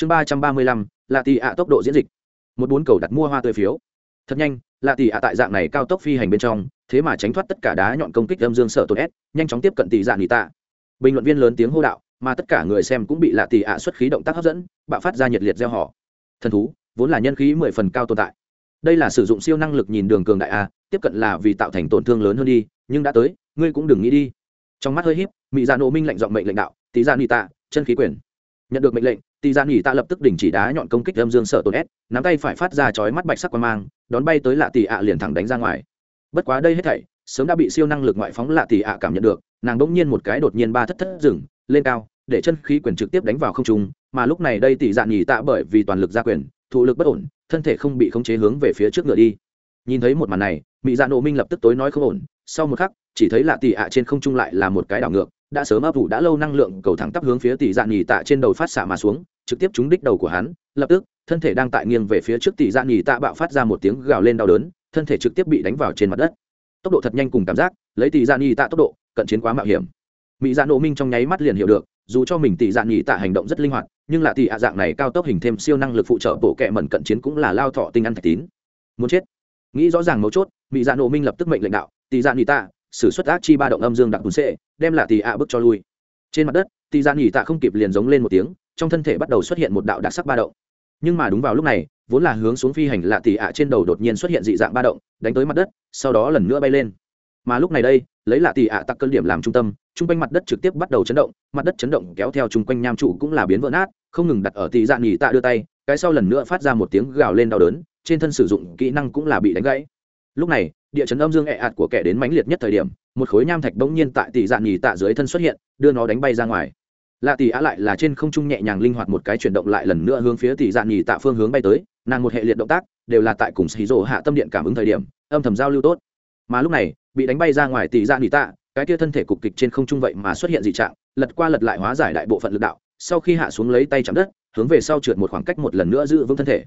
chương ba trăm ba mươi lăm, lạ tì ạ tốc độ diễn dịch. Một bốn cầu đặt mua hoa tươi phiếu. Thật nhanh, lạ tì ạ tại dạng này cao tốc phi hành bên trong, thế mà tránh thoát tất cả đá nhọn công kích âm dương sở tổn s nhanh chóng tiếp cận tỷ dạ nghỉ tạ. Bình luận viên lớn tiếng hô đạo, mà tất cả người xem cũng bị lạ tì ạ xuất khí động tác hấp dẫn, bạo phát ra nhiệt liệt gieo họ. Thần thú, vốn là nhân khí mười phần cao tồn tại. Đây là sử dụng siêu năng lực nhìn đường cường đại a, tiếp cận là vì tạo thành tổn thương lớn hơn đi, nhưng đã tới, ngươi cũng đừng nghĩ đi. Trong mắt hơi híp mỹ dạ nộ minh lệnh giọng mệnh lệnh đạo, tỷ dạ nghỉ tạ, chân khí quyền. Nhận được mệnh lệnh tỷ gian dạ nghỉ tạ lập tức đình chỉ đá nhọn công kích âm dương sợ tổn s, nắm tay phải phát ra chói mắt bạch sắc qua mang, đón bay tới lạ tỷ ạ liền thẳng đánh ra ngoài. Bất quá đây hết thảy, sớm đã bị siêu năng lực ngoại phóng lạ tỷ ạ cảm nhận được, nàng bỗng nhiên một cái đột nhiên ba thất thất rừng lên cao, để chân khí quyền trực tiếp đánh vào không trung, mà lúc này đây tỷ Dạn nghỉ tạ bởi vì toàn lực gia quyền, thụ lực bất ổn, thân thể không bị khống chế hướng về phía trước ngựa đi. Nhìn thấy một màn này mỹ dạ nộ minh lập tức tối nói không ổn, sau một khắc, chỉ thấy lạ tỷ ạ trên không trung lại là một cái đảo ngược đã sớm ấp ủ đã lâu năng lượng cầu thẳng tắp hướng phía tỷ dạ nghỉ tạ trên đầu phát xạ mà xuống, trực tiếp trúng đích đầu của hắn, lập tức, thân thể đang tại nghiêng về phía trước tỷ dạ nghỉ tạ bạo phát ra một tiếng gào lên đau đớn, thân thể trực tiếp bị đánh vào trên mặt đất. Tốc độ thật nhanh cùng cảm giác, lấy tỷ dạ nghỉ tạ tốc độ, cận chiến quá mạo hiểm. Mỹ dạ nộ minh trong nháy mắt liền hiểu được, dù cho mình tỷ dạ nghỉ tạ hành động rất linh hoạt, nhưng là tỷ ạ dạng này cao tốc hình thêm siêu năng lực phụ trợ bộ kệ mẩn cận chiến cũng là lao thọ tinh ăn thạch tín. Muốn chết. Nghĩ rõ ràng mấu chốt, mỹ dạ nộ minh lập tức mệnh lệnh đạo, tỷ dạ nghỉ tạ sử xuất ác chi ba động âm dương đặc bùn xệ đem lạ tì ạ bước cho lui. Trên mặt đất, tì gian nghỉ tạ không kịp liền giống lên một tiếng, trong thân thể bắt đầu xuất hiện một đạo đặc sắc ba động. Nhưng mà đúng vào lúc này, vốn là hướng xuống phi hành lạ tì ạ trên đầu đột nhiên xuất hiện dị dạng ba động, đánh tới mặt đất, sau đó lần nữa bay lên. Mà lúc này đây, lấy lạ tì ạ tặc cơn điểm làm trung tâm chung quanh mặt đất trực tiếp bắt đầu chấn động, mặt đất chấn động kéo theo chung quanh nham trụ cũng là biến vỡ nát, không ngừng đặt ở tì dạ nghỉ tạ đưa tay, cái sau lần nữa phát ra một tiếng gào lên đau đớn, trên thân sử dụng kỹ năng cũng là bị đánh gãy lúc này, địa chấn âm dương ẹ ạt của kẻ đến mãnh liệt nhất thời điểm, một khối nham thạch bỗng nhiên tại tỷ dạng nhì tạ dưới thân xuất hiện, đưa nó đánh bay ra ngoài. Lạ tỷ á lại là trên không trung nhẹ nhàng linh hoạt một cái chuyển động lại lần nữa hướng phía tỷ dạng nhì tạ phương hướng bay tới, nàng một hệ liệt động tác, đều là tại cùng xì rổ hạ tâm điện cảm ứng thời điểm, âm thầm giao lưu tốt. Mà lúc này, bị đánh bay ra ngoài tỷ dạng nhì tạ, cái kia thân thể cục kịch trên không trung vậy mà xuất hiện dị trạng, lật qua lật lại hóa giải đại bộ phận lực đạo, sau khi hạ xuống lấy tay chạm đất, hướng về sau trượt một khoảng cách một lần nữa giữ vững thân thể.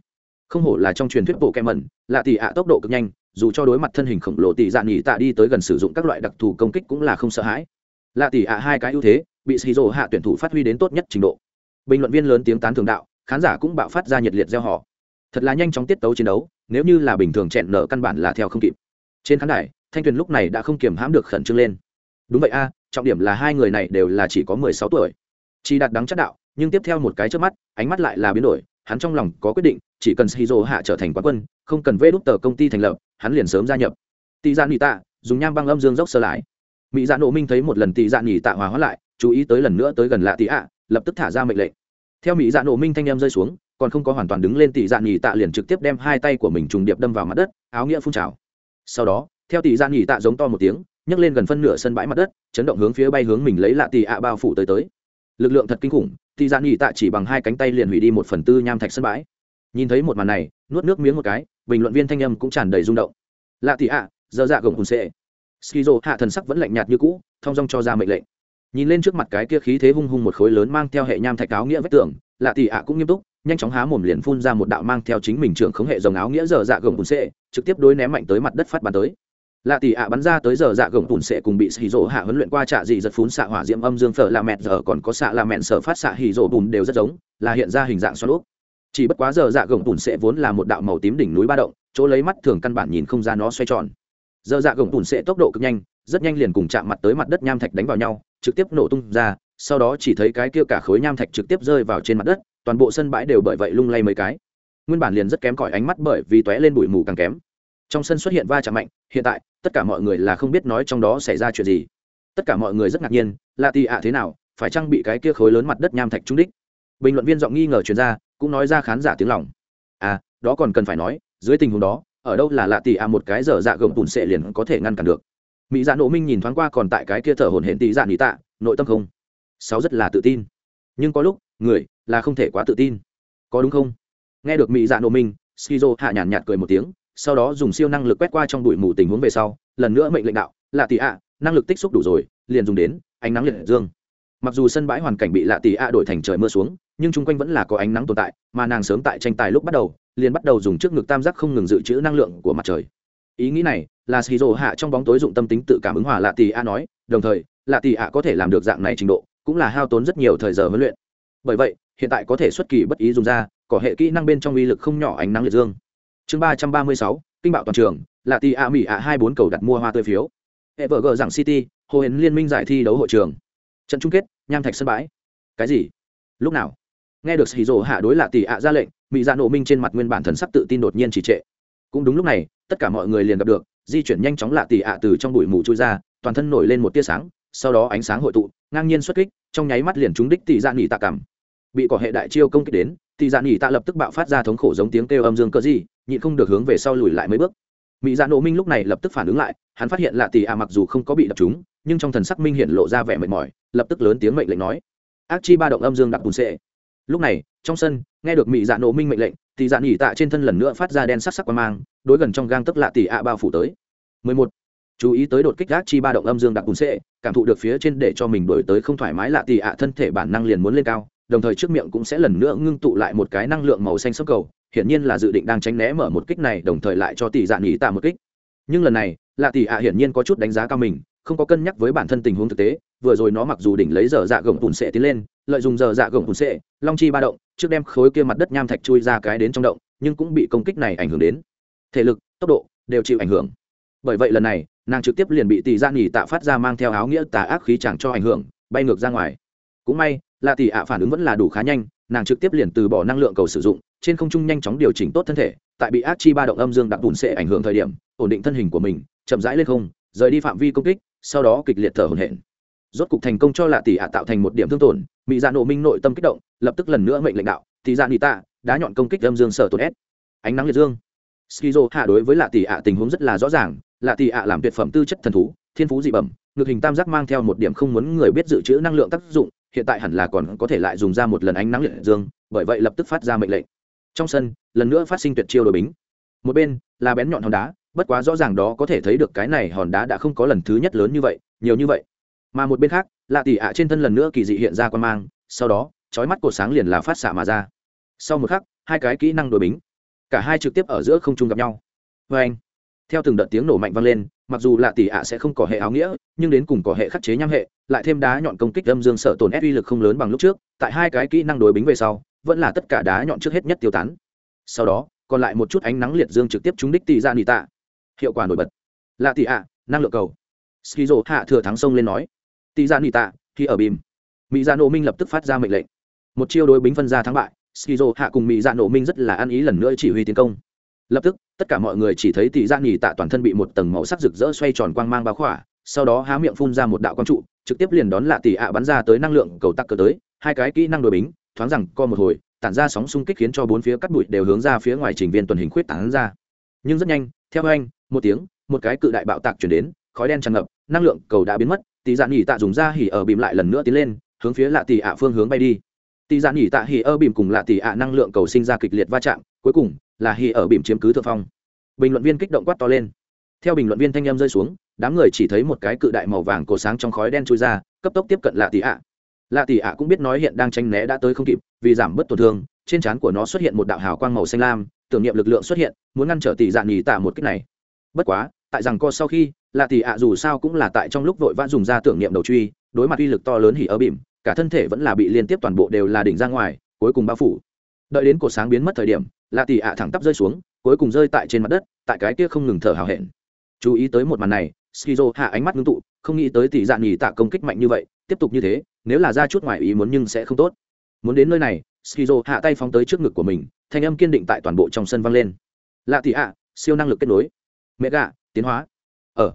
Không hổ là trong truyền thuyết bộ kem mẩn lạ tỷ ạ tốc độ cực nhanh dù cho đối mặt thân hình khổng lồ tỷ dạ nghỉ tạ đi tới gần sử dụng các loại đặc thù công kích cũng là không sợ hãi. Là tỷ ạ, hai cái ưu thế, bị xì rổ hạ tuyển thủ phát huy đến tốt nhất trình độ. Bình luận viên lớn tiếng tán thường đạo, khán giả cũng bạo phát ra nhiệt liệt gieo họ thật là nhanh chóng tiết tấu chiến đấu, nếu như là bình thường chẹn nở căn bản là theo không kịp. Trên khán đài, thanh tuyền lúc này đã không kiềm hãm được khẩn trương lên. Đúng vậy a, trọng điểm là hai người này đều là chỉ có mười sáu tuổi. Chỉ đạt đắng chất đạo, nhưng tiếp theo một cái trước mắt, ánh mắt lại là biến đổi hắn trong lòng có quyết định, chỉ cần shizu hạ trở thành quán quân, không cần vê đút tờ công ty thành lập, hắn liền sớm gia nhập. Tị dạ nghỉ tạ, dùng nham băng âm dương dốc sơ lại. Mỹ dạ nộ minh thấy một lần tị dạ nghỉ tạ hòa hóa lại, chú ý tới lần nữa tới gần lạ tị ạ, lập tức thả ra mệnh lệnh. Theo mỹ dạ nộ minh thanh em rơi xuống, còn không có hoàn toàn đứng lên tị dạ nghỉ tạ liền trực tiếp đem hai tay của mình trùng điệp đâm vào mặt đất, áo nghĩa phun trào. Sau đó, theo tị dạ nghỉ tạ giống to một tiếng, nhấc lên gần phân nửa sân bãi mặt đất, chấn động hướng phía bay hướng mình lấy lạ tị ạ bao phủ tới tới lực lượng thật kinh khủng tị dạn nghỉ tạ chỉ bằng hai cánh tay liền hủy đi một phần tư nham thạch sân bãi. Nhìn thấy một màn này, nuốt nước miếng một cái, bình luận viên thanh âm cũng tràn đầy rung động. Lạ thì ạ, giờ dạ gồng hùn xệ skizo, hạ thần sắc vẫn lạnh nhạt như cũ, thong dong cho ra mệnh lệnh. Nhìn lên trước mặt cái kia khí thế hung hung một khối lớn mang theo hệ nham thạch áo nghĩa vách tường, lạ thì ạ cũng nghiêm túc, nhanh chóng há mồm liền phun ra một đạo mang theo chính mình trưởng khống hệ dòng áo nghĩa giờ dạ gồng hùn xệ trực tiếp đối ném mạnh tới mặt đất phát bắn tới lạ tỷ ạ bắn ra tới giờ dạ gồng tùn sẽ cùng bị hì rỗ hạ huấn luyện qua trạ dị giật phún xạ hỏa diễm âm dương phở là mẹt giờ còn có xạ là mẹn sở phát xạ hì rỗ bùn đều rất giống, là hiện ra hình dạng xoắn úp. Chỉ bất quá giờ dạ gồng tùn sẽ vốn là một đạo màu tím đỉnh núi ba động, chỗ lấy mắt thường căn bản nhìn không ra nó xoay tròn. Giờ dạ gồng tùn sẽ tốc độ cực nhanh, rất nhanh liền cùng chạm mặt tới mặt đất nham thạch đánh vào nhau, trực tiếp nổ tung ra, sau đó chỉ thấy cái kia cả khối nham thạch trực tiếp rơi vào trên mặt đất, toàn bộ sân bãi đều bởi vậy lung lay mấy cái. Nguyên bản liền rất kém cỏi ánh mắt bởi vì tóe lên bụi mù càng kém. Trong sân xuất hiện va chạm mạnh, hiện tại tất cả mọi người là không biết nói trong đó xảy ra chuyện gì. Tất cả mọi người rất ngạc nhiên là tì ạ, thế nào? Phải chăng bị cái kia khối lớn mặt đất nham thạch trung đích? Bình luận viên giọng nghi ngờ chuyên gia cũng nói ra khán giả tiếng lòng. À đó còn cần phải nói, dưới tình huống đó, ở đâu là lạ tì ạ một cái dở dạ gồng tùn sệ liền có thể ngăn cản được. Mỹ dạ nộ minh nhìn thoáng qua còn tại cái kia thở hồn hển tì dạ nỉ tạ, nội tâm không. Sáu rất là tự tin. Nhưng có lúc, người là không thể quá tự tin. Có đúng không? Nghe được mỹ dạ nộ minh, skizo hạ nhàn nhạt cười một tiếng sau đó dùng siêu năng lực quét qua trong bụi mù tình huống về sau, lần nữa mệnh lệnh đạo, lạ tỷ ạ, năng lực tích xúc đủ rồi, liền dùng đến ánh nắng liệt dương. Mặc dù sân bãi hoàn cảnh bị lạ tỷ ạ đổi thành trời mưa xuống, nhưng chung quanh vẫn là có ánh nắng tồn tại, mà nàng sớm tại tranh tài lúc bắt đầu, liền bắt đầu dùng trước ngực tam giác không ngừng dự trữ năng lượng của mặt trời. Ý nghĩ này là shizu hạ trong bóng tối dụng tâm tính tự cảm ứng hòa lạ tỷ a nói, đồng thời, lạ tỷ ạ có thể làm được dạng này trình độ, cũng là hao tốn rất nhiều thời giờ huấn luyện. Bởi vậy, hiện tại có thể xuất kỳ bất ý dùng ra, có hệ kỹ năng bên trong uy lực không nhỏ ánh nắng liệt dương chương ba trăm ba mươi sáu, kinh bạo toàn trường, là tỷ a mỹ a hai bốn cầu đặt mua hoa tươi phiếu. Hệ vợ gờ rằng city, hồ hến liên minh giải thi đấu hội trường. Trận chung kết, nham thạch sân bãi. Cái gì? Lúc nào? Nghe được hì rồ hạ đối lạ tỷ ạ ra lệnh mỹ dạ nổ minh trên mặt nguyên bản thần sắc tự tin đột nhiên trì trệ. Cũng đúng lúc này, tất cả mọi người liền gặp được, di chuyển nhanh chóng lạ tỷ ạ từ trong bụi mù trôi ra, toàn thân nổi lên một tia sáng, sau đó ánh sáng hội tụ, ngang nhiên xuất kích, trong nháy mắt liền trúng đích tỷ dạ nghỉ tạ cảm. Bị cỏ hệ đại chiêu công kích đến tỷ dạ nghỉ tạ lập tức bạo phát ra thống khổ giống tiếng kêu âm dương cơ gì nhịn không được hướng về sau lùi lại mấy bước. Mỹ dạ nộ minh lúc này lập tức phản ứng lại, hắn phát hiện lạ tì ạ mặc dù không có bị đập trúng, nhưng trong thần sắc minh hiện lộ ra vẻ mệt mỏi, lập tức lớn tiếng mệnh lệnh nói, ác chi ba động âm dương đặc bùn sệ. Lúc này, trong sân, nghe được mỹ dạ nộ minh mệnh lệnh, thì dạ nghỉ tạ trên thân lần nữa phát ra đen sắc sắc qua mang, đối gần trong gang tức lạ tì ạ bao phủ tới. 11. chú ý tới đột kích ác chi ba động âm dương đặc bùn sệ, cảm thụ được phía trên để cho mình đổi tới không thoải mái lạ tì ạ thân thể bản năng liền muốn lên cao, đồng thời trước miệng cũng sẽ lần nữa ngưng tụ lại một cái năng lượng màu xanh sắc cầu hiển nhiên là dự định đang tránh né mở một kích này, đồng thời lại cho tỷ dạ nghỉ tạ một kích. Nhưng lần này, lạ tỷ ạ hiển nhiên có chút đánh giá cao mình, không có cân nhắc với bản thân tình huống thực tế, vừa rồi nó mặc dù đỉnh lấy giờ dạ gồng bùn sệ tiến lên, lợi dụng giờ dạ gồng bùn sệ, long chi ba động, trước đem khối kia mặt đất nham thạch chui ra cái đến trong động, nhưng cũng bị công kích này ảnh hưởng đến. Thể lực, tốc độ đều chịu ảnh hưởng. Bởi vậy lần này, nàng trực tiếp liền bị tỷ dạ nghỉ tạ phát ra mang theo áo nghĩa tà ác khí chẳng cho ảnh hưởng, bay ngược ra ngoài. Cũng may là tỷ ạ phản ứng vẫn là đủ khá nhanh nàng trực tiếp liền từ bỏ năng lượng cầu sử dụng, trên không trung nhanh chóng điều chỉnh tốt thân thể, tại bị ác chi ba động âm dương đặc bùn sẽ ảnh hưởng thời điểm, ổn định thân hình của mình, chậm rãi lên không, rời đi phạm vi công kích, sau đó kịch liệt thở hổn hển. Rốt cục thành công cho lạ tỷ ạ tạo thành một điểm thương tổn mỹ dạ nổ minh nội tâm kích động, lập tức lần nữa mệnh lệnh đạo thì dạ nị tạ đã nhọn công kích âm dương sở tổn s. Ánh nắng liệt dương. Skizo hạ đối với lạ tỷ ạ tình huống rất là rõ ràng, lạ tỷ ạ làm tuyệt phẩm tư chất thần thú, thiên phú dị bẩm ngược hình tam giác mang theo một điểm không muốn người biết dự trữ năng lượng tác dụng hiện tại hẳn là còn có thể lại dùng ra một lần ánh nắng liệt dương, bởi vậy lập tức phát ra mệnh lệnh. Trong sân, lần nữa phát sinh tuyệt chiêu đội bính. Một bên là bén nhọn hòn đá, bất quá rõ ràng đó có thể thấy được cái này hòn đá đã không có lần thứ nhất lớn như vậy, nhiều như vậy. Mà một bên khác, lạ tỉ ạ trên thân lần nữa kỳ dị hiện ra quan mang, sau đó trói mắt cột sáng liền là phát xạ mà ra. Sau một khắc, hai cái kỹ năng đội bính, cả hai trực tiếp ở giữa không trung gặp nhau. Vê anh theo từng đợt tiếng nổ mạnh vang lên mặc dù lạ tỷ ạ sẽ không có hệ áo nghĩa, nhưng đến cùng có hệ khắc chế nham hệ, lại thêm đá nhọn công kích âm dương sợ tổn ép uy lực không lớn bằng lúc trước, tại hai cái kỹ năng đối bính về sau, vẫn là tất cả đá nhọn trước hết nhất tiêu tán. Sau đó, còn lại một chút ánh nắng liệt dương trực tiếp trúng đích tỷ ra nị tạ. Hiệu quả nổi bật. Lạ tỷ ạ, năng lượng cầu. Skizo hạ thừa thắng sông lên nói. Tỷ ra nị tạ, khi ở bìm. Mỹ dạ gia nổ minh lập tức phát ra mệnh lệnh. Một chiêu đối bính phân ra thắng bại, skizo hạ cùng mỹ ra nổ minh rất là ăn ý lần nữa chỉ huy tiến công. Lập tức tất cả mọi người chỉ thấy tỷ gia nghỉ tạ toàn thân bị một tầng màu sắc rực rỡ xoay tròn quang mang bao khỏa, sau đó há miệng phun ra một đạo quang trụ, trực tiếp liền đón lạ tỷ ạ bắn ra tới năng lượng cầu tắc cờ tới, hai cái kỹ năng đổi bính, thoáng rằng co một hồi, tản ra sóng xung kích khiến cho bốn phía cắt bụi đều hướng ra phía ngoài trình viên tuần hình khuyết tản ra. Nhưng rất nhanh, theo anh, một tiếng, một cái cự đại bạo tạc chuyển đến, khói đen tràn ngập, năng lượng cầu đã biến mất, tỷ dạ nghỉ tạ dùng ra hỉ ở bìm lại lần nữa tiến lên, hướng phía lạ tỷ ạ phương hướng bay đi. Tỷ dạ nghỉ tạ hỉ ở bìm cùng lạ tỷ ạ năng lượng cầu sinh ra kịch liệt va chạm, cuối cùng là hỉ ở bìm chiếm cứ thượng phong. Bình luận viên kích động quát to lên. Theo bình luận viên thanh em rơi xuống, đám người chỉ thấy một cái cự đại màu vàng cổ sáng trong khói đen trôi ra, cấp tốc tiếp cận lạ tỷ ạ. Lạ tỷ ạ cũng biết nói hiện đang tranh né đã tới không kịp, vì giảm bớt tổn thương, trên trán của nó xuất hiện một đạo hào quang màu xanh lam, tưởng niệm lực lượng xuất hiện, muốn ngăn trở tỷ dạ nghỉ tạ một cách này. Bất quá, tại rằng co sau khi, lạ tỷ ạ dù sao cũng là tại trong lúc vội vã dùng ra tưởng niệm đầu truy, đối mặt uy lực to lớn hỉ ở bìm cả thân thể vẫn là bị liên tiếp toàn bộ đều là đỉnh ra ngoài, cuối cùng bao phủ. Đợi đến cổ sáng biến mất thời điểm lạ tỷ ạ thẳng tắp rơi xuống, cuối cùng rơi tại trên mặt đất, tại cái kia không ngừng thở hào hẹn. Chú ý tới một màn này, skizo hạ ánh mắt ngưng tụ, không nghĩ tới tỷ dạng nhì tạ công kích mạnh như vậy, tiếp tục như thế, nếu là ra chút ngoài ý muốn nhưng sẽ không tốt. Muốn đến nơi này, skizo hạ tay phóng tới trước ngực của mình, thanh âm kiên định tại toàn bộ trong sân vang lên. Lạ tỷ ạ, siêu năng lực kết nối. Mẹ gạ tiến hóa. Ở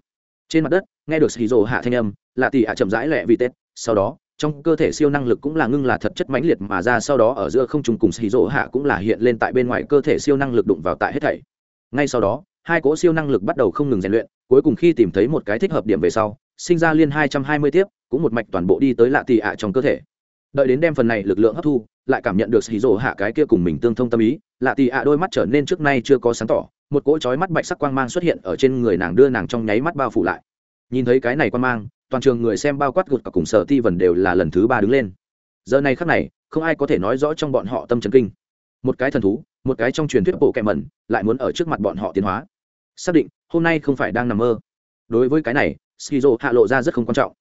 trên mặt đất, nghe được skizo hạ thanh âm, lạ tỷ ạ chậm rãi lẹ vì tết, sau đó trong cơ thể siêu năng lực cũng là ngưng là thật chất mãnh liệt mà ra, sau đó ở giữa không trùng cùng xì rỗ hạ cũng là hiện lên tại bên ngoài cơ thể siêu năng lực đụng vào tại hết thảy. Ngay sau đó, hai cỗ siêu năng lực bắt đầu không ngừng rèn luyện, cuối cùng khi tìm thấy một cái thích hợp điểm về sau, sinh ra liên hai trăm hai mươi tiếp, cũng một mạch toàn bộ đi tới lạ tì ạ trong cơ thể. Đợi đến đem phần này lực lượng hấp thu, lại cảm nhận được xì rỗ hạ cái kia cùng mình tương thông tâm ý, lạ tì ạ đôi mắt trở nên trước nay chưa có sáng tỏ, một cỗ chói mắt bạch sắc quang mang xuất hiện ở trên người nàng, đưa nàng trong nháy mắt bao phủ lại nhìn thấy cái này quan mang, toàn trường người xem bao quát gột cả cùng sở ti vần đều là lần thứ ba đứng lên. Giờ này khắc này, không ai có thể nói rõ trong bọn họ tâm trấn kinh. Một cái thần thú, một cái trong truyền thuyết bộ kẹ mẩn, lại muốn ở trước mặt bọn họ tiến hóa. Xác định, hôm nay không phải đang nằm mơ. Đối với cái này, skizo hạ lộ ra rất không quan trọng.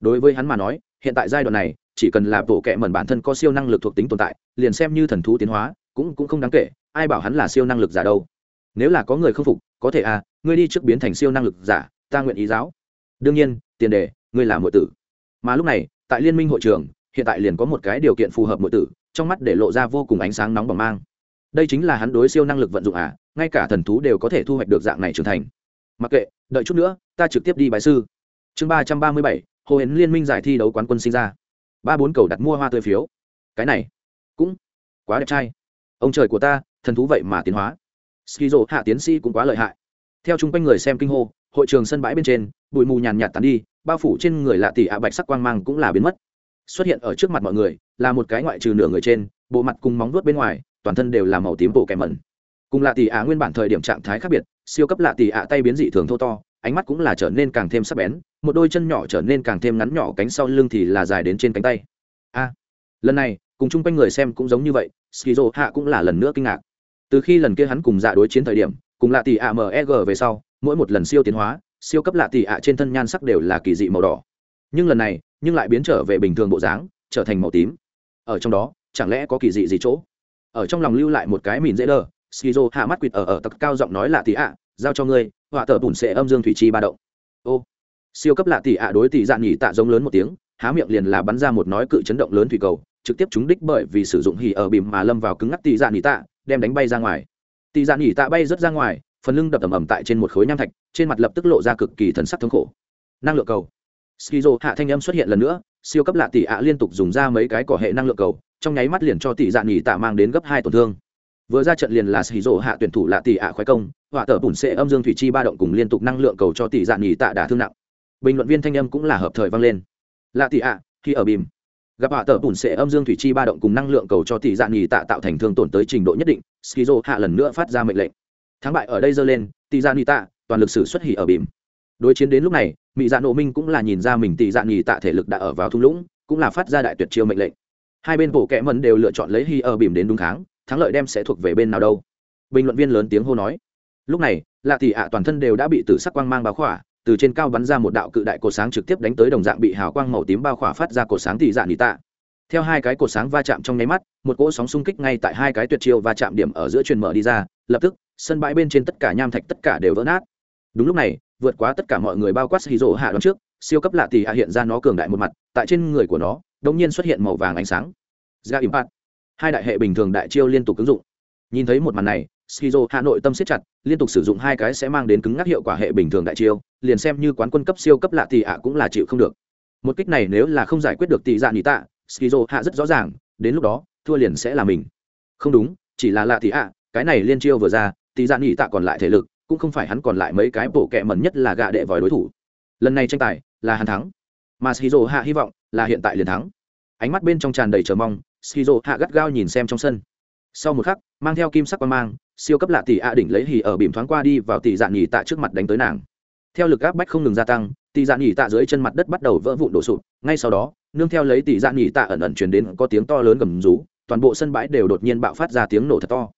Đối với hắn mà nói, hiện tại giai đoạn này, chỉ cần là bộ kệ mẩn bản thân có siêu năng lực thuộc tính tồn tại, liền xem như thần thú tiến hóa, cũng cũng không đáng kể, ai bảo hắn là siêu năng lực giả đâu. Nếu là có người không phục, có thể à ngươi đi trước biến thành siêu năng lực giả, ta nguyện ý giáo đương nhiên, tiền đề, ngươi là mọi tử. Mà lúc này, tại liên minh hội trường, hiện tại liền có một cái điều kiện phù hợp mọi tử, trong mắt để lộ ra vô cùng ánh sáng nóng bỏng mang. Đây chính là hắn đối siêu năng lực vận dụng à ngay cả thần thú đều có thể thu hoạch được dạng này trưởng thành. Mặc kệ, đợi chút nữa, ta trực tiếp đi bài sư. Chương ba trăm ba mươi bảy, hồ hến liên minh giải thi đấu quán quân sinh ra. Ba bốn cầu đặt mua hoa tươi phiếu. Cái này, cũng quá đẹp trai. Ông trời của ta, thần thú vậy mà tiến hóa. Skizo hạ tiến sĩ cũng quá lợi hại. Theo chung quanh người xem kinh hô hội trường sân bãi bên trên, bụi mù nhàn nhạt tàn đi, bao phủ trên người lạ tỷ ạ bạch sắc quang mang cũng là biến mất. Xuất hiện ở trước mặt mọi người, là một cái ngoại trừ nửa người trên, bộ mặt cùng móng vuốt bên ngoài, toàn thân đều là màu tím bộ kèm mẩn. Cùng lạ tỷ ạ nguyên bản thời điểm trạng thái khác biệt, siêu cấp lạ tỷ ạ tay biến dị thường thô to, ánh mắt cũng là trở nên càng thêm sắc bén, một đôi chân nhỏ trở nên càng thêm ngắn nhỏ cánh sau lưng thì là dài đến trên cánh tay. A, lần này, cùng chung quanh người xem cũng giống như vậy, skizo hạ cũng là lần nữa kinh ngạc. Từ khi lần kia hắn cùng dạ đối chiến thời điểm, cùng lạ tỷ ạ meg về sau mỗi một lần siêu tiến hóa, siêu cấp lạ tỷ ạ trên thân nhan sắc đều là kỳ dị màu đỏ. Nhưng lần này, nhưng lại biến trở về bình thường bộ dáng, trở thành màu tím. Ở trong đó, chẳng lẽ có kỳ dị gì chỗ? Ở trong lòng lưu lại một cái mìn dễ đờ, skizo hạ mắt quỵt ở ở tặc cao giọng nói lạ tỷ ạ, giao cho ngươi, họa tờ bùn sẽ âm dương thủy chi ba động. Ô, siêu cấp lạ tỷ ạ đối tỷ dạn nhỉ tạ giống lớn một tiếng, há miệng liền là bắn ra một nói cự chấn động lớn thủy cầu, trực tiếp trúng đích bởi vì sử dụng hỉ ở bìm mà lâm vào cứng ngắc tỷ dạn nhỉ tạ, đem đánh bay ra ngoài. Tỷ dạn nhỉ tạ bay rất ra ngoài phần lưng đập ầm ầm tại trên một khối nham thạch, trên mặt lập tức lộ ra cực kỳ thần sắc thống khổ. Năng lượng cầu. Skizo hạ thanh âm xuất hiện lần nữa, siêu cấp lạ tỷ ạ liên tục dùng ra mấy cái cỏ hệ năng lượng cầu, trong nháy mắt liền cho tỷ dạn nhỉ tạ mang đến gấp hai tổn thương. Vừa ra trận liền là Skizo hạ tuyển thủ lạ tỷ ạ khoái công họa tở bùn sệ âm dương thủy chi ba động cùng liên tục năng lượng cầu cho tỷ dạn nhỉ tạ đả thương nặng. Bình luận viên thanh âm cũng là hợp thời vang lên. Lạ tỷ ạ, khi ở bìm. Gặp họa tở bùn sệ âm dương thủy chi ba động cùng năng lượng cầu cho tỷ dạn nhỉ tạ tạo thành thương tổn tới trình độ nhất định, skizo hạ lần nữa phát ra mệnh lệnh thắng bại ở đây dơ lên tỷ dạ nghỉ tạ, toàn lực sử xuất hỉ ở bìm. Đối chiến đến lúc này mỹ dạ nộ minh cũng là nhìn ra mình tỷ dạ nghỉ tạ thể lực đã ở vào thung lũng, cũng là phát ra đại tuyệt chiêu mệnh lệnh. Hai bên bộ kẽ mần đều lựa chọn lấy hỉ ở bìm đến đúng kháng, thắng lợi đem sẽ thuộc về bên nào đâu. Bình luận viên lớn tiếng hô nói. Lúc này, lạ tỷ ạ toàn thân đều đã bị tử sắc quang mang bao khỏa, từ trên cao bắn ra một đạo cự đại cột sáng trực tiếp đánh tới đồng dạng bị hào quang màu tím bao khỏa phát ra cột sáng tỷ dạ nỉ tạ. Theo hai cái cột sáng va chạm trong nháy mắt, một cỗ sóng xung kích ngay tại hai cái tuyệt chiêu va chạm điểm ở giữa truyền mở đi ra, lập tức sân bãi bên trên tất cả nham thạch tất cả đều vỡ nát. Đúng lúc này, vượt quá tất cả mọi người bao quát hì rỗ hạ đón trước, siêu cấp lạ tì hạ hiện ra nó cường đại một mặt, tại trên người của nó, đột nhiên xuất hiện màu vàng ánh sáng. Dạ ra impact hai đại hệ bình thường đại chiêu liên tục ứng dụng. Nhìn thấy một màn này skizo hà nội tâm siết chặt, liên tục sử dụng hai cái sẽ mang đến cứng ngắc hiệu quả hệ bình thường đại chiêu, liền xem như quán quân cấp siêu cấp lạ tỷ ạ cũng là chịu không được. Một kích này nếu là không giải quyết được tỷ dạ nỉ tạ skizo hạ rất rõ ràng, đến lúc đó, thua liền sẽ là mình. Không đúng, chỉ là lạ tỷ ạ cái này liên chiêu vừa ra tỷ dạ nghỉ tạ còn lại thể lực, cũng không phải hắn còn lại mấy cái bộ kẹ mẩn nhất là gạ đệ vòi đối thủ. Lần này tranh tài là hắn thắng. Mà shizu hạ hy vọng là hiện tại liền thắng. Ánh mắt bên trong tràn đầy chờ mong shizu hạ gắt gao nhìn xem trong sân. Sau một khắc, mang theo kim sắc quan mang, siêu cấp lạ tỷ ạ đỉnh lấy hì ở bìm thoáng qua đi vào tỷ dạ nghỉ tạ trước mặt đánh tới nàng. Theo lực áp bách không ngừng gia tăng tỷ dạ nghỉ tạ dưới chân mặt đất bắt đầu vỡ vụn đổ sụt ngay sau đó, nương theo lấy tỷ dạ nghỉ tạ ẩn ẩn chuyển đến có tiếng to lớn gầm rú, toàn bộ sân bãi đều đột nhiên bạo phát ra tiếng nổ thật to.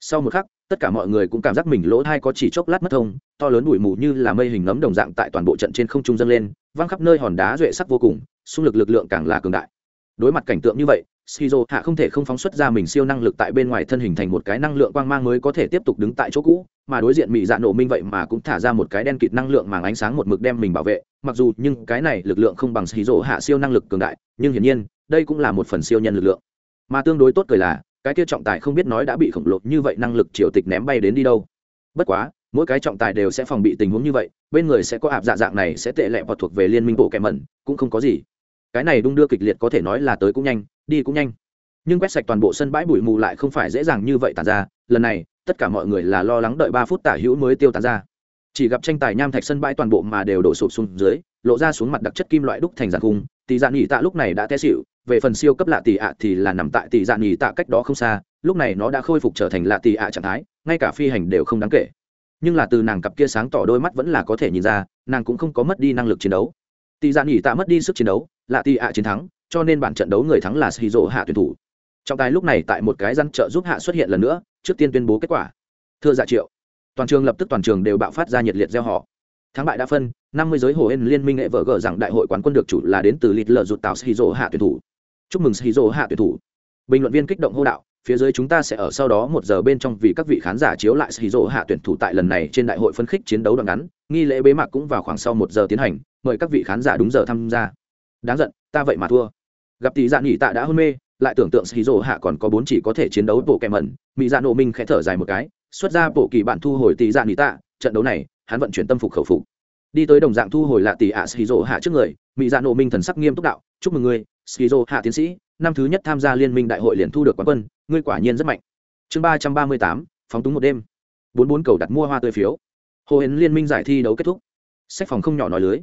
Sau một khắc tất cả mọi người cũng cảm giác mình lỗ thai có chỉ chốc lát mất thông, to lớn bụi mù như là mây hình nấm đồng dạng tại toàn bộ trận trên không trung dâng lên văng khắp nơi hòn đá duệ sắc vô cùng, xung lực lực lượng càng là cường đại. Đối mặt cảnh tượng như vậy shizu hạ không thể không phóng xuất ra mình siêu năng lực tại bên ngoài thân hình thành một cái năng lượng quang mang mới có thể tiếp tục đứng tại chỗ cũ, mà đối diện mỹ dạ nổ minh vậy mà cũng thả ra một cái đen kịt năng lượng màng ánh sáng một mực đem mình bảo vệ, mặc dù nhưng cái này lực lượng không bằng shizu hạ siêu năng lực cường đại, nhưng hiển nhiên, đây cũng là một phần siêu nhân lực lượng. Mà tương đối tốt cười là cái kia trọng tài không biết nói đã bị khổng lồ như vậy năng lực triều tịch ném bay đến đi đâu. Bất quá, mỗi cái trọng tài đều sẽ phòng bị tình huống như vậy, bên người sẽ có ạp dạ dạng này sẽ tệ lẹ và thuộc về liên minh bộ kẻ mẩn, cũng không có gì. Cái này đung đưa kịch liệt có thể nói là tới cũng nhanh, đi cũng nhanh. Nhưng quét sạch toàn bộ sân bãi bụi mù lại không phải dễ dàng như vậy tàn ra, lần này, tất cả mọi người là lo lắng đợi ba phút tả hữu mới tiêu tàn ra. Chỉ gặp tranh tài nham thạch sân bãi toàn bộ mà đều đổ sụp xuống dưới, lộ ra xuống mặt đặc chất kim loại đúc thành giàn khung tỷ dạ nghỉ tạ lúc này đã té xịu về phần siêu cấp lạ tỷ ạ thì là nằm tại tỷ dạ nghỉ tạ cách đó không xa, lúc này nó đã khôi phục trở thành lạ tỷ ạ trạng thái, ngay cả phi hành đều không đáng kể. Nhưng là từ nàng cặp kia sáng tỏ đôi mắt vẫn là có thể nhìn ra, nàng cũng không có mất đi năng lực chiến đấu. Tỷ dạ nghỉ tạ mất đi sức chiến đấu, lạ tỷ ạ chiến thắng, cho nên bản trận đấu người thắng là shizu hạ tuyển thủ. Trọng tài lúc này tại một cái răn trợ giúp hạ xuất hiện lần nữa, trước tiên tuyên bố kết quả. Thưa dạ triệu, toàn trường lập tức toàn trường đều bạo phát ra nhiệt liệt gieo họ. Thắng bại đã phân năm mươi giới hồ hên liên minh nghệ vợ gờ rằng đại hội quán quân được chủ là đến từ lịt lợ rụt tạo shizu hạ tuyển thủ. Chúc mừng shizu hạ tuyển thủ. Bình luận viên kích động hô đạo, phía dưới chúng ta sẽ ở sau đó một giờ bên trong vì các vị khán giả chiếu lại shizu hạ tuyển thủ tại lần này trên đại hội phân khích chiến đấu đoạn ngắn, nghi lễ bế mạc cũng vào khoảng sau một giờ tiến hành, mời các vị khán giả đúng giờ tham gia. Đáng giận, ta vậy mà thua. Gặp tỷ dạ nghỉ tạ đã hôn mê, lại tưởng tượng shizu hạ còn có bốn chỉ có thể chiến đấu bộ kẹ mẩn mỹ dạ nổ minh khẽ thở dài một cái, xuất ra bộ kỳ bạn thu hồi tỷ dạ nghỉ tạ, trận đấu này, hắn vận chuyển tâm phục khẩu phục đi tới đồng dạng thu hồi lạ tỷ ạ shizu hạ trước người mỹ dạ nộ minh thần sắc nghiêm túc đạo chúc mừng ngươi shizu hạ tiến sĩ năm thứ nhất tham gia liên minh đại hội liền thu được quán quân ngươi quả nhiên rất mạnh chương ba trăm ba mươi tám phóng túng một đêm bốn bốn cầu đặt mua hoa tươi phiếu hồ hến liên minh giải thi đấu kết thúc sách phòng không nhỏ nói lưới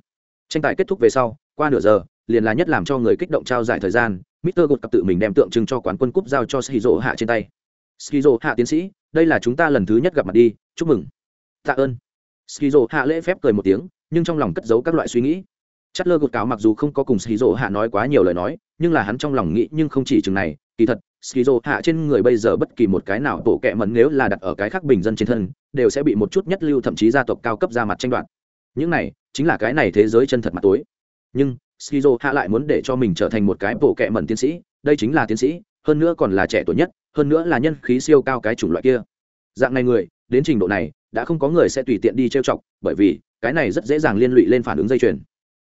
tranh tài kết thúc về sau qua nửa giờ liền là nhất làm cho người kích động trao giải thời gian Mister Gột cặp tự mình đem tượng trưng cho quán quân cúp giao cho Skizo hạ trên tay. Skizo hạ tiến sĩ, đây là chúng ta lần thứ nhất gặp mặt đi, chúc mừng. Tạ ơn. Skizo hạ lễ phép cười một tiếng, nhưng trong lòng cất giấu các loại suy nghĩ. Chất lơ gột cáo mặc dù không có cùng Skizo hạ nói quá nhiều lời nói, nhưng là hắn trong lòng nghĩ nhưng không chỉ chừng này, kỳ thật, Skizo hạ trên người bây giờ bất kỳ một cái nào tổ kệ mẫn nếu là đặt ở cái khác bình dân trên thân, đều sẽ bị một chút nhất lưu thậm chí gia tộc cao cấp ra mặt tranh đoạt. Những này, chính là cái này thế giới chân thật mặt tối. Nhưng, skizo hạ lại muốn để cho mình trở thành một cái bộ kệ mẩn tiến sĩ đây chính là tiến sĩ hơn nữa còn là trẻ tuổi nhất hơn nữa là nhân khí siêu cao cái chủng loại kia dạng này người đến trình độ này đã không có người sẽ tùy tiện đi trêu chọc, bởi vì cái này rất dễ dàng liên lụy lên phản ứng dây chuyền.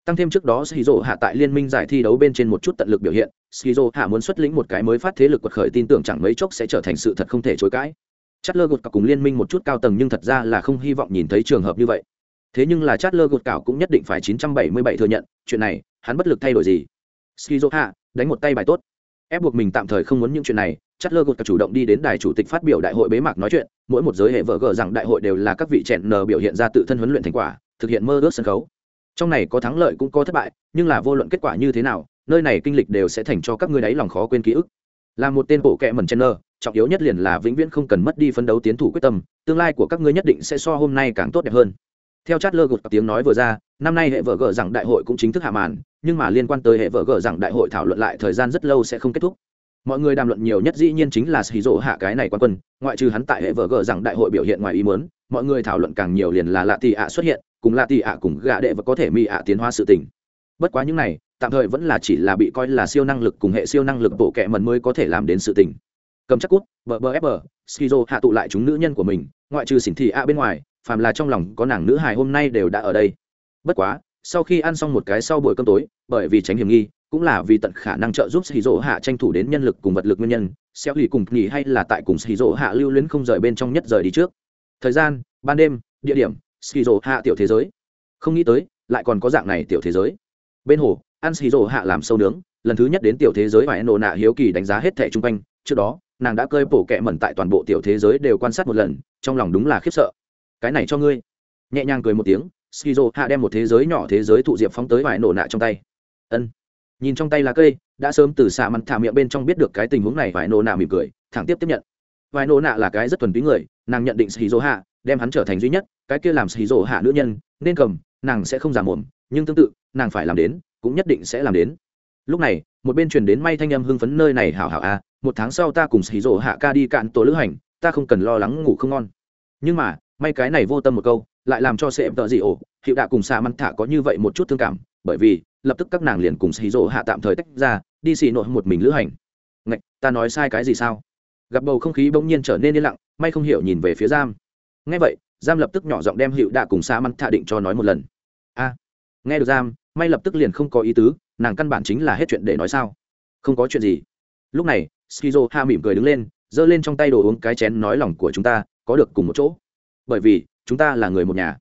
Tăng thêm trước đó skizo hạ tại liên minh giải thi đấu bên trên một chút tận lực biểu hiện, skizo hạ muốn xuất lĩnh một cái mới phát thế lực quật khởi tin tưởng chẳng mấy chốc sẽ trở thành sự thật không thể chối cãi. Chát lơ gột cả cùng liên minh một chút cao tầng nhưng thật ra là không hy vọng nhìn thấy trường hợp như vậy. Thế nhưng là chát lơ gột cảo cũng nhất định phải 977 thừa nhận, chuyện này, hắn bất lực thay đổi gì? Skizo hạ, đánh một tay bài tốt ép buộc mình tạm thời không muốn những chuyện này chát lơ gột chủ động đi đến đài chủ tịch phát biểu đại hội bế mạc nói chuyện, mỗi một giới hệ vợ gờ rằng đại hội đều là các vị trẻ nờ biểu hiện ra tự thân huấn luyện thành quả, thực hiện mơ ước sân khấu. Trong này có thắng lợi cũng có thất bại, nhưng là vô luận kết quả như thế nào, nơi này kinh lịch đều sẽ thành cho các ngươi đáy lòng khó quên ký ức. Là một tên bộ kệ mẩn chen nơ trọng yếu nhất liền là vĩnh viễn không cần mất đi phấn đấu tiến thủ quyết tâm, tương lai của các ngươi nhất định sẽ so hôm nay càng tốt đẹp hơn. Theo chát lơ gột tiếng nói vừa ra, năm nay hệ vợ gờ rằng đại hội cũng chính thức hạ màn nhưng mà liên quan tới hệ vợ gờ rằng đại hội thảo luận lại thời gian rất lâu sẽ không kết thúc. Mọi người đàm luận nhiều nhất dĩ nhiên chính là xì rỗ hạ cái này quan quân, ngoại trừ hắn tại hệ vợ gờ rằng đại hội biểu hiện ngoài ý muốn, mọi người thảo luận càng nhiều liền là lạ tì ạ xuất hiện, cùng lạ tì ạ cùng gạ đệ và có thể mi ạ tiến hóa sự tình. Bất quá những này, tạm thời vẫn là chỉ là bị coi là siêu năng lực cùng hệ siêu năng lực bộ kệ mần mới có thể làm đến sự tình. Cầm chắc cút, bờ bờ ép bờ skizo hạ tụ lại chúng nữ nhân của mình, ngoại trừ xỉn thị a bên ngoài, phàm là trong lòng có nàng nữ hài hôm nay đều đã ở đây. Bất quá sau khi ăn xong một cái sau buổi cơm tối, bởi vì tránh hiểm nghi, cũng là vì tận khả năng trợ giúp xì rỗ hạ tranh thủ đến nhân lực cùng vật lực nguyên nhân, xéo lì cùng nghỉ hay là tại cùng xì rỗ hạ lưu luyến không rời bên trong nhất rời đi trước. Thời gian, ban đêm, địa điểm xì rỗ hạ tiểu thế giới. Không nghĩ tới, lại còn có dạng này tiểu thế giới. Bên hồ, ăn xì rỗ hạ làm sâu nướng, lần thứ nhất đến tiểu thế giới và nổ nạ hiếu kỳ đánh giá hết thẻ chung quanh. Trước đó, nàng đã cơi bổ kẹ mẩn tại toàn bộ tiểu thế giới đều quan sát một lần, trong lòng đúng là khiếp sợ. Cái này cho ngươi. Nhẹ nhàng cười một tiếng skizo hạ đem một thế giới nhỏ thế giới thụ diệp phóng tới vải nổ nạ trong tay. Ân. Nhìn trong tay lá cây, đã sớm từ xạ mặt thả miệng bên trong biết được cái tình huống này vải nổ nạ mỉm cười, thẳng tiếp tiếp nhận. Vải nổ nạ là cái rất thuần túy người, nàng nhận định skizo hạ đem hắn trở thành duy nhất, cái kia làm skizo hạ nữ nhân, nên cầm, nàng sẽ không giả mồm, nhưng tương tự, nàng phải làm đến, cũng nhất định sẽ làm đến. Lúc này, một bên truyền đến may thanh âm hưng phấn nơi này, hảo hảo a, một tháng sau ta cùng xì hạ ca đi cạn tổ lữ hành, ta không cần lo lắng ngủ không ngon. Nhưng mà, may cái này vô tâm một câu lại làm cho sệm tợ dị ổ, hiệu đạ cùng xà măn thả có như vậy một chút thương cảm, bởi vì lập tức các nàng liền cùng xì rỗ hạ tạm thời tách ra, đi xì nội một mình lữ hành. Ngạch, ta nói sai cái gì sao? Gặp bầu không khí bỗng nhiên trở nên yên lặng, may không hiểu nhìn về phía giam. Nghe vậy, giam lập tức nhỏ giọng đem hiệu đạ cùng xà măn thả định cho nói một lần. A, nghe được giam, may lập tức liền không có ý tứ, nàng căn bản chính là hết chuyện để nói sao. Không có chuyện gì. Lúc này skizo ha mỉm cười đứng lên, giơ lên trong tay đồ uống cái chén nói lòng của chúng ta, có được cùng một chỗ. Bởi vì chúng ta là người một nhà.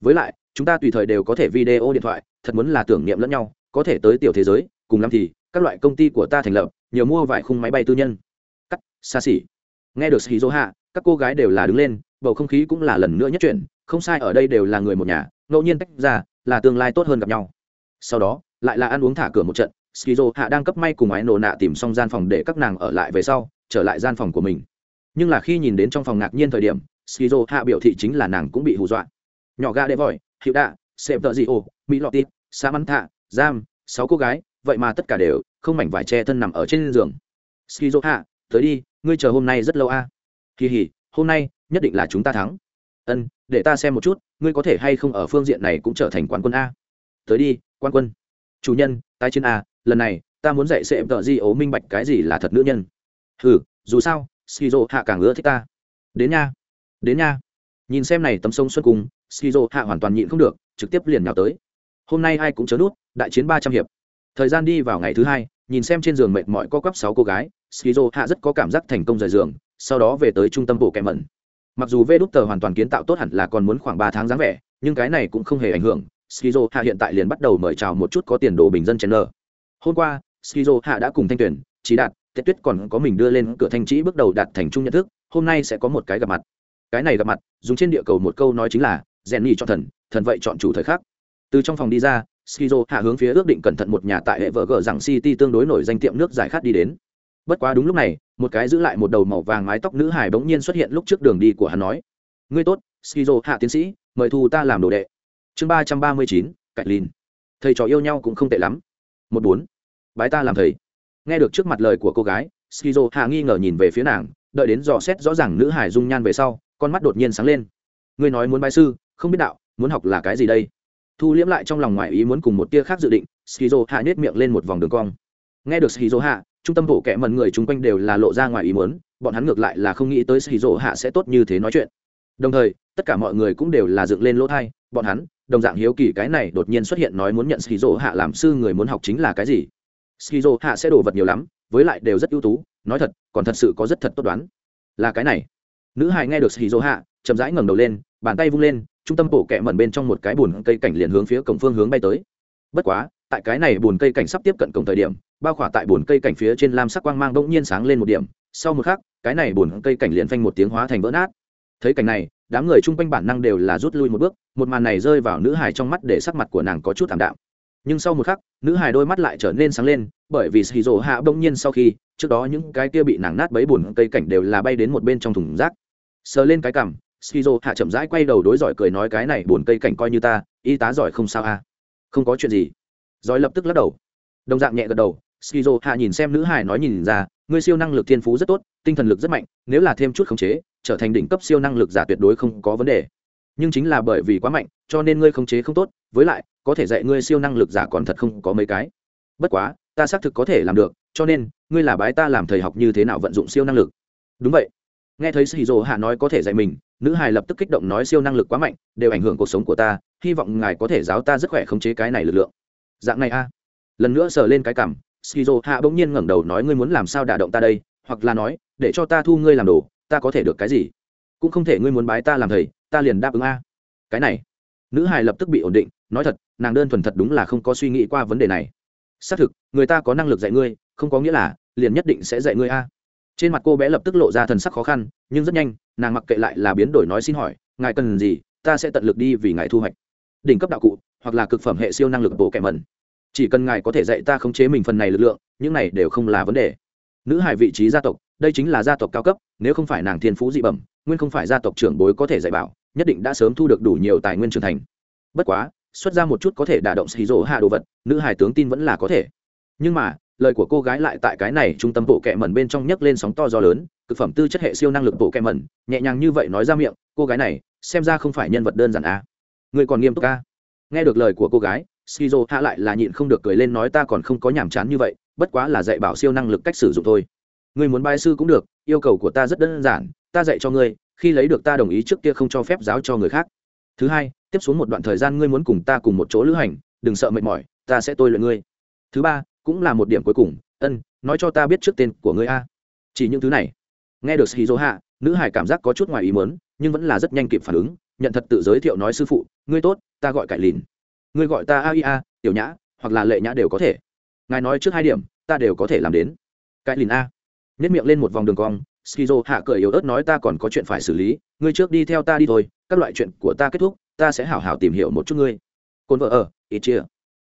Với lại, chúng ta tùy thời đều có thể video điện thoại, thật muốn là tưởng niệm lẫn nhau, có thể tới tiểu thế giới, cùng lắm thì, các loại công ty của ta thành lập, nhiều mua vài khung máy bay tư nhân. Cắt, xa xỉ. Nghe được shizu hạ các cô gái đều là đứng lên, bầu không khí cũng là lần nữa nhất chuyển, không sai, ở đây đều là người một nhà, ngẫu nhiên tách ra, là tương lai tốt hơn gặp nhau. Sau đó, lại là ăn uống thả cửa một trận skizo hạ đang cấp may cùng ái nổ nạ tìm xong gian phòng để các nàng ở lại về sau, trở lại gian phòng của mình. Nhưng là khi nhìn đến trong phòng ngạc nhiên thời điểm skizo hạ biểu thị chính là nàng cũng bị hù dọa. Nhỏ ga đê vòi, hiệu đạ, xẹp tợ dị ô mỹ lọt tít sa mắn thạ, giam, sáu cô gái, vậy mà tất cả đều không mảnh vải che thân nằm ở trên giường. Skizo hạ, tới đi, ngươi chờ hôm nay rất lâu a. À? kỳ hỉ, hôm nay, nhất định là chúng ta thắng. Ân, để ta xem một chút, ngươi có thể hay không ở phương diện này cũng trở thành quán quân a. Tới đi quan quân. Chủ nhân, tái chiến a, lần này, ta muốn dạy sẽ tợ di ố minh bạch cái gì là thật nữ nhân. Ừ dù sao, skizo hạ càng ưa thích ta. Đến nha đến nha. Nhìn xem này tấm sông xuân cung, skizo hạ hoàn toàn nhịn không được, trực tiếp liền nhào tới. Hôm nay ai cũng chớ nút, đại chiến ba trăm hiệp. Thời gian đi vào ngày thứ hai, nhìn xem trên giường mệt mỏi co quắp sáu cô gái, skizo hạ rất có cảm giác thành công rời giường, sau đó về tới trung tâm bộ kẹ mẩn. Mặc dù vê đúc tờ hoàn toàn kiến tạo tốt hẳn là còn muốn khoảng ba tháng dáng vẻ, nhưng cái này cũng không hề ảnh hưởng, skizo hạ hiện tại liền bắt đầu mời chào một chút có tiền đồ bình dân chen lờ hôm qua, skizo hạ đã cùng thanh tuyển trí đạt, tết tuyết còn có mình đưa lên cửa thanh trĩ bước đầu đạt thành chung nhận thức, hôm nay sẽ có một cái gặp mặt cái này gặp mặt, dùng trên địa cầu một câu nói chính là, rèn nhì cho thần thần vậy chọn chủ thời khắc. Từ trong phòng đi ra, skizo hạ hướng phía ước định cẩn thận một nhà tại hệ vợ gờ rằng city tương đối nổi danh tiệm nước giải khát đi đến. Bất quá đúng lúc này, một cái giữ lại một đầu màu vàng mái tóc nữ hải bỗng nhiên xuất hiện lúc trước đường đi của hắn nói, ngươi tốt, skizo hạ tiến sĩ, mời thu ta làm đồ đệ. Chương ba trăm ba mươi chín, cạnh lìn. Thầy trò yêu nhau cũng không tệ lắm. Một bốn, bái ta làm thầy. Nghe được trước mặt lời của cô gái, skizo hạ nghi ngờ nhìn về phía nàng, đợi đến dò xét rõ ràng nữ hải dung nhan về sau con mắt đột nhiên sáng lên. Ngươi nói muốn bài sư, không biết đạo, muốn học là cái gì đây? Thu liễm lại trong lòng ngoài ý muốn cùng một tia khác dự định skizo hạ nhét miệng lên một vòng đường cong. Nghe được skizo hạ trung tâm bộ kẻ mần người chung quanh đều là lộ ra ngoài ý muốn, bọn hắn ngược lại là không nghĩ tới skizo hạ sẽ tốt như thế nói chuyện. Đồng thời, tất cả mọi người cũng đều là dựng lên lỗ thai, bọn hắn, đồng dạng hiếu kỳ cái này đột nhiên xuất hiện nói muốn nhận skizo hạ làm sư người muốn học chính là cái gì? Skizo hạ sẽ đổ vật nhiều lắm, với lại đều rất ưu tú, nói thật, còn thật sự có rất thật tốt đoán. Là cái này nữ hài nghe được skizo hạ, chậm rãi ngẩng đầu lên, bàn tay vung lên, trung tâm bộ kẹ mẩn bên trong một cái bùn cây cảnh liền hướng phía cổng phương hướng bay tới. Bất quá, tại cái này bùn cây cảnh sắp tiếp cận cổng thời điểm, bao khỏa tại bùn cây cảnh phía trên lam sắc quang mang bỗng nhiên sáng lên một điểm. Sau một khắc, cái này bùn cây cảnh liền phanh một tiếng hóa thành vỡ nát. Thấy cảnh này, đám người chung quanh bản năng đều là rút lui một bước, một màn này rơi vào nữ hài trong mắt để sắc mặt của nàng có chút thảm đạm. Nhưng sau một khắc, nữ hài đôi mắt lại trở nên sáng lên, bởi vì xì rổ hạ bỗng nhiên sau khi, trước đó những cái kia bị nàng nát bấy bùn cây cảnh đều là bay đến một bên trong thùng rác sờ lên cái cằm, skizo hạ chậm rãi quay đầu đối giỏi cười nói cái này buồn cây cảnh coi như ta, y tá giỏi không sao a. À? không có chuyện gì. Giỏi lập tức lắc đầu. Đồng dạng nhẹ gật đầu, skizo hạ nhìn xem nữ hải nói nhìn ra, ngươi siêu năng lực thiên phú rất tốt, tinh thần lực rất mạnh, nếu là thêm chút khống chế, trở thành đỉnh cấp siêu năng lực giả tuyệt đối không có vấn đề. Nhưng chính là bởi vì quá mạnh, cho nên ngươi khống chế không tốt, với lại, có thể dạy ngươi siêu năng lực giả còn thật không có mấy cái. Bất quá, ta xác thực có thể làm được, cho nên, ngươi là bái ta làm thầy học như thế nào vận dụng siêu năng lực. Đúng vậy nghe thấy sĩ dỗ hạ nói có thể dạy mình, nữ hài lập tức kích động nói siêu năng lực quá mạnh, đều ảnh hưởng cuộc sống của ta, hy vọng ngài có thể giáo ta rất khỏe khống chế cái này lực lượng. Dạng này a. Lần nữa sờ lên cái cảm skizo hạ bỗng nhiên ngẩng đầu nói ngươi muốn làm sao đả động ta đây, hoặc là nói, để cho ta thu ngươi làm đồ, ta có thể được cái gì? Cũng không thể ngươi muốn bái ta làm thầy, ta liền đáp ứng a. Cái này. Nữ hài lập tức bị ổn định, nói thật, nàng đơn thuần thật đúng là không có suy nghĩ qua vấn đề này. Xác thực, người ta có năng lực dạy ngươi, không có nghĩa là liền nhất định sẽ dạy ngươi a trên mặt cô bé lập tức lộ ra thần sắc khó khăn, nhưng rất nhanh, nàng mặc kệ lại là biến đổi nói xin hỏi, ngài cần gì, ta sẽ tận lực đi vì ngài thu hoạch đỉnh cấp đạo cụ, hoặc là cực phẩm hệ siêu năng lực bộ kẻ mẩn. Chỉ cần ngài có thể dạy ta khống chế mình phần này lực lượng, những này đều không là vấn đề. Nữ hải vị trí gia tộc, đây chính là gia tộc cao cấp, nếu không phải nàng thiên phú dị bẩm, nguyên không phải gia tộc trưởng bối có thể dạy bảo, nhất định đã sớm thu được đủ nhiều tài nguyên trưởng thành. Bất quá, xuất ra một chút có thể đả động xì rỗ hạ đồ vật, nữ hải tướng tin vẫn là có thể. Nhưng mà lời của cô gái lại tại cái này trung tâm bộ kẹ mẩn bên trong nhấc lên sóng to gió lớn, cực phẩm tư chất hệ siêu năng lực bộ kẹ mẩn, nhẹ nhàng như vậy nói ra miệng, cô gái này, xem ra không phải nhân vật đơn giản à. người còn nghiêm túc à. nghe được lời của cô gái, skizo hạ lại là nhịn không được cười lên nói, ta còn không có nhàm chán như vậy, bất quá là dạy bảo siêu năng lực cách sử dụng thôi người muốn bài sư cũng được, yêu cầu của ta rất đơn giản, ta dạy cho ngươi, khi lấy được ta đồng ý trước kia không cho phép giáo cho người khác thứ hai, tiếp xuống một đoạn thời gian ngươi muốn cùng ta cùng một chỗ lữ hành, đừng sợ mệt mỏi, ta sẽ tôi luyện ngươi thứ ba cũng là một điểm cuối cùng. Ân, nói cho ta biết trước tên của ngươi a. Chỉ những thứ này. Nghe được shizu hạ nữ hải cảm giác có chút ngoài ý mớn nhưng vẫn là rất nhanh kịp phản ứng, nhận thật tự giới thiệu nói sư phụ, ngươi tốt, ta gọi cải lìn. Ngươi gọi ta aia tiểu nhã, hoặc là lệ nhã đều có thể. Ngài nói trước hai điểm, ta đều có thể làm đến. Cải lìn a. Nhét miệng lên một vòng đường cong skizo hạ cười yếu ớt nói, ta còn có chuyện phải xử lý, ngươi trước đi theo ta đi thôi, các loại chuyện của ta kết thúc, ta sẽ hảo hảo tìm hiểu một chút ngươi. Cồn vợ ở ít chia.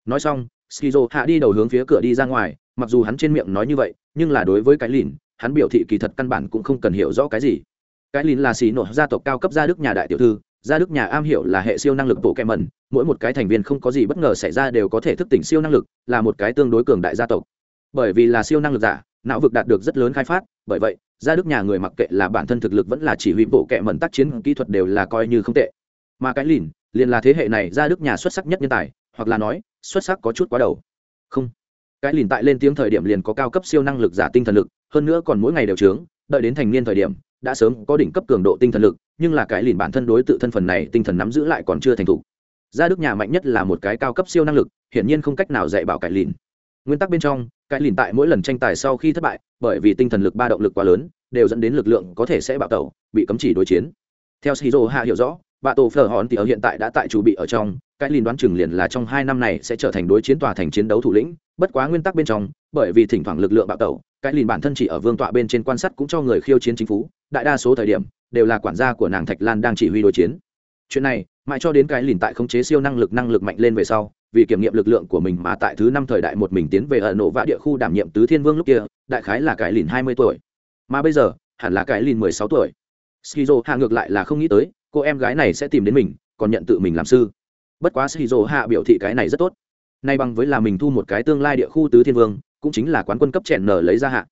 Nói xong skizo hạ đi đầu hướng phía cửa đi ra ngoài, mặc dù hắn trên miệng nói như vậy, nhưng là đối với cái lìn, hắn biểu thị kỳ thật căn bản cũng không cần hiểu rõ cái gì. Cái lìn là xì nổ gia tộc cao cấp gia đức nhà đại tiểu thư, gia đức nhà am hiểu là hệ siêu năng lực bộ kẹm mẩn, mỗi một cái thành viên không có gì bất ngờ xảy ra đều có thể thức tỉnh siêu năng lực, là một cái tương đối cường đại gia tộc. Bởi vì là siêu năng lực giả, não vực đạt được rất lớn khai phát, bởi vậy, gia đức nhà người mặc kệ là bản thân thực lực vẫn là chỉ huy bộ kẹm mẩn tác chiến kỹ thuật đều là coi như không tệ. Mà cái lìn, liền là thế hệ này gia đức nhà xuất sắc nhất nhân tài hoặc là nói, xuất sắc có chút quá đầu. Không. Cái lìn tại lên tiếng thời điểm liền có cao cấp siêu năng lực giả tinh thần lực, hơn nữa còn mỗi ngày đều trướng đợi đến thành niên thời điểm, đã sớm có đỉnh cấp cường độ tinh thần lực, nhưng là cái lìn bản thân đối tự thân phần này tinh thần nắm giữ lại còn chưa thành thục. Gia đức nhà mạnh nhất là một cái cao cấp siêu năng lực, hiển nhiên không cách nào dạy bảo cái lìn. Nguyên tắc bên trong, cái lìn tại mỗi lần tranh tài sau khi thất bại, bởi vì tinh thần lực ba động lực quá lớn, đều dẫn đến lực lượng có thể sẽ bạo tẩu, bị cấm chỉ đối chiến. Theo shizu hạ hiểu rõ bà tổ phở hòn thì ở hiện tại đã tại chủ bị ở trong, cái lìn đoán chừng liền là trong hai năm này sẽ trở thành đối chiến tòa thành chiến đấu thủ lĩnh, bất quá nguyên tắc bên trong, bởi vì thỉnh thoảng lực lượng bạo tẩu, cái lìn bản thân chỉ ở vương tọa bên trên quan sát cũng cho người khiêu chiến chính phủ, đại đa số thời điểm, đều là quản gia của nàng thạch lan đang chỉ huy đối chiến. Chuyện này, mãi cho đến cái lìn tại khống chế siêu năng lực năng lực mạnh lên về sau, vì kiểm nghiệm lực lượng của mình mà tại thứ năm thời đại một mình tiến về ở nổ vạ địa khu đảm nhiệm tứ thiên vương lúc kia, đại khái là cái lìn hai mươi tuổi. Mà bây giờ, hẳn là cái lìn mười sáu tuổi. Skizo hạ ngược lại là không nghĩ tới cô em gái này sẽ tìm đến mình, còn nhận tự mình làm sư. Bất quá skizo hạ biểu thị cái này rất tốt. Nay bằng với là mình thu một cái tương lai địa khu tứ thiên vương, cũng chính là quán quân cấp trẻ nở lấy ra hạ.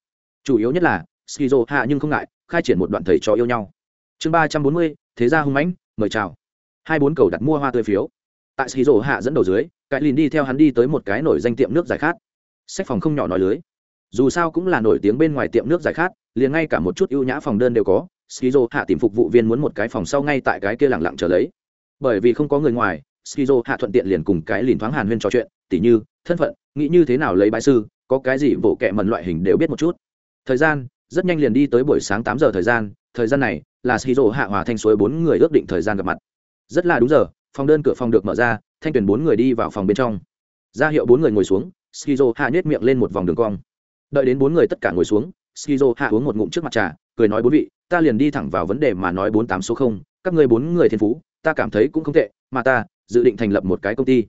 Chủ yếu nhất là skizo hạ nhưng không ngại, khai triển một đoạn thầy trò yêu nhau. Chương ba trăm bốn mươi, thế gia hung mãnh, mời chào. Hai bốn cầu đặt mua hoa tươi phiếu. Tại skizo hạ dẫn đầu dưới, cái lìn đi theo hắn đi tới một cái nổi danh tiệm nước giải khát. Sách phòng không nhỏ nói lưới. Dù sao cũng là nổi tiếng bên ngoài tiệm nước giải khát, liền ngay cả một chút ưu nhã phòng đơn đều có skizo hạ tìm phục vụ viên muốn một cái phòng sau ngay tại cái kia lẳng lặng chờ lấy. Bởi vì không có người ngoài skizo hạ thuận tiện liền cùng cái lìn thoáng hàn huyên trò chuyện, tỉ như, thân phận, nghĩ như thế nào lấy bãi sư, có cái gì vụ kệ mần loại hình đều biết một chút. Thời gian, rất nhanh liền đi tới buổi sáng tám giờ thời gian thời gian này là skizo hạ hòa thanh suối bốn người ước định thời gian gặp mặt. Rất là đúng giờ, phòng đơn cửa phòng được mở ra, thanh tuyển bốn người đi vào phòng bên trong. Ra hiệu bốn người ngồi xuống skizo hạ nhét miệng lên một vòng đường cong. Đợi đến bốn người tất cả ngồi xuống skizo hạ uống một ngụm trước mặt trà cười nói bốn vị, ta liền đi thẳng vào vấn đề mà nói bốn tám số không, các ngươi bốn người thiên phú, ta cảm thấy cũng không tệ, mà ta dự định thành lập một cái công ty.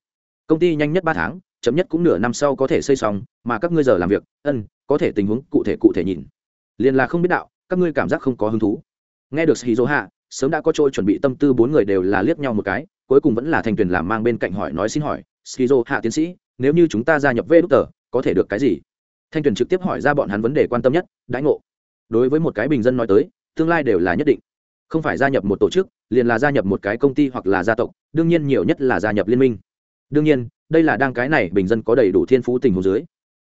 Công ty nhanh nhất ba tháng chấm nhất cũng nửa năm sau có thể xây xong, mà các ngươi giờ làm việc, ân, có thể tình huống cụ thể cụ thể nhìn. Liền là không biết đạo, các ngươi cảm giác không có hứng thú. Nghe được shizu hạ sớm đã có trôi chuẩn bị tâm tư bốn người đều là liếc nhau một cái, cuối cùng vẫn là thành tuyển làm mang bên cạnh hỏi nói xin hỏi shizu hạ tiến sĩ, nếu như chúng ta gia nhập vê đúc tờ, có thể được cái gì? Thanh tuyển trực tiếp hỏi ra bọn hắn vấn đề quan tâm nhất, đãi ngộ đối với một cái bình dân nói tới, tương lai đều là nhất định. Không phải gia nhập một tổ chức, liền là gia nhập một cái công ty hoặc là gia tộc, đương nhiên nhiều nhất là gia nhập liên minh. Đương nhiên, đây là đang cái này bình dân có đầy đủ thiên phú tình hồ dưới.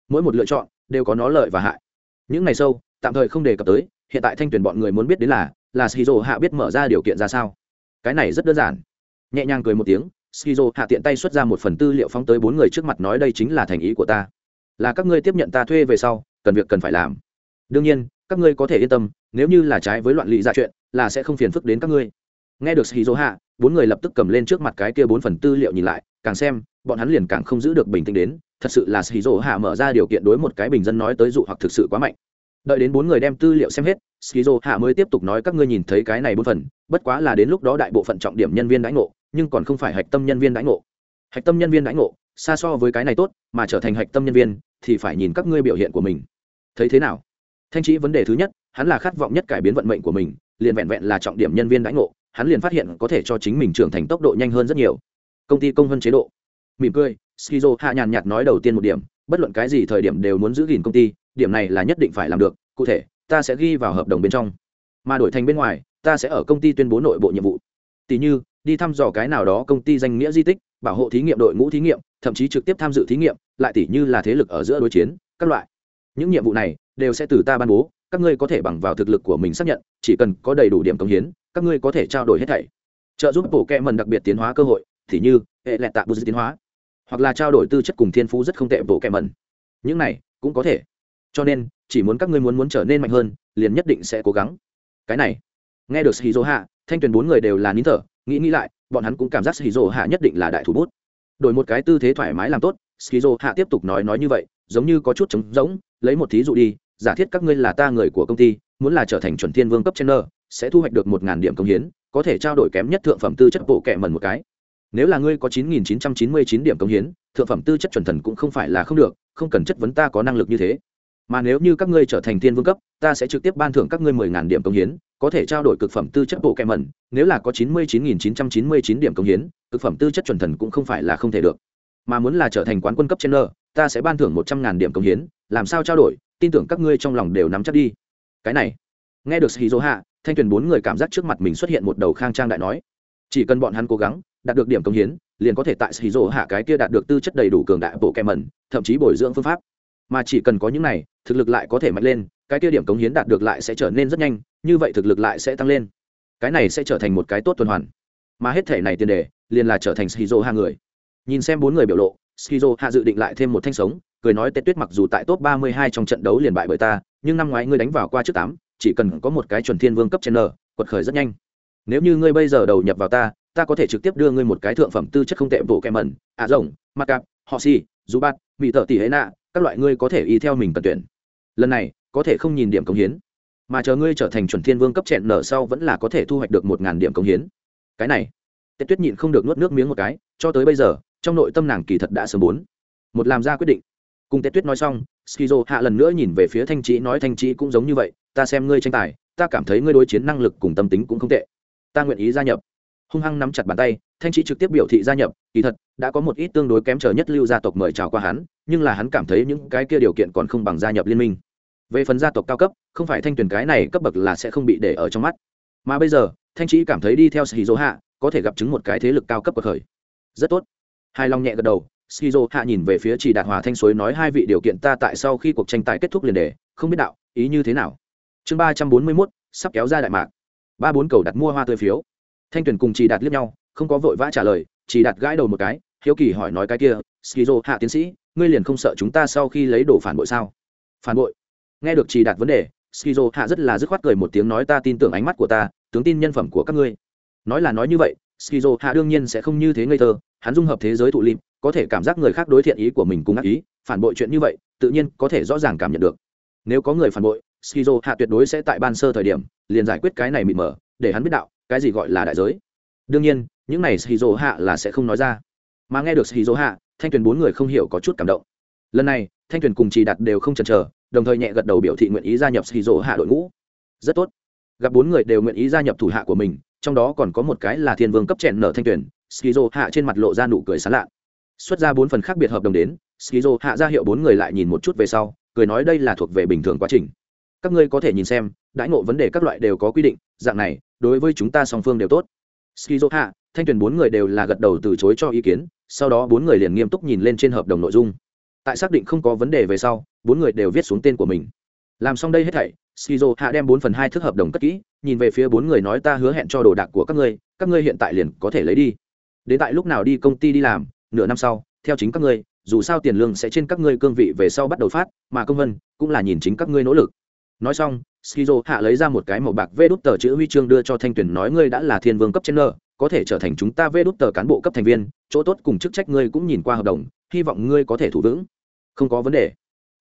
Mỗi một lựa chọn đều có nó lợi và hại. Những ngày sâu tạm thời không đề cập tới, hiện tại thanh tuyển bọn người muốn biết đến là là shizu hạ biết mở ra điều kiện ra sao. Cái này rất đơn giản. Nhẹ nhàng cười một tiếng shizu hạ tiện tay xuất ra một phần tư liệu phóng tới bốn người trước mặt nói đây chính là thành ý của ta. Là các ngươi tiếp nhận ta thuê về sau, cần việc cần phải làm đương nhiên, các ngươi có thể yên tâm, nếu như là trái với loạn lị ra chuyện, là sẽ không phiền phức đến các ngươi. Nghe được shizu hạ bốn người lập tức cầm lên trước mặt cái kia bốn phần tư liệu nhìn lại, càng xem, bọn hắn liền càng không giữ được bình tĩnh đến, thật sự là shizu hạ mở ra điều kiện đối một cái bình dân nói tới dụ hoặc thực sự quá mạnh. Đợi đến bốn người đem tư liệu xem hết shizu hạ mới tiếp tục nói các ngươi nhìn thấy cái này bốn phần, bất quá là đến lúc đó đại bộ phận trọng điểm nhân viên đãi ngộ, nhưng còn không phải hạch tâm nhân viên đãi ngộ. Hạch tâm nhân viên đãi ngộ, xa so với cái này tốt, mà trở thành hạch tâm nhân viên, thì phải nhìn các ngươi biểu hiện của mình. Thấy thế nào? Thanh trí vấn đề thứ nhất, hắn là khát vọng nhất cải biến vận mệnh của mình, liền vẹn vẹn là trọng điểm nhân viên đãi ngộ, hắn liền phát hiện có thể cho chính mình trưởng thành tốc độ nhanh hơn rất nhiều. Công ty công văn chế độ. Mỉm cười, skizo hạ nhàn nhạt nói đầu tiên một điểm, bất luận cái gì thời điểm đều muốn giữ gìn công ty, điểm này là nhất định phải làm được, cụ thể, ta sẽ ghi vào hợp đồng bên trong. Mà đổi thành bên ngoài, ta sẽ ở công ty tuyên bố nội bộ nhiệm vụ. Tỷ như, đi thăm dò cái nào đó công ty danh nghĩa di tích, bảo hộ thí nghiệm đội ngũ thí nghiệm, thậm chí trực tiếp tham dự thí nghiệm, lại tỷ như là thế lực ở giữa đối chiến, các loại những nhiệm vụ này đều sẽ từ ta ban bố, các ngươi có thể bằng vào thực lực của mình xác nhận, chỉ cần có đầy đủ điểm công hiến, các ngươi có thể trao đổi hết thảy. Trợ giúp bộ kẹ mần đặc biệt tiến hóa cơ hội, thì như hệ lẹt tạ bù tiến hóa, hoặc là trao đổi tư chất cùng thiên phú rất không tệ bộ kẹ mần. Những này cũng có thể. Cho nên, chỉ muốn các ngươi muốn muốn trở nên mạnh hơn, liền nhất định sẽ cố gắng. Cái này, nghe được shizu hạ, thanh tuyền bốn người đều là nín thở, nghĩ nghĩ lại, bọn hắn cũng cảm giác shizu hạ nhất định là đại thủ bút. Đổi một cái tư thế thoải mái làm tốt shizu hạ tiếp tục nói nói như vậy, giống như có chút trống rỗng lấy một thí dụ đi, giả thiết các ngươi là ta người của công ty, muốn là trở thành chuẩn thiên vương cấp trên nơ sẽ thu hoạch được một ngàn điểm công hiến, có thể trao đổi kém nhất thượng phẩm tư chất bộ kệ mần một cái. Nếu là ngươi có chín nghìn chín trăm chín mươi chín điểm công hiến, thượng phẩm tư chất chuẩn thần cũng không phải là không được, không cần chất vấn ta có năng lực như thế. Mà nếu như các ngươi trở thành thiên vương cấp, ta sẽ trực tiếp ban thưởng các ngươi mười ngàn điểm công hiến, có thể trao đổi cực phẩm tư chất bộ kệ mần nếu là có chín mươi chín nghìn chín trăm chín mươi chín điểm công hiến, cực phẩm tư chất chuẩn thần cũng không phải là không thể được. Mà muốn là trở thành quán quân cấp trên nơ ta sẽ ban thưởng một trăm ngàn điểm công hiến làm sao trao đổi, tin tưởng các ngươi trong lòng đều nắm chắc đi. Cái này, nghe được shizu hạ thanh tuyền bốn người cảm giác trước mặt mình xuất hiện một đầu khang trang đại nói. Chỉ cần bọn hắn cố gắng, đạt được điểm công hiến, liền có thể tại shizu hạ cái kia đạt được tư chất đầy đủ cường đại bộ kèm mẩn, thậm chí bồi dưỡng phương pháp. Mà chỉ cần có những này, thực lực lại có thể mạnh lên, cái kia điểm cống hiến đạt được lại sẽ trở nên rất nhanh, như vậy thực lực lại sẽ tăng lên. Cái này sẽ trở thành một cái tốt tuần hoàn. Mà hết thể này tiền đề, liền là trở thành shizu hạ người. Nhìn xem bốn người biểu lộ shizu hạ dự định lại thêm một thanh sống cười nói tết tuyết mặc dù tại top 32 trong trận đấu liền bại bởi ta, nhưng năm ngoái ngươi đánh vào qua trước tám, chỉ cần có một cái chuẩn thiên vương cấp trên n quật khởi rất nhanh. Nếu như ngươi bây giờ đầu nhập vào ta ta có thể trực tiếp đưa ngươi một cái thượng phẩm tư chất không tệ bộ kem mẩn, ạ rồng mặc cạp, họ xì, dù bát bị tợ tỷ hệ nạ, các loại ngươi có thể y theo mình cần tuyển. Lần này, có thể không nhìn điểm công hiến. Mà chờ ngươi trở thành chuẩn thiên vương cấp chẹn nở sau vẫn là có thể thu hoạch được một ngàn điểm công hiến. Cái này, tết tuyết nhịn không được nuốt nước miếng một cái, cho tới bây giờ, trong nội tâm nàng kỳ thật đã sớm bốn một làm ra quyết định cùng tết tuyết nói xong, skizo hạ lần nữa nhìn về phía thanh trí nói thanh trí cũng giống như vậy, ta xem ngươi tranh tài, ta cảm thấy ngươi đối chiến năng lực cùng tâm tính cũng không tệ. Ta nguyện ý gia nhập. Hung hăng nắm chặt bàn tay, thanh trí trực tiếp biểu thị gia nhập, kỳ thật, đã có một ít tương đối kém trở nhất lưu gia tộc mời chào qua hắn, nhưng là hắn cảm thấy những cái kia điều kiện còn không bằng gia nhập liên minh. Về phần gia tộc cao cấp, không phải thanh tuyển cái này cấp bậc là sẽ không bị để ở trong mắt. Mà bây giờ, thanh trí cảm thấy đi theo shizu hạ, có thể gặp chứng một cái thế lực cao cấp bậc khởi. Rất tốt. Hai long nhẹ gật đầu skizo hạ nhìn về phía chỉ đạt hòa thanh suối nói hai vị điều kiện ta tại sau khi cuộc tranh tài kết thúc liền đề không biết đạo, ý như thế nào? Chương ba trăm bốn mươi mốt, sắp kéo ra đại mạc. Ba bốn cầu đặt mua hoa tươi phiếu. Thanh tuyển cùng chỉ đạt liếc nhau, không có vội vã trả lời, chỉ đạt gãi đầu một cái, hiếu kỳ hỏi nói cái kia, skizo hạ tiến sĩ, ngươi liền không sợ chúng ta sau khi lấy đồ phản bội sao? Phản bội? Nghe được chỉ đạt vấn đề, skizo hạ rất là dứt khoát cười một tiếng nói, ta tin tưởng ánh mắt của ta, tướng tin nhân phẩm của các ngươi. Nói là nói như vậy, skizo hạ đương nhiên sẽ không như thế ngây thơ, hắn dung hợp thế giới thụ lim có thể cảm giác người khác đối thiện ý của mình cùng ác ý, phản bội chuyện như vậy, tự nhiên có thể rõ ràng cảm nhận được. Nếu có người phản bội, skizo hạ tuyệt đối sẽ tại ban sơ thời điểm, liền giải quyết cái này mịt mờ, để hắn biết đạo, cái gì gọi là đại giới. Đương nhiên, những này skizo hạ là sẽ không nói ra. Mà nghe được skizo hạ, thanh tuyền bốn người không hiểu có chút cảm động. Lần này, thanh tuyền cùng trì đặt đều không chần chờ, đồng thời nhẹ gật đầu biểu thị nguyện ý gia nhập skizo hạ đội ngũ. Rất tốt. Gặp bốn người đều nguyện ý gia nhập thủ hạ của mình, trong đó còn có một cái là thiên vương cấp chèn nở thanh tuyển skizo hạ trên mặt lộ ra nụ cười sán lạ xuất ra bốn phần khác biệt hợp đồng đến, skizo hạ ra hiệu bốn người lại nhìn một chút về sau, cười nói đây là thuộc về bình thường quá trình. Các ngươi có thể nhìn xem, đãi ngộ vấn đề các loại đều có quy định, dạng này, đối với chúng ta song phương đều tốt. Skizo hạ, thanh tuyển bốn người đều là gật đầu từ chối cho ý kiến, sau đó bốn người liền nghiêm túc nhìn lên trên hợp đồng nội dung. Tại xác định không có vấn đề về sau, bốn người đều viết xuống tên của mình. Làm xong đây hết thảy, skizo hạ đem bốn phần hai thước hợp đồng cất kỹ, nhìn về phía bốn người nói ta hứa hẹn cho đồ đạc của các ngươi các ngươi hiện tại liền có thể lấy đi. Đến tại lúc nào đi công ty đi làm nửa năm sau, theo chính các ngươi, dù sao tiền lương sẽ trên các ngươi cương vị về sau bắt đầu phát, mà công vân cũng là nhìn chính các ngươi nỗ lực. Nói xong, skizo hạ lấy ra một cái màu bạc vê đút tờ chữ huy chương đưa cho thanh tuyển nói ngươi đã là thiên vương cấp trên nợ có thể trở thành chúng ta vê đút tờ cán bộ cấp thành viên, chỗ tốt cùng chức trách ngươi cũng nhìn qua hợp đồng, hy vọng ngươi có thể thủ vững. Không có vấn đề.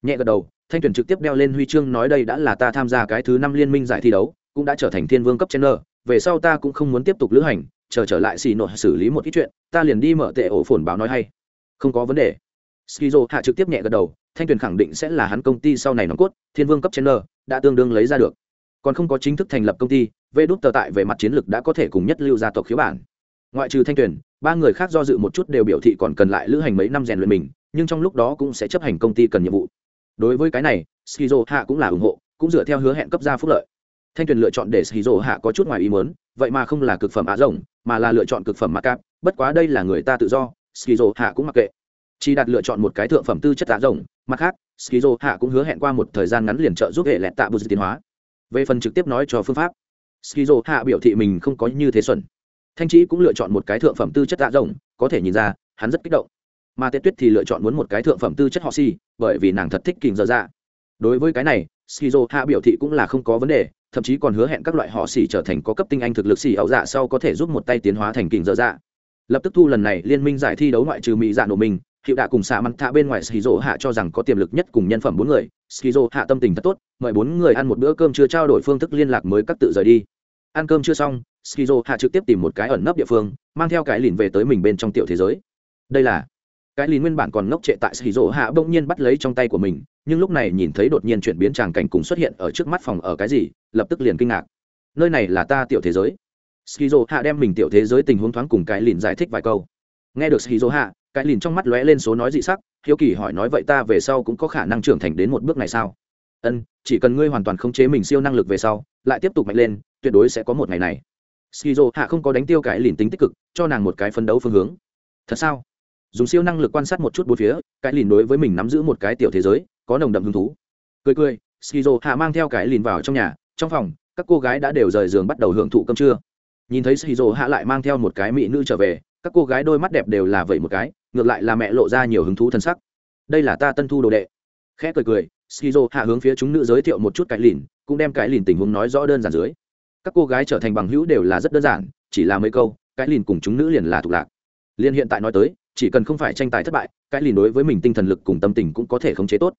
Nhẹ gật đầu, thanh tuyển trực tiếp đeo lên huy chương nói đây đã là ta tham gia cái thứ năm liên minh giải thi đấu, cũng đã trở thành thiên vương cấp trên nợ về sau ta cũng không muốn tiếp tục lữ hành chờ trở lại xì nội xử lý một ít chuyện, ta liền đi mở tệ ổ phồn báo nói hay. Không có vấn đề. Skizo hạ trực tiếp nhẹ gật đầu, thanh tuyền khẳng định sẽ là hắn công ty sau này nòng cốt, thiên vương cấp trên n đã tương đương lấy ra được. Còn không có chính thức thành lập công ty vê đút tờ tại về mặt chiến lược đã có thể cùng nhất lưu gia tộc khiếu bản. Ngoại trừ thanh tuyền, ba người khác do dự một chút đều biểu thị còn cần lại lữ hành mấy năm rèn luyện mình, nhưng trong lúc đó cũng sẽ chấp hành công ty cần nhiệm vụ. Đối với cái này, skizo hạ cũng là ủng hộ, cũng dựa theo hứa hẹn cấp ra phúc lợi. Thanh tuyền lựa chọn để skizo hạ có chút ngoài ý muốn vậy mà không là cực phẩm á rồng, mà là lựa chọn cực phẩm mặc cạp, bất quá đây là người ta tự do, skizo hạ cũng mặc kệ. Chỉ đạt lựa chọn một cái thượng phẩm tư chất á rồng, mặt khác, skizo hạ cũng hứa hẹn qua một thời gian ngắn liền trợ giúp hệ lẹt tạ bù tiến hóa. Về phần trực tiếp nói cho phương pháp, skizo hạ biểu thị mình không có như thế xuẩn. Thanh trí cũng lựa chọn một cái thượng phẩm tư chất á rồng, có thể nhìn ra, hắn rất kích động. Mà tết tuyết thì lựa chọn muốn một cái thượng phẩm tư chất họ si, bởi vì nàng thật thích kình dở dạ. Đối với cái này, skizo hạ biểu thị cũng là không có vấn đề thậm chí còn hứa hẹn các loại họ xỉ trở thành có cấp tinh anh thực lực xỉ ảo dạ sau có thể giúp một tay tiến hóa thành kình dở dạ. Lập tức thu lần này, liên minh giải thi đấu ngoại trừ mỹ dạ nổ mình, hiệu đạ cùng xạ mặn thạ bên ngoài skizo hạ cho rằng có tiềm lực nhất cùng nhân phẩm bốn người. Skizo hạ tâm tình thật tốt, mời bốn người ăn một bữa cơm chưa trao đổi phương thức liên lạc mới các tự rời đi. Ăn cơm chưa xong, skizo hạ trực tiếp tìm một cái ẩn nấp địa phương, mang theo cái lìn về tới mình bên trong tiểu thế giới. Đây là cái lìn nguyên bản còn ngốc trệ tại skizo hạ bỗng nhiên bắt lấy trong tay của mình nhưng lúc này nhìn thấy đột nhiên chuyển biến tràng cảnh cùng xuất hiện ở trước mắt phòng ở cái gì, lập tức liền kinh ngạc. Nơi này là ta tiểu thế giới. Skizo hạ đem mình tiểu thế giới tình huống thoáng cùng cái lìn giải thích vài câu. Nghe được skizo hạ cái lìn trong mắt lóe lên số nói dị sắc, hiếu kỳ hỏi nói vậy ta về sau cũng có khả năng trưởng thành đến một bước này sao? Ân, chỉ cần ngươi hoàn toàn khống chế mình siêu năng lực về sau, lại tiếp tục mạnh lên, tuyệt đối sẽ có một ngày này. Skizo hạ không có đánh tiêu cái lìn tính tích cực, cho nàng một cái phấn đấu phương hướng. Thật sao? Dùng siêu năng lực quan sát một chút bốn phía, cái lìn đối với mình nắm giữ một cái tiểu thế giới có nồng đậm hứng thú. Cười cười, skizo hạ mang theo cái lìn vào trong nhà, trong phòng, các cô gái đã đều rời giường bắt đầu hưởng thụ cơm trưa. Nhìn thấy skizo hạ lại mang theo một cái mỹ nữ trở về, các cô gái đôi mắt đẹp đều là vậy một cái, ngược lại là mẹ lộ ra nhiều hứng thú thân sắc. Đây là ta tân thu đồ đệ. Khẽ cười cười, skizo hạ hướng phía chúng nữ giới thiệu một chút cái lìn, cũng đem cái lìn tình huống nói rõ đơn giản dưới. Các cô gái trở thành bằng hữu đều là rất đơn giản, chỉ là mấy câu, cái lìn cùng chúng nữ liền là thuộc lạc. Liên hiện tại nói tới, chỉ cần không phải tranh tài thất bại, cái lìn đối với mình tinh thần lực cùng tâm tình cũng có thể khống chế tốt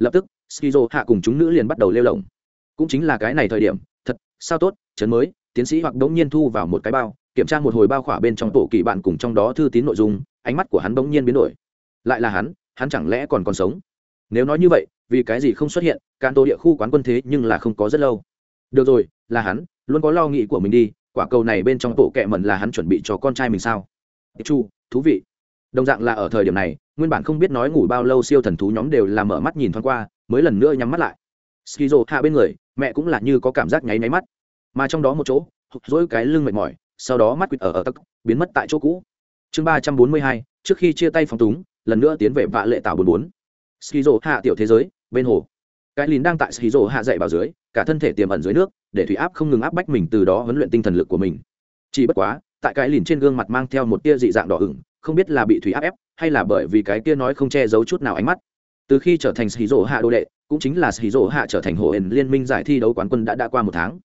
lập tức, skizo hạ cùng chúng nữ liền bắt đầu lêu lỏng. Cũng chính là cái này thời điểm, thật, sao tốt, chấn mới, tiến sĩ hoặc đống nhiên thu vào một cái bao, kiểm tra một hồi bao khỏa bên trong tổ kỳ bạn cùng trong đó thư tín nội dung, ánh mắt của hắn bỗng nhiên biến đổi. Lại là hắn hắn chẳng lẽ còn còn sống? Nếu nói như vậy, vì cái gì không xuất hiện can tô địa khu quán quân thế nhưng là không có rất lâu. Được rồi, là hắn, luôn có lo nghĩ của mình đi, quả cầu này bên trong tổ kẹ mẩn là hắn chuẩn bị cho con trai mình sao? Chu, thú vị đồng dạng là ở thời điểm này, nguyên bản không biết nói ngủ bao lâu siêu thần thú nhóm đều là mở mắt nhìn thoáng qua, mới lần nữa nhắm mắt lại. Skizo hạ bên người, mẹ cũng là như có cảm giác nháy nháy mắt. Mà trong đó một chỗ dỗi cái lưng mệt mỏi, sau đó mắt quýt ở ở tắc biến mất tại chỗ cũ. Chương ba trăm bốn mươi hai, trước khi chia tay phong túng, lần nữa tiến về vạ lệ tảo bốn bốn. Skizo hạ tiểu thế giới, bên hồ. Cái lìn đang tại skizo hạ dậy vào dưới, cả thân thể tiềm ẩn dưới nước, để thủy áp không ngừng áp bách mình từ đó huấn luyện tinh thần lực của mình. Chỉ bất quá, tại cái lìn trên gương mặt mang theo một tia dị dạng đỏ ửng không biết là bị thủy áp ép, hay là bởi vì cái kia nói không che giấu chút nào ánh mắt. Từ khi trở thành sĩ rỗ hạ đô đệ, cũng chính là sĩ rỗ hạ trở thành hộ hển liên minh giải thi đấu quán quân đã đã qua một tháng.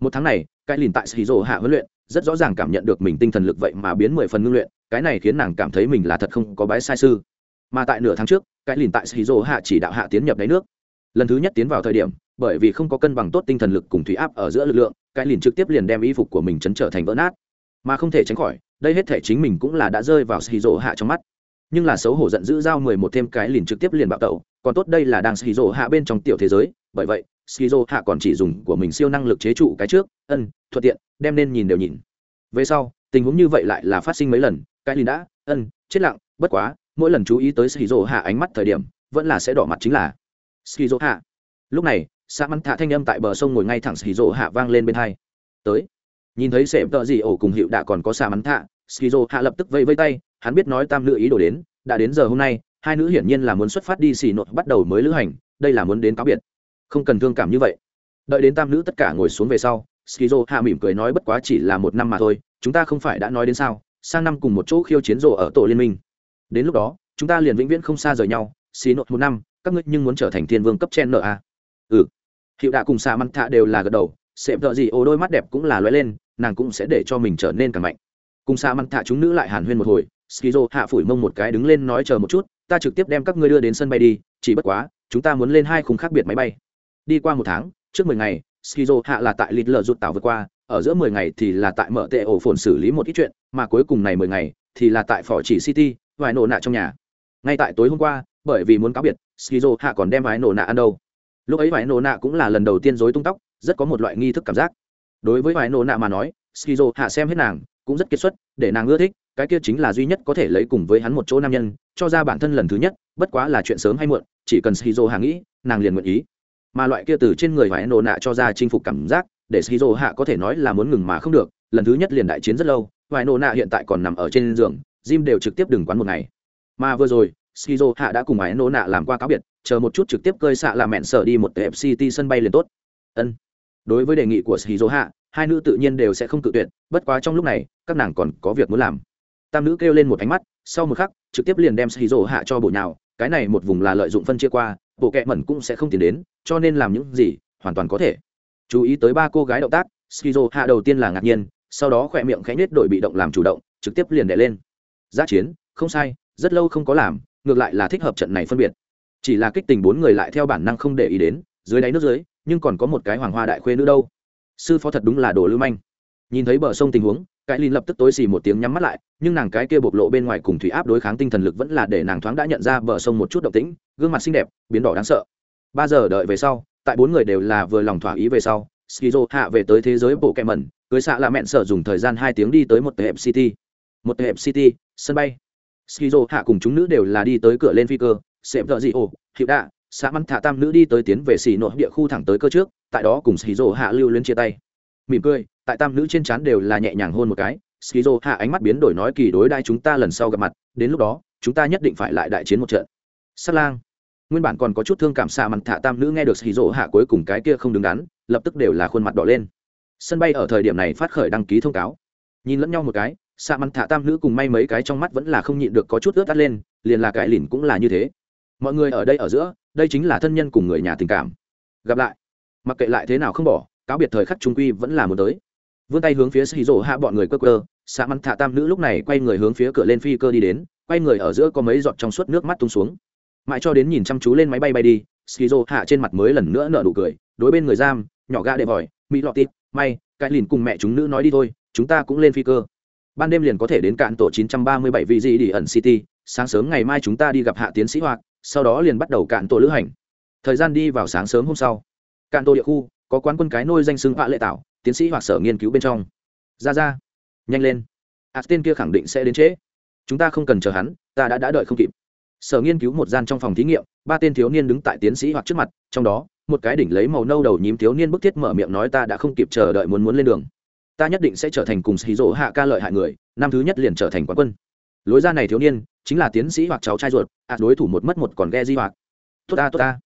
Một tháng này, cái lìn tại sĩ rỗ hạ huấn luyện, rất rõ ràng cảm nhận được mình tinh thần lực vậy mà biến mười phần ngưng luyện, cái này khiến nàng cảm thấy mình là thật không có bái sai sư. Mà tại nửa tháng trước, cái lìn tại sĩ hạ chỉ đạo hạ tiến nhập đáy nước. Lần thứ nhất tiến vào thời điểm, bởi vì không có cân bằng tốt tinh thần lực cùng thủy áp ở giữa lực lượng, cái lìn trực tiếp liền đem y phục của mình chấn trở thành vỡ nát. Mà không thể tránh khỏi đây hết thể chính mình cũng là đã rơi vào xì rỗ hạ trong mắt. Nhưng là xấu hổ giận dữ giao mười một thêm cái liền trực tiếp liền bạo tẩu, còn tốt đây là đang xì rỗ hạ bên trong tiểu thế giới, bởi vậy xì rỗ hạ còn chỉ dùng của mình siêu năng lực chế trụ cái trước, ân, thuận tiện, đem nên nhìn đều nhìn. Về sau, tình huống như vậy lại là phát sinh mấy lần, cái liền đã, ân, chết lặng, bất quá, mỗi lần chú ý tới xì rỗ hạ ánh mắt thời điểm, vẫn là sẽ đỏ mặt chính là xì rỗ hạ. Lúc này xã mắn thạ thanh âm tại bờ sông ngồi ngay thẳng xì rỗ hạ vang lên bên hai. Tới nhìn thấy sệm tợ gì ổ cùng hiệu đã còn có xà mắn thạ, skizo hạ lập tức vây vây tay, hắn biết nói tam nữ ý đồ đến, đã đến giờ hôm nay, hai nữ hiển nhiên là muốn xuất phát đi xì nội bắt đầu mới lữ hành, đây là muốn đến cáo biệt. Không cần thương cảm như vậy. Đợi đến tam nữ tất cả ngồi xuống về sau, skizo hạ mỉm cười nói bất quá chỉ là một năm mà thôi, chúng ta không phải đã nói đến sao, sang năm cùng một chỗ khiêu chiến rộ ở tổ liên minh. Đến lúc đó, chúng ta liền vĩnh viễn không xa rời nhau, xì nội một năm, các ngươi nhưng muốn trở thành thiên vương cấp chen nợ à? ừ. Hiệu đạ cùng xà mắn thạ đều là gật đầu sệm tợ gì ô đôi mắt đẹp cũng là loay lên, nàng cũng sẽ để cho mình trở nên càng mạnh. Cùng xa măng thạ chúng nữ lại hàn huyên một hồi, skizo hạ phủi mông một cái đứng lên nói chờ một chút, ta trực tiếp đem các ngươi đưa đến sân bay đi, chỉ bất quá, chúng ta muốn lên hai khung khác biệt máy bay. Đi qua một tháng, trước mười ngày, skizo hạ là tại lịt lờ rụt tảo vượt qua, ở giữa mười ngày thì là tại mở tệ ổ phồn xử lý một ít chuyện, mà cuối cùng này mười ngày thì là tại phỏ chỉ city, vài nổ nạ trong nhà. Ngay tại tối hôm qua, bởi vì muốn cáo biệt, skizo hạ còn đem vài nổ nạ ăn đâu. Lúc ấy vài nổ nạ cũng là lần đầu tiên dối tung tóc rất có một loại nghi thức cảm giác. Đối với vài Nô nạ mà nói, skizo hạ xem hết nàng, cũng rất kiệt xuất, để nàng ưa thích, cái kia chính là duy nhất có thể lấy cùng với hắn một chỗ nam nhân, cho ra bản thân lần thứ nhất, bất quá là chuyện sớm hay muộn, chỉ cần Skizo hạ nghĩ, nàng liền nguyện ý. Mà loại kia từ trên người vài nô nạ cho ra chinh phục cảm giác, để Skizo hạ có thể nói là muốn ngừng mà không được, lần thứ nhất liền đại chiến rất lâu vài nô nạ hiện tại còn nằm ở trên giường jim đều trực tiếp đừng quán một ngày. Mà vừa rồi, Skizo hạ đã cùng vài nô nạ làm qua cáo biệt, chờ một chút trực tiếp cơi xạ là mẹn sở đi một tệp city sân bay liền tốt. Ân đối với đề nghị của shizu hạ hai nữ tự nhiên đều sẽ không tự tuyệt, bất quá trong lúc này, các nàng còn có việc muốn làm. Tam nữ kêu lên một ánh mắt, sau một khắc, trực tiếp liền đem shizu hạ cho bộ nhào, cái này một vùng là lợi dụng phân chia qua, bộ kẹ mẩn cũng sẽ không tiến đến, cho nên làm những gì, hoàn toàn có thể. Chú ý tới ba cô gái động tác shizu hạ đầu tiên là ngạc nhiên, sau đó khỏe miệng khẽ nhết đội bị động làm chủ động, trực tiếp liền đè lên. Giáp chiến, không sai, rất lâu không có làm, ngược lại là thích hợp trận này phân biệt. Chỉ là kích tình bốn người lại theo bản năng không để ý đến, dưới đáy nước dưới nhưng còn có một cái hoàng hoa đại khuê nữ đâu. Sư phó thật đúng là đồ lưu manh. Nhìn thấy bờ sông tình huống cái linh lập tức tối xì một tiếng nhắm mắt lại, nhưng nàng cái kia bộc lộ bên ngoài cùng thủy áp đối kháng tinh thần lực vẫn là để nàng thoáng đã nhận ra bờ sông một chút động tĩnh, gương mặt xinh đẹp, biến đỏ đáng sợ. Ba giờ đợi về sau, tại bốn người đều là vừa lòng thỏa ý về sau, skizo hạ về tới thế giới bộ kẹ mẩn cưới xạ là mẹn sợ dùng thời gian hai tiếng đi tới một tệp city một tệp city sân bay. Skizo hạ cùng chúng nữ đều là đi tới cửa lên phi cơ xem thợ dị ồ, hiệu đạ xã mắn thả tam nữ đi tới tiến về xì nội địa khu thẳng tới cơ trước, tại đó cùng skizo hạ lưu lên chia tay. Mỉm cười, tại tam nữ trên trán đều là nhẹ nhàng hôn một cái. Skizo hạ ánh mắt biến đổi nói kỳ đối đai chúng ta lần sau gặp mặt, đến lúc đó, chúng ta nhất định phải lại đại chiến một trận. Sát lang. Nguyên bản còn có chút thương cảm xạ mặt thả tam nữ nghe được xì rỗ hạ cuối cùng cái kia không đứng đắn, lập tức đều là khuôn mặt đỏ lên. Sân bay ở thời điểm này phát khởi đăng ký thông cáo. Nhìn lẫn nhau một cái, xạ mặt thả tam nữ cùng may mấy cái trong mắt vẫn là không nhịn được có chút ướt tắt lên, liền là Cải lìn cũng là như thế mọi người ở đây ở giữa, đây chính là thân nhân cùng người nhà tình cảm. Gặp lại. Mặc kệ lại thế nào không bỏ, cáo biệt thời khắc trung quy vẫn là muốn tới. Vươn tay hướng phía xì rổ hạ bọn người cơ cơ xã mắn thạ tam nữ lúc này quay người hướng phía cửa lên phi cơ đi đến, quay người ở giữa có mấy giọt trong suốt nước mắt tung xuống. Mãi cho đến nhìn chăm chú lên máy bay bay đi skizo hạ trên mặt mới lần nữa nở nụ cười, đối bên người giam, nhỏ ga đệ vòi, mỹ lọt tít may, cái lìn cùng mẹ chúng nữ nói đi thôi, chúng ta cũng lên phi cơ. Ban đêm liền có thể đến cạn tổ 937 vị gì đi ẩn city, sáng sớm ngày mai chúng ta đi gặp hạ tiến sĩ hoạt sau đó liền bắt đầu cạn tổ lữ hành. Thời gian đi vào sáng sớm hôm sau, cạn tổ địa khu, có quán quân cái nôi danh xưng vạ lệ tạo tiến sĩ hoặc sở nghiên cứu bên trong. Ra ra, nhanh lên. Ạt tên kia khẳng định sẽ đến trễ. Chúng ta không cần chờ hắn, ta đã đã đợi không kịp. Sở nghiên cứu một gian trong phòng thí nghiệm, ba tên thiếu niên đứng tại tiến sĩ hoặc trước mặt, trong đó, một cái đỉnh lấy màu nâu đầu nhím thiếu niên bức thiết mở miệng nói ta đã không kịp chờ đợi muốn muốn lên đường. Ta nhất định sẽ trở thành cùng xì rỗ hạ ca lợi hại người, năm thứ nhất liền trở thành quán quân. Lối ra này thiếu niên chính là tiến sĩ hoặc cháu trai ruột, ạ, đối thủ một mất một còn ghe di hoặc. Tốt ta tốt ta.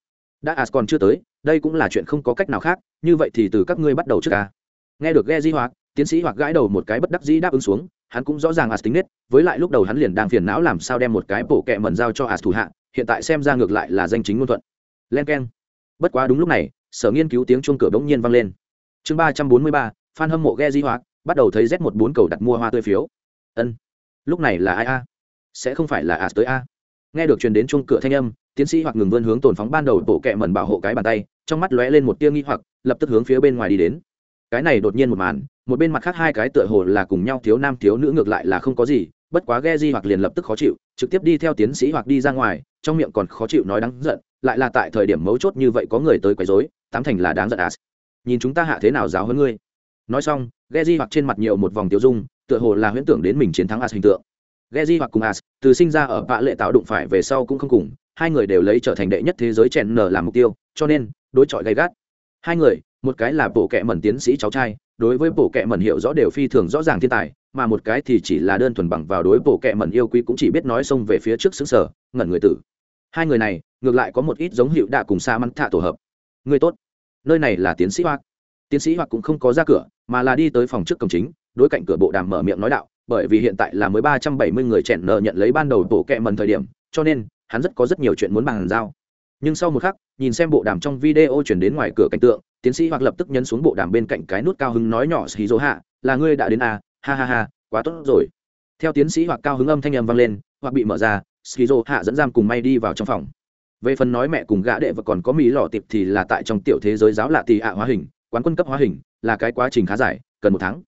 Đã ạ, còn chưa tới, đây cũng là chuyện không có cách nào khác, như vậy thì từ các ngươi bắt đầu trước ca nghe được ghe di hoặc, tiến sĩ hoặc gãi đầu một cái bất đắc dĩ đáp ứng xuống, hắn cũng rõ ràng as tính nết, với lại lúc đầu hắn liền đang phiền não làm sao đem một cái bổ kẹ mẩn giao cho as thủ hạ, hiện tại xem ra ngược lại là danh chính ngôn thuận. Len k e n bất quá đúng lúc này, sở nghiên cứu tiếng chuông cửa bỗng nhiên vang lên. Chương ba trăm bốn mươi ba phan hâm mộ ghe di hoạt bắt đầu thấy z một bốn cầu đặt mua hoa tươi phiếu. Ân. Lúc này là ai a? Sẽ không phải là as tới a. Nghe được truyền đến chuông cửa thanh âm, tiến sĩ hoặc ngừng vươn hướng tồn phóng ban đầu bộ kẹ mẩn bảo hộ cái bàn tay, trong mắt lóe lên một tia nghi hoặc, lập tức hướng phía bên ngoài đi đến. Cái này đột nhiên một màn, một bên mặt khác hai cái tựa hồ là cùng nhau thiếu nam thiếu nữ ngược lại là không có gì, bất quá ghe di hoặc liền lập tức khó chịu, trực tiếp đi theo tiến sĩ hoặc đi ra ngoài, trong miệng còn khó chịu nói đáng giận, lại là tại thời điểm mấu chốt như vậy có người tới quấy rối, tám thành là đáng giận à. Nhìn chúng ta hạ thế nào giáo hơn ngươi. Nói xong ghe di hoặc trên mặt nhiều một vòng tiêu dung, tựa hồ là huyễn tưởng đến mình chiến thắng as hình tượng. Geji hoặc cùng as từ sinh ra ở bạ lệ tạo đụng phải về sau cũng không cùng hai người đều lấy trở thành đệ nhất thế giới chèn nở làm mục tiêu cho nên đối chọi gay gắt. Hai người một cái là bộ kệ mẩn tiến sĩ cháu trai đối với bộ kệ mẩn hiểu rõ đều phi thường rõ ràng thiên tài mà một cái thì chỉ là đơn thuần bằng vào đối bộ kệ mẩn yêu quý cũng chỉ biết nói xông về phía trước sững sờ, ngẩn người tử. Hai người này ngược lại có một ít giống hiệu đạ cùng xa mắn thạ tổ hợp. Người tốt. Nơi này là tiến sĩ hoặc tiến sĩ hoặc cũng không có ra cửa mà là đi tới phòng trước cổng chính đối cạnh cửa bộ đàm mở miệng nói đạo bởi vì hiện tại là mới ba trăm bảy mươi người chèn nợ nhận lấy ban đầu bộ kệ mần thời điểm cho nên hắn rất có rất nhiều chuyện muốn bàn giao. Nhưng sau một khắc nhìn xem bộ đàm trong video chuyển đến ngoài cửa cảnh tượng tiến sĩ hoặc lập tức nhấn xuống bộ đàm bên cạnh cái nút cao hứng nói nhỏ xì hạ là ngươi đã đến à, ha ha ha quá tốt rồi. Theo tiến sĩ hoặc cao hứng âm thanh âm vang lên hoặc bị mở ra skizo hạ dẫn giam cùng may đi vào trong phòng. Về phần nói mẹ cùng gã đệ và còn có mỹ lọ tiệp thì là tại trong tiểu thế giới giáo lạ tỷ ạ hóa hình quán quân cấp hóa hình là cái quá trình khá dài cần một tháng.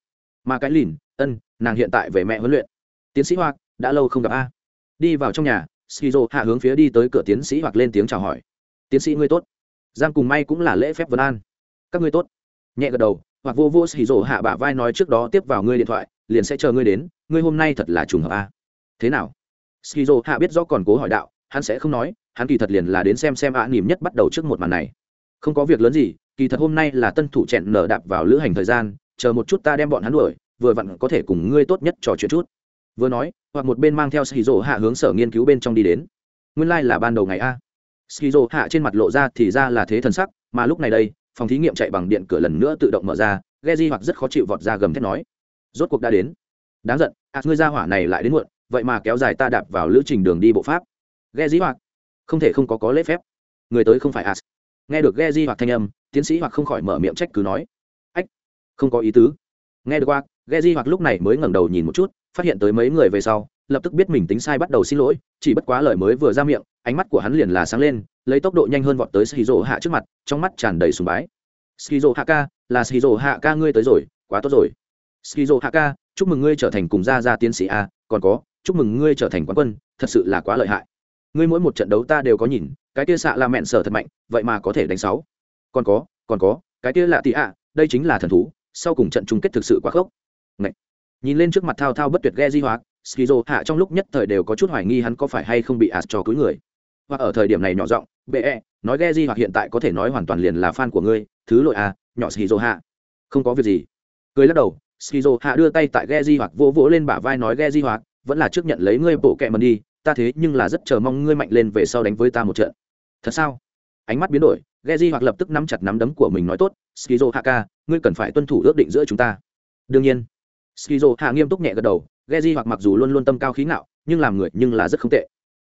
Mà cái lìn ân nàng hiện tại về mẹ huấn luyện. Tiến sĩ hoặc đã lâu không gặp a. Đi vào trong nhà skizo hạ hướng phía đi tới cửa tiến sĩ hoặc lên tiếng chào hỏi. Tiến sĩ ngươi tốt. Giang cùng may cũng là lễ phép vân an. Các ngươi tốt. Nhẹ gật đầu hoặc vô vô skizo hạ bả vai nói trước đó tiếp vào ngươi điện thoại liền sẽ chờ ngươi đến ngươi hôm nay thật là trùng hợp a. Thế nào? Skizo hạ biết rõ còn cố hỏi đạo hắn sẽ không nói hắn kỳ thật liền là đến xem xem ạ à, nỉm nhất bắt đầu trước một màn này. Không có việc lớn gì kỳ thật hôm nay là tân thủ chẹn nở đạp vào lữ hành thời gian chờ một chút ta đem bọn hắn đuổi vừa vặn có thể cùng ngươi tốt nhất trò chuyện chút. Vừa nói, hoặc một bên mang theo xì rổ hạ hướng sở nghiên cứu bên trong đi đến. Nguyên lai、like、là ban đầu ngày a. Xì rổ hạ trên mặt lộ ra thì ra là thế thần sắc, mà lúc này đây, phòng thí nghiệm chạy bằng điện cửa lần nữa tự động mở ra ghe hoặc rất khó chịu vọt ra gầm thét nói. Rốt cuộc đã đến. Đáng giận à ngươi ra hỏa này lại đến muộn, vậy mà kéo dài ta đạp vào lữ trình đường đi bộ pháp. Ghe hoặc, không thể không có có lễ phép. Người tới không phải à. Nghe được ghe hoặc thanh âm, tiến sĩ hoặc không khỏi mở miệng trách cứ nói. Ách, không có ý tứ. Nghe được qua ghe hoặc lúc này mới ngẩng đầu nhìn một chút, phát hiện tới mấy người về sau, lập tức biết mình tính sai bắt đầu xin lỗi, chỉ bất quá lời mới vừa ra miệng, ánh mắt của hắn liền là sáng lên, lấy tốc độ nhanh hơn vọt tới shizu hạ trước mặt, trong mắt tràn đầy sùng bái. Shizu hạ ca, là shizu hạ ca ngươi tới rồi, quá tốt rồi. Shizu hạ ca, chúc mừng ngươi trở thành cùng gia gia tiến sĩ a, còn có, chúc mừng ngươi trở thành quán quân, thật sự là quá lợi hại. Ngươi mỗi một trận đấu ta đều có nhìn, cái kia xạ là mẹn sở thật mạnh, vậy mà có thể đánh sáu. Còn có còn có, cái kia lạ tị ạ, đây chính là thần thú, sau cùng trận chung kết thực sự quá khốc. Ngậy. nhìn lên trước mặt thao thao bất tuyệt ghe di hoạt skizo hạ trong lúc nhất thời đều có chút hoài nghi hắn có phải hay không bị ạt cho cúi người. Hoặc ở thời điểm này nhỏ giọng be nói ghe di hoặc hiện tại có thể nói hoàn toàn liền là fan của ngươi, thứ lỗi à nhỏ skizo hạ. Không có việc gì. Cười lắc đầu, skizo hạ đưa tay tại ghe di hoặc vỗ vỗ lên bả vai nói, ghe di hoặc vẫn là trước nhận lấy ngươi bộ kẹ mần đi, ta thế nhưng là rất chờ mong ngươi mạnh lên về sau đánh với ta một trận. Thật sao? Ánh mắt biến đổi Geji hoặc lập tức nắm chặt nắm đấm của mình nói, tốt, skizo hạ ngươi cần phải tuân thủ ước định giữa chúng ta. Đương nhiên skizo hạ nghiêm túc nhẹ gật đầu, Geji hoặc mặc dù luôn luôn tâm cao khí ngạo, nhưng làm người nhưng là rất không tệ.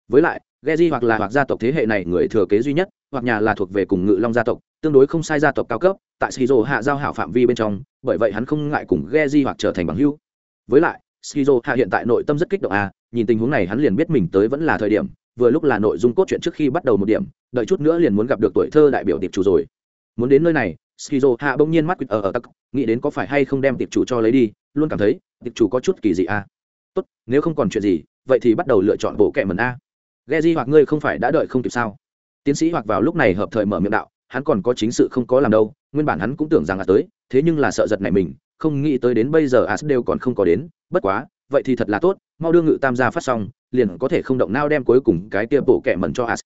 Với lại, Geji hoặc là hoặc gia tộc thế hệ này người thừa kế duy nhất, hoặc nhà là thuộc về cùng ngự long gia tộc, tương đối không sai gia tộc cao cấp, tại skizo hạ giao hảo phạm vi bên trong, bởi vậy hắn không ngại cùng Geji hoặc trở thành bằng hữu. Với lại, skizo hạ hiện tại nội tâm rất kích động à nhìn tình huống này hắn liền biết mình tới vẫn là thời điểm, vừa lúc là nội dung cốt truyện trước khi bắt đầu một điểm, đợi chút nữa liền muốn gặp được tuổi thơ đại biểu tiệp chủ rồi. Muốn đến nơi này, skizo hạ bỗng nhiên mắt ở ở ờ, ờ, tắc, nghĩ đến có phải hay không đem tiệp chủ cho lấy đi luôn cảm thấy tiệp chủ có chút kỳ dị à tốt, nếu không còn chuyện gì, vậy thì bắt đầu lựa chọn bộ kệ mần a. Geji hoặc ngươi không phải đã đợi không kịp sao? Tiến sĩ hoặc vào lúc này hợp thời mở miệng đạo, hắn còn có chính sự không có làm đâu, nguyên bản hắn cũng tưởng rằng là tới, thế nhưng là sợ giật này mình, không nghĩ tới đến bây giờ as đều còn không có đến, bất quá, vậy thì thật là tốt, mau đưa ngự tam gia phát xong, liền có thể không động nao đem cuối cùng cái kia bộ kệ mẩn cho a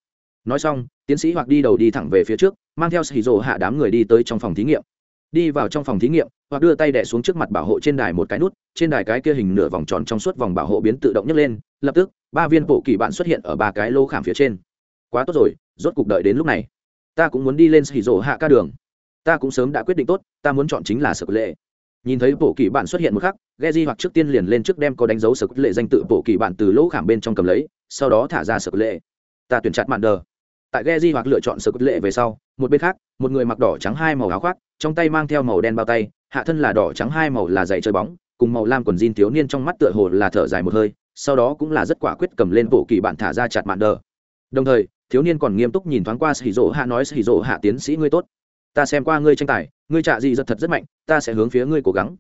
nói xong, tiến sĩ hoặc đi đầu đi thẳng về phía trước, mang theo sĩ rồ hạ đám người đi tới trong phòng thí nghiệm đi vào trong phòng thí nghiệm, hoặc đưa tay đẻ xuống trước mặt bảo hộ trên đài một cái nút, trên đài cái kia hình nửa vòng tròn trong suốt vòng bảo hộ biến tự động nhấc lên, lập tức, ba viên bộ kỳ bạn xuất hiện ở ba cái lô khảm phía trên. Quá tốt rồi, rốt cuộc đợi đến lúc này. Ta cũng muốn đi lên xì rổ hạ ca đường. Ta cũng sớm đã quyết định tốt, ta muốn chọn chính là sở lệ. Nhìn thấy bộ kỳ bạn xuất hiện một khắc, Geji hoặc trước tiên liền lên trước đem có đánh dấu sở lệ danh tự bộ kỳ bạn từ lỗ khảm bên trong cầm lấy, sau đó thả ra sở lệ. Ta tuyển chặt mạn đờ tại Geji hoặc lựa chọn sở lệ về sau, một bên khác, một người mặc đỏ trắng hai màu áo khoác, trong tay mang theo màu đen bao tay, hạ thân là đỏ trắng hai màu là giày chơi bóng, cùng màu lam quần jean thiếu niên trong mắt tựa hồ là thở dài một hơi, sau đó cũng là rất quả quyết cầm lên bộ kỳ bạn thả ra chặt mạn đờ. Đồng thời, thiếu niên còn nghiêm túc nhìn thoáng qua sĩ dỗ hạ nói, sĩ dỗ hạ tiến sĩ ngươi tốt. Ta xem qua ngươi tranh tài, ngươi trạ gì giật thật rất mạnh, ta sẽ hướng phía ngươi cố gắng.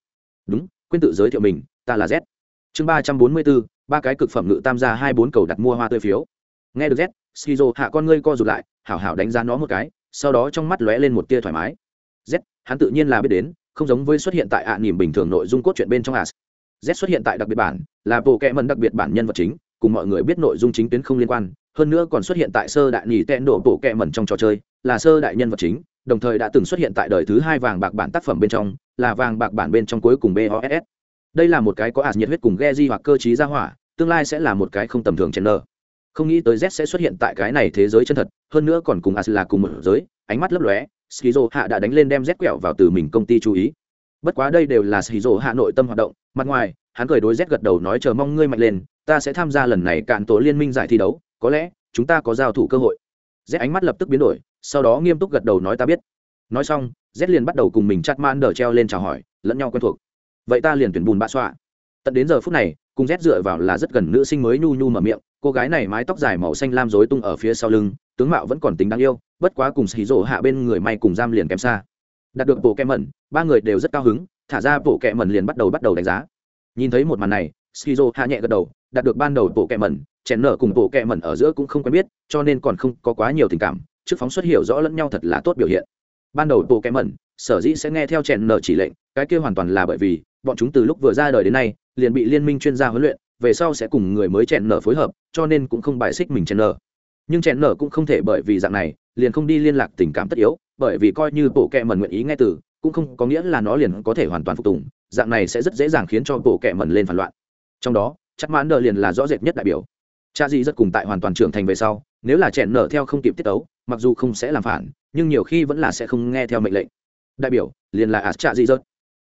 Đúng, quên tự giới thiệu mình, ta là z. Chương ba trăm bốn mươi bốn, ba cái cực phẩm ngự tam gia hai bốn cầu đặt mua hoa tươi phiếu nghe được z, skizo hạ con ngươi co rụt lại, hảo hảo đánh giá nó một cái, sau đó trong mắt lóe lên một tia thoải mái. Z, hắn tự nhiên là biết đến, không giống với xuất hiện tại ạ à nỉm bình thường nội dung cốt truyện bên trong as. Z xuất hiện tại đặc biệt bản, là bộ kẽ mần đặc biệt bản nhân vật chính, cùng mọi người biết nội dung chính tuyến không liên quan, hơn nữa còn xuất hiện tại sơ đại nhì tẹn đổ bộ kẹ mẩn trong trò chơi, là sơ đại nhân vật chính, đồng thời đã từng xuất hiện tại đời thứ hai vàng bạc bản tác phẩm bên trong, là vàng bạc bản bên trong cuối cùng boss đây là một cái có ạt nhiệt huyết cùng ghe di hoặc cơ chí ra hỏa, tương lai sẽ là một cái không tầm thường chen nơ không nghĩ tới z sẽ xuất hiện tại cái này thế giới chân thật, hơn nữa còn cùng as là cùng một giới, ánh mắt lấp lóe skizo hạ đã đánh lên đem z quẹo vào từ mình công ty chú ý. Bất quá đây đều là skizo hạ nội tâm hoạt động, mặt ngoài, hắn cười đối z gật đầu nói chờ mong ngươi mạnh lên, ta sẽ tham gia lần này cạn tổ liên minh giải thi đấu, có lẽ, chúng ta có giao thủ cơ hội. Z ánh mắt lập tức biến đổi, sau đó nghiêm túc gật đầu nói ta biết. Nói xong, z liền bắt đầu cùng mình chặt man đờ treo lên chào hỏi, lẫn nhau quen thuộc. Vậy ta liền tuyển bùn bạ xoa. Tận đến giờ phút này cùng rét dựa vào là rất gần nữ sinh mới nhu nhu mở miệng, cô gái này mái tóc dài màu xanh lam rối tung ở phía sau lưng, tướng mạo vẫn còn tính đáng yêu, bất quá cùng xì rổ hạ bên người may cùng giam liền kém xa. Đạt được bộ kẹ mẩn, ba người đều rất cao hứng, thả ra bộ kẹ mẩn liền bắt đầu bắt đầu đánh giá. Nhìn thấy một màn này skizo hạ nhẹ gật đầu, đạt được ban đầu bộ kẹ mẩn, chèn nở cùng bộ kẹ mẩn ở giữa cũng không quen biết, cho nên còn không có quá nhiều tình cảm, trước phóng xuất hiểu rõ lẫn nhau thật là tốt biểu hiện. Ban đầu bộ kẹ mẩn, sở dĩ sẽ nghe theo chèn nở chỉ lệnh, cái kia hoàn toàn là bởi vì bọn chúng từ lúc vừa ra đời đến nay, liền bị liên minh chuyên gia huấn luyện, về sau sẽ cùng người mới chèn nở phối hợp, cho nên cũng không bài xích mình chèn nở. Nhưng chèn nở cũng không thể bởi vì dạng này, liền không đi liên lạc tình cảm tất yếu, bởi vì coi như bộ kệ mẩn nguyện ý nghe từ, cũng không có nghĩa là nó liền có thể hoàn toàn phục tùng, dạng này sẽ rất dễ dàng khiến cho bộ kệ mẩn lên phản loạn. Trong đó chắc mãn đờ liền là rõ rệt nhất đại biểu. Cha di rất cùng tại hoàn toàn trưởng thành về sau, nếu là chèn nở theo không kịp tiết tấu, mặc dù không sẽ làm phản, nhưng nhiều khi vẫn là sẽ không nghe theo mệnh lệnh. Đại biểu, liền là ạt cha di rất.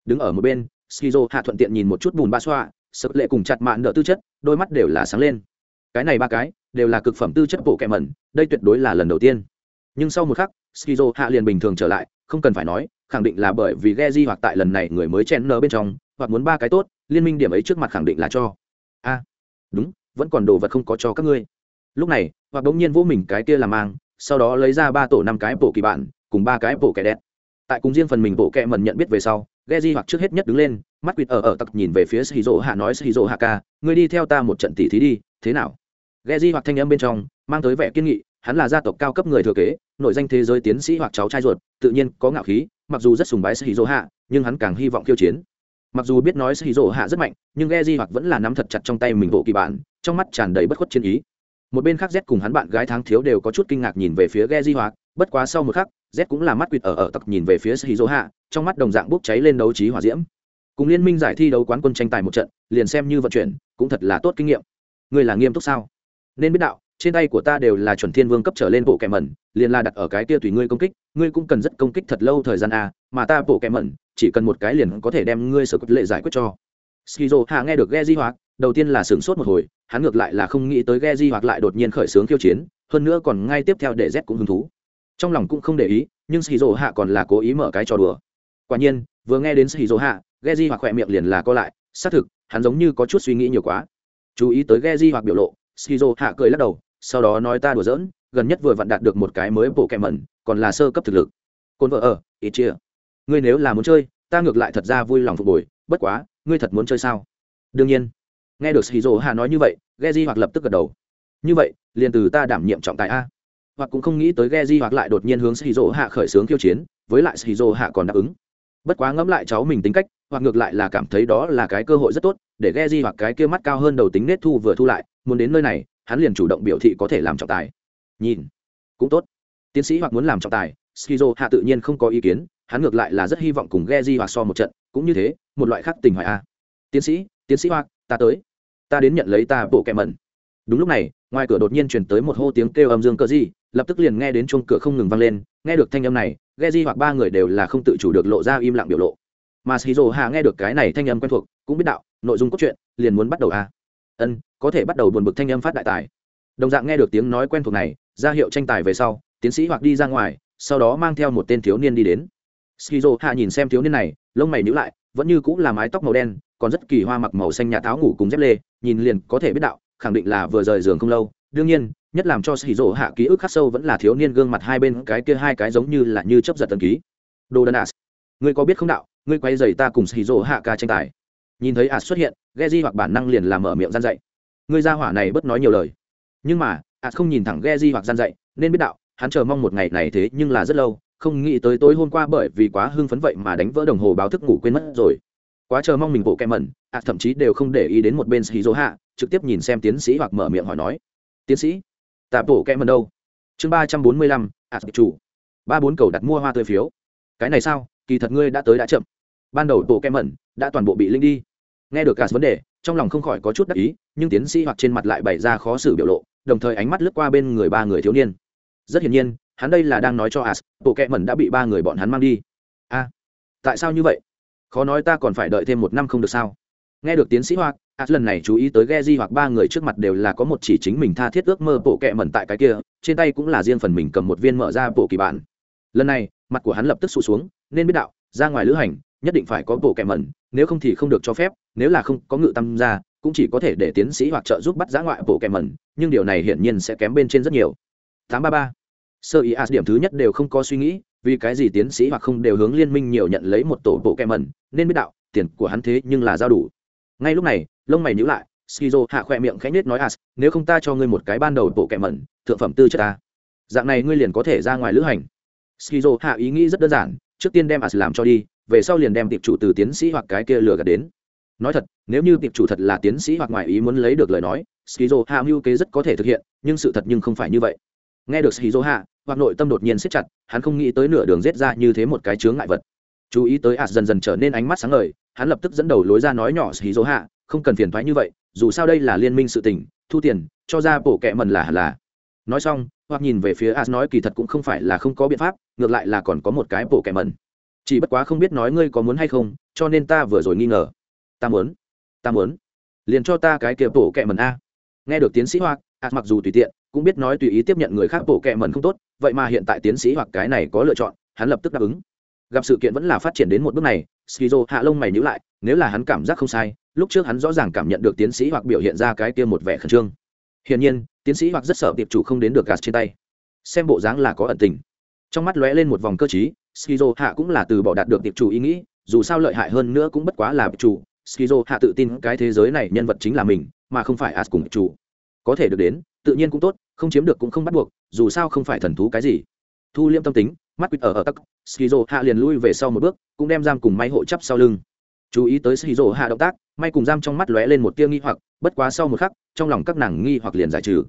Đứng ở một bên skizo hạ thuận tiện nhìn một chút bùn ba xoa, sợ lệ cùng chặt mạn nợ tư chất, đôi mắt đều là sáng lên. Cái này ba cái, đều là cực phẩm tư chất bộ kẹ mẩn, đây tuyệt đối là lần đầu tiên. Nhưng sau một khắc, skizo hạ liền bình thường trở lại, không cần phải nói, khẳng định là bởi vì Geji hoặc tại lần này người mới chen nở bên trong, hoặc muốn ba cái tốt, liên minh điểm ấy trước mặt khẳng định là cho. A, đúng, vẫn còn đồ vật không có cho các ngươi. Lúc này, hoặc đống nhiên vô mình cái kia làm mang, sau đó lấy ra ba tổ năm cái bộ kỳ bản cùng ba cái bộ kẻ đẹp. Tại cùng riêng phần mình bộ kẹ mẩn nhận biết về sau Geji hoặc trước hết nhất đứng lên mắt quýt ở ở tặc nhìn về phía Shizuo Hạ nói Shizuo Hạ ca ngươi đi theo ta một trận tỷ thí đi thế nào? Geji hoặc thanh âm bên trong mang tới vẻ kiên nghị hắn là gia tộc cao cấp người thừa kế nội danh thế giới tiến sĩ hoặc cháu trai ruột tự nhiên có ngạo khí mặc dù rất sùng bái Shizuo Hạ nhưng hắn càng hy vọng khiêu chiến. Mặc dù biết nói Shizuo Hạ rất mạnh nhưng Geji hoặc vẫn là nắm thật chặt trong tay mình bộ kỳ bản trong mắt tràn đầy bất khuất chiến ý. Một bên khác z cùng hắn bạn gái tháng thiếu đều có chút kinh ngạc nhìn về phía Geji hoặc, bất quá sau một khắc z cũng là mắt quỵt ở ở tặc nhìn về phía shizu hạ trong mắt đồng dạng bốc cháy lên đấu trí hỏa diễm. Cùng liên minh giải thi đấu quán quân tranh tài một trận, liền xem như vận chuyển, cũng thật là tốt kinh nghiệm. Ngươi là nghiêm túc sao? Nên biết đạo, trên tay của ta đều là chuẩn thiên vương cấp trở lên bộ kẻ mẩn, liền là đặt ở cái kia tùy ngươi công kích, ngươi cũng cần rất công kích thật lâu thời gian a mà ta bộ kẻ mẩn, chỉ cần một cái liền có thể đem ngươi sở quyết lệ giải quyết cho. Skizo hạ nghe được ghe di hoạt đầu tiên là sửng sốt một hồi, hắn ngược lại là không nghĩ tới ghe di hoạt lại đột nhiên khởi xướng khiêu chiến, hơn nữa còn ngay tiếp theo để z cũng hứng thú trong lòng cũng không để ý, nhưng skizo hạ còn là cố ý mở cái trò đùa. Quả nhiên, vừa nghe đến skizo hạ ghe di hoặc khỏe miệng liền là co lại, xác thực, hắn giống như có chút suy nghĩ nhiều quá. Chú ý tới ghe di hoặc biểu lộ skizo hạ cười lắc đầu, sau đó nói ta đùa giỡn, gần nhất vừa vặn đạt được một cái mới bộ kẹm mẩn còn là sơ cấp thực lực. Cồn vợ ở ít chia ngươi nếu là muốn chơi, ta ngược lại thật ra vui lòng phục hồi bất quá, ngươi thật muốn chơi sao? Đương nhiên. Nghe được shizu hạ nói như vậy, geji hoặc lập tức gật đầu. Như vậy, liền từ ta đảm nhiệm trọng tài a hoặc cũng không nghĩ tới geji hoặc lại đột nhiên hướng shizu hạ khởi xướng khiêu chiến với lại shizu hạ còn đáp ứng bất quá ngẫm lại cháu mình tính cách hoặc ngược lại là cảm thấy đó là cái cơ hội rất tốt để geji hoặc cái kia mắt cao hơn đầu tính nết thu vừa thu lại muốn đến nơi này hắn liền chủ động biểu thị có thể làm trọng tài nhìn cũng tốt tiến sĩ hoặc muốn làm trọng tài skizo hạ tự nhiên không có ý kiến hắn ngược lại là rất hy vọng cùng Geji hoặc so một trận, cũng như thế, một loại khác tình hoài a. Tiến sĩ, tiến sĩ hoặc, ta tới. Ta đến nhận lấy ta bộ kẹm mẩn. Đúng lúc này, ngoài cửa đột nhiên truyền tới một hô tiếng kêu âm dương cơ di, lập tức liền nghe đến chuông cửa không ngừng vang lên, nghe được thanh âm này, Geji hoặc ba người đều là không tự chủ được lộ ra im lặng biểu lộ. Mà Shizuo Hạ nghe được cái này thanh âm quen thuộc, cũng biết đạo, nội dung cốt truyện liền muốn bắt đầu a. Ân, có thể bắt đầu buồn bực thanh âm phát đại tài. Đồng dạng nghe được tiếng nói quen thuộc này, ra hiệu tranh tài về sau, tiến sĩ hoặc đi ra ngoài, sau đó mang theo một tên thiếu niên đi đến skizo hạ nhìn xem thiếu niên này lông mày nhíu lại vẫn như cũng là mái tóc màu đen còn rất kỳ hoa mặc màu xanh nhà táo ngủ cùng dép lê nhìn liền có thể biết đạo khẳng định là vừa rời giường không lâu. Đương nhiên, nhất làm cho skizo hạ ký ức khắc sâu vẫn là thiếu niên gương mặt hai bên cái kia hai cái giống như là như chấp giật tần ký. Đồ đần as ngươi có biết không đạo, ngươi quay giày ta cùng skizo hạ ca tranh tài. Nhìn thấy as xuất hiện, geji hoặc bản năng liền làm mở miệng gian dạy. Ngươi ra hỏa này bất nói nhiều lời. Nhưng mà as không nhìn thẳng geji hoặc gian dạy, nên biết đạo, hắn chờ mong một ngày này thế nhưng là rất lâu, không nghĩ tới tối hôm qua bởi vì quá hưng phấn vậy mà đánh vỡ đồng hồ báo thức ngủ quên mất rồi quá chờ mong mình bộ kem mẩn, ạ, thậm chí đều không để ý đến một bên sĩ dỗ hạ trực tiếp nhìn xem tiến sĩ hoặc mở miệng hỏi nói. Tiến sĩ tạ bộ kem mẩn đâu? Chương ba trăm bốn mươi lăm, ạ chủ. Ba bốn cầu đặt mua hoa tươi phiếu. Cái này sao? Kỳ thật ngươi đã tới đã chậm. Ban đầu bộ kem mẩn đã toàn bộ bị linh đi. Nghe được cả vấn đề, trong lòng không khỏi có chút đắc ý, nhưng tiến sĩ hoặc trên mặt lại bày ra khó xử biểu lộ, đồng thời ánh mắt lướt qua bên người ba người thiếu niên. Rất hiển nhiên, hắn đây là đang nói cho as bộ kẹ mẩn đã bị ba người bọn hắn mang đi. A, tại sao như vậy? Khó nói ta còn phải đợi thêm một năm không được sao? Nghe được tiến sĩ hoặc as lần này chú ý tới ghe di hoặc ba người trước mặt đều là có một chỉ chính mình tha thiết ước mơ bộ kẹ mẩn tại cái kia, trên tay cũng là riêng phần mình cầm một viên mở ra bộ kỳ bản. Lần này, mặt của hắn lập tức sụt xuống, nên biết đạo, ra ngoài lữ hành, nhất định phải có bộ kẹ mẩn, nếu không thì không được cho phép, nếu là không có ngự tâm ra, cũng chỉ có thể để tiến sĩ hoặc trợ giúp bắt giã ngoại bộ kẹ mẩn, nhưng điều này hiển nhiên sẽ kém bên trên rất nhiều. Tám ba ba. Sơ ý as điểm thứ nhất đều không có suy nghĩ vì cái gì tiến sĩ hoặc không đều hướng liên minh nhiều nhận lấy một tổ bộ kem mẩn nên biết đạo, tiền của hắn thế nhưng là giao đủ. Ngay lúc này, lông mày nhữ lại, skizo hạ khỏe miệng khẽ nết nói, as, nếu không ta cho ngươi một cái ban đầu bộ kẹ mẩn thượng phẩm tư chất ta. Dạng này ngươi liền có thể ra ngoài lữ hành. Skizo hạ ý nghĩ rất đơn giản, trước tiên đem as làm cho đi, về sau liền đem tiệp chủ từ tiến sĩ hoặc cái kia lừa gạt đến. Nói thật, nếu như tiệp chủ thật là tiến sĩ hoặc ngoài ý muốn lấy được lời nói, skizo hạ mưu kế rất có thể thực hiện, nhưng sự thật nhưng không phải như vậy. Nghe được skizo hạ hoặc nội tâm đột nhiên siết chặt, hắn không nghĩ tới nửa đường rết ra như thế một cái chướng ngại vật. Chú ý tới ạt dần dần trở nên ánh mắt sáng ngời, hắn lập tức dẫn đầu lối ra nói nhỏ xí dỗ hạ không cần phiền thoái như vậy, dù sao đây là liên minh sự tình, thu tiền, cho ra bổ kẹ mần là hẳn là. Nói xong, hoặc nhìn về phía ạt nói, kỳ thật cũng không phải là không có biện pháp, ngược lại là còn có một cái bổ kẹ mần. Chỉ bất quá không biết nói ngươi có muốn hay không, cho nên ta vừa rồi nghi ngờ. Ta muốn ta muốn. Liền cho ta cái kia bổ kẹ mần a. Nghe được tiến sĩ hoặc ạt mặc dù tùy tiện cũng biết nói tùy ý tiếp nhận người khác bổ kệ mần không tốt, vậy mà hiện tại tiến sĩ hoặc cái này có lựa chọn, hắn lập tức đáp ứng. Gặp sự kiện vẫn là phát triển đến một bước này, skizo hạ lông mày nhữ lại, nếu là hắn cảm giác không sai, lúc trước hắn rõ ràng cảm nhận được tiến sĩ hoặc biểu hiện ra cái kia một vẻ khẩn trương. Hiển nhiên, tiến sĩ hoặc rất sợ tiệp chủ không đến được gạt trên tay. Xem bộ dáng là có ẩn tình. Trong mắt lóe lên một vòng cơ trí, skizo hạ cũng là từ bỏ đạt được tiệp chủ ý nghĩ, dù sao lợi hại hơn nữa cũng bất quá là tiệp chủ. Skizo hạ tự tin cái thế giới này nhân vật chính là mình, mà không phải as cùng tiệp chủ. Có thể được đến tự nhiên cũng tốt, không chiếm được cũng không bắt buộc, dù sao không phải thần thú cái gì. Thu liêm tâm tính, mắt quýt ở ở tắc, skizo hạ liền lui về sau một bước, cũng đem giam cùng may hộ chắp sau lưng. Chú ý tới skizo hạ động tác, may cùng giam trong mắt lóe lên một tia nghi hoặc, bất quá sau một khắc, trong lòng các nàng nghi hoặc liền giải trừ.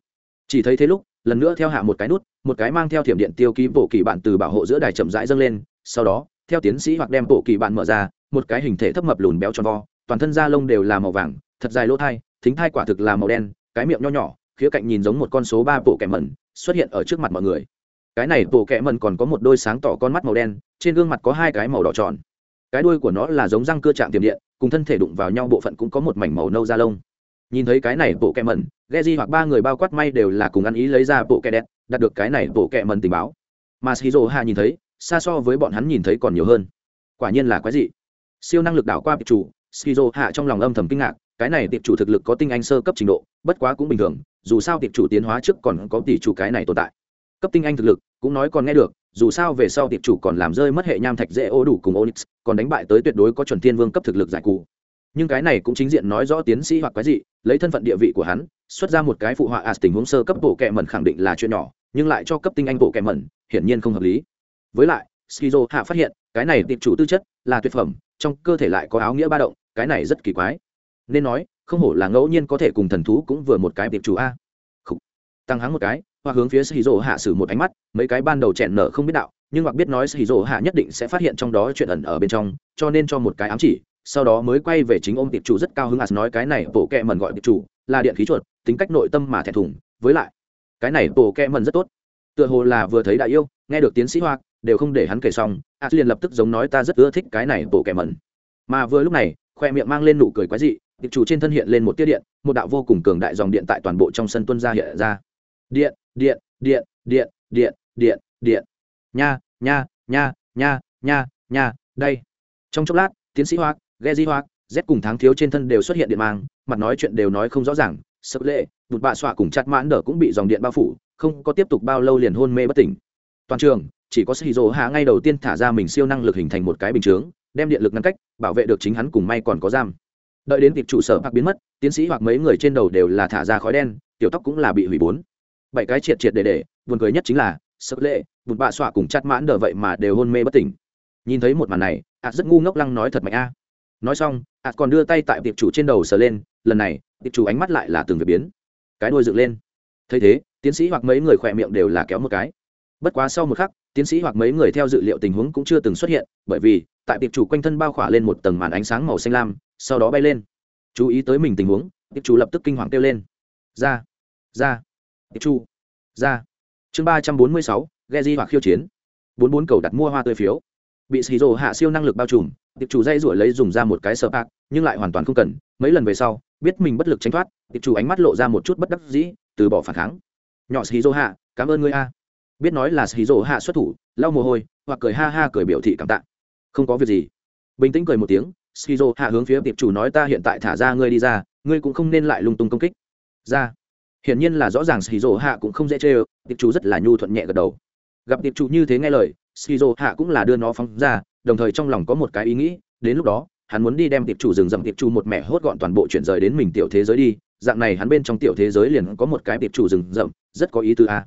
Chỉ thấy thế lúc, lần nữa theo hạ một cái nút, một cái mang theo thiểm điện tiêu ký bộ kỳ bạn từ bảo hộ giữa đài chậm rãi dâng lên, sau đó, theo tiến sĩ hoặc đem bộ kỳ bạn mở ra, một cái hình thể thấp mập lùn béo tròn vo, toàn thân da lông đều là màu vàng, thật dài lỗ thai, thính thai quả thực là màu đen, cái miệng nho nhỏ khía cạnh nhìn giống một con số ba bộ kẻ mẩn xuất hiện ở trước mặt mọi người. Cái này bộ kẻ mẩn còn có một đôi sáng tỏ con mắt màu đen, trên gương mặt có hai cái màu đỏ tròn. Cái đuôi của nó là giống răng cưa chạm tiềm điện, cùng thân thể đụng vào nhau bộ phận cũng có một mảnh màu nâu da lông. Nhìn thấy cái này bộ kẻ mẩn ghe di hoặc ba người bao quát may đều là cùng ăn ý lấy ra bộ kẻ đẹp đạt được cái này bộ kẻ mẩn tình báo. Mà shizu hạ nhìn thấy, xa so với bọn hắn nhìn thấy còn nhiều hơn. Quả nhiên là quái dị. Siêu năng lực đảo qua tiệp chủ shizu hạ trong lòng âm thầm kinh ngạc cái này tiệp chủ thực lực có tinh anh sơ cấp trình độ, bất quá cũng bình thường, dù sao tiệp chủ tiến hóa trước còn có tỷ chủ cái này tồn tại. Cấp tinh anh thực lực, cũng nói còn nghe được, dù sao về sau tiệp chủ còn làm rơi mất hệ nham thạch dễ ô đủ cùng onyx, còn đánh bại tới tuyệt đối có chuẩn thiên vương cấp thực lực giải cụ nhưng cái này cũng chính diện nói rõ tiến sĩ hoặc cái gì lấy thân phận địa vị của hắn, xuất ra một cái phụ họa as tình huống sơ cấp bộ kệ mẩn khẳng định là chuyện nhỏ, nhưng lại cho cấp tinh anh bộ kệ mẩn, hiển nhiên không hợp lý. Với lại, skizo hạ phát hiện, cái này tiệp chủ tư chất là tuyệt phẩm, trong cơ thể lại có áo nghĩa ba động, cái này rất kỳ quái nên nói, không hổ là ngẫu nhiên có thể cùng thần thú cũng vừa một cái tiệp chủ a. Tăng hắng một cái hoa hướng phía skizo hạ sử một ánh mắt, mấy cái ban đầu chẹn nở không biết đạo, nhưng hoặc biết nói skizo hạ nhất định sẽ phát hiện trong đó chuyện ẩn ở bên trong, cho nên cho một cái ám chỉ, sau đó mới quay về chính ôm tiệp chủ rất cao hứng as nói cái này, bộ kẹ mần gọi tiệp chủ, là điện khí chuột, tính cách nội tâm mà thẹn thùng, với lại, cái này bộ kẹ mần rất tốt. Tựa hồ là vừa thấy đại yêu, nghe được tiến sĩ hoa, đều không để hắn kể xong, as liền lập tức giống nói ta rất ưa thích cái này bộ kẹ mần mà vừa lúc này, khoe miệng mang lên nụ cười quái dị tiệp chủ trên thân hiện lên một tiết điện, một đạo vô cùng cường đại dòng điện tại toàn bộ trong sân tuân ra hiện ra. Điện điện điện điện điện điện điện. Nha nha nha nha nha nha, đây. Trong chốc lát, tiến sĩ hoa ghe di hoa z cùng tháng thiếu trên thân đều xuất hiện điện mang, mặt nói chuyện đều nói không rõ ràng sợ lệ, bụt bạ xoa cùng chặt mãn đờ cũng bị dòng điện bao phủ, không có tiếp tục bao lâu liền hôn mê bất tỉnh. Toàn trường, chỉ có sĩ dỗ hạ ngay đầu tiên thả ra mình siêu năng lực hình thành một cái bình chướng, đem điện lực ngăn cách, bảo vệ được chính hắn cùng may còn có giam đợi đến kịp trụ sở hoặc biến mất, tiến sĩ hoặc mấy người trên đầu đều là thả ra khói đen, tiểu tóc cũng là bị hủy bốn. Bảy cái triệt triệt để để, buồn cười nhất chính là, sợ lệ bụt bạ xoa cùng chặt mãn đờ vậy mà đều hôn mê bất tỉnh. Nhìn thấy một màn này ạt rất ngu ngốc lăng nói thật mạnh a. Nói xong ạt còn đưa tay tại tiệp chủ trên đầu sờ lên, lần này, tiệp chủ ánh mắt lại là từng việc biến. Cái đuôi dựng lên. Thấy thế, tiến sĩ hoặc mấy người khỏe miệng đều là kéo một cái. Bất quá sau một khắc, tiến sĩ hoặc mấy người theo dự liệu tình huống cũng chưa từng xuất hiện, bởi vì, tại tiệp chủ quanh thân bao khỏa lên một tầng màn ánh sáng màu xanh lam sau đó bay lên. Chú ý tới mình tình huống, tiệp chủ lập tức kinh hoàng kêu lên. Ra ra, tiệp chủ ra. Chương ba trăm bốn mươi sáu, ghe di hoặc khiêu chiến. bốn bốn cầu đặt mua hoa tươi phiếu. Bị xì rồ hạ siêu năng lực bao trùm, tiệp chủ dây ruổi lấy dùng ra một cái sợ bạc, nhưng lại hoàn toàn không cần. Mấy lần về sau, biết mình bất lực tránh thoát, tiệp chủ ánh mắt lộ ra một chút bất đắc dĩ, từ bỏ phản kháng. Nhỏ xì rồ hạ, cảm ơn ngươi a. Biết nói là xì rồ hạ xuất thủ, lau mồ hôi, hoặc cười ha ha cười biểu thị cảm tạ. Không có việc gì. Bình tĩnh cười một tiếng skizo, hạ hướng phía tiệp chủ nói ta hiện tại thả ra ngươi đi ra, ngươi cũng không nên lại lung tung công kích. Ra. Hiển nhiên là rõ ràng skizo, hạ cũng không dễ chơi tiệp chủ rất là nhu thuận nhẹ gật đầu. Gặp tiệp chủ như thế nghe lời, skizo, hạ cũng là đưa nó phóng ra, đồng thời trong lòng có một cái ý nghĩ, đến lúc đó, hắn muốn đi đem tiệp chủ rừng rậm tiệp chủ một mẹ hốt gọn toàn bộ chuyển rời đến mình tiểu thế giới đi, dạng này hắn bên trong tiểu thế giới liền có một cái tiệp chủ rừng rậm, rất có ý tứ a.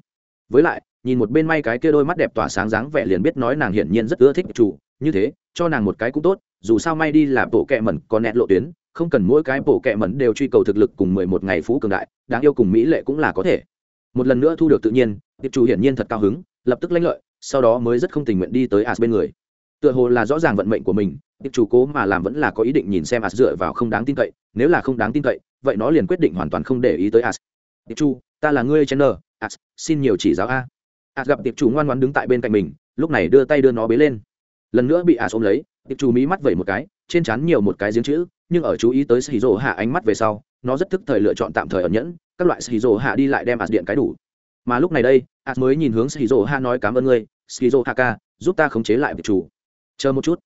Với lại, nhìn một bên may cái kia đôi mắt đẹp tỏa sáng dáng vẻ liền biết nói nàng hiển nhiên rất ưa thích tiệp chủ như thế, cho nàng một cái cũng tốt, dù sao may đi là bộ kệ mẩn, có nét lộ tuyến, không cần mỗi cái bộ kệ mẩn đều truy cầu thực lực cùng mười một ngày phú cường đại, đáng yêu cùng mỹ lệ cũng là có thể. Một lần nữa thu được tự nhiên, tiệp chủ hiển nhiên thật cao hứng, lập tức lãnh lợi, sau đó mới rất không tình nguyện đi tới as bên người. Tựa hồ là rõ ràng vận mệnh của mình, tiệp chủ cố mà làm vẫn là có ý định nhìn xem as dựa vào không đáng tin cậy, nếu là không đáng tin cậy, vậy nó liền quyết định hoàn toàn không để ý tới as. Tiệp chủ ta là ngươi chen as, xin nhiều chỉ giáo a. As gặp tiệp chủ ngoan ngoãn đứng tại bên cạnh mình, lúc này đưa tay đưa nó bế lên lần nữa bị ả xôm lấy tiệp chủ mí mắt vẩy một cái trên trán nhiều một cái giếng chữ nhưng ở chú ý tới xì rỗ hạ ánh mắt về sau nó rất thức thời lựa chọn tạm thời ẩn nhẫn các loại xì rỗ hạ đi lại đem ả điện cái đủ. Mà lúc này đây ả mới nhìn hướng xì rỗ hạ nói cảm ơn ngươi xì rỗ hạ ca giúp ta khống chế lại tiệp chủ chờ một chút.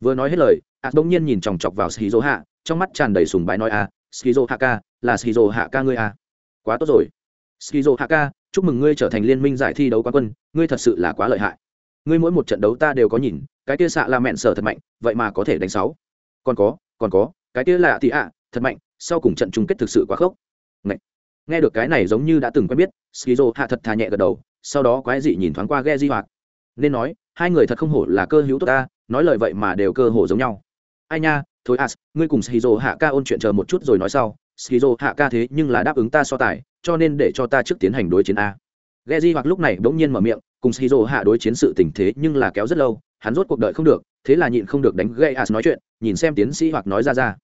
Vừa nói hết lời ạt đông nhiên nhìn chòng chọc vào shizu hạ trong mắt tràn đầy sùng bái nói a à, shizu hạ ca là shizu hạ ca ngươi a à. quá tốt rồi. Shizu hạ ca chúc mừng ngươi trở thành liên minh giải thi đấu quán quân ngươi thật sự là quá lợi hại. Ngươi mỗi một trận đấu ta đều có nhìn cái kia xạ là mẹn sở thật mạnh vậy mà có thể đánh sáu. Còn có còn có cái kia là thì ạ thật mạnh sau cùng trận chung kết thực sự quá khốc. Ngậy. nghe được cái này giống như đã từng quen biết skizo hạ thật thà nhẹ gật đầu sau đó quái dị nhìn thoáng qua ghe di hoạt. Nên nói hai người thật không hổ là cơ hữu tốt ta nói lời vậy mà đều cơ hổ giống nhau. Ai nha thôi as ngươi cùng skizo hạ ca ôn chuyện chờ một chút rồi nói sau. Skizo hạ ca thế nhưng là đáp ứng ta so tài cho nên để cho ta trước tiến hành đối chiến a. Geji hoặc lúc này bỗng nhiên mở miệng, cùng skizo hạ đối chiến sự tình thế nhưng là kéo rất lâu, hắn rốt cuộc đợi không được, thế là nhịn không được đánh Geas nói chuyện, nhìn xem tiến sĩ hoặc nói ra ra.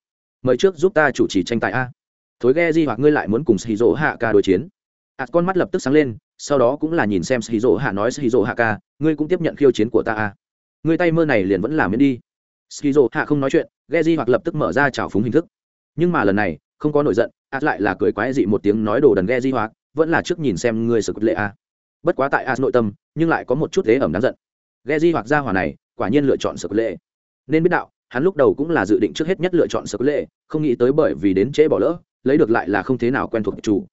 Mời trước giúp ta chủ trì tranh tài a. Thối Geji hoặc ngươi lại muốn cùng shizu hạ ca đối chiến. as con mắt lập tức sáng lên sau đó cũng là nhìn xem shizu hạ nói shizu hạ ca ngươi cũng tiếp nhận khiêu chiến của ta a. ngươi tay mơ này liền vẫn làm miễn đi shizu hạ không nói chuyện ghe di hoặc lập tức mở ra trào phúng hình thức nhưng mà lần này không có nổi giận as lại là cười quái dị một tiếng nói đồ đần ghe di hoặc vẫn là trước nhìn xem ngươi sợ quyết lệ a. bất quá tại as nội tâm nhưng lại có một chút thế ẩm đáng giận ghe di hoặc ra hỏa này, quả nhiên lựa chọn sực lệ. Nên biết đạo, hắn lúc đầu cũng là dự định trước hết nhất lựa chọn sực lệ, không nghĩ tới bởi vì đến trễ bỏ lỡ, lấy được lại là không thế nào quen thuộc chủ.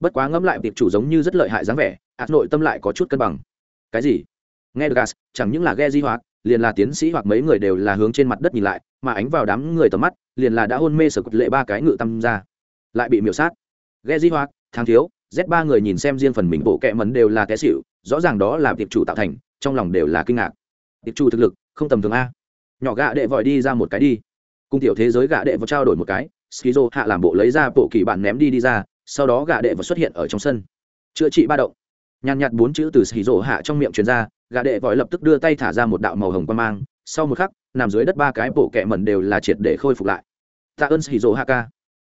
Bất quá ngẫm lại tiệp chủ giống như rất lợi hại dáng vẻ ạt nội tâm lại có chút cân bằng. Cái gì? Nghe được gas, chẳng những là ghe di hoặc, liền là tiến sĩ hoặc mấy người đều là hướng trên mặt đất nhìn lại, mà ánh vào đám người tầm mắt, liền là đã hôn mê sở lệ ba cái ngự tâm ra. Lại bị miểu sát. Ghe di hoặc thang thiếu, z ba người nhìn xem riêng phần mình bộ kẹ mấn đều là té xịu rõ ràng đó là tiệp chủ tạo thành trong lòng đều là kinh ngạc. Tiệp chu thực lực, không tầm thường a. Nhỏ gạ đệ vội đi ra một cái đi. Cung tiểu thế giới gạ đệ vào trao đổi một cái, skizo hạ làm bộ lấy ra bộ kỳ bản ném đi đi ra, sau đó gạ đệ vào xuất hiện ở trong sân. Chữa trị ba động. Nhàn nhạt bốn chữ từ skizo hạ trong miệng truyền ra gạ đệ vội lập tức đưa tay thả ra một đạo màu hồng quan mang, sau một khắc, nằm dưới đất ba cái bộ kẹ mẩn đều là triệt để khôi phục lại. Tạ ơn skizo hạ ca.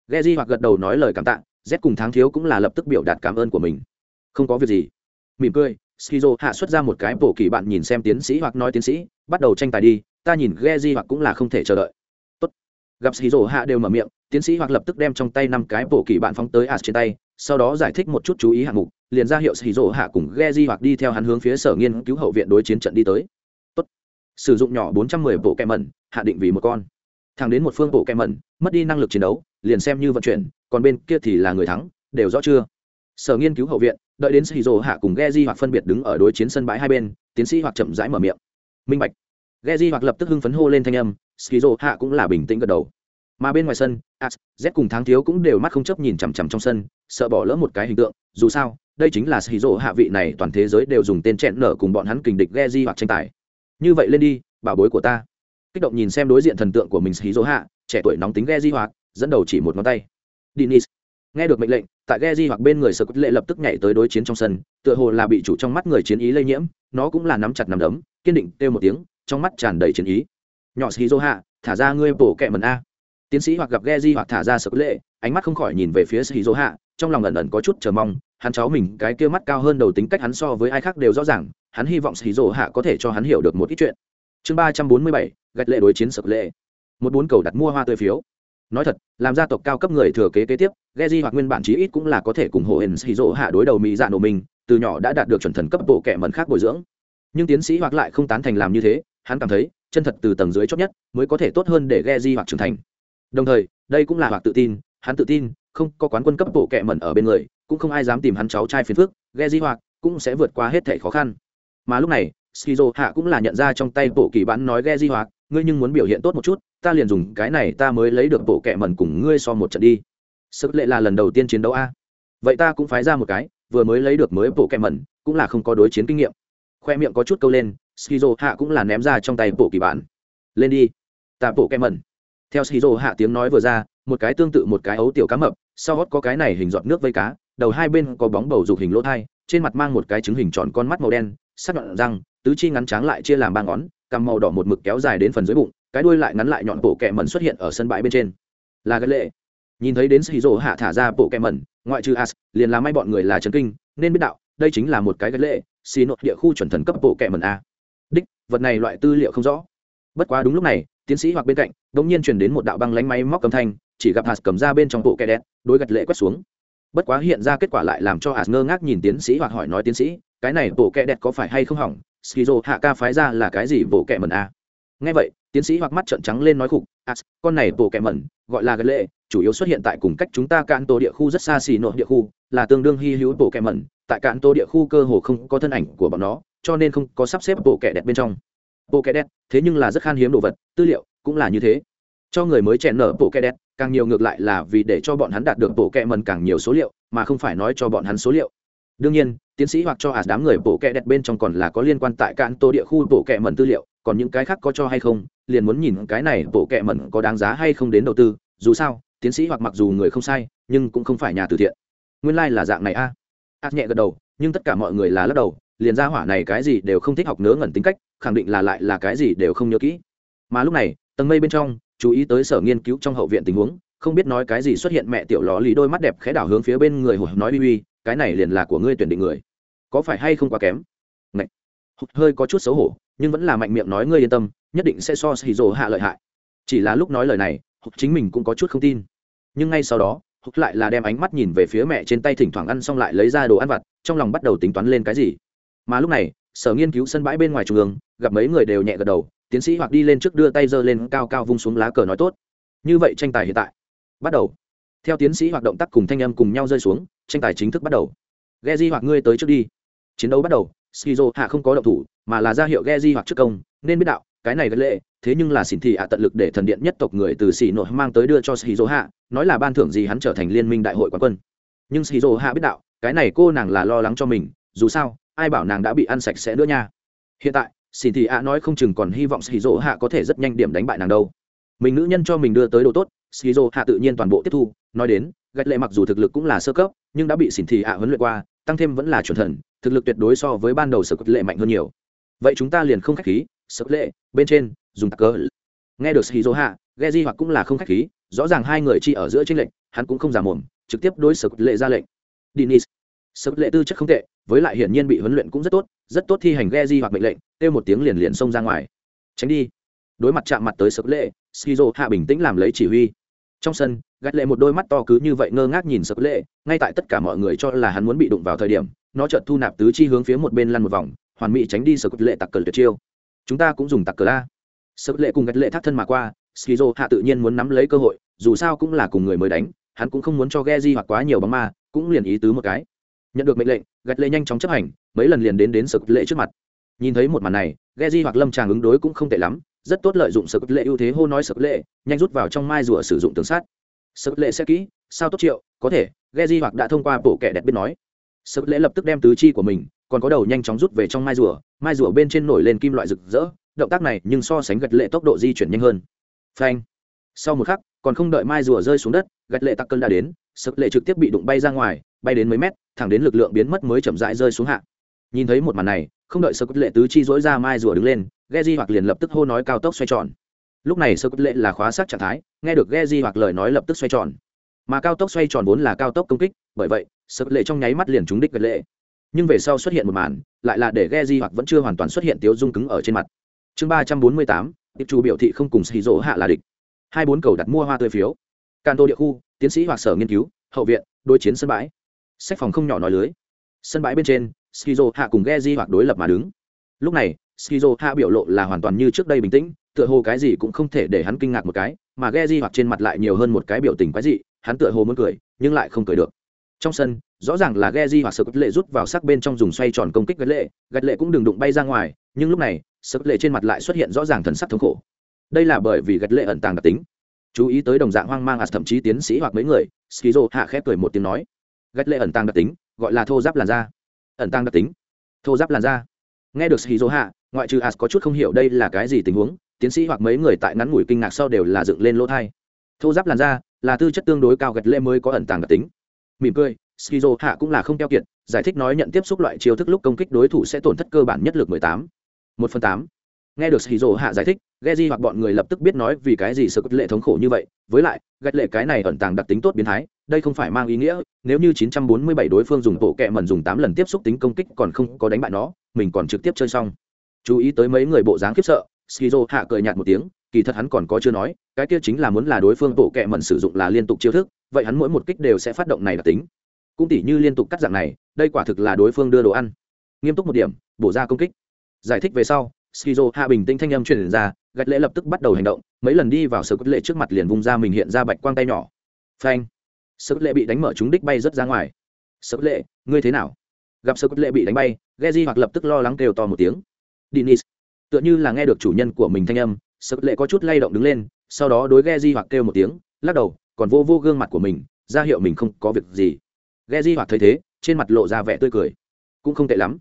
Ghe di hoặc gật đầu nói lời cảm tạ, z cùng tháng thiếu cũng là lập tức biểu đạt cảm ơn của mình. Không có việc gì. Mỉm cười skizo hạ xuất ra một cái bộ kỳ bạn nhìn xem tiến sĩ hoặc nói tiến sĩ, bắt đầu tranh tài đi, ta nhìn ghe di hoặc cũng là không thể chờ đợi Tốt. gặp skizo hạ đều mở miệng, tiến sĩ hoặc lập tức đem trong tay năm cái bộ kỳ bạn phóng tới as trên tay, sau đó giải thích một chút chú ý hạng mục, liền ra hiệu skizo hạ cùng ghe di hoặc đi theo hắn hướng phía sở nghiên cứu hậu viện đối chiến trận đi tới Tốt. sử dụng nhỏ 410 bộ kẹ mẩn, hạ định vì một con thẳng đến một phương bộ kẹ mẩn, mất đi năng lực chiến đấu, liền xem như vận chuyển, còn bên kia thì là người thắng, đều rõ chưa sở nghiên cứu hậu viện, đợi đến sĩ dỗ hạ cùng ghe di hoặc phân biệt đứng ở đối chiến sân bãi hai bên, tiến sĩ hoặc chậm rãi mở miệng. Minh bạch. Ghe di hoặc lập tức hưng phấn hô lên thanh âm skizo hạ cũng là bình tĩnh gật đầu. Mà bên ngoài sân, as, z cùng tháng thiếu cũng đều mắt không chấp nhìn chằm chằm trong sân, sợ bỏ lỡ một cái hình tượng, dù sao, đây chính là shizu hạ vị này toàn thế giới đều dùng tên chẹn nở cùng bọn hắn kình địch geji hoặc tranh tài. Như vậy lên đi, bảo bối của ta. Kích động nhìn xem đối diện thần tượng của mình shizu hạ, trẻ tuổi nóng tính geji hoặc, dẫn đầu chỉ một ngón tay. Dinis nghe được mệnh lệnh, tại geji hoặc bên người sơ cốt lệ lập tức nhảy tới đối chiến trong sân, tựa hồ là bị chủ trong mắt người chiến ý lây nhiễm, nó cũng là nắm chặt nắm đấm, kiên định kêu một tiếng, trong mắt tràn đầy chiến ý. Nhỏ shizu hạ thả ra ngươi bổ kẹ mần a. Tiến sĩ hoặc gặp ghe di hoặc thả ra sợ lệ, ánh mắt không khỏi nhìn về phía sĩ dô hạ trong lòng ẩn ẩn có chút chờ mong, hắn cháu mình, cái kia mắt cao hơn đầu tính cách hắn so với ai khác đều rõ ràng, hắn hy vọng sĩ dô hạ có thể cho hắn hiểu được một ít chuyện. Chương ba trăm bốn mươi bảy, gạch lệ đối chiến sợ lệ. Một bốn cầu đặt mua hoa tươi phiếu nói thật, làm gia tộc cao cấp người thừa kế kế tiếp ghe di hoặc nguyên bản chí ít cũng là có thể cùng hộ hển xì rỗ hạ đối đầu mỹ dạ nổ mình, từ nhỏ đã đạt được chuẩn thần cấp bộ kệ mẩn khác bồi dưỡng. Nhưng tiến sĩ hoặc lại không tán thành làm như thế, hắn cảm thấy, chân thật từ tầng dưới chót nhất mới có thể tốt hơn để ghe di hoặc trưởng thành. Đồng thời, đây cũng là hoặc tự tin, hắn tự tin, không có quán quân cấp bộ kệ mẩn ở bên người, cũng không ai dám tìm hắn cháu trai phiền phước ghe di hoặc cũng sẽ vượt qua hết thể khó khăn. Mà lúc này skizo hạ cũng là nhận ra trong tay bộ kỳ bán nói ghe di hoặc, ngươi nhưng muốn biểu hiện tốt một chút ta liền dùng cái này ta mới lấy được bộ kẹ mẩn cùng ngươi so một trận đi. Sức lệ là lần đầu tiên chiến đấu a. Vậy ta cũng phái ra một cái, vừa mới lấy được mới bộ kẹ mẩn, cũng là không có đối chiến kinh nghiệm. Khoe miệng có chút câu lên skizo hạ cũng là ném ra trong tay bộ kỳ bản. Lên đi, ta bộ kẹ mẩn. Theo skizo hạ tiếng nói vừa ra, một cái tương tự một cái ấu tiểu cá mập, sau hót có cái này hình giọt nước vây cá, đầu hai bên có bóng bầu dục hình lỗ thai, trên mặt mang một cái trứng hình tròn con mắt màu đen, sắc nhọn răng, tứ chi ngắn tráng lại chia làm ba ngón, cằm màu đỏ một mực kéo dài đến phần dưới bụng cái đuôi lại ngắn lại nhọn bộ kẹ mẩn xuất hiện ở sân bãi bên trên. Là gật lệ. Nhìn thấy đến shizu hạ thả ra bộ kẹ mẩn, ngoại trừ as, liền làm may bọn người là trấn kinh, nên biết đạo, đây chính là một cái gật lệ, xì nội địa khu chuẩn thần cấp bộ kẹ mẩn a. Đích, vật này loại tư liệu không rõ. Bất quá đúng lúc này, tiến sĩ hoặc bên cạnh đ ỗ n g nhiên truyền đến một đạo băng lánh máy móc cầm thanh, chỉ gặp hạt cầm ra bên trong bộ kẹ đen, đối gật lệ quét xuống. Bất quá hiện ra kết quả lại làm cho hạt ngơ ngác nhìn tiến sĩ hoặc hỏi nói tiến sĩ, cái này bộ kẹ đẹp có phải hay không hỏng? Skizo hạ ca phái ra là cái gì bộ kẹ mẩn a? Ngay vậy, tiến sĩ hoặc mắt trợn trắng lên nói khục a con này bộ kẹ mẩn, gọi là gật lệ, chủ yếu xuất hiện tại cùng cách chúng ta cạn tổ địa khu rất xa xỉ nội địa khu, là tương đương hy hữu bộ kẹ mẩn, tại cạn tô địa khu cơ hồ không có thân ảnh của bọn nó, cho nên không có sắp xếp bộ kẹ đẹp bên trong. Bộ kẹ đẹp, thế nhưng là rất khan hiếm đồ vật, tư liệu cũng là như thế. Cho người mới chèn nở bộ kẹ đẹp, càng nhiều ngược lại là vì để cho bọn hắn đạt được bộ kẹ mẩn càng nhiều số liệu, mà không phải nói cho bọn hắn số liệu. Đương nhiên, tiến sĩ hoặc cho ạt đám người bộ kẹ đẹp bên trong còn là có liên quan tại cạn tô địa khu bộ kẹ mẩn tư liệu còn những cái khác có cho hay không, liền muốn nhìn cái này bộ kệ mẩn có đáng giá hay không đến đầu tư, dù sao, tiến sĩ hoặc mặc dù người không sai, nhưng cũng không phải nhà từ thiện nguyên lai、like、là dạng này a à. ạt nhẹ gật đầu, nhưng tất cả mọi người là lắc đầu, liền ra hỏa này cái gì đều không thích học nớ ngẩn tính cách, khẳng định là lại là cái gì đều không nhớ kỹ mà lúc này, tầng mây bên trong, chú ý tới sở nghiên cứu trong hậu viện tình huống, không biết nói cái gì xuất hiện mẹ tiểu ló lì đôi mắt đẹp khẽ đảo hướng phía bên người hồi nói bi bi cái này liền là của ngươi tuyển định người có phải hay không quá kém Ngậy. hơi có chút xấu hổ nhưng vẫn là mạnh miệng nói ngươi yên tâm, nhất định sẽ so xì rồ hạ lợi hại. Chỉ là lúc nói lời này chính mình cũng có chút không tin. Nhưng ngay sau đó, hục lại là đem ánh mắt nhìn về phía mẹ trên tay thỉnh thoảng ăn xong lại lấy ra đồ ăn vặt, trong lòng bắt đầu tính toán lên cái gì. Mà lúc này, sở nghiên cứu sân bãi bên ngoài trung ương, gặp mấy người đều nhẹ gật đầu, tiến sĩ hoặc đi lên trước đưa tay giơ lên cao cao vung xuống lá cờ nói tốt. Như vậy tranh tài hiện tại. Bắt đầu. Theo tiến sĩ hoạt động tác cùng thanh âm cùng nhau rơi xuống, tranh tài chính thức bắt đầu. Ghe di hoặc ngươi tới trước đi. Chiến đấu bắt đầu skizo hạ không có động thủ mà là ra hiệu ghe di hoặc trước công, nên biết đạo, cái này gật lệ, thế nhưng là xỉn thị ạ tận lực để thần điện nhất tộc người từ xỉ nội mang tới đưa cho skizo hạ nói là ban thưởng gì hắn trở thành liên minh đại hội quán quân. Nhưng skizo hạ biết đạo, cái này cô nàng là lo lắng cho mình, dù sao, ai bảo nàng đã bị ăn sạch sẽ nữa nha. Hiện tại, xỉn thị ạ nói không chừng còn hy vọng skizo hạ có thể rất nhanh điểm đánh bại nàng đâu. Mình nữ nhân cho mình đưa tới đồ tốt skizo hạ tự nhiên toàn bộ tiếp thu, nói đến, gạch lệ mặc dù thực lực cũng là sơ cấp, nhưng đã bị xỉn thị ạ huấn luyện qua, tăng thêm vẫn là chuẩn thần, thực lực tuyệt đối so với ban đầu sở cốt lệ mạnh hơn nhiều vậy chúng ta liền không khách khí sập lệ, bên trên, dùng tạc cơ nghe được skizo hạ ghe hoặc cũng là không khách khí, rõ ràng hai người chi ở giữa tranh lệnh hắn cũng không giả mồm, trực tiếp đối sập lệ ra lệnh. Dinis sập lệ tư chất không tệ, với lại hiển nhiên bị huấn luyện cũng rất tốt rất tốt thi hành ghe hoặc mệnh lệnh, kêu một tiếng liền liền xông ra ngoài. Tránh đi. Đối mặt chạm mặt tới sập lệ skizo hạ bình tĩnh làm lấy chỉ huy. Trong sân gạch lệ một đôi mắt to cứ như vậy ngơ ngác nhìn sập lệ, ngay tại tất cả mọi người cho là hắn muốn bị đụng vào thời điểm, nó chợt thu nạp tứ chi hướng phía một bên lăn một vòng hoàn mỹ tránh đi sợ lệ tặc cờ tuyệt chiêu. Chúng ta cũng dùng tặc cờ la. Sợ lệ cùng gạch lệ thắt thân mà qua, skizo hạ tự nhiên muốn nắm lấy cơ hội, dù sao cũng là cùng người mới đánh, hắn cũng không muốn cho ghe di hoặc quá nhiều bóng ma, cũng liền ý tứ một cái. Nhận được mệnh lệnh, gạch lệ nhanh chóng chấp hành, mấy lần liền đến đến sợ lệ trước mặt. Nhìn thấy một màn này ghe di hoặc lâm tràng ứng đối cũng không tệ lắm, rất tốt lợi dụng sở lệ ưu thế hô nói sở lệ, nhanh rút vào trong mai rùa sử dụng tường sát sở lệ sẽ kỹ, sao tốt triệu, có thể ghe di hoặc đã thông qua bộ kẻ đẹp biết nói. Sở lệ lập tức đem tứ chi của mình còn có đầu nhanh chóng rút về trong mai rùa mai rùa bên trên nổi lên kim loại rực rỡ, động tác này nhưng so sánh gật lệ tốc độ di chuyển nhanh hơn. Phanh. Sau một khắc, còn không đợi mai rùa rơi xuống đất gật lệ tắc cơn đã đến sực lệ trực tiếp bị đụng bay ra ngoài, bay đến mấy mét, thẳng đến lực lượng biến mất mới chậm rãi rơi xuống hạ. Nhìn thấy một màn này, không đợi sơ cốt lệ tứ chi dối ra mai rùa đứng lên ghe di hoặc liền lập tức hô nói cao tốc xoay tròn. Lúc này sơ cốt lệ là khóa sát trạng thái, nghe được ghe di hoặc lời nói lập tức xoay tròn. Mà cao tốc xoay tròn vốn là cao tốc công kích, bởi vậy sơ cốt lệ trong nháy mắt liền trúng đích gật lệ nhưng về sau xuất hiện một màn, lại là để ghe di hoặc vẫn chưa hoàn toàn xuất hiện tiếu dung cứng ở trên mặt. Chương ba trăm bốn mươi tám, tiệp chủ biểu thị không cùng xì rỗ hạ là địch. Hai bốn cầu đặt mua hoa tươi phiếu. Can tô địa khu, tiến sĩ hoặc sở nghiên cứu, hậu viện, đối chiến sân bãi. Sách phòng không nhỏ nói lưới. Sân bãi bên trên skizo hạ cùng ghe di hoặc đối lập mà đứng. Lúc này skizo hạ biểu lộ là hoàn toàn như trước đây bình tĩnh, tựa hồ cái gì cũng không thể để hắn kinh ngạc một cái, mà ghe di hoặc trên mặt lại nhiều hơn một cái biểu tình quái dị, hắn tựa hồ muốn cười, nhưng lại không cười được trong sân, rõ ràng là ghe di hoặc sơ cất lệ rút vào sắc bên trong dùng xoay tròn công kích gạch lệ. Gạch lệ cũng đừng đụng bay ra ngoài, nhưng lúc này sơ cất lệ trên mặt lại xuất hiện rõ ràng thần sắc thống khổ. Đây là bởi vì gạch lệ ẩn tàng đặc tính. Chú ý tới đồng dạng hoang mang à thậm chí tiến sĩ hoặc mấy người, skizo hạ khép cười một tiếng nói. Gạch lệ ẩn tàng đặc tính, gọi là thô giáp làn da. Ẩn tàng đặc tính, thô giáp làn da. Nghe được hì hạ, ngoại trừ as có chút không hiểu đây là cái gì tình huống, tiến sĩ hoặc mấy người tại ngắn ngủi kinh ngạc sau đều là dựng lên lỗ thai. Thô giáp làn da là tư chất tương đối cao, gật lệ mới có ẩn tàng đặc tính mỉm cười skizo hạ cũng là không keo kiệt giải thích nói nhận tiếp xúc loại chiêu thức lúc công kích đối thủ sẽ tổn thất cơ bản nhất lực mười tám một phần tám nghe được skizo hạ giải thích Geji hoặc bọn người lập tức biết nói vì cái gì sự lệ thống khổ như vậy, với lại, gạch lệ cái này ẩn tàng đặc tính tốt biến thái, đây không phải mang ý nghĩa, nếu như 947 đối phương dùng bộ kẹ mẩn dùng 8 lần tiếp xúc tính công kích còn không có đánh bại nó, mình còn trực tiếp chơi xong. Chú ý tới mấy người bộ dáng khiếp sợ, Skizo hạ cười nhạt một tiếng, kỳ thật hắn còn có chưa nói, cái kia chính là muốn là đối phương bộ kệ mẩn sử dụng là liên tục chiêu thức, vậy hắn mỗi một kích đều sẽ phát động này đặc tính. Cũng tỉ như liên tục cắt dạng này, đây quả thực là đối phương đưa đồ ăn. Nghiêm túc một điểm, bổ ra công kích. Giải thích về sau, skizo hạ bình tĩnh thanh âm truyền ra gạch lễ lập tức bắt đầu hành động mấy lần đi vào sở cốt lệ trước mặt liền vung ra mình hiện ra bạch quang tay nhỏ phanh sở cốt lệ bị đánh mở chúng đích bay rất ra ngoài sở cốt lệ ngươi thế nào gặp sở cốt lệ bị đánh bay geji hoặc lập tức lo lắng kêu to một tiếng dinis tựa như là nghe được chủ nhân của mình thanh âm sập lệ có chút lay động đứng lên, sau đó đối ghe di hoặc kêu một tiếng, lắc đầu, còn vô vô gương mặt của mình, ra hiệu mình không có việc gì. Ghe di hoặc thấy thế, trên mặt lộ ra vẻ tươi cười. Cũng không tệ lắm.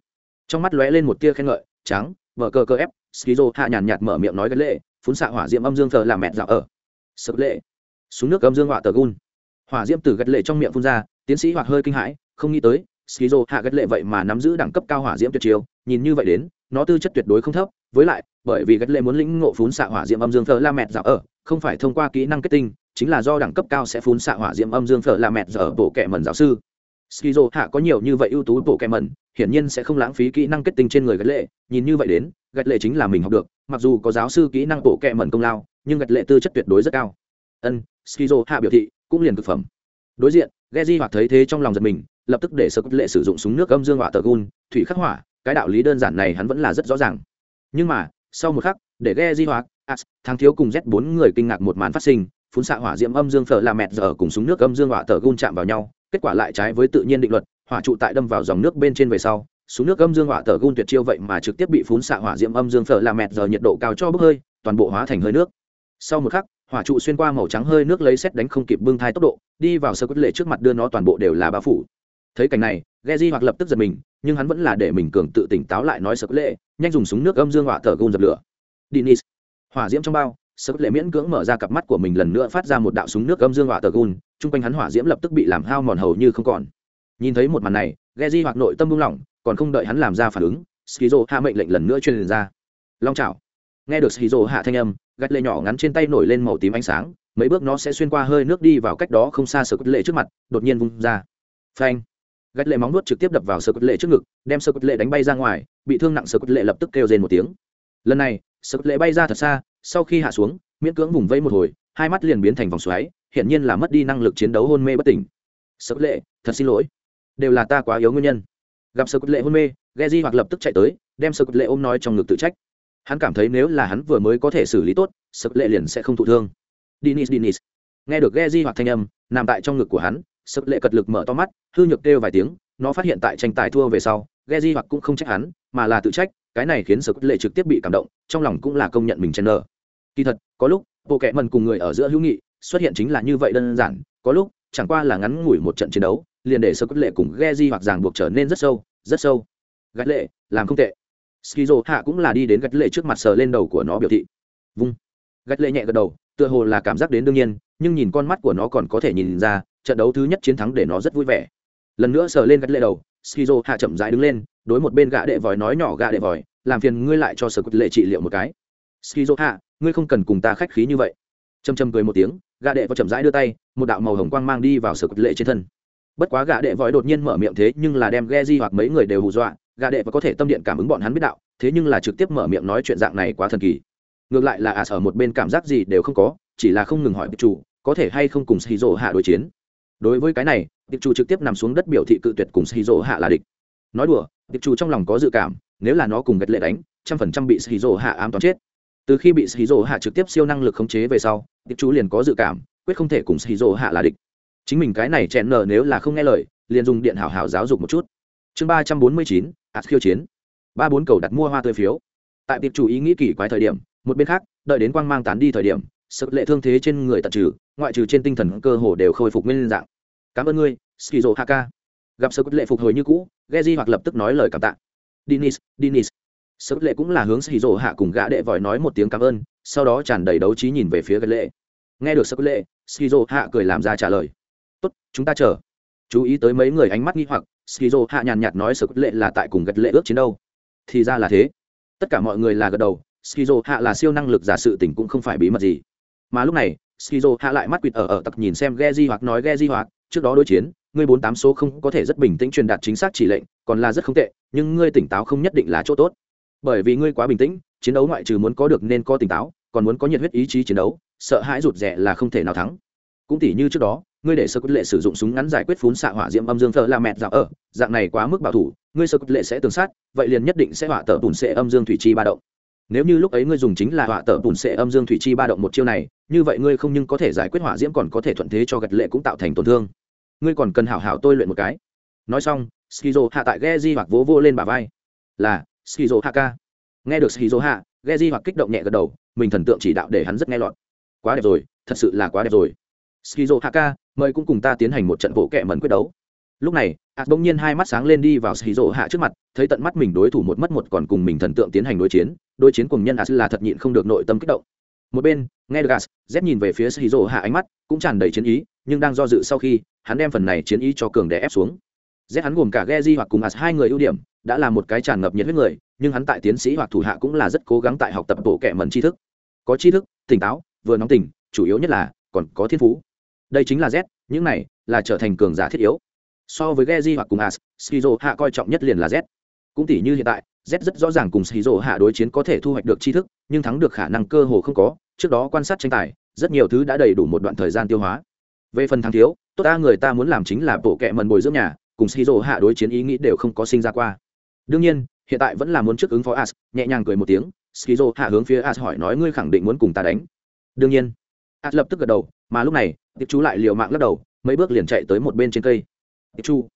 Trong mắt lóe lên một tia khen ngợi, trắng vợ cơ cơ ép, skizo hạ nhàn nhạt mở miệng nói cái lệ phun xạ hỏa diễm âm dương thờ làm mẹ dạo ở. Sợ lệ. Xuống nước âm dương họa tờ gun hỏa diễm từ gật lệ trong miệng phun ra, tiến sĩ hoặc hơi kinh hãi, không nghĩ tới skizo hạ gật lệ vậy mà nắm giữ đẳng cấp cao hỏa diễm tuyệt chiêu, nhìn như vậy đến, nó tư chất tuyệt đối không thấp, với lại, bởi vì gật lệ muốn lĩnh ngộ phun xạ hỏa diễm âm dương thờ la mệt dạo ở, không phải thông qua kỹ năng kết tinh, chính là do đẳng cấp cao sẽ phun xạ hỏa diễm âm dương phở mệt mẹt ở bộ kệ mẩn giáo sư. Skizo hạ có nhiều như vậy ưu tú bộ kệ mẩn, hiển nhiên sẽ không lãng phí kỹ năng kết tinh trên người gật lệ, nhìn như vậy đến, gật lệ chính là mình học được, mặc dù có giáo sư kỹ năng bộ kệ mẩn công lao, nhưng gật lệ tư chất tuyệt đối rất cao. Ân, skizo hạ biểu thị, cũng liền thực phẩm. Đối diện Geji hoặc thấy thế trong lòng giật mình lập tức để sơ lệ sử dụng súng nước âm dương hỏa tờ gun thủy khắc hỏa, cái đạo lý đơn giản này hắn vẫn là rất rõ ràng. Nhưng mà, sau một khắc, để Geji hoặc as thang thiếu cùng z bốn người kinh ngạc một màn phát sinh, phun xạ hỏa diễm âm dương phở là mẹt giờ cùng súng nước âm dương hỏa tờ gun chạm vào nhau, kết quả lại trái với tự nhiên định luật, hỏa trụ tại đâm vào dòng nước bên trên về sau, súng nước âm dương hỏa tờ gun tuyệt chiêu vậy mà trực tiếp bị phun xạ hỏa diễm âm dương phở là mẹt giờ nhiệt độ cao cho bốc hơi, toàn bộ hóa thành hơi nước. Sau một khắc, hỏa trụ xuyên qua màu trắng hơi nước lấy xét đánh không kịp bưng thai tốc độ, đi vào sơ quyết lệ trước mặt đưa nó toàn bộ đều là bao phủ thấy cảnh này, Geji hoặc lập tức giật mình, nhưng hắn vẫn là để mình cường tự tỉnh táo lại nói sơ lệ, nhanh dùng súng nước âm dương hỏa tờ gun dập lửa. Dinis, hỏa diễm trong bao sơ lệ miễn cưỡng mở ra cặp mắt của mình lần nữa phát ra một đạo súng nước âm dương hỏa tờ gun chung quanh hắn hỏa diễm lập tức bị làm hao mòn hầu như không còn. Nhìn thấy một màn này, Geji hoặc nội tâm buông lỏng, còn không đợi hắn làm ra phản ứng skizo hạ mệnh lệnh lần nữa truyền ra. Long chảo. Nghe được skizo hạ thanh âm, gạch lệ nhỏ ngắn trên tay nổi lên màu tím ánh sáng, mấy bước nó sẽ xuyên qua hơi nước đi vào cách đó không xa sơ lệ trước mặt, đột nhiên vung ra. Phanh gạch lệ móng nuốt trực tiếp đập vào sơ cốt lệ trước ngực, đem sơ cốt lệ đánh bay ra ngoài, bị thương nặng sơ cốt lệ lập tức kêu rên một tiếng. Lần này, sơ cốt lệ bay ra thật xa, sau khi hạ xuống, miễn cưỡng vùng vây một hồi, hai mắt liền biến thành vòng xoáy, hiển nhiên là mất đi năng lực chiến đấu hôn mê bất tỉnh. Sơ cốt lệ, thật xin lỗi. Đều là ta quá yếu nguyên nhân. Gặp sơ cốt lệ hôn mê, Geji hoặc lập tức chạy tới, đem sơ cốt lệ ôm nói trong ngực tự trách. Hắn cảm thấy nếu là hắn vừa mới có thể xử lý tốt sập lệ liền sẽ không thụ thương. Dinis dinis nghe được ghe di hoặc thanh âm, nằm tại trong ngực của hắn sập lệ cật lực mở to mắt, hư nhược kêu vài tiếng, nó phát hiện tại tranh tài thua về sau ghe di hoặc cũng không trách hắn, mà là tự trách, cái này khiến sập lệ trực tiếp bị cảm động, trong lòng cũng là công nhận mình chen nở kỳ thật, có lúc, bộ kệ mần cùng người ở giữa hữu nghị, xuất hiện chính là như vậy đơn giản, có lúc, chẳng qua là ngắn ngủi một trận chiến đấu, liền để sơ cốt lệ cùng ghe di hoặc ràng buộc trở nên rất sâu rất sâu. Gạch lệ, làm không tệ. Skizo hạ cũng là đi đến gạch lệ trước mặt sờ lên đầu của nó biểu thị. Vung. Gạch lệ nhẹ gật đầu tựa hồ là cảm giác đến đương nhiên, nhưng nhìn con mắt của nó còn có thể nhìn ra, trận đấu thứ nhất chiến thắng để nó rất vui vẻ. Lần nữa sờ lên gạch lệ đầu, skizo hạ chậm rãi đứng lên, đối một bên gạ đệ vòi nói nhỏ gạ đệ vòi, làm phiền ngươi lại cho sở quật lệ trị liệu một cái. Skizo hạ, ngươi không cần cùng ta khách khí như vậy. Châm châm cười một tiếng gạ đệ vòi chậm rãi đưa tay, một đạo màu hồng quang mang đi vào sở quật lệ trên thân. Bất quá gạ đệ vòi đột nhiên mở miệng thế nhưng là đem ghe di hoặc mấy người đều hù dọa gạ đệ và có thể tâm điện cảm ứng bọn hắn biết đạo, thế nhưng là trực tiếp mở miệng nói chuyện dạng này quá thần kỳ ngược lại là as ở một bên cảm giác gì đều không có, chỉ là không ngừng hỏi tiệp chủ có thể hay không cùng shizu hạ đối chiến. Đối với cái này tiệp chủ trực tiếp nằm xuống đất biểu thị cự tuyệt cùng shizu hạ là địch. Nói đùa tiệp chủ trong lòng có dự cảm, nếu là nó cùng gật lệ đánh, trăm phần trăm bị shizu hạ ám toán chết. Từ khi bị shizu hạ trực tiếp siêu năng lực khống chế về sau tiệp chủ liền có dự cảm, quyết không thể cùng shizu hạ là địch. Chính mình cái này chèn nở nếu là không nghe lời, liền dùng điện hảo hảo giáo dục một chút. Chương ba trăm bốn mươi chín ạt khiêu chiến. Ba bốn cầu đặt mua hoa tươi phiếu. Tại tiệp chủ ý nghĩ kỳ quái thời điểm một bên khác, đợi đến quang mang tán đi thời điểm sự lệ thương thế trên người tận trừ, ngoại trừ trên tinh thần cơ hồ đều khôi phục nguyên dạng. Cảm ơn ngươi skizo haka gặp sự lệ phục hồi như cũ, geji hoặc lập tức nói lời cảm tạ. Dinis dinis sự lệ cũng là hướng skizo hạ cùng gã đệ vòi nói một tiếng cảm ơn, sau đó tràn đầy đấu trí nhìn về phía lệ. Nghe được sự lệ skizo hạ cười làm ra trả lời. Tốt, chúng ta chờ. Chú ý tới mấy người ánh mắt nghi hoặc skizo hạ nhàn nhạt nói sự lệ là tại cùng gật lệ ước chiến đâu. Thì ra là thế. Tất cả mọi người là gật đầu skizo hạ là siêu năng lực giả sự tình cũng không phải bí mật gì. Mà lúc này, skizo hạ lại mắt quịt ở ở tặc nhìn xem Geji hoặc nói Geji hoặc trước đó đối chiến, ngươi bốn tám số không có thể rất bình tĩnh truyền đạt chính xác chỉ lệnh, còn là rất không tệ, nhưng ngươi tỉnh táo không nhất định là chỗ tốt. Bởi vì ngươi quá bình tĩnh, chiến đấu ngoại trừ muốn có được nên có tỉnh táo, còn muốn có nhiệt huyết ý chí chiến đấu, sợ hãi rụt rè là không thể nào thắng. Cũng tỉ như trước đó, ngươi để sơ quyết lệ sử dụng súng ngắn giải quyết phún xạ hỏa diễm âm dương thờ là mẹt dạo ở, dạng này quá mức bảo thủ, ngươi sơ quyết lệ sẽ tường sát, vậy liền nhất định sẽ hỏa tờ bùn sệ âm dương thủy chi ba động nếu như lúc ấy ngươi dùng chính là hỏa tở bùn sệ âm dương thủy chi ba động một chiêu này, như vậy ngươi không nhưng có thể giải quyết hỏa diễm còn có thể thuận thế cho gật lệ cũng tạo thành tổn thương. Ngươi còn cần hảo hảo tôi luyện một cái. Nói xong, skizo hạ tại ghe di hoặc vỗ vô lên bà vai. Là, skizo hạ ca. Nghe được skizo hạ ghe di hoặc kích động nhẹ gật đầu, mình thần tượng chỉ đạo để hắn rất nghe lọt. Quá đẹp rồi, thật sự là quá đẹp rồi. Skizo hạ ca, mời cũng cùng ta tiến hành một trận bộ kệ mẩn quyết đấu. Lúc này ạt bỗng nhiên hai mắt sáng lên đi vào xì rộ hạ trước mặt, thấy tận mắt mình đối thủ một mất một còn cùng mình thần tượng tiến hành đối chiến đối chiến cùng nhân ạt là thật nhịn không được nội tâm kích động. Một bên, nghe được ạt z nhìn về phía xì rộ hạ ánh mắt, cũng tràn đầy chiến ý, nhưng đang do dự sau khi, hắn đem phần này chiến ý cho cường để ép xuống. Z hắn gồm cả Geji hoặc cùng ạt hai người ưu điểm, đã là một cái tràn ngập nhiệt huyết người, nhưng hắn tại tiến sĩ hoặc thủ hạ cũng là rất cố gắng tại học tập bộ kệ mẩn tri thức. Có tri thức, tỉnh táo, vừa nóng tỉnh, chủ yếu nhất là, còn có thiên phú. Đây chính là z, những này là trở thành cường giả thiết yếu so với geji hoặc cùng as skizo hạ coi trọng nhất liền là z. Cũng tỷ như hiện tại, z rất rõ ràng cùng skizo hạ đối chiến có thể thu hoạch được tri thức, nhưng thắng được khả năng cơ hồ không có. Trước đó quan sát tranh tài, rất nhiều thứ đã đầy đủ một đoạn thời gian tiêu hóa. Về phần thắng thiếu, tốt ta người ta muốn làm chính là bộ kệ mần bồi dưỡng nhà, cùng skizo hạ đối chiến ý nghĩ đều không có sinh ra qua. Đương nhiên, hiện tại vẫn là muốn trước ứng phó as, nhẹ nhàng cười một tiếng skizo hạ hướng phía as hỏi nói ngươi khẳng định muốn cùng ta đánh. Đương nhiên, as lập tức gật đầu, mà lúc này tiếp chú lại liều mạng lắc đầu, mấy bước liền chạy tới một bên trên cây tiệp chủ,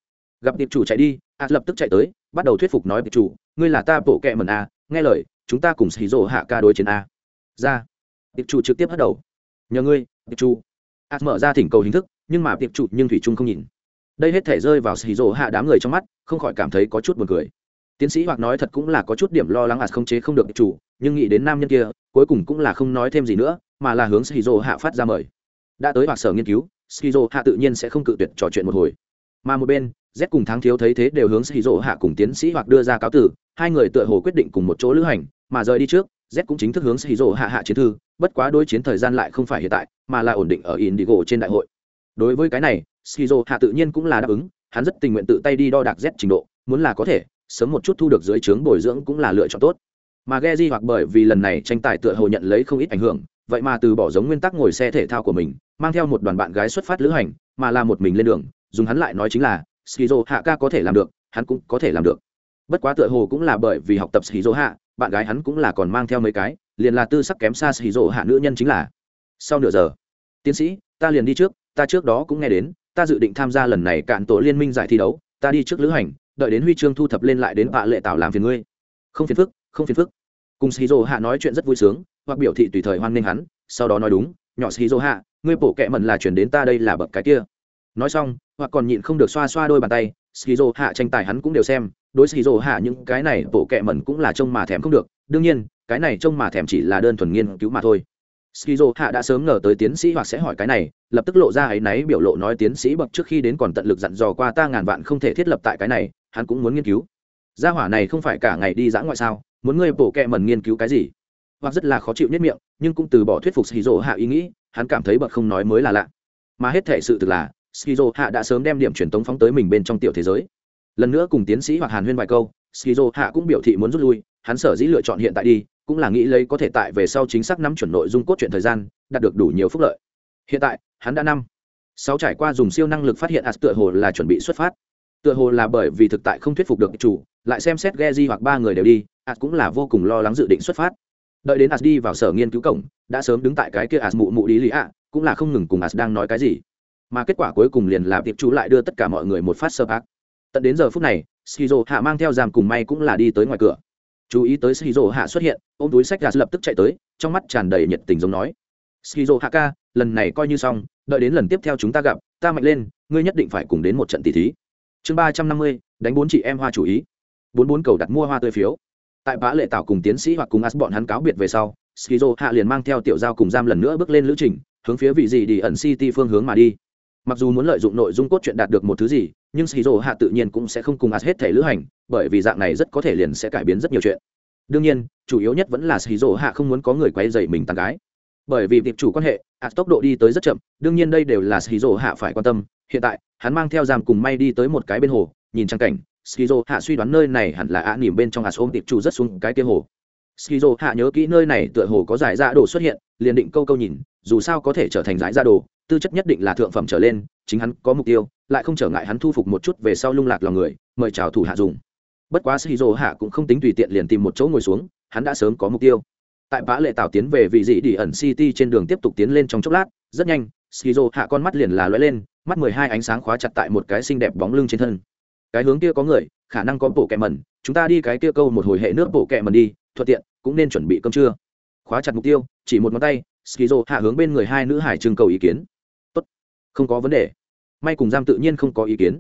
gặp tiệp chủ chạy đi as lập tức chạy tới bắt đầu thuyết phục nói tiệp chủ ngươi là ta bộ kệ mần a nghe lời chúng ta cùng skizo hạ ca đối chiến a. Ra. Tiệp chủ trực tiếp bắt đầu. Nhờ ngươi tiệp chủ as mở ra thỉnh cầu hình thức nhưng mà tiệp chủ nhưng thủy trung không nhìn. Đây hết thể rơi vào xì hạ đám người trong mắt không khỏi cảm thấy có chút buồn cười. Tiến sĩ hoặc nói thật cũng là có chút điểm lo lắng ạt không chế không được chủ nhưng nghĩ đến nam nhân kia cuối cùng cũng là không nói thêm gì nữa mà là hướng shizu hạ phát ra mời. Đã tới hoặc sở nghiên cứu shizu hạ tự nhiên sẽ không cự tuyệt trò chuyện một hồi mà một bên, z cùng tháng thiếu thấy thế đều hướng shizu hạ cùng tiến sĩ hoặc đưa ra cáo tử hai người tựa hồ quyết định cùng một chỗ lữ hành, mà rời đi trước, z cũng chính thức hướng shizu hạ hạ chiến thư, bất quá đối chiến thời gian lại không phải hiện tại, mà là ổn định ở indigo trên đại hội. Đối với cái này shizu hạ tự nhiên cũng là đáp ứng, hắn rất tình nguyện tự tay đi đo đạc z trình độ, muốn là có thể, sớm một chút thu được dưới trướng bồi dưỡng cũng là lựa chọn tốt. Mà Geji hoặc bởi vì lần này tranh tài tựa hồ nhận lấy không ít ảnh hưởng, vậy mà từ bỏ giống nguyên tắc ngồi xe thể thao của mình, mang theo một đoàn bạn gái xuất phát lữ hành, mà là một mình lên đường dùng hắn lại nói chính là, skizo hạ ca có thể làm được, hắn cũng có thể làm được. Bất quá tựa hồ cũng là bởi vì học tập skizo hạ, bạn gái hắn cũng là còn mang theo mấy cái, liền là tư sắc kém xa skizo hạ nữ nhân chính là. Sau nửa giờ, tiến sĩ, ta liền đi trước, ta trước đó cũng nghe đến, ta dự định tham gia lần này cạn tổ liên minh giải thi đấu, ta đi trước lữ hành, đợi đến huy chương thu thập lên lại đến bạ lệ tạo làm phiền ngươi. Không phiền phức, không phiền phức. Cùng shizu hạ nói chuyện rất vui sướng, hoặc biểu thị tùy thời hoan nghênh hắn, sau đó nói đúng, nhỏ shizu hạ, ngươi bổ kẹ mần là chuyển đến ta đây là bậc cái kia nói xong hoặc còn nhịn không được xoa xoa đôi bàn tay skizo hạ tranh tài hắn cũng đều xem đối skizo hạ những cái này bộ kệ mẩn cũng là trông mà thèm không được đương nhiên cái này trông mà thèm chỉ là đơn thuần nghiên cứu mà thôi Skizo hạ đã sớm ngờ tới tiến sĩ hoặc sẽ hỏi cái này, lập tức lộ ra ấy náy biểu lộ nói tiến sĩ bậc trước khi đến còn tận lực dặn dò qua ta ngàn vạn không thể thiết lập tại cái này, hắn cũng muốn nghiên cứu. Gia hỏa này không phải cả ngày đi dã ngoại sao, muốn ngươi bộ kệ mẩn nghiên cứu cái gì? Hoặc rất là khó chịu nhất miệng, nhưng cũng từ bỏ thuyết phục Skizo hạ ý nghĩ, hắn cảm thấy bậc không nói mới là lạ. Mà hết thể sự thực là, Skizo hạ đã sớm đem điểm truyền tống phóng tới mình bên trong tiểu thế giới. Lần nữa cùng tiến sĩ hoặc Hàn Huyên vài câu, Skizo hạ cũng biểu thị muốn rút lui, hắn sở dĩ lựa chọn hiện tại đi, cũng là nghĩ lấy có thể tại về sau chính xác nắm chuẩn nội dung cốt truyện thời gian đạt được đủ nhiều phúc lợi. Hiện tại hắn đã năm sáu trải qua dùng siêu năng lực phát hiện as tựa hồ là chuẩn bị xuất phát. Tựa hồ là bởi vì thực tại không thuyết phục được chủ lại xem xét Geji hoặc ba người đều đi as cũng là vô cùng lo lắng dự định xuất phát. Đợi đến as đi vào sở nghiên cứu cổng đã sớm đứng tại cái kia as mụ mụ đi lý ạ cũng là không ngừng cùng as đang nói cái gì mà kết quả cuối cùng liền là tiệp chủ lại đưa tất cả mọi người một phát sơ bác. Tận đến giờ phút này shizu hạ mang theo giam cùng may cũng là đi tới ngoài cửa. Chú ý tới shizu hạ xuất hiện, ôm túi sách gạt lập tức chạy tới, trong mắt tràn đầy nhiệt tình giống nói. Shizu hạ ca, lần này coi như xong, đợi đến lần tiếp theo chúng ta gặp, ta mạnh lên, ngươi nhất định phải cùng đến một trận tỷ thí. Chương ba trăm năm mươi, đánh bốn chị em hoa chủ ý. Bốn bốn cầu đặt mua hoa tươi phiếu. Tại bã lệ tảo cùng tiến sĩ hoặc cùng as bọn hắn cáo biệt về sau, skizo hạ liền mang theo tiểu giao cùng giam lần nữa bước lên lữ trình, hướng phía vị gì đi ẩn city phương hướng mà đi mặc dù muốn lợi dụng nội dung cốt truyện đạt được một thứ gì nhưng shizu hạ tự nhiên cũng sẽ không cùng as hết thể lữ hành bởi vì dạng này rất có thể liền sẽ cải biến rất nhiều chuyện. Đương nhiên chủ yếu nhất vẫn là shizu hạ không muốn có người quay dậy mình tàn gái. Bởi vì việc chủ quan hệ as tốc độ đi tới rất chậm đương nhiên đây đều là shizu hạ phải quan tâm. Hiện tại hắn mang theo giam cùng may đi tới một cái bên hồ nhìn trang cảnh shizu hạ suy đoán nơi này hẳn là ạ nỉm bên trong as ôm tiệp chủ rất xuống cái kia hồ. Skizo hạ nhớ kỹ nơi này tựa hồ có giải ra đồ xuất hiện, liền định câu câu nhìn, dù sao có thể trở thành giải ra đồ, tư chất nhất định là thượng phẩm trở lên, chính hắn có mục tiêu, lại không trở ngại hắn thu phục một chút về sau lung lạc lòng người, mời chào thủ hạ dùng. Bất quá shizu hạ cũng không tính tùy tiện liền tìm một chỗ ngồi xuống, hắn đã sớm có mục tiêu. Tại bã lệ tạo tiến về vị dị đi ẩn city trên đường tiếp tục tiến lên trong chốc lát, rất nhanh shizu hạ con mắt liền là lóe lên, mắt mười hai ánh sáng khóa chặt tại một cái xinh đẹp bóng lưng trên thân. Cái hướng kia có người, khả năng có bộ kẹ mẩn, chúng ta đi cái kia câu một hồi hệ nước bộ kẹ mẩn đi, thuận tiện, cũng nên chuẩn bị cơm trưa. Khóa chặt mục tiêu, chỉ một ngón tay skizo hạ hướng bên người hai nữ hải trưng cầu ý kiến không có vấn đề. May cùng giam tự nhiên không có ý kiến.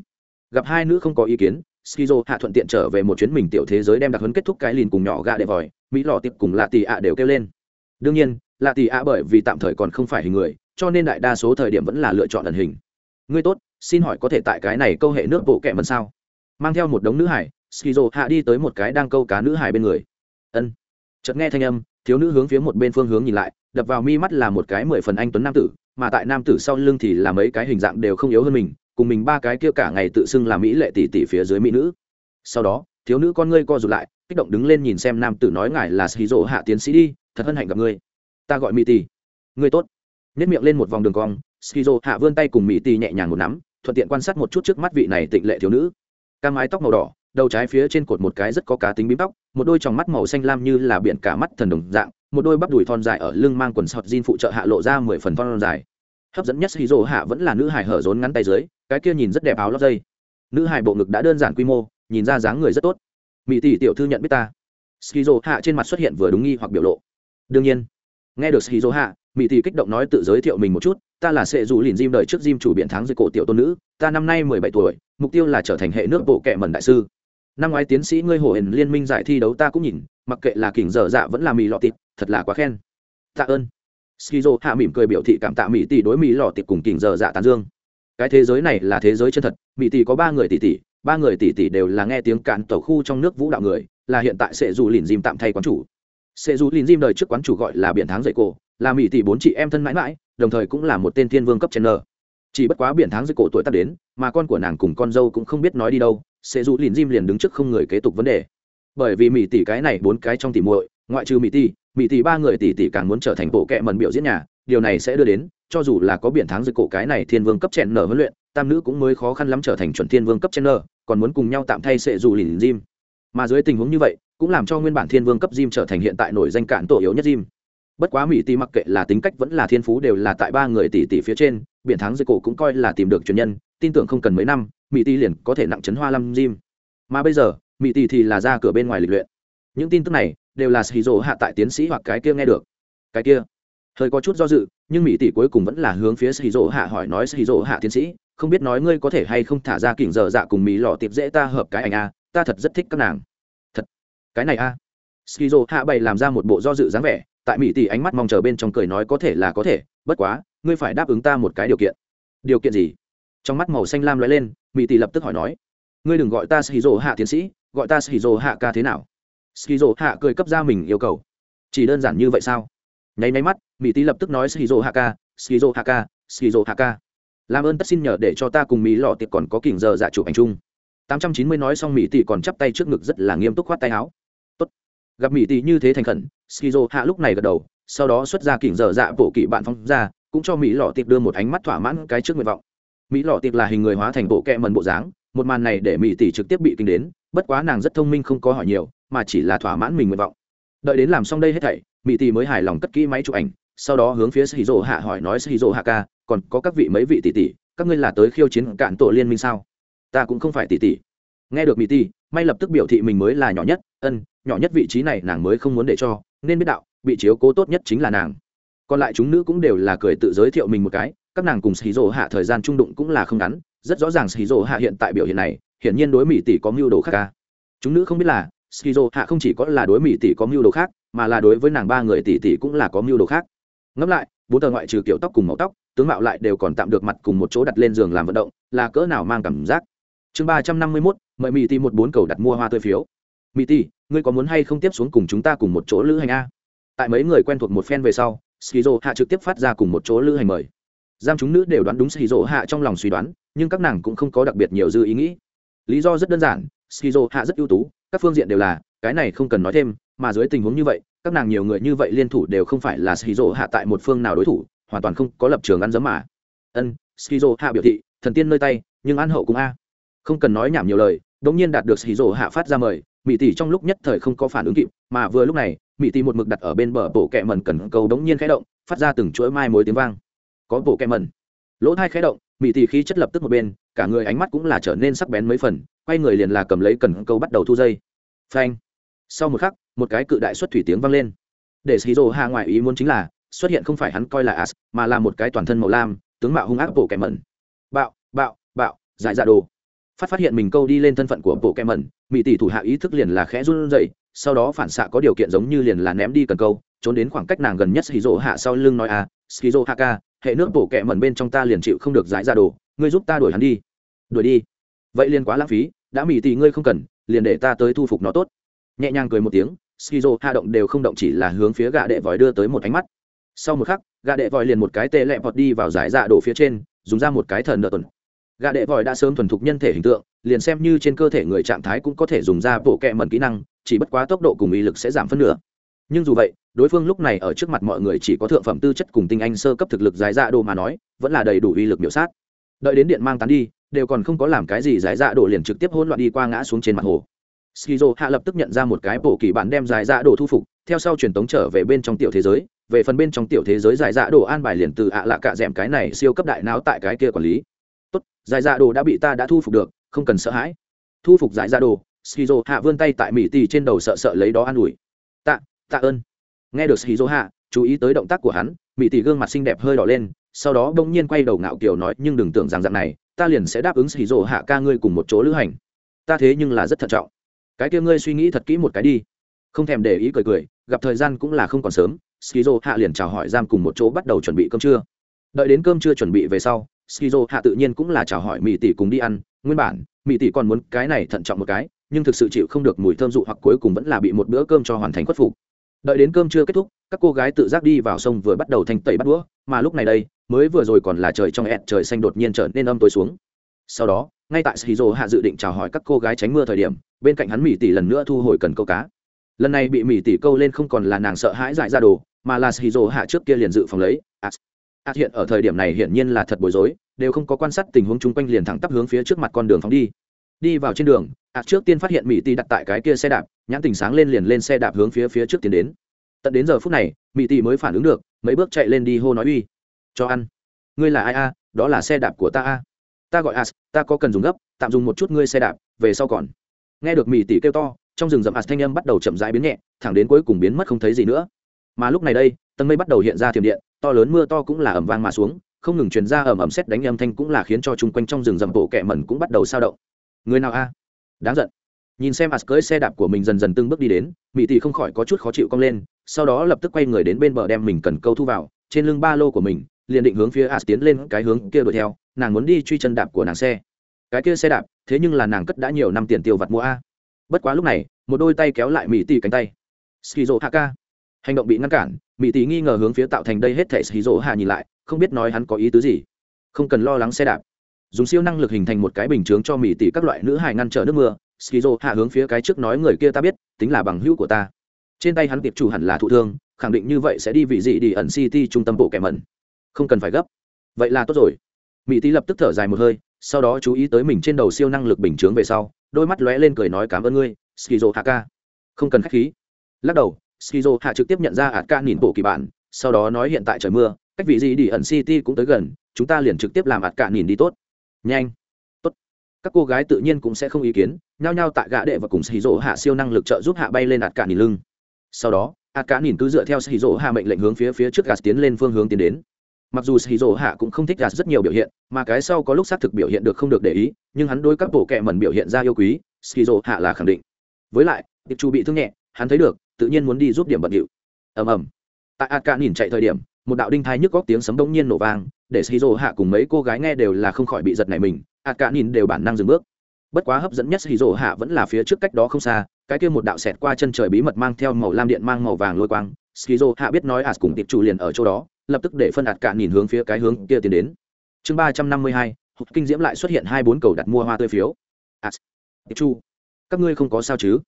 Gặp hai nữ không có ý kiến, skizo hạ thuận tiện trở về một chuyến mình tiểu thế giới đem đặc huấn kết thúc cái lìn cùng nhỏ gạ đệ vòi, mỹ lò tiệp cùng lạ tì ạ đều kêu lên. Đương nhiên, lạ tì ạ bởi vì tạm thời còn không phải hình người, cho nên đại đa số thời điểm vẫn là lựa chọn ẩn hình. Ngươi tốt, xin hỏi có thể tại cái này câu hệ nước bộ kẹ mần sao? Mang theo một đống nữ hải, skizo hạ đi tới một cái đang câu cá nữ hải bên người. Ân. Chợt nghe thanh âm, thiếu nữ hướng phía một bên phương hướng nhìn lại, đập vào mi mắt là một cái mười phần anh tuấn nam tử mà tại nam tử sau lưng thì là mấy cái hình dạng đều không yếu hơn mình, cùng mình ba cái kia cả ngày tự xưng là mỹ lệ tỷ tỷ phía dưới mỹ nữ. Sau đó, thiếu nữ con ngươi co rụt lại, kích động đứng lên nhìn xem nam tử nói ngài là xì rỗ hạ tiến sĩ đi, thật hân hạnh gặp ngươi. Ta gọi mỹ tỷ ngươi tốt. Nếp miệng lên một vòng đường cong skizo hạ vươn tay cùng mỹ tỷ nhẹ nhàng một nắm, thuận tiện quan sát một chút trước mắt vị này tịnh lệ thiếu nữ. Ca mái tóc màu đỏ, đầu trái phía trên cột một cái rất có cá tính bím tóc, một đôi tròng mắt màu xanh lam như là biển cả mắt thần đồng dạng một đôi bắp đùi thon dài ở lưng mang quần sọt jean phụ trợ hạ lộ ra mười phần thon dài. Hấp dẫn nhất hì hạ vẫn là nữ hài hở rốn ngắn tay dưới, cái kia nhìn rất đẹp áo lót dây. Nữ hài bộ ngực đã đơn giản quy mô, nhìn ra dáng người rất tốt. Mỹ tỷ tiểu thư nhận biết ta. Skizo hạ trên mặt xuất hiện vừa đúng nghi hoặc biểu lộ. Đương nhiên, nghe được skizo hạ, mỹ tỷ kích động nói tự giới thiệu mình một chút, ta là sệ dù lìn diêm đời trước diêm chủ biện thắng dưới cổ tiểu tôn nữ, ta năm nay mười bảy tuổi, mục tiêu là trở thành hệ nước bộ kệ mẩn đại sư. Năm ngoái tiến sĩ ngươi hồ hển liên minh giải thi đấu ta cũng nhìn, mặc kệ là kỉnh dở dạ vẫn là mì lọ tịt thật là quá khen. Tạ ơn. Skizo hạ mỉm cười biểu thị cảm tạ mỹ tỷ đối mỹ lò tiệp cùng kỉnh giờ dạ tán dương. Cái thế giới này là thế giới chân thật, mỹ tỷ có ba người tỷ tỷ, ba người tỷ tỷ đều là nghe tiếng cạn tàu khu trong nước vũ đạo người, là hiện tại sẽ dù lìn dìm tạm thay quán chủ. Sẽ dù lìn dìm đời trước quán chủ gọi là biển tháng dậy cổ, là mỹ tỷ bốn chị em thân mãi mãi, đồng thời cũng là một tên thiên vương cấp chen nờ chỉ bất quá biển tháng dậy cổ tuổi tác đến, mà con của nàng cùng con dâu cũng không biết nói đi đâu sẽ dù lìn dìm liền đứng trước không người kế tục vấn đề. Bởi vì mỹ tỷ cái này bốn cái trong tỷ muội ngoại trừ mỹ tỷ mỹ tỷ ba người tỷ tỷ càng muốn trở thành bộ kệ mần biểu diễn nhà, điều này sẽ đưa đến, cho dù là có biển tháng dưới cổ cái này thiên vương cấp chèn nở huấn luyện, tam nữ cũng mới khó khăn lắm trở thành chuẩn thiên vương cấp chèn nở, còn muốn cùng nhau tạm thay sệ dù lìn jim. Mà dưới tình huống như vậy, cũng làm cho nguyên bản thiên vương cấp jim trở thành hiện tại nổi danh cạn tổ yếu nhất jim. Bất quá mỹ tỷ mặc kệ là tính cách vẫn là thiên phú đều là tại ba người tỷ tỷ phía trên, biển tháng dưới cổ cũng coi là tìm được truyền nhân, tin tưởng không cần mấy năm mỹ tỷ liền có thể nặng chấn hoa lâm jim. Mà bây giờ mỹ tỷ thì là ra cửa bên ngoài lịch luyện những tin tức này đều là sĩ dỗ hạ tại tiến sĩ hoặc cái kia nghe được. Cái kia, hơi có chút do dự, nhưng mỹ tỷ cuối cùng vẫn là hướng phía sĩ dỗ hạ hỏi nói sĩ dỗ hạ tiến sĩ, không biết nói ngươi có thể hay không thả ra kỉnh giờ dạ cùng mỹ lò tiệp dễ ta hợp cái ảnh a, ta thật rất thích các nàng. Thật? Cái này a? Skizo hạ bày làm ra một bộ do dự dáng vẻ, tại mỹ tỷ ánh mắt mong chờ bên trong cười nói, có thể là có thể, bất quá, ngươi phải đáp ứng ta một cái điều kiện. Điều kiện gì? Trong mắt màu xanh lam lóe lên, mỹ tỷ lập tức hỏi nói, ngươi đừng gọi ta skizo hạ tiến sĩ, gọi ta skizo hạ ca thế nào? Skizo hạ cười cấp ra mình yêu cầu. Chỉ đơn giản như vậy sao? Nháy máy mắt, mỹ tý lập tức nói skizo haka skizo haka skizo haka làm ơn tất xin nhờ để cho ta cùng mỹ lọ tiệp còn có kỉnh giờ dạ chụp ảnh chung. Tám trăm chín mươi nói xong mỹ tỷ còn chắp tay trước ngực rất là nghiêm túc khoát tay áo. Tốt. gặp mỹ tỷ như thế thành khẩn, skizo hạ lúc này gật đầu, sau đó xuất ra kỉnh giờ dạ bộ kỵ bạn phong ra, cũng cho mỹ lọ tiệp đưa một ánh mắt thỏa mãn cái trước nguyện vọng. Mỹ lọ tiệp là hình người hóa thành bộ kẹ mần bộ dáng, một màn này để mỹ tỷ trực tiếp bị kinh đến, bất quá nàng rất thông minh không có hỏi nhiều mà chỉ là thỏa mãn mình nguyện vọng. Đợi đến làm xong đây hết thảy mỹ tỷ mới hài lòng cất kỹ máy chụp ảnh, sau đó hướng phía shizu hạ hỏi nói shizu hạ ca, còn có các vị mấy vị tỷ tỷ, các ngươi là tới khiêu chiến cạn tổ liên minh sao? Ta cũng không phải tỷ tỷ. Nghe được mỹ tỷ may lập tức biểu thị mình mới là nhỏ nhất, ân, nhỏ nhất vị trí này nàng mới không muốn để cho, nên biết đạo, bị chiếu cố tốt nhất chính là nàng. Còn lại chúng nữ cũng đều là cười tự giới thiệu mình một cái, các nàng cùng shizu hạ thời gian trung đụng cũng là không ngắn, rất rõ ràng shizu hạ hiện tại biểu hiện này, hiển nhiên đối mỹ tỷ có mưu đồ khác ca. Chúng nữ không biết là skizo, hạ không chỉ có là đối mỹ tỷ có mưu đồ khác, mà là đối với nàng ba người tỷ tỷ cũng là có mưu đồ khác. Ngẫm lại, bốn tờ ngoại trừ kiểu tóc cùng màu tóc, tướng mạo lại đều còn tạm được mặt cùng một chỗ đặt lên giường làm vận động, là cỡ nào mang cảm giác. Chương ba trăm năm mươi mốt, mời mỹ tỷ một bốn cầu đặt mua hoa tươi phiếu. Mỹ tỷ, ngươi có muốn hay không tiếp xuống cùng chúng ta cùng một chỗ lữ hành a? Tại mấy người quen thuộc một phen về sau, skizo, hạ trực tiếp phát ra cùng một chỗ lữ hành mời. Giam chúng nữ đều đoán đúng skizo, hạ trong lòng suy đoán, nhưng các nàng cũng không có đặc biệt nhiều dư ý nghĩ. Lý do rất đơn giản, skizo, hạ rất ưu tú các phương diện đều là, cái này không cần nói thêm, mà dưới tình huống như vậy, các nàng nhiều người như vậy liên thủ đều không phải là skizo hạ tại một phương nào đối thủ, hoàn toàn không có lập trường ăn dấm mà. Ân, skizo hạ biểu thị, thần tiên nơi tay, nhưng ăn hậu cũng a. Không cần nói nhảm nhiều lời, đống nhiên đạt được skizo hạ phát ra mời mỹ tỷ trong lúc nhất thời không có phản ứng kịp, mà vừa lúc này mỹ tỷ một mực đặt ở bên bờ bộ kẹ mần cần cầu đống nhiên khẽ động, phát ra từng chuỗi mai mối tiếng vang. Có bộ kẹ mần lỗ thai khẽ động mỹ tỷ khí chất lập tức một bên, cả người ánh mắt cũng là trở nên sắc bén mấy phần quay người liền là cầm lấy cần câu bắt đầu thu dây. Phanh. Sau một khắc, một cái cự đại xuất thủy tiếng vang lên. Để shizu hạ ngoại ý muốn chính là, xuất hiện không phải hắn coi là as, mà là một cái toàn thân màu lam, tướng mạo hung ác bộ kẻ mẩn. Bạo bạo bạo dại dạ đồ. Phát phát hiện mình câu đi lên thân phận của bộ kẻ mẩn, mỹ tỷ thủ hạ ý thức liền là khẽ run dậy sau đó phản xạ có điều kiện giống như liền là ném đi cần câu, trốn đến khoảng cách nàng gần nhất shizu hạ sau lưng nói à, a shizu hạ ca, hệ nước bộ kẻ mẩn bên trong ta liền chịu không được dại dạ đồ, ngươi giúp ta đuổi hắn đi. Đuổi đi? Vậy liền quá lãng phí, đã mỹ tỷ ngươi không cần, liền để ta tới thu phục nó tốt. Nhẹ nhàng cười một tiếng, skizo, hạ động đều không động chỉ là hướng phía gạ đệ vòi đưa tới một ánh mắt. Sau một khắc gà đệ vòi liền một cái tê lẹ vọt đi vào giải dạ đổ phía trên, dùng ra một cái thần nợ tuần. Gà đệ vòi đã sớm thuần thục nhân thể hình tượng, liền xem như trên cơ thể người trạng thái cũng có thể dùng ra bộ kẹ mẩn kỹ năng, chỉ bất quá tốc độ cùng uy lực sẽ giảm phân nửa. Nhưng dù vậy, đối phương lúc này ở trước mặt mọi người chỉ có thượng phẩm tư chất cùng tinh anh sơ cấp thực lực giải dạ đồ mà nói, vẫn là đầy đủ uy lực biểu sát. Đợi đến điện mang tán đi đều còn không có làm cái gì giải dạ đổ liền trực tiếp hỗn loạn đi qua ngã xuống trên mặt hồ. Skizo hạ lập tức nhận ra một cái bộ kỳ bản đem giải dạ đổ thu phục, theo sau truyền tống trở về bên trong tiểu thế giới, về phần bên trong tiểu thế giới giải dạ đồ an bài liền từ ạ lạ cạ d cái này siêu cấp đại não tại cái kia quản lý. Tốt, giải dạ đồ đã bị ta đã thu phục được, không cần sợ hãi. Thu phục giải dạ đồ, skizo hạ vươn tay tại mỹ tì trên đầu sợ sợ lấy đó an ủi. Tạ tạ ơn. Nghe được skizo hạ, chú ý tới động tác của hắn mỹ tì gương mặt xinh đẹp hơi đỏ lên, sau đó bỗng nhiên quay đầu ngạo kiều nói, nhưng đừng tưởng rằng dạng này ta liền sẽ đáp ứng skizo hạ ca ngươi cùng một chỗ lữ hành. Ta thế nhưng là rất thận trọng. Cái kia ngươi suy nghĩ thật kỹ một cái đi. Không thèm để ý cười cười, gặp thời gian cũng là không còn sớm skizo hạ liền chào hỏi giam cùng một chỗ bắt đầu chuẩn bị cơm trưa. Đợi đến cơm trưa chuẩn bị về sau skizo hạ tự nhiên cũng là chào hỏi mỹ tỷ cùng đi ăn, nguyên bản mỹ tỷ còn muốn cái này thận trọng một cái, nhưng thực sự chịu không được mùi thơm dụ hoặc cuối cùng vẫn là bị một bữa cơm cho hoàn thành khuất phục. Đợi đến cơm trưa kết thúc, các cô gái tự giác đi vào sông vừa bắt đầu thành tẩy bắt đũa, mà lúc này đây mới vừa rồi còn là trời trong ẹt, trời xanh đột nhiên trở nên âm tối xuống. Sau đó, ngay tại shizu hạ dự định chào hỏi các cô gái tránh mưa thời điểm, bên cạnh hắn mỹ tỷ lần nữa thu hồi cần câu cá. Lần này bị mỹ tỷ câu lên không còn là nàng sợ hãi dại ra đồ, mà là shizu hạ trước kia liền dự phòng lấy. As as hiện ở thời điểm này hiển nhiên là thật bối rối, đều không có quan sát tình huống chung quanh liền thẳng tắp hướng phía trước mặt con đường phóng đi. Đi vào trên đường as trước tiên phát hiện mỹ tỷ đặt tại cái kia xe đạp, nhãn tình sáng lên liền lên xe đạp hướng phía phía trước tiến đến. Tận đến giờ phút này mỹ tỷ mới phản ứng được, mấy bước chạy lên đi hô nói uy cho ăn. Ngươi là ai a? Đó là xe đạp của ta a. Ta gọi as, ta có cần dùng gấp, tạm dùng một chút ngươi xe đạp, về sau còn. Nghe được mỹ tỷ kêu to, trong rừng rậm as thanh âm bắt đầu chậm rãi biến nhẹ, thẳng đến cuối cùng biến mất không thấy gì nữa. Mà lúc này đây, tầng mây bắt đầu hiện ra thiểm điện, to lớn mưa to cũng là ẩm vang mà xuống, không ngừng truyền ra ẩm ẩm xét đánh âm thanh cũng là khiến cho chung quanh trong rừng rậm bộ kẹ mẩn cũng bắt đầu sao động. Người nào a? Đáng giận. Nhìn xem as cưới xe đạp của mình dần dần từng bước đi đến mỹ tỷ không khỏi có chút khó chịu cong lên, sau đó lập tức quay người đến bên bờ đem mình cần câu thu vào, trên lưng ba lô của mình liền định hướng phía as tiến lên cái hướng kia đuổi theo, nàng muốn đi truy chân đạp của nàng xe. Cái kia xe đạp, thế nhưng là nàng cất đã nhiều năm tiền tiêu vặt mua a. Bất quá lúc này, một đôi tay kéo lại mỹ tỷ cánh tay. Skizo haka hành động bị ngăn cản mỹ tỷ nghi ngờ hướng phía tạo thành đây hết thể skizo hạ nhìn lại, không biết nói hắn có ý tứ gì. Không cần lo lắng xe đạp. Dùng siêu năng lực hình thành một cái bình chướng cho mỹ tỷ các loại nữ hài ngăn trở nước mưa skizo hạ hướng phía cái trước nói người kia ta biết, tính là bằng hữu của ta. Trên tay hắn tiệp chủ hẳn là thụ thương, khẳng định như vậy sẽ đi vị dị đi ẩn city trung tâm bộ kẻ mẩn không cần phải gấp. Vậy là tốt rồi. Mỹ tý lập tức thở dài một hơi, sau đó chú ý tới mình trên đầu siêu năng lực bình chướng về sau, đôi mắt lóe lên cười nói cảm ơn ngươi skizo hạ ca không cần k h á c h khí. Lắc đầu skizo hạ trực tiếp nhận ra ạt ca nhìn bộ kỳ bản, sau đó nói hiện tại trời mưa, cách vị gì đi ẩn city cũng tới gần, chúng ta liền trực tiếp làm ạt ca nhìn đi tốt. Nhanh. Tốt. Các cô gái tự nhiên cũng sẽ không ý kiến, nhao nhao tại gã đệ và cùng skizo hạ siêu năng lực trợ giúp hạ bay lên ạt ca nhìn lưng. Sau đó ạt ca nhìn cứ dựa theo skizo hạ mệnh lệnh hướng phía phía trước gạt tiến lên phương hướng tiến đến mặc dù shizu hạ cũng không thích gạt rất nhiều biểu hiện, mà cái sau có lúc xác thực biểu hiện được không được để ý, nhưng hắn đối các bộ kệ mẩn biểu hiện ra yêu quý, shizu hạ là khẳng định. Với lại, tiệp chu bị thương nhẹ, hắn thấy được, tự nhiên muốn đi giúp điểm bận điệu. Ầm ầm. Tại a nhìn chạy thời điểm, một đạo đinh thai nhức góc tiếng sấm đông nhiên nổ vang, để shizu hạ cùng mấy cô gái nghe đều là không khỏi bị giật này mình a nhìn đều bản năng dừng bước. Bất quá hấp dẫn nhất shizu hạ vẫn là phía trước cách đó không xa, cái kia một đạo xẹt qua chân trời bí mật mang theo màu lam điện mang màu vàng lôi quang skizo hạ biết nói as cùng tiệp chủ liền ở chỗ đó, lập tức để phân ạt cạn nhìn hướng phía cái hướng kia tiến đến. Chương ba trăm năm mươi hai, hụt kinh diễm lại xuất hiện hai bốn cầu đặt mua hoa tươi phiếu. As tiệp chu các ngươi không có sao chứ?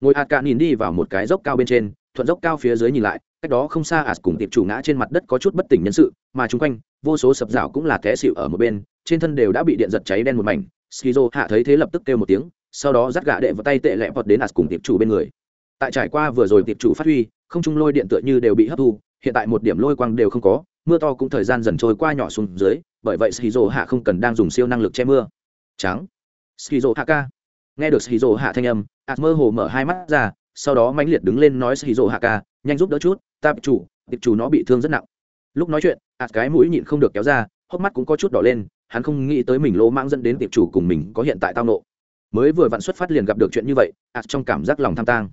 Ngồi ạt cạn nhìn đi vào một cái dốc cao bên trên, thuận dốc cao phía dưới nhìn lại, cách đó không xa as cùng tiệp chủ ngã trên mặt đất có chút bất tỉnh nhân sự, mà chung quanh, vô số sập rào cũng là té xịu ở một bên, trên thân đều đã bị điện giật cháy đen một mảnh. Skizo hạ thấy thế lập tức kêu một tiếng, sau đó dắt gạ đệ vào tay tệ lẹ vọt đến as cùng tiệp chủ bên người. Tại trải qua vừa rồi tiệp chủ phát huy không trung lôi điện tựa như đều bị hấp thu, hiện tại một điểm lôi quang đều không có, mưa to cũng thời gian dần trôi qua nhỏ xuống dưới, bởi vậy shizu hạ không cần đang dùng siêu năng lực che mưa. Trắng. Shizu hạ ca nghe được shizu hạ thanh âm ạt mơ hồ mở hai mắt ra, sau đó mãnh liệt đứng lên nói shizu hạ ca nhanh giúp đỡ chút, ta chủ tiệp chủ nó bị thương rất nặng. Lúc nói chuyện ạt cái mũi nhịn không được kéo ra, hốc mắt cũng có chút đỏ lên, hắn không nghĩ tới mình lỗ mãng dẫn đến tiệp chủ cùng mình có hiện tại tao nộ. Mới vừa vặn xuất phát liền gặp được chuyện như vậy ạt trong cảm giác lòng tham tang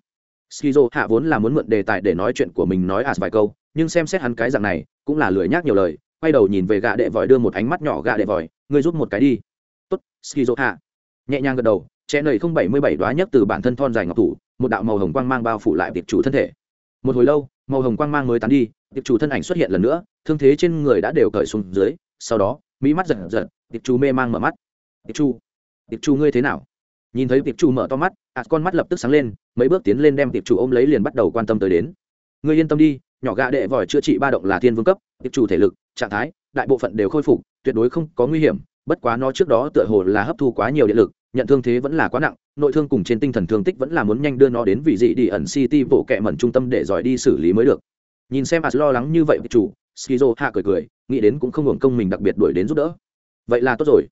skizo hạ vốn là muốn mượn đề tài để nói chuyện của mình nói à vài câu, nhưng xem xét hắn cái dạng này, cũng là lười nhác nhiều lời, quay đầu nhìn về gạ đệ vòi đưa một ánh mắt nhỏ gạ đệ vòi, ngươi giúp một cái đi. Tốt, skizo hạ. Nhẹ nhàng gật đầu trẻ nầy không bảy mươi bảy đoá nhất từ bản thân thon dài ngọc thủ, một đạo màu hồng quang mang bao phủ lại tiệp chủ thân thể. Một hồi lâu, màu hồng quang mang mới tán đi, tiệp chủ thân ảnh xuất hiện lần nữa, thương thế trên người đã đều cởi xuống dưới, sau đó, mỹ mắt giật giật, tiệp chủ mê mang mở mắt. Tiệp chủ tiệp chủ ngươi thế nào? Nhìn thấy tiệp chủ mở to mắt ạt con mắt lập tức sáng lên, mấy bước tiến lên đem tiệp chủ ôm lấy liền bắt đầu quan tâm tới đến. Người yên tâm đi, nhỏ gạ đệ vòi chữa trị ba động là thiên vương cấp, tiệp chủ thể lực, trạng thái, đại bộ phận đều khôi phục, tuyệt đối không có nguy hiểm, bất quá nó trước đó tựa hồ là hấp thu quá nhiều điện lực, nhận thương thế vẫn là quá nặng, nội thương cùng trên tinh thần thương tích vẫn là muốn nhanh đưa nó đến vị dị đi ẩn city bộ kệ mẩn trung tâm để giỏi đi xử lý mới được. Nhìn xem as lo lắng như vậy chủ, skizo hạ cười cười, nghĩ đến cũng không hưởng công mình đặc biệt đuổi đến giúp đỡ. Vậy là tốt rồi.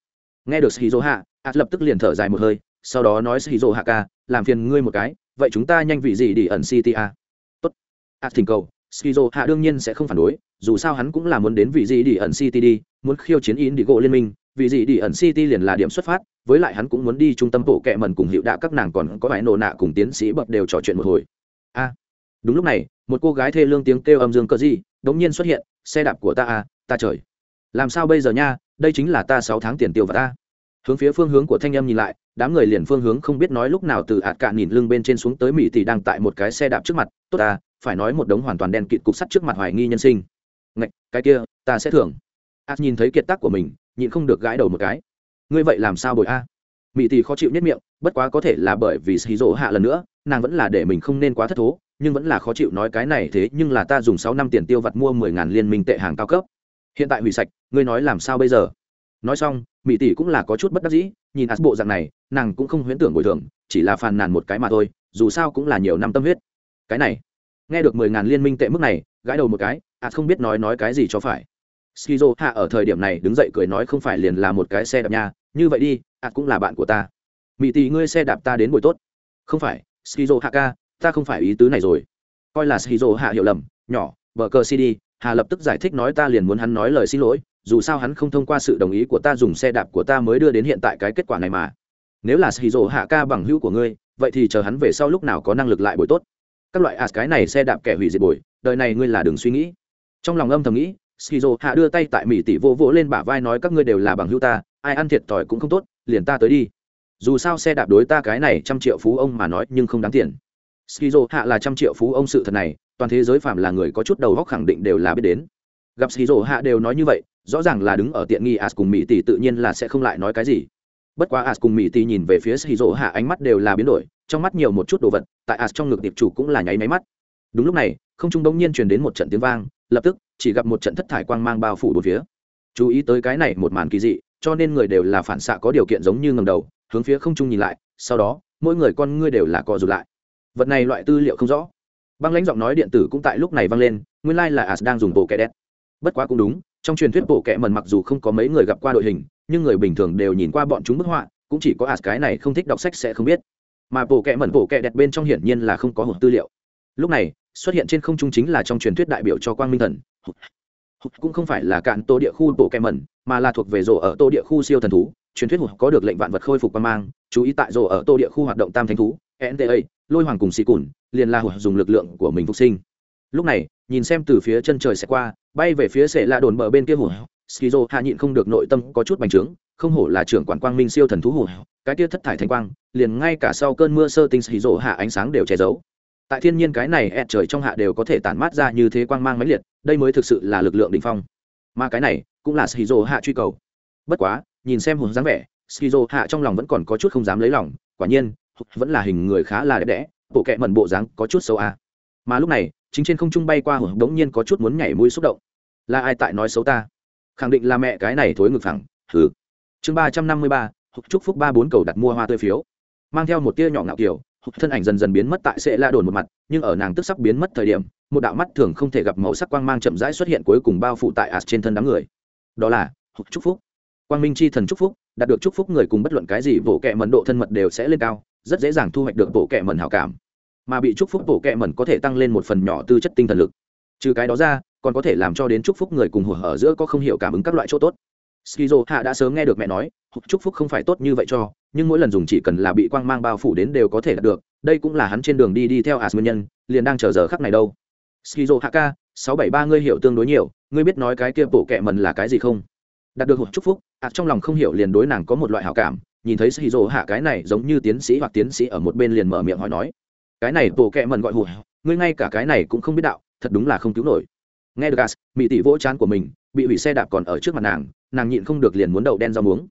Nghe được skizo hạ as lập tức liền thở dài một hơi, sau đó nói skizo hạ ca làm phiền ngươi một cái, vậy chúng ta nhanh vị gì đi ẩn city a. Tốt. As thỉnh cầu, skizo hạ đương nhiên sẽ không phản đối, dù sao hắn cũng là muốn đến vị gì đi ẩn city đi, muốn khiêu chiến in đi gỗ liên minh, vị gì đi ẩn city liền là điểm xuất phát, với lại hắn cũng muốn đi trung tâm bộ kệ mần cùng hiệu đạ các nàng còn có vài nổ nạ cùng tiến sĩ bậc đều trò chuyện một hồi. A. Đúng lúc này, một cô gái thê lương tiếng kêu âm dương cờ gì đống nhiên xuất hiện, xe đạp của ta à ta trời. Làm sao bây giờ nha, đây chính là ta sáu tháng tiền tiêu và ta hướng phía phương hướng của thanh âm nhìn lại, đám người liền phương hướng không biết nói lúc nào từ ạt cạn nhìn lưng bên trên xuống tới mỹ tỷ đang tại một cái xe đạp trước mặt, tốt ta, phải nói một đống hoàn toàn đen kịt cục sắt trước mặt hoài nghi nhân sinh. Ngạch, cái kia, ta sẽ thưởng. Ạt nhìn thấy kiệt tác của mình, nhịn không được gãi đầu một cái. Ngươi vậy làm sao bồi a? Mỹ tỷ khó chịu nhất miệng, bất quá có thể là bởi vì xì rỗ hạ lần nữa, nàng vẫn là để mình không nên quá thất thố, nhưng vẫn là khó chịu nói cái này thế nhưng là ta dùng sáu năm tiền tiêu vặt mua mười ngàn liên minh tệ hàng cao cấp. Hiện tại hủy sạch, ngươi nói làm sao bây giờ? Nói xong mỹ tỷ cũng là có chút bất đắc dĩ, nhìn ạt bộ dạng này, nàng cũng không huyễn tưởng bồi thường, chỉ là phàn nàn một cái mà thôi, dù sao cũng là nhiều năm tâm huyết. Cái này, nghe được mười ngàn liên minh tệ mức này, gãi đầu một cái ạt không biết nói nói cái gì cho phải. Skizo hạ ở thời điểm này đứng dậy cười nói không phải liền là một cái xe đạp nha, như vậy đi ạt cũng là bạn của ta. Mỹ tỷ, ngươi xe đạp ta đến buổi tốt. Không phải, skizo hạ ca, ta không phải ý tứ này rồi. Coi là skizo hạ hiểu lầm, nhỏ vợ cờ cd hà lập tức giải thích nói ta liền muốn hắn nói lời xin lỗi dù sao hắn không thông qua sự đồng ý của ta dùng xe đạp của ta mới đưa đến hiện tại cái kết quả này mà. Nếu là skizo hạ ca bằng hữu của ngươi, vậy thì chờ hắn về sau lúc nào có năng lực lại bồi tốt. Các loại ạt cái này xe đạp kẻ hủy diệt bồi, đời này ngươi là đừng suy nghĩ. Trong lòng âm thầm nghĩ skizo hạ đưa tay tại mỹ tỷ vô vỗ lên bả vai nói các ngươi đều là bằng hữu ta, ai ăn thiệt thòi cũng không tốt, liền ta tới đi. Dù sao xe đạp đối ta cái này trăm triệu phú ông mà nói nhưng không đáng tiền. Skizo hạ là trăm triệu phú ông sự thật này, toàn thế giới phạm là người có chút đầu góc khẳng định đều là biết đến gặp skizo hạ đều nói như vậy, rõ ràng là đứng ở tiện nghi as cùng mỹ tỷ tự nhiên là sẽ không lại nói cái gì. Bất quá as cùng mỹ tỷ nhìn về phía skizo hạ ánh mắt đều là biến đổi, trong mắt nhiều một chút đồ vật, tại as trong ngực tiệp chủ cũng là nháy máy mắt. Đúng lúc này, không trung đông nhiên truyền đến một trận tiếng vang, lập tức, chỉ gặp một trận thất thải quang mang bao phủ bốn phía. Chú ý tới cái này một màn kỳ dị, cho nên người đều là phản xạ có điều kiện giống như ngầm đầu, hướng phía không trung nhìn lại, sau đó, mỗi người con ngươi đều là co rụt lại. Vật này loại tư liệu không rõ. Băng lãnh giọng nói điện tử cũng tại lúc này vang lên, nguyên lai、like、là as đang dùng bộ kẹ đét bất quá cũng đúng, trong truyền thuyết bộ kệ mần mặc dù không có mấy người gặp qua đội hình, nhưng người bình thường đều nhìn qua bọn chúng bức họa, cũng chỉ có ạt cái này không thích đọc sách sẽ không biết. Mà bộ kệ mần bộ kẹ đẹp bên trong hiển nhiên là không có hộp tư liệu. Lúc này, xuất hiện trên không trung chính là trong truyền thuyết đại biểu cho quang minh thần. Cũng không phải là cạn tô địa khu bộ kệ mẩn, mà là thuộc về rổ ở tô địa khu siêu thần thú. Truyền thuyết có được lệnh vạn vật khôi phục quan mang, chú ý tại rổ ở tô địa khu hoạt động tam thánh thú nta lôi hoàng cùng xì cùn, liền là dùng lực lượng của mình phục sinh. Lúc này, nhìn xem từ phía chân trời sẽ qua bay về phía sệ lạ đồn bờ bên kia hủ. Skizo hạ nhịn không được nội tâm có chút bành trướng không hổ là trưởng quản quang minh siêu thần thú hủ. Cái kia thất thải thanh quang liền ngay cả sau cơn mưa sơ tinh skizo hạ ánh sáng đều che giấu. Tại thiên nhiên cái này ẹt trời trong hạ đều có thể tản mát ra như thế quang mang mãnh liệt đây mới thực sự là lực lượng đ ỉ n h phong. Mà cái này cũng là skizo hạ truy cầu. Bất quá nhìn xem hồn dáng vẻ skizo hạ trong lòng vẫn còn có chút không dám lấy lòng quả nhiên vẫn là hình người khá là đẹp đẽ bộ kẹ mẩn bộ dáng có chút xấu a. Mà lúc này chính trên không trung bay qua hồn đống nhiên có chút muốn nhảy mũi xúc động là ai tại nói xấu ta? Khẳng định là mẹ cái này thối ngực phẳng thử chương ba trăm năm mươi ba chúc phúc ba bốn cầu đặt mua hoa tươi phiếu. Mang theo một tia nhỏ ngạo kiểu thân ảnh dần dần biến mất tại sẽ la đồn một mặt, nhưng ở nàng tức sắp biến mất thời điểm, một đạo mắt thường không thể gặp màu sắc quang mang chậm rãi xuất hiện cuối cùng bao phủ tại ạt trên thân đám người. Đó là chúc phúc. Quang minh chi thần chúc phúc, đạt được chúc phúc người cùng bất luận cái gì bộ kệ mẩn độ thân mật đều sẽ lên cao, rất dễ dàng thu hoạch được bộ kệ mẩn hảo cảm. Mà bị chúc phúc bộ kệ mẩn có thể tăng lên một phần nhỏ tư chất tinh thần lực trừ cái đó ra, còn có thể làm cho đến chúc phúc người cùng hùa ở giữa có không hiểu cảm ứng các loại chỗ tốt. Skizo hạ đã sớm nghe được mẹ nói chúc phúc không phải tốt như vậy cho, nhưng mỗi lần dùng chỉ cần là bị quang mang bao phủ đến đều có thể đạt được, đây cũng là hắn trên đường đi đi theo as nguyên nhân, liền đang chờ giờ khắc này đâu. Skizo hạ ca, sáu bảy ba ngươi hiểu tương đối nhiều, ngươi biết nói cái kia bộ kệ mần là cái gì không? Đạt được một chúc phúc ạt trong lòng không hiểu liền đối nàng có một loại hảo cảm, nhìn thấy skizo hạ cái này giống như tiến sĩ hoặc tiến sĩ ở một bên liền mở miệng hỏi nói cái này bộ kệ mần gọi hù ngươi ngay cả cái này cũng không biết đạo, thật đúng là không cứu nổi. Nghe được gas mỹ tỷ vỗ chán của mình, bị hủy xe đạp còn ở trước mặt nàng nàng nhịn không được liền muốn đậu đen rau muống.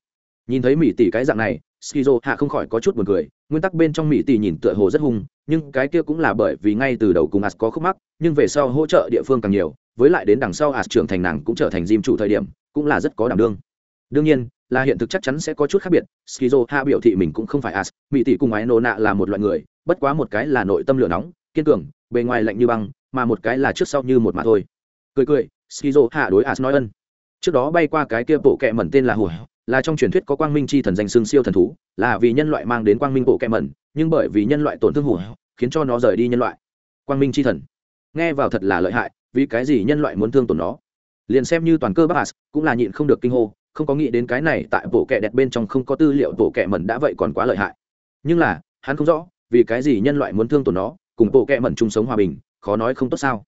Nhìn thấy mỹ tỷ cái dạng này, skizo hạ không khỏi có chút buồn cười, nguyên tắc bên trong mỹ tỷ nhìn tựa hồ rất hung, nhưng cái kia cũng là bởi vì ngay từ đầu cùng as có khúc mắc, nhưng về sau hỗ trợ địa phương càng nhiều, với lại đến đằng sau as trưởng thành nàng cũng trở thành diêm chủ thời điểm, cũng là rất có đảm đương. Đương nhiên, là hiện thực chắc chắn sẽ có chút khác biệt, skizo hạ biểu thị mình cũng không phải as mỹ tỷ cùng ái nô nạ là một loại người bất quá một cái là nội tâm lửa nóng, kiên cường, bề ngoài lạnh như băng, mà một cái là trước sau như một mà thôi. Cười cười, skizo hạ đối as nói ân. Trước đó bay qua cái kia bộ kẹ mẩn tên là hùa, là trong truyền thuyết có quang minh chi thần danh xương siêu thần thú, là vì nhân loại mang đến quang minh bộ kẹ mẩn, nhưng bởi vì nhân loại tổn thương hùa, khiến cho nó rời đi nhân loại. Quang minh chi thần. Nghe vào thật là lợi hại, vì cái gì nhân loại muốn thương tổn nó? Liền xem như toàn cơ As cũng là nhịn không được kinh hô, không có nghĩ đến cái này tại bộ kẹ đẹp bên trong không có tư liệu bộ kẹ mẩn đã vậy còn quá lợi hại. Nhưng là, hắn không rõ vì cái gì nhân loại muốn thương tổn nó, cùng bộ kẹ mẩn chung sống hòa bình, khó nói không tốt sao?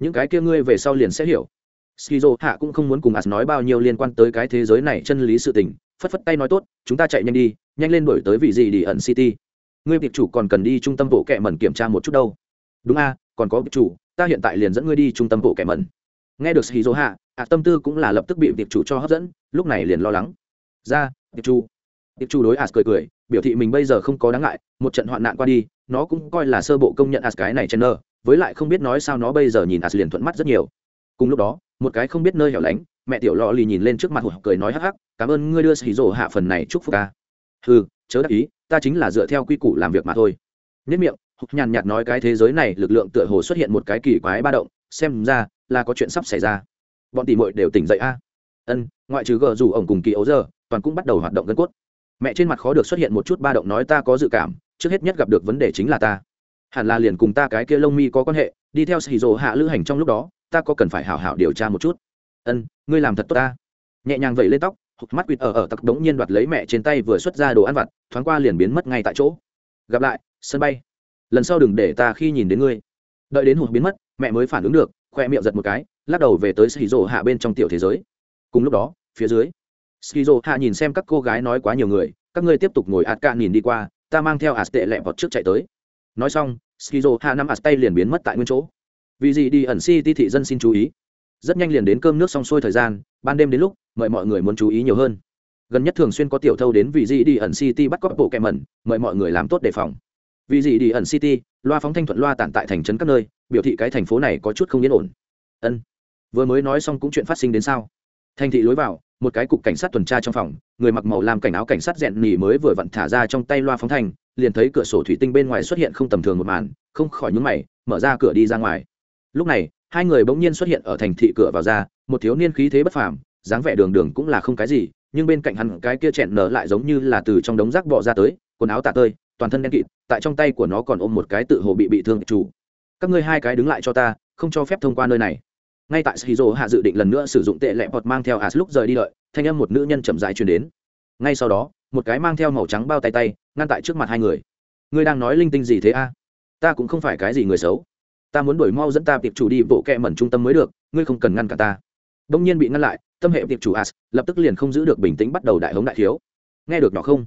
Những cái kia ngươi về sau liền sẽ hiểu. Skizo hạ cũng không muốn cùng as nói bao nhiêu liên quan tới cái thế giới này chân lý sự tình, phất phất tay nói tốt, chúng ta chạy nhanh đi, nhanh lên đổi tới vị gì đi ẩn city. Ngươi việc chủ còn cần đi trung tâm bộ kệ mẩn kiểm tra một chút đâu. Đúng a, còn có việc chủ, ta hiện tại liền dẫn ngươi đi trung tâm bộ kệ mẩn. Nghe được skizo hạ ạ tâm tư cũng là lập tức bị việc chủ cho hấp dẫn, lúc này liền lo lắng. Ra việc chủ. Việc chủ đối as cười cười biểu thị mình bây giờ không có đáng ngại, một trận hoạn nạn qua đi, nó cũng coi là sơ bộ công nhận as cái này chen nơ với lại không biết nói sao nó bây giờ nhìn as liền thuận mắt rất nhiều. Cùng lúc đó, một cái không biết nơi hẻo lánh, mẹ tiểu lò lì nhìn lên trước mặt hụt cười nói hắc hắc, cảm ơn ngươi đưa xì rổ hạ phần này chúc phúc ca ừ chớ đắc ý, ta chính là dựa theo quy củ làm việc mà thôi. Nhất miệng, hụt nhàn nhạt nói cái thế giới này lực lượng tựa hồ xuất hiện một cái kỳ quái ba động, xem ra là có chuyện sắp xảy ra. Bọn tỷ muội đều tỉnh dậy a. Ân, ngoại trừ gờ dù ổng cùng kỳ ấu giờ toàn cũng bắt đầu hoạt động gân cốt mẹ trên mặt khó được xuất hiện một chút ba động nói ta có dự cảm, trước hết nhất gặp được vấn đề chính là ta. Hẳn là liền cùng ta cái kia lông mi có quan hệ, đi theo xì rồ hạ lữ hành trong lúc đó, ta có cần phải hảo hảo điều tra một chút. Ân, ngươi làm thật tốt ta. Nhẹ nhàng vẩy lên tóc, hụt mắt quýt ở ở tặc đống nhiên đoạt lấy mẹ trên tay vừa xuất ra đồ ăn vặt, thoáng qua liền biến mất ngay tại chỗ. Gặp lại, sân bay. Lần sau đừng để ta khi nhìn đến ngươi. Đợi đến hụt biến mất, mẹ mới phản ứng được, khoe miệng giật một cái, lắc đầu về tới skizo hạ bên trong tiểu thế giới. Cùng lúc đó, phía dưới skizo hạ nhìn xem các cô gái nói quá nhiều người, các ngươi tiếp tục ngồi ạt cạn nhìn đi qua, ta mang theo ạt tệ lẹ vọt trước chạy tới. Nói xong skizo hạ năm ạt tay liền biến mất tại nguyên chỗ. Vì gì đi ẩn city thị dân xin chú ý. Rất nhanh liền đến cơm nước xong xuôi thời gian, ban đêm đến lúc, mời mọi người muốn chú ý nhiều hơn. Gần nhất thường xuyên có tiểu thâu đến vì gì đi ẩn city bắt cóc bộ kẻ mẩn, mời mọi người làm tốt đề phòng. Vì gì đi ẩn city loa phóng thanh thuận loa tản tại thành trấn các nơi, biểu thị cái thành phố này có chút không yên ổn. Ân. Vừa mới nói xong cũng chuyện phát sinh đến sao? Thành thị lối vào một cái cục cảnh sát tuần tra trong phòng, người mặc màu làm cảnh áo cảnh sát rèn nỉ mới vừa vặn thả ra trong tay loa phóng thanh, liền thấy cửa sổ thủy tinh bên ngoài xuất hiện không tầm thường một màn, không khỏi nhúng mày, mở ra cửa đi ra ngoài. Lúc này, hai người bỗng nhiên xuất hiện ở thành thị cửa vào ra, một thiếu niên khí thế bất phàm, dáng vẻ đường đường cũng là không cái gì, nhưng bên cạnh hắn cái kia chẹn nở lại giống như là từ trong đống rác bỏ ra tới, quần áo tả tơi, toàn thân đen kịt, tại trong tay của nó còn ôm một cái tự hồ bị bị thương chủ. Các ngươi hai cái đứng lại cho ta, không cho phép thông qua nơi này ngay tại shizu hạ dự định lần nữa sử dụng tệ lẹ bọt mang theo as lúc rời đi đợi, thanh âm một nữ nhân chậm rãi truyền đến. Ngay sau đó, một cái mang theo màu trắng bao tay tay, ngăn tại trước mặt hai người. Ngươi đang nói linh tinh gì thế a? Ta cũng không phải cái gì người xấu. Ta muốn đuổi mau dẫn ta tiệp chủ đi bộ kẹ mẩn trung tâm mới được, ngươi không cần ngăn cả ta. Đông nhiên bị ngăn lại, tâm hệ tiệp chủ as lập tức liền không giữ được bình tĩnh bắt đầu đại hống đại thiếu. Nghe được nhỏ không?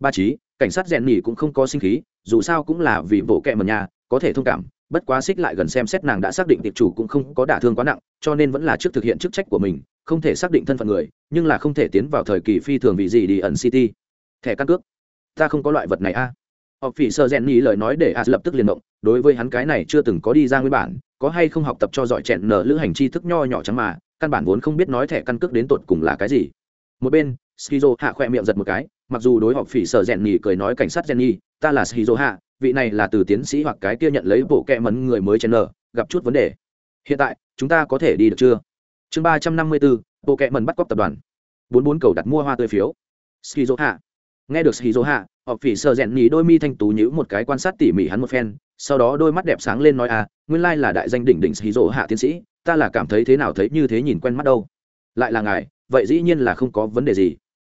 Ba trí cảnh sát rèn nhỉ cũng không có sinh khí, dù sao cũng là vì bộ kẹ mẩn nhà, có thể thông cảm bất quá xích lại gần xem xét nàng đã xác định tiệp chủ cũng không có đả thương quá nặng, cho nên vẫn là trước thực hiện chức trách của mình, không thể xác định thân phận người, nhưng là không thể tiến vào thời kỳ phi thường vì gì đi ẩn city. Thẻ căn cước. Ta không có loại vật này a. Học phỉ sơ rèn nhỉ lời nói để a lập tức liền động, đối với hắn cái này chưa từng có đi ra nguyên bản, có hay không học tập cho giỏi chẹn nở lữ hành tri thức nho nhỏ chẳng mà, căn bản vốn không biết nói thẻ căn cước đến tột cùng là cái gì. Một bên, skizo hạ khoe miệng giật một cái, mặc dù đối học phỉ sơ rèn nhỉ cười nói cảnh sát rèn nhỉ ta là skizo hạ vị này là từ tiến sĩ hoặc cái kia nhận lấy bộ kẹ mấn người mới chen nở gặp chút vấn đề. Hiện tại, chúng ta có thể đi được chưa? Chương ba trăm năm mươi bốn bộ kẹ mấn bắt cóc tập đoàn. Bốn bốn cầu đặt mua hoa tươi phiếu. Skizo hạ nghe được skizo hạ họ phỉ sợ rèn nhỉ đôi mi thanh tú nhữ một cái quan sát tỉ mỉ hắn một phen, sau đó đôi mắt đẹp sáng lên nói à nguyên lai là đại danh đỉnh đỉnh ski dỗ hạ tiến sĩ, ta là cảm thấy thế nào thấy như thế nhìn quen mắt đâu. Lại là ngài, vậy dĩ nhiên là không có vấn đề gì.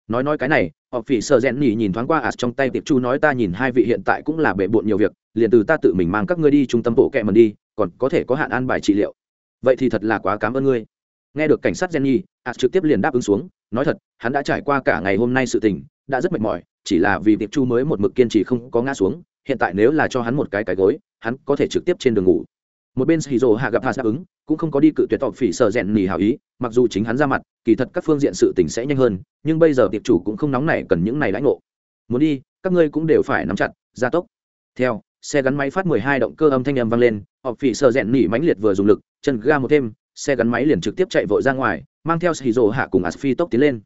Nói nói cái này họ phỉ sợ rèn nhỉ nhìn thoáng qua ạt trong tay tiệp chu nói ta nhìn hai vị hiện tại cũng là bệ bộn nhiều việc, liền từ ta tự mình mang các ngươi đi trung tâm bộ kẹ mần đi, còn có thể có hạn an bài trị liệu. Vậy thì thật là quá cảm ơn ngươi. Nghe được cảnh sát jenny ạt trực tiếp liền đáp ứng xuống, nói thật, hắn đã trải qua cả ngày hôm nay sự tình, đã rất mệt mỏi, chỉ là vì tiệp chu mới một mực kiên trì không có ngã xuống, hiện tại nếu là cho hắn một cái cái gối, hắn có thể trực tiếp trên đường ngủ một bên shizu hạ gặp hạt đáp ứng, cũng không có đi cự tuyệt tộc phỉ sợ rèn nỉ hảo ý, mặc dù chính hắn ra mặt, kỳ thật các phương diện sự tình sẽ nhanh hơn, nhưng bây giờ tiệp chủ cũng không nóng nảy cần những này lãnh ngộ. Muốn đi, các ngươi cũng đều phải nắm chặt, gia tốc. Theo, xe gắn máy phát mười hai động cơ âm thanh âm vang lên họ phỉ sợ rèn nỉ mãnh liệt vừa dùng lực, chân ga một thêm, xe gắn máy liền trực tiếp chạy vội ra ngoài, mang theo shizu hạ cùng asphi tốc tiến lên.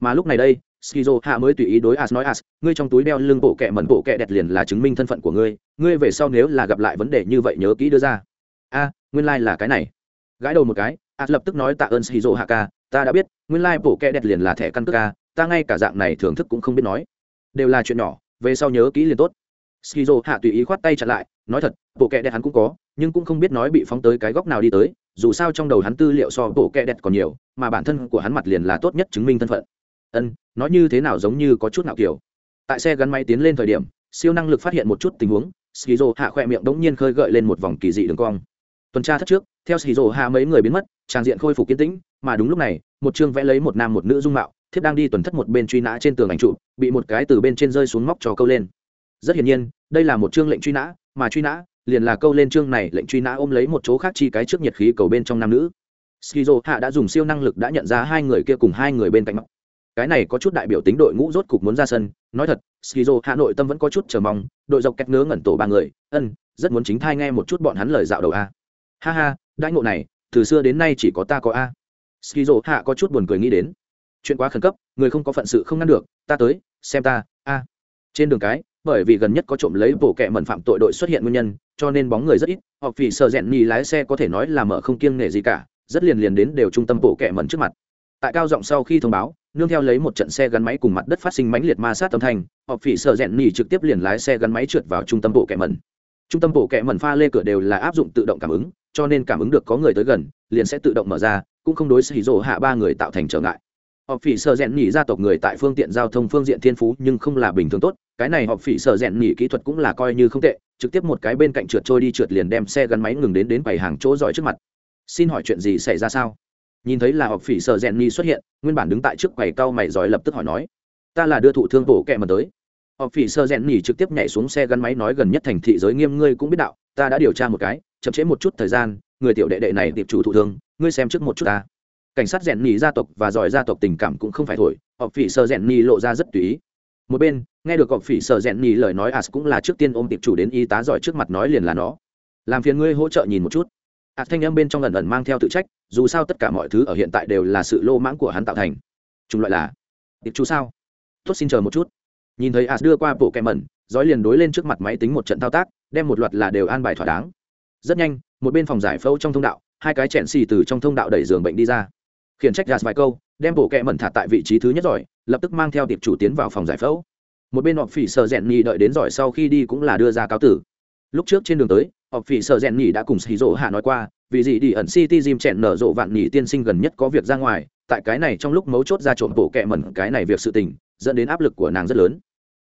Mà lúc này đây skizo hạ mới tùy ý đối as nói, as, ngươi trong túi đeo lưng bộ kẹ mẩn bộ kẹ đẹp liền là chứng minh thân phận của ngươi ngươi về sau nếu là gặp lại vấn đề như vậy nhớ kỹ đưa ra a, nguyên lai、like、là cái này. Gãi đầu một cái as lập tức nói tạ ơn skizo hạ ca ta đã biết, nguyên lai、like、bổ kẹ đẹp liền là thẻ căn cước ca ta ngay cả dạng này thưởng thức cũng không biết nói. Đều là chuyện nhỏ, về sau nhớ kỹ liền tốt. Skizo hạ tùy ý khoát tay chặn lại, nói thật, bộ kẹ đẹp hắn cũng có, nhưng cũng không biết nói bị phóng tới cái góc nào đi tới, dù sao trong đầu hắn tư liệu so bộ kẹ đẹp còn nhiều, mà bản thân của hắn mặt liền là tốt nhất chứng minh thân phận. Ân nói như thế nào giống như có chút nào kiểu. Tại xe gắn máy tiến lên thời điểm, siêu năng lực phát hiện một chút tình huống skizo hạ khoe miệng đống nhiên khơi gợi lên một vòng kỳ dị đường cong tuần tra thất trước, theo skizo hạ mấy người biến mất trang diện khôi phục kiến tĩnh, mà đúng lúc này, một chương vẽ lấy một nam một nữ dung mạo, thiếp đang đi tuần thất một bên truy nã trên tường ảnh trụ, bị một cái từ bên trên rơi xuống móc trò câu lên. Rất hiển nhiên, đây là một chương lệnh truy nã, mà truy nã, liền là câu lên chương này lệnh truy nã ôm lấy một chỗ khác chi cái trước nhiệt khí cầu bên trong nam nữ. Skizo hạ đã dùng siêu năng lực đã nhận ra hai người kia cùng hai người bên cạnh mặt. Cái này có chút đại biểu tính đội ngũ rốt cục muốn ra sân. Nói thật skizo hạ nội tâm vẫn có chút chờ mong, đội dọc kẹt ngớ ngẩn tổ ba người, ân, rất muốn chính thai nghe một chút bọn hắn lời dạo đầu a ha ha đại ngộ này, từ xưa đến nay chỉ có ta có a. Skizo hạ có chút buồn cười nghĩ đến. Chuyện quá khẩn cấp, người không có phận sự không ngăn được, ta tới, xem ta, a. Trên đường cái, bởi vì gần nhất có trộm lấy bộ kẹ mẩn phạm tội đội xuất hiện nguyên nhân, cho nên bóng người rất ít hoặc vì sợ rẽn nhì lái xe có thể nói là mở không kiêng nể gì cả, rất liền liền đến đều trung tâm bộ kẹ mẩn trước mặt. Tại cao giọng sau khi thông báo, nương theo lấy một trận xe gắn máy cùng mặt đất phát sinh mãnh liệt ma sát âm thanh, họ phỉ sợ rẽn nhì trực tiếp liền lái xe gắn máy trượt vào trung tâm bộ kẹ mẩn trung tâm bộ kẹ mẩn pha lê cửa đều là áp dụng tự động cảm ứng, cho nên cảm ứng được có người tới gần, liền sẽ tự động mở ra, cũng không đối xì rổ hạ ba người tạo thành trở ngại. Họ phỉ sợ rèn nhỉ gia tộc người tại phương tiện giao thông phương diện thiên phú nhưng không là bình thường tốt, cái này họ phỉ sợ rèn nhỉ kỹ thuật cũng là coi như không tệ, trực tiếp một cái bên cạnh trượt trôi đi trượt liền đem xe gắn máy ngừng đến đến bảy hàng chỗ giỏi trước mặt. Xin hỏi chuyện gì xảy ra sao? Nhìn thấy là học phỉ sợ rèn nhỉ xuất hiện, nguyên bản đứng tại trước quầy cao mày giỏi lập tức hỏi nói, ta là đưa thụ thương bổ kẹ mà tới họ phỉ sơ rèn nhỉ trực tiếp nhảy xuống xe gắn máy nói gần nhất thành thị giới nghiêm, ngươi cũng biết đạo, ta đã điều tra một cái, chậm chế một chút thời gian, người tiểu đệ đệ này tiệp chủ thụ thương, ngươi xem trước một chút ta. Cảnh sát rèn nhỉ gia tộc và giỏi gia tộc tình cảm cũng không phải thổi họ phỉ sơ rèn nhỉ lộ ra rất tùy ý. Một bên, nghe được họ phỉ sơ rèn nhỉ lời nói, as cũng là trước tiên ôm tiệp chủ đến y tá giỏi trước mặt nói liền là nó. Làm phiền ngươi hỗ trợ nhìn một chút. Ạt thanh âm bên trong lần ẩn mang theo tự trách, dù sao tất cả mọi thứ ở hiện tại đều là sự lô mãng của hắn tạo thành. Chúng loại là, tiệp chủ sao? Tốt, xin chờ một chút nhìn thấy as đưa qua bộ kẹ mẩn dói liền đối lên trước mặt máy tính một trận thao tác, đem một loạt là đều an bài thỏa đáng. Rất nhanh, một bên phòng giải phẫu trong thông đạo, hai cái chẹn xì từ trong thông đạo đẩy giường bệnh đi ra. Khiển trách gạt vài câu, đem bộ kẹ mẩn thả tại vị trí thứ nhất giỏi lập tức mang theo tiệp chủ tiến vào phòng giải phẫu. Một bên họ phỉ sợ rèn nhì đợi đến giỏi sau khi đi cũng là đưa ra cáo tử. Lúc trước trên đường tới họ phỉ sợ rèn nhì đã cùng xì rỗ hạ nói qua, vì gì đi ẩn city gym chẹn nở rộ vạn nhì tiên sinh gần nhất có việc ra ngoài, tại cái này trong lúc mấu chốt ra trộm bộ kẹ mẩn, cái này việc sự tình dẫn đến áp lực của nàng rất lớn.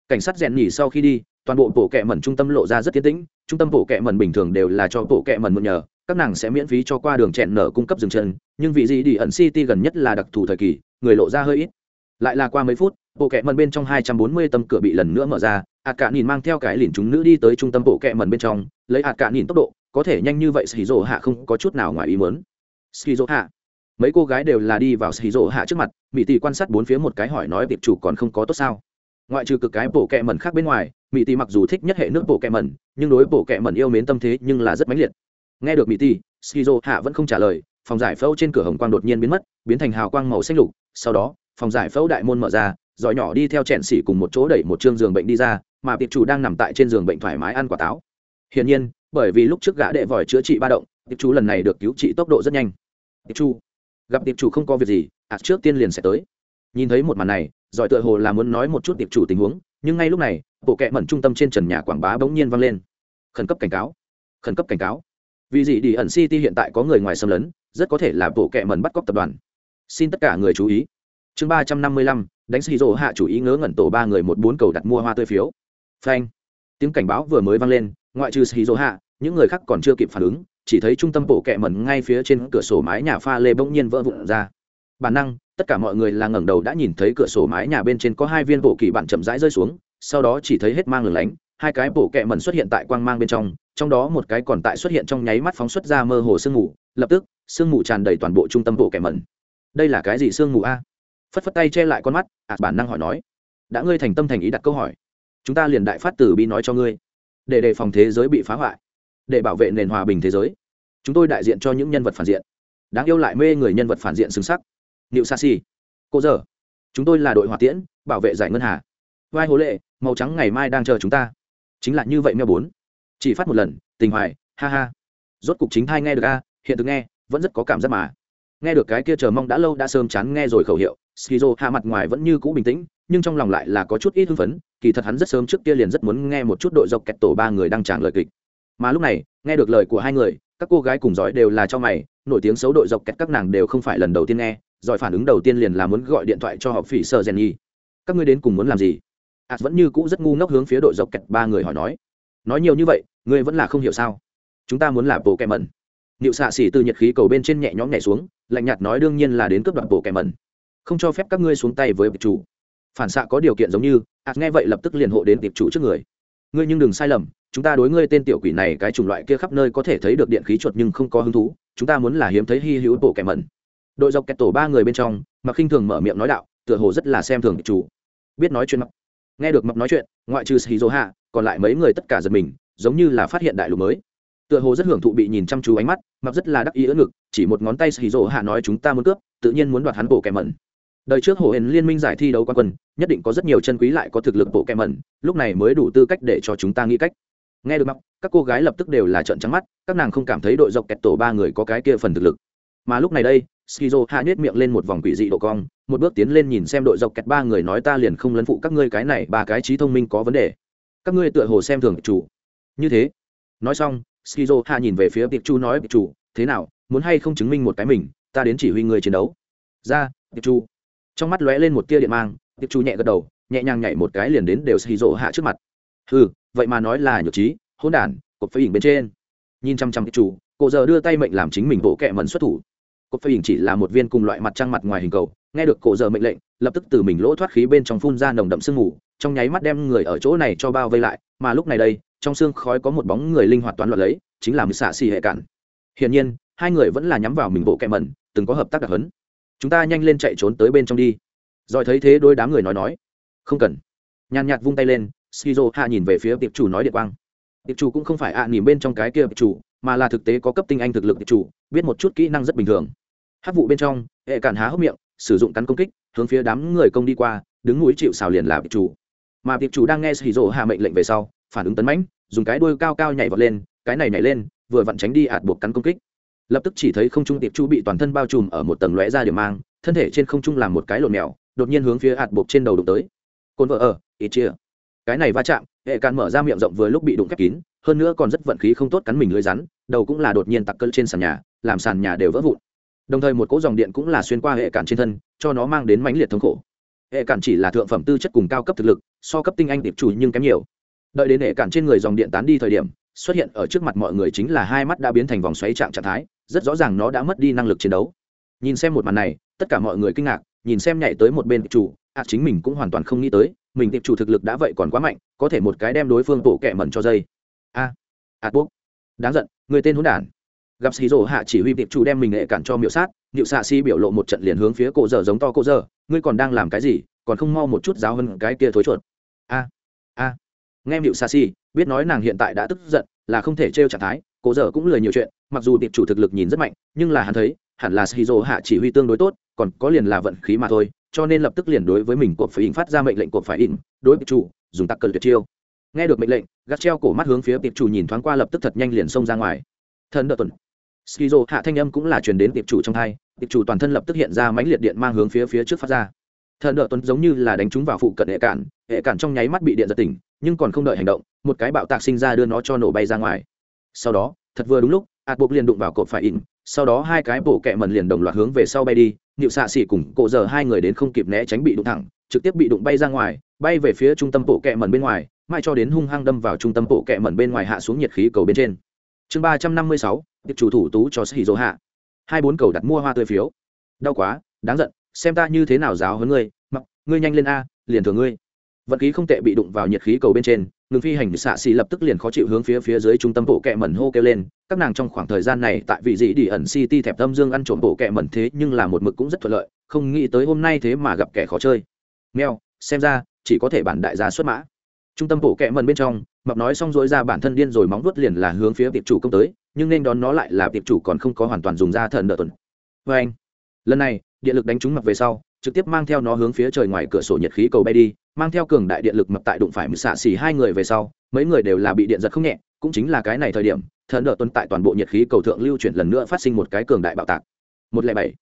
Cảnh sát rèn nhỉ sau khi đi, toàn bộ bộ kệ mẩn trung tâm lộ ra rất tiến tĩnh, trung tâm bộ kệ mẩn bình thường đều là cho bộ kệ mẩn mượn nhờ, các nàng sẽ miễn phí cho qua đường chẹn nở cung cấp dừng chân, nhưng vị gì đi ẩn city gần nhất là đặc thù thời kỳ, người lộ ra hơi ít. Lại là qua mấy phút bộ kệ mẩn bên trong hai trăm bốn mươi tâm cửa bị lần nữa mở ra ạt cả nhìn mang theo cái lìn chúng nữ đi tới trung tâm bộ kệ mẩn bên trong, lấy ạt cả nhìn tốc độ, có thể nhanh như vậy skizo hạ không có chút nào ngoài ý muốn. Skizo hạ mấy cô gái đều là đi vào skizo hạ trước mặt mỹ tỷ quan sát bốn phía một cái hỏi nói tiệp chủ còn không có tốt sao? Ngoại trừ cực cái bộ kẹ mẩn khác bên ngoài mỹ tỷ mặc dù thích nhất hệ nước bộ kẹ mẩn, nhưng đối bộ kẹ mẩn yêu mến tâm thế nhưng là rất mãnh liệt. Nghe được mỹ tỷ skizo hạ vẫn không trả lời, phòng giải phẫu trên cửa hồng quang đột nhiên biến mất, biến thành hào quang màu xanh lục. Sau đó, phòng giải phẫu đại môn mở ra, giỏi nhỏ đi theo chèn xỉ cùng một chỗ đẩy một chương giường bệnh đi ra, mà tiệp chủ đang nằm tại trên giường bệnh thoải mái ăn quả táo. Hiển nhiên, bởi vì lúc trước gã đệ vòi chữa trị ba động, tiệp chủ lần này được cứu trị tốc độ rất nhanh. Tiệp chủ gặp tiệp chủ không có việc gì ạt trước tiên liền sẽ tới. Nhìn thấy một màn này, giỏi tựa hồ là muốn nói một chút tiệp chủ tình huống, nhưng ngay lúc này, bộ kẹ mẩn trung tâm trên trần nhà quảng bá bỗng nhiên vang lên. Khẩn cấp cảnh cáo, khẩn cấp cảnh cáo. Vì gì đi ẩn city hiện tại có người ngoài xâm lấn, rất có thể là bộ kẹ mẩn bắt cóc tập đoàn. Xin tất cả người chú ý. Chương ba trăm năm mươi lăm, đánh xì rỗ hạ chủ ý ngớ ngẩn tổ ba người một bốn cầu đặt mua hoa tươi phiếu. Phanh. Tiếng cảnh báo vừa mới vang lên, ngoại trừ xì rỗ hạ, những người khác còn chưa kịp phản ứng chỉ thấy trung tâm bộ kẹ mẩn ngay phía trên cửa sổ mái nhà pha lê bỗng nhiên vỡ vụn ra. Bản năng, tất cả mọi người là ngẩng đầu đã nhìn thấy cửa sổ mái nhà bên trên có hai viên bộ kỳ bạn chậm rãi rơi xuống, sau đó chỉ thấy hết mang lửng lánh, hai cái bộ kẹ mẩn xuất hiện tại quang mang bên trong trong đó một cái còn tại xuất hiện trong nháy mắt phóng xuất ra mơ hồ sương mù, lập tức, sương mù tràn đầy toàn bộ trung tâm bộ kẹ mẩn. Đây là cái gì sương mù a? Phất phất tay che lại con mắt ạt bản năng hỏi nói. Đã ngươi thành tâm thành ý đặt câu hỏi, chúng ta liền đại phát tử bi nói cho ngươi, để đề phòng thế giới bị phá hoại để bảo vệ nền hòa bình thế giới. Chúng tôi đại diện cho những nhân vật phản diện. Đáng yêu lại mê người nhân vật phản diện xứng sắc. Nịu sa si. Cô giờ chúng tôi là đội hỏa tiễn, bảo vệ giải ngân hà. Vai hố lệ, màu trắng ngày mai đang chờ chúng ta. Chính là như vậy meo bốn. Chỉ phát một lần, tình hoài, ha ha. Rốt cục chính thai nghe được a, hiện thực nghe, vẫn rất có cảm giác mà. Nghe được cái kia chờ mong đã lâu đã sớm chán nghe rồi khẩu hiệu, skizo hạ mặt ngoài vẫn như cũ bình tĩnh, nhưng trong lòng lại là có chút ít hưng phấn, kỳ thật hắn rất sớm trước kia liền rất muốn nghe một chút đội dọc kẹt tổ ba người đang tràng lời kịch mà lúc này, nghe được lời của hai người, các cô gái cùng giỏi đều là cho mày, nổi tiếng xấu đội dọc kẹt các nàng đều không phải lần đầu tiên nghe, giỏi phản ứng đầu tiên liền là muốn gọi điện thoại cho họ phỉ sợ rèn nhi các ngươi đến cùng muốn làm gì? Ạt vẫn như cũ rất ngu ngốc hướng phía đội dọc kẹt ba người hỏi nói. Nói nhiều như vậy, ngươi vẫn là không hiểu sao? Chúng ta muốn là bộ kẹ mẩn. Nịu xạ xỉ từ nhiệt khí cầu bên trên nhẹ nhõm nhảy xuống, lạnh nhạt nói đương nhiên là đến cướp đoạt bộ kẹ mẩn. Không cho phép các ngươi xuống tay với chủ. Phản xạ có điều kiện giống như ạt nghe vậy lập tức liền hộ đến tiệp chủ trước người. Ngươi nhưng đừng sai lầm chúng ta đối ngươi tên tiểu quỷ này cái chủng loại kia khắp nơi có thể thấy được điện khí chuột nhưng không có hứng thú, chúng ta muốn là hiếm thấy hy hữu bộ kẻ mẩn. Đội dọc kẹt tổ ba người bên trong mặc khinh thường mở miệng nói đạo, tựa hồ rất là xem thường chủ. Biết nói chuyện mập nghe được mập nói chuyện, ngoại trừ shizu hạ, còn lại mấy người tất cả giật mình, giống như là phát hiện đại lục mới. Tựa hồ rất hưởng thụ bị nhìn chăm chú ánh mắt mập rất là đắc ý ỡ ngực, chỉ một ngón tay shizu hạ nói chúng ta muốn cướp, tự nhiên muốn đoạt hắn bộ kẻ mẩn. Đời trước hồ hển liên minh giải thi đấu quan quân, nhất định có rất nhiều chân quý lại có thực lực bộ kẻ mẩn, lúc này mới đủ tư cách để cho chúng ta nghĩ cách nghe được mắc, các cô gái lập tức đều là trợn trắng mắt các nàng không cảm thấy đội dọc kẹt tổ ba người có cái kia phần thực lực. Mà lúc này đây skizo hạ nhét miệng lên một vòng quỷ dị độ cong một bước tiến lên nhìn xem đội dọc kẹt ba người nói ta liền không lấn phụ các ngươi cái này ba cái trí thông minh có vấn đề. Các ngươi tựa hồ xem thường chủ. Như thế. Nói xong skizo hạ nhìn về phía tiệp chu nói tiệp chủ thế nào muốn hay không chứng minh một cái mình ta đến chỉ huy người chiến đấu. Ra tiệp chu trong mắt lóe lên một tia điện mang tiệp chu nhẹ gật đầu nhẹ nhàng nhảy một cái liền đến đều skizo hạ trước mặt. Ừ vậy mà nói là nhược trí, hỗn đản, cột phơi hình bên trên. Nhìn chăm chăm chủ, cô giờ đưa tay mệnh làm chính mình bộ kẹ mẩn xuất thủ. Cột phơi hình chỉ là một viên cùng loại mặt trăng mặt ngoài hình cầu, nghe được cổ giờ mệnh lệnh, lập tức từ mình lỗ thoát khí bên trong phun ra nồng đậm sương mù, trong nháy mắt đem người ở chỗ này cho bao vây lại, mà lúc này đây, trong xương khói có một bóng người linh hoạt toán loạn lấy, chính là một xạ xì hệ cản. Hiển nhiên, hai người vẫn là nhắm vào mình bộ kẹ mẩn, từng có hợp tác đặc hấn. Chúng ta nhanh lên chạy trốn tới bên trong đi. Rồi thấy thế đôi đám người nói nói. Không cần. Nhàn nhạt vung tay lên skizo hạ nhìn về phía tiệp chủ nói điện quang. Tiệp chủ cũng không phải ạ à nỉm bên trong cái kia tiệp chủ, mà là thực tế có cấp tinh anh thực lực tiệp chủ, biết một chút kỹ năng rất bình thường. Hát vụ bên trong, hệ cản há hốc miệng, sử dụng cắn công kích, hướng phía đám người công đi qua, đứng núi chịu xào liền là tiệp chủ. Mà tiệp chủ đang nghe skizo hạ mệnh lệnh về sau, phản ứng tấn mãnh, dùng cái đuôi cao cao nhảy vọt lên, cái này nhảy lên, vừa vặn tránh đi ạt buộc cắn công kích. Lập tức chỉ thấy không trung tiệp chu bị toàn thân bao trùm ở một tầng lóe ra điểm mang, thân thể trên không trung làm một cái lộn mèo, đột nhiên hướng phía ạt buộc trên đầu đụng tới. Cồn vợ ở ít chia cái này va chạm, hệ càn mở ra miệng rộng vừa lúc bị đụng khép kín, hơn nữa còn rất vận khí không tốt cắn mình lưới rắn, đầu cũng là đột nhiên tặc cơn trên sàn nhà, làm sàn nhà đều vỡ vụn. Đồng thời một cỗ dòng điện cũng là xuyên qua hệ cản trên thân, cho nó mang đến mãnh liệt thống khổ. Hệ cản chỉ là thượng phẩm tư chất cùng cao cấp thực lực, so cấp tinh anh tiệp chủ nhưng kém nhiều. Đợi đến hệ cản trên người dòng điện tán đi thời điểm, xuất hiện ở trước mặt mọi người chính là hai mắt đã biến thành vòng xoáy trạng trạng thái, rất rõ ràng nó đã mất đi năng lực chiến đấu. Nhìn xem một màn này, tất cả mọi người kinh ngạc, nhìn xem nhảy tới một bên chủ ạ chính mình cũng hoàn toàn không nghĩ tới, mình tiệp chủ thực lực đã vậy còn quá mạnh, có thể một cái đem đối phương bộ kẻ mẩn cho dây. À, à, a ạ bốc đáng giận, người tên hỗn đản. Gặp xì rổ hạ chỉ huy tiệp chủ đem mình nghệ cản cho miệu sát niệu xạ si biểu lộ một trận liền hướng phía cổ dở giống to cổ dở, ngươi còn đang làm cái gì, còn không mau một chút giáo hơn cái kia thối chuột. A a nghe niệu xạ si biết nói nàng hiện tại đã tức giận, là không thể trêu trạng thái cổ dở cũng lười nhiều chuyện, mặc dù tiệp chủ thực lực nhìn rất mạnh, nhưng là hắn thấy, hẳn là shizu hạ chỉ huy tương đối tốt, còn có liền là vận khí mà thôi cho nên lập tức liền đối với mình cuộc phải in phát ra mệnh lệnh cuộc phải in đối với chủ, dùng tắc cờ tuyệt chiêu. Nghe được mệnh lệnh, gắt treo cổ mắt hướng phía tiệp chủ nhìn thoáng qua lập tức thật nhanh liền xông ra ngoài. Thần đợt tuần. Skizo hạ thanh âm cũng là truyền đến tiệp chủ trong thai, tiệp chủ toàn thân lập tức hiện ra mãnh liệt điện mang hướng phía phía trước phát ra. Thần đợt tuần giống như là đánh trúng vào phụ cận hệ cản hệ cản trong nháy mắt bị điện giật tỉnh, nhưng còn không đợi hành động, một cái bạo tạc sinh ra đưa nó cho nổ bay ra ngoài. Sau đó, thật vừa đúng lúc, ạt buộc liền đụng vào cột phải in sau đó hai cái bổ kẹ mần liền đồng loạt hướng về sau bay đi nịu xạ xỉ cùng cổ giờ hai người đến không kịp né tránh bị đụng thẳng, trực tiếp bị đụng bay ra ngoài, bay về phía trung tâm bộ kẹ mẩn bên ngoài mai cho đến hung hăng đâm vào trung tâm bộ kẹ mẩn bên ngoài hạ xuống nhiệt khí cầu bên trên. Chương ba trăm năm mươi sáu tiệp chủ thủ tú cho sĩ dỗ hạ. Hai bốn cầu đặt mua hoa tươi phiếu. Đau quá, đáng giận, xem ta như thế nào giáo hơn ngươi, mặc, ngươi nhanh lên a, liền thừa ngươi vận khí không tệ bị đụng vào nhiệt khí cầu bên trên, ngừng phi hành xạ xì lập tức liền khó chịu hướng phía phía dưới trung tâm bộ kẹ mẩn hô kêu lên, các nàng trong khoảng thời gian này tại vị dị đi ẩn city thẹp tâm dương ăn trộm bộ kẹ mẩn thế nhưng là một mực cũng rất thuận lợi, không nghĩ tới hôm nay thế mà gặp kẻ khó chơi. Mèo, xem ra, chỉ có thể bản đại gia xuất mã. Trung tâm bộ kẹ mẩn bên trong mập nói xong dối ra bản thân điên rồi móng vuốt liền là hướng phía tiệp chủ công tới, nhưng nên đón nó lại là tiệp chủ còn không có hoàn toàn dùng ra thần đợt tuần. Vê anh lần này điện lực đánh trúng mập về sau trực tiếp mang theo nó hướng phía trời ngoài cửa sổ nhiệt khí cầu bay đi mang theo cường đại điện lực mập tại đụng phải mực xạ xỉ hai người về sau mấy người đều là bị điện giật không nhẹ cũng chính là cái này thời điểm thần đỡ tuần tại toàn bộ nhiệt khí cầu thượng lưu chuyển lần nữa phát sinh một cái cường đại bạo tạc một lẻ bảy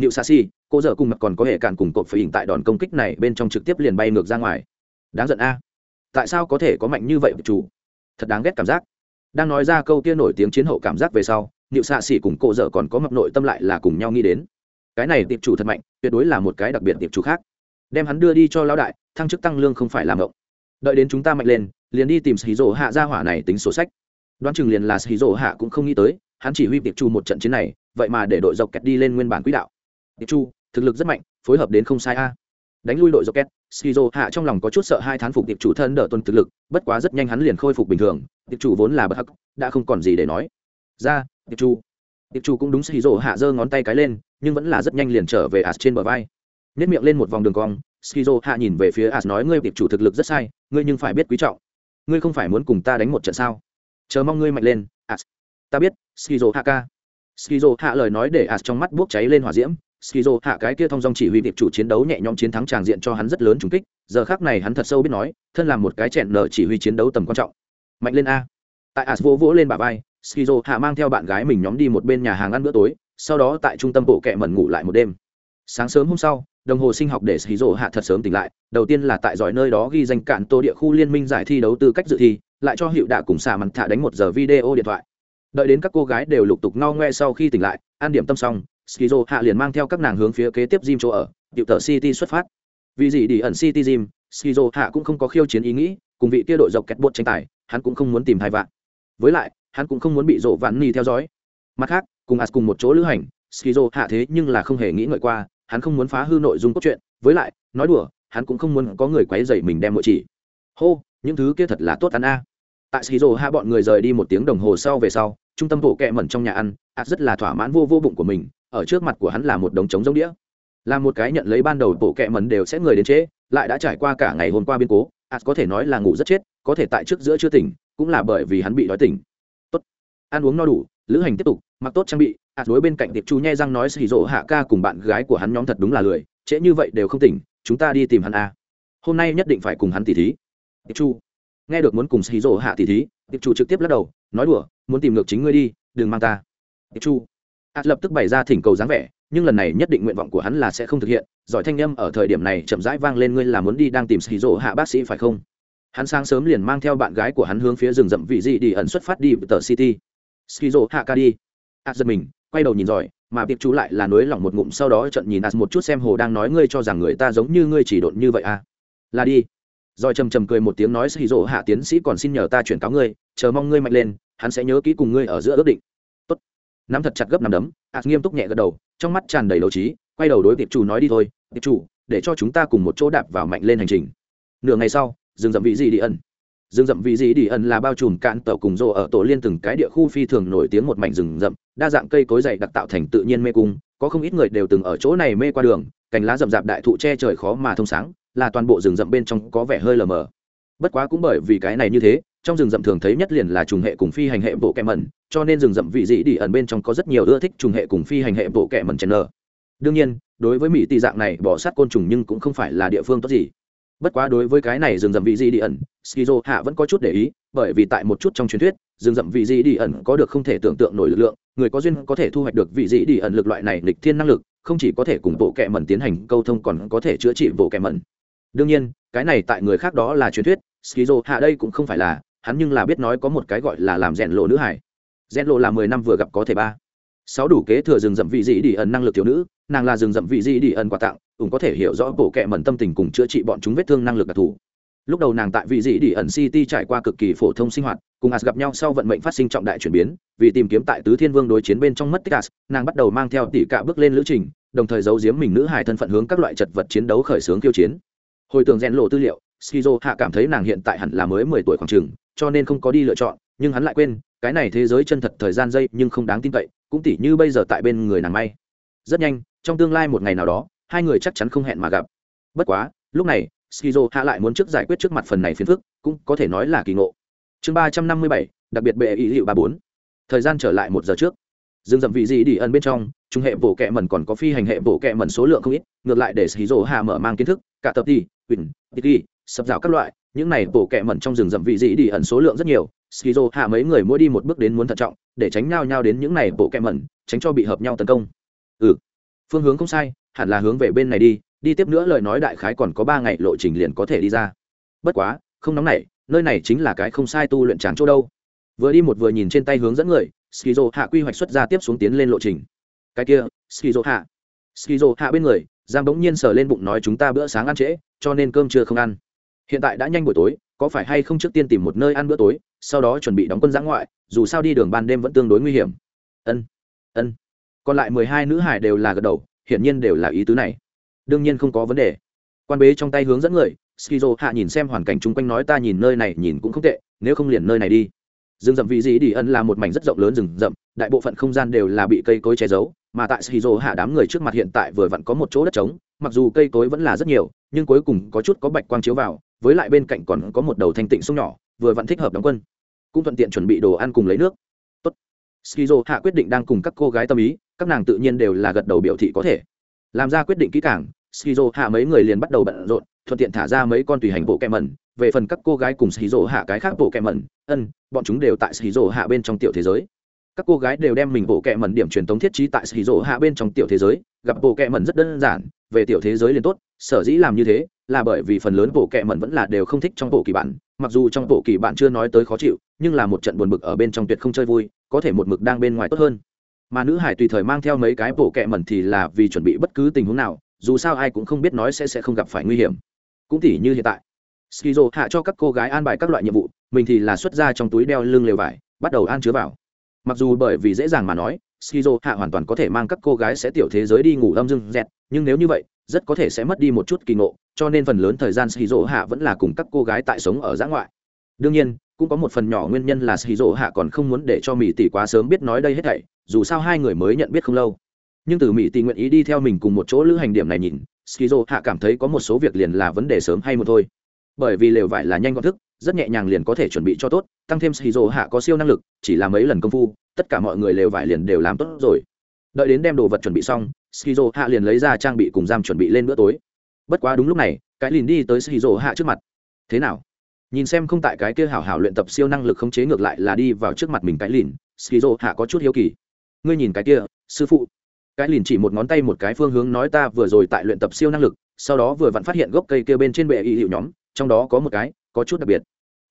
Niệu xạ xỉ cô giờ cùng mặt còn có hệ cản cùng cột phải hình tại đòn công kích này bên trong trực tiếp liền bay ngược ra ngoài. Đáng giận a. Tại sao có thể có mạnh như vậy chủ? Thật đáng ghét cảm giác. Đang nói ra câu kia nổi tiếng chiến hậu cảm giác về sau, Niệu xạ xỉ cùng cô giờ còn có mập nội tâm lại là cùng nhau nghĩ đến. Cái này tiệp chủ thật mạnh, tuyệt đối là một cái đặc biệt tiệp chủ khác. Đem hắn đưa đi cho lão đại, thăng chức tăng lương không phải làm ngộng. Đợi đến chúng ta mạnh lên, liền đi tìm Shizuo hạ gia hỏa này tính sổ sách. Đoán chừng liền là Shizuo hạ cũng không nghĩ tới, hắn chỉ huy tiệp chu một trận chiến này, vậy mà để đội dọc kẹt đi lên nguyên bản quỹ đạo tiệp chu thực lực rất mạnh phối hợp đến không sai a đánh lui đội rocket skizo hạ trong lòng có chút sợ hai thán phục tiệp chủ thân đỡ tuân thực lực bất quá rất nhanh hắn liền khôi phục bình thường tiệp chủ vốn là bất hắc đã không còn gì để nói ra tiệp chu tiệp chu cũng đúng skizo hạ giơ ngón tay cái lên nhưng vẫn là rất nhanh liền trở về as trên bờ vai. Nếp miệng lên một vòng đường cong, skizo hạ nhìn về phía as nói, ngươi tiệp chủ thực lực rất sai, ngươi nhưng phải biết quý trọng. Ngươi không phải muốn cùng ta đánh một trận sao? Chờ mong ngươi mạnh lên as ta biết, skizo hạ ca. Skizo hạ lời nói để as trong mắt bốc cháy lên hỏa diễm. Skizo hạ cái kia thông dong chỉ huy tiệp chủ chiến đấu nhẹ nhõm chiến thắng tràng diện cho hắn rất lớn trùng kích. Giờ khác này hắn thật sâu biết nói, thân làm một cái chẹn nở chỉ huy chiến đấu tầm quan trọng. Mạnh lên a. Tại as vỗ vỗ lên bà vai, skizo hạ mang theo bạn gái mình nhóm đi một bên nhà hàng ăn bữa tối sau đó tại trung tâm bộ kệ mẩn ngủ lại một đêm. Sáng sớm hôm sau, đồng hồ sinh học để skizo hạ thật sớm tỉnh lại, đầu tiên là tại giỏi nơi đó ghi danh cạn tô địa khu liên minh giải thi đấu tư cách dự thi, lại cho hiệu đạ cùng xà mặt thả đánh một giờ video điện thoại. Đợi đến các cô gái đều lục tục ngao ngoe sau khi tỉnh lại, ăn điểm tâm xong skizo hạ liền mang theo các nàng hướng phía kế tiếp gym chỗ ở điệu tờ city xuất phát. Vì gì đi ẩn city gym skizo hạ cũng không có khiêu chiến ý nghĩ, cùng vị kia đội dọc kẹt bột tranh tài, hắn cũng không muốn tìm hai vạn. Với lại, hắn cũng không muốn bị rộ vạn ni theo dõi. Mặt khác cùng as cùng một chỗ lữ hành skizo hạ thế nhưng là không hề nghĩ ngợi qua hắn không muốn phá hư nội dung cốt truyện với lại nói đùa hắn cũng không muốn có người quấy dậy mình đem mỗi chỉ. Hô những thứ kia thật là tốt ăn a. Tại skizo hạ bọn người rời đi một tiếng đồng hồ sau về sau trung tâm bộ kẹ mẩn trong nhà ăn as rất là thỏa mãn vô vô bụng của mình ở trước mặt của hắn là một đống trống giống đĩa. Là một cái nhận lấy ban đầu bộ kẹ mẩn đều sẽ người đến chế, lại đã trải qua cả ngày hôm qua biến cố as có thể nói là ngủ rất chết có thể tại trước giữa chưa tỉnh cũng là bởi vì hắn bị đói tỉnh. Tốt ăn uống no đủ lữ hành tiếp tục mặc tốt trang bị as đối bên cạnh tiệp chu nhai răng nói xì rỗ hạ ca cùng bạn gái của hắn nhóm thật đúng là lười, trễ như vậy đều không tỉnh, chúng ta đi tìm hắn a hôm nay nhất định phải cùng hắn tỉ thí. Tiệp chu, nghe được muốn cùng xì rỗ hạ tỉ thí, tiệp chu trực tiếp lắc đầu, nói đùa, muốn tìm ngược chính ngươi đi, đừng mang ta. Tiệp chu ạt lập tức bày ra thỉnh cầu dáng vẻ, nhưng lần này nhất định nguyện vọng của hắn là sẽ không thực hiện, giỏi thanh â m ở thời điểm này chậm rãi vang lên ngươi là muốn đi đang tìm xì rỗ hạ bác sĩ phải không? Hắn sáng sớm liền mang theo bạn gái của hắn hướng phía rừng rậm vị dị đi ẩn xuất phát đi tờ city. Skizo hạ ca đi ạt giật mình, quay đầu nhìn giỏi mà tiệp chú lại là nới lỏng một ngụm, sau đó trận nhìn ạt một chút xem hồ đang nói ngươi cho rằng người ta giống như ngươi chỉ độn như vậy à. Là đi. Rồi trầm trầm cười một tiếng nói skizo hạ tiến sĩ còn xin nhờ ta chuyển cáo ngươi, chờ mong ngươi mạnh lên, hắn sẽ nhớ kỹ cùng ngươi ở giữa ước định. Tốt. Nắm thật chặt gấp nắm đấm ạt nghiêm túc nhẹ gật đầu, trong mắt tràn đầy đấu trí, quay đầu đối tiệp chủ nói đi thôi tiệp chủ để cho chúng ta cùng một chỗ đạp vào mạnh lên hành trình. Nửa ngày sau dừng dậm vị gì đi ẩn rừng rậm vị gì đi ẩn là bao trùm cạn tàu cùng rộ ở tổ liên từng cái địa khu phi thường nổi tiếng một mảnh rừng rậm, đa dạng cây cối dày đặc tạo thành tự nhiên mê cung, có không ít người đều từng ở chỗ này mê qua đường, cành lá rậm rạp đại thụ che trời khó mà thông sáng, là toàn bộ rừng rậm bên trong có vẻ hơi lờ mờ. Bất quá cũng bởi vì cái này như thế, trong rừng rậm thường thấy nhất liền là trùng hệ cùng phi hành hệ bộ kẹ mẩn, cho nên rừng rậm vị dị đi ẩn bên trong có rất nhiều ưa thích trùng hệ cùng phi hành hệ bộ kẹ mẩn chen nơ đương nhiên, đối với mỹ tị dạng này, bỏ sát côn trùng nhưng cũng không phải là địa phương tốt gì bất quá đối với cái này rừng rậm vị Di đi ẩn, skizo hạ vẫn có chút để ý, bởi vì tại một chút trong truyền thuyết, rừng rậm vị Di đi ẩn có được không thể tưởng tượng nổi lực lượng, người có duyên có thể thu hoạch được vị Di đi ẩn lực loại này lịch thiên năng lực, không chỉ có thể cùng bộ kẹ mẩn tiến hành câu thông còn có thể chữa trị bộ kẹ mẩn. Đương nhiên, cái này tại người khác đó là truyền thuyết, skizo hạ đây cũng không phải là, hắn nhưng là biết nói có một cái gọi là làm rèn lộ nữ hải. Rèn lộ là mười năm vừa gặp có thể ba sáu đủ kế thừa rừng rậm vị dị đi ẩn năng lực thiếu nữ, nàng là rừng rậm vị dị đi ẩn quà tặng cũng có thể hiểu rõ bộ kệ mẩn tâm tình cùng chữa trị bọn chúng vết thương năng lực đặc thù. Lúc đầu nàng tại vị dị đi ẩn city trải qua cực kỳ phổ thông sinh hoạt, cùng as gặp nhau sau vận mệnh phát sinh trọng đại chuyển biến, vì tìm kiếm tại tứ thiên vương đối chiến bên trong mất tích as, nàng bắt đầu mang theo tỷ cạ bước lên lữ trình, đồng thời giấu giếm mình nữ hài thân phận hướng các loại chật vật chiến đấu khởi xướng kiêu chiến. Hồi tường rèn lộ tư liệu, skizo hạ cảm thấy nàng hiện tại hẳn là mới mười tuổi khoảng chừng, cho nên không có đi lựa chọn, nhưng hắn lại quên cái này thế giới chân thật thời gian dây nhưng không đáng tin cậy, cũng tỉ như bây giờ tại bên người nàng may. Rất nhanh, trong tương lai một ngày nào đó, hai người chắc chắn không hẹn mà gặp. Bất quá, lúc này, skizo hạ lại muốn trước giải quyết trước mặt phần này phiền phức, cũng có thể nói là kỳ ngộ. Chương ba trăm năm mươi bảy, đặc biệt bệ ý hiệu ba bốn. Thời gian trở lại một giờ trước. Dương dậm vị gì đi ẩn bên trong, trung hệ bộ kẹ mẩn còn có phi hành hệ bộ kẹ mẩn số lượng không ít, ngược lại để skizo hạ mở mang kiến thức, cả tập đi huỳnh tiki, sập rào các loại, những này bộ kẹ mẩn trong rừng rậm vị gì đi ẩn số lượng rất nhiều skizo hạ mấy người mỗi đi một bước đến muốn thận trọng, để tránh nhau nhau đến những này bộ kẹm mẩn, tránh cho bị hợp nhau tấn công. Ừ. Phương hướng không sai, hẳn là hướng về bên này đi đi tiếp nữa lời nói đại khái còn có ba ngày lộ trình liền có thể đi ra. Bất quá, không nóng nảy, nơi này chính là cái không sai tu luyện tràng chỗ đâu. Vừa đi một vừa nhìn trên tay hướng dẫn người, skizo hạ quy hoạch xuất ra tiếp xuống tiến lên lộ trình. Cái kia, skizo hạ. Skizo hạ bên người, giang bỗng nhiên sờ lên bụng nói chúng ta bữa sáng ăn trễ, cho nên cơm chưa không ăn. Hiện tại đã nhanh buổi tối có phải hay không trước tiên tìm một nơi ăn bữa tối, sau đó chuẩn bị đóng quân giã ngoại, dù sao đi đường ban đêm vẫn tương đối nguy hiểm. Ân ân. Còn lại mười hai nữ hải đều là gật đầu, hiển nhiên đều là ý tứ này. Đương nhiên không có vấn đề. Quan bế trong tay hướng dẫn người, skizo hạ nhìn xem hoàn cảnh chung quanh nói ta nhìn nơi này nhìn cũng không tệ, nếu không liền nơi này đi. Rừng rậm vị gì đi ân là một mảnh rất rộng lớn rừng rậm, đại bộ phận không gian đều là bị cây cối che giấu, mà tại skizo hạ đám người trước mặt hiện tại vừa vặn có một chỗ đất trống, mặc dù cây cối vẫn là rất nhiều, nhưng cuối cùng có chút có bạch quang chiếu vào với lại bên cạnh còn có một đầu thanh tịnh sông nhỏ, vừa vặn thích hợp đóng quân. Cũng thuận tiện chuẩn bị đồ ăn cùng lấy nước. Tốt. Skizo hạ quyết định đang cùng các cô gái tâm ý, các nàng tự nhiên đều là gật đầu biểu thị có thể. Làm ra quyết định kỹ càng, skizo hạ mấy người liền bắt đầu bận rộn, thuận tiện thả ra mấy con tùy hành bộ kẹ mẩn. Về phần các cô gái cùng skizo hạ cái khác bộ kẹ mẩn, ân, bọn chúng đều tại skizo hạ bên trong tiểu thế giới. Các cô gái đều đem mình bộ kẹ mẩn điểm truyền thống thiết trí tại skizo hạ bên trong tiểu thế giới. Gặp bộ kẹ mẩn rất đơn giản, về tiểu thế giới liền tốt, sở dĩ làm như thế là bởi vì phần lớn bộ kệ mẩn vẫn là đều không thích trong bộ kỳ bản, mặc dù trong bộ kỳ bản chưa nói tới khó chịu, nhưng là một trận buồn bực ở bên trong tuyệt không chơi vui, có thể một mực đang bên ngoài tốt hơn. Mà nữ hải tùy thời mang theo mấy cái bộ kệ mẩn thì là vì chuẩn bị bất cứ tình huống nào, dù sao ai cũng không biết nói sẽ sẽ không gặp phải nguy hiểm. Cũng tỉ như hiện tại, skizo hạ cho các cô gái an bài các loại nhiệm vụ, mình thì là xuất ra trong túi đeo lưng lều vải, bắt đầu an chứa vào. Mặc dù bởi vì dễ dàng mà nói, skizo hạ hoàn toàn có thể mang các cô gái sẽ tiểu thế giới đi ngủ âm dưng dẹt, nhưng nếu như vậy, rất có thể sẽ mất đi một chút kỳ ngộ cho nên phần lớn thời gian skizo hạ vẫn là cùng các cô gái tại sống ở giã ngoại. Đương nhiên, cũng có một phần nhỏ nguyên nhân là skizo hạ còn không muốn để cho mỹ tỷ quá sớm biết nói đây hết thảy, dù sao hai người mới nhận biết không lâu. Nhưng từ mỹ tỷ nguyện ý đi theo mình cùng một chỗ lữ hành điểm này nhìn skizo hạ cảm thấy có một số việc liền là vấn đề sớm hay một thôi. Bởi vì lều vải là nhanh gọn thức, rất nhẹ nhàng liền có thể chuẩn bị cho tốt, tăng thêm skizo hạ có siêu năng lực, chỉ là mấy lần công phu, tất cả mọi người lều vải liền đều làm tốt rồi. Đợi đến đem đồ vật chuẩn bị xong skizo hạ liền lấy ra trang bị cùng giam chuẩn bị lên bữa tối bất quá đúng lúc này, cái lìn đi tới skizo hạ trước mặt. Thế nào? Nhìn xem không tại cái kia hảo hảo luyện tập siêu năng lực khống chế ngược lại là đi vào trước mặt mình cái lìn skizo hạ có chút hiếu kỳ. Ngươi nhìn cái kia, sư phụ. Cái lìn chỉ một ngón tay một cái phương hướng nói ta vừa rồi tại luyện tập siêu năng lực, sau đó vừa vặn phát hiện gốc cây kia bên trên bệ y hiệu nhóm, trong đó có một cái, có chút đặc biệt.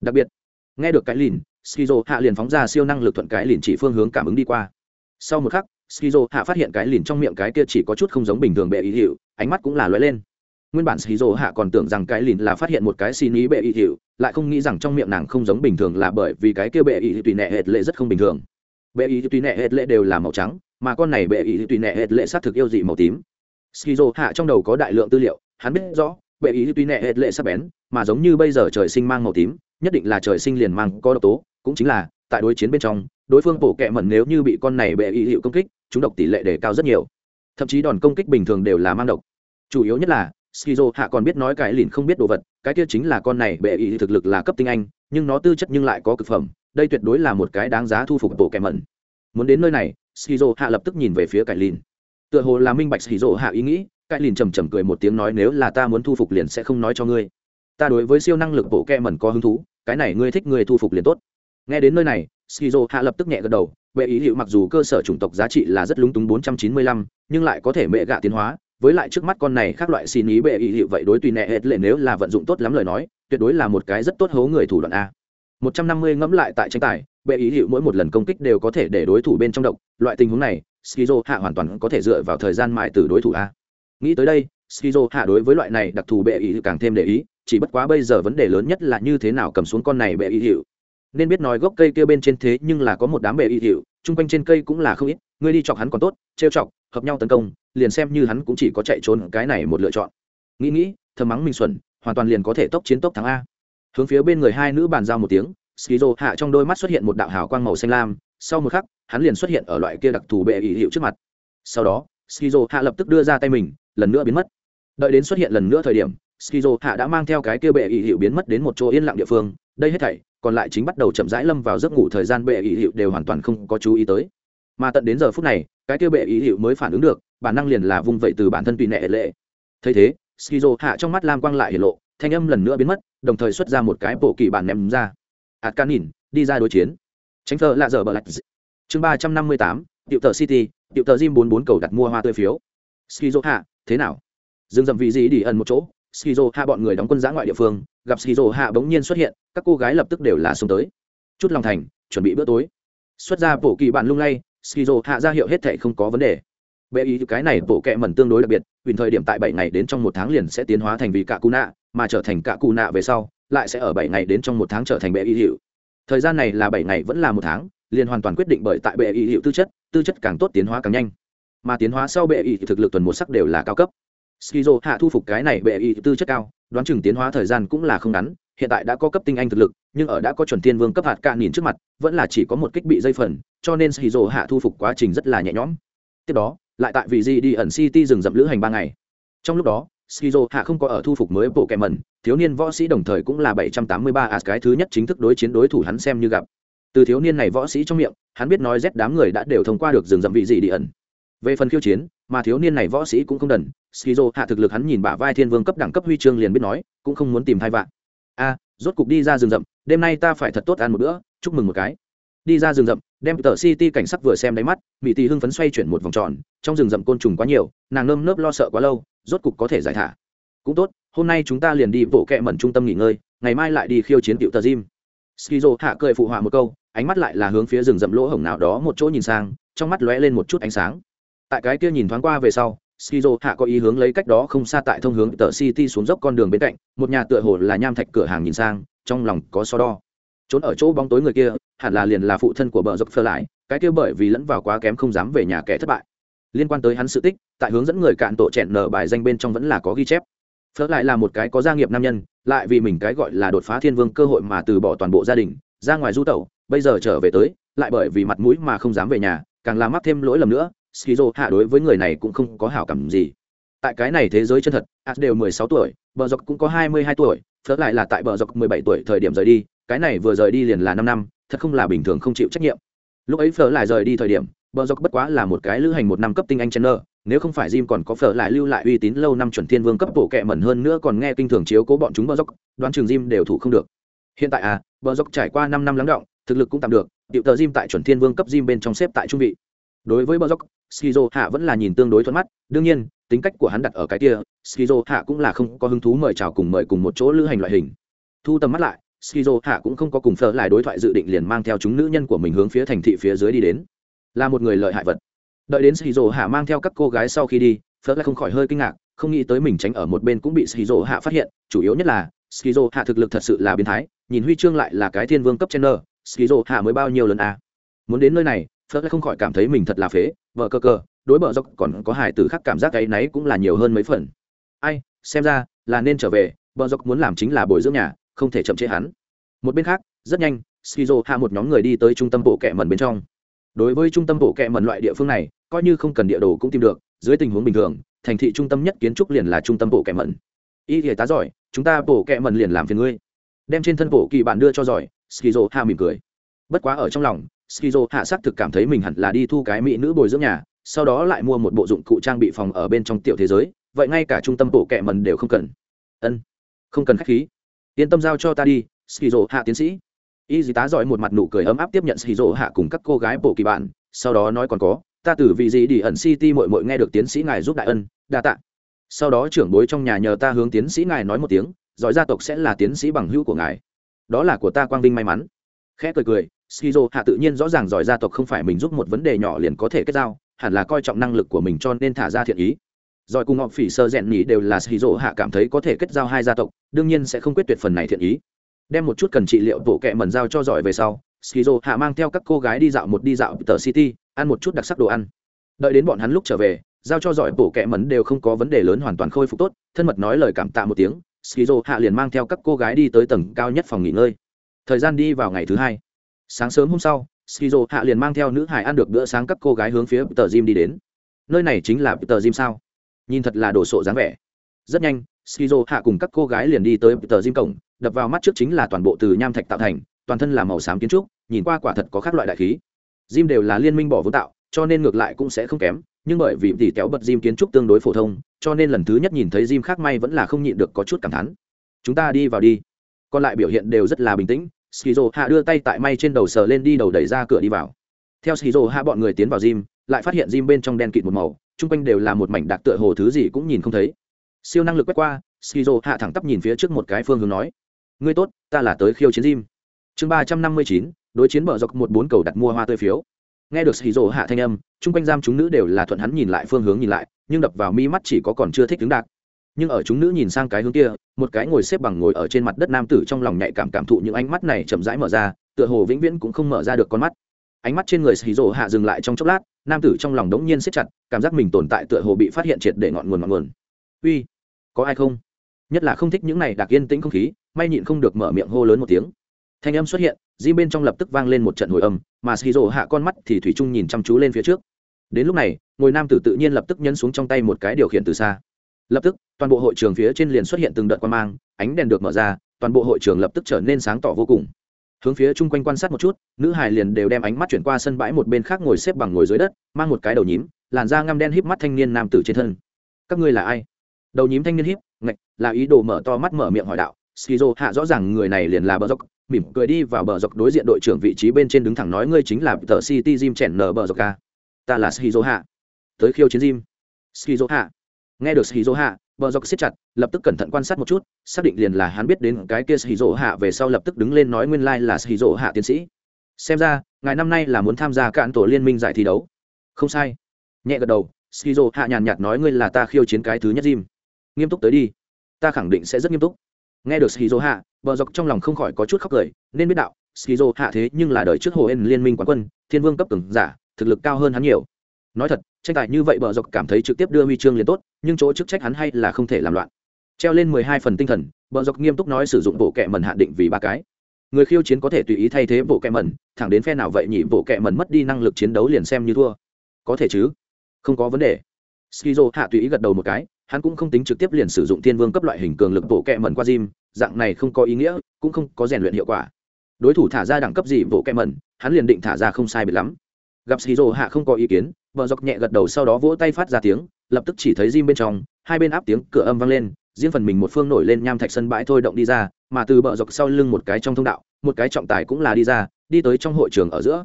Đặc biệt. Nghe được cái lìn skizo hạ liền phóng ra siêu năng lực thuận cái lìn chỉ phương hướng cảm ứng đi qua. Sau một khắc skizo hạ phát hiện cái lìn trong miệng cái kia chỉ có chút không giống bình thường bệ y hiệu, ánh mắt cũng là lóe lên nguyên bản Shizuo hạ còn tưởng rằng cái lìn là phát hiện một cái xin ý bệ y hiệu, lại không nghĩ rằng trong miệng nàng không giống bình thường là bởi vì cái kia bệ y tùy nẹ hệt lệ rất không bình thường. Bệ y tùy nẹ hệt lệ đều là màu trắng, mà con này bệ y tùy nẹ hệt lệ xác thực yêu dị màu tím. Shizuo hạ trong đầu có đại lượng tư liệu, hắn biết rõ, bệ y tùy nẹ hệt lệ sắc bén, mà giống như bây giờ trời sinh mang màu tím, nhất định là trời sinh liền mang có độc tố, cũng chính là, tại đối chiến bên trong, đối phương bổ kẹ mẩn nếu như bị con này bệ y hiệu công kích, chúng độc tỷ lệ đề cao rất nhiều. Thậm chí đòn công kích bình thường đều là mang độc. Chủ yếu nhất là skizo hạ còn biết nói cái lìn không biết đồ vật cái kia chính là con này bệ ý thực lực là cấp tinh anh nhưng nó tư chất nhưng lại có cực phẩm đây tuyệt đối là một cái đáng giá thu phục bộ kẻ mẩn. Muốn đến nơi này skizo hạ lập tức nhìn về phía cái lìn. Tựa hồ là minh bạch skizo hạ ý nghĩ cái lìn trầm trầm cười một tiếng nói nếu là ta muốn thu phục liền sẽ không nói cho ngươi. Ta đối với siêu năng lực bộ kẻ mẩn có hứng thú cái này ngươi thích ngươi thu phục liền tốt. Nghe đến nơi này skizo hạ lập tức nhẹ gật đầu bệ ý hiệu mặc dù cơ sở chủng tộc giá trị là rất lúng túng 495, nhưng lại có thể mẹ gạ tiến hóa với lại trước mắt con này khác loại xin ý bệ ý hiệu vậy đối tùy nẹ hết lệ nếu là vận dụng tốt lắm lời nói, tuyệt đối là một cái rất tốt hố người thủ đoạn a. 150 ngẫm lại tại tranh tài, bệ ý hiệu mỗi một lần công kích đều có thể để đối thủ bên trong độc. Loại tình huống này, skizo hạ hoàn toàn có thể dựa vào thời gian mại từ đối thủ a. Nghĩ tới đây, skizo hạ đối với loại này đặc thù bệ ý càng thêm để ý, chỉ bất quá bây giờ vấn đề lớn nhất là như thế nào cầm xuống con này bệ ý hiệu nên biết nói gốc cây kia bên trên thế nhưng là có một đám bệ ý hiệu chung quanh trên cây cũng là không ít ngươi đi chọc hắn còn tốt, trêu chọc, hợp nhau tấn công, liền xem như hắn cũng chỉ có chạy trốn cái này một lựa chọn. Nghĩ nghĩ, thầm mắng minh xuẩn hoàn toàn liền có thể tốc chiến tốc thắng a. Hướng phía bên người hai nữ bàn giao một tiếng, skizo hạ trong đôi mắt xuất hiện một đạo hào quang màu xanh lam, sau một khắc, hắn liền xuất hiện ở loại kia đặc thù bệ ý hiệu trước mặt. Sau đó, skizo hạ lập tức đưa ra tay mình, lần nữa biến mất. Đợi đến xuất hiện lần nữa thời điểm, skizo hạ đã mang theo cái kia bệ ý hiệu biến mất đến một chỗ yên lặng địa phương. Đây hết thảy, còn lại chính bắt đầu chậm rãi lâm vào giấc ngủ thời gian bệ ý hiệu đều hoàn toàn không có chú ý tới mà tận đến giờ phút này, cái kia bệ ý hiệu mới phản ứng được, bản năng liền là vung vậy từ bản thân tùy nệ lệ. Thấy thế, skizo hạ trong mắt lam quang lại hiện lộ, thanh âm lần nữa biến mất, đồng thời xuất ra một cái bộ kỳ bản ném ra. Hạt can nhìn đi ra đối chiến. Tránh thờ lạ dở bờ lạch chương ba trăm năm mươi tám tiệu tờ city tiệu tờ gym bốn bốn cầu đặt mua hoa tươi phiếu. Skizo hạ, thế nào? Dừng dầm vị gì đi ẩn một chỗ, skizo hạ bọn người đóng quân giã ngoại địa phương, gặp skizo hạ bỗng nhiên xuất hiện, các cô gái lập tức đều là xuống tới. Chút lòng thành, chuẩn bị bữa tối. Xuất ra bộ kỳ bản lung lay skizo hạ ra hiệu hết thảy không có vấn đề. Bệ ý cái này bộ kệ mẩn tương đối đặc biệt vì thời điểm tại bảy ngày đến trong một tháng liền sẽ tiến hóa thành vì cả cụ nạ mà trở thành cả cụ nạ về sau, lại sẽ ở bảy ngày đến trong một tháng trở thành bệ y hiệu. Thời gian này là bảy ngày vẫn là một tháng, liền hoàn toàn quyết định bởi tại bệ y hiệu tư chất tư chất càng tốt tiến hóa càng nhanh. Mà tiến hóa sau bệ y thực lực tuần một sắc đều là cao cấp. Skizo hạ thu phục cái này bệ y tư chất cao, đoán chừng tiến hóa thời gian cũng là không ngắn hiện tại đã có cấp tinh anh thực lực, nhưng ở đã có chuẩn tiên vương cấp hạt ca nhìn trước mặt, vẫn là chỉ có một kích bị dây phần, cho nên skizo hạ thu phục quá trình rất là nhẹ nhõm. Tiếp đó, lại tại vị di đi ẩn city dừng dậm lữ hành ba ngày. Trong lúc đó skizo hạ không có ở thu phục mới bộ kẻ mẩn, thiếu niên võ sĩ đồng thời cũng là 783 as cái thứ nhất chính thức đối chiến đối thủ hắn xem như gặp. Từ thiếu niên này võ sĩ trong miệng, hắn biết nói rét đám người đã đều thông qua được dừng dậm vị gì đi ẩn. Về phần khiêu chiến, mà thiếu niên này võ sĩ cũng không đần skizo hạ thực lực hắn nhìn bả vai thiên vương cấp đẳng cấp huy chương liền biết nói, cũng không muốn tìm thai vạn a rốt cục đi ra rừng rậm, đêm nay ta phải thật tốt ăn một bữa, chúc mừng một cái. Đi ra rừng rậm, đem tờ city cảnh sắc vừa xem đáy mắt, mỹ tì hưng phấn xoay chuyển một vòng tròn, trong rừng rậm côn trùng quá nhiều, nàng nơm nớp lo sợ quá lâu, rốt cục có thể giải thả. Cũng tốt, hôm nay chúng ta liền đi bộ kẹ mẩn trung tâm nghỉ ngơi, ngày mai lại đi khiêu chiến tiểu tờ gym. Skizo hạ cười phụ họa một câu, ánh mắt lại là hướng phía rừng rậm lỗ hổng nào đó một chỗ nhìn sang, trong mắt lóe lên một chút ánh sáng. Tại cái kia nhìn thoáng qua về sau skizo hạ có ý hướng lấy cách đó không xa tại thông hướng tờ city xuống dốc con đường bên cạnh, một nhà tựa hồ là nham thạch cửa hàng nhìn sang, trong lòng có so đo. Trốn ở chỗ bóng tối người kia, hẳn là liền là phụ thân của bờ dốc phơ lại, cái kia bởi vì lẫn vào quá kém không dám về nhà kẻ thất bại. Liên quan tới hắn sự tích, tại hướng dẫn người cạn tổ chẹn nở bài danh bên trong vẫn là có ghi chép. Phớt lại là một cái có gia nghiệp nam nhân, lại vì mình cái gọi là đột phá thiên vương cơ hội mà từ bỏ toàn bộ gia đình, ra ngoài du tẩu, bây giờ trở về tới, lại bởi vì mặt mũi mà không dám về nhà, càng làm mắc thêm lỗi lầm nữa skizo hạ đối với người này cũng không có hảo cảm gì tại cái này thế giới chân thật as đều mười sáu tuổi bờ dọc cũng có hai mươi hai tuổi phớt lại là tại bờ dọc mười bảy tuổi thời điểm rời đi cái này vừa rời đi liền là năm năm thật không là bình thường không chịu trách nhiệm lúc ấy phở lại rời đi thời điểm bờ dọc bất quá là một cái lữ hành một năm cấp tinh anh chen nơ nếu không phải Jim còn có phở lại lưu lại uy tín lâu năm chuẩn thiên vương cấp bộ kệ mẩn hơn nữa còn nghe kinh thường chiếu cố bọn chúng bờ dốc, đoán trường Jim đều thủ không được. Hiện tại à, bờ dốc trải qua năm năm lắng động, thực lực cũng tạm được, điệu tờ Jim tại chuẩn thiên vương cấp Jim bên trong xếp tại trung vị. Đối với bờ dốc, Skizo hạ vẫn là nhìn tương đối thuận mắt, đương nhiên, tính cách của hắn đặt ở cái kia, Skizo hạ cũng là không có hứng thú mời chào cùng mời cùng một chỗ lữ hành loại hình. Thu tầm mắt lại, Skizo hạ cũng không có cùng phở lại đối thoại dự định liền mang theo chúng nữ nhân của mình hướng phía thành thị phía dưới đi đến. Là một người lợi hại vật đợi đến Skizo hạ mang theo các cô gái sau khi đi phớt lại không khỏi hơi kinh ngạc không nghĩ tới mình tránh ở một bên cũng bị Skizo hạ phát hiện chủ yếu nhất là Skizo hạ thực lực thật sự là biến thái nhìn huy chương lại là cái thiên vương cấp chen Skizo hạ mới bao nhiêu lần à. muốn đến nơi này phớt lại không khỏi cảm thấy mình thật là phế, vợ cơ cơ, đối bờ dốc còn có hải tử khác cảm giác cái náy cũng là nhiều hơn mấy phần. Ai, xem ra là nên trở về bờ dốc muốn làm chính là bồi dưỡng nhà, không thể chậm chế hắn. Một bên khác, rất nhanh, skizo hạ một nhóm người đi tới trung tâm bộ kệ mần bên trong. Đối với trung tâm bộ kệ mần loại địa phương này, coi như không cần địa đồ cũng tìm được, dưới tình huống bình thường, thành thị trung tâm nhất kiến trúc liền là trung tâm bộ kệ mần y thể tá giỏi, chúng ta bộ kệ mần liền làm phiền ngươi. Đem trên thân bộ kỳ bản đưa cho giỏi, skizo hạ mỉm cười. Bất quá ở trong lòng skizo hạ sắc thực cảm thấy mình hẳn là đi thu cái mỹ nữ bồi dưỡng nhà sau đó lại mua một bộ dụng cụ trang bị phòng ở bên trong tiểu thế giới vậy ngay cả trung tâm bộ kệ mần đều không cần. Ân không cần khách khí. Yên tâm giao cho ta đi skizo hạ tiến sĩ. Y dì tá giỏi một mặt nụ cười ấm áp tiếp nhận skizo hạ cùng các cô gái bộ kỳ bạn, sau đó nói còn có ta từ vị gì đi ẩn city mội mội nghe được tiến sĩ ngài giúp đại ân đa tạ. Sau đó trưởng bối trong nhà nhờ ta hướng tiến sĩ ngài nói một tiếng giỏi gia tộc sẽ là tiến sĩ bằng hữu của ngài. Đó là của ta quang vinh may mắn. Khẽ cười cười skizo hạ tự nhiên rõ ràng giỏi gia tộc không phải mình giúp một vấn đề nhỏ liền có thể kết giao, hẳn là coi trọng năng lực của mình cho nên thả ra thiện ý. Rồi cùng ngọc phỉ sơ rèn nhỉ đều là skizo hạ cảm thấy có thể kết giao hai gia tộc, đương nhiên sẽ không quyết tuyệt phần này thiện ý. Đem một chút cần trị liệu bộ kệ mẩn giao cho giỏi về sau, skizo hạ mang theo các cô gái đi dạo một đi dạo tờ city, ăn một chút đặc sắc đồ ăn. Đợi đến bọn hắn lúc trở về, giao cho giỏi bổ kệ mẩn đều không có vấn đề lớn hoàn toàn khôi phục tốt, thân mật nói lời cảm tạ một tiếng, skizo hạ liền mang theo các cô gái đi tới tầng cao nhất phòng nghỉ ngơi. Thời gian đi vào ngày thứ hai sáng sớm hôm sau, skizo hạ liền mang theo nữ hải ăn được bữa sáng các cô gái hướng phía tờ gym đi đến. Nơi này chính là tờ gym sao? Nhìn thật là đồ sộ dáng vẻ. Rất nhanh, skizo hạ cùng các cô gái liền đi tới tờ gym cổng, đập vào mắt trước chính là toàn bộ từ nham thạch tạo thành, toàn thân là màu xám kiến trúc, nhìn qua quả thật có các loại đại khí. Gym đều là liên minh bỏ vốn tạo, cho nên ngược lại cũng sẽ không kém, nhưng bởi vì tỉ kéo bật gym kiến trúc tương đối phổ thông, cho nên lần thứ nhất nhìn thấy gym khác may vẫn là không nhịn được có chút cảm thán. Chúng ta đi vào đi. Còn lại biểu hiện đều rất là bình tĩnh skizo hạ đưa tay tại may trên đầu sờ lên đi đầu đẩy ra cửa đi vào. Theo skizo hạ bọn người tiến vào gym, lại phát hiện gym bên trong đen kịt một màu, chung quanh đều là một mảnh đặc tựa hồ thứ gì cũng nhìn không thấy. Siêu năng lực quét qua, skizo hạ thẳng tắp nhìn phía trước một cái phương hướng nói, ngươi tốt, ta là tới khiêu chiến gym. Chương ba trăm năm mươi chín, đối chiến mở dọc một bốn cầu đặt mua hoa tươi phiếu. Nghe được skizo hạ thanh âm, chung quanh giam chúng nữ đều là thuận hắn nhìn lại phương hướng nhìn lại, nhưng đập vào mi mắt chỉ có còn chưa thích đứng đạc nhưng ở chúng nữ nhìn sang cái hướng kia, một cái ngồi xếp bằng ngồi ở trên mặt đất nam tử trong lòng nhạy cảm cảm thụ những ánh mắt này chậm rãi mở ra, tựa hồ vĩnh viễn cũng không mở ra được con mắt. Ánh mắt trên người xì rổ hạ dừng lại trong chốc lát, nam tử trong lòng đống nhiên siết chặt, cảm giác mình tồn tại tựa hồ bị phát hiện triệt để ngọn nguồn ngọn nguồn. Uy, có ai không? Nhất là không thích những này đặc yên tĩnh không khí, may nhịn không được mở miệng hô lớn một tiếng. Thanh âm xuất hiện, di bên trong lập tức vang lên một trận hồi âm, mà xì rổ hạ con mắt thì thủy trung nhìn chăm chú lên phía trước. Đến lúc này, ngồi nam tử tự nhiên lập tức nhấn xuống trong tay một cái điều khiển từ xa lập tức, toàn bộ hội trường phía trên liền xuất hiện từng đợt quan mang, ánh đèn được mở ra, toàn bộ hội trường lập tức trở nên sáng tỏ vô cùng. Hướng phía chung quanh quan sát một chút, nữ hải liền đều đem ánh mắt chuyển qua sân bãi một bên khác ngồi xếp bằng ngồi dưới đất, mang một cái đầu nhím, làn da ngăm đen híp mắt thanh niên nam tử trên thân. Các ngươi là ai? Đầu nhím thanh niên híp, ngạch, là ý đồ mở to mắt mở miệng hỏi đạo. Skizo hạ rõ ràng người này liền là bờ dốc, mỉm cười đi vào bờ dọc đối diện đội trưởng vị trí bên trên đứng thẳng nói, ngươi chính là tờ city jim chèn nở bờ dọc ca. Ta là skizo hạ. Tới khiêu chiến jim skizo hạ nghe được skizo hạ, bờ dọc siết chặt, lập tức cẩn thận quan sát một chút, xác định liền là hắn biết đến cái kia skizo hạ về sau lập tức đứng lên nói nguyên lai like là hạ tiến sĩ. Xem ra ngày năm nay là muốn tham gia cạn tổ liên minh giải thi đấu. Không sai. Nhẹ gật đầu skizo hạ nhàn nhạt nói ngươi là ta khiêu chiến cái thứ nhất jim. Nghiêm túc tới đi. Ta khẳng định sẽ rất nghiêm túc. Nghe được skizo hạ, bờ dọc trong lòng không khỏi có chút khóc cười, nên biết đạo skizo hạ thế nhưng là đời trước hồ en liên minh quán quân, thiên vương cấp cường giả, thực lực cao hơn hắn nhiều. Nói thật, tranh tài như vậy bờ dọc cảm thấy trực tiếp đưa huy chương liền tốt nhưng chỗ chức trách hắn hay là không thể làm loạn. Treo lên mười hai phần tinh thần bờ dọc nghiêm túc nói sử dụng bộ kẹ mần hạn định vì ba cái. Người khiêu chiến có thể tùy ý thay thế bộ kẹ mần thẳng đến phe nào vậy nhỉ bộ kẹ mần mất đi năng lực chiến đấu liền xem như thua. Có thể chứ? Không có vấn đề. Skizo hạ tùy ý gật đầu một cái, hắn cũng không tính trực tiếp liền sử dụng thiên vương cấp loại hình cường lực bộ kẹ mần qua gym, dạng này không có ý nghĩa, cũng không có rèn luyện hiệu quả. Đối thủ thả ra đẳng cấp gì bộ kẹ mần hắn liền định thả ra không sai biệt lắm. Gặp skizo hạ không có ý kiến vợ dọc nhẹ gật đầu sau đó vỗ tay phát ra tiếng lập tức chỉ thấy gym bên trong hai bên áp tiếng cửa âm vang lên riêng phần mình một phương nổi lên nham thạch sân bãi thôi động đi ra mà từ bờ dọc sau lưng một cái trong thông đạo một cái trọng tài cũng là đi ra đi tới trong hội trường ở giữa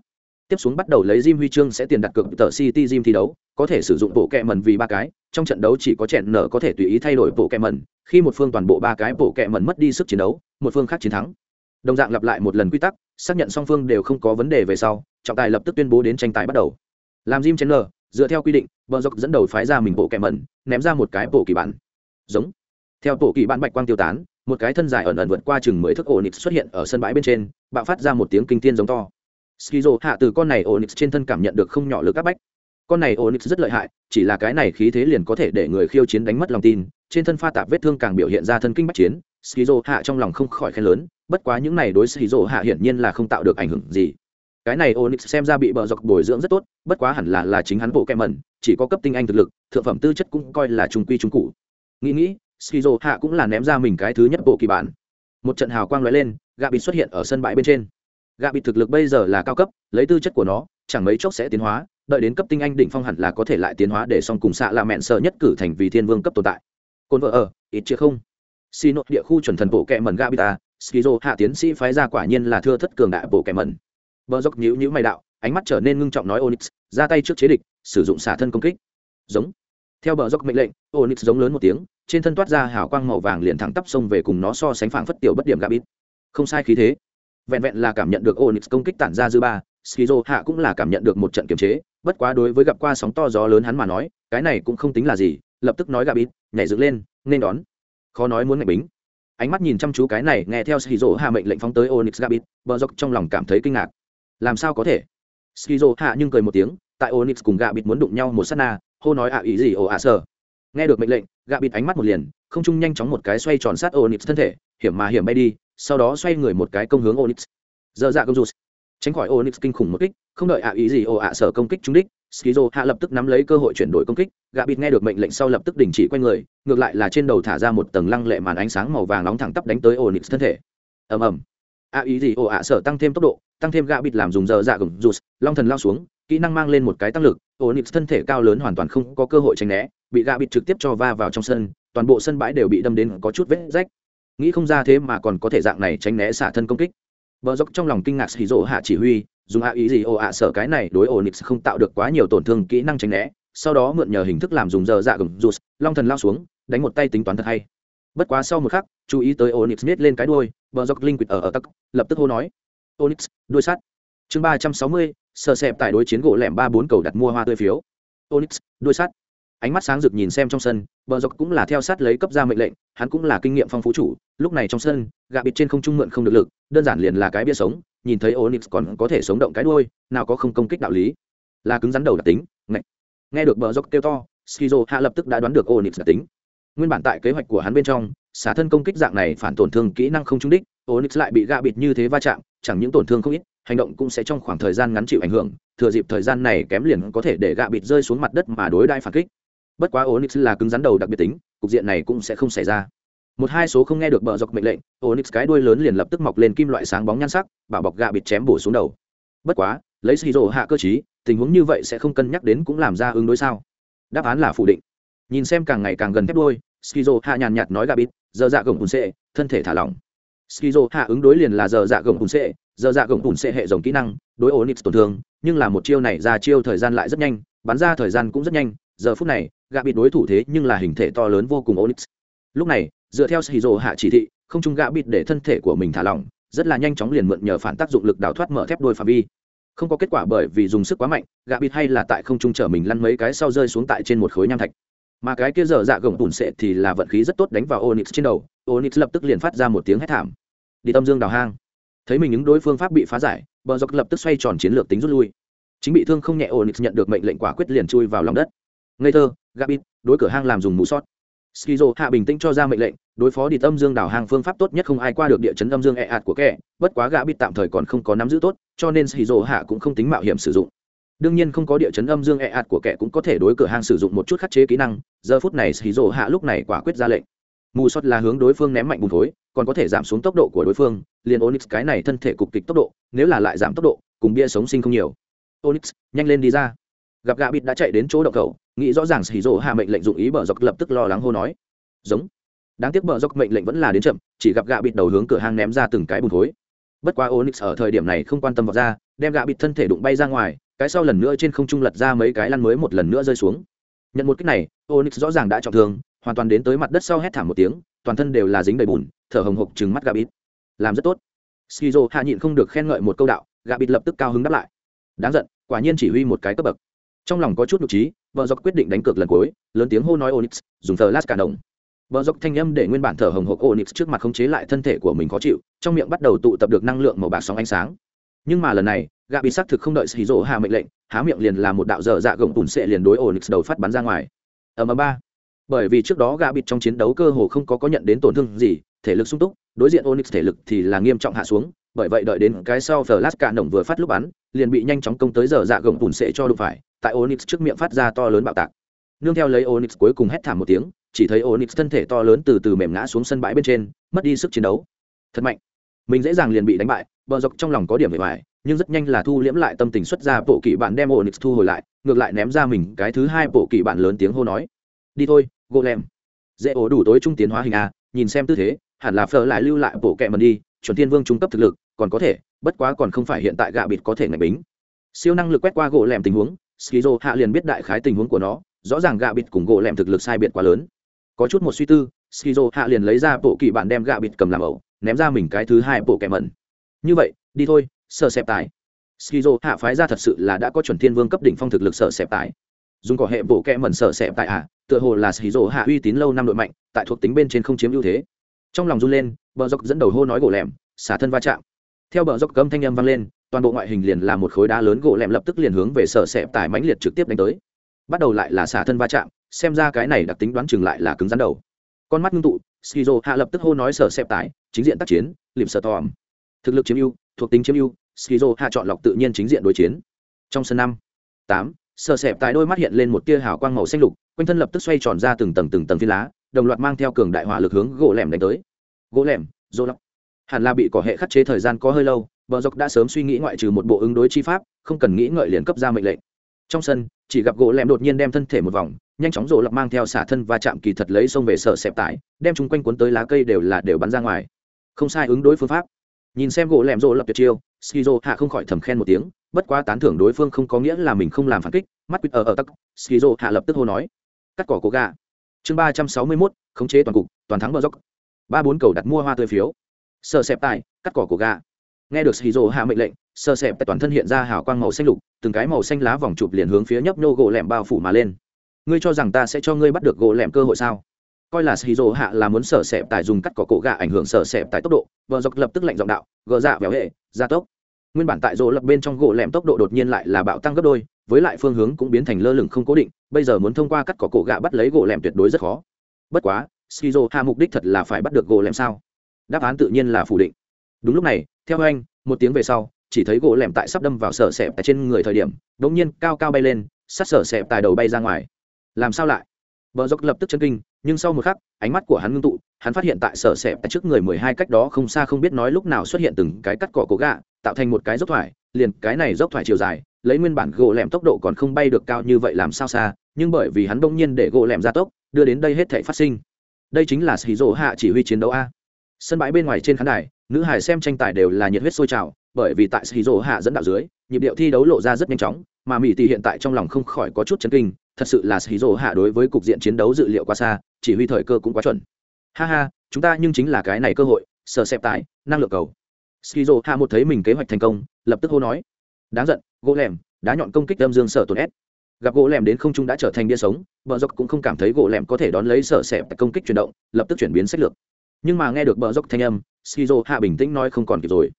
tiếp xuống bắt đầu lấy Jim huy chương sẽ tiền đặt cược tờ City Jim thi đấu, có thể sử dụng bộ kẹ mẩn vì ba cái, trong trận đấu chỉ có chèn nở có thể tùy ý thay đổi bộ kẹ mẩn, khi một phương toàn bộ ba cái bộ kẹ mẩn mất đi sức chiến đấu, một phương khác chiến thắng. Đồng dạng lặp lại một lần quy tắc, xác nhận song phương đều không có vấn đề về sau, trọng tài lập tức tuyên bố đến tranh tài bắt đầu. Làm Jim Chandler, dựa theo quy định, bờ dọc dẫn đầu phái ra mình bộ kẹ mẩn, ném ra một cái bộ kỳ bản. Giống. Theo bộ kỳ bản bạch quang tiêu tán, một cái thân dài ẩn ẩn vượt qua chừng mười thước ổ nịch xuất hiện ở sân bãi bên trên, bạo phát ra một tiếng kinh thiên giống to skizo hạ từ con này onyx trên thân cảm nhận được không nhỏ lực áp bách con này onyx rất lợi hại chỉ là cái này khí thế liền có thể để người khiêu chiến đánh mất lòng tin trên thân pha tạp vết thương càng biểu hiện ra thân kinh bách chiến skizo hạ trong lòng không khỏi khen lớn bất quá những này đối skizo hạ hiển nhiên là không tạo được ảnh hưởng gì cái này onyx xem ra bị bờ dọc bồi dưỡng rất tốt, bất quá hẳn là là chính hắn bộ kem mẩn, chỉ có cấp tinh anh thực lực, thượng phẩm tư chất cũng coi là trung quy trung cụ. Nghĩ nghĩ, skizo hạ cũng là ném ra mình cái thứ nhất bộ kỳ bản. Một trận hào quang lóe lên gạ bị xuất hiện ở sân bãi bên trên. Gạ bị thực lực bây giờ là cao cấp, lấy tư chất của nó, chẳng mấy chốc sẽ tiến hóa, đợi đến cấp tinh anh đỉnh phong hẳn là có thể lại tiến hóa để xong cùng xạ là mẹn sợ nhất cử thành vì thiên vương cấp tồn tại. Cồn vợ ở, ít chưa không? Xì nội địa khu chuẩn thần bộ kẹ mẩn gạ bị ta, skizo hạ tiến sĩ phái ra quả nhiên là thưa thất cường đại bộ kẹ mẩn bờ dốc nhữ nhữ mày đạo, ánh mắt trở nên ngưng trọng nói onyx, ra tay trước chế địch, sử dụng xả thân công kích. Giống. Theo bờ dốc mệnh lệnh, onyx giống lớn một tiếng, trên thân toát ra hào quang màu vàng liền thẳng tắp xông về cùng nó so sánh phảng phất tiểu bất điểm gabit bít không sai khí thế. Vẹn vẹn là cảm nhận được onyx công kích tản ra dư ba, skizo hạ cũng là cảm nhận được một trận kiềm chế, bất quá đối với gặp qua sóng to gió lớn hắn mà nói, cái này cũng không tính là gì, lập tức nói gabit bít nhảy dựng lên, nên đón. Khó nói muốn ngạch bính. Ánh mắt nhìn chăm chú cái này, nghe theo skizo hạ mệnh lệnh phóng tới onyx gabit bờ dốc trong lòng cảm thấy kinh ngạc làm sao có thể? Skizo hạ nhưng cười một tiếng, tại onyx cùng gabit muốn đụng nhau một sát na, hô nói ạ ý gì ồ ạ à sờ. Nghe được mệnh lệnh, gạ bịt ánh mắt một liền, không trung nhanh chóng một cái xoay tròn sát onyx thân thể, hiểm mà hiểm bay đi, sau đó xoay người một cái công hướng onyx. Dơ dạ công dù tránh khỏi onyx kinh khủng một kích, không đợi ạ ý gì ồ ạ sở công kích trúng đích, skizo hạ lập tức nắm lấy cơ hội chuyển đổi công kích, gạ bịt nghe được mệnh lệnh sau lập tức đình chỉ q u a n người, ngược lại là trên đầu thả ra một tầng lăng lệ màn ánh sáng màu vàng nóng thẳng tắp đánh tới onyx thân thể. Ầm ầm. A ý gì? Ồ ạ sở tăng thêm tốc độ tăng thêm gạ bịt làm dùng giờ dạ gồng rút long thần lao xuống kỹ năng mang lên một cái tăng lực. Onyx thân thể cao lớn hoàn toàn không có cơ hội tránh né bị gạ bịt trực tiếp cho va vào trong sân toàn bộ sân bãi đều bị đâm đến có chút vết rách. Nghĩ không ra thế mà còn có thể dạng này tránh né xả thân công kích. Bờ dốc trong lòng kinh ngạc hỉ rộ hạ chỉ huy, dùng a ý gì? Ồ ạ sở cái này đối Onyx không tạo được quá nhiều tổn thương kỹ năng tránh né, sau đó mượn nhờ hình thức làm dùng giờ dạ gừng, rụt, long thần lao xuống, đánh một tay tính toán thật hay. Bất quá sau một khắc, chú ý tới Onyx miết lên cái đuôi, bờ dọc linh quỵt ở ở tắc, lập tức hô nói: "Onyx, đuôi sắt." Chương ba trăm sáu mươi, sờ sẹp tại đối chiến gỗ lẻm ba bốn cầu đặt mua hoa tươi phiếu. Onyx, đuôi sắt ánh mắt sáng rực nhìn xem trong sân bờ dọc cũng là theo sát lấy cấp ra mệnh lệnh hắn cũng là kinh nghiệm phong phú chủ lúc này trong sân gạ bịt trên không trung mượn không được lực đơn giản liền là cái bia sống nhìn thấy onyx còn có thể sống động cái đuôi nào có không công kích đạo lý là cứng rắn đầu đặc tính Ngậy. nghe được bờ dọc kêu to skizo hạ lập tức đã đoán được onyx đặc tính nguyên bản tại kế hoạch của hắn bên trong, xả thân công kích dạng này phản tổn thương kỹ năng không trúng đích, onyx lại bị gạ bịt như thế va chạm, chẳng những tổn thương không ít, hành động cũng sẽ trong khoảng thời gian ngắn chịu ảnh hưởng, thừa dịp thời gian này kém liền có thể để gạ bịt rơi xuống mặt đất mà đối đại phản kích. Bất quá onyx là cứng rắn đầu đặc biệt tính, cục diện này cũng sẽ không xảy ra. Một hai số không nghe được bờ dọc mệnh lệnh, onyx cái đuôi lớn liền lập tức mọc lên kim loại sáng bóng nhan sắc, bảo bọc gạ bịt chém bổ xuống đầu. Bất quá, lấy xì rộ hạ cơ chí tình huống như vậy sẽ không cân nhắc đến cũng làm ra ứng đối sao? Đáp án là phủ định nhìn xem càng ngày càng gần thép đôi skizo hạ nhàn nhạt nói gà bít, giờ dạ gồng hùn xệ thân thể thả lỏng. Skizo hạ ứng đối liền là giờ dạ gồng hùn xệ giờ dạ gồng hùn xệ hệ dòng kỹ năng đối onyx tổn thương nhưng là một chiêu này ra chiêu thời gian lại rất nhanh bắn ra thời gian cũng rất nhanh giờ phút này gạ bịt đối thủ thế nhưng là hình thể to lớn vô cùng onyx lúc này dựa theo Skizo hạ chỉ thị không trung gạ bịt để thân thể của mình thả lỏng rất là nhanh chóng liền mượn nhờ phản tác dụng lực đào thoát mở thép đôi phạm vi. Không có kết quả bởi vì dùng sức quá mạnh gạ bịt hay là tại không trung chở mình lăn mấy cái sau rơi xuống tại trên một khối nham thạch mà cái kia dở dạ gồng tủn sệ thì là vận khí rất tốt đánh vào onyx trên đầu. Onyx lập tức liền phát ra một tiếng hét thảm. Đi tâm dương đào hang. Thấy mình những đối phương pháp bị phá giải, bờ dọc lập tức xoay tròn chiến lược tính rút lui. Chính bị thương không nhẹ, onyx nhận được mệnh lệnh quả quyết liền chui vào lòng đất. Ngây thơ gabit đối cửa hang làm dùng mũ sót. Skizo hạ bình tĩnh cho ra mệnh lệnh, đối phó đi tâm dương đào hang phương pháp tốt nhất không ai qua được địa chấn âm dương e ạt của kẻ. Bất quá gabit tạm thời còn không có nắm giữ tốt, cho nên skizo hạ cũng không tính mạo hiểm sử dụng đương nhiên không có địa chấn âm dương e ạt của kẻ cũng có thể đối cửa hàng sử dụng một chút khắc chế kỹ năng, giờ phút này skizo hạ lúc này quả quyết ra lệnh. Mù sót là hướng đối phương ném mạnh bùn thối, còn có thể giảm xuống tốc độ của đối phương, liền onyx cái này thân thể cục kịch tốc độ, nếu là lại giảm tốc độ, cùng bia sống sinh không nhiều. Onyx, nhanh lên đi ra. Gặp gạ bịt đã chạy đến chỗ động cầu, nghĩ rõ ràng xì rỗ hạ mệnh lệnh dụng ý bờ dọc lập tức lo lắng hô nói. Giống. Đáng tiếc bờ dọc mệnh lệnh vẫn là đến chậm, chỉ gặp gạ bịt đầu hướng cửa hàng ném ra từng cái bùn thối. Bất quá onyx ở thời điểm này không quan tâm vào ra, đem gạ bịt thân thể đụng bay ra ngoài cái sau lần nữa trên không trung lật ra mấy cái lăn mới một lần nữa rơi xuống. Nhận một cách này, onyx rõ ràng đã trọng thương, hoàn toàn đến tới mặt đất sau hét thảm một tiếng, toàn thân đều là dính đầy bùn, thở hồng hộc trừng mắt gạ bít. làm rất tốt. Skizo hạ nhịn không được khen ngợi một câu đạo gạ bít lập tức cao hứng đáp lại. Đáng giận, quả nhiên chỉ huy một cái cấp bậc. Trong lòng có chút nhục trí, vợ dọc quyết định đánh cược lần cuối, lớn tiếng hô nói onyx, dùng thờ lát cả đồng. Vợ dọc thanh âm để nguyên bản thở hồng hộc onyx trước mặt khống chế lại thân thể của mình khó chịu, trong miệng bắt đầu tụ tập được năng lượng màu bạc sóng ánh sáng. Nhưng mà lần này gạ bị xác thực không đợi xì rỗ hà mệnh lệnh há miệng liền là một đạo dở dạ gồng tùn sệ liền đối onyx đầu phát bắn ra ngoài ở mà ba bởi vì trước đó gạ bịt trong chiến đấu cơ hồ không có có nhận đến tổn thương gì thể lực sung túc đối diện onyx thể lực thì là nghiêm trọng hạ xuống bởi vậy đợi đến cái sau flash cả nổng vừa phát lúc bắn liền bị nhanh chóng công tới giờ dạ gồng bùn sệ cho đụng phải tại Onyx trước miệng phát ra to lớn bạo tạc. Nương theo lấy Onyx cuối cùng hét thảm một tiếng, chỉ thấy Onyx thân thể to lớn từ từ mềm ngã xuống sân bãi bên trên, mất đi sức chiến đấu. Thật mạnh. Mình dễ dàng liền bị đánh bại, bờ dọc trong lòng có điểm về ngoài nhưng rất nhanh là thu liễm lại tâm tình xuất ra bộ kỳ bạn đem Onyx thu hồi lại, ngược lại ném ra mình cái thứ hai bộ kỳ bạn lớn tiếng hô nói: "Đi thôi, Golem." Dễ ổ đủ tối trung tiến hóa hình a, nhìn xem tư thế, hẳn là phở lại lưu lại bộ kệ mần đi, chuẩn thiên vương trung cấp thực lực, còn có thể, bất quá còn không phải hiện tại gạ bịt có thể ngạch bính. Siêu năng lực quét qua gỗ lẻm tình huống, skizo hạ liền biết đại khái tình huống của nó rõ ràng gạ bịt cùng gỗ lẻm thực lực sai biệt quá lớn có chút một suy tư skizo hạ liền lấy ra bộ kỳ bạn đem gạ bịt cầm làm ẩu ném ra mình cái thứ hai bộ kẻ mần. như vậy đi thôi sợ xẹp tài skizo hạ phái ra thật sự là đã có chuẩn thiên vương cấp đỉnh phong thực lực sợ xẹp tài dùng cỏ hệ bộ kẽ mẩn sợ xẹp tài à tựa hồ là skizo hạ uy tín lâu năm đội mạnh, tại thuộc tính bên trên không chiếm ưu thế. Trong lòng run lên, bờ dốc dẫn đầu hô nói gỗ lẻm, xả thân va chạm. Theo bờ dốc cấm thanh âm vang lên, toàn bộ ngoại hình liền là một khối đá lớn gỗ lẻm lập tức liền hướng về sở xẹp tải mãnh liệt trực tiếp đánh tới. Bắt đầu lại là xả thân va chạm, xem ra cái này đặc tính đoán chừng lại là cứng rắn đầu. Con mắt ngưng tụ, skizo hạ lập tức hô nói sở xẹp tải, chính diện tác chiến lìm sợ tòm. Thực lực chiếm ưu thuộc tính chiếm ưu, skizo hạ chọn lọc tự nhiên chính diện đối chiến. Trong sân năm, tám, sờ xẹp tại đôi mắt hiện lên một tia hào quang màu xanh lục, quanh thân lập tức xoay tròn ra từng tầng từng tầng phi lá, đồng loạt mang theo cường đại hỏa lực hướng gỗ lẻm đánh tới. Gỗ lẻm dỗ lọc. Hẳn là bị cỏ hệ khắc chế thời gian có hơi lâu, bờ dọc đã sớm suy nghĩ ngoại trừ một bộ ứng đối chi pháp, không cần nghĩ ngợi liền cấp ra mệnh lệnh. Trong sân, chỉ gặp gỗ lẻm đột nhiên đem thân thể một vòng, nhanh chóng rộ lập mang theo xả thân và chạm kỳ thật lấy xông về sở xẹp tải, đem chúng quanh cuốn tới lá cây đều là đều bắn ra ngoài. Không sai ứng đối phương pháp nhìn xem gỗ lẻm rộ lập tuyệt chiêu, skizo hạ không khỏi thầm khen một tiếng, bất quá tán thưởng đối phương không có nghĩa là mình không làm phản kích, mắt quýt ở ở tắc, skizo hạ lập tức hô nói, cắt cỏ cố gà. Chương ba trăm sáu mươi mốt, khống chế toàn cục, toàn thắng bờ dốc. Ba bốn cầu đặt mua hoa tươi phiếu. Sợ xẹp tài, cắt cỏ cố gà. Nghe được skizo hạ mệnh lệnh sợ xẹp tại toàn thân hiện ra hào quang màu xanh lục, từng cái màu xanh lá vòng chụp liền hướng phía nhấp nhô gỗ lẻm bao phủ mà lên. Ngươi cho rằng ta sẽ cho ngươi bắt được gỗ lẻm cơ hội sao? Coi là shizu hạ là muốn sở sẹp tài dùng cắt cỏ cổ gà ảnh hưởng sở sẹp tài tốc độ, vợ dọc lập tức lệnh giọng đạo gỡ dạ béo hệ, gia tốc. Nguyên bản tại rỗ lập bên trong gỗ lẻm tốc độ đột nhiên lại là bạo tăng gấp đôi, với lại phương hướng cũng biến thành lơ lửng không cố định, bây giờ muốn thông qua cắt cỏ cổ gạ bắt lấy gỗ lẻm tuyệt đối rất khó. Bất quá skizo hạ mục đích thật là phải bắt được gỗ lẻm sao? Đáp án tự nhiên là phủ định. Đúng lúc này, theo anh, một tiếng về sau, chỉ thấy gỗ lẻm tại sắp đâm vào sở xẹp tại trên người thời điểm đ ỗ n g nhiên cao cao bay lên, sát sở xẹp tài đầu bay ra ngoài. Làm sao lại? Bờ dốc lập tức chấn kinh, nhưng sau một khắc, ánh mắt của hắn ngưng tụ, hắn phát hiện tại sở sẹp tại trước người mười hai cách đó không xa không biết nói lúc nào xuất hiện từng cái cắt cỏ cổ gạ, tạo thành một cái dốc thoải, liền cái này dốc thoải chiều dài, lấy nguyên bản gỗ lẻm tốc độ còn không bay được cao như vậy làm sao xa, nhưng bởi vì hắn đông nhiên để gỗ lẻm ra tốc, đưa đến đây hết thảy phát sinh. Đây chính là xì rỗ hạ chỉ huy chiến đấu a. Sân bãi bên ngoài trên khán đài, nữ hải xem tranh tài đều là nhiệt huyết sôi trào, bởi vì tại xì rỗ hạ dẫn đạo dưới, nhịp điệu thi đấu lộ ra rất nhanh chóng, mà mỹ tỷ hiện tại trong lòng không khỏi có chút chấn kinh thật sự là xì rỗ hạ đối với cục diện chiến đấu dự liệu quá xa, chỉ huy thời cơ cũng quá chuẩn. Ha ha, chúng ta nhưng chính là cái này cơ hội, sợ xẹp tại năng lượng cầu. Skizo hạ một thấy mình kế hoạch thành công, lập tức hô nói. Đáng giận, gỗ lẻm, đá nhọn công kích âm dương sở tổn ép. Gặp gỗ lẻm đến không trung đã trở thành bia sống, bờ dốc cũng không cảm thấy gỗ lẻm có thể đón lấy sở xẹp công kích chuyển động, lập tức chuyển biến sách lược. Nhưng mà nghe được bờ dốc thanh âm skizo hạ bình tĩnh nói không còn kịp rồi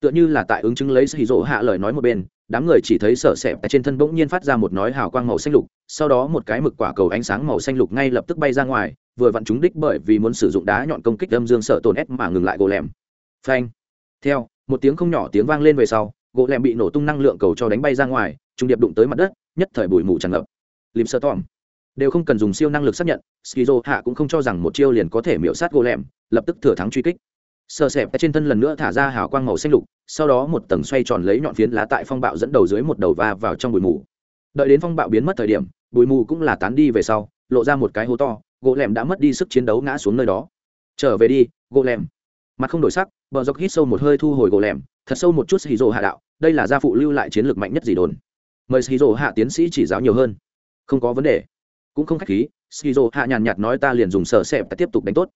tựa như là tại ứng chứng lấy skizo hạ lời nói một bên, đám người chỉ thấy sở xẹp trên thân bỗng nhiên phát ra một nói hào quang màu xanh lục, sau đó một cái mực quả cầu ánh sáng màu xanh lục ngay lập tức bay ra ngoài, vừa vặn chúng đích bởi vì muốn sử dụng đá nhọn công kích âm dương sở tổn ép mà ngừng lại gỗ lẻm phanh! Theo, một tiếng không nhỏ tiếng vang lên về sau, gỗ lẻm bị nổ tung năng lượng cầu cho đánh bay ra ngoài trung điệp đụng tới mặt đất, nhất thời bụi mù tràn ngập. Lim sơ đều không cần dùng siêu năng lực xác nhận skizo hạ cũng không cho rằng một chiêu liền có thể miễu sát gỗ lẻm lập tức thừa thắng truy kích sờ xẹp trên thân lần nữa thả ra hào quang màu xanh lục, sau đó một tầng xoay tròn lấy nhọn phiến lá tại phong bạo dẫn đầu dưới một đầu va vào trong bụi mù. Đợi đến phong bạo biến mất thời điểm, bụi mù cũng là tán đi về sau, lộ ra một cái hố to, gỗ lẻm đã mất đi sức chiến đấu ngã xuống nơi đó. Trở về đi, gỗ lẻm mặt không đổi sắc, bờ dọc hít sâu một hơi thu hồi gỗ lẻm thật sâu một chút xì rồ hạ đạo, đây là gia phụ lưu lại chiến lược mạnh nhất gì đồn. Mời xì rồ hạ tiến sĩ chỉ giáo nhiều hơn. Không có vấn đề. Cũng không khách khí xì rồ hạ nhàn nhạt nói ta liền dùng sờ xẹp và tiếp tục đánh tốt.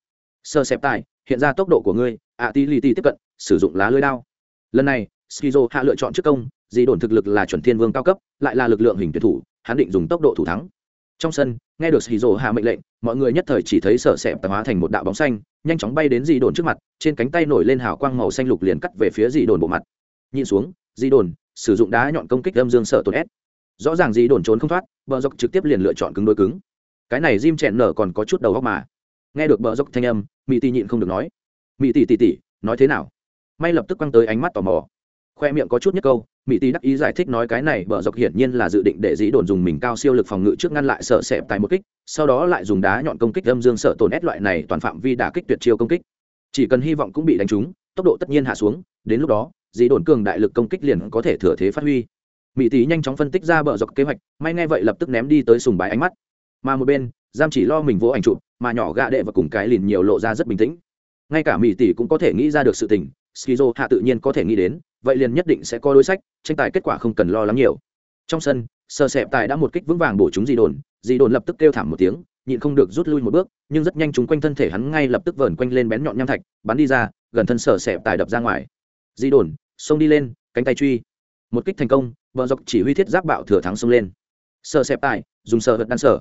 Sờ xẹp tài, hiện ra tốc độ của ngươi ạ ti li ti tiếp cận, sử dụng lá lưới đao. Lần này, skizo hạ lựa chọn trước công Di đồn thực lực là chuẩn thiên vương cao cấp, lại là lực lượng hình tuyển thủ, hắn định dùng tốc độ thủ thắng. Trong sân, nghe được skizo hạ mệnh lệnh, mọi người nhất thời chỉ thấy sợ sẹp tạp hóa thành một đạo bóng xanh, nhanh chóng bay đến Di đồn trước mặt, trên cánh tay nổi lên hào quang màu xanh lục liền cắt về phía Di đồn bộ mặt. Nhìn xuống Di đồn sử dụng đá nhọn công kích âm dương sợ tổn ép. Rõ ràng Di đồn trốn không thoát, bờ dốc trực tiếp liền lựa chọn cứng đôi cứng. Cái này jim chẹn nở còn có chút đầu góc mà. Nghe được bờ dốc thanh âm mỹ ti nhịn không được nói mỹ tỷ tỷ tỷ nói thế nào? May lập tức quăng tới ánh mắt tò mò. Khoe miệng có chút nhất câu mỹ tỷ đắc ý giải thích nói cái này bờ dọc hiển nhiên là dự định để dĩ đồn dùng mình cao siêu lực phòng ngự trước ngăn lại sợ sẹp tại một kích, sau đó lại dùng đá nhọn công kích âm dương sợ tổn ép loại này toàn phạm vi đả kích tuyệt chiêu công kích. Chỉ cần hy vọng cũng bị đánh trúng, tốc độ tất nhiên hạ xuống, đến lúc đó, dĩ đồn cường đại lực công kích liền có thể thừa thế phát huy. Mỹ tỷ nhanh chóng phân tích ra bờ dọc kế hoạch, may nghe vậy lập tức ném đi tới sùng bái ánh mắt. Mà một bên, giam chỉ lo mình vỗ ảnh chụp, mà nhỏ gạ đệ và cùng cái liền nhiều lộ ra rất bình tĩnh ngay cả mỹ tỷ cũng có thể nghĩ ra được sự tình, skizo hạ tự nhiên có thể nghĩ đến, vậy liền nhất định sẽ có đối sách, tranh tài kết quả không cần lo lắng nhiều. Trong sân, sơ sẹp tài đã một kích vững vàng bổ chúng di đồn di đồn lập tức kêu thảm một tiếng, nhịn không được rút lui một bước, nhưng rất nhanh chúng quanh thân thể hắn ngay lập tức vờn quanh lên bén nhọn nham thạch, bắn đi ra, gần thân sở sẹp tài đập ra ngoài. Di đồn xông đi lên, cánh tay truy. Một kích thành công vợ dọc chỉ huy thiết giáp bạo thừa thắng xông lên. Sơ sẹp tài, dùng sơ hận đan sở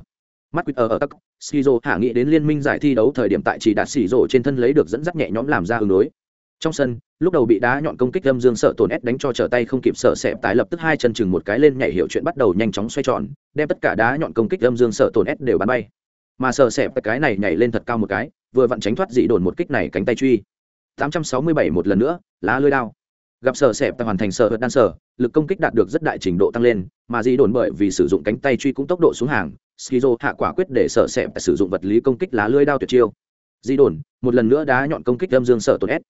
mắt quýt ở ở các skizo hạ nghĩ đến liên minh giải thi đấu thời điểm tại chỉ đạt xỉ rổ trên thân lấy được dẫn dắt nhẹ nhõm làm ra ứng đối. Trong sân, lúc đầu bị đá nhọn công kích Lâm dương sợ tổn ép đánh cho trở tay không kịp sợ sẹp tái lập tức hai chân chừng một cái lên nhảy hiệu chuyện bắt đầu nhanh chóng xoay tròn, đem tất cả đá nhọn công kích Lâm dương sợ tổn ép đều bắn bay. Mà sợ sẹp cái này nhảy lên thật cao một cái, vừa vặn tránh thoát dị đồn một kích này cánh tay truy. 867 một lần nữa, lá lưới đao. Gặp sở sẹp hoàn thành sở đan sở lực công kích đạt được rất đại trình độ tăng lên, mà dị đồn bởi vì sử dụng cánh tay truy cũng tốc độ xuống hàng skizo hạ quả quyết để sợ sẹp sử dụng vật lý công kích lá lưới đao tuyệt chiêu. Di đồn một lần nữa đá nhọn công kích âm dương sở tổn ép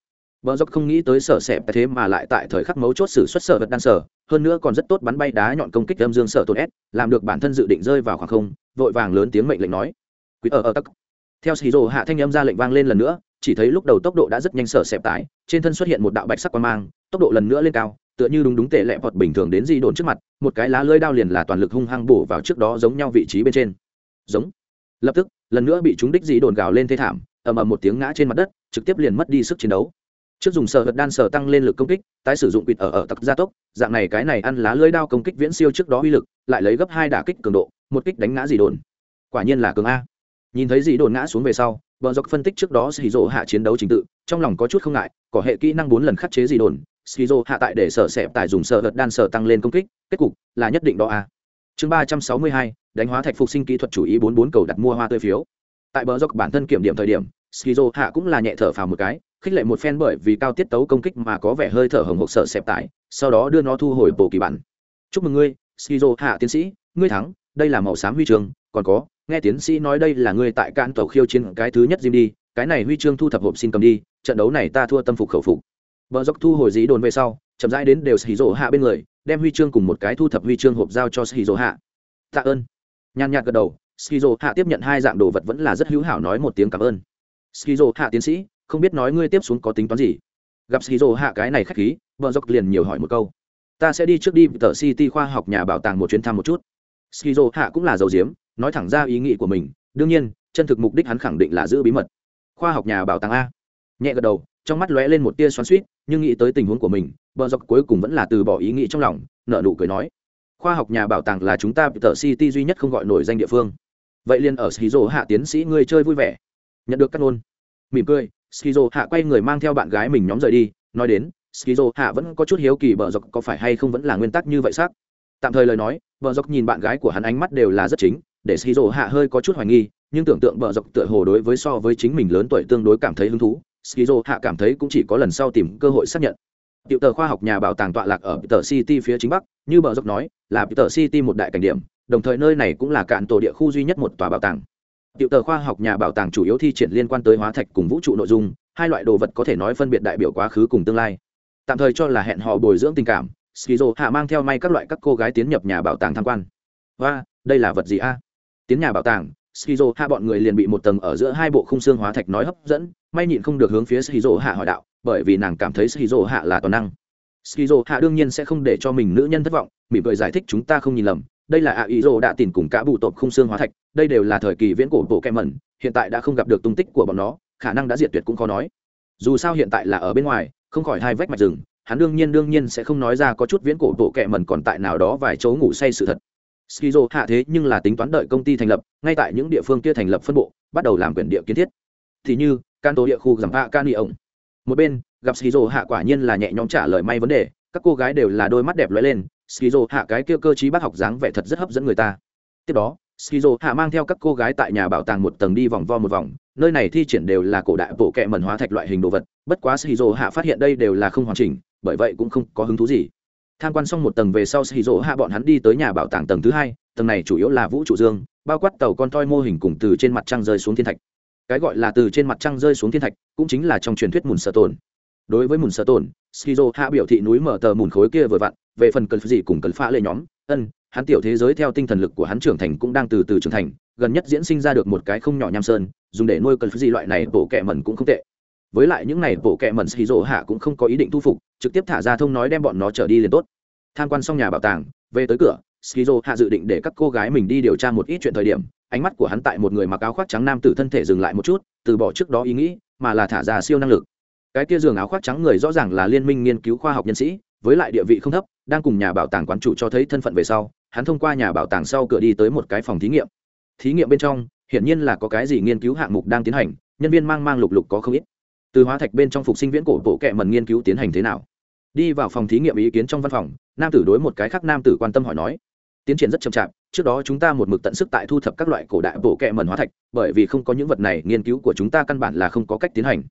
Bờ dốc không nghĩ tới sở sẹp thế mà lại tại thời khắc mấu chốt sử xuất sở vật đan sở, hơn nữa còn rất tốt bắn bay đá nhọn công kích âm dương sở tổn S, làm được bản thân dự định rơi vào khoảng không, vội vàng lớn tiếng mệnh lệnh nói: "Quý ở ờ ở ờ tắc." Theo Shiro hạ thanh âm ra lệnh vang lên lần nữa, chỉ thấy lúc đầu tốc độ đã rất nhanh sở sẹp tải, trên thân xuất hiện một đạo bạch sắc quang mang, tốc độ lần nữa lên cao, tựa như đúng đúng tệ lệ vọt bình thường đến di đồn trước mặt, một cái lá lưỡi đao liền là toàn lực hung hăng bổ vào trước đó giống nhau vị trí bên trên. Giống. Lập tức, lần nữa bị chúng đích di đồn gào lên thê thảm, ầm ầm một tiếng ngã trên mặt đất, trực tiếp liền mất đi sức chiến đấu trước dùng sờ vật đan sở tăng lên lực công kích tái sử dụng quỵt ở ở tặc gia tốc dạng này cái này ăn lá lưỡi đao công kích viễn siêu trước đó uy lực lại lấy gấp hai đả kích cường độ một kích đánh ngã dị đồn quả nhiên là cường a nhìn thấy dị đồn ngã xuống về sau vợ dọc phân tích trước đó xì rộ hạ chiến đấu trình tự trong lòng có chút không ngại có hệ kỹ năng bốn lần khắc chế dị đồn skizo hạ tại để sở xẹp tại dùng sở vật đan sở tăng lên công kích, kết cục là nhất định đó a chương ba trăm sáu mươi hai, đánh hóa thạch phục sinh kỹ thuật chủ ý bốn bốn cầu đặt mua hoa tươi phiếu. Tại bờ dọc bản thân kiểm điểm thời điểm, skizo hạ cũng là nhẹ thở phào một cái, khích lệ một phen bởi vì cao tiết tấu công kích mà có vẻ hơi thở hồng hộc sở xẹp tải, sau đó đưa nó thu hồi bộ kỳ bản. Chúc mừng ngươi, skizo hạ tiến sĩ, ngươi thắng, đây là màu xám huy chương, còn có, nghe tiến sĩ nói đây là ngươi tại cạn tàu khiêu chiến cái thứ nhất diêm đi, cái này huy chương thu thập hộp xin cầm đi, trận đấu này ta thua tâm phục khẩu phục. Bờ dốc thu hồi dí đồn về sau, chậm rãi đến đều xì hạ bên người, đem huy chương cùng một cái thu thập huy chương hộp giao cho xì hạ. Tạ ơn. Nhan nhạt gật đầu skizo hạ tiếp nhận hai dạng đồ vật vẫn là rất hữu hảo nói một tiếng cảm ơn. Skizo hạ tiến sĩ, không biết nói ngươi tiếp xuống có tính toán gì? Gặp skizo hạ cái này khách khí, Bờ dốc liền nhiều hỏi một câu. Ta sẽ đi trước đi, tờ city khoa học nhà bảo tàng một chuyến thăm một chút. Skizo hạ cũng là dầu diếm nói thẳng ra ý nghĩ của mình, đương nhiên, chân thực mục đích hắn khẳng định là giữ bí mật. Khoa học nhà bảo tàng a. Nhẹ gật đầu trong mắt lóe lên một tia xoắn suýt nhưng nghĩ tới tình huống của mình, bờ dọc cuối cùng vẫn là từ bỏ ý nghĩ trong lòng nợ nụ cười nói, khoa học nhà bảo tàng là chúng ta tờ city duy nhất không gọi nổi danh địa phương. Vậy liền ở skizo hạ tiến sĩ ngươi chơi vui vẻ. Nhận được cắt ngôn. Mỉm cười, skizo hạ quay người mang theo bạn gái mình nhóm rời đi, nói đến, skizo hạ vẫn có chút hiếu kỳ bờ dọc có phải hay không vẫn là nguyên tắc như vậy xác? Tạm thời lời nói, bờ dọc nhìn bạn gái của hắn ánh mắt đều là rất chính, để skizo hạ hơi có chút hoài nghi, nhưng tưởng tượng bờ dọc tựa hồ đối với so với chính mình lớn tuổi tương đối cảm thấy hứng thú skizo hạ cảm thấy cũng chỉ có lần sau tìm cơ hội xác nhận Tiểu tờ khoa học nhà bảo tàng tọa lạc ở Peter City phía chính bắc, như bờ dốc nói, là Peter City một đại cảnh điểm, đồng thời nơi này cũng là cạn tổ địa khu duy nhất một tòa bảo tàng. Tiểu tờ khoa học nhà bảo tàng chủ yếu thi triển liên quan tới hóa thạch cùng vũ trụ nội dung, hai loại đồ vật có thể nói phân biệt đại biểu quá khứ cùng tương lai. Tạm thời cho là hẹn hò bồi dưỡng tình cảm, Skizo hạ mang theo may các loại các cô gái tiến nhập nhà bảo tàng tham quan. Và, đây là vật gì a? Tiến nhà bảo tàng, Skizo hạ bọn người liền bị một tầng ở giữa hai bộ khung xương hóa thạch nói hấp dẫn, may nhịn không được hướng phía Skizo hạ hỏi đạo, bởi vì nàng cảm thấy Skizo hạ là toàn năng. Skizo hạ đương nhiên sẽ không để cho mình nữ nhân thất vọng, mỉm cười giải thích chúng ta không nhìn lầm, đây là ạ ý rồ đã tìm cùng cả bụ tộc khung xương hóa thạch đây đều là thời kỳ viễn cổ bộ kem mẩn hiện tại đã không gặp được tung tích của bọn nó khả năng đã diệt tuyệt cũng khó nói dù sao hiện tại là ở bên ngoài không khỏi hai vách mạch rừng hắn đương nhiên đương nhiên sẽ không nói ra có chút viễn cổ bộ kẹ mẩn còn tại nào đó vài chỗ ngủ say sự thật skizo hạ thế nhưng là tính toán đợi công ty thành lập, ngay tại những địa phương kia thành lập phân bộ, bắt đầu làm quyền địa kiến thiết. Thì như can tổ địa khu giảm hạ can ổng. Một bên, gặp skizo hạ quả nhiên là nhẹ nhõm trả lời may vấn đề, các cô gái đều là đôi mắt đẹp lóe lên, skizo hạ cái kia cơ chí bác học dáng vẻ thật rất hấp dẫn người ta. Tiếp đó, skizo hạ mang theo các cô gái tại nhà bảo tàng một tầng đi vòng vo một vòng, nơi này thi triển đều là cổ đại bộ kệ mẩn hóa thạch loại hình đồ vật, bất quá skizo hạ phát hiện đây đều là không hoàn chỉnh, bởi vậy cũng không có hứng thú gì tham quan xong một tầng về sau skizo hạ bọn hắn đi tới nhà bảo tàng tầng thứ hai, tầng này chủ yếu là vũ trụ dương, bao quát tàu con toi mô hình cùng từ trên mặt trăng rơi xuống thiên thạch. Cái gọi là từ trên mặt trăng rơi xuống thiên thạch, cũng chính là trong truyền thuyết mùn sợ tồn. Đối với mùn sợ tồn skizo hạ biểu thị núi mở tờ mùn khối kia vừa vặn, về phần cần gì cùng cần pha lệ nhóm, ân, hắn tiểu thế giới theo tinh thần lực của hắn trưởng thành cũng đang từ từ trưởng thành, gần nhất diễn sinh ra được một cái không nhỏ nham sơn, dùng để nuôi cần gì loại này bộ kẹ mẩn cũng không tệ với lại những này, bộ kệ mẩn xì rộ hạ cũng không có ý định thu phục, trực tiếp thả ra thông nói đem bọn nó trở đi liền tốt. Tham quan xong nhà bảo tàng, về tới cửa skizo hạ dự định để các cô gái mình đi điều tra một ít chuyện thời điểm, ánh mắt của hắn tại một người mặc áo khoác trắng nam tử thân thể dừng lại một chút, từ bỏ trước đó ý nghĩ, mà là thả ra siêu năng lực. Cái kia giường áo khoác trắng người rõ ràng là liên minh nghiên cứu khoa học nhân sĩ, với lại địa vị không thấp, đang cùng nhà bảo tàng quán chủ cho thấy thân phận về sau, hắn thông qua nhà bảo tàng sau cửa đi tới một cái phòng thí nghiệm. Thí nghiệm bên trong, hiển nhiên là có cái gì nghiên cứu hạng mục đang tiến hành, nhân viên mang mang lục lục có không ít từ hóa thạch bên trong phục sinh viễn cổ bộ kệ mần nghiên cứu tiến hành thế nào? Đi vào phòng thí nghiệm ý kiến trong văn phòng, nam tử đối một cái khác nam tử quan tâm hỏi nói. Tiến triển rất chậm chạp, trước đó chúng ta một mực tận sức tại thu thập các loại cổ đại bộ kệ mần hóa thạch, bởi vì không có những vật này, nghiên cứu của chúng ta căn bản là không có cách tiến hành.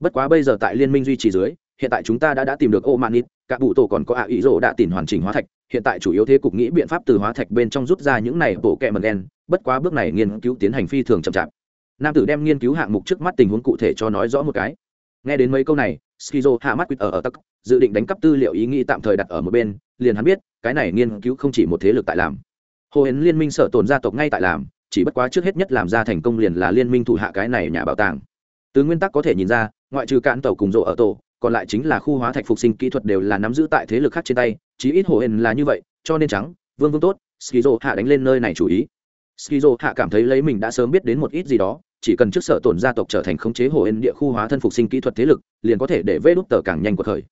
Bất quá bây giờ tại liên minh duy trì dưới, hiện tại chúng ta đã đã tìm được ô manit các bụ tổ còn có ạ ý rỗ đã tìm hoàn chỉnh hóa thạch, hiện tại chủ yếu thế cục nghĩ biện pháp từ hóa thạch bên trong rút ra những này bộ kệ mần đen bất quá bước này nghiên cứu tiến hành phi thường chậm chạp. Nam tử đem nghiên cứu hạng mục trước mắt tình huống cụ thể cho nói rõ một cái nghe đến mấy câu này, skizo hạ mắt quýt ở ở tắc, dự định đánh cắp tư liệu ý nghĩ tạm thời đặt ở một bên, liền hắn biết, cái này nghiên cứu không chỉ một thế lực tại làm. Hồ hến liên minh sở tồn gia tộc ngay tại làm, chỉ bất quá trước hết nhất làm ra thành công liền là liên minh thủ hạ cái này nhà bảo tàng. Từ nguyên tắc có thể nhìn ra, ngoại trừ cạn tàu cùng rộ ở tổ, còn lại chính là khu hóa thạch phục sinh kỹ thuật đều là nắm giữ tại thế lực khác trên tay, chí ít hồ hến là như vậy, cho nên trắng vương vương tốt, skizo hạ đánh lên nơi này chủ ý. Skizo hạ cảm thấy lấy mình đã sớm biết đến một ít gì đó chỉ cần trước sở tổn gia tộc trở thành khống chế hồ ên địa khu hóa thân phục sinh kỹ thuật thế lực, liền có thể để vê đút tờ càng nhanh cuộc khởi.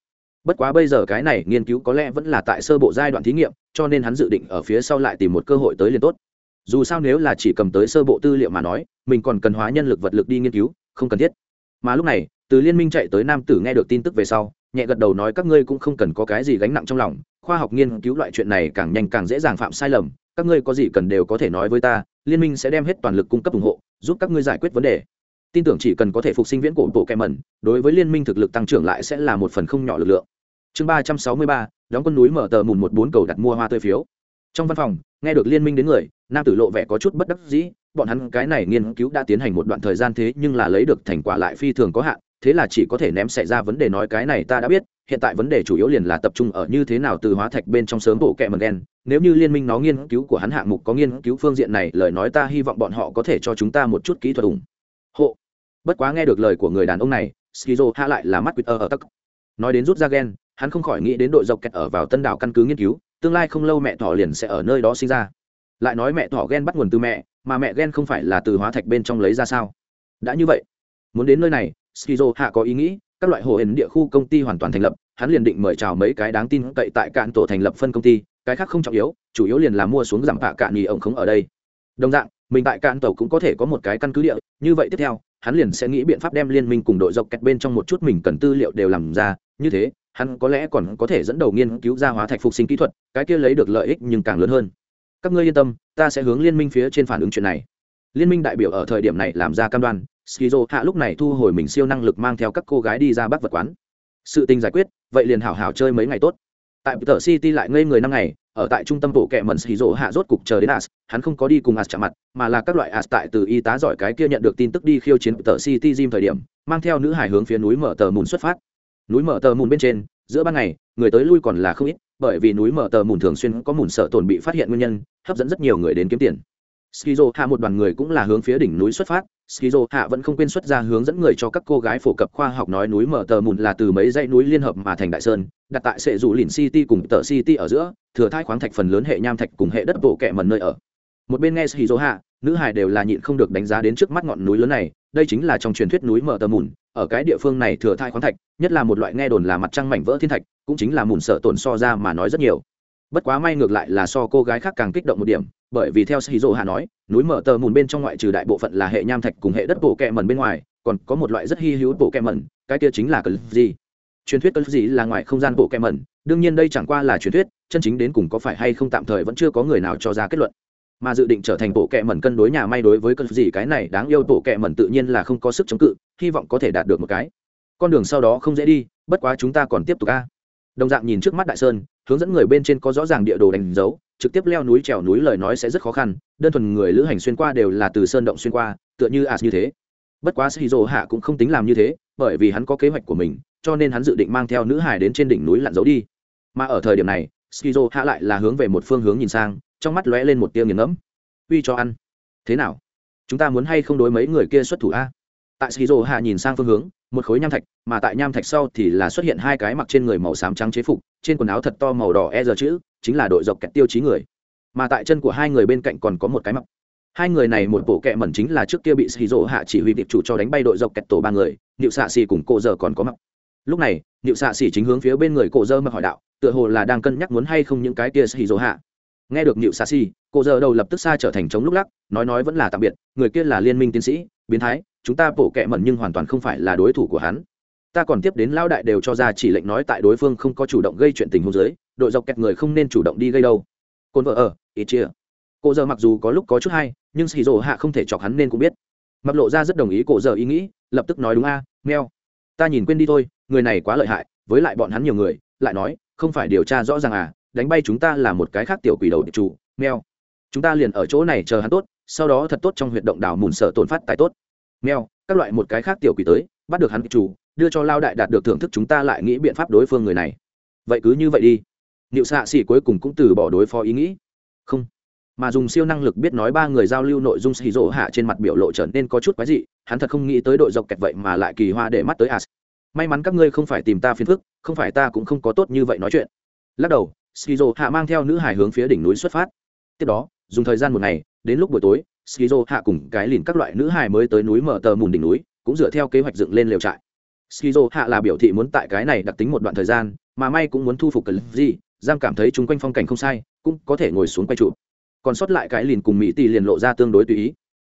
Bất quá bây giờ cái này nghiên cứu có lẽ vẫn là tại sơ bộ giai đoạn thí nghiệm, cho nên hắn dự định ở phía sau lại tìm một cơ hội tới liền tốt. Dù sao nếu là chỉ cầm tới sơ bộ tư liệu mà nói, mình còn cần hóa nhân lực vật lực đi nghiên cứu, không cần thiết. Mà lúc này, từ liên minh chạy tới nam tử nghe được tin tức về sau, nhẹ gật đầu nói các ngươi cũng không cần có cái gì gánh nặng trong lòng khoa học nghiên cứu loại chuyện này càng nhanh càng dễ dàng phạm sai lầm, các ngươi có gì cần đều có thể nói với ta, liên minh sẽ đem hết toàn lực cung cấp ủng hộ, giúp các ngươi giải quyết vấn đề. Tin tưởng chỉ cần có thể phục sinh viễn cổ bộ kèm mẩn, đối với liên minh thực lực tăng trưởng lại sẽ là một phần không nhỏ lực lượng. Chương ba trăm sáu mươi ba, đóng con núi mở tờ mùn một bốn cầu đặt mua hoa tươi phiếu. Trong văn phòng, nghe được liên minh đến người, nam tử lộ vẻ có chút bất đắc dĩ, bọn hắn cái này nghiên cứu đã tiến hành một đoạn thời gian thế nhưng là lấy được thành quả lại phi thường có hạn, thế là chỉ có thể ném xảy ra vấn đề nói cái này ta đã biết hiện tại vấn đề chủ yếu liền là tập trung ở như thế nào từ hóa thạch bên trong sớm bộ kẹ mần đen. Nếu như liên minh nó nghiên cứu của hắn hạng mục có nghiên cứu phương diện này, lời nói ta hy vọng bọn họ có thể cho chúng ta một chút kỹ thuật ủng hộ. Bất quá nghe được lời của người đàn ông này, skizo hạ lại là mắt quýt ở tắc. Nói đến rút ra gen, hắn không khỏi nghĩ đến đội dọc kẹt ở vào tân đảo căn cứ nghiên cứu, tương lai không lâu mẹ thỏ liền sẽ ở nơi đó sinh ra. Lại nói mẹ thỏ gen bắt nguồn từ mẹ, mà mẹ gen không phải là từ hóa thạch bên trong lấy ra sao? Đã như vậy, muốn đến nơi này, skizo hạ có ý nghĩ các loại hồ hển địa khu công ty hoàn toàn thành lập, hắn liền định mời chào mấy cái đáng tin cậy tại cạn tổ thành lập phân công ty, cái khác không trọng yếu, chủ yếu liền là mua xuống giảm bạ cạn nhì ổng không ở đây. Đồng dạng, mình tại cạn tổ cũng có thể có một cái căn cứ địa, như vậy tiếp theo, hắn liền sẽ nghĩ biện pháp đem liên minh cùng đội dọc kẹt bên trong một chút mình cần tư liệu đều làm ra, như thế, hắn có lẽ còn có thể dẫn đầu nghiên cứu ra hóa thạch phục sinh kỹ thuật, cái kia lấy được lợi ích nhưng càng lớn hơn. Các ngươi yên tâm, ta sẽ hướng liên minh phía trên phản ứng chuyện này. Liên minh đại biểu ở thời điểm này làm ra cam đoan skizo hạ lúc này thu hồi mình siêu năng lực mang theo các cô gái đi ra bắt vật quán. Sự tình giải quyết, vậy liền hảo hảo chơi mấy ngày tốt. Tại tờ city lại ngây người năm ngày, ở tại trung tâm bộ kệ mẩn skizo hạ rốt cục chờ đến as, hắn không có đi cùng as chạm mặt, mà là các loại as tại từ y tá giỏi cái kia nhận được tin tức đi khiêu chiến tờ city gym thời điểm, mang theo nữ hải hướng phía núi mở tờ mùn xuất phát. Núi mở tờ mùn bên trên, giữa ban ngày, người tới lui còn là không ít, bởi vì núi mở tờ mùn thường xuyên có mùn sợ tổn bị phát hiện nguyên nhân, hấp dẫn rất nhiều người đến kiếm tiền skizo hạ một đoàn người cũng là hướng phía đỉnh núi xuất phát. Skizo hạ vẫn không quên xuất ra hướng dẫn người cho các cô gái phổ cập khoa học nói núi mở tờ mùn là từ mấy dãy núi liên hợp mà thành đại sơn, đặt tại sệ dù lìn city cùng tờ city ở giữa, thừa thai khoáng thạch phần lớn hệ nham thạch cùng hệ đất bộ kẹ mần nơi ở. Một bên nghe skizo hạ nữ hải đều là nhịn không được đánh giá đến trước mắt ngọn núi lớn này, đây chính là trong truyền thuyết núi mở tờ mùn, ở cái địa phương này thừa thai khoáng thạch, nhất là một loại nghe đồn là mặt trăng mảnh vỡ thiên thạch, cũng chính là mùn sợ tổn so ra mà nói rất nhiều bất quá may ngược lại là so cô gái khác càng kích động một điểm, bởi vì theo shizu hạ nói, núi mở tờ mùn bên trong ngoại trừ đại bộ phận là hệ nham thạch cùng hệ đất bộ kẹ mần bên ngoài, còn có một loại rất hy hữu bộ kẹ mần cái kia chính là cờ gì. Truyền thuyết cờ gì là ngoài không gian bộ kẹ mẩn, đương nhiên đây chẳng qua là truyền thuyết, chân chính đến cùng có phải hay không tạm thời vẫn chưa có người nào cho ra kết luận. Mà dự định trở thành bộ kẹ mẩn cân đối nhà may đối với cơn gì cái này đáng yêu bộ kẹ mẩn tự nhiên là không có sức chống cự, hy vọng có thể đạt được một cái. Con đường sau đó không dễ đi, bất quá chúng ta còn tiếp tục a. Đồng dạng nhìn trước mắt đại sơn hướng dẫn người bên trên có rõ ràng địa đồ đánh dấu, trực tiếp leo núi trèo núi lời nói sẽ rất khó khăn, đơn thuần người lữ hành xuyên qua đều là từ sơn động xuyên qua, tựa như as như thế. Bất quá shizu hạ cũng không tính làm như thế, bởi vì hắn có kế hoạch của mình, cho nên hắn dự định mang theo nữ hải đến trên đỉnh núi lặn giấu đi. Mà ở thời điểm này, shizu hạ lại là hướng về một phương hướng nhìn sang, trong mắt lóe lên một tia nghiền ngẫm. Uy cho ăn. Thế nào? Chúng ta muốn hay không đối mấy người kia xuất thủ a? Tại shizu hạ nhìn sang phương hướng một khối nham thạch, mà tại nham thạch sau thì là xuất hiện hai cái mặc trên người màu xám trắng chế phục, trên quần áo thật to màu đỏ e giờ chữ, chính là đội dọc kẹt tiêu chí người. Mà tại chân của hai người bên cạnh còn có một cái mặc. Hai người này một bộ kẹ mẩn chính là trước kia bị xì rỗ hạ chỉ huy điệp chủ cho đánh bay đội dọc kẹt tổ ba người nịu xạ xì cùng cô giờ còn có mặc. Lúc này nịu xạ xì chính hướng phía bên người cô dơ mà hỏi đạo, tựa hồ là đang cân nhắc muốn hay không những cái kia xì rỗ hạ. Nghe được nịu xạ xì cô giờ đầu lập tức xa trở thành chống lúc lắc, nói nói vẫn là tạm biệt, người kia là liên minh tiến sĩ, biến thái chúng ta bộ kẹ mẩn nhưng hoàn toàn không phải là đối thủ của hắn. Ta còn tiếp đến Lão đại đều cho ra chỉ lệnh nói tại đối phương không có chủ động gây chuyện tình huống dưới đội dọc kẹt người không nên chủ động đi gây đâu. Cồn vợ ở ít chia. Cô giờ mặc dù có lúc có chút hay nhưng xì rồ hạ không thể chọc hắn nên cũng biết. Mập lộ ra rất đồng ý cổ giờ ý nghĩ lập tức nói đúng a à, meo. Ta nhìn quên đi thôi người này quá lợi hại với lại bọn hắn nhiều người lại nói không phải điều tra rõ ràng à đánh bay chúng ta là một cái khác tiểu quỷ đầu chủ meo. Chúng ta liền ở chỗ này chờ hắn tốt sau đó thật tốt trong huyệt động đảo mùn sợ tổn phát tài tốt mèo, các loại một cái khác tiểu quỷ tới bắt được hắn chủ đưa cho lao đại đạt được thưởng thức chúng ta lại nghĩ biện pháp đối phương người này. Vậy cứ như vậy đi. Niệu xạ xỉ cuối cùng cũng từ bỏ đối phó ý nghĩ. Không. Mà dùng siêu năng lực biết nói ba người giao lưu nội dung xì rỗ hạ trên mặt biểu lộ trở nên có chút quái dị hắn thật không nghĩ tới đội dọc kẹt vậy mà lại kỳ hoa để mắt tới as. May mắn các ngươi không phải tìm ta phiền phức không phải ta cũng không có tốt như vậy nói chuyện. Lắc đầu skizo hạ mang theo nữ hải hướng phía đỉnh núi xuất phát. Tiếp đó dùng thời gian một ngày đến lúc buổi tối, skizo hạ cùng cái lìn các loại nữ hài mới tới núi mở tờ mùn đỉnh núi, cũng dựa theo kế hoạch dựng lên lều trại. Skizo hạ là biểu thị muốn tại cái này đặc tính một đoạn thời gian, mà may cũng muốn thu phục cần gì, giang cảm thấy chung quanh phong cảnh không sai, cũng có thể ngồi xuống quay trụ còn sót lại cái lìn cùng mỹ tỷ liền lộ ra tương đối tùy ý.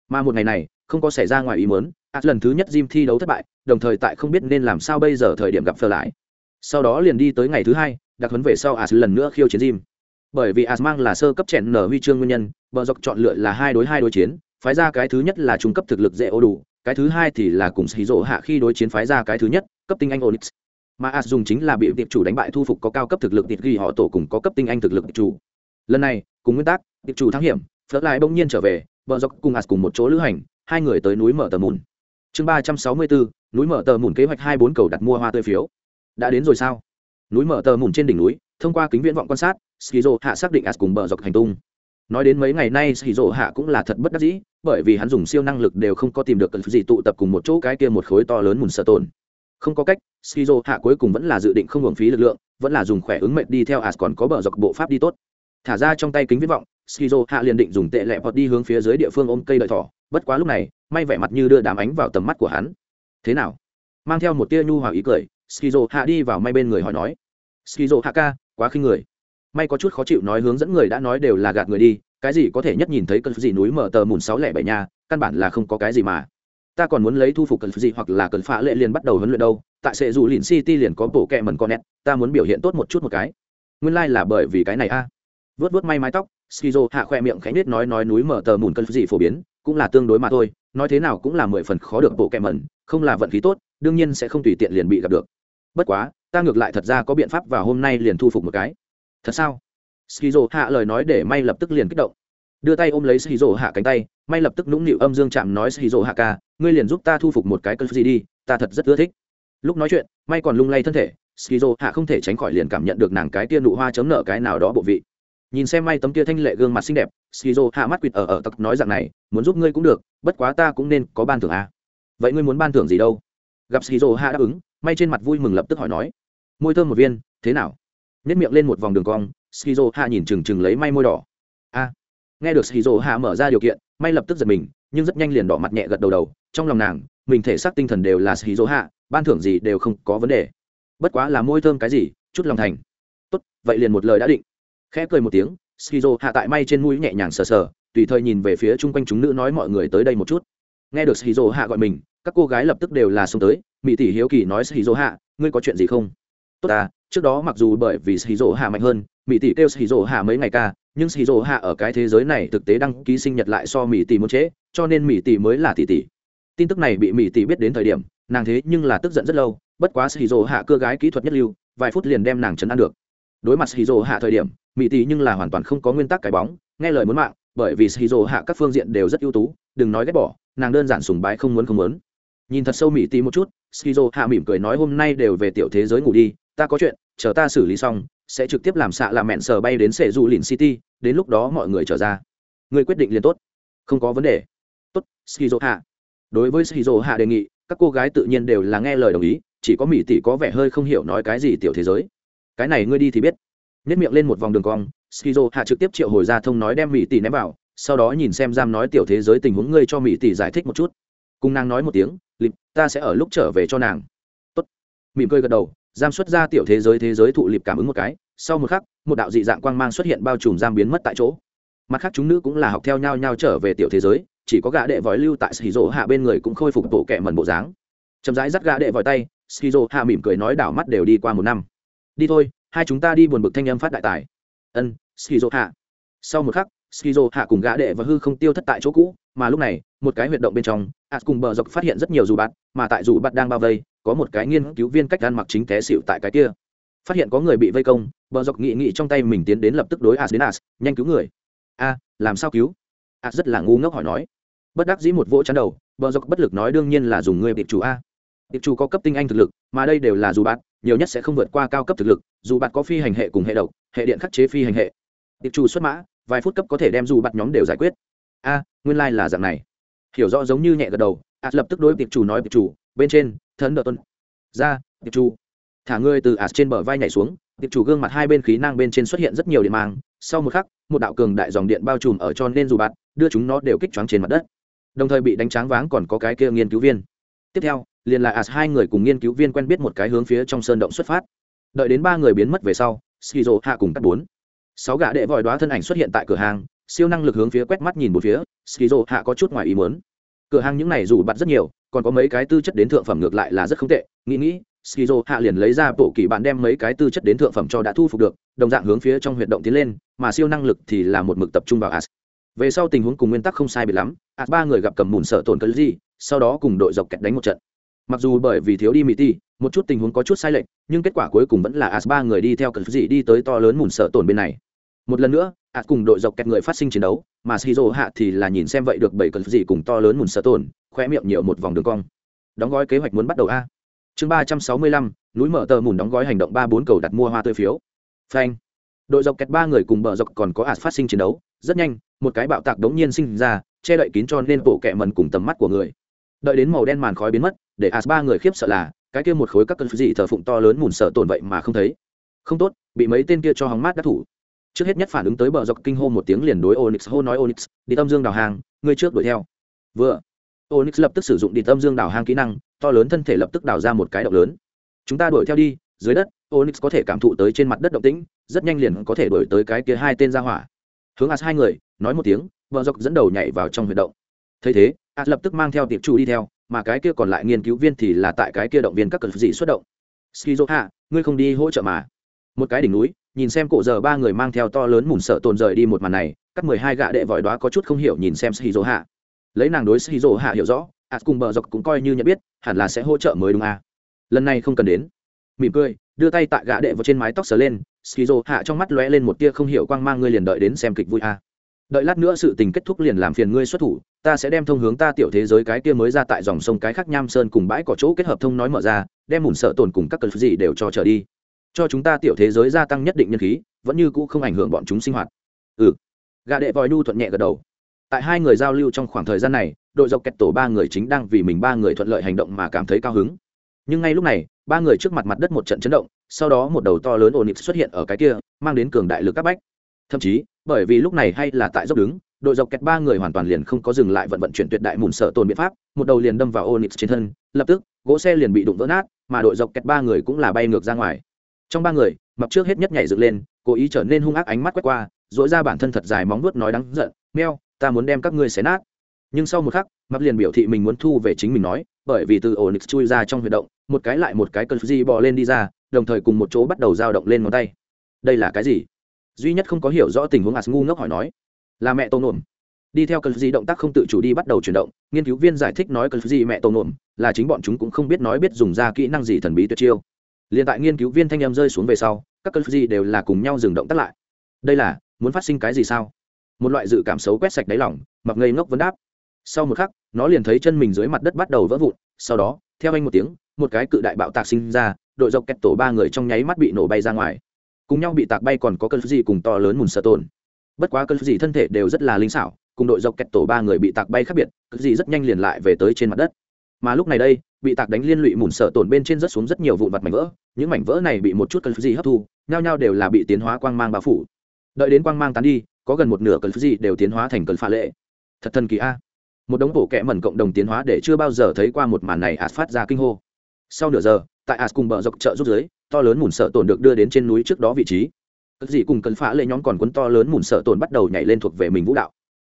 Mà một ngày này, không có xảy ra ngoài ý muốn ạt lần thứ nhất Jim thi đấu thất bại, đồng thời tại không biết nên làm sao bây giờ thời điểm gặp phờ lại. Sau đó liền đi tới ngày thứ hai, đặc huấn về sau ạt lần nữa khiêu chiến Jim. Bởi vì ạt mang là sơ cấp chèn nở huy chương nguyên nhân bờ dọc chọn lựa là hai đối hai đối chiến, phái ra cái thứ nhất là trung cấp thực lực dễ ô đủ, cái thứ hai thì là cùng xí rỗ hạ khi đối chiến phái ra cái thứ nhất, cấp tinh anh onyx. Mà as dùng chính là bị tiệp chủ đánh bại thu phục có cao cấp thực lực tiệp ghi họ tổ cùng có cấp tinh anh thực lực tiệp chủ. Lần này, cùng nguyên tắc, tiệp chủ thắng hiểm, phớt lại bỗng nhiên trở về vợ dọc cùng as cùng một chỗ lữ hành, hai người tới núi mở tờ mùn. Chương ba trăm sáu mươi bốn, núi mở tờ mùn kế hoạch hai bốn cầu đặt mua hoa tươi phiếu. Đã đến rồi sao? Núi mở tờ mùn trên đỉnh núi, thông qua kính viễn vọng quan sát skizo hạ xác định as cùng bờ dọc hành tung nói đến mấy ngày nay skizo hạ cũng là thật bất đắc dĩ, bởi vì hắn dùng siêu năng lực đều không có tìm được cần gì tụ tập cùng một chỗ cái kia một khối to lớn mùn sợ tồn. Không có cách skizo hạ cuối cùng vẫn là dự định không hưởng phí lực lượng, vẫn là dùng khỏe ứng mệnh đi theo as còn có bờ dọc bộ pháp đi tốt. Thả ra trong tay kính viết vọng skizo hạ liền định dùng tệ lẹ vọt đi hướng phía dưới địa phương ôm cây đợi thỏ, bất quá lúc này, may vẻ mặt như đưa đám ánh vào tầm mắt của hắn. Thế nào? Mang theo một tia nhu hòa ý cười skizo hạ đi vào may bên người hỏi nói. Skizo hạ ca, quá khinh người may có chút khó chịu nói hướng dẫn người đã nói đều là gạt người đi, cái gì có thể nhất nhìn thấy cơn gì núi mở tờ mùn sáu lẻ bảy nhà, căn bản là không có cái gì mà. Ta còn muốn lấy thu phục cần gì hoặc là cần phá lệ liền bắt đầu huấn luyện đâu, tại sẽ dù lìn city liền có bộ kẹ mần con nét, ta muốn biểu hiện tốt một chút một cái. Nguyên lai、like、là bởi vì cái này a. À. vớt vớt may mái tóc, skizo hạ khoe miệng khánh nết nói nói núi mở tờ mùn cần gì phổ biến, cũng là tương đối mà thôi, nói thế nào cũng là mười phần khó được bộ kẹ mần không là vận khí tốt, đương nhiên sẽ không tùy tiện liền bị gặp được. Bất quá, ta ngược lại thật ra có biện pháp và hôm nay liền thu phục một cái thật sao? Skizo hạ lời nói để may lập tức liền kích động. Đưa tay ôm lấy skizo hạ cánh tay, may lập tức nũng nịu âm dương chạm nói skizo hạ ca, ngươi liền giúp ta thu phục một cái cơn gì đi, ta thật rất ưa thích. Lúc nói chuyện, may còn lung lay thân thể, skizo hạ không thể tránh khỏi liền cảm nhận được nàng cái tia nụ hoa chấm nợ cái nào đó bộ vị. Nhìn xem may tấm kia thanh lệ gương mặt xinh đẹp, skizo hạ mắt quịt ở ở tặc nói rằng này, muốn giúp ngươi cũng được, bất quá ta cũng nên có ban thưởng à. vậy ngươi muốn ban thưởng gì đâu? Gặp skizo hạ đáp ứng, may trên mặt vui mừng lập tức hỏi nói. Môi thơm một viên, thế nào? Nhét miệng lên một vòng đường cong, skizo hạ nhìn chừng chừng lấy may môi đỏ. A, nghe được skizo hạ mở ra điều kiện, may lập tức giật mình, nhưng rất nhanh liền đỏ mặt nhẹ gật đầu đầu, trong lòng nàng, mình thể xác tinh thần đều là skizo hạ, ban thưởng gì đều không có vấn đề. Bất quá là môi thơm cái gì, chút lòng thành. Tốt, vậy liền một lời đã định. Khẽ cười một tiếng, skizo hạ tại may trên mũi nhẹ nhàng sờ sờ, tùy thời nhìn về phía chung quanh chúng nữ nói mọi người tới đây một chút. Nghe được skizo hạ gọi mình, các cô gái lập tức đều là xông tới mỹ tỷ hiếu kỳ nói skizo hạ, ngươi có chuyện gì không? Tốt à trước đó mặc dù bởi vì skizo hạ mạnh hơn mỹ tỷ kêu skizo hạ mấy ngày ca nhưng skizo hạ ở cái thế giới này thực tế đăng ký sinh nhật lại so mỹ tỷ muốn chế, cho nên mỹ tỷ mới là tỷ tỷ. Tin tức này bị mỹ tỷ biết đến thời điểm nàng thế nhưng là tức giận rất lâu bất quá skizo hạ cưa gái kỹ thuật nhất lưu vài phút liền đem nàng chấn an được. Đối mặt skizo hạ thời điểm mỹ tỷ nhưng là hoàn toàn không có nguyên tắc cái bóng nghe lời muốn mạng bởi vì skizo hạ các phương diện đều rất ưu tú đừng nói ghét bỏ nàng đơn giản sùng bái không muốn không muốn. Nhìn thật sâu mỹ tỷ một chút skizo hạ mỉm cười nói hôm nay đều về tiểu thế giới ngủ đi ta có chuyện, chờ ta xử lý xong, sẽ trực tiếp làm xạ làm mẹn sờ bay đến sệ du lìn city, đến lúc đó mọi người trở ra. Người quyết định liền tốt. Không có vấn đề. Tốt, skizo hạ. Đối với skizo hạ đề nghị, các cô gái tự nhiên đều là nghe lời đồng ý, chỉ có mỹ tỷ có vẻ hơi không hiểu nói cái gì tiểu thế giới. Cái này ngươi đi thì biết. Nhất miệng lên một vòng đường cong, skizo hạ trực tiếp triệu hồi ra thông nói đem mỹ tỷ ném vào, sau đó nhìn xem giam nói tiểu thế giới tình huống ngươi cho mỹ tỷ giải thích một chút. Cùng nàng nói một tiếng lịp ta sẽ ở lúc trở về cho nàng. Tốt. Mỉm cười gật đầu giam xuất ra tiểu thế giới thế giới thụ lịp cảm ứng một cái, sau một khắc, một đạo dị dạng quang mang xuất hiện bao trùm giam biến mất tại chỗ. Mặt khác chúng nữ cũng là học theo nhau nhau trở về tiểu thế giới, chỉ có gã đệ vòi lưu tại xì rỗ hạ bên người cũng khôi phục bộ kẹ mần bộ dáng. Chậm rãi dắt gã đệ vòi tay skizo hạ mỉm cười nói đảo mắt đều đi qua một năm. Đi thôi, hai chúng ta đi buồn bực thanh âm phát đại tài. Ân skizo hạ. Sau một khắc skizo hạ cùng gã đệ và hư không tiêu thất tại chỗ cũ, mà lúc này, một cái huyệt động bên trong ạt cùng bờ dọc phát hiện rất nhiều dù bạt, mà tại dù bạt đang bao vây có một cái nghiên cứu viên cách ăn mặc chính té xịu tại cái kia. Phát hiện có người bị vây công, bờ dọc nghị nghị trong tay mình tiến đến lập tức đối as đến as nhanh cứu người. A, làm sao cứu? As rất là ngu ngốc hỏi nói. Bất đắc dĩ một vỗ chắn đầu, bờ dọc bất lực nói, đương nhiên là dùng người tiệp chủ a. Tiệp chủ có cấp tinh anh thực lực, mà đây đều là dù bạt nhiều nhất sẽ không vượt qua cao cấp thực lực, dù bạt có phi hành hệ cùng hệ độc, hệ điện khắc chế phi hành hệ. Tiệp chủ xuất mã, vài phút cấp có thể đem dù bạt nhóm đều giải quyết. A, nguyên lai là dạng này. Hiểu rõ giống như nhẹ gật đầu as lập tức đối tiệp chủ nói tiệp chủ, bên trên thần đợt tuân. Ra, tiệp chủ. Thả ngươi từ as trên bờ vai nhảy xuống, tiệp chủ gương mặt hai bên khí năng bên trên xuất hiện rất nhiều điện mang. Sau một khắc, một đạo cường đại dòng điện bao trùm ở cho nên dù bạn, đưa chúng nó đều kích choáng trên mặt đất. Đồng thời bị đánh tráng váng còn có cái kia nghiên cứu viên. Tiếp theo, liền là as hai người cùng nghiên cứu viên quen biết một cái hướng phía trong sơn động xuất phát. Đợi đến ba người biến mất về sau, skizo hạ cùng cắt bốn. Sáu gã đệ vòi đoá thân ảnh xuất hiện tại cửa hàng, siêu năng lực hướng phía quét mắt nhìn một phía, skizo hạ có chút ngoài ý muốn. Cửa hàng những này dù bạt rất nhiều còn có mấy cái tư chất đến thượng phẩm ngược lại là rất không tệ. Nghĩ nghĩ, skizo hạ liền lấy ra bộ kỳ bạn đem mấy cái tư chất đến thượng phẩm cho đã thu phục được, đồng dạng hướng phía trong huyệt động tiến lên, mà siêu năng lực thì là một mực tập trung vào as. Về sau tình huống cùng nguyên tắc không sai biệt lắm, as ba người gặp cầm mùn sợ tổn cơn gì, sau đó cùng đội dọc kẹt đánh một trận. Mặc dù bởi vì thiếu đi mỹ ti, một chút tình huống có chút sai lệch, nhưng kết quả cuối cùng vẫn là as ba người đi theo cơn gì đi tới to lớn mùn sợ tổn bên này một lần nữa as cùng đội dọc kẹt người phát sinh chiến đấu, mà shizu hạ thì là nhìn xem vậy được bảy cơn gì cùng to lớn mùn sợ tổn khoe miệng nhiều một vòng đường cong. Đóng gói kế hoạch muốn bắt đầu a. Chương ba trăm sáu mươi lăm, núi mở tờ mùn đóng gói hành động ba bốn cầu đặt mua hoa tươi phiếu. Phanh. Đội dọc kẹt ba người cùng bờ dọc còn có ạt phát sinh chiến đấu, rất nhanh, một cái bạo tạc đống nhiên sinh ra, che đậy kín cho nên bộ kẹ mần cùng tầm mắt của người. Đợi đến màu đen màn khói biến mất, để ạt ba người khiếp sợ là, cái kia một khối các cơn gì thờ phụng to lớn mùn sợ tổn vậy mà không thấy. Không tốt, bị mấy tên kia cho hóng mát đắc thủ trước hết nhất phản ứng tới bờ dọc kinh hô một tiếng liền đối onyx hô nói, onyx, đi tâm dương đào hàng, ngươi trước đuổi theo. Vừa, onyx lập tức sử dụng đi tâm dương đào hang kỹ năng, to lớn thân thể lập tức đào ra một cái động lớn. Chúng ta đuổi theo đi, dưới đất, onyx có thể cảm thụ tới trên mặt đất động tĩnh, rất nhanh liền có thể đuổi tới cái kia hai tên ra hỏa. Hướng as hai người, nói một tiếng, bờ dọc dẫn đầu nhảy vào trong huyệt động. Thấy thế, as lập tức mang theo tiệp chủ đi theo, mà cái kia còn lại nghiên cứu viên thì là tại cái kia động viên các cờ dị xuất động. Skizo hạ ngươi không đi hỗ trợ mà. Một cái đỉnh núi nhìn xem cổ giờ ba người mang theo to lớn mùn sợ tồn rời đi một màn này, các mười hai gạ đệ vòi đoá có chút không hiểu nhìn xem shizu hạ lấy nàng đối shizu hạ hiểu rõ as cùng bờ dọc cũng coi như nhận biết, hẳn là sẽ hỗ trợ mới đúng à. lần này không cần đến mỉm cười, đưa tay tạ gã đệ vào trên mái tóc sờ lên shizu hạ trong mắt lóe lên một tia không hiểu quang mang, ngươi liền đợi đến xem kịch vui à. đợi lát nữa sự tình kết thúc liền làm phiền ngươi xuất thủ, ta sẽ đem thông hướng ta tiểu thế giới cái kia mới ra tại dòng sông cái khác nham sơn cùng bãi cỏ chỗ kết hợp thông nói mở ra, đem mùn sợ tồn cùng các cơn gì đều cho trở đi cho chúng ta tiểu thế giới gia tăng nhất định nhân khí, vẫn như cũ không ảnh hưởng bọn chúng sinh hoạt. Ừ. Gà đệ vòi nu thuận nhẹ gật đầu. Tại hai người giao lưu trong khoảng thời gian này, đội dọc kẹt tổ ba người chính đang vì mình ba người thuận lợi hành động mà cảm thấy cao hứng. Nhưng ngay lúc này, ba người trước mặt mặt đất một trận chấn động, sau đó một đầu to lớn ổn định xuất hiện ở cái kia, mang đến cường đại lực các bách. Thậm chí, bởi vì lúc này hay là tại dốc đứng, đội dọc kẹt ba người hoàn toàn liền không có dừng lại vận vận chuyển tuyệt đại mùn sở tồn biện pháp, một đầu liền đâm vào onyx trên thân, lập tức, gỗ xe liền bị đụng vỡ nát, mà đội dọc kẹt ba người cũng là bay ngược ra ngoài trong ba người mập trước hết nhất nhảy dựng lên, cố ý trở nên hung ác ánh mắt quét qua dỗi ra bản thân thật dài móng vuốt nói đắng giận meo ta muốn đem các ngươi xé nát. Nhưng sau một khắc, mập liền biểu thị mình muốn thu về chính mình nói, bởi vì từ ổ nix chui ra trong huy động, một cái lại một cái cơn di bò lên đi ra, đồng thời cùng một chỗ bắt đầu dao động lên ngón tay. Đây là cái gì? Duy nhất không có hiểu rõ tình huống as ngu ngốc hỏi nói. Là mẹ tô nổm đi theo cơn di động tác không tự chủ đi bắt đầu chuyển động, nghiên cứu viên giải thích nói cơn di mẹ tô nổm là chính bọn chúng cũng không biết nói biết dùng ra kỹ năng gì thần bí tuyệt chiêu liền tại nghiên cứu viên thanh em rơi xuống về sau, các cơn gì đều là cùng nhau dừng động tắt lại. Đây là, muốn phát sinh cái gì sao? Một loại dự cảm xấu quét sạch đáy lỏng mặc ngây ngốc vấn đáp. Sau một khắc, nó liền thấy chân mình dưới mặt đất bắt đầu vỡ vụn, sau đó, theo anh một tiếng, một cái cự đại bạo tạc sinh ra, đội dọc kẹt tổ ba người trong nháy mắt bị nổ bay ra ngoài. Cùng nhau bị tạc bay còn có cơn gì cùng to lớn mùn sợ tồn. Bất quá cơn gì thân thể đều rất là linh xảo, cùng đội dọc kẹt tổ ba người bị tạc bay khác biệt, cơn gì rất nhanh liền lại về tới trên mặt đất. Mà lúc này đây bị tạc đánh liên lụy mùn sợ tổn bên trên rất xuống rất nhiều vụn vặt mảnh vỡ, những mảnh vỡ này bị một chút cần gì hấp thu, nhao nhao đều là bị tiến hóa quang mang bao phủ. Đợi đến quang mang tán đi, có gần một nửa cần gì đều tiến hóa thành cần pha lệ. Thật thần kỳ a. Một đống bộ kẹ mẩn cộng đồng tiến hóa để chưa bao giờ thấy qua một màn này ạt phát ra kinh hô. Sau nửa giờ, tại ạt cùng bờ dọc chợ rút dưới, to lớn mùn sợ tổn được đưa đến trên núi trước đó vị trí. Cất gì cùng cần phá lệ nhóm còn cuốn to lớn mùn sợ tổn bắt đầu nhảy lên thuộc về mình vũ đạo.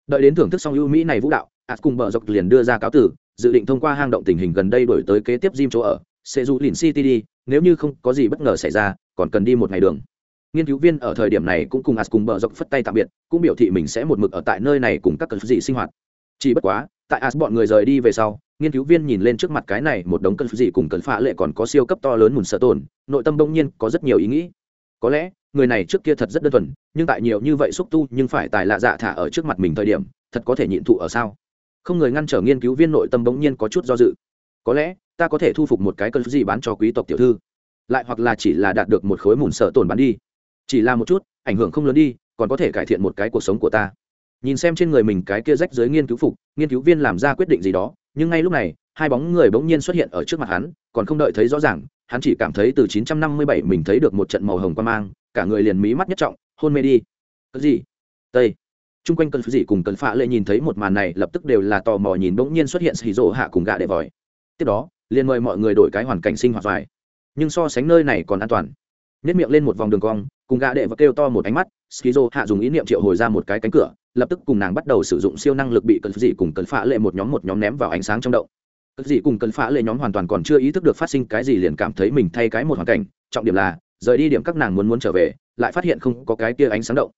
Đợi đến thưởng thức xong ưu mỹ này vũ đạo ạt cùng bờ dọc liền đưa ra cáo tử dự định thông qua hang động tình hình gần đây đổi tới kế tiếp Jim chỗ ở, sẽ du lìn city đi, nếu như không có gì bất ngờ xảy ra, còn cần đi một ngày đường. Nghiên cứu viên ở thời điểm này cũng cùng as cùng bờ dọc phất tay tạm biệt, cũng biểu thị mình sẽ một mực ở tại nơi này cùng các cơn dị sinh hoạt. Chỉ bất quá, tại as bọn người rời đi về sau, nghiên cứu viên nhìn lên trước mặt cái này một đống cơn dị cùng cơn phạ lệ còn có siêu cấp to lớn mùn sợ tồn, nội tâm đông nhiên có rất nhiều ý nghĩ. Có lẽ, người này trước kia thật rất đơn thuần, nhưng tại nhiều như vậy xúc tu nhưng phải tài lạ dạ thả ở trước mặt mình thời điểm, thật có thể nhịn thụ ở sao? Không người ngăn trở nghiên cứu viên nội tâm bỗng nhiên có chút do dự. Có lẽ, ta có thể thu phục một cái cơn gì bán cho quý tộc tiểu thư. Lại hoặc là chỉ là đạt được một khối mùn sợ tổn bán đi. Chỉ là một chút, ảnh hưởng không lớn đi, còn có thể cải thiện một cái cuộc sống của ta. Nhìn xem trên người mình cái kia rách dưới nghiên cứu phục, nghiên cứu viên làm ra quyết định gì đó, nhưng ngay lúc này, hai bóng người bỗng nhiên xuất hiện ở trước mặt hắn, còn không đợi thấy rõ ràng, hắn chỉ cảm thấy từ 957 mình thấy được một trận màu hồng quan mang, cả người liền mí mắt nhất trọng, hôn mê đi. Cái gì? Tây chung quanh cơn gì cùng cần phạ lệ nhìn thấy một màn này, lập tức đều là tò mò nhìn bỗng nhiên xuất hiện xì rỗ hạ cùng gạ đệ vòi. Tiếp đó, liền mời mọi người đổi cái hoàn cảnh sinh hoạt vải nhưng so sánh nơi này còn an toàn. Nếp miệng lên một vòng đường cong, cùng gạ đệ và kêu to một ánh mắt skizo hạ dùng ý niệm triệu hồi ra một cái cánh cửa, lập tức cùng nàng bắt đầu sử dụng siêu năng lực bị cơn dị cùng Cẩn phá lệ một nhóm một nhóm ném vào ánh sáng trong động. Cơn dị cùng Cẩn phá lệ nhóm hoàn toàn còn chưa ý thức được phát sinh cái gì liền cảm thấy mình thay cái một hoàn cảnh. Trọng điểm là, rời đi điểm các nàng muốn muốn trở về, lại phát hiện không có cái kia ánh sáng động.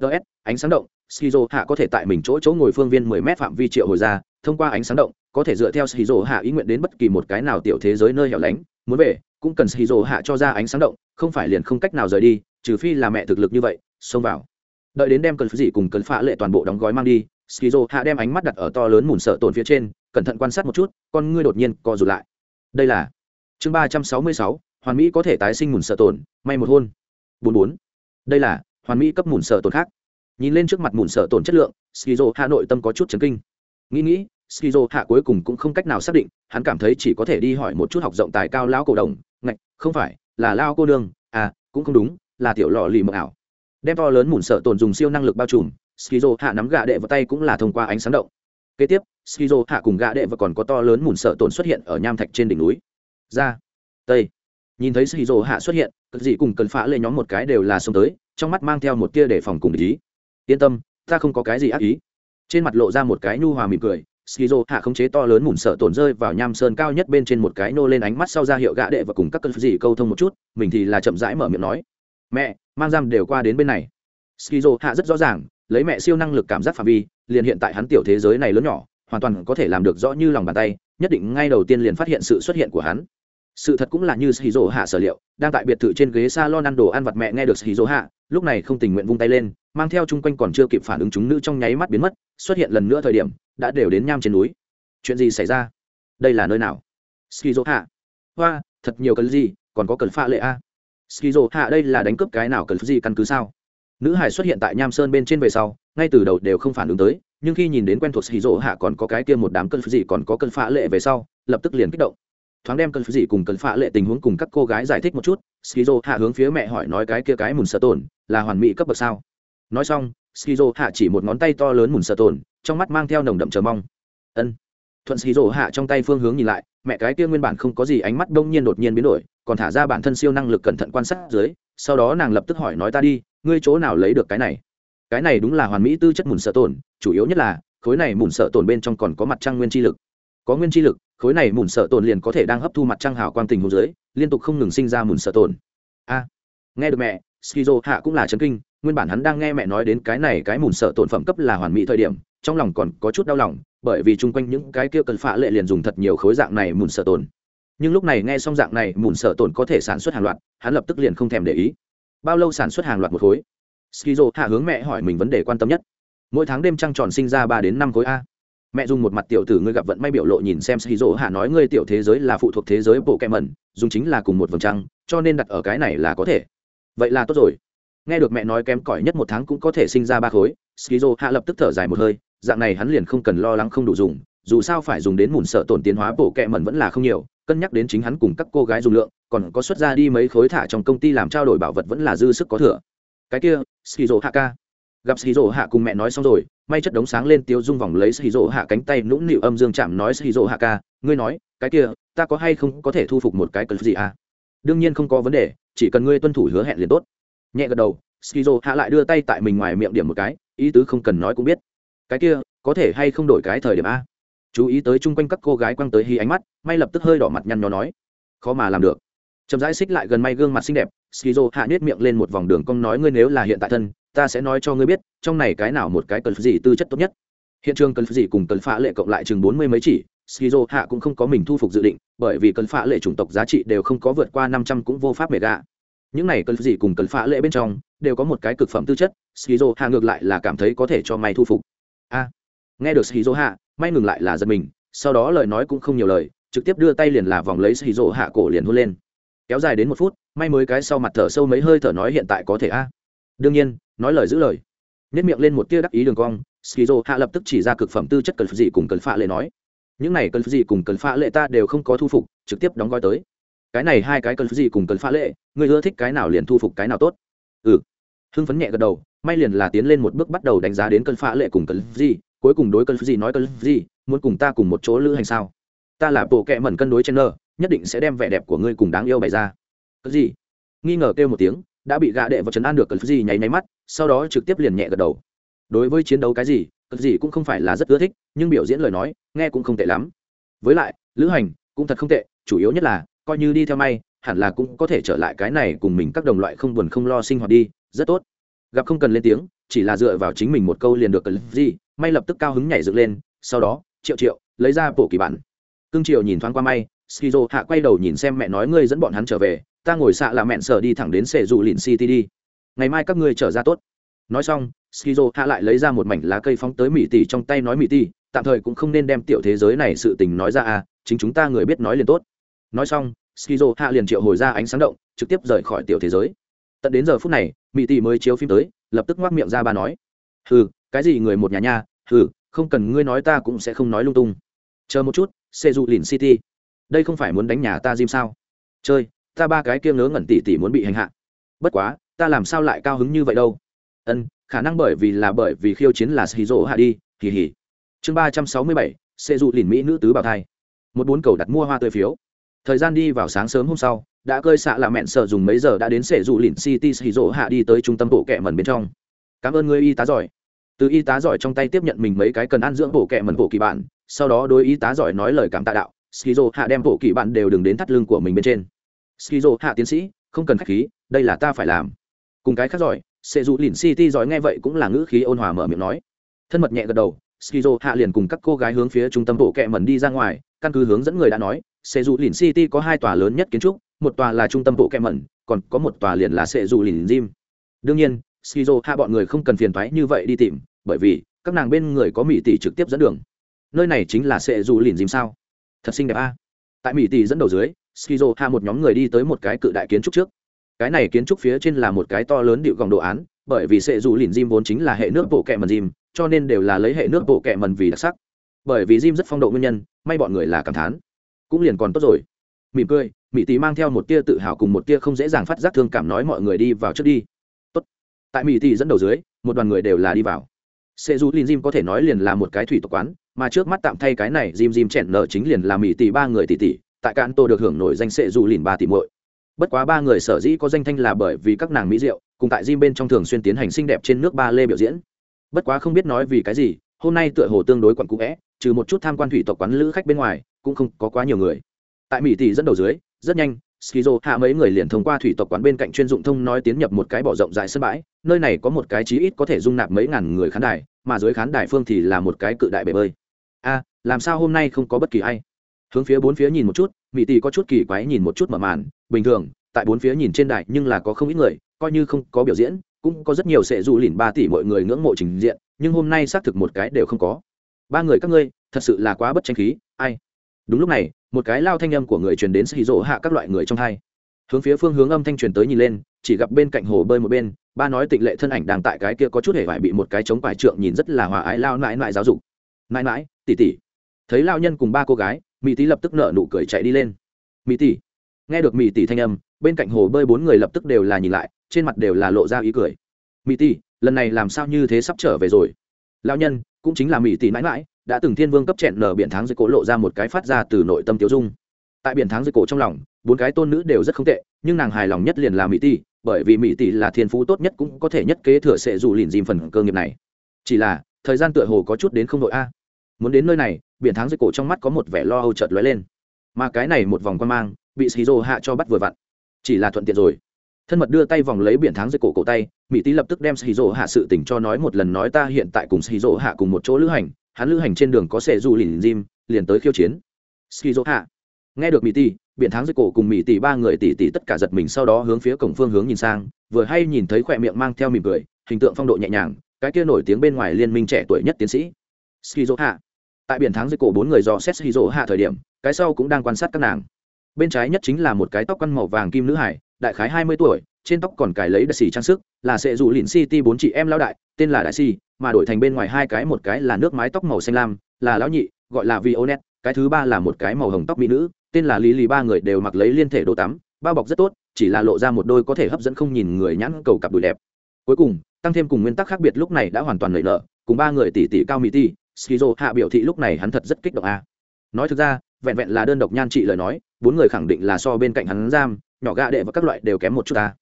Ts ánh sáng động skizo hạ có thể tại mình chỗ chỗ ngồi phương viên 10 mét phạm vi triệu hồi ra, thông qua ánh sáng động, có thể dựa theo skizo hạ ý nguyện đến bất kỳ một cái nào tiểu thế giới nơi hẻo lánh. Muốn về, cũng cần skizo hạ cho ra ánh sáng động, không phải liền không cách nào rời đi, trừ phi là mẹ thực lực như vậy, xông vào. Đợi đến đem cần gì cùng cần phá lệ toàn bộ đóng gói mang đi, skizo hạ đem ánh mắt đặt ở to lớn mùn sợ tổn phía trên, cẩn thận quan sát một chút, con ngươi đột nhiên co rụt lại. Đây là chương ba trăm sáu mươi sáu, hoàn mỹ có thể tái sinh mùn sợ tổn, may một hôn. Bốn bốn. Đây là hoàn mỹ cấp mùn sợ tổn khác nhìn lên trước mặt mùn sợ tổn chất lượng, skizo hạ nội tâm có chút chấn kinh. Nghĩ nghĩ, skizo hạ cuối cùng cũng không cách nào xác định, hắn cảm thấy chỉ có thể đi hỏi một chút học rộng tài cao lão cổ đồng, ngạch, không phải, là lao cô nương à cũng không đúng, là tiểu lò lì mờ ảo. Đem to lớn mùn sợ tổn dùng siêu năng lực bao trùm, skizo hạ nắm gạ đệ vào tay cũng là thông qua ánh sáng động. Kế tiếp, skizo hạ cùng gạ đệ và còn có to lớn mùn sợ tổn xuất hiện ở nham thạch trên đỉnh núi. Ra, tây. Nhìn thấy skizo hạ xuất hiện, cực dị cùng cần phá lên nhóm một cái đều là xông tới, trong mắt mang theo một tia để phòng cùng ý yên tâm, ta không có cái gì ác ý. Trên mặt lộ ra một cái nhu hòa mỉm cười, skizo hạ khống chế to lớn mùn sợ tổn rơi vào nham sơn cao nhất bên trên một cái nô lên ánh mắt sau ra hiệu gạ đệ và cùng các cơn gì câu thông một chút, mình thì là chậm rãi mở miệng nói. Mẹ, mang giam đều qua đến bên này. Skizo hạ rất rõ ràng, lấy mẹ siêu năng lực cảm giác phạm vi, liền hiện tại hắn tiểu thế giới này lớn nhỏ, hoàn toàn có thể làm được rõ như lòng bàn tay, nhất định ngay đầu tiên liền phát hiện sự xuất hiện của hắn sự thật cũng là như skizo hạ sở liệu, đang tại biệt thự trên ghế salon ăn đồ ăn vặt mẹ nghe được skizo hạ lúc này không tình nguyện vung tay lên, mang theo chung quanh còn chưa kịp phản ứng chúng nữ trong nháy mắt biến mất, xuất hiện lần nữa thời điểm, đã đều đến nham trên núi. Chuyện gì xảy ra? Đây là nơi nào? Skizo hạ hoa, thật nhiều cần gì, còn có cần pha lệ a skizo hạ đây là đánh cướp cái nào cần gì căn cứ sao? Nữ hải xuất hiện tại nham sơn bên trên về sau, ngay từ đầu đều không phản ứng tới, nhưng khi nhìn đến quen thuộc skizo hạ còn có cái kia một đám cân gì còn có cân pha lệ về sau, lập tức liền kích động thoáng đem cân gì cùng cơn pha lệ tình huống cùng các cô gái giải thích một chút, skizo hạ hướng phía mẹ hỏi nói cái kia cái mùn sợ tổn là hoàn mỹ cấp bậc sao? Nói xong, skizo hạ chỉ một ngón tay to lớn mùn sợ tổn trong mắt mang theo nồng đậm chờ mong. Ân. Thuận skizo hạ trong tay phương hướng nhìn lại, mẹ cái kia nguyên bản không có gì ánh mắt đông nhiên đột nhiên biến đổi, còn thả ra bản thân siêu năng lực cẩn thận quan sát dưới, sau đó nàng lập tức hỏi nói ta đi, ngươi chỗ nào lấy được cái này? Cái này đúng là hoàn mỹ tư chất mùn sợ tổn chủ yếu nhất là, khối này mùn sợ tổn bên trong còn có mặt trăng nguyên chi lực. Có nguyên chi lực khối này mùn sợ tồn liền có thể đang hấp thu mặt trăng hào quang tình hồ dưới, liên tục không ngừng sinh ra mùn sợ tồn. a, nghe được mẹ, skizo hạ cũng là chấn kinh, nguyên bản hắn đang nghe mẹ nói đến cái này cái mùn sợ tồn phẩm cấp là hoàn mỹ thời điểm, trong lòng còn có chút đau lòng, bởi vì chung quanh những cái kia cần phạ lệ liền dùng thật nhiều khối dạng này mùn sợ tồn. nhưng lúc này nghe xong dạng này, mùn sợ tồn có thể sản xuất hàng loạt, hắn lập tức liền không thèm để ý bao lâu sản xuất hàng loạt một khối skizo hạ hướng mẹ hỏi mình vấn đề quan tâm nhất mỗi tháng đêm trăng tròn sinh ra ba đến năm khối a mẹ dùng một mặt tiểu tử ngươi gặp vận may biểu lộ nhìn xem skizo hạ nói ngươi tiểu thế giới là phụ thuộc thế giới bộ kẹ mẩn dùng chính là cùng một vầng trăng, cho nên đặt ở cái này là có thể. Vậy là tốt rồi. Nghe được mẹ nói kém cỏi nhất một tháng cũng có thể sinh ra ba khối skizo hạ lập tức thở dài một hơi, dạng này hắn liền không cần lo lắng không đủ dùng, dù sao phải dùng đến mùn sợ tổn tiến hóa bộ kẹ mẩn vẫn là không nhiều, cân nhắc đến chính hắn cùng các cô gái dùng lượng, còn có xuất ra đi mấy khối thả trong công ty làm trao đổi bảo vật vẫn là dư sức có thừa. Cái kia skizo hạ ca. Gặp skizo hạ cùng mẹ nói xong rồi may chất đống sáng lên tiêu dung vòng lấy skizo hạ cánh tay nũng nịu âm dương chạm nói skizo hạ ca, ngươi nói, cái kia, ta có hay không có thể thu phục một cái cần gì à? Đương nhiên không có vấn đề, chỉ cần ngươi tuân thủ hứa hẹn liền tốt. Nhẹ gật đầu skizo hạ lại đưa tay tại mình ngoài miệng điểm một cái, ý tứ không cần nói cũng biết. Cái kia, có thể hay không đổi cái thời điểm a? Chú ý tới chung quanh các cô gái quăng tới hy ánh mắt, may lập tức hơi đỏ mặt nhăn nhó nói. Khó mà làm được. Chậm rãi xích lại gần may gương mặt xinh đẹp skizo hạ nết miệng lên một vòng đường cong nói ngươi nếu là hiện tại thân ta sẽ nói cho ngươi biết, trong này cái nào một cái cần gì tư chất tốt nhất. Hiện trường cần gì cùng cần phá lệ cộng lại chừng bốn mươi mấy chỉ, skizo hạ cũng không có mình thu phục dự định, bởi vì cần phá lệ chủng tộc giá trị đều không có vượt qua năm trăm cũng vô pháp mề gạ những này cần gì cùng cần phá lệ bên trong, đều có một cái cực phẩm tư chất, skizo hạ ngược lại là cảm thấy có thể cho may thu phục. A, nghe được skizo hạ, may ngừng lại là giật mình, sau đó lời nói cũng không nhiều lời, trực tiếp đưa tay liền là vòng lấy skizo hạ cổ liền hôn lên. Kéo dài đến một phút, may mới cái sau mặt thở sâu mấy hơi thở nói hiện tại có thể a. Đương nhiên nói lời giữ lời. Nhất miệng lên một tia đắc ý đường cong, skizo hạ lập tức chỉ ra cực phẩm tư chất cần gì cùng cần phạ lệ nói, những này cần gì cùng cần phạ lệ ta đều không có thu phục, trực tiếp đóng gói tới. Cái này hai cái cần gì cùng cần phạ lệ người ưa thích cái nào liền thu phục cái nào tốt. Ừ. Hưng phấn nhẹ gật đầu, may liền là tiến lên một bước bắt đầu đánh giá đến cần phạ lệ cùng cần gì cuối cùng đối cần gì nói cần gì muốn cùng ta cùng một chỗ lữ hành sao? Ta là bộ kệ mẩn cân đối chen nơ nhất định sẽ đem vẻ đẹp của ngươi cùng đáng yêu bày ra. Cần gì nghi ngờ kêu một tiếng, đã bị gạ đệ vào trấn an được cần gì nháy nháy mắt sau đó trực tiếp liền nhẹ gật đầu. Đối với chiến đấu cái gì cực gì cũng không phải là rất ưa thích, nhưng biểu diễn lời nói, nghe cũng không tệ lắm. Với lại, lữ hành cũng thật không tệ, chủ yếu nhất là, coi như đi theo may, hẳn là cũng có thể trở lại cái này cùng mình các đồng loại không buồn không lo sinh hoạt đi, rất tốt. Gặp không cần lên tiếng, chỉ là dựa vào chính mình một câu liền được cần gì may lập tức cao hứng nhảy dựng lên, sau đó, triệu triệu, lấy ra bộ kỳ bản. Cương triệu nhìn thoáng qua may, skizo hạ quay đầu nhìn xem mẹ nói ngươi dẫn bọn hắn trở về, ta ngồi xạ là mẹn sở đi thẳng đến sệ dù lìn city đi ngày mai các ngươi trở ra tốt. Nói xong, skizo hạ lại lấy ra một mảnh lá cây phóng tới mỹ tỷ trong tay nói mỹ tỷ, tạm thời cũng không nên đem tiểu thế giới này sự tình nói ra à chính chúng ta người biết nói liền tốt. Nói xong, skizo hạ liền triệu hồi ra ánh sáng động, trực tiếp rời khỏi tiểu thế giới. Tận đến giờ phút này, mỹ tỷ mới chiếu phim tới, lập tức ngoác miệng ra bà nói. Hừ, cái gì người một nhà nha, hừ, không cần ngươi nói ta cũng sẽ không nói lung tung. Chờ một chút xe dụ lìn city. Đây không phải muốn đánh nhà ta diêm sao? Chơi, ta ba cái kia ngớ ngẩn tỉ tỉ muốn bị hành hạ. Bất quá ta làm sao lại cao hứng như vậy đâu? Ân, khả năng bởi vì là bởi vì khiêu chiến là xì rỗ hạ đi, hì hì. Chương ba trăm sáu mươi bảy sệ dụ lìn mỹ nữ tứ bảo thai. Một bốn cầu đặt mua hoa tươi phiếu. Thời gian đi vào sáng sớm hôm sau, đã cơi xạ là mẹn sợ dùng mấy giờ đã đến sệ dụ lìn city xì rỗ hạ đi tới trung tâm bộ kẹ mần bên trong. Cảm ơn người y tá giỏi. Từ y tá giỏi trong tay tiếp nhận mình mấy cái cần ăn dưỡng bộ kẹ mần bộ kỳ bản sau đó đối y tá giỏi nói lời cảm tạ đạo skizo hạ đem bộ kỳ bạn đều đừng đến thắt lưng của mình bên trên. Skizo hạ tiến sĩ, không cần khách khí, đây là ta phải làm cùng cái khác giỏi sẽ dụ lìn city giỏi nghe vậy cũng là ngữ khí ôn hòa mở miệng nói. Thân mật nhẹ gật đầu, skizo hạ liền cùng các cô gái hướng phía trung tâm bộ kẹ mẩn đi ra ngoài, căn cứ hướng dẫn người đã nói sẽ dụ lìn city có hai tòa lớn nhất kiến trúc, một tòa là trung tâm bộ kẹ mẩn, còn có một tòa liền là sẽ dụ lìn gym. Đương nhiên, skizo hạ bọn người không cần phiền thoái như vậy đi tìm, bởi vì các nàng bên người có mỹ tỷ trực tiếp dẫn đường. Nơi này chính là sẽ dụ lìn gym sao? Thật xinh đẹp a. Tại mỹ tỷ dẫn đầu dưới, skizo hạ một nhóm người đi tới một cái cự đại kiến trúc trước cái này kiến trúc phía trên là một cái to lớn điệu gòng đồ án, bởi vì sệ dù lìn diêm vốn chính là hệ nước bộ kẹ mần diêm cho nên đều là lấy hệ nước bộ kẹ mần vì đặc sắc. Bởi vì diêm rất phong độ nguyên nhân, may bọn người là cảm thán. Cũng liền còn tốt rồi. Mỉm cười mỹ tỷ mang theo một tia tự hào cùng một tia không dễ dàng phát giác thương cảm nói mọi người đi vào trước đi. Tốt. Tại mỹ tỷ dẫn đầu dưới, một đoàn người đều là đi vào. Sệ dù lìn diêm có thể nói liền là một cái thủy tộc quán, mà trước mắt tạm thay cái này diêm diêm chẹn nợ chính liền là mỹ tỷ ba người tỷ tỷ, tại cạn tô được hưởng nổi danh sệ dù lìn ba tỷ muội bất quá ba người sở dĩ có danh thanh là bởi vì các nàng mỹ diệu, cùng tại gym bên trong thường xuyên tiến hành xinh đẹp trên nước ba lê biểu diễn. Bất quá không biết nói vì cái gì, hôm nay tựa hồ tương đối quặn cũ vẽ, trừ một chút tham quan thủy tộc quán lữ khách bên ngoài, cũng không có quá nhiều người. Tại mỹ tỷ dẫn đầu dưới, rất nhanh, skizo hạ mấy người liền thông qua thủy tộc quán bên cạnh chuyên dụng thông nói tiến nhập một cái bỏ rộng dài sân bãi, nơi này có một cái chí ít có thể dung nạp mấy ngàn người khán đài, mà dưới khán đài phương thì là một cái cự đại bể bơi. A làm sao hôm nay không có bất kỳ ai? Hướng phía bốn phía nhìn một chút mỹ tỷ có chút kỳ quái nhìn một chút mở màn. Bình thường, tại bốn phía nhìn trên đài nhưng là có không ít người, coi như không có biểu diễn, cũng có rất nhiều sẽ dù lìn ba tỷ mọi người ngưỡng mộ trình diện, nhưng hôm nay xác thực một cái đều không có. Ba người các ngươi, thật sự là quá bất tranh khí, ai? Đúng lúc này, một cái lao thanh âm của người truyền đến xì rỗ hạ các loại người trong hai. Hướng phía phương hướng âm thanh truyền tới nhìn lên, chỉ gặp bên cạnh hồ bơi một bên, ba nói tịnh lệ thân ảnh đang tại cái kia có chút hề phải bị một cái chống quải trượng nhìn rất là hòa ái lao nãi nãi giáo dục. Nãi nãi tỉ tỉ thấy lao nhân cùng ba cô gái mỹ tỷ lập tức nở nụ cười chạy đi lên. Mỹ tỷ nghe được mỹ tỷ thanh âm, bên cạnh hồ bơi bốn người lập tức đều là nhìn lại, trên mặt đều là lộ ra ý cười. Mỹ tỷ lần này làm sao như thế sắp trở về rồi? Lão nhân, cũng chính là mỹ tỷ mãi mãi, đã từng thiên vương cấp chẹn nở biển tháng dưới cổ lộ ra một cái phát ra từ nội tâm tiêu dung. Tại biển tháng dưới cổ trong lòng, bốn cái tôn nữ đều rất không tệ, nhưng nàng hài lòng nhất liền là mỹ tỷ bởi vì mỹ tỷ là thiên phú tốt nhất cũng có thể nhất kế thừa sẽ dù lìn dìm phần cơ nghiệp này. Chỉ là, thời gian tựa hồ có chút đến không đội a muốn đến nơi này, biển tháng dưới cổ trong mắt có một vẻ lo âu chợt lóe lên. Mà cái này một vòng quan mang, bị shizu hạ cho bắt vừa vặn. Chỉ là thuận tiện rồi. Thân mật đưa tay vòng lấy biển thắng dưới cổ cổ tay, mỹ tý lập tức đem shizu hạ sự tình cho nói một lần nói ta hiện tại cùng shizu hạ cùng một chỗ lữ hành, hắn lữ hành trên đường có xe du lìn jim liền tới khiêu chiến. Shizu hạ. Nghe được mỹ tý biển thắng dưới cổ cùng mỹ tỷ ba người tỷ tỷ tất cả giật mình sau đó hướng phía cổng phương hướng nhìn sang, vừa hay nhìn thấy khỏe miệng mang theo mỉm cười, hình tượng phong độ nhẹ nhàng, cái kia nổi tiếng bên ngoài liên minh trẻ tuổi nhất tiến sĩ skizo hạ tại biển thắng dưới cổ bốn người dò xét skizo hạ thời điểm, cái sau cũng đang quan sát các nàng. Bên trái nhất chính là một cái tóc quăn màu vàng kim nữ hải, đại khái hai mươi tuổi, trên tóc còn cài lấy đặc xỉ trang sức, là sệ dù lịn city bốn chị em lão đại, tên là đại si mà đổi thành bên ngoài hai cái, một cái là nước mái tóc màu xanh lam, là lão nhị, gọi là vionet, cái thứ ba là một cái màu hồng tóc mỹ nữ, tên là lý lý, ba người đều mặc lấy liên thể đồ tắm, bao bọc rất tốt, chỉ là lộ ra một đôi có thể hấp dẫn không nhìn người nhãn cầu cặp đùi đẹp. Cuối cùng, tăng thêm cùng nguyên tắc khác biệt lúc này đã hoàn toàn lợi nợ cùng ba người tỷ tỷ cao mỹ ti skizo hạ biểu thị lúc này hắn thật rất kích động a. Nói thực ra, vẹn vẹn là đơn độc nhan trị lời nói, bốn người khẳng định là so bên cạnh hắn giam, nhỏ gạ đệ và các loại đều kém một chút ta.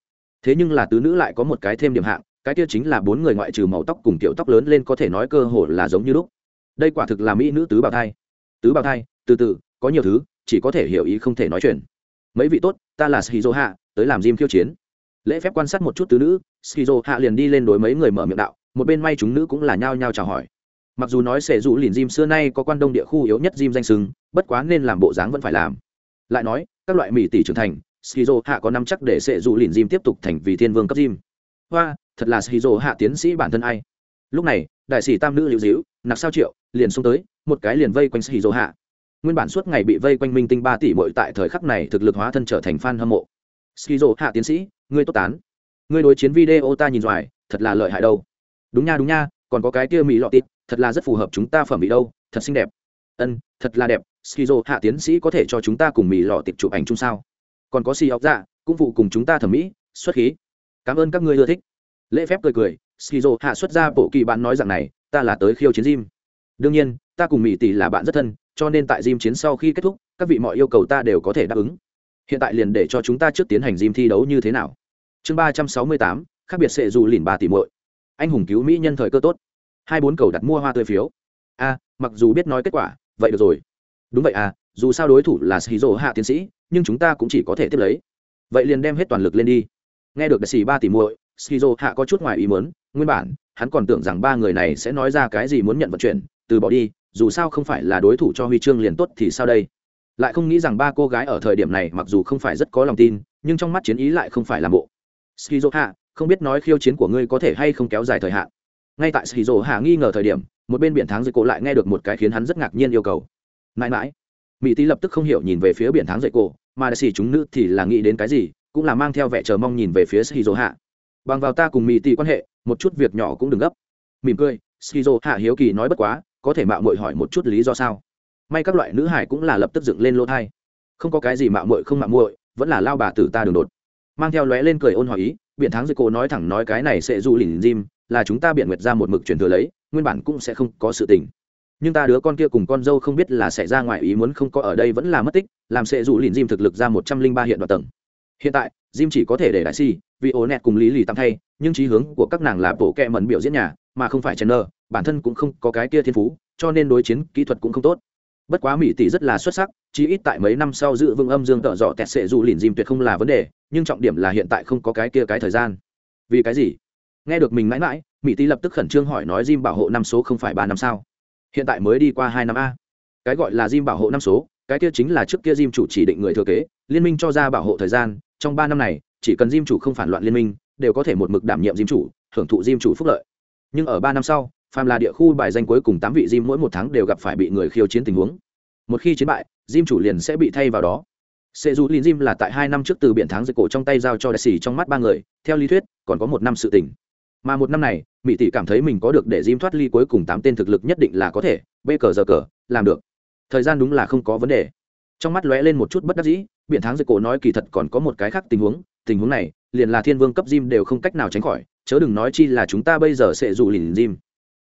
Thế nhưng là tứ nữ lại có một cái thêm điểm hạng, cái kia chính là bốn người ngoại trừ màu tóc cùng tiểu tóc lớn lên có thể nói cơ hồ là giống như lúc. Đây quả thực là mỹ nữ tứ bào thai. Tứ bào thai, từ từ, có nhiều thứ, chỉ có thể hiểu ý không thể nói chuyện. Mấy vị tốt, ta là shizu hạ, tới làm diêm khiêu chiến. Lễ phép quan sát một chút tứ nữ shizu hạ liền đi lên đối mấy người mở miệng đạo, một bên may chúng nữ cũng là nhao nhao chào hỏi mặc dù nói sẽ dụ lìn diêm xưa nay có quan đông địa khu yếu nhất diêm danh sừng bất quá nên làm bộ dáng vẫn phải làm. Lại nói, các loại mỹ tỷ trưởng thành shizu hạ có năm chắc để sẽ dụ lìn diêm tiếp tục thành vì thiên vương cấp diêm hoa, thật là shizu hạ tiến sĩ bản thân ai. Lúc này, đại sĩ tam nữ liễu diễu nặc sao triệu, liền xông tới, một cái liền vây quanh shizu hạ. Nguyên bản suốt ngày bị vây quanh minh tinh ba tỷ bội tại thời khắc này thực lực hóa thân trở thành fan hâm mộ. Skizo hạ tiến sĩ, ngươi tốt tán. Ngươi đối chiến video ta nhìn doài thật là lợi hại đâu. Đúng nha đúng nha, còn có cái kia mỹ lọ tít thật là rất phù hợp chúng ta phẩm bị đâu, thật xinh đẹp. Ân, thật là đẹp, skizo hạ tiến sĩ có thể cho chúng ta cùng mỹ lò tiệp chụp ảnh chung sao? Còn có si óc dạ cũng phụ cùng chúng ta thẩm mỹ, xuất khí. Cảm ơn các ngươi ưa thích. Lễ phép cười cười, skizo hạ xuất ra bộ kỳ bạn nói rằng này, ta là tới khiêu chiến gym đương nhiên, ta cùng mỹ tỷ là bạn rất thân, cho nên tại gym chiến sau khi kết thúc, các vị mọi yêu cầu ta đều có thể đáp ứng. Hiện tại liền để cho chúng ta trước tiến hành gym thi đấu như thế nào? Chương ba trăm sáu mươi tám, khác biệt sẽ dù lìn ba tỷ muội. Anh hùng cứu mỹ nhân thời cơ tốt hai bốn cầu đặt mua hoa tươi phiếu. A, mặc dù biết nói kết quả, vậy được rồi. Đúng vậy à dù sao đối thủ là shizu hạ tiến sĩ, nhưng chúng ta cũng chỉ có thể tiếp lấy. Vậy liền đem hết toàn lực lên đi. Nghe được đại sĩ ba tỷ muội, shizu hạ có chút ngoài ý muốn, nguyên bản, hắn còn tưởng rằng ba người này sẽ nói ra cái gì muốn nhận vận chuyển, từ bỏ đi, dù sao không phải là đối thủ cho huy chương liền tốt thì sao đây? Lại không nghĩ rằng ba cô gái ở thời điểm này mặc dù không phải rất có lòng tin, nhưng trong mắt chiến ý lại không phải là bộ skizo hạ, không biết nói khiêu chiến của ngươi có thể hay không kéo dài thời hạn ngay tại skizo hạ nghi ngờ thời điểm, một bên biển tháng dây cổ lại nghe được một cái khiến hắn rất ngạc nhiên yêu cầu. Mãi mãi. Mỹ tý lập tức không hiểu nhìn về phía biển tháng dây cổ, mà đại sĩ chúng nữ thì là nghĩ đến cái gì, cũng là mang theo vẻ chờ mong nhìn về phía skizo hạ bằng vào ta cùng mỹ tý quan hệ, một chút việc nhỏ cũng đừng gấp. Mỉm cười skizo hạ hiếu kỳ nói bất quá, có thể mạo muội hỏi một chút lý do sao? May các loại nữ hải cũng là lập tức dựng lên lỗ thai. Không có cái gì mạo muội không mạo muội, vẫn là lao bà tử ta đường đột. Mang theo lóe lên cười ôn hỏi ý biện thắng dây cô nói thẳng nói cái này sẽ du lìn dim là chúng ta biện nguyệt ra một mực truyền thừa lấy, nguyên bản cũng sẽ không có sự tình. Nhưng ta đứa con kia cùng con dâu không biết là sẽ ra ngoài ý muốn không có ở đây vẫn là mất tích, làm sẽ rủ lìn diêm thực lực ra một trăm linh ba hiện đoạn tầng. Hiện tại diêm chỉ có thể để đại si, vì ổ nẹt cùng lý lì tạm thay, nhưng trí hướng của các nàng là bộ kẹ mẩn biểu diễn nhà, mà không phải chen nơ bản thân cũng không có cái kia thiên phú, cho nên đối chiến kỹ thuật cũng không tốt. Bất quá mỹ tỷ rất là xuất sắc, chí ít tại mấy năm sau giữ vững âm dương tợ dọ tẹt sệ dù lìn dìm tuyệt không là vấn đề, nhưng trọng điểm là hiện tại không có cái kia cái thời gian. Vì cái gì? Nghe được mình mãi mãi mỹ Tý lập tức khẩn trương hỏi nói diêm bảo hộ năm số không phải ba năm sao hiện tại mới đi qua hai năm a cái gọi là diêm bảo hộ năm số cái kia chính là trước kia diêm chủ chỉ định người thừa kế liên minh cho ra bảo hộ thời gian trong ba năm này chỉ cần diêm chủ không phản loạn liên minh đều có thể một mực đảm nhiệm diêm chủ hưởng thụ diêm chủ phúc lợi nhưng ở ba năm sau phàm là địa khu bài danh cuối cùng tám vị Jim mỗi một tháng đều gặp phải bị người khiêu chiến tình huống. Một khi chiến bại, Jim chủ liền sẽ bị thay vào đó. Sệ dù Lin Jim là tại hai năm trước từ biển tháng dịch cổ trong tay giao cho đại sĩ trong mắt ba người, theo lý thuyết, còn có một năm sự tình. Mà một năm này, Mỹ tỷ cảm thấy mình có được để Jim thoát ly cuối cùng tám tên thực lực nhất định là có thể, bê cờ giờ cờ, làm được. Thời gian đúng là không có vấn đề. Trong mắt lóe lên một chút bất đắc dĩ, biển tháng dưới cổ nói kỳ thật còn có một cái khác tình huống, tình huống này, liền là thiên vương cấp Jim đều không cách nào tránh khỏi, chớ đừng nói chi là chúng ta bây giờ sẽ dù lìn Jim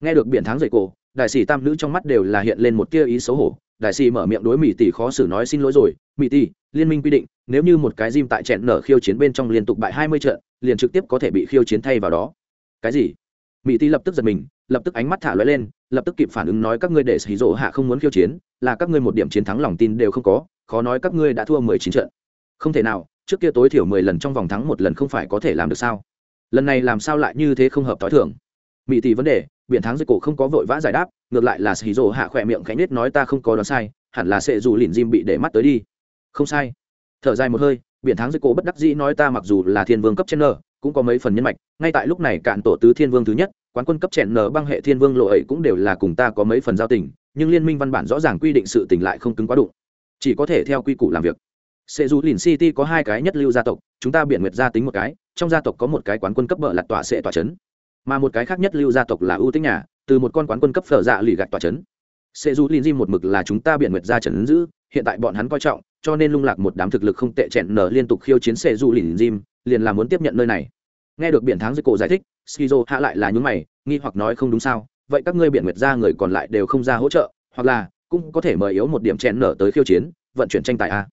nghe được biển tháng dậy cổ đại sĩ tam nữ trong mắt đều là hiện lên một tia ý xấu hổ đại sĩ mở miệng đối mỹ tỷ khó xử nói xin lỗi rồi mỹ tỷ liên minh quy định nếu như một cái diêm tại trẹn nở khiêu chiến bên trong liên tục bại hai mươi trận liền trực tiếp có thể bị khiêu chiến thay vào đó cái gì? Mỹ ti lập tức giật mình, lập tức ánh mắt thả lóe lên, lập tức kịp phản ứng nói các ngươi để xì rỗ hạ không muốn khiêu chiến, là các ngươi một điểm chiến thắng lòng tin đều không có, khó nói các ngươi đã thua mười chín trận. Không thể nào, trước kia tối thiểu mười lần trong vòng thắng một lần không phải có thể làm được sao? Lần này làm sao lại như thế không hợp t h o i thưởng mỹ tỷ vấn đề biện thắng dưới cổ không có vội vã giải đáp, ngược lại là xì rỗ hạ khỏe miệng khánh nết nói ta không có đoán sai, hẳn là sẽ dù lìn diêm bị để mắt tới đi. Không sai. Thở dài một hơi biện thắng dưới cổ bất đắc dĩ nói ta mặc dù là thiên vương cấp trên nở cũng có mấy phần nhân mạch ngay tại lúc này cạn tổ tứ thiên vương thứ nhất quán quân cấp chèn nở băng hệ thiên vương lộ ấy cũng đều là cùng ta có mấy phần giao tình nhưng liên minh văn bản rõ ràng quy định sự tình lại không cứng quá đụng. Chỉ có thể theo quy củ làm việc. Sẽ dù lìn City có hai cái nhất lưu gia tộc, chúng ta biện nguyệt gia tính một cái, trong gia tộc có một cái quán quân cấp bợ lật tỏa sẽ tỏa chấn, mà một cái khác nhất lưu gia tộc là ưu tính nhà, từ một con quán quân cấp phở dạ lì gạch tỏa chấn. sẽ dù lìn Jim một mực là chúng ta biện nguyệt gia chấn giữ, hiện tại bọn hắn coi trọng, cho nên lung lạc một đám thực lực không tệ chèn nở liên tục khiêu chiến sẽ dù lìn Jim, liền là muốn tiếp nhận nơi này. Nghe được biển tháng dưới cổ giải thích, Skizo hạ lại là những mày, nghi hoặc nói không đúng sao, vậy các ngươi biển nguyệt gia người còn lại đều không ra hỗ trợ, hoặc là cũng có thể mời yếu một điểm chèn nở tới khiêu chiến, vận chuyển tranh tài a.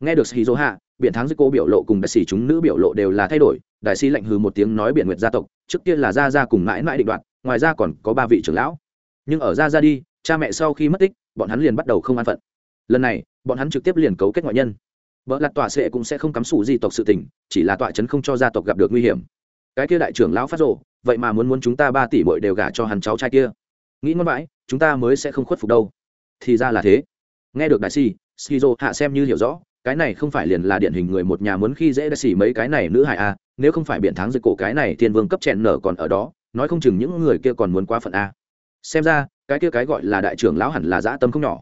Nghe được Skizo hạ biện thắng cổ biểu lộ cùng đại sĩ chúng nữ biểu lộ đều là thay đổi đại sĩ lạnh hừ một tiếng nói biển nguyệt gia tộc trước kia là gia gia cùng mãi mãi định đoạt ngoài ra còn có ba vị trưởng lão. Nhưng ở gia gia đi cha mẹ sau khi mất tích bọn hắn liền bắt đầu không an phận. Lần này bọn hắn trực tiếp liền cấu kết ngoại nhân vợ lặt tọa sệ cũng sẽ không cắm sủ di tộc sự tình, chỉ là tọa chấn không cho gia tộc gặp được nguy hiểm. Cái kia đại trưởng lão phát rộ vậy mà muốn muốn chúng ta ba tỷ bội đều gả cho hắn cháu trai kia. Nghĩ ngon mãi chúng ta mới sẽ không khuất phục đâu. Thì ra là thế. Nghe được đại si skizo hạ xem như hiểu rõ, cái này không phải liền là điển hình người một nhà muốn khi dễ đại sĩ mấy cái này nữ hại a à, nếu không phải biện thắng dưới cổ cái này thiên vương cấp chèn nở còn ở đó, nói không chừng những người kia còn muốn quá phận a. Xem ra, cái kia cái gọi là đại trưởng lão hẳn là dã tâm không nhỏ.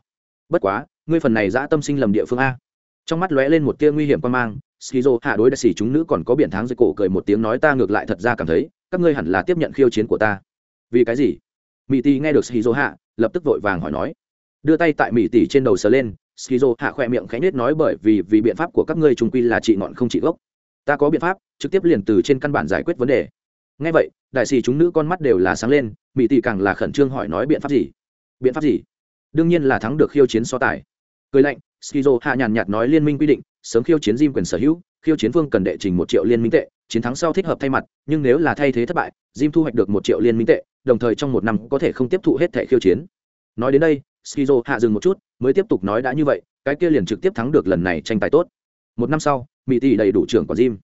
Bất quá, ngươi phần này dã tâm sinh lầm địa phương a trong mắt lóe lên một tia nguy hiểm quan mang, skizo hạ đối đại sĩ chúng nữ còn có biển thắng dưới cổ cười một tiếng nói ta ngược lại thật ra cảm thấy, các ngươi hẳn là tiếp nhận khiêu chiến của ta. Vì cái gì? Mỹ tỷ nghe được skizo hạ, lập tức vội vàng hỏi nói. Đưa tay tại mỹ tỷ trên đầu sờ lên, skizo hạ khoe miệng khẽ nết nói bởi vì vì biện pháp của các ngươi trung quy là trị ngọn không trị gốc. Ta có biện pháp, trực tiếp liền từ trên căn bản giải quyết vấn đề. Ngay vậy, đại sĩ chúng nữ con mắt đều là sáng lên mỹ tỷ càng là khẩn trương hỏi nói biện pháp gì? Biện pháp gì? Đương nhiên là thắng được khiêu chiến so tài. Cười lạnh skizo hạ nhàn nhạt nói liên minh quy định, sớm khiêu chiến diêm quyền sở hữu, khiêu chiến Vương cần đệ trình một triệu liên minh tệ, chiến thắng sau thích hợp thay mặt, nhưng nếu là thay thế thất bại diêm thu hoạch được một triệu liên minh tệ, đồng thời trong một năm có thể không tiếp thụ hết thẻ khiêu chiến. Nói đến đây, skizo hạ dừng một chút, mới tiếp tục nói đã như vậy, cái kia liền trực tiếp thắng được lần này tranh tài tốt. Một năm sau, mỹ tỷ đầy đủ trưởng của jim.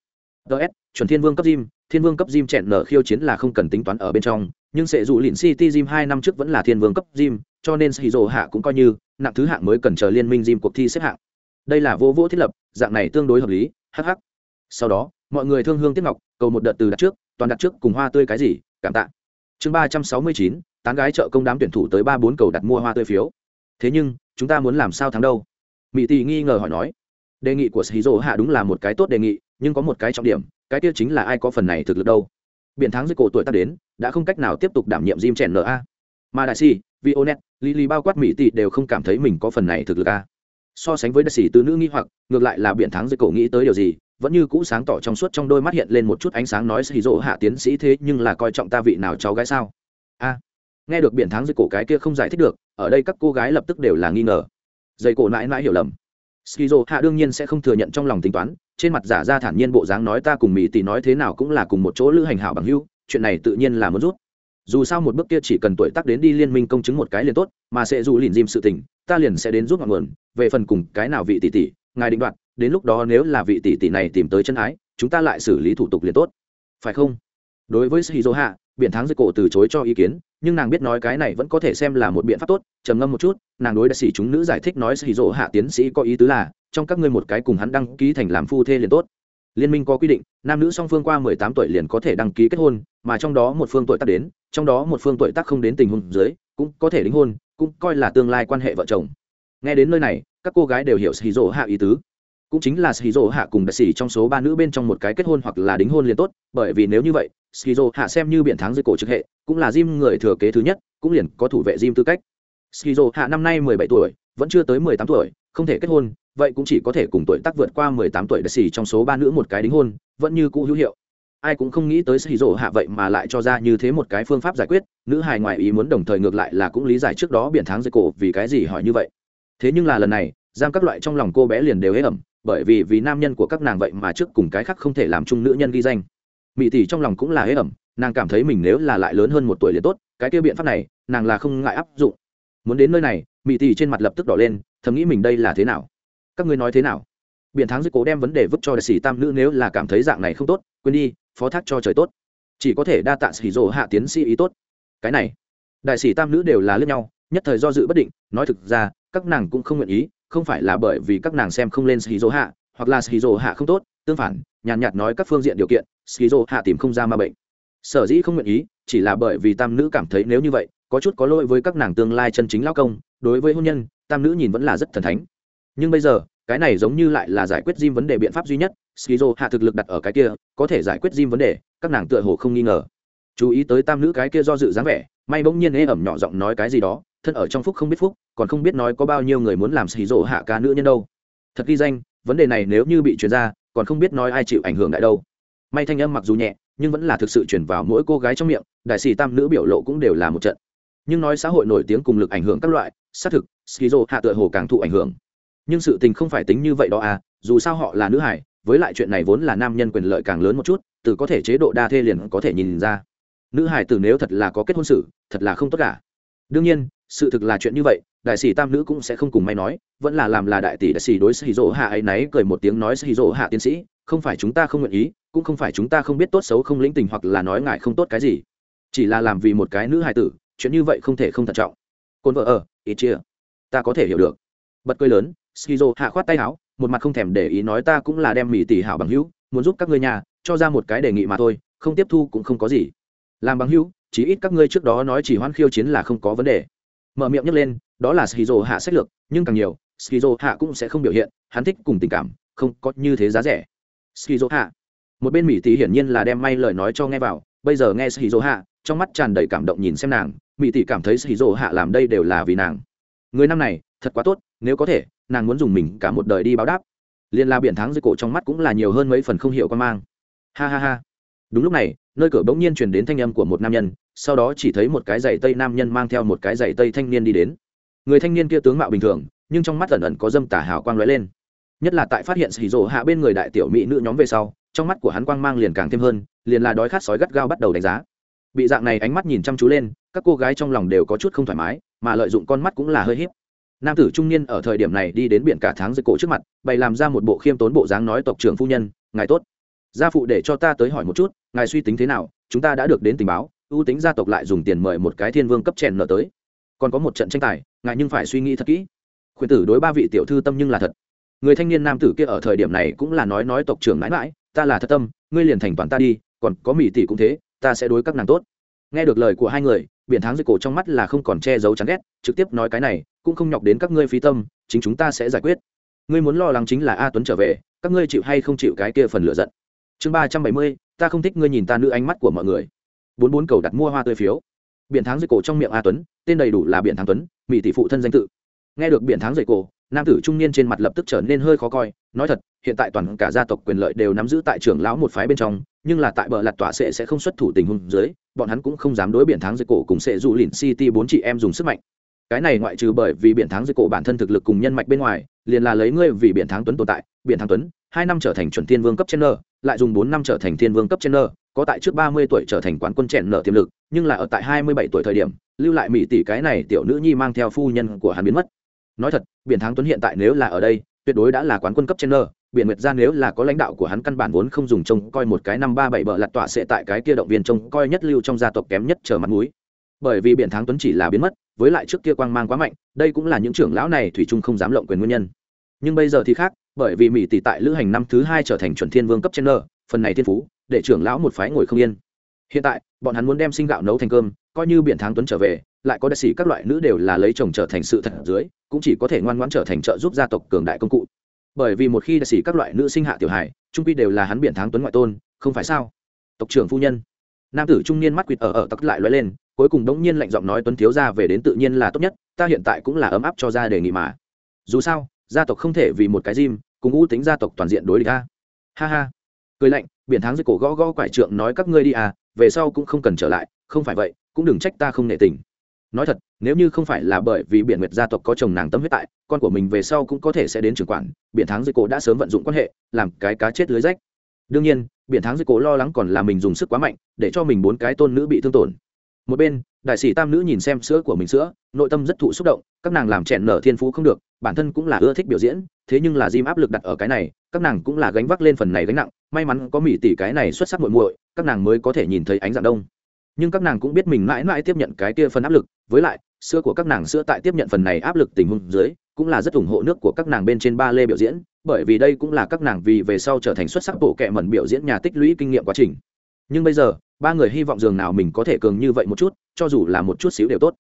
Ts chuẩn thiên vương cấp jim, thiên vương cấp jim chẹn nở khiêu chiến là không cần tính toán ở bên trong nhưng sẽ dụ lịn city jim hai năm trước vẫn là thiên vương cấp jim cho nên shizu hạ cũng coi như nặng thứ hạng mới cần chờ liên minh jim cuộc thi xếp hạng. Đây là vô vô thiết lập, dạng này tương đối hợp lý hh sau đó, mọi người thương hương tiếp ngọc, cầu một đợt từ đặt trước, toàn đặt trước cùng hoa tươi cái gì, cảm tạ. Chương ba trăm sáu mươi chín, tán gái chợ công đám tuyển thủ tới ba bốn cầu đặt mua hoa tươi phiếu. Thế nhưng, chúng ta muốn làm sao thắng đâu? Mỹ tỷ nghi ngờ hỏi nói. Đề nghị của shizu hạ đúng là một cái tốt đề nghị, nhưng có một cái trọng điểm, cái tiêu chính là ai có phần này thực lực đâu? Biện thắng dưới cổ tuổi tác đến, đã không cách nào tiếp tục đảm nhiệm Jim chèn a. Mà đại si vionet lily bao quát mỹ tỷ đều không cảm thấy mình có phần này thực lực a. So sánh với đại sĩ tứ nữ nghi hoặc, ngược lại là biện thắng dưới cổ nghĩ tới điều gì, vẫn như cũ sáng tỏ trong suốt trong đôi mắt hiện lên một chút ánh sáng nói shizu hạ tiến sĩ thế nhưng là coi trọng ta vị nào cháu gái sao? A. Nghe được biển thắng dưới cổ cái kia không giải thích được, ở đây các cô gái lập tức đều là nghi ngờ. Dây cổ mãi mãi hiểu lầm. Skizo hạ đương nhiên sẽ không thừa nhận trong lòng tính toán trên mặt giả ra thản nhiên bộ dáng nói ta cùng mỹ tỷ nói thế nào cũng là cùng một chỗ lữ hành hảo bằng hưu chuyện này tự nhiên là muốn rút. Dù sao một bước kia chỉ cần tuổi tác đến đi liên minh công chứng một cái liền tốt, mà sẽ dù lìn dìm sự tình, ta liền sẽ đến rút ngọn nguồn, về phần cùng cái nào vị tỷ tỷ, ngài định đoạt, đến lúc đó nếu là vị tỷ tỷ này tìm tới chân ái, chúng ta lại xử lý thủ tục liền tốt. Phải không? Đối với shizu hạ biển thắng dưới cổ từ chối cho ý kiến nhưng nàng biết nói cái này vẫn có thể xem là một biện pháp tốt, trầm ngâm một chút, nàng đối đại sĩ chúng nữ giải thích nói sĩ dỗ hạ tiến sĩ có ý tứ là, trong các ngươi một cái cùng hắn đăng ký thành làm phu thê liền tốt. Liên minh có quy định, nam nữ song phương qua mười tám tuổi liền có thể đăng ký kết hôn, mà trong đó một phương tuổi tác đến, trong đó một phương tuổi tác không đến tình huống dưới, cũng có thể đính hôn, cũng coi là tương lai quan hệ vợ chồng. Nghe đến nơi này, các cô gái đều hiểu sĩ dỗ hạ ý tứ cũng chính là Skizo hạ cùng đại sĩ trong số ba nữ bên trong một cái kết hôn hoặc là đính hôn liền tốt, bởi vì nếu như vậy, Skizo hạ xem như biện thắng dưới cổ trực hệ, cũng là Jim người thừa kế thứ nhất, cũng liền có thủ vệ Jim tư cách. Skizo hạ năm nay 17 tuổi, vẫn chưa tới 18 tuổi, không thể kết hôn, vậy cũng chỉ có thể cùng tuổi tác vượt qua 18 tuổi đại sĩ trong số ba nữ một cái đính hôn, vẫn như cũ hữu hiệu. Ai cũng không nghĩ tới Skizo hạ vậy mà lại cho ra như thế một cái phương pháp giải quyết, nữ hài ngoại ý muốn đồng thời ngược lại là cũng lý giải trước đó biện thắng dưới cổ vì cái gì hỏi như vậy. Thế nhưng là lần này, giam các loại trong lòng cô bé liền đều hế ẩm bởi vì vì nam nhân của các nàng vậy mà trước cùng cái khác không thể làm chung nữ nhân ghi danh. Mỹ tỷ trong lòng cũng là hế ẩm, nàng cảm thấy mình nếu là lại lớn hơn một tuổi liền tốt, cái kia biện pháp này, nàng là không ngại áp dụng. Muốn đến nơi này mỹ tỷ trên mặt lập tức đỏ lên, thầm nghĩ mình đây là thế nào? Các ngươi nói thế nào? Biển thắng dưới cố đem vấn đề vứt cho đại sĩ tam nữ nếu là cảm thấy dạng này không tốt, quên đi, phó thác cho trời tốt. Chỉ có thể đa tạ sĩ dỗ hạ tiến sĩ ý tốt. Cái này, đại sĩ tam nữ đều là lướt nhau, nhất thời do dự bất định, nói thực ra, các nàng cũng không nguyện ý không phải là bởi vì các nàng xem không lên sĩ hạ, hoặc là sĩ hạ không tốt, tương phản, nhàn nhạt nói các phương diện điều kiện sĩ hạ tìm không ra ma bệnh. Sở dĩ không nguyện ý, chỉ là bởi vì tam nữ cảm thấy nếu như vậy, có chút có lỗi với các nàng tương lai chân chính lao công, đối với hôn nhân, tam nữ nhìn vẫn là rất thần thánh. Nhưng bây giờ, cái này giống như lại là giải quyết Jim vấn đề biện pháp duy nhất, skizo hạ thực lực đặt ở cái kia, có thể giải quyết Jim vấn đề, các nàng tựa hồ không nghi ngờ. Chú ý tới tam nữ cái kia do dự dáng vẻ, may bỗng nhiên ế ẩm nhỏ giọng nói cái gì đó thân ở trong phúc không biết phúc, còn không biết nói có bao nhiêu người muốn làm skizo hạ ca nữ nhân đâu. Thật ghi danh, vấn đề này nếu như bị truyền ra, còn không biết nói ai chịu ảnh hưởng đại đâu. May thanh âm mặc dù nhẹ, nhưng vẫn là thực sự chuyển vào mỗi cô gái trong miệng, đại sĩ tam nữ biểu lộ cũng đều là một trận. Nhưng nói xã hội nổi tiếng cùng lực ảnh hưởng các loại, xác thực skizo hạ tựa hồ càng thụ ảnh hưởng. Nhưng sự tình không phải tính như vậy đó à dù sao họ là nữ hải, với lại chuyện này vốn là nam nhân quyền lợi càng lớn một chút, từ có thể chế độ đa thê liền có thể nhìn ra. Nữ hải từ nếu thật là có kết hôn sự, thật là không tốt cả. Đương nhiên sự thực là chuyện như vậy, đại sĩ tam nữ cũng sẽ không cùng may nói, vẫn là làm là đại tỷ đại sĩ đối sĩ dỗ hạ ấy náy cười một tiếng nói sĩ dỗ hạ tiến sĩ, không phải chúng ta không nguyện ý, cũng không phải chúng ta không biết tốt xấu không lĩnh tình hoặc là nói ngại không tốt cái gì. Chỉ là làm vì một cái nữ hài tử, chuyện như vậy không thể không thận trọng. Côn vợ ở ít chia. Ta có thể hiểu được. Bật cười lớn skizo hạ khoát tay áo, một mặt không thèm để ý nói ta cũng là đem mỹ tỷ hảo bằng hữu, muốn giúp các ngươi nhà, cho ra một cái đề nghị mà thôi, không tiếp thu cũng không có gì. Làm bằng hữu chí ít các ngươi trước đó nói chỉ hoan khiêu chiến là không có vấn đề mở miệng nhấc lên, đó là skizo hạ sách lược, nhưng càng nhiều, skizo hạ cũng sẽ không biểu hiện, hắn thích cùng tình cảm, không có như thế giá rẻ. Skizo hạ. Một bên mỹ tỷ hiển nhiên là đem may lời nói cho nghe vào, bây giờ nghe skizo hạ, trong mắt tràn đầy cảm động nhìn xem nàng, mỹ tỷ cảm thấy skizo hạ làm đây đều là vì nàng. Người năm này, thật quá tốt, nếu có thể, nàng muốn dùng mình cả một đời đi báo đáp. Liên la biển thắng dưới cổ trong mắt cũng là nhiều hơn mấy phần không hiểu quan mang. Ha ha ha. Đúng lúc này, nơi cửa bỗng nhiên truyền đến thanh âm của một nam nhân sau đó chỉ thấy một cái giày tây nam nhân mang theo một cái giày tây thanh niên đi đến. Người thanh niên kia tướng mạo bình thường, nhưng trong mắt ẩn ẩn có dâm tả hào quang lóe lên. Nhất là tại phát hiện xì rổ hạ bên người đại tiểu mỹ nữ nhóm về sau, trong mắt của hắn quang mang liền càng thêm hơn, liền là đói khát sói gắt gao bắt đầu đánh giá. Bị dạng này ánh mắt nhìn chăm chú lên, các cô gái trong lòng đều có chút không thoải mái, mà lợi dụng con mắt cũng là hơi hiếp nam tử trung niên ở thời điểm này đi đến biển cả tháng dưới cổ trước mặt, bày làm ra một bộ khiêm tốn bộ dáng nói tộc trưởng phu nhân, ngài tốt. Gia phụ để cho ta tới hỏi một chút, ngài suy tính thế nào, chúng ta đã được đến tình báo ưu tính gia tộc lại dùng tiền mời một cái thiên vương cấp chèn nợ tới. Còn có một trận tranh tài, ngài nhưng phải suy nghĩ thật kỹ. Khuyên tử đối ba vị tiểu thư tâm nhưng là thật. Người thanh niên nam tử kia ở thời điểm này cũng là nói nói tộc trưởng mãi mãi, ta là thật tâm, ngươi liền thành toàn ta đi, còn có mỹ tỷ cũng thế, ta sẽ đối các nàng tốt. Nghe được lời của hai người, biển tháng dưới cổ trong mắt là không còn che giấu chán ghét, trực tiếp nói cái này, cũng không nhọc đến các ngươi phí tâm, chính chúng ta sẽ giải quyết. Ngươi muốn lo lắng chính là a tuấn trở về, các ngươi chịu hay không chịu cái kia phần lựa giận. Chương ba trăm bảy mươi, ta không thích ngươi nhìn ta nữ ánh mắt của mọi người bốn bốn cầu đặt mua hoa tươi phiếu. Biển tháng dây cổ trong miệng a tuấn, tên đầy đủ là biển tháng tuấn, mỹ tỷ phụ thân danh tự. Nghe được biển tháng dây cổ, nam tử trung niên trên mặt lập tức trở nên hơi khó coi, nói thật, hiện tại toàn cả gia tộc quyền lợi đều nắm giữ tại trưởng lão một phái bên trong, nhưng là tại bờ lạt tỏa sẽ sẽ không xuất thủ tình huống dưới, bọn hắn cũng không dám đối biển tháng dây cổ cùng sẽ dụ lìn city bốn chị em dùng sức mạnh. Cái này ngoại trừ bởi vì biển tháng dây cổ bản thân thực lực cùng nhân mạch bên ngoài, liền là lấy ngươi vì biển tháng tuấn tồn tại. Biển tháng tuấn, hai năm trở thành chuẩn thiên vương cấp trên nơ lại dùng bốn năm trở thành thiên vương cấp trên nơ có tại trước ba mươi tuổi trở thành quán quân chèn nở tiềm lực nhưng là ở tại hai mươi bảy tuổi thời điểm lưu lại mỹ tỷ cái này tiểu nữ nhi mang theo phu nhân của hắn biến mất. Nói thật biển thắng tuấn hiện tại nếu là ở đây tuyệt đối đã là quán quân cấp trên nở, biển nguyệt gia nếu là có lãnh đạo của hắn căn bản vốn không dùng trông coi một cái năm ba bảy bờ lặt tọa sẽ tại cái kia động viên trông coi nhất lưu trong gia tộc kém nhất trở mặt mũi. Bởi vì biển thắng tuấn chỉ là biến mất với lại trước kia quang mang quá mạnh đây cũng là những trưởng lão này thủy chung không dám lộng quyền nguyên nhân. Nhưng bây giờ thì khác bởi vì mỹ tỷ tại lữ hành năm thứ hai trở thành chuẩn thiên vương cấp trên nở phần này thiên phú để trưởng lão một phái ngồi không yên. Hiện tại bọn hắn muốn đem sinh gạo nấu thành cơm coi như biển thắng tuấn trở về lại có đại sĩ các loại nữ đều là lấy chồng trở thành sự thật dưới cũng chỉ có thể ngoan ngoãn trở thành trợ giúp gia tộc cường đại công cụ. Bởi vì một khi đại sĩ các loại nữ sinh hạ tiểu hải, trung quy đều là hắn biển thắng tuấn ngoại tôn không phải sao? Tộc trưởng phu nhân. Nam tử trung niên mắt quỵt ở ở tặc lại lóe lên cuối cùng đống nhiên lạnh giọng nói tuấn thiếu gia về đến tự nhiên là tốt nhất ta hiện tại cũng là ấm áp cho gia đề nghị mà. Dù sao gia tộc không thể vì một cái gym cùng ưu tính gia tộc toàn diện đối địch ta ha ha cười lạnh, biển thắng dưới cổ gõ gõ quải trượng nói các ngươi đi à về sau cũng không cần trở lại, không phải vậy, cũng đừng trách ta không nể tình. Nói thật, nếu như không phải là bởi vì biển nguyệt gia tộc có chồng nàng tâm huyết tại, con của mình về sau cũng có thể sẽ đến trường quản, biển thắng dưới cổ đã sớm vận dụng quan hệ, làm cái cá chết lưới rách. Đương nhiên, biển thắng dưới cổ lo lắng còn là mình dùng sức quá mạnh, để cho mình bốn cái tôn nữ bị thương tổn. Một bên, đại sĩ tam nữ nhìn xem sữa của mình sữa, nội tâm rất thụ xúc động, các nàng làm chèn nở thiên phú không được, bản thân cũng là ưa thích biểu diễn thế nhưng là Jim áp lực đặt ở cái này, các nàng cũng là gánh vác lên phần này gánh nặng, may mắn có mỹ tỷ cái này xuất sắc muội muội, các nàng mới có thể nhìn thấy ánh dạng đông. Nhưng các nàng cũng biết mình mãi mãi tiếp nhận cái kia phần áp lực, với lại sữa của các nàng sữa tại tiếp nhận phần này áp lực tình huống dưới, cũng là rất ủng hộ nước của các nàng bên trên ba lê biểu diễn, bởi vì đây cũng là các nàng vì về sau trở thành xuất sắc bộ kệ mẩn biểu diễn nhà tích lũy kinh nghiệm quá trình. Nhưng bây giờ, ba người hy vọng dường nào mình có thể cường như vậy một chút, cho dù là một chút xíu đều tốt.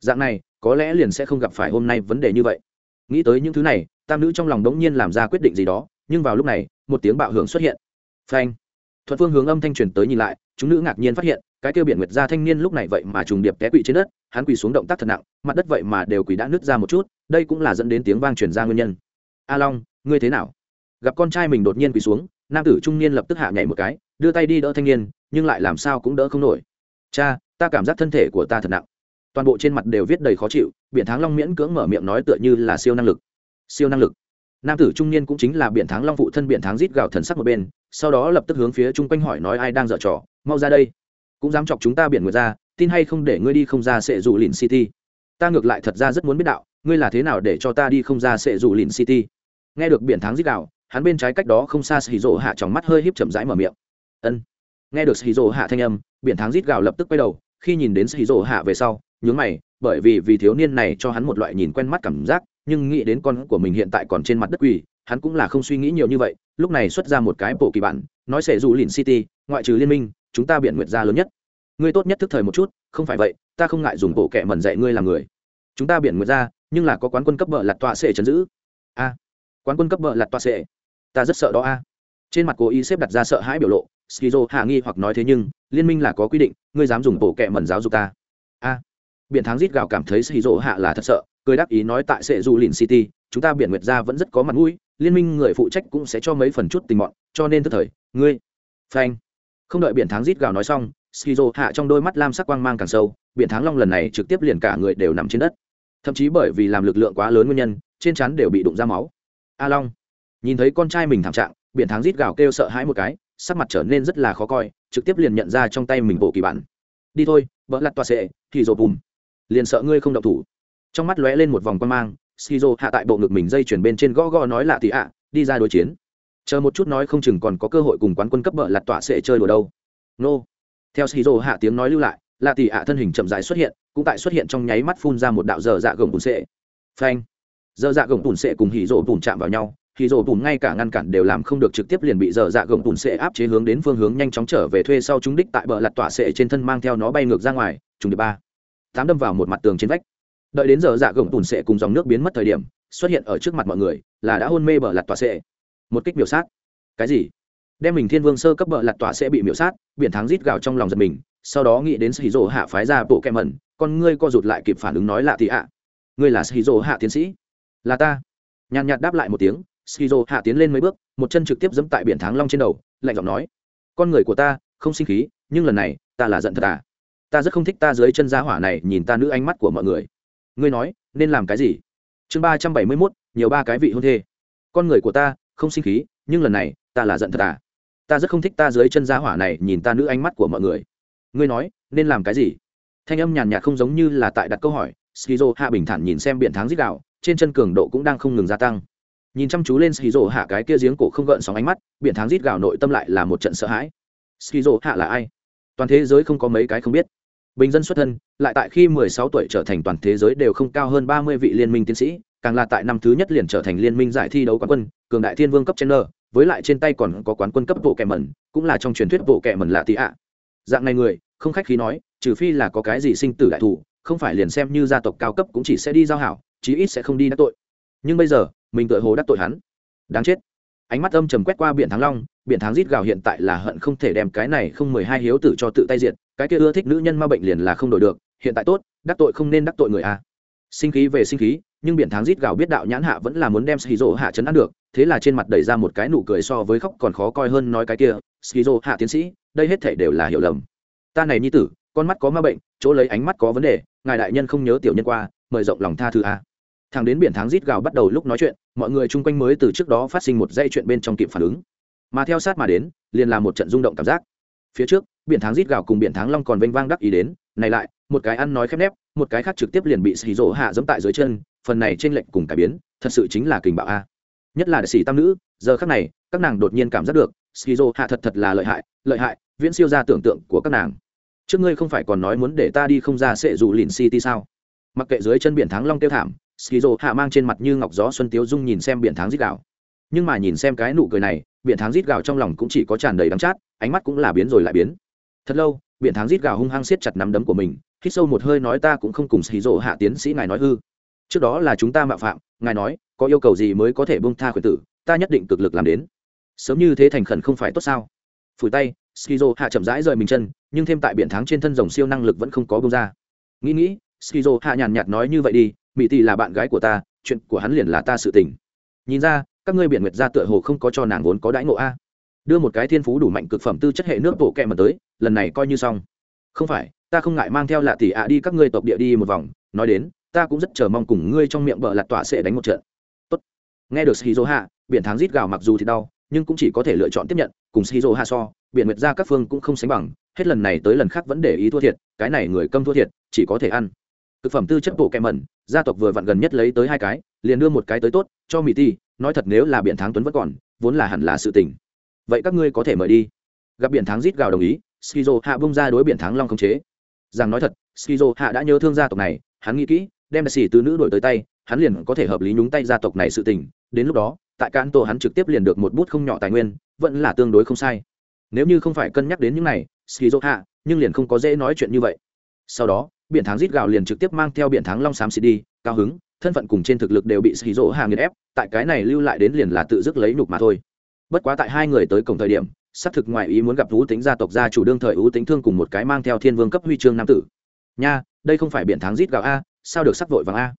Dạng này, có lẽ liền sẽ không gặp phải hôm nay vấn đề như vậy. Nghĩ tới những thứ này tam nữ trong lòng đống nhiên làm ra quyết định gì đó, nhưng vào lúc này, một tiếng bạo hưởng xuất hiện. Phanh. Thuận phương hướng âm thanh truyền tới nhìn lại, chúng nữ ngạc nhiên phát hiện, cái kêu biển nguyệt gia thanh niên lúc này vậy mà trùng điệp té quỵ trên đất, hắn quỳ xuống động tác thật nặng, mặt đất vậy mà đều quỳ đã nứt ra một chút, đây cũng là dẫn đến tiếng vang truyền ra nguyên nhân. A long, ngươi thế nào? Gặp con trai mình đột nhiên quỳ xuống, nam tử trung niên lập tức hạ nhảy một cái, đưa tay đi đỡ thanh niên, nhưng lại làm sao cũng đỡ không nổi. Cha, ta cảm giác thân thể của ta thật nặng. Toàn bộ trên mặt đều viết đầy khó chịu, biển thắng long miễn cưỡng mở miệng nói tựa như là siêu năng lực siêu năng lực. Nam tử trung niên cũng chính là Biển thắng long phụ thân Biển thắng rít gào thần sắc một bên, sau đó lập tức hướng phía chung quanh hỏi nói ai đang dở trò, mau ra đây. Cũng dám chọc chúng ta biển người ra, tin hay không để ngươi đi không ra sẽ dù lìn city. Ta ngược lại thật ra rất muốn biết đạo, ngươi là thế nào để cho ta đi không ra sẽ dù lìn city? Nghe được biển thắng rít gào, hắn bên trái cách đó không xa xì rỗ hạ trong mắt hơi híp chậm rãi mở miệng. Ân. Nghe được xì rỗ hạ thanh âm, biển thắng rít gào lập tức quay đầu, khi nhìn đến xì rỗ hạ về sau, nhướng mày, bởi vì vì thiếu niên này cho hắn một loại nhìn quen mắt cảm giác nhưng nghĩ đến con của mình hiện tại còn trên mặt đất quỳ, hắn cũng là không suy nghĩ nhiều như vậy, lúc này xuất ra một cái bộ kỳ bản, nói sẽ dù lìn city, ngoại trừ liên minh, chúng ta biện nguyệt gia lớn nhất. Ngươi tốt nhất thức thời một chút, không phải vậy, ta không ngại dùng bộ kệ mẩn dạy ngươi làm người. Chúng ta biện nguyệt gia, nhưng là có quán quân cấp bợ lặt tọa sệ chấn giữ. A, quán quân cấp bợ lặt tọa sệ ta rất sợ đó a. Trên mặt cố ý xếp đặt ra sợ hãi biểu lộ, skizo hạ nghi hoặc nói thế nhưng, liên minh là có quy định, ngươi dám dùng bộ kệ mẩn giáo dục ta biện thắng rít gào cảm thấy skizo hạ là thật sợ, cười đáp ý nói tại sệ du lìn city, chúng ta biển nguyệt gia vẫn rất có mặt mũi, liên minh người phụ trách cũng sẽ cho mấy phần chút tình mọn, cho nên tức thời, ngươi, phanh. Không đợi biển thắng rít gào nói xong skizo hạ trong đôi mắt lam sắc quang mang càng sâu, biển thắng long lần này trực tiếp liền cả người đều nằm trên đất. Thậm chí bởi vì làm lực lượng quá lớn nguyên nhân, trên chắn đều bị đụng ra máu. A long, nhìn thấy con trai mình thảm trạng, biển thắng rít gào kêu sợ hãi một cái, sắc mặt trở nên rất là khó coi, trực tiếp liền nhận ra trong tay mình bộ kỳ bản. Đi thôi vỡ lặt toa sệ, thì rồi bùm liền sợ ngươi không động thủ. Trong mắt lóe lên một vòng quan mang shizu hạ tại bộ ngực mình dây chuyển bên trên gõ gõ nói lạ thì ạ, đi ra đối chiến. Chờ một chút nói không chừng còn có cơ hội cùng quán quân cấp bợ lặt tọa sẽ chơi đùa đâu. Nô. Theo shizu hạ tiếng nói lưu lại lạ thì ạ thân hình chậm rãi xuất hiện, cũng tại xuất hiện trong nháy mắt phun ra một đạo dở dạ gồng bùn sệ. Phanh. Dở dạ gồng bùn sệ cùng hỉ rộ bùn chạm vào nhau, hỉ rộ bùn ngay cả ngăn cản đều làm không được trực tiếp liền bị dở dạ gồng bùn sệ áp chế hướng đến phương hướng nhanh chóng trở về thuê sau chúng đích tại bờ lặt tỏa sệ trên thân mang theo nó bay ngược ra ngoài, trùng điệp ba tám đâm vào một mặt tường trên vách. Đợi đến giờ dạ gồng tùn sệ cùng dòng nước biến mất thời điểm, xuất hiện ở trước mặt mọi người là đã hôn mê bờ lặt tòa sệ. Một kích miểu sát. Cái gì? Đem mình thiên vương sơ cấp bờ lặt tòa sẽ bị miểu sát, biển thắng rít gào trong lòng giật mình, sau đó nghĩ đến sĩ dỗ hạ phái ra bộ kẹ mẩn, con ngươi co rụt lại kịp phản ứng nói lạ thì ạ. Ngươi là sĩ dỗ hạ tiến sĩ? Là ta. Nhàn nhạt đáp lại một tiếng sĩ dỗ hạ tiến lên mấy bước, một chân trực tiếp dẫm tại biển thắng long trên đầu, lạnh giọng nói, con người của ta, không sinh khí, nhưng lần này, ta là giận thật à? Ta rất không thích ta dưới chân giá hỏa này nhìn ta nữ ánh mắt của mọi người. Ngươi nói, nên làm cái gì? Chương ba trăm bảy mươi mốt, nhiều ba cái vị hôn thê. Con người của ta, không sinh khí, nhưng lần này, ta là giận thật à? Ta rất không thích ta dưới chân giá hỏa này nhìn ta nữ ánh mắt của mọi người. Ngươi nói, nên làm cái gì? Thanh âm nhàn nhạt không giống như là tại đặt câu hỏi, skizo hạ bình thản nhìn xem biện thắng dích đạo trên chân cường độ cũng đang không ngừng gia tăng. Nhìn chăm chú lên skizo hạ cái kia giếng cổ không gợn sóng ánh mắt biện thắng rít gạo nội tâm lại là một trận sợ hãi. Skizo hạ là ai? Toàn thế giới không có mấy cái không biết bình dân xuất thân, lại tại khi 16 tuổi trở thành toàn thế giới đều không cao hơn 30 vị liên minh tiến sĩ, càng là tại năm thứ nhất liền trở thành liên minh giải thi đấu quán quân, cường đại thiên vương cấp chen với lại trên tay còn có quán quân cấp bộ kẻ mẩn, cũng là trong truyền thuyết bộ kẻ mẩn lạ tị ạ. Dạng này người, không khách khí nói, trừ phi là có cái gì sinh tử đại thủ không phải liền xem như gia tộc cao cấp cũng chỉ sẽ đi giao hảo, chí ít sẽ không đi đắc tội. Nhưng bây giờ, mình tự hồ đắc tội hắn. Đáng chết. Ánh mắt âm trầm quét qua biển thắng long biển tháng rít gào hiện tại là hận không thể đem cái này không mười hai hiếu tử cho tự tay diệt, cái kia ưa thích nữ nhân ma bệnh liền là không đổi được, hiện tại tốt, đắc tội không nên đắc tội người a. Sinh khí về sinh khí, nhưng biển tháng rít gào biết đạo nhãn hạ vẫn là muốn đem skizo hạ chấn ăn được, thế là trên mặt đẩy ra một cái nụ cười so với khóc còn khó coi hơn nói cái kia, skizo hạ tiến sĩ, đây hết thể đều là hiểu lầm. Ta này nhi tử, con mắt có ma bệnh, chỗ lấy ánh mắt có vấn đề, ngài đại nhân không nhớ tiểu nhân qua, mời rộng lòng tha thứ a. Thằng đến biển tháng rít gào bắt đầu lúc nói chuyện, mọi người chung quanh mới từ trước đó phát sinh một dây chuyện bên trong kịp phản ứng mà theo sát mà đến, liền là một trận rung động cảm giác. Phía trước, biển tháng rít gào cùng biển tháng long còn vênh vang đắc ý đến, này lại, một cái ăn nói khép nép, một cái khác trực tiếp liền bị xì rỗ hạ dẫm tại dưới chân, phần này trên lệnh cùng cải biến, thật sự chính là kình bạo a. Nhất là đại sĩ tam nữ, giờ khác này, các nàng đột nhiên cảm giác được xì rỗ hạ thật thật là lợi hại lợi hại, viễn siêu ra tưởng tượng của các nàng. Trước ngươi không phải còn nói muốn để ta đi không ra sẽ dù lìn city sao? Mặc kệ dưới chân biển thắng long tiêu thảm skizo hạ mang trên mặt như ngọc gió xuân tiếu dung nhìn xem biển thắng dít gạo nhưng mà nhìn xem cái nụ cười này biển thắng rít gào trong lòng cũng chỉ có tràn đầy đắng chát, ánh mắt cũng là biến rồi lại biến. Thật lâu, biển thắng rít gào hung hăng siết chặt nắm đấm của mình, hít sâu một hơi nói ta cũng không cùng xì rộ hạ tiến sĩ ngài nói hư. Trước đó là chúng ta mạo phạm, ngài nói, có yêu cầu gì mới có thể bông tha khuyển tử, ta nhất định cực lực làm đến. Sớm như thế thành khẩn không phải tốt sao? Phủi tay skizo hạ chậm rãi rời mình chân, nhưng thêm tại biển thắng trên thân rồng siêu năng lực vẫn không có bông ra. Nghĩ nghĩ skizo hạ nhàn nhạt nói như vậy đi mỹ tỷ là bạn gái của ta, chuyện của hắn liền là ta sự tình. Nhìn ra các ngươi biện nguyệt gia tựa hồ không có cho nàng vốn có đãi ngộ a. Đưa một cái thiên phú đủ mạnh cực phẩm tư chất hệ nước bộ kẹ mà tới, lần này coi như xong. Không phải, ta không ngại mang theo lạ tỷ ạ đi các ngươi tộc địa đi một vòng, nói đến, ta cũng rất chờ mong cùng ngươi trong miệng bợ lạt tỏa sẽ đánh một trận. Tốt. nghe được shizu hạ biển tháng rít gào mặc dù thì đau, nhưng cũng chỉ có thể lựa chọn tiếp nhận, cùng shizu hạ so, biển nguyệt gia các phương cũng không sánh bằng, hết lần này tới lần khác vẫn để ý thua thiệt, cái này người câm thua thiệt, chỉ có thể ăn. Thực phẩm tư chất bộ kẹ mẩn gia tộc vừa vặn gần nhất lấy tới hai cái, liền đưa một cái tới tốt, cho mỹ ti, nói thật nếu là biển thắng tuấn vẫn còn, vốn là hẳn là sự tình. Vậy các ngươi có thể mời đi. Gặp biển thắng rít gào đồng ý, skizo hạ bung ra đối biển thắng long không chế. Rằng nói thật, skizo hạ đã nhớ thương gia tộc này, hắn nghĩ kỹ, đem đại sĩ từ nữ đổi tới tay, hắn liền có thể hợp lý nhúng tay gia tộc này sự tình. Đến lúc đó, tại cán tổ hắn trực tiếp liền được một bút không nhỏ tài nguyên, vẫn là tương đối không sai. Nếu như không phải cân nhắc đến những này, skizo hạ, nhưng liền không có dễ nói chuyện như vậy. Sau đó biển thắng rít gào liền trực tiếp mang theo biển thắng long xám xịt đi, cao hứng, thân phận cùng trên thực lực đều bị xì rỗ hàng nghiền ép, tại cái này lưu lại đến liền là tự dứt lấy nhục mà thôi. Bất quá tại hai người tới cổng thời điểm, xác thực ngoại ý muốn gặp ưu tính gia tộc gia chủ đương thời ưu tính thương cùng một cái mang theo thiên vương cấp huy chương nam tử. Nha, đây không phải biển thắng rít gạo a, sao được sắc vội vàng a?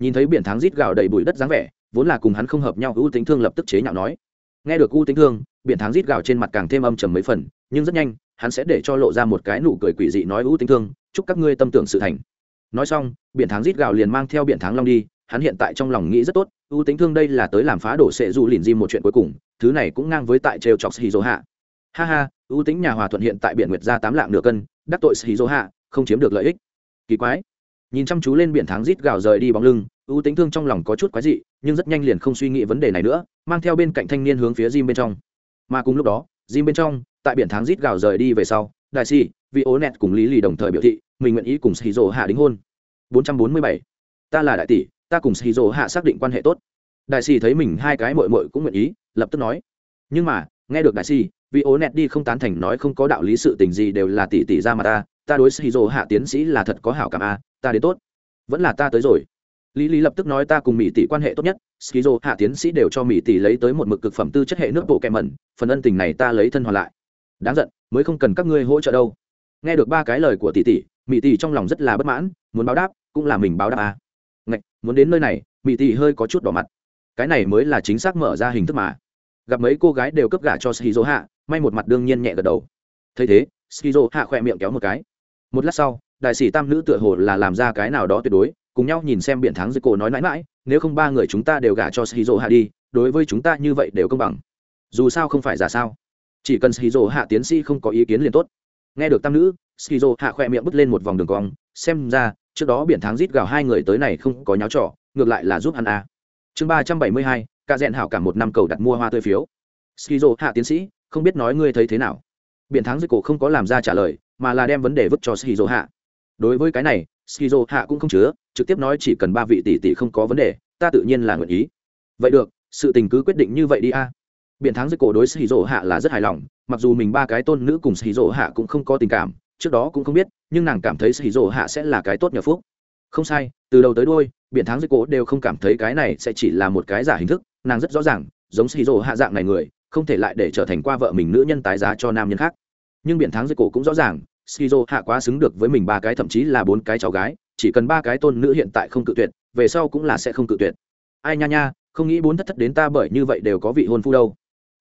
Nhìn thấy biển thắng rít gạo đầy bụi đất dáng vẻ, vốn là cùng hắn không hợp nhau ưu tính thương lập tức chế nhạo nói. Nghe được ưu tính thương, biển thắng rít gạo trên mặt càng thêm âm trầm mấy phần, nhưng rất nhanh, hắn sẽ để cho lộ ra một cái nụ cười quỷ dị nói ưu tính thương chúc các ngươi tâm tưởng sự thành. Nói xong, biển thắng rít gạo liền mang theo biển thắng long đi, hắn hiện tại trong lòng nghĩ rất tốt, ưu tính thương đây là tới làm phá đổ sệ du lìn di một chuyện cuối cùng, thứ này cũng ngang với tại trêu chọc shizu hạ ha ha, ưu tính nhà hòa thuận hiện tại biển nguyệt ra tám lạng nửa cân, đắc tội shizu hạ không chiếm được lợi ích. Kỳ quái. Nhìn chăm chú lên biển thắng rít gạo rời đi bóng lưng, ưu tính thương trong lòng có chút quái dị, nhưng rất nhanh liền không suy nghĩ vấn đề này nữa, mang theo bên cạnh thanh niên hướng phía gym bên trong. Mà cùng lúc đó, gym bên trong, tại biển thắng rít gạo rời đi về sau đại si vì ố nẹt cùng lý lì đồng thời biểu thị mình nguyện ý cùng shizu hạ đính hôn. 447. ta là đại tỷ ta cùng shizu hạ xác định quan hệ tốt. Đại sĩ thấy mình hai cái mội mội cũng nguyện ý lập tức nói. Nhưng mà nghe được đại sĩ vì ố nẹt đi không tán thành nói không có đạo lý sự tình gì đều là tỷ tỷ ra mà ta ta đối shizu hạ tiến sĩ là thật có hảo cảm a à, ta đến tốt. Vẫn là ta tới rồi. Lý lý lập tức nói ta cùng mỹ tỷ quan hệ tốt nhất skizo hạ tiến sĩ đều cho mỹ tỷ lấy tới một mực cực phẩm tư chất hệ nước bộ kẹ mẩn phần ân tình này ta lấy thân hoàn lại. Đáng giận mới không cần các ngươi hỗ trợ đâu nghe được ba cái lời của tỷ tỷ mỹ tỷ trong lòng rất là bất mãn muốn báo đáp cũng là mình báo đáp à. Ngạch, muốn đến nơi này mỹ tỷ hơi có chút đỏ mặt. Cái này mới là chính xác mở ra hình thức mà. Gặp mấy cô gái đều cấp gả cho shizu hạ may một mặt đương nhiên nhẹ gật đầu. Thấy thế shizu hạ khỏe miệng kéo một cái. Một lát sau đại sĩ tam nữ tựa hồ là làm ra cái nào đó tuyệt đối cùng nhau nhìn xem biển thắng dưới cổ nói mãi mãi nếu không ba người chúng ta đều gả cho shizu hạ đi đối với chúng ta như vậy đều công bằng. Dù sao không phải giả sao. Chỉ cần shizu hạ tiến sĩ không có ý kiến liền tốt nghe được tam nữ, skizo hạ khỏe miệng bứt lên một vòng đường cong, xem ra, trước đó biển tháng rít gào hai người tới này không có nháo trọ ngược lại là giúp hắn a. À. chương ba trăm bảy mươi hai ca rẽn hảo cả một năm cầu đặt mua hoa tươi phiếu. Skizo hạ tiến sĩ, không biết nói ngươi thấy thế nào. Biển tháng dưới cổ không có làm ra trả lời, mà là đem vấn đề vứt cho skizo hạ. Đối với cái này, skizo hạ cũng không chứa, trực tiếp nói chỉ cần ba vị tỷ tỷ không có vấn đề, ta tự nhiên là nguyện ý. Vậy được, sự tình cứ quyết định như vậy đi a biện thắng dưới cổ đối skizo hạ là rất hài lòng, mặc dù mình ba cái tôn nữ cùng skizo hạ cũng không có tình cảm, trước đó cũng không biết, nhưng nàng cảm thấy skizo hạ sẽ là cái tốt nhờ phúc. Không sai, từ đầu tới đôi biện thắng dưới cổ đều không cảm thấy cái này sẽ chỉ là một cái giả hình thức, nàng rất rõ ràng, giống skizo hạ dạng này người, không thể lại để trở thành qua vợ mình nữ nhân tái giá cho nam nhân khác. Nhưng biện thắng dưới cổ cũng rõ ràng skizo hạ quá xứng được với mình ba cái thậm chí là bốn cái cháu gái, chỉ cần ba cái tôn nữ hiện tại không cự tuyệt, về sau cũng là sẽ không cự tuyệt. Ai nha nha, không nghĩ bốn thất thất đến ta bởi như vậy đều có vị hôn phu đâu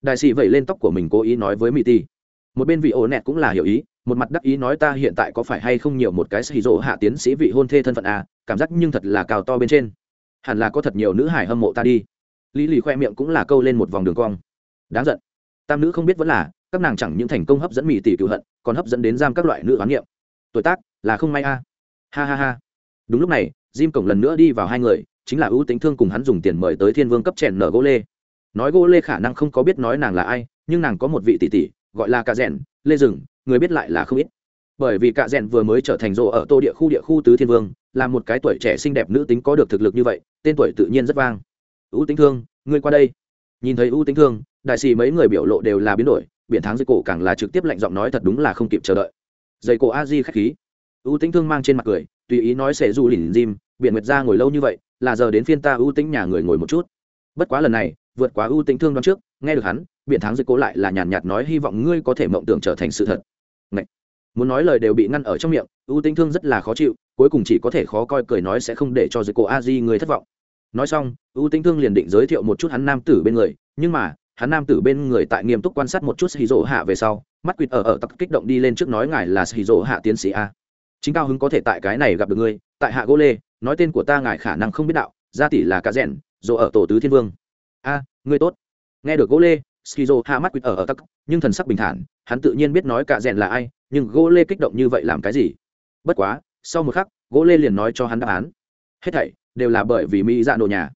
đại sĩ vẩy lên tóc của mình cố ý nói với mỹ ti. Một bên vị ổ nẹt cũng là hiểu ý, một mặt đắc ý nói ta hiện tại có phải hay không nhiều một cái xì rộ hạ tiến sĩ vị hôn thê thân phận à cảm giác nhưng thật là cao to bên trên. Hẳn là có thật nhiều nữ hải hâm mộ ta đi. Lý lì khoe miệng cũng là câu lên một vòng đường cong. Đáng giận. Tam nữ không biết vẫn là, các nàng chẳng những thành công hấp dẫn mỹ tỷ cựu hận, còn hấp dẫn đến giam các loại nữ oán nghiệm tuổi tác, là không may a. Ha ha ha. Đúng lúc này, jim cổng lần nữa đi vào hai người, chính là ưu tính thương cùng hắn dùng tiền mời tới thiên vương cấp chèn nở gỗ lê nói gỗ lê khả năng không có biết nói nàng là ai, nhưng nàng có một vị tỷ tỷ, gọi là cạ rèn, lê rừng người biết lại là không ít. Bởi vì cạ rèn vừa mới trở thành rộ ở tô địa khu địa khu tứ thiên vương, là một cái tuổi trẻ xinh đẹp nữ tính có được thực lực như vậy, tên tuổi tự nhiên rất vang. Ưu tính thương, ngươi qua đây. Nhìn thấy ưu tính thương, đại sĩ mấy người biểu lộ đều là biến đổi, biển thắng dây cổ càng là trực tiếp lạnh giọng nói thật đúng là không kịp chờ đợi. Dây cổ a di khách khí. Ưu tính thương mang trên mặt cười, tùy ý nói sẽ du lỉnh dìm, biển nguyệt ra ngồi lâu như vậy, là giờ đến phiên ta ưu tính nhà người ngồi một chút. Bất quá lần này vượt quá ưu tính thương đoán trước, nghe được hắn, biện thắng dưới cố lại là nhàn nhạt nói hy vọng ngươi có thể mộng tưởng trở thành sự thật. Ngậy! muốn nói lời đều bị ngăn ở trong miệng, ưu tính thương rất là khó chịu, cuối cùng chỉ có thể khó coi cười nói sẽ không để cho dưới cố a di người thất vọng. Nói xong, ưu tính thương liền định giới thiệu một chút hắn nam tử bên người, nhưng mà, hắn nam tử bên người tại nghiêm túc quan sát một chút hì rỗ hạ về sau, mắt quýt ở ở tặc kích động đi lên trước nói ngài là hì rỗ hạ tiến sĩ a. Chính cao hứng có thể tại cái này gặp được ngươi, tại hạ gỗ lê, nói tên của ta ngài khả năng không biết đạo, gia tỷ là cá rèn rỗ ở tổ tứ thiên vương ngươi tốt. Nghe được gỗ lê, skizo hạ mắt quýt ở ở tắc, nhưng thần sắc bình thản, hắn tự nhiên biết nói cả rèn là ai, nhưng gỗ lê kích động như vậy làm cái gì? Bất quá, sau một khắc, gỗ lê liền nói cho hắn đáp án. Hết thảy đều là bởi vì mỹ dạ nổ nhà.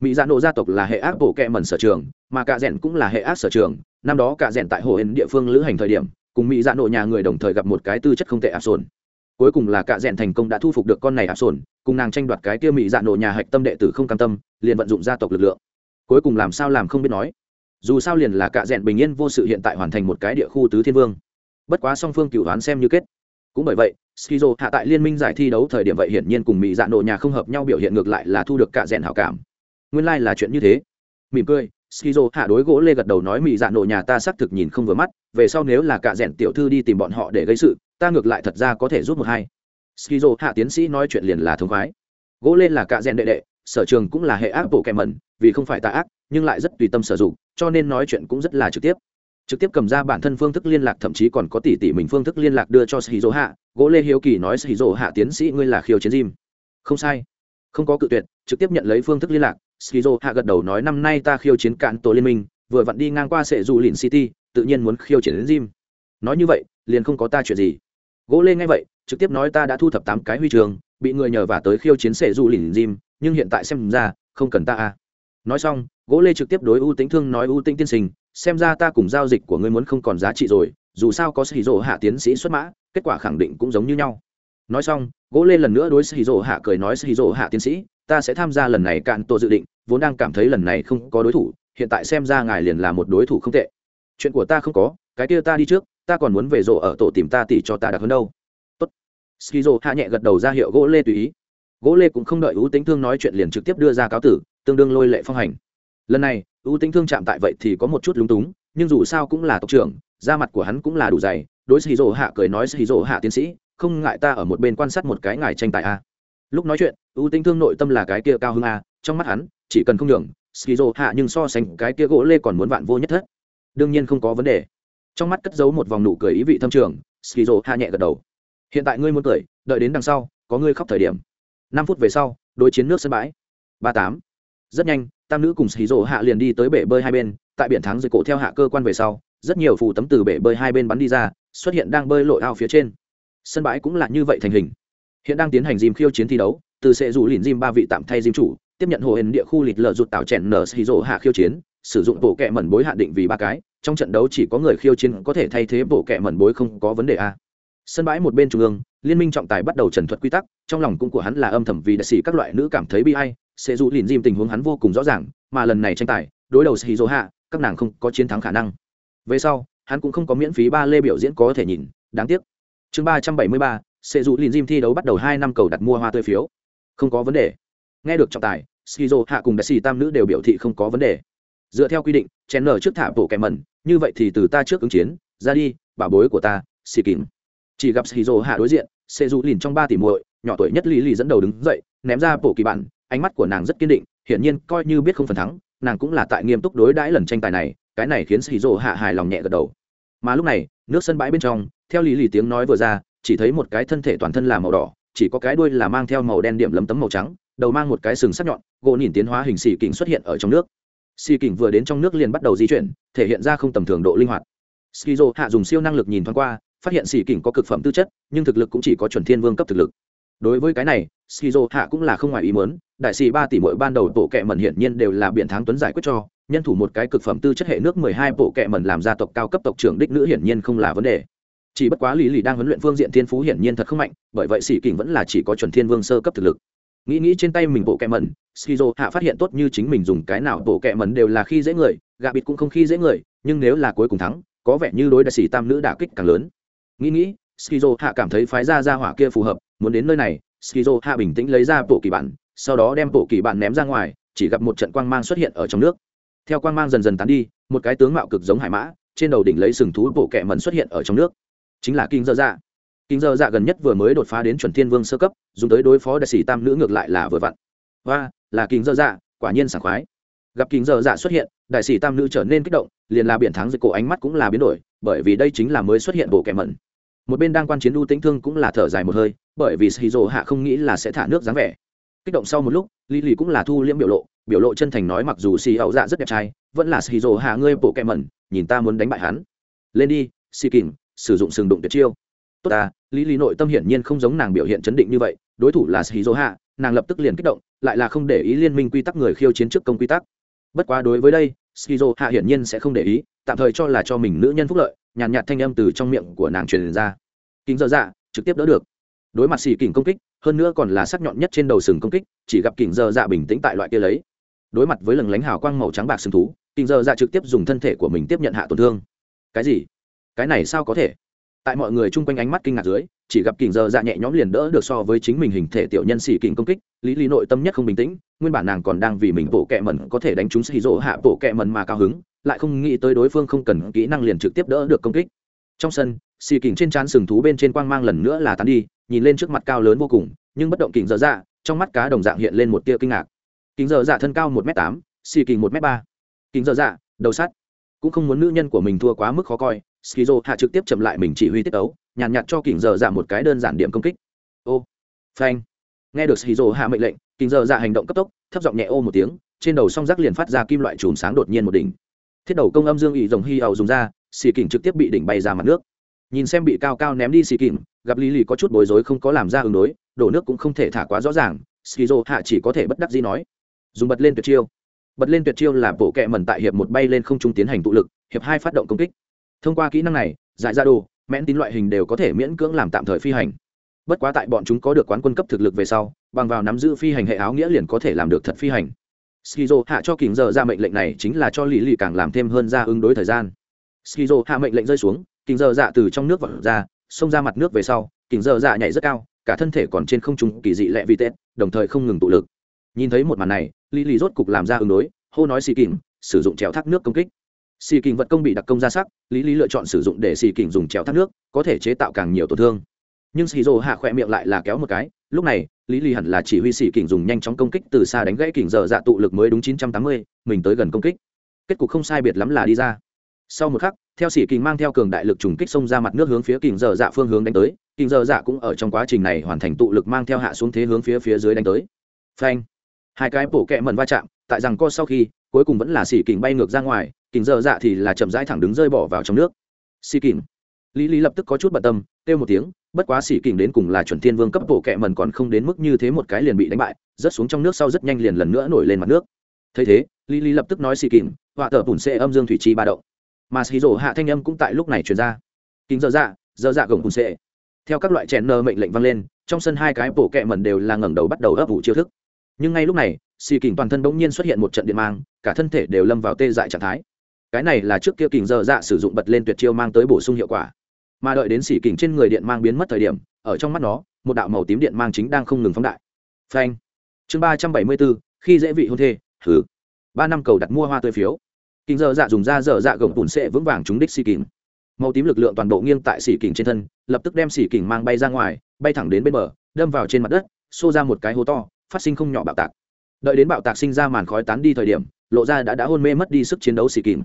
Mỹ dạ nổ gia tộc là hệ ác bộ kẹ mẩn sở trường, mà cả rèn cũng là hệ ác sở trường. Năm đó cả rèn tại hồ hên địa phương lữ hành thời điểm, cùng mỹ dạ nổ nhà người đồng thời gặp một cái tư chất không tệ áp sồn. Cuối cùng là cả rèn thành công đã thu phục được con này áp sồn, cùng nàng tranh đoạt cái kia mỹ dạ nổ nhà hạch tâm đệ tử không cam tâm, liền vận dụng gia tộc lực lượng cuối cùng làm sao làm không biết nói. Dù sao liền là cạ rẽn bình yên vô sự hiện tại hoàn thành một cái địa khu tứ thiên vương. Bất quá song phương cựu đoán xem như kết. Cũng bởi vậy, skizo hạ tại liên minh giải thi đấu thời điểm vậy hiển nhiên cùng mỹ dạ nộ nhà không hợp nhau biểu hiện ngược lại là thu được cạ rẽn hảo cảm. Nguyên lai、like、là chuyện như thế. Mỉm cười, skizo hạ đối gỗ lê gật đầu nói mỹ dạ nộ nhà ta xác thực nhìn không vừa mắt, về sau nếu là cạ rẽn tiểu thư đi tìm bọn họ để gây sự, ta ngược lại thật ra có thể giúp một hai. Skizo hạ tiến sĩ nói chuyện liền là thống khoái. Gỗ lên là cạ rẽn đệ đệ sở trường cũng là hệ ác bộ kèm mẩn, vì không phải tà ác, nhưng lại rất tùy tâm sử dụng, cho nên nói chuyện cũng rất là trực tiếp. Trực tiếp cầm ra bản thân phương thức liên lạc, thậm chí còn có tỷ tỷ mình phương thức liên lạc đưa cho sĩ dỗ hạ gỗ lê hiếu kỳ nói sĩ dỗ hạ tiến sĩ, ngươi là khiêu chiến diêm không sai. Không có cự tuyệt. Trực tiếp nhận lấy phương thức liên lạc sĩ dỗ hạ gật đầu nói, năm nay ta khiêu chiến cạn tổ liên minh, vừa vặn đi ngang qua sệ dù lìn city, tự nhiên muốn khiêu chiến đến diêm nói như vậy, liền không có ta chuyện gì. Gỗ lê nghe vậy, trực tiếp nói, ta đã thu thập tám cái huy trường bị người nhờ vả tới khiêu chiến sệ dù lìn diêm nhưng hiện tại xem ra, không cần ta à. Nói xong, gỗ lê trực tiếp đối ưu tính thương nói ưu tính tiên sinh, xem ra ta cùng giao dịch của ngươi muốn không còn giá trị rồi, dù sao có sĩ dỗ hạ tiến sĩ xuất mã, kết quả khẳng định cũng giống như nhau. Nói xong, gỗ lê lần nữa đối sĩ dỗ hạ cười nói, sĩ dỗ hạ tiến sĩ, ta sẽ tham gia lần này cạn tổ dự định, vốn đang cảm thấy lần này không có đối thủ, hiện tại xem ra ngài liền là một đối thủ không tệ. Chuyện của ta không có, cái kia ta đi trước, ta còn muốn về rộ ở tổ tìm ta tỉ cho ta đặc hơn đâu. Tốt. Skizo hạ nhẹ gật đầu ra hiệu gỗ lê tùy ý gỗ lê cũng không đợi ưu tính thương nói chuyện liền trực tiếp đưa ra cáo tử, tương đương lôi lệ phong hành. Lần này, ưu tính thương chạm tại vậy thì có một chút lúng túng, nhưng dù sao cũng là tộc trưởng, da mặt của hắn cũng là đủ dày, đối xì rỗ hạ cười nói xì rỗ hạ tiến sĩ, không ngại ta ở một bên quan sát một cái ngài tranh tài a. Lúc nói chuyện, ưu tính thương nội tâm là cái kia cao hơn a, trong mắt hắn, chỉ cần không đường xì rỗ hạ nhưng so sánh cái kia gỗ lê còn muốn vạn vô nhất thất. Đương nhiên không có vấn đề. Trong mắt cất giấu một vòng nụ cười ý vị thâm trường skizo hạ nhẹ gật đầu. Hiện tại ngươi muốn cười, đợi đến đằng sau, có ngươi khóc thời điểm năm phút về sau, đối chiến nước sân bãi. Ba tám. Rất nhanh, tam nữ cùng xì rỗ hạ liền đi tới bể bơi hai bên. Tại biển thắng dưới cổ theo hạ cơ quan về sau, rất nhiều phù tấm từ bể bơi hai bên bắn đi ra, xuất hiện đang bơi lội ao phía trên. Sân bãi cũng là như vậy thành hình. Hiện đang tiến hành dìm khiêu chiến thi đấu, từ sẽ rủ lìn dìm ba vị tạm thay dìm chủ, tiếp nhận hồ hền địa khu lịt lợ rụt tạo chèn nở xì rỗ hạ khiêu chiến, sử dụng bộ kẹ mẩn bối hạn định vì ba cái. Trong trận đấu chỉ có người khiêu chiến có thể thay thế bộ kẹ mẩn bối không có vấn đề a sân bãi một bên trung ương, liên minh trọng tài bắt đầu trần thuật quy tắc, trong lòng cũng của hắn là âm thầm vì đại sĩ các loại nữ cảm thấy bi hay sẽ dù lìn dìm tình huống hắn vô cùng rõ ràng, mà lần này tranh tài, đối đầu sĩ dỗ hạ các nàng không có chiến thắng khả năng. Về sau, hắn cũng không có miễn phí ba lê biểu diễn có thể nhìn, đáng tiếc. Chương ba trăm bảy mươi ba, sẽ dù lìn dìm thi đấu bắt đầu hai năm cầu đặt mua hoa tươi phiếu. Không có vấn đề. Nghe được trọng tài skizo hạ cùng đại sĩ tam nữ đều biểu thị không có vấn đề. Dựa theo quy định chen nở trước thả bộ kẻ mẩn, như vậy thì từ ta trước ứng chiến, ra đi, bảo bối của ta, xì kín chỉ gặp skizo hạ đối diện sẽ dù lìn trong ba tỷ muội, nhỏ tuổi nhất lý lì dẫn đầu đứng dậy, ném ra bộ kỳ bản, ánh mắt của nàng rất kiên định, hiển nhiên coi như biết không phần thắng, nàng cũng là tại nghiêm túc đối đãi lần tranh tài này, cái này khiến xì hạ hài lòng nhẹ gật đầu. Mà lúc này, nước sân bãi bên trong, theo lý lì tiếng nói vừa ra, chỉ thấy một cái thân thể toàn thân là màu đỏ, chỉ có cái đuôi là mang theo màu đen điểm lấm tấm màu trắng, đầu mang một cái sừng sắc nhọn, gỗ nhìn tiến hóa hình xì kình xuất hiện ở trong nước. Xì kình vừa đến trong nước liền bắt đầu di chuyển, thể hiện ra không tầm thường độ linh hoạt. Skizo hạ dùng siêu năng lực nhìn thoáng qua phát hiện xì kình có cực phẩm tư chất, nhưng thực lực cũng chỉ có chuẩn thiên vương cấp thực lực. Đối với cái này, skizo hạ cũng là không ngoài ý muốn, đại sĩ ba tỷ mỗi ban đầu tổ kệ mẩn hiển nhiên đều là biện thắng tuấn giải quyết cho, nhân thủ một cái cực phẩm tư chất hệ nước mười hai bộ kệ mẩn làm gia tộc cao cấp tộc trưởng đích nữ hiển nhiên không là vấn đề. Chỉ bất quá lý lì đang huấn luyện phương diện thiên phú hiển nhiên thật không mạnh, bởi vậy sĩ kình vẫn là chỉ có chuẩn thiên vương sơ cấp thực lực. Nghĩ nghĩ trên tay mình bộ kẹ mẩn, skizo hạ phát hiện tốt như chính mình dùng cái nào bộ kẹ mẩn đều là khi dễ người, gạ bịt cũng không khi dễ người, nhưng nếu là cuối cùng thắng, có vẻ như đối đại sĩ tam nữ đả kích càng lớn nghĩ nghĩ, skizo hạ cảm thấy phái ra ra hỏa kia phù hợp, muốn đến nơi này, skizo hạ bình tĩnh lấy ra bộ kỳ bản, sau đó đem bộ kỳ bản ném ra ngoài, chỉ gặp một trận quang mang xuất hiện ở trong nước. Theo quang mang dần dần tán đi, một cái tướng mạo cực giống hải mã, trên đầu đỉnh lấy sừng thú bộ kẹ mần xuất hiện ở trong nước. Chính là kinh dơ dạ. Kinh dơ dạ gần nhất vừa mới đột phá đến chuẩn thiên vương sơ cấp, dùng tới đối phó đại sĩ tam nữ ngược lại là vừa vặn. Và là kinh dơ dạ quả nhiên sảng khoái. Gặp kinh dơ dạ xuất hiện, đại sĩ tam nữ trở nên kích động, liền là biển thắng dịch cổ ánh mắt cũng là biến đổi, bởi vì đây chính là mới xuất hiện bộ kẹ mẩn một bên đang quan chiến đu tĩnh thương cũng là thở dài một hơi, bởi vì shizu hạ không nghĩ là sẽ thả nước dáng vẻ. Kích động sau một lúc lý lì cũng là thu liễm biểu lộ biểu lộ chân thành nói mặc dù xì ẩu dạ rất đẹp trai, vẫn là shizu hạ ngươi bộ kẹ mẩn, nhìn ta muốn đánh bại hắn. Lên đi xì kìm sử dụng sừng đụng tuyệt chiêu. Tốt ta lý lý nội tâm hiển nhiên không giống nàng biểu hiện chấn định như vậy, đối thủ là shizu hạ, nàng lập tức liền kích động, lại là không để ý liên minh quy tắc người khiêu chiến trước công quy tắc. Bất quá đối với đây, shizu hạ hiển nhiên sẽ không để ý tạm thời cho là cho mình nữ nhân phúc lợi nhàn nhạt, nhạt thanh âm từ trong miệng của nàng truyền ra. Kính dơ dạ trực tiếp đỡ được. Đối mặt xì kình công kích hơn nữa còn là sắc nhọn nhất trên đầu sừng công kích chỉ gặp kình dơ dạ bình tĩnh tại loại kia lấy. Đối mặt với lần lánh hào quang màu trắng bạc sừng thú kình dơ dạ trực tiếp dùng thân thể của mình tiếp nhận hạ tổn thương. Cái gì? Cái này sao có thể? Tại mọi người chung quanh ánh mắt kinh ngạc dưới chỉ gặp kình dơ dạ nhẹ nhõm liền đỡ được so với chính mình hình thể tiểu nhân xì kình công kích lý lý nội tâm nhất không bình tĩnh nguyên bản nàng còn đang vì mình bộ kẹ mẩn có thể đánh trúng xì rỗ hạ bộ kẹ mẩn mà cao hứng lại không nghĩ tới đối phương không cần kỹ năng liền trực tiếp đỡ được công kích. Trong sân, xì kình trên trán sừng thú bên trên quang mang lần nữa là tán đi, nhìn lên trước mặt cao lớn vô cùng, nhưng bất động kình dở dạ trong mắt cá đồng dạng hiện lên một tia kinh ngạc. Kình dở dạ thân cao một m tám, xì kình một m ba. Kình dở dạ đầu sắt. Cũng không muốn nữ nhân của mình thua quá mức khó coi, skizo hạ trực tiếp chậm lại mình chỉ huy tiết ấu, nhàn nhạt cho kình dở dạ một cái đơn giản điểm công kích. Ô, phanh. Nghe được skizo hạ mệnh lệnh, kình dở dạ hành động cấp tốc, thấp giọng nhẹ ô một tiếng, trên đầu song rác liền phát ra kim loại chùm sáng đột nhiên một đỉnh thiết đầu công âm dương ỵ rồng hy ẩu dùng ra, xì kình trực tiếp bị đỉnh bay ra mặt nước. Nhìn xem bị cao cao ném đi xì kình gặp lý lì có chút bối rối không có làm ra ứng đối, đổ nước cũng không thể thả quá rõ ràng, skizo hạ chỉ có thể bất đắc dĩ nói. Dùng bật lên tuyệt chiêu. Bật lên tuyệt chiêu là bộ kẹ mẩn tại hiệp một bay lên không trung tiến hành tụ lực, hiệp hai phát động công kích. Thông qua kỹ năng này, giải ra đồ mẽn tín loại hình đều có thể miễn cưỡng làm tạm thời phi hành. Bất quá tại bọn chúng có được quán quân cấp thực lực về sau, bằng vào nắm giữ phi hành hệ áo nghĩa liền có thể làm được thật phi hành skizo hạ cho kình giờ ra mệnh lệnh này chính là cho lý lì càng làm thêm hơn ra ứng đối thời gian. Skizo hạ mệnh lệnh rơi xuống, kình giờ dạ từ trong nước vọt ra, xông ra mặt nước về sau, kình giờ dạ nhảy rất cao, cả thân thể còn trên không trung kỳ dị lẹ vi tết, đồng thời không ngừng tụ lực. Nhìn thấy một màn này, lý lì rốt cục làm ra ứng đối, hô nói xì kình, sử dụng trèo thác nước công kích. Xì kình vật công bị đặc công ra sắc, lý lý lựa chọn sử dụng để xì kình dùng trèo thác nước, có thể chế tạo càng nhiều tổn thương. Nhưng xì rồ hạ khỏe miệng lại là kéo một cái, lúc này lý lì hẳn là chỉ huy sĩ kình dùng nhanh chóng công kích từ xa đánh gãy kình giờ dạ tụ lực mới đúng chín trăm tám mươi, mình tới gần công kích. Kết cục không sai biệt lắm là đi ra. Sau một khắc, theo sĩ kình mang theo cường đại lực trùng kích xông ra mặt nước hướng phía kình giờ dạ phương hướng đánh tới. Kình giờ dạ cũng ở trong quá trình này hoàn thành tụ lực mang theo hạ xuống thế hướng phía phía dưới đánh tới. Phanh! Hai cái bổ kẹ mần va chạm, tại rằng co sau khi, cuối cùng vẫn là sĩ kình bay ngược ra ngoài. Kình giờ dạ thì là chậm rãi thẳng đứng rơi bỏ vào trong nước. Sĩ kình! Lý lý lập tức có chút bận tâm, kêu một tiếng, bất quá xỉ kình đến cùng là chuẩn thiên vương cấp bộ kẹ mần còn không đến mức như thế một cái liền bị đánh bại, rớt xuống trong nước sau rất nhanh liền lần nữa nổi lên mặt nước. Thấy thế, lý lý lập tức nói xỉ kình, họa tờ bùn xệ âm dương thủy chi ba động. Mà xì rổ hạ thanh âm cũng tại lúc này truyền ra. Kính dơ dạ dơ dạ gồng bùn xệ. Theo các loại chèn nơ mệnh lệnh vang lên, trong sân hai cái bộ kẹ mần đều là ngẩng đầu bắt đầu ấp vụ chiêu thức. Nhưng ngay lúc này xì kình toàn thân bỗng nhiên xuất hiện một trận điện mang, cả thân thể đều lâm vào tê dại trạng thái. Cái này là trước kia kình dơ dạ sử dụng bật lên tuyệt chiêu mang tới bổ sung hiệu quả mà đợi đến xỉ kình trên người điện mang biến mất thời điểm, ở trong mắt nó, một đạo màu tím điện mang chính đang không ngừng phóng đại. Phanh. Chương ba trăm bảy mươi bốn khi dễ vị hôn thê thứ ba năm cầu đặt mua hoa tươi phiếu. Kinh dơ dạ dùng da dở dạ gồng bùn sệ vững vàng trúng đích xỉ kình. Màu tím lực lượng toàn bộ nghiêng tại xỉ kình trên thân, lập tức đem xỉ kình mang bay ra ngoài, bay thẳng đến bên bờ, đâm vào trên mặt đất, xô ra một cái hố to, phát sinh không nhỏ bạo tạc. Đợi đến bạo tạc sinh ra màn khói tán đi thời điểm, lộ ra đã đã hôn mê mất đi sức chiến đấu xỉ kình.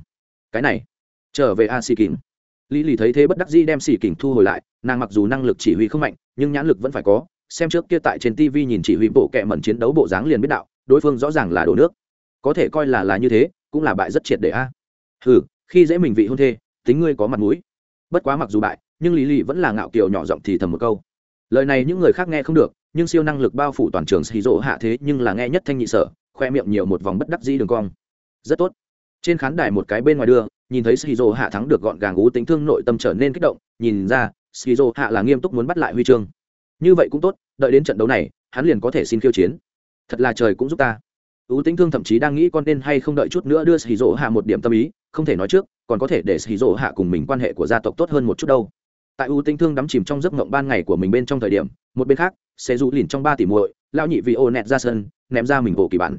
Cái này, trở về a xỉ kình lý lì thấy thế bất đắc dĩ đem xỉ kình thu hồi lại, nàng mặc dù năng lực chỉ huy không mạnh, nhưng nhãn lực vẫn phải có, xem trước kia tại trên tv nhìn chỉ huy bộ kệ mẩn chiến đấu bộ dáng liền biết đạo, đối phương rõ ràng là đổ nước. Có thể coi là là như thế, cũng là bại rất triệt để a. À. ừ khi dễ mình vị hôn thê, tính ngươi có mặt mũi. Bất quá mặc dù bại, nhưng lý lì vẫn là ngạo kiều nhỏ giọng thì thầm một câu. Lời này những người khác nghe không được, nhưng siêu năng lực bao phủ toàn trường xì rỗ hạ thế nhưng là nghe nhất thanh nhị sở, khoe miệng nhiều một vòng bất đắc dĩ đường cong. Rất tốt. Trên khán đài một cái bên ngoài đưa nhìn thấy skizo hạ thắng được gọn gàng ú tính thương nội tâm trở nên kích động, nhìn ra, skizo hạ là nghiêm túc muốn bắt lại huy chương. Như vậy cũng tốt, đợi đến trận đấu này, hắn liền có thể xin khiêu chiến. Thật là trời cũng giúp ta. Ú tính thương thậm chí đang nghĩ con nên hay không đợi chút nữa đưa skizo hạ một điểm tâm ý, không thể nói trước, còn có thể để skizo hạ cùng mình quan hệ của gia tộc tốt hơn một chút đâu. Tại ưu tinh thương đắm chìm trong giấc mộng ban ngày của mình bên trong thời điểm, một bên khác sẽ rủ lìn trong ba tỷ muội lao nhị vì ô nẹt ra sân, ném ra mình bộ kỳ bản.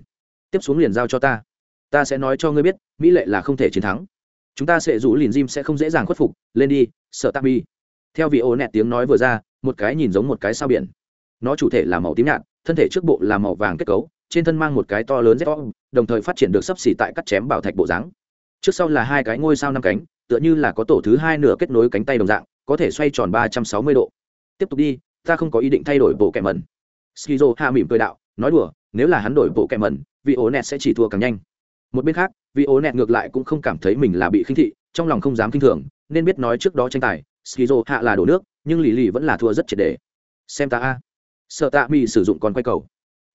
Tiếp xuống liền giao cho ta. Ta sẽ nói cho ngươi biết, mỹ lệ là không thể chiến thắng chúng ta sẽ rủ lìn jim sẽ không dễ dàng khuất phục, lên đi, sợ tạm bi theo vị ô nẹt tiếng nói vừa ra, một cái nhìn giống một cái sao biển. Nó chủ thể là màu tím nhạt, thân thể trước bộ là màu vàng kết cấu, trên thân mang một cái to lớn z đồng thời phát triển được sấp xỉ tại cắt chém bảo thạch bộ dáng. Trước sau là hai cái ngôi sao năm cánh, tựa như là có tổ thứ hai nửa kết nối cánh tay đồng dạng, có thể xoay tròn ba trăm sáu mươi độ. Tiếp tục đi, ta không có ý định thay đổi bộ kẹm mẩn. Skizo hạ mỉm cười đạo, nói đùa, nếu là hắn đổi bộ kẹm mẩn, vị ố nẹt sẽ chỉ thua càng nhanh một bên khác vị ố nẹt ngược lại cũng không cảm thấy mình là bị khinh thị, trong lòng không dám kinh thường, nên biết nói trước đó tranh tài, skizo hạ là đổ nước, nhưng lì lì vẫn là thua rất triệt đề xem ta a. Sợ tạ mi sử dụng con quay cầu.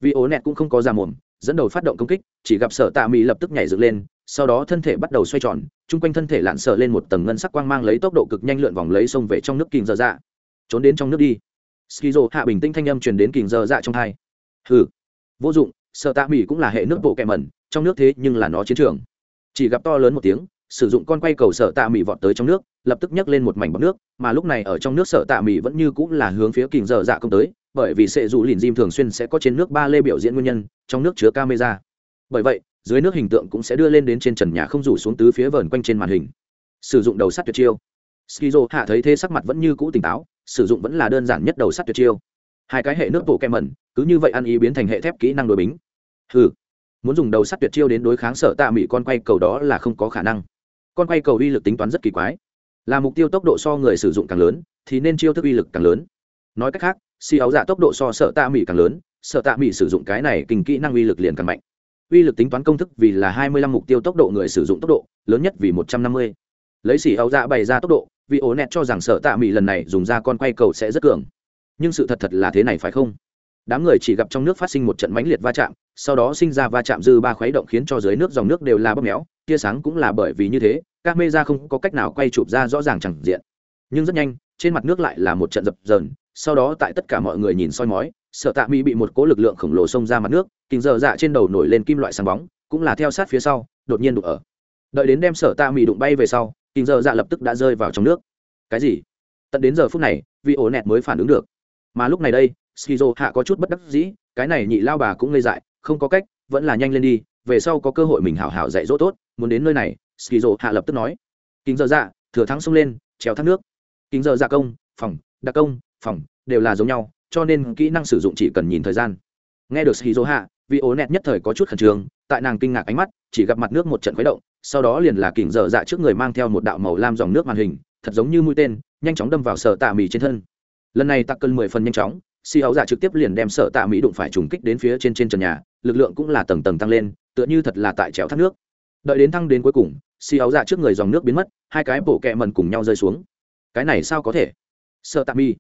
Vị ố nẹt cũng không có ra mồm, dẫn đầu phát động công kích, chỉ gặp sợ tạ mi lập tức nhảy dựng lên, sau đó thân thể bắt đầu xoay tròn, chung quanh thân thể lặn sợ lên một tầng ngân sắc quang mang lấy tốc độ cực nhanh lượn vòng lấy sông về trong nước kình dơ dạ. Trốn đến trong nước đi. Skizo hạ bình tĩnh thanh âm truyền đến kình dơ dạ trong hai hừ. Vô dụng sợ tạ mi cũng là hệ nước bộ kẹ mẩn trong nước thế nhưng là nó chiến trường. Chỉ gặp to lớn một tiếng, sử dụng con quay cầu sở tạ mỹ vọt tới trong nước, lập tức nhấc lên một mảnh bọc nước, mà lúc này ở trong nước sở tạ mỹ vẫn như cũng là hướng phía kình dở dạ công tới, bởi vì sệ dù lìn diêm thường xuyên sẽ có trên nước ba lê biểu diễn nguyên nhân, trong nước chứa camera. Bởi vậy, dưới nước hình tượng cũng sẽ đưa lên đến trên trần nhà không rủ xuống tứ phía vờn quanh trên màn hình. Sử dụng đầu sắt tuyệt chiêu. Skizo hạ thấy thế sắc mặt vẫn như cũ tỉnh táo, sử dụng vẫn là đơn giản nhất đầu sắt tuyệt chiêu. Hai cái hệ nước bộ kem mẩn, cứ như vậy ăn ý biến thành hệ thép kỹ năng đối bính. Ừ muốn dùng đầu sắt tuyệt chiêu đến đối kháng sở tạ mỹ con quay cầu đó là không có khả năng. Con quay cầu uy lực tính toán rất kỳ quái. Là mục tiêu tốc độ so người sử dụng càng lớn, thì nên chiêu thức uy lực càng lớn. Nói cách khác, si áo dạ tốc độ so sở tạ mỹ càng lớn, sở tạ mỹ sử dụng cái này kinh kỹ năng uy lực liền càng mạnh. Uy lực tính toán công thức vì là hai mươi lăm mục tiêu tốc độ người sử dụng tốc độ, lớn nhất vì một trăm năm mươi. Lấy xỉ áo dạ bày ra tốc độ, vì ổ nẹt cho rằng sợ tạ mỹ lần này dùng ra con quay cầu sẽ rất cường. Nhưng sự thật thật là thế này phải không? Đám người chỉ gặp trong nước phát sinh một trận mãnh liệt va chạm, sau đó sinh ra va chạm dư ba khuấy động khiến cho dưới nước dòng nước đều là bóp méo, tia sáng cũng là bởi vì như thế, các mê ra không có cách nào quay chụp ra rõ ràng chẳng diện. Nhưng rất nhanh, trên mặt nước lại là một trận dập dờn, sau đó tại tất cả mọi người nhìn soi mói, sợ tạ mỹ bị một cố lực lượng khổng lồ xông ra mặt nước kình dở dạ trên đầu nổi lên kim loại sáng bóng, cũng là theo sát phía sau, đột nhiên đụng ở. Đợi đến đem sở tạ mỹ đụng bay về sau kình dở dạ lập tức đã rơi vào trong nước. Cái gì? Tận đến giờ phút này vị ổ nẹt mới phản ứng được. Mà lúc này đây skizo hạ có chút bất đắc dĩ, cái này nhị lao bà cũng ngây dại, không có cách, vẫn là nhanh lên đi, về sau có cơ hội mình hảo hảo dạy dỗ tốt, muốn đến nơi này, skizo hạ lập tức nói. Kính dở dạ thừa thắng xông lên, trèo thác nước. Kính dở dạ công, phòng, đặc công, phòng, đều là giống nhau, cho nên kỹ năng sử dụng chỉ cần nhìn thời gian. Nghe được skizo hạ vị ố nẹt nhất thời có chút khẩn trương, tại nàng kinh ngạc ánh mắt, chỉ gặp mặt nước một trận khuấy động, sau đó liền là kỉnh dở dạ trước người mang theo một đạo màu lam dòng nước màn hình, thật giống như mũi tên, nhanh chóng đâm vào sở tạ mì trên thân. Lần này tắc cơn mười phần nhanh chóng si áo giả trực tiếp liền đem sở tạ mỹ đụng phải trùng kích đến phía trên trên trần nhà, lực lượng cũng là tầng tầng tăng lên, tựa như thật là tại trèo thác nước. Đợi đến thăng đến cuối cùng si áo giả trước người dòng nước biến mất, hai cái bộ kẹ mần cùng nhau rơi xuống. Cái này sao có thể? Sợ tạ mi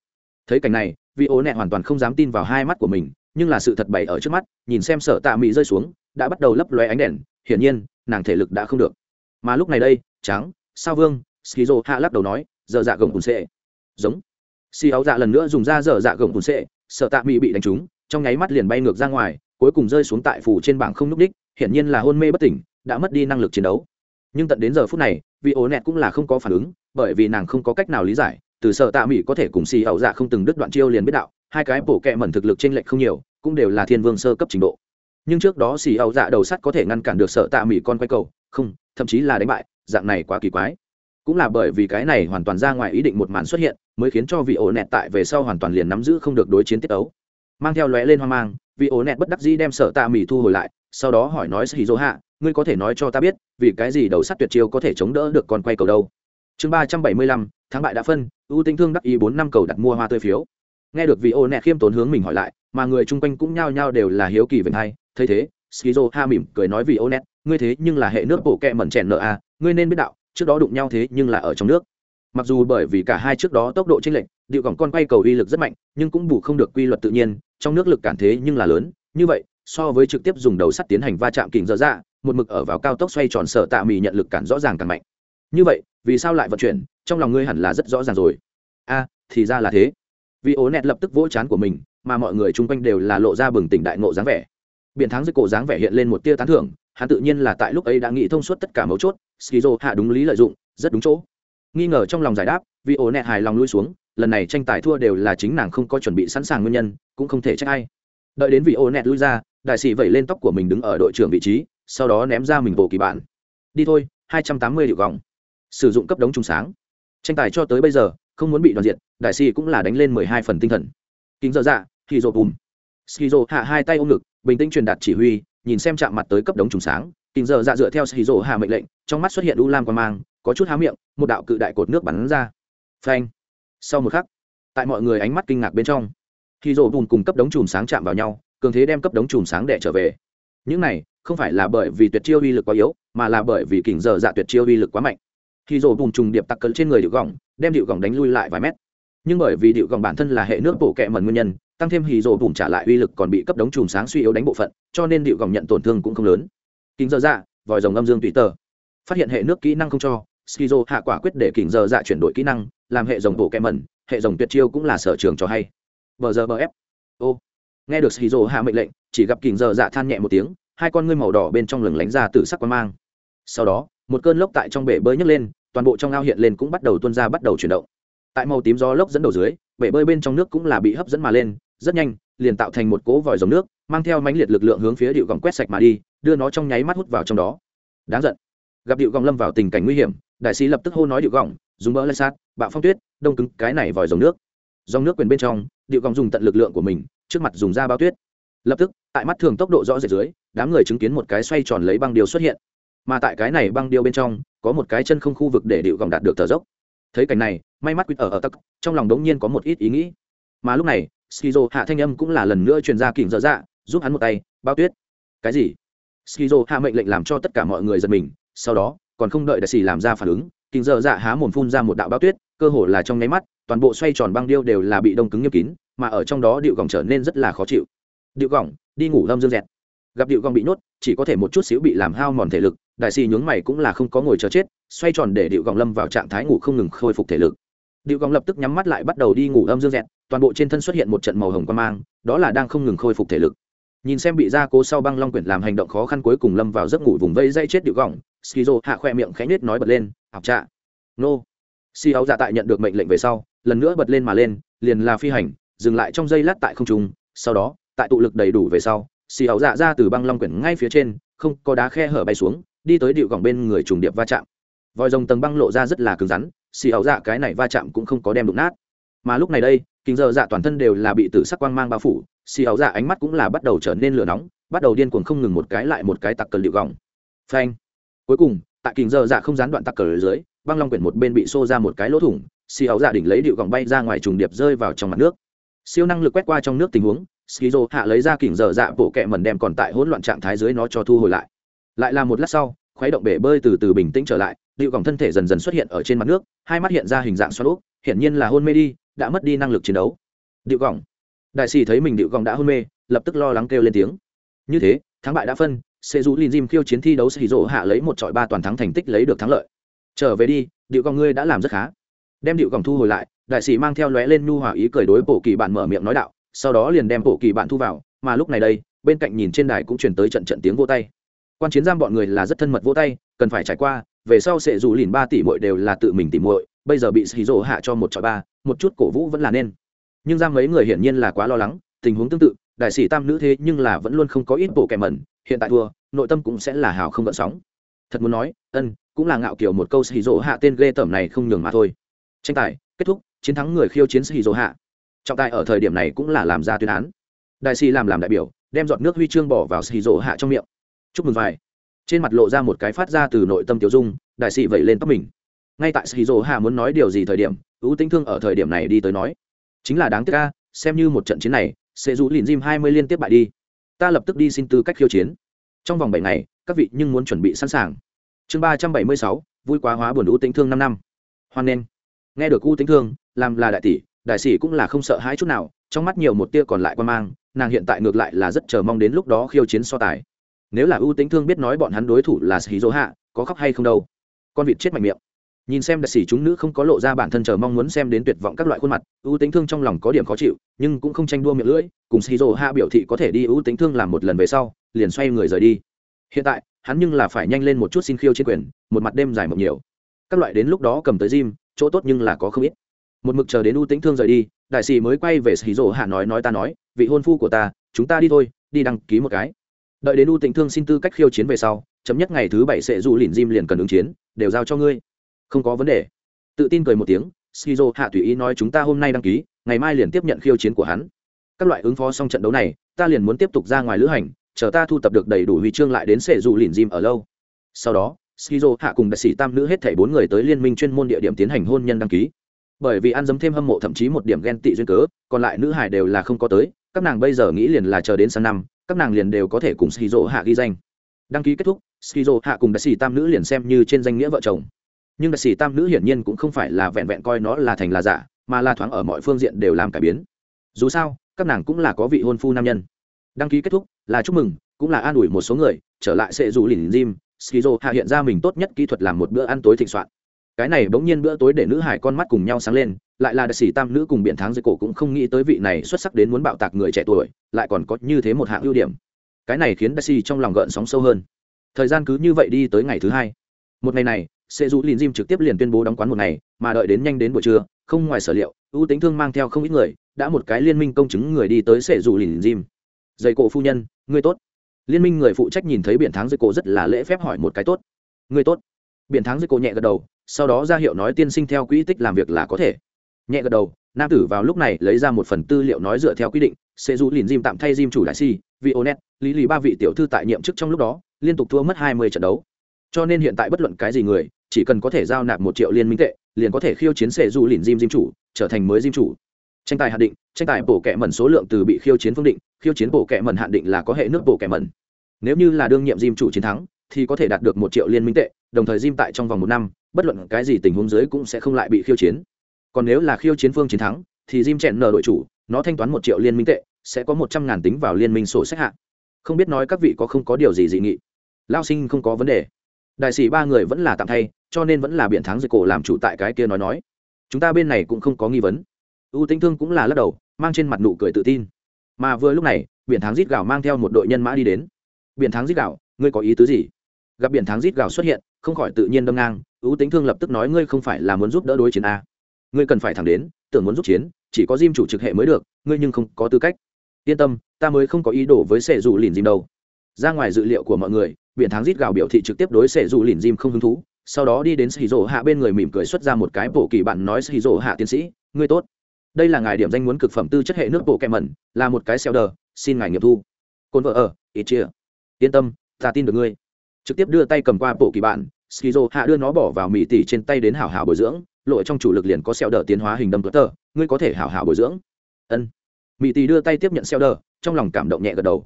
thấy cảnh này vị ố nẹ hoàn toàn không dám tin vào hai mắt của mình, nhưng là sự thật bày ở trước mắt, nhìn xem sợ tạ mỹ rơi xuống, đã bắt đầu lấp loe ánh đèn, hiển nhiên, nàng thể lực đã không được. Mà lúc này đây, trắng, sao vương, skizo hạ lắc đầu nói, giờ dạ gồng cùn xệ giống. Si áo dạ lần nữa dùng ra giờ dạ gồng cùn xệ sợ tạ mỹ bị đánh trúng, trong nháy mắt liền bay ngược ra ngoài, cuối cùng rơi xuống tại phủ trên bảng không n ú c đích hiển nhiên là hôn mê bất tỉnh, đã mất đi năng lực chiến đấu. Nhưng tận đến giờ phút này vị ố nẹt cũng là không có phản ứng, bởi vì nàng không có cách nào lý giải, từ sợ tạ mỹ có thể cùng xì ẩu dạ không từng đứt đoạn chiêu liền biết đạo, hai cái bổ kẹ mẩn thực lực trên lệch không nhiều, cũng đều là thiên vương sơ cấp trình độ. Nhưng trước đó xì ẩu dạ đầu sắt có thể ngăn cản được sợ tạ mỹ con quay cầu, không, thậm chí là đánh bại, dạng này quá kỳ quái cũng là bởi vì cái này hoàn toàn ra ngoài ý định một màn xuất hiện, mới khiến cho vị ổ nẹt tại về sau hoàn toàn liền nắm giữ không được đối chiến tiết ấu mang theo lóe lên hoang mang, vị ổ nẹt bất đắc dĩ đem sợ tạ mỹ thu hồi lại, sau đó hỏi nói sĩ dỗ hạ, ngươi có thể nói cho ta biết, vì cái gì đầu sắt tuyệt chiêu có thể chống đỡ được con quay cầu đâu? Chương ba trăm bảy mươi lăm tháng bại đã phân, ưu tinh thương đắc ý bốn năm cầu đặt mua hoa tươi phiếu. Nghe được vị ô nẹ khiêm tốn hướng mình hỏi lại, mà người chung quanh cũng nhao nhao đều là hiếu kỳ về hay, thấy thế skizo ha mỉm cười nói vị ô nẹ ngươi thế nhưng là hệ nước bộ kẹ mẩn chèn nợ à ngươi nên biết đạo trước đó đụng nhau thế nhưng là ở trong nước. Mặc dù bởi vì cả hai trước đó tốc độ chênh lệch, điệu còng con quay cầu uy lực rất mạnh, nhưng cũng bù không được quy luật tự nhiên, trong nước lực cản thế nhưng là lớn. Như vậy, so với trực tiếp dùng đầu sắt tiến hành va chạm kình dở dạ một mực ở vào cao tốc xoay tròn sở tạ mì nhận lực cản rõ ràng càng mạnh. Như vậy, vì sao lại vận chuyển? Trong lòng ngươi hẳn là rất rõ ràng rồi. A, thì ra là thế. Vì ố nẹt lập tức vỗ chán của mình, mà mọi người chung quanh đều là lộ ra bừng tỉnh đại ngộ dáng vẻ. Biện thắng dưới cổ dáng vẻ hiện lên một tia tán thưởng hắn tự nhiên là tại lúc ấy đã nghĩ thông suốt tất cả mấu chốt, skizo hạ đúng lý lợi dụng, rất đúng chỗ. Nghi ngờ trong lòng giải đáp, vì ổ nẹ hài lòng lui xuống, lần này tranh tài thua đều là chính nàng không có chuẩn bị sẵn sàng nguyên nhân, cũng không thể trách ai. Đợi đến vị ổ nẹt lui ra, đại sĩ vẩy lên tóc của mình đứng ở đội trưởng vị trí, sau đó ném ra mình bộ kỳ bản đi thôi, hai trăm tám mươi điệu gọng. Sử dụng cấp đống trùng sáng. Tranh tài cho tới bây giờ, không muốn bị đoàn diện đại sĩ cũng là đánh lên mười hai phần tinh thần. Kính dơ dạ thì dột bùm. Skizo hạ hai tay ôm ngực, bình tĩnh truyền đạt chỉ huy nhìn xem chạm mặt tới cấp đống trùng sáng kinh giờ dạ dựa theo skizo hạ mệnh lệnh, trong mắt xuất hiện u lam quan mang, có chút há miệng, một đạo cự đại cột nước bắn ra. Phanh. Sau một khắc, tại mọi người ánh mắt kinh ngạc bên trong khi rổ bùn cùng cấp đống chùm sáng chạm vào nhau, cường thế đem cấp đống chùm sáng đẻ trở về. Những này, không phải là bởi vì tuyệt chiêu uy lực quá yếu, mà là bởi vì kỉnh giờ dạ tuyệt chiêu uy lực quá mạnh. Khi rổ bùn trùng điệp tặc cấn trên người điệu gọng, đem điệu gọng đánh lui lại vài mét. Nhưng bởi vì điệu gọng bản thân là hệ nước bổ kẹ mần nguyên nhân tăng thêm hì rổ bùn trả lại uy lực còn bị cấp đống chùm sáng suy yếu đánh bộ phận, cho nên điệu gọng nhận tổn thương cũng không lớn. Kính dơ dạ vòi rồng âm dương tùy tờ. Phát hiện hệ nước kỹ năng không cho skizo hạ quả quyết để kính dơ dạ chuyển đổi kỹ năng, làm hệ dòng bộ kẹ mẩn, hệ dòng tuyệt chiêu cũng là sở trường cho hay. Bờ giờ bờ ép. Ô. Nghe được skizo hạ mệnh lệnh, chỉ gặp kính dơ dạ than nhẹ một tiếng, hai con ngươi màu đỏ bên trong lừng lánh ra tự sắc quan mang. Sau đó, một cơn lốc tại trong bể bơi nhấc lên, toàn bộ trong ao hiện lên cũng bắt đầu tuôn ra bắt đầu chuyển động. Tại màu tím gió lốc dẫn đầu dưới, bể bơi bên trong nước cũng là bị hấp dẫn mà lên rất nhanh, liền tạo thành một cỗ vòi dòng nước, mang theo mãnh liệt lực lượng hướng phía điệu gòng quét sạch mà đi, đưa nó trong nháy mắt hút vào trong đó. Đáng giận. Gặp điệu gòng lâm vào tình cảnh nguy hiểm, đại sĩ lập tức hô nói điệu gòng dùng mỡ lê sát, bạo phong tuyết, đông cứng cái này vòi dòng nước. Dòng nước quyền bên trong, điệu gòng dùng tận lực lượng của mình, trước mặt dùng da bao tuyết. Lập tức, tại mắt thường tốc độ rõ rệt dưới, đám người chứng kiến một cái xoay tròn lấy băng điêu xuất hiện. Mà tại cái này băng điêu bên trong, có một cái chân không khu vực để điệu gòng đạt được thở dốc. Thấy cảnh này, may mắt quýt ở ở tắc, trong lòng đống nhiên có một ít ý nghĩ. Mà lúc này skizo hạ thanh âm cũng là lần nữa truyền ra kỉnh dở dạ giúp hắn một tay, bao tuyết. Cái gì? Skizo hạ mệnh lệnh làm cho tất cả mọi người giật mình, sau đó, còn không đợi đại sĩ làm ra phản ứng, kỉnh dở dạ há mồm phun ra một đạo bao tuyết, cơ hồ là trong nháy mắt, toàn bộ xoay tròn băng điêu đều là bị đông cứng nghiêm kín, mà ở trong đó điệu gọng trở nên rất là khó chịu. Điệu gọng, đi ngủ lâm dương dẹt. Gặp điệu gọng bị nhốt, chỉ có thể một chút xíu bị làm hao mòn thể lực đại sĩ nhướng mày cũng là không có ngồi chờ chết, xoay tròn để điệu gọng lâm vào trạng thái ngủ không ngừng khôi phục thể lực điệu gòng lập tức nhắm mắt lại bắt đầu đi ngủ âm dương dẹt, toàn bộ trên thân xuất hiện một trận màu hồng quan mang, đó là đang không ngừng khôi phục thể lực. Nhìn xem bị gia cố sau băng long quyển làm hành động khó khăn cuối cùng lâm vào giấc ngủ vùng vây dây chết điệu gòng skizo hạ khoe miệng khẽ nết nói bật lên học trạ. Nô. Si áo dạ tại nhận được mệnh lệnh về sau, lần nữa bật lên mà lên, liền là phi hành, dừng lại trong giây lát tại không trung, sau đó, tại tụ lực đầy đủ về sau si áo dạ ra từ băng long quyển ngay phía trên, không có đá khe hở bay xuống, đi tới điệu gòng bên người trùng điệp va chạm. Vòi rồng tầng băng lộ ra rất là cứng rắn xì ảo dạ cái này va chạm cũng không có đem đụng nát. Mà lúc này đây, kính giờ dạ toàn thân đều là bị tử sắc quang mang bao phủ, xì ảo dạ ánh mắt cũng là bắt đầu trở nên lửa nóng, bắt đầu điên cuồng không ngừng một cái lại một cái tặc cờ liệu gòng phanh. Cuối cùng, tại kính giờ dạ không gián đoạn tặc cờ dưới, băng long quyển một bên bị xô ra một cái lỗ thủng, xì ảo dạ đỉnh lấy điệu gòng bay ra ngoài trùng điệp rơi vào trong mặt nước. Siêu năng lực quét qua trong nước tình huống, skizo hạ lấy ra kính giờ dạ bộ kẹ mần đem còn tại hỗn loạn trạng thái dưới nó cho thu hồi lại. Lại là một lát sau, khuấy động bể bơi từ từ bình tĩnh trở lại điệu gọng thân thể dần dần xuất hiện ở trên mặt nước hai mắt hiện ra hình dạng xoắn úp hiển nhiên là hôn mê đi đã mất đi năng lực chiến đấu. Điệu gọng, đại sĩ thấy mình điệu gọng đã hôn mê lập tức lo lắng kêu lên tiếng. Như thế thắng bại đã phân sẽ rủ lin jim khiêu chiến thi đấu xì rỗ hạ lấy một trọi ba toàn thắng thành tích lấy được thắng lợi. Trở về đi điệu gọng ngươi đã làm rất khá. Đem điệu gọng thu hồi lại đại sĩ mang theo lóe lên nhu hòa ý cười đối bộ kỳ bạn mở miệng nói đạo sau đó liền đem bộ kỳ bạn thu vào mà lúc này đây bên cạnh nhìn trên đài cũng truyền tới trận trận tiếng vô tay. Quan chiến giam bọn người là rất thân mật vỗ tay cần phải trải qua về sau sẽ dù lìn ba tỷ muội đều là tự mình tỉ muội, bây giờ bị xì rỗ hạ cho một trọi ba, một chút cổ vũ vẫn là nên. Nhưng ra mấy người hiển nhiên là quá lo lắng, tình huống tương tự, đại sĩ tam nữ thế nhưng là vẫn luôn không có ít bộ kẻ mẩn, hiện tại thua, nội tâm cũng sẽ là hào không gợn sóng. Thật muốn nói, ân, cũng là ngạo kiểu một câu xì rỗ hạ tên ghê tởm này không nhường mà thôi. Tranh tài, kết thúc, chiến thắng người khiêu chiến xì rỗ hạ. Trọng tài ở thời điểm này cũng là làm ra tuyên án. Đại sĩ làm làm đại biểu, đem giọt nước huy chương bỏ vào xì rỗ hạ trong miệng. Chúc mừng vài trên mặt lộ ra một cái phát ra từ nội tâm tiểu dung, đại sĩ vẩy lên tóc mình. Ngay tại sĩ dỗ hạ muốn nói điều gì thời điểm ưu tĩnh thương ở thời điểm này đi tới nói, chính là đáng tiếc ca xem như một trận chiến này, sẽ rủ lìn diêm hai mươi liên tiếp bại đi. Ta lập tức đi xin tư cách khiêu chiến. Trong vòng bảy ngày, các vị nhưng muốn chuẩn bị sẵn sàng. Chương ba trăm bảy mươi sáu, vui quá hóa buồn ưu tĩnh thương năm năm. Hoan nghênh. Nghe được ưu tĩnh thương, làm là đại tỷ, đại sĩ cũng là không sợ hãi chút nào, trong mắt nhiều một tia còn lại quan mang, nàng hiện tại ngược lại là rất chờ mong đến lúc đó khiêu chiến so tài nếu là ưu tính thương biết nói bọn hắn đối thủ là xì dỗ hạ, có khóc hay không đâu. Con vịt chết mạnh miệng. Nhìn xem đặc sĩ chúng nữ không có lộ ra bản thân chờ mong muốn xem đến tuyệt vọng các loại khuôn mặt, ưu tính thương trong lòng có điểm khó chịu, nhưng cũng không tranh đua miệng lưỡi, cùng xì dỗ hạ biểu thị có thể đi ưu tính thương làm một lần về sau, liền xoay người rời đi. Hiện tại, hắn nhưng là phải nhanh lên một chút xin khiêu trên quyền, một mặt đêm dài mộng nhiều. Các loại đến lúc đó cầm tới gym, chỗ tốt nhưng là có không ít. Một mực chờ đến ưu tính thương rời đi, đại sĩ mới quay về xì dỗ hạ nói nói ta nói, vị hôn phu của ta, chúng ta đi thôi, đi đăng ký một cái đợi đến u tịnh thương xin tư cách khiêu chiến về sau, chấm nhất ngày thứ bảy sẽ dù lìn diêm liền cần ứng chiến, đều giao cho ngươi. Không có vấn đề. Tự tin cười một tiếng shizu hạ tùy ý nói chúng ta hôm nay đăng ký, ngày mai liền tiếp nhận khiêu chiến của hắn. Các loại ứng phó xong trận đấu này, ta liền muốn tiếp tục ra ngoài lữ hành, chờ ta thu tập được đầy đủ huy chương lại đến sệ dù lìn diêm ở lâu. Sau đó shizu hạ cùng đại sĩ tam nữ hết thảy bốn người tới liên minh chuyên môn địa điểm tiến hành hôn nhân đăng ký. Bởi vì ăn dấm thêm hâm mộ thậm chí một điểm ghen tị duyên cớ, còn lại nữ hải đều là không có tới, các nàng bây giờ nghĩ liền là chờ đến sang năm các nàng liền đều có thể cùng skizo hạ ghi danh. Đăng ký kết thúc, skizo hạ cùng đại sĩ tam nữ liền xem như trên danh nghĩa vợ chồng. Nhưng đại sĩ tam nữ hiển nhiên cũng không phải là vẹn vẹn coi nó là thành là giả, mà là thoáng ở mọi phương diện đều làm cải biến. Dù sao, các nàng cũng là có vị hôn phu nam nhân. Đăng ký kết thúc, là chúc mừng, cũng là an ủi một số người, trở lại sẽ dù lìn jim skizo hạ hiện ra mình tốt nhất kỹ thuật làm một bữa ăn tối thịnh soạn. Cái này bỗng nhiên bữa tối để nữ hải con mắt cùng nhau sáng lên lại là đại sĩ tam nữ cùng biện tháng dưới cổ cũng không nghĩ tới vị này xuất sắc đến muốn bạo tạc người trẻ tuổi, lại còn có như thế một hạng ưu điểm. Cái này khiến đại sĩ trong lòng gợn sóng sâu hơn. Thời gian cứ như vậy đi tới ngày thứ hai. Một ngày này sẽ dù lìn Jim trực tiếp liền tuyên bố đóng quán một ngày, mà đợi đến nhanh đến buổi trưa, không ngoài sở liệu, ưu tính thương mang theo không ít người, đã một cái liên minh công chứng người đi tới sẽ dù lìn Jim. dây cổ phu nhân, ngươi tốt. Liên minh người phụ trách nhìn thấy biển thắng dây cổ rất là lễ phép hỏi một cái tốt. Ngươi tốt. Biển thắng dây cổ nhẹ gật đầu, sau đó ra hiệu nói tiên sinh theo quỹ tích làm việc là có thể nhẹ gật đầu, nam tử vào lúc này lấy ra một phần tư liệu nói dựa theo quy định, sẽ dù lìn diêm tạm thay diêm chủ đại si, vì onet, lý lì ba vị tiểu thư tại nhiệm chức trong lúc đó, liên tục thua mất hai mươi trận đấu. Cho nên hiện tại bất luận cái gì người, chỉ cần có thể giao nạp một triệu liên minh tệ, liền có thể khiêu chiến sệ du lìn diêm diêm chủ, trở thành mới diêm chủ. Tranh tài hạn định, tranh tài bổ kẹ mẩn số lượng từ bị khiêu chiến phương định, khiêu chiến bổ kẹ mẩn hạn định là có hệ nước bổ kẹ mẩn. Nếu như là đương nhiệm diêm chủ chiến thắng, thì có thể đạt được một triệu liên minh tệ, đồng thời diêm tại trong vòng một năm, bất luận cái gì tình huống dưới cũng sẽ không lại bị khiêu chiến còn nếu là khiêu chiến phương chiến thắng, thì Jim chẹn nợ đội chủ, nó thanh toán một triệu liên minh tệ, sẽ có một trăm ngàn tính vào liên minh sổ sách hạ. Không biết nói các vị có không có điều gì dị nghị? Lao sinh không có vấn đề. Đại sĩ ba người vẫn là tạm thay, cho nên vẫn là biện thắng dưới cổ làm chủ tại cái kia nói nói. Chúng ta bên này cũng không có nghi vấn. U tinh thương cũng là lắc đầu, mang trên mặt nụ cười tự tin. Mà vừa lúc này biển thắng rít gạo mang theo một đội nhân mã đi đến. Biển thắng rít gạo, ngươi có ý tứ gì? Gặp biển thắng rít gạo xuất hiện, không khỏi tự nhiên đâm ngang ưu tính thương lập tức nói ngươi không phải là muốn giúp đỡ đối chiến a ngươi cần phải thẳng đến, tưởng muốn giúp chiến, chỉ có diêm chủ trực hệ mới được, ngươi nhưng không có tư cách. Yên tâm, ta mới không có ý đồ với sệ dù lìn diêm đâu. Ra ngoài dự liệu của mọi người, biển thắng rít gạo biểu thị trực tiếp đối sệ dù lìn diêm không hứng thú, sau đó đi đến xì rỗ hạ bên người mỉm cười xuất ra một cái bộ kỳ bạn nói xì rỗ hạ tiến sĩ, ngươi tốt. Đây là ngài điểm danh muốn cực phẩm tư chất hệ nước bộ kẹ mẩn, là một cái xeo đờ, xin ngài nghiệm thu. Cồn vợ ở ít chia. Yên tâm, ta tin được ngươi. Trực tiếp đưa tay cầm qua bộ kỳ bạn skizo hạ đưa nó bỏ vào mỹ tỷ trên tay đến hảo hảo bồi dưỡng lộ trong chủ lực liền có xeo đờ tiến hóa hình đâm tờ ngươi có thể hảo hảo bồi dưỡng. Ân. Mỹ tỷ đưa tay tiếp nhận xeo đờ, trong lòng cảm động nhẹ gật đầu.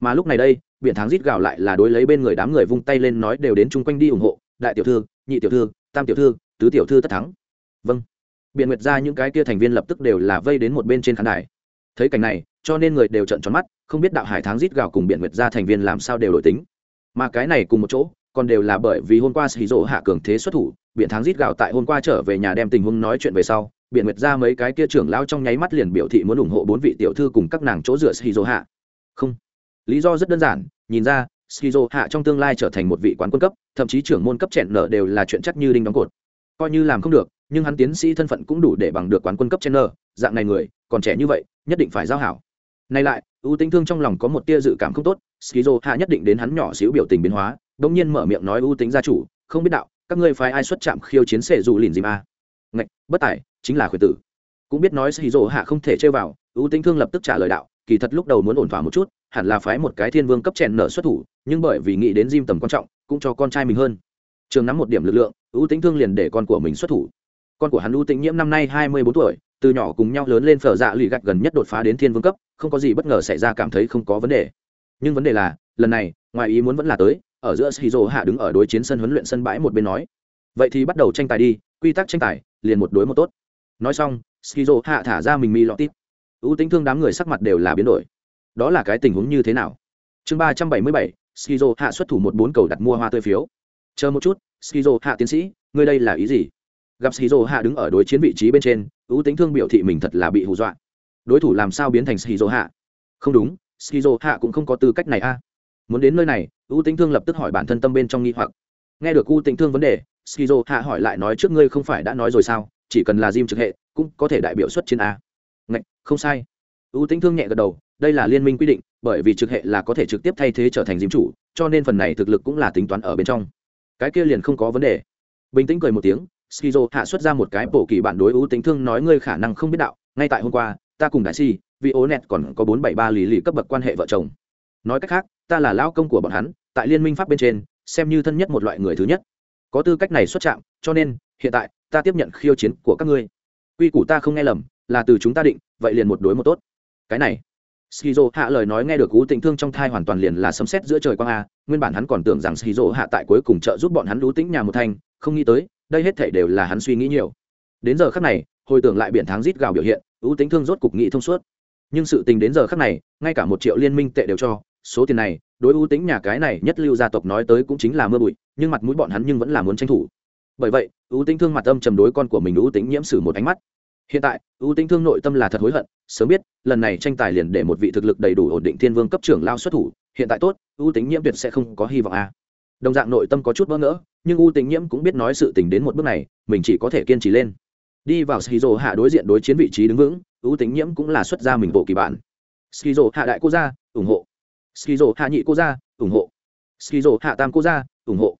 Mà lúc này đây, biển tháng rít gào lại là đối lấy bên người đám người vung tay lên nói đều đến chung quanh đi ủng hộ, đại tiểu thư, nhị tiểu thư, tam tiểu thư, tứ tiểu thư tất thắng. Vâng. Biện nguyệt ra những cái kia thành viên lập tức đều là vây đến một bên trên khán đài. Thấy cảnh này, cho nên người đều trận tròn mắt, không biết đạo hải tháng rít gào cùng biện nguyệt ra thành viên làm sao đều đổi tính. Mà cái này cùng một chỗ, còn đều là bởi vì hôm qua sĩ dỗ hạ cường thế xuất thủ biện tháng rít gào tại hôm qua trở về nhà đem tình huống nói chuyện về sau biện nguyệt ra mấy cái kia trưởng lao trong nháy mắt liền biểu thị muốn ủng hộ bốn vị tiểu thư cùng các nàng chỗ dựa sĩ dỗ hạ. Không. Lý do rất đơn giản, nhìn ra skizo hạ trong tương lai trở thành một vị quán quân cấp, thậm chí trưởng môn cấp chẹn nở đều là chuyện chắc như đinh đóng cột. Coi như làm không được, nhưng hắn tiến sĩ thân phận cũng đủ để bằng được quán quân cấp chẹn nở, dạng này người, còn trẻ như vậy, nhất định phải giao hảo. Nay lại, ưu tính thương trong lòng có một tia dự cảm không tốt skizo hạ nhất định đến hắn nhỏ xíu biểu tình biến hóa đống nhiên mở miệng nói ưu tính gia chủ, không biết đạo các ngươi phái ai xuất chạm khiêu chiến sệ dù lìn dìm a? Ngạch, bất tài, chính là khuyển tử. Cũng biết nói xì rỗ hạ không thể chơi vào, ưu tính thương lập tức trả lời đạo, kỳ thật lúc đầu muốn ổn thỏa một chút, hẳn là phái một cái thiên vương cấp chèn nở xuất thủ, nhưng bởi vì nghĩ đến diêm tầm quan trọng, cũng cho con trai mình hơn. Trường nắm một điểm lực lượng, ưu tính thương liền để con của mình xuất thủ. Con của hắn ưu tính nhiễm năm nay hai mươi bốn tuổi, từ nhỏ cùng nhau lớn lên phở dạ lì gạch gần nhất đột phá đến thiên vương cấp, không có gì bất ngờ xảy ra cảm thấy không có vấn đề. Nhưng vấn đề là, lần này, ngoài ý muốn vẫn là tới ở giữa shizu hạ đứng ở đối chiến sân huấn luyện sân bãi một bên nói, vậy thì bắt đầu tranh tài đi, quy tắc tranh tài, liền một đối một tốt. Nói xong, shizu hạ thả ra mình mi lọt tít. Ưu tính thương đám người sắc mặt đều là biến đổi. Đó là cái tình huống như thế nào? Chương ba trăm bảy mươi bảy skizo hạ xuất thủ một bốn cầu đặt mua hoa tươi phiếu. Chờ một chút skizo hạ tiến sĩ, ngươi đây là ý gì? Gặp skizo hạ đứng ở đối chiến vị trí bên trên ưu tính thương biểu thị mình thật là bị hù dọa. Đối thủ làm sao biến thành skizo hạ? Không đúng skizo hạ cũng không có tư cách này a muốn đến nơi này u tĩnh thương lập tức hỏi bản thân tâm bên trong nghi hoặc. Nghe được u tĩnh thương vấn đề skizo hạ hỏi lại nói trước ngươi không phải đã nói rồi sao chỉ cần là diêm trực hệ cũng có thể đại biểu xuất chiến a. Ngạch, không sai. U tĩnh thương nhẹ gật đầu đây là liên minh quy định bởi vì trực hệ là có thể trực tiếp thay thế trở thành diêm chủ cho nên phần này thực lực cũng là tính toán ở bên trong. Cái kia liền không có vấn đề. Bình tĩnh cười một tiếng skizo hạ xuất ra một cái bổ kỳ bản đối u tĩnh thương nói ngươi khả năng không biết đạo ngay tại hôm qua ta cùng đại si vì ố nẹt còn có bốn bảy ba lý lì cấp bậc quan hệ vợ chồng. Nói cách khác ta là lao công của bọn hắn, tại liên minh pháp bên trên, xem như thân nhất một loại người thứ nhất. Có tư cách này xuất trạm, cho nên, hiện tại, ta tiếp nhận khiêu chiến của các ngươi. Quy củ ta không nghe lầm, là từ chúng ta định, vậy liền một đối một tốt. Cái này. Skizo hạ lời nói nghe được cú tình thương trong thai hoàn toàn liền là sấm sét giữa trời quang a, nguyên bản hắn còn tưởng rằng skizo hạ tại cuối cùng trợ giúp bọn hắn lú tĩnh nhà một thanh không nghĩ tới, đây hết thể đều là hắn suy nghĩ nhiều. Đến giờ khắc này, hồi tưởng lại biển tháng rít gào biểu hiện ưu tính thương rốt cục nghĩ thông suốt. Nhưng sự tình đến giờ khắc này, ngay cả một triệu liên minh tệ đều cho số tiền này, đối ưu tính nhà cái này nhất lưu gia tộc nói tới cũng chính là mưa bụi, nhưng mặt mũi bọn hắn nhưng vẫn là muốn tranh thủ. Bởi vậy, ưu tính thương mặt âm trầm đối con của mình ưu tính nhiễm sử một ánh mắt. Hiện tại, ưu tính thương nội tâm là thật hối hận, sớm biết, lần này tranh tài liền để một vị thực lực đầy đủ ổn định thiên vương cấp trưởng lao xuất thủ, hiện tại tốt, ưu tính nhiễm tuyệt sẽ không có hy vọng a đồng dạng nội tâm có chút bỡ ngỡ, nhưng ưu tính nhiễm cũng biết nói sự tình đến một bước này, mình chỉ có thể kiên trì lên. Đi vào skizo hạ đối diện đối chiến vị trí đứng vững, ưu tính nhiễm cũng là xuất ra mình bộ kỳ bản. Skizo hạ đại cô gia skizo hạ nhị cô gia ủng hộ. Skizo hạ tam cô gia ủng hộ.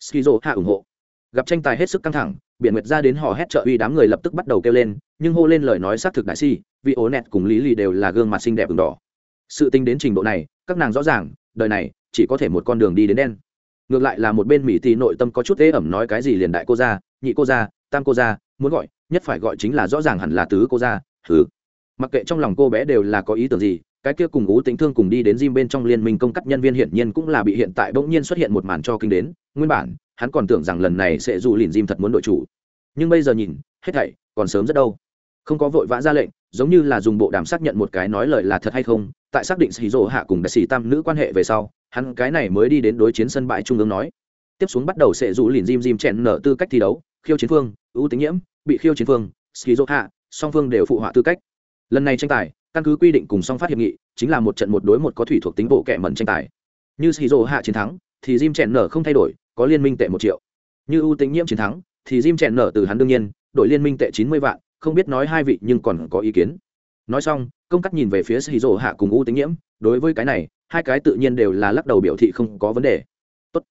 Skizo hạ ủng hộ. Gặp tranh tài hết sức căng thẳng, biển nguyệt ra đến hò hét trợ uy đám người lập tức bắt đầu kêu lên, nhưng hô lên lời nói xác thực đại si, vì ố nẹt cùng lý lì đều là gương mặt xinh đẹp ửng đỏ. Sự tính đến trình độ này, các nàng rõ ràng, đời này, chỉ có thể một con đường đi đến đen. Ngược lại là một bên mỹ tì nội tâm có chút ế ẩm nói cái gì liền đại cô gia nhị cô gia tam cô gia muốn gọi, nhất phải gọi chính là rõ ràng hẳn là tứ cô gia thứ mặc kệ trong lòng cô bé đều là có ý tưởng gì cái kia cùng ú tính thương cùng đi đến gym bên trong liên minh công cắt nhân viên hiển nhiên cũng là bị hiện tại bỗng nhiên xuất hiện một màn cho kinh đến. Nguyên bản, hắn còn tưởng rằng lần này sẽ dù lìn gym thật muốn đội chủ. Nhưng bây giờ nhìn, hết thảy còn sớm rất đâu. Không có vội vã ra lệnh, giống như là dùng bộ đàm xác nhận một cái nói lời là thật hay không, tại xác định xì rỗ hạ cùng đại sĩ tam nữ quan hệ về sau, hắn cái này mới đi đến đối chiến sân bãi trung ương nói. Tiếp xuống bắt đầu sẽ rủ lìn dim dim chèn nở tư cách thi đấu, khiêu chiến phương, ưu tính nhiễm, bị khiêu chiến phương skizo hạ, song phương đều phụ họa tư cách. Lần này tranh tài căn cứ quy định cùng song phát hiệp nghị, chính là một trận một đối một có thủy thuộc tính bộ kẻ mẩn tranh tài. Như skizo hạ chiến thắng, thì Jim chèn nở không thay đổi, có liên minh tệ một triệu. Như ưu tính nhiễm chiến thắng, thì Jim chèn nở từ hắn đương nhiên đội liên minh tệ chín mươi vạn, không biết nói hai vị nhưng còn có ý kiến. Nói xong, công cắt nhìn về phía skizo hạ cùng ưu tính nhiễm, đối với cái này, hai cái tự nhiên đều là lắc đầu biểu thị không có vấn đề. Tốt.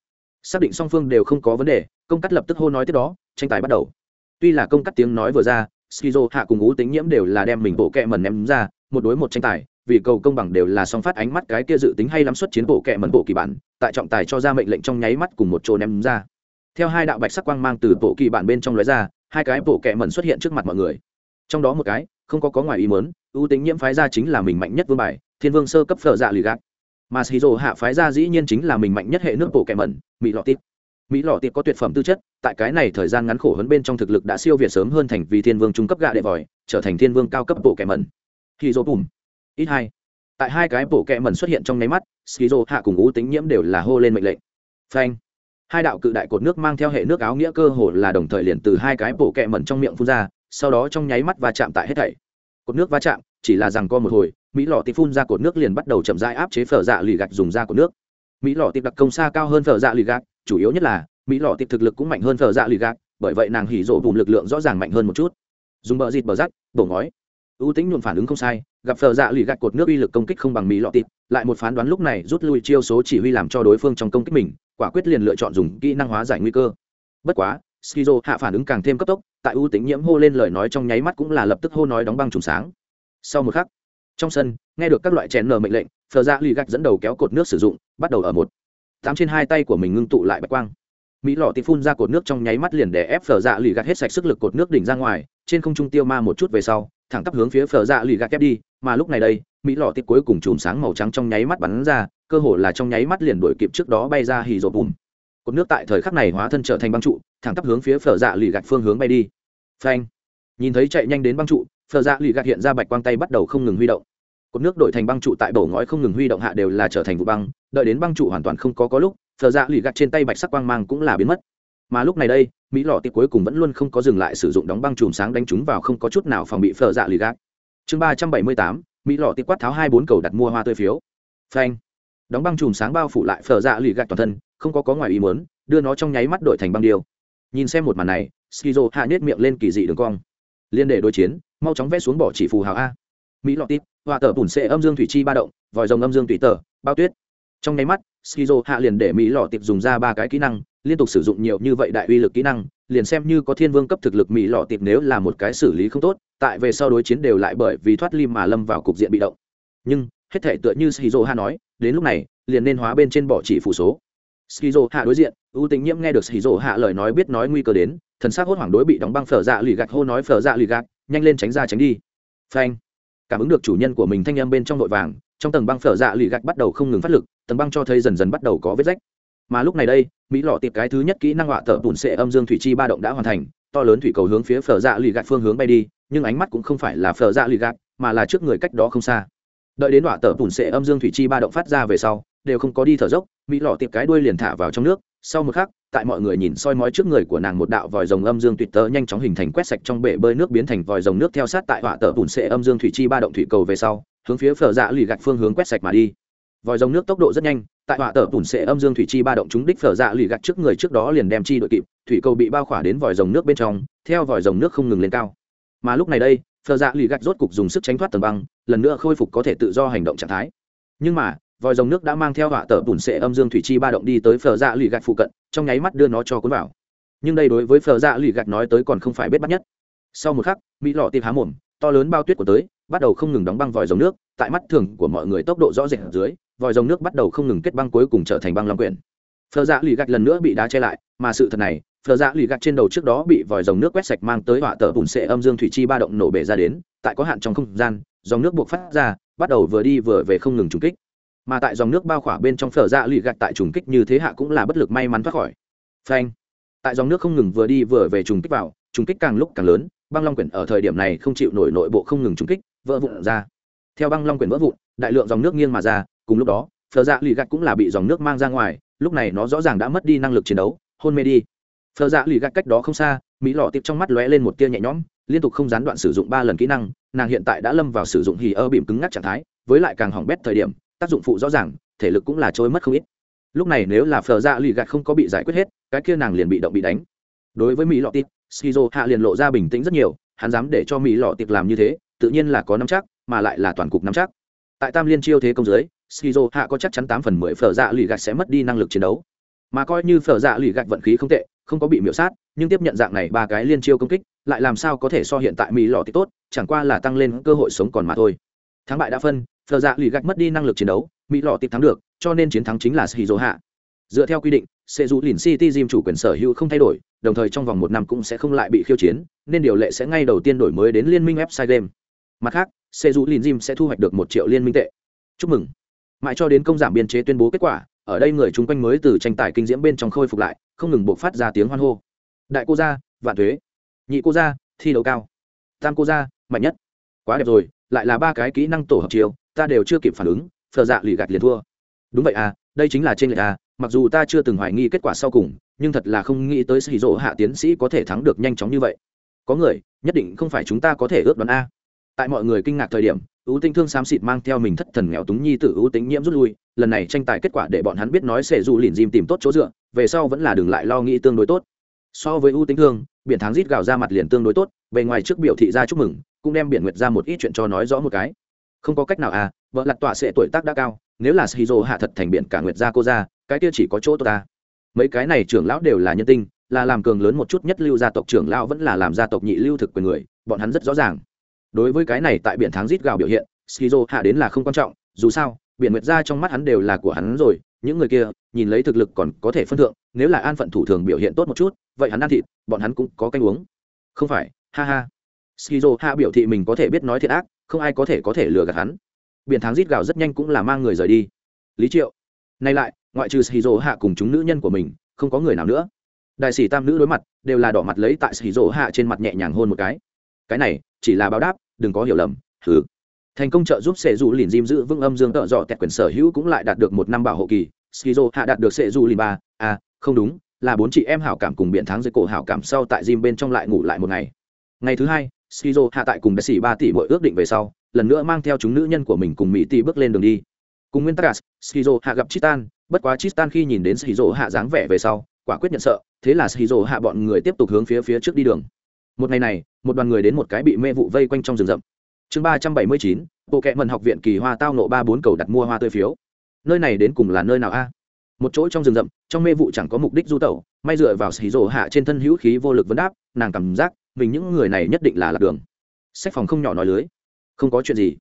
xác định song phương đều không có vấn đề, công cắt lập tức hô nói tiếp đó, tranh tài bắt đầu. Tuy là công cắt tiếng nói vừa ra skizo hạ cùng ú tính nhiễm đều là đem mình bộ kẹ mần ném ra một đối một tranh tài, vì cầu công bằng đều là song phát ánh mắt cái kia dự tính hay lắm suất chiến bộ kẹ mẫn bộ kỳ bản, tại trọng tài cho ra mệnh lệnh trong nháy mắt cùng một chỗ ném ra. Theo hai đạo bạch sắc quang mang từ bộ kỳ bản bên trong lóe ra, hai cái bộ kẹ mẫn xuất hiện trước mặt mọi người. Trong đó một cái, không có có ngoài ý muốn, ưu tính nhiễm phái ra chính là mình mạnh nhất vương bài, thiên vương sơ cấp phở dạ lì gạt. mà shizu hạ phái ra dĩ nhiên chính là mình mạnh nhất hệ nước bộ kẹ mẩn, mỹ lọ tít mỹ lọ tít có tuyệt phẩm tư chất, tại cái này thời gian ngắn khổ hơn bên trong thực lực đã siêu việt sớm hơn thành vì thiên vương trung cấp gạ đệ vòi, trở thành thiên vương cao cấp bộ kẹ mẩn khi dô bùm. Ít hai. Tại hai cái bộ kẹ mẩn xuất hiện trong nháy mắt shizu hạ cùng ú tính nhiễm đều là hô lên mệnh lệnh. Phanh. Hai đạo cự đại cột nước mang theo hệ nước áo nghĩa cơ hồ là đồng thời liền từ hai cái bộ kẹ mẩn trong miệng phun ra, sau đó trong nháy mắt va chạm tại hết thảy. Cột nước va chạm, chỉ là rằng co một hồi, mỹ lọ tịp phun ra cột nước liền bắt đầu chậm rãi áp chế phở dạ lì gạch dùng ra cột nước. Mỹ lọ tịp đặc công xa cao hơn phở dạ lì gạch, chủ yếu nhất là, mỹ lọ tịp thực lực cũng mạnh hơn phở dạ lì gạch, bởi vậy nàng hỉ rộ vùng lực lượng rõ ràng mạnh hơn một chút. Dùng bờ dịt bờ rắt bổ ngói ưu tính nhuộn phản ứng không sai, gặp phở dạ lì gạch cột nước uy lực công kích không bằng mỹ lọ tịp lại một phán đoán lúc này rút lui chiêu số chỉ huy làm cho đối phương trong công kích mình, quả quyết liền lựa chọn dùng kỹ năng hóa giải nguy cơ. Bất quá, skizo hạ phản ứng càng thêm cấp tốc, tại ưu tính nhiễm hô lên lời nói trong nháy mắt cũng là lập tức hô nói đóng băng trùng sáng. Sau một khắc, trong sân, nghe được các loại chèn nở mệnh lệnh phờ dạ lì gạch dẫn đầu kéo cột nước sử dụng, bắt đầu ở một. Tám trên hai tay của mình ngưng tụ lại bạch quang. Mỹ lọ tịp phun ra cột nước trong nháy mắt liền để ép phờ dạ lì gạt hết sạch sức lực cột nước đỉnh ra ngoài, trên không trung tiêu ma một chút về sau thẳng tắp hướng phía phở dạ lì gạ kép đi, mà lúc này đây, mỹ lọ tiếp cuối cùng chùm sáng màu trắng trong nháy mắt bắn ra, cơ hồ là trong nháy mắt liền đuổi kịp trước đó bay ra hì rộp bùm. Cột nước tại thời khắc này hóa thân trở thành băng trụ, thẳng tắp hướng phía phở dạ lì gạt phương hướng bay đi. Phanh! Nhìn thấy chạy nhanh đến băng trụ, phở dạ lì gạt hiện ra bạch quang tay bắt đầu không ngừng huy động. Cột nước đổi thành băng trụ tại bầu ngói không ngừng huy động hạ đều là trở thành vụ băng, đợi đến băng trụ hoàn toàn không có có lúc, phở dạ lì gạt trên tay bạch sắc quang mang cũng là biến mất mà lúc này đây, mỹ lọ tiệp cuối cùng vẫn luôn không có dừng lại sử dụng đóng băng chùm sáng đánh chúng vào không có chút nào phòng bị phở dạ lì gác chương ba trăm bảy mươi tám, mỹ lọ tiệp quát tháo hai bốn cầu đặt mua hoa tươi phiếu. Phanh. Đóng băng chùm sáng bao phủ lại phở dạ lì gác toàn thân, không có có ngoài ý muốn, đưa nó trong nháy mắt đổi thành băng điêu. Nhìn xem một màn này, skizo hạ nết miệng lên kỳ dị đường cong. Liên để đối chiến, mau chóng vẽ xuống bỏ chỉ phù hào a. Mỹ lọ tít hòa tờ bùn xệ âm dương thủy chi ba động, vòi rồng âm dương thủy tờ, bao tuyết trong nháy mắt, skizo hạ liền để mỹ lò tiệp dùng ra ba cái kỹ năng, liên tục sử dụng nhiều như vậy đại uy lực kỹ năng, liền xem như có thiên vương cấp thực lực mỹ lò tiệp nếu là một cái xử lý không tốt, tại về sau đối chiến đều lại bởi vì thoát lim mà lâm vào cục diện bị động. Nhưng, hết thể tựa như skizo hạ nói, đến lúc này, liền nên hóa bên trên bỏ chỉ phủ số. Skizo hạ đối diện, ưu tính nhiễm nghe được skizo hạ lời nói biết nói nguy cơ đến, thần sắc hốt hoảng đối bị đóng băng phở dạ lì gạt hô nói phở dạ lì gạt, nhanh lên tránh ra tránh đi. Phanh. Cảm ứng được chủ nhân của mình thanh âm bên trong nội vàng, trong tầng băng phở dạ lì gạch bắt đầu không ngừng phát lực tầng băng cho thấy dần dần bắt đầu có vết rách. Mà lúc này đây, mỹ lọ tiệp cái thứ nhất kỹ năng họa tợ bùn sệ âm dương thủy chi ba động đã hoàn thành, to lớn thủy cầu hướng phía phở dạ lì gạt phương hướng bay đi, nhưng ánh mắt cũng không phải là phở dạ lì gạt, mà là trước người cách đó không xa. Đợi đến họa tợ bùn sệ âm dương thủy chi ba động phát ra về sau, đều không có đi thở dốc, mỹ lọ tiệp cái đuôi liền thả vào trong nước. Sau một khắc, tại mọi người nhìn soi mói trước người của nàng một đạo vòi rồng âm dương tuyệt tớ nhanh chóng hình thành quét sạch trong bể bơi nước biến thành vòi rồng nước theo sát tại họa tờ bùn sệ âm dương thủy chi ba động thủy cầu về sau, hướng phía phở dạ lì gạch phương hướng quét sạch mà đi vòi rồng nước tốc độ rất nhanh, tại họa tờ bùn sệ âm dương thủy chi ba động chúng đích phở dạ lì gạch trước người trước đó liền đem chi đội kịp, thủy cầu bị bao khỏa đến vòi rồng nước bên trong, theo vòi rồng nước không ngừng lên cao. Mà lúc này đây, phở dạ lì gạch rốt cục dùng sức tránh thoát tầng băng, lần nữa khôi phục có thể tự do hành động trạng thái. Nhưng mà, vòi rồng nước đã mang theo họa tờ bùn sệ âm dương thủy chi ba động đi tới phở dạ lì gạch phụ cận, trong nháy mắt đưa nó cho cuốn vào. Nhưng đây đối với phở dạ lì gạch nói tới còn không phải biết bắt nhất. Sau một khắc, mỹ lọ tiệp há mồm, to lớn bao tuyết của tới, bắt đầu không ngừng đóng băng vòi rồng nước tại mắt thường của mọi người tốc độ rõ rệt dưới, vòi rồng nước bắt đầu không ngừng kết băng cuối cùng trở thành băng long quyển. Phở dạ lì gạch lần nữa bị đá che lại, mà sự thật này phở dạ lì gạch trên đầu trước đó bị vòi rồng nước quét sạch mang tới họa tờ bùn sệ âm dương thủy chi ba động nổ bể ra đến, tại có hạn trong không gian, dòng nước buộc phát ra, bắt đầu vừa đi vừa về không ngừng trùng kích. Mà tại dòng nước bao khỏa bên trong phở dạ lì gạch tại trùng kích như thế hạ cũng là bất lực may mắn thoát khỏi. Phanh! Tại dòng nước không ngừng vừa đi vừa về trùng kích vào, trùng kích càng lúc càng lớn, băng long quyển ở thời điểm này không chịu nổi nội bộ không ngừng trùng kích, vỡ vụn ra theo băng long quyển vỡ vụn đại lượng dòng nước nghiêng mà ra cùng lúc đó phở dạ lì gạch cũng là bị dòng nước mang ra ngoài lúc này nó rõ ràng đã mất đi năng lực chiến đấu hôn mê đi. Phở dạ lì gạch cách đó không xa mỹ lọ tiệp trong mắt lóe lên một tia nhẹ nhõm liên tục không gián đoạn sử dụng ba lần kỹ năng nàng hiện tại đã lâm vào sử dụng hì ơ bìm cứng ngắc trạng thái với lại càng hỏng bét thời điểm tác dụng phụ rõ ràng thể lực cũng là trôi mất không ít. Lúc này nếu là phờ Dạ lì gạt không có bị giải quyết hết cái kia nàng liền bị động bị đánh. Đối với mỹ lọ Tiệp, skizo hạ liền lộ ra bình tĩnh rất nhiều hắn dám để cho mỹ lọ Tiệp làm như thế tự nhiên là có nắm chắc mà lại là toàn cục nắm chắc. Tại tam liên chiêu thế công dưới, skizo hạ có chắc chắn tám phần mười phở dạ lì gạch sẽ mất đi năng lực chiến đấu. Mà coi như phở dạ lì gạch vận khí không tệ không có bị miễu sát nhưng tiếp nhận dạng này ba cái liên chiêu công kích lại làm sao có thể so hiện tại mỹ lọ thì tốt chẳng qua là tăng lên cơ hội sống còn mà thôi. Thắng bại đã phân phở dạ lì gạch mất đi năng lực chiến đấu mỹ lọ tiệp thắng được cho nên chiến thắng chính là skizo hạ. Dựa theo quy định sẽ dù lìn city gym chủ quyền sở hữu không thay đổi đồng thời trong vòng một năm cũng sẽ không lại bị khiêu chiến nên điều lệ sẽ ngay đầu tiên đổi mới đến liên minh website game mặt khác, xe dù lìn Jim sẽ thu hoạch được một triệu liên minh tệ. Chúc mừng. Mãi cho đến công giảm biên chế tuyên bố kết quả, ở đây người chung quanh mới từ tranh tài kinh diễm bên trong khôi phục lại, không ngừng buộc phát ra tiếng hoan hô. Đại cô gia, vạn thuế. Nhị cô gia, thi đấu cao. Tam cô gia, mạnh nhất. Quá đẹp rồi, lại là ba cái kỹ năng tổ hợp chiều ta đều chưa kịp phản ứng, phờ dạ lì gạt liền thua. Đúng vậy à đây chính là trên lệch à mặc dù ta chưa từng hoài nghi kết quả sau cùng, nhưng thật là không nghĩ tới sĩ dỗ hạ tiến sĩ có thể thắng được nhanh chóng như vậy. Có người, nhất định không phải chúng ta có thể ước đoán a tại mọi người kinh ngạc thời điểm ưu tinh thương xám xịt mang theo mình thất thần nghèo túng nhi t ưu tính nhiễm rút lui, lần này tranh tài kết quả để bọn hắn biết nói sẽ dù lìn dìm tìm tốt chỗ dựa, về sau vẫn là đừng lại lo nghĩ tương đối tốt. So với ưu tính thương, biển thắng rít gào ra mặt liền tương đối tốt, bề ngoài trước biểu thị ra chúc mừng, cũng đem biển nguyệt ra một ít chuyện cho nói rõ một cái. Không có cách nào à vợ lặt tọa sẽ tuổi tác đã cao, nếu là shizu hạ thật thành biển cả nguyệt gia cô ra, cái kia chỉ có chỗ tốt ta. Mấy cái này trưởng lão đều là nhân tinh, là làm cường lớn một chút nhất lưu gia tộc trưởng lão vẫn là làm gia tộc nhị lưu thực quyền người, bọn hắn rất rõ ràng đối với cái này tại biển tháng rít gào biểu hiện, Skizo hạ đến là không quan trọng, dù sao, biển nguyệt ra trong mắt hắn đều là của hắn rồi, những người kia, nhìn lấy thực lực còn có thể phân thượng, nếu là an phận thủ thường biểu hiện tốt một chút, vậy hắn ăn thịt, bọn hắn cũng có canh uống. Không phải, ha ha. Skizo hạ biểu thị mình có thể biết nói thiệt ác, không ai có thể có thể lừa gạt hắn. Biển tháng rít gào rất nhanh cũng là mang người rời đi. Lý triệu. Nay lại, ngoại trừ Skizo hạ cùng chúng nữ nhân của mình, không có người nào nữa. Đại sĩ tam nữ đối mặt, đều là đỏ mặt lấy tại Skizo hạ trên mặt nhẹ nhàng hôn một cái cái này chỉ là báo đáp, đừng có hiểu lầm thứ thành công trợ giúp sệ dù lìn diêm giữ vững âm dương tợ dọ tẹt quyền sở hữu cũng lại đạt được một năm bảo hộ kỳ, skizo hạ đạt được sệ dù lìn ba à không đúng, là bốn chị em hảo cảm cùng biện thắng dưới cổ hảo cảm sau tại diêm bên trong lại ngủ lại một ngày. Ngày thứ hai, skizo hạ tại cùng đại sĩ ba tỷ mỗi ước định về sau, lần nữa mang theo chúng nữ nhân của mình cùng mỹ tỷ bước lên đường đi. Cùng nguyên tắc skizo hạ gặp chitan bất quá chitan khi nhìn đến skizo hạ dáng vẻ về sau, quả quyết nhận sợ, thế là skizo hạ bọn người tiếp tục hướng phía phía trước đi đường. Một ngày này một đoàn người đến một cái bị mê vụ vây quanh trong rừng rậm. Chương ba trăm bảy mươi chín, bộ kệ mần học viện kỳ hoa tao nộ ba bốn cầu đặt mua hoa tươi phiếu. Nơi này đến cùng là nơi nào a? Một chỗ trong rừng rậm, trong mê vụ chẳng có mục đích du tẩu, may dựa vào xì rổ hạ trên thân hữu khí vô lực vấn đáp, nàng cảm giác mình những người này nhất định là lạc đường. Sách phòng không nhỏ nói lưới. Không có chuyện gì.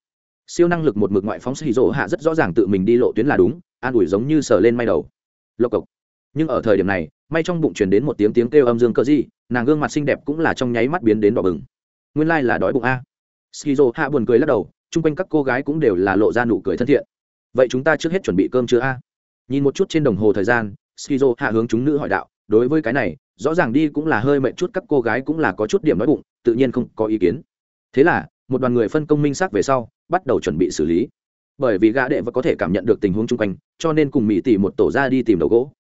Siêu năng lực một mực ngoại phóng xì rổ hạ rất rõ ràng tự mình đi lộ tuyến là đúng, an ủi giống như sờ lên may đầu. Lộc cộc. Nhưng ở thời điểm này may trong bụng truyền đến một tiếng tiếng kêu âm dương cờ gì nàng gương mặt xinh đẹp cũng là trong nháy mắt biến đến đỏ bừng. Nguyên lai là đói bụng a. Skizo hạ buồn cười lắc đầu, chung quanh các cô gái cũng đều là lộ ra nụ cười thân thiện. Vậy chúng ta trước hết chuẩn bị cơm chưa a? Nhìn một chút trên đồng hồ thời gian, skizo hạ hướng chúng nữ hỏi đạo, đối với cái này, rõ ràng đi cũng là hơi mệt chút, các cô gái cũng là có chút điểm nói bụng, tự nhiên không có ý kiến. Thế là, một đoàn người phân công minh xác về sau, bắt đầu chuẩn bị xử lý. Bởi vì gã đệ vẫn có thể cảm nhận được tình huống chung quanh, cho nên cùng mỹ tỷ một tổ ra đi tìm đầu gỗ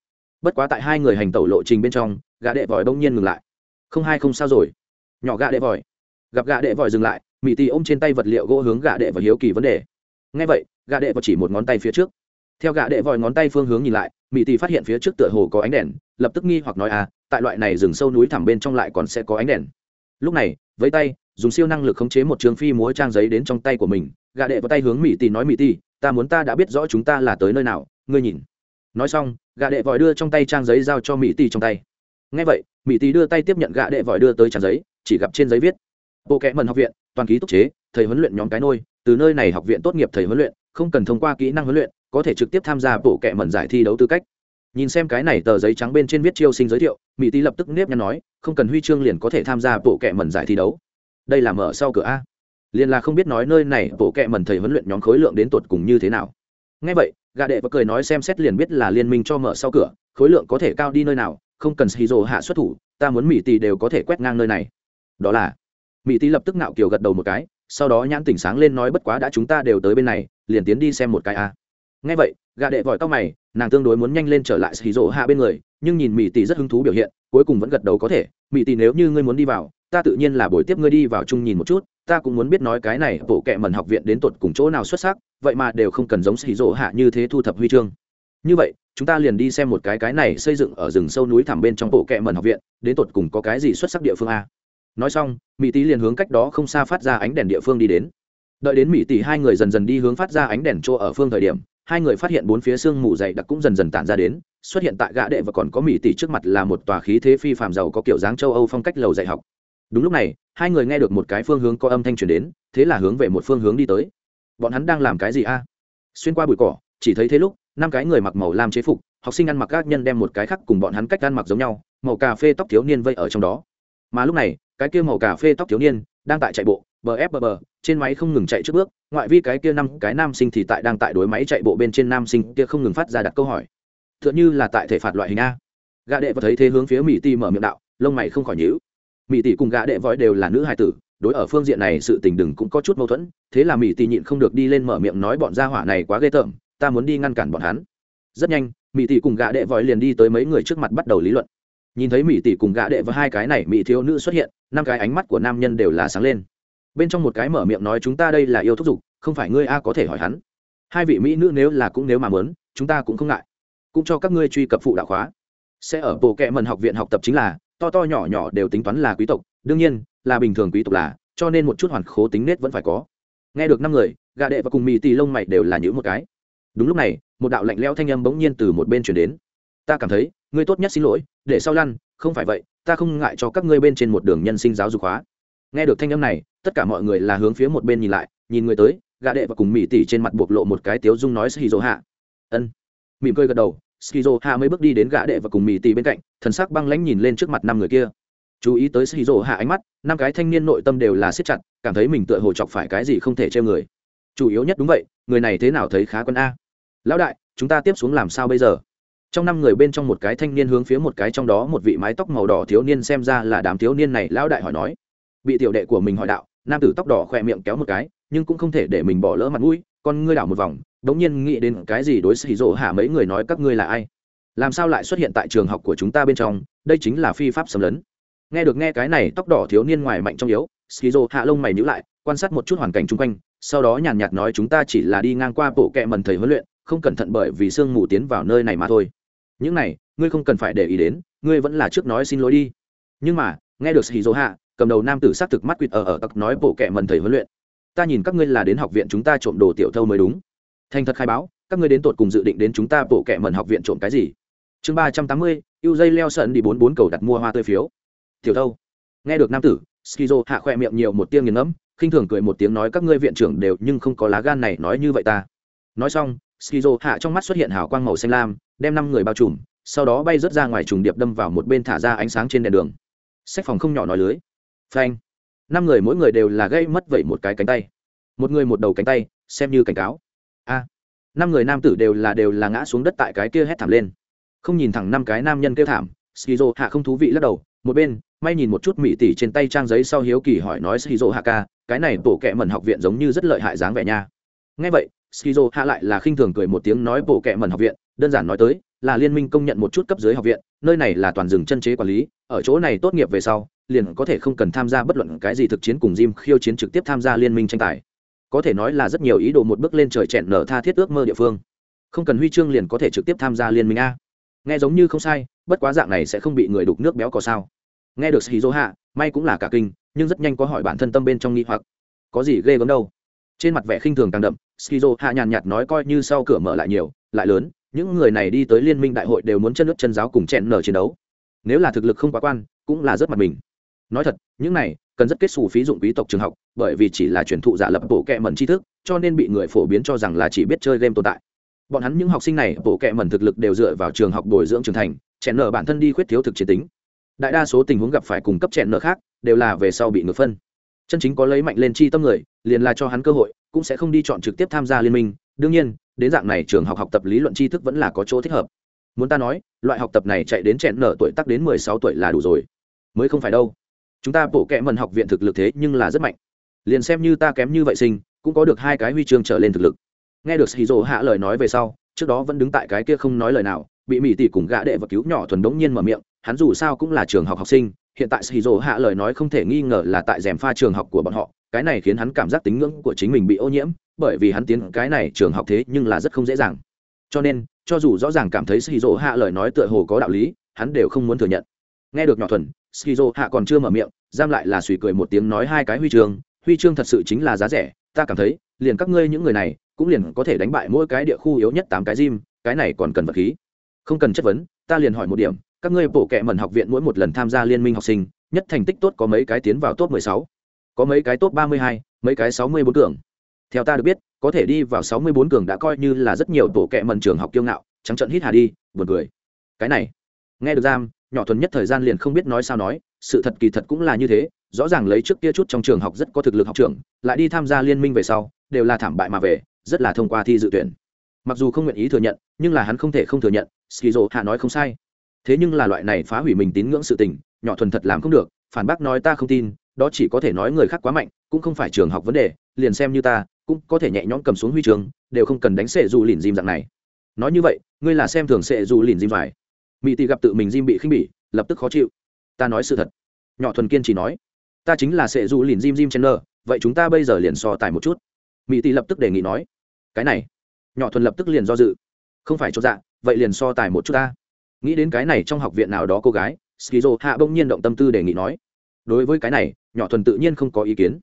bất quá tại hai người hành tẩu lộ trình bên trong, gã đệ vòi bỗng nhiên ngừng lại. Không hai không sao rồi. Nhỏ gã đệ vòi. Gặp gã đệ vòi dừng lại mỹ tì ôm trên tay vật liệu gỗ hướng gã đệ và hiếu kỳ vấn đề. Ngay vậy, gã đệ và chỉ một ngón tay phía trước. Theo gã đệ vòi ngón tay phương hướng nhìn lại mỹ tì phát hiện phía trước tựa hồ có ánh đèn, lập tức nghi hoặc nói à tại loại này rừng sâu núi thẳm bên trong lại còn sẽ có ánh đèn. Lúc này, với tay, dùng siêu năng lực khống chế một trường phi múa trang giấy đến trong tay của mình, gã đệ vào tay hướng mỹ tì nói mỹ tì ta muốn ta đã biết rõ chúng ta là tới nơi nào, ngươi nhìn nói xong, gã đệ vòi đưa trong tay trang giấy giao cho mỹ tỉ trong tay. Ngay vậy, mỹ tỉ đưa tay tiếp nhận gã đệ vòi đưa tới trang giấy, chỉ gặp trên giấy viết, bộ kẽ mần học viện, toàn ký túc chế, thầy huấn luyện nhóm cái nôi, từ nơi này học viện tốt nghiệp thầy huấn luyện, không cần thông qua kỹ năng huấn luyện, có thể trực tiếp tham gia bộ kẽ mần giải thi đấu tư cách. Nhìn xem cái này tờ giấy trắng bên trên viết chiêu sinh giới thiệu, mỹ tý lập tức nếp nhăn nói, không cần huy chương liền có thể tham gia bộ kệ mần giải thi đấu. Đây là mở sau cửa a. Liền là không biết nói nơi này bộ kệ mần thầy huấn luyện nhóm khối lượng đến tột cùng như thế nào. Ngay vậy gà đệ và cười nói xem xét liền biết là liên minh cho mở sau cửa, khối lượng có thể cao đi nơi nào, không cần xì rồ hạ xuất thủ, ta muốn mỹ tỷ đều có thể quét ngang nơi này. Đó là mỹ tỷ lập tức nạo kiều gật đầu một cái, sau đó nhãn tỉnh sáng lên nói bất quá đã chúng ta đều tới bên này, liền tiến đi xem một cái à. a ngay vậy gà đệ vòi cao mày, nàng tương đối muốn nhanh lên trở lại xì rỗ hạ bên người, nhưng nhìn mỹ tỷ rất hứng thú biểu hiện, cuối cùng vẫn gật đầu có thể. Mỹ tỷ nếu như ngươi muốn đi vào, ta tự nhiên là buổi tiếp ngươi đi vào chung nhìn một chút, ta cũng muốn biết nói cái này bộ kệ mần học viện đến tột cùng chỗ nào xuất sắc vậy mà đều không cần giống xì rỗ hạ như thế thu thập huy chương. Như vậy, chúng ta liền đi xem một cái cái này xây dựng ở rừng sâu núi thẳm bên trong bộ kệ mần học viện, đến tột cùng có cái gì xuất sắc địa phương a? Nói xong mỹ tỷ liền hướng cách đó không xa phát ra ánh đèn địa phương đi đến. Đợi đến mỹ tỷ hai người dần dần đi hướng phát ra ánh đèn chỗ ở phương thời điểm, hai người phát hiện bốn phía xương mù dày đặc cũng dần dần tản ra đến, xuất hiện tại gã đệ và còn có mỹ tỷ trước mặt là một tòa khí thế phi phàm giàu có kiểu dáng châu âu phong cách lầu dạy học. Đúng lúc này, hai người nghe được một cái phương hướng có âm thanh truyền đến, thế là hướng về một phương hướng đi tới bọn hắn đang làm cái gì a? Xuyên qua bụi cỏ, chỉ thấy thế lúc, năm cái người mặc màu lam chế phục, học sinh ăn mặc các nhân đem một cái khác cùng bọn hắn cách ăn mặc giống nhau, màu cà phê tóc thiếu niên vây ở trong đó. Mà lúc này, cái kia màu cà phê tóc thiếu niên đang tại chạy bộ, bờ ép bờ bờ, trên máy không ngừng chạy trước bước, ngoại vi cái kia năm cái nam sinh thì tại đang tại đối máy chạy bộ bên trên nam sinh kia không ngừng phát ra đặt câu hỏi. T h ư ợ n như là tại thể phạt loại hình a. Gã đệ và thấy thế hướng phía mỹ ti mở miệng đạo, lông mày không khỏi nhữ mỹ tỷ cùng gã đệ vói đều là nữ hài tử đối ở phương diện này sự tình đừng cũng có chút mâu thuẫn, thế là mỹ tỷ nhịn không được đi lên mở miệng nói bọn gia hỏa này quá ghê tởm, ta muốn đi ngăn cản bọn hắn. Rất nhanh mỹ tỷ cùng gã đệ vòi liền đi tới mấy người trước mặt bắt đầu lý luận. Nhìn thấy mỹ tỷ cùng gã đệ và hai cái này mỹ thiếu nữ xuất hiện, năm cái ánh mắt của nam nhân đều là sáng lên. Bên trong một cái mở miệng nói chúng ta đây là yêu thúc giục, không phải ngươi a có thể hỏi hắn. Hai vị mỹ nữ nếu là cũng nếu mà mớn chúng ta cũng không ngại. Cũng cho các ngươi truy cập phụ đạo khóa. Sẽ ở bộ kệ mần học viện học tập chính là, to to nhỏ nhỏ đều tính toán là quý tộc, đương nhiên là bình thường quý tộc là, cho nên một chút hoàn khố tính nết vẫn phải có. Nghe được năm người, gà đệ và cùng mì tì lông mày đều là những một cái. Đúng lúc này, một đạo lạnh leo thanh âm bỗng nhiên từ một bên chuyển đến. Ta cảm thấy, ngươi tốt nhất xin lỗi, để sau lăn, không phải vậy, ta không ngại cho các ngươi bên trên một đường nhân sinh giáo dục hóa. Nghe được thanh âm này, tất cả mọi người là hướng phía một bên nhìn lại, nhìn người tới gã đệ và cùng mỹ tỷ trên mặt bộc lộ một cái tiếu dung nói skizo hạ. Ân. Mỉm cười gật đầu, skizo hạ mới bước đi đến gã đệ và cùng mỹ tỷ bên cạnh, thần sắc băng lãnh nhìn lên trước mặt năm người kia chú ý tới skizo hạ ánh mắt, năm cái thanh niên nội tâm đều là siết chặt, cảm thấy mình tựa hồ chọc phải cái gì không thể treo người. Chủ yếu nhất đúng vậy, người này thế nào thấy khá quân a. Lão đại, chúng ta tiếp xuống làm sao bây giờ? Trong năm người bên trong một cái thanh niên hướng phía một cái trong đó một vị mái tóc màu đỏ thiếu niên xem ra là đám thiếu niên này, lão đại hỏi nói. Bị tiểu đệ của mình hỏi đạo, nam tử tóc đỏ khỏe miệng kéo một cái, nhưng cũng không thể để mình bỏ lỡ mặt mũi, con ngươi đảo một vòng, đống nhiên nghĩ đến cái gì đối xì rỗ hạ mấy người nói các ngươi là ai? Làm sao lại xuất hiện tại trường học của chúng ta bên trong? Đây chính là phi pháp xâm lấn nghe được nghe cái này tóc đỏ thiếu niên ngoài mạnh trong yếu, skizo hạ lông mày nhữ lại, quan sát một chút hoàn cảnh chung quanh, sau đó nhàn nhạt nói chúng ta chỉ là đi ngang qua bộ kẹ mần thầy huấn luyện, không cẩn thận bởi vì sương mù tiến vào nơi này mà thôi. Những này, ngươi không cần phải để ý đến, ngươi vẫn là trước nói xin lỗi đi. Nhưng mà, nghe được skizo hạ, cầm đầu nam tử s á c thực mắt quỵt ở ở tặc nói bộ kẹ mần thầy huấn luyện. Ta nhìn các ngươi là đến học viện chúng ta trộm đồ tiểu thâu mới đúng. Thành thật khai báo, các ngươi đến tột cùng dự định đến chúng ta bộ kẹ mần học viện trộm cái gì? Chương ba trăm tám mươi, ưu dây leo sợn đi bốn bốn cầu đặt mua hoa tươi phiếu tiểu thâu. Nghe được nam tử, skizo hạ khoe miệng nhiều một tiếng nghiền ngẫm, khinh thường cười một tiếng nói, các ngươi viện trưởng đều nhưng không có lá gan này nói như vậy ta. Nói xong, skizo hạ trong mắt xuất hiện hào quang màu xanh lam, đem năm người bao trùm, sau đó bay rớt ra ngoài trùng điệp đâm vào một bên thả ra ánh sáng trên đèn đường. Sách phòng không nhỏ nói lưới. Phanh. Năm người mỗi người đều là gây mất vậy một cái cánh tay. Một người một đầu cánh tay, xem như cảnh cáo. A. Năm người nam tử đều là đều là ngã xuống đất tại cái kia hét thảm lên. Không nhìn thẳng năm cái nam nhân kêu thảm skizo hạ không thú vị lắc đầu, một bên, may nhìn một chút mỹ tỷ trên tay trang giấy sau hiếu kỳ hỏi nói skizo hạ ca, cái này bộ kệ mẩn học viện giống như rất lợi hại dáng vẻ nha ngay vậy, skizo hạ lại là khinh thường cười một tiếng nói bộ kệ mẩn học viện, đơn giản nói tới, là liên minh công nhận một chút cấp dưới học viện, nơi này là toàn rừng chân chế quản lý, ở chỗ này tốt nghiệp về sau, liền có thể không cần tham gia bất luận cái gì thực chiến cùng Jim khiêu chiến trực tiếp tham gia liên minh tranh tài. Có thể nói là rất nhiều ý đồ một bước lên trời chèn nở tha thiết ước mơ địa phương. Không cần huy chương liền có thể trực tiếp tham gia liên minh a. Nghe giống như không sai, bất quá dạng này sẽ không bị người đục nước béo có sao? Nghe được Shizuo hạ, may cũng là cả kinh, nhưng rất nhanh có hỏi bản thân tâm bên trong nghi hoặc. Có gì ghê gớm đâu? Trên mặt vẻ khinh thường càng đậm, Shizuo hạ nhàn nhạt nói coi như sau cửa mở lại nhiều, lại lớn, những người này đi tới liên minh đại hội đều muốn chân nước chân giáo cùng chèn nở chiến đấu. Nếu là thực lực không quá quan, cũng là rất mặt mình nói thật những này cần rất kết xù phí dụng quý tộc trường học bởi vì chỉ là truyền thụ giả lập bộ kệ mẩn tri thức cho nên bị người phổ biến cho rằng là chỉ biết chơi game tồn tại bọn hắn những học sinh này bộ kệ mẩn thực lực đều dựa vào trường học bồi dưỡng trưởng thành chèn nở bản thân đi khuyết thiếu thực chiến tính. Đại đa số tình huống gặp phải cùng cấp chèn nở khác, đều là về sau bị ngược phân. Chân chính có lấy mạnh lên chi tâm người, liền là cho hắn cơ hội, cũng sẽ không đi chọn trực tiếp tham gia liên minh. Đương nhiên, đến dạng này trường học học tập lý luận tri thức vẫn là có chỗ thích hợp. Muốn ta nói, loại học tập này chạy đến chèn nở tuổi tác đến mười sáu tuổi là đủ rồi. Mới không phải đâu. Chúng ta bộ kệ mần học viện thực lực thế nhưng là rất mạnh. Liền xem như ta kém như vậy sinh, cũng có được hai cái huy chương trở lên thực lực nghe được hì hạ lời nói về sau, trước đó vẫn đứng tại cái kia không nói lời nào, bị mỹ tỷ cùng gã đệ và cứu nhỏ thuần đống nhiên mở miệng, hắn dù sao cũng là trường học học sinh, hiện tại hì hạ lời nói không thể nghi ngờ là tại rèm pha trường học của bọn họ, cái này khiến hắn cảm giác tính ngưỡng của chính mình bị ô nhiễm, bởi vì hắn tiến cái này trường học thế nhưng là rất không dễ dàng. Cho nên, cho dù rõ ràng cảm thấy hì hạ lời nói tựa hồ có đạo lý, hắn đều không muốn thừa nhận. Nghe được nhỏ thuần skizo hạ còn chưa mở miệng, giam lại là suy cười một tiếng nói hai cái huy chương huy chương thật sự chính là giá rẻ, ta cảm thấy, liền các ngươi những người này cũng liền có thể đánh bại mỗi cái địa khu yếu nhất tám cái gym cái này còn cần vật khí. Không cần chất vấn ta liền hỏi một điểm các ngươi bổ kẹ mẩn học viện mỗi một lần tham gia liên minh học sinh nhất thành tích tốt có mấy cái tiến vào top 16, có mấy cái top 32, mấy cái 64 cường? Theo ta được biết có thể đi vào 64 cường đã coi như là rất nhiều tổ kệ mẩn trường học kiêu ngạo trắng trận hít hà đi buồn cười. Cái này nghe được giam nhỏ thuần nhất thời gian liền không biết nói sao nói sự thật kỳ thật cũng là như thế rõ ràng lấy trước kia chút trong trường học rất có thực lực học trưởng lại đi tham gia liên minh về sau đều là thảm bại mà về rất là thông qua thi dự tuyển. Mặc dù không nguyện ý thừa nhận, nhưng là hắn không thể không thừa nhận, skizo hạ nói không sai. Thế nhưng là loại này phá hủy mình tín ngưỡng sự tình, nhỏ thuần thật làm không được, phản bác nói ta không tin, đó chỉ có thể nói người khác quá mạnh, cũng không phải trường học vấn đề, liền xem như ta, cũng có thể nhẹ nhõm cầm xuống huy trường đều không cần đánh sệ dù lìn dìm dạng này. Nói như vậy, ngươi là xem thường sệ dù lìn dìm vải mỹ tỷ gặp tự mình dìm bị khinh bỉ, lập tức khó chịu. Ta nói sự thật. Nhỏ thuần kiên chỉ nói. Ta chính là sệ dù lìn dìm dìm chen vậy chúng ta bây giờ liền so tài một chút. Mỹ tỷ lập tức đề nghị nói cái này nhỏ thuần lập tức liền do dự không phải cho dạ vậy liền so tài một chút ta nghĩ đến cái này trong học viện nào đó cô gái skizo hạ bỗng nhiên động tâm tư đề nghị nói đối với cái này nhỏ thuần tự nhiên không có ý kiến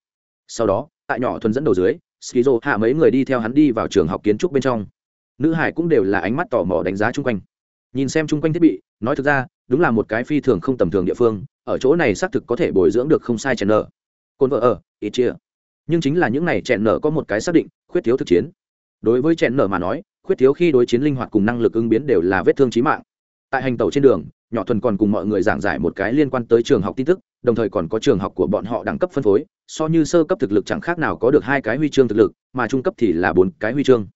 sau đó tại nhỏ thuần dẫn đầu dưới skizo hạ mấy người đi theo hắn đi vào trường học kiến trúc bên trong nữ hải cũng đều là ánh mắt tò mò đánh giá chung quanh nhìn xem chung quanh thiết bị nói thực ra đúng là một cái phi thường không tầm thường địa phương ở chỗ này xác thực có thể bồi dưỡng được không sai chèn nợ cồn vợ ở, ít chia. Nhưng chính là những này chèn nợ có một cái xác định, khuyết thiếu thực chiến đối với chèn nở mà nói, khuyết thiếu khi đối chiến linh hoạt cùng năng lực ứng biến đều là vết thương trí mạng. Tại hành tàu trên đường, nhỏ thuần còn cùng mọi người giảng giải một cái liên quan tới trường học tin tức, đồng thời còn có trường học của bọn họ đẳng cấp phân phối, so như sơ cấp thực lực chẳng khác nào có được hai cái huy chương thực lực, mà trung cấp thì là bốn cái huy chương.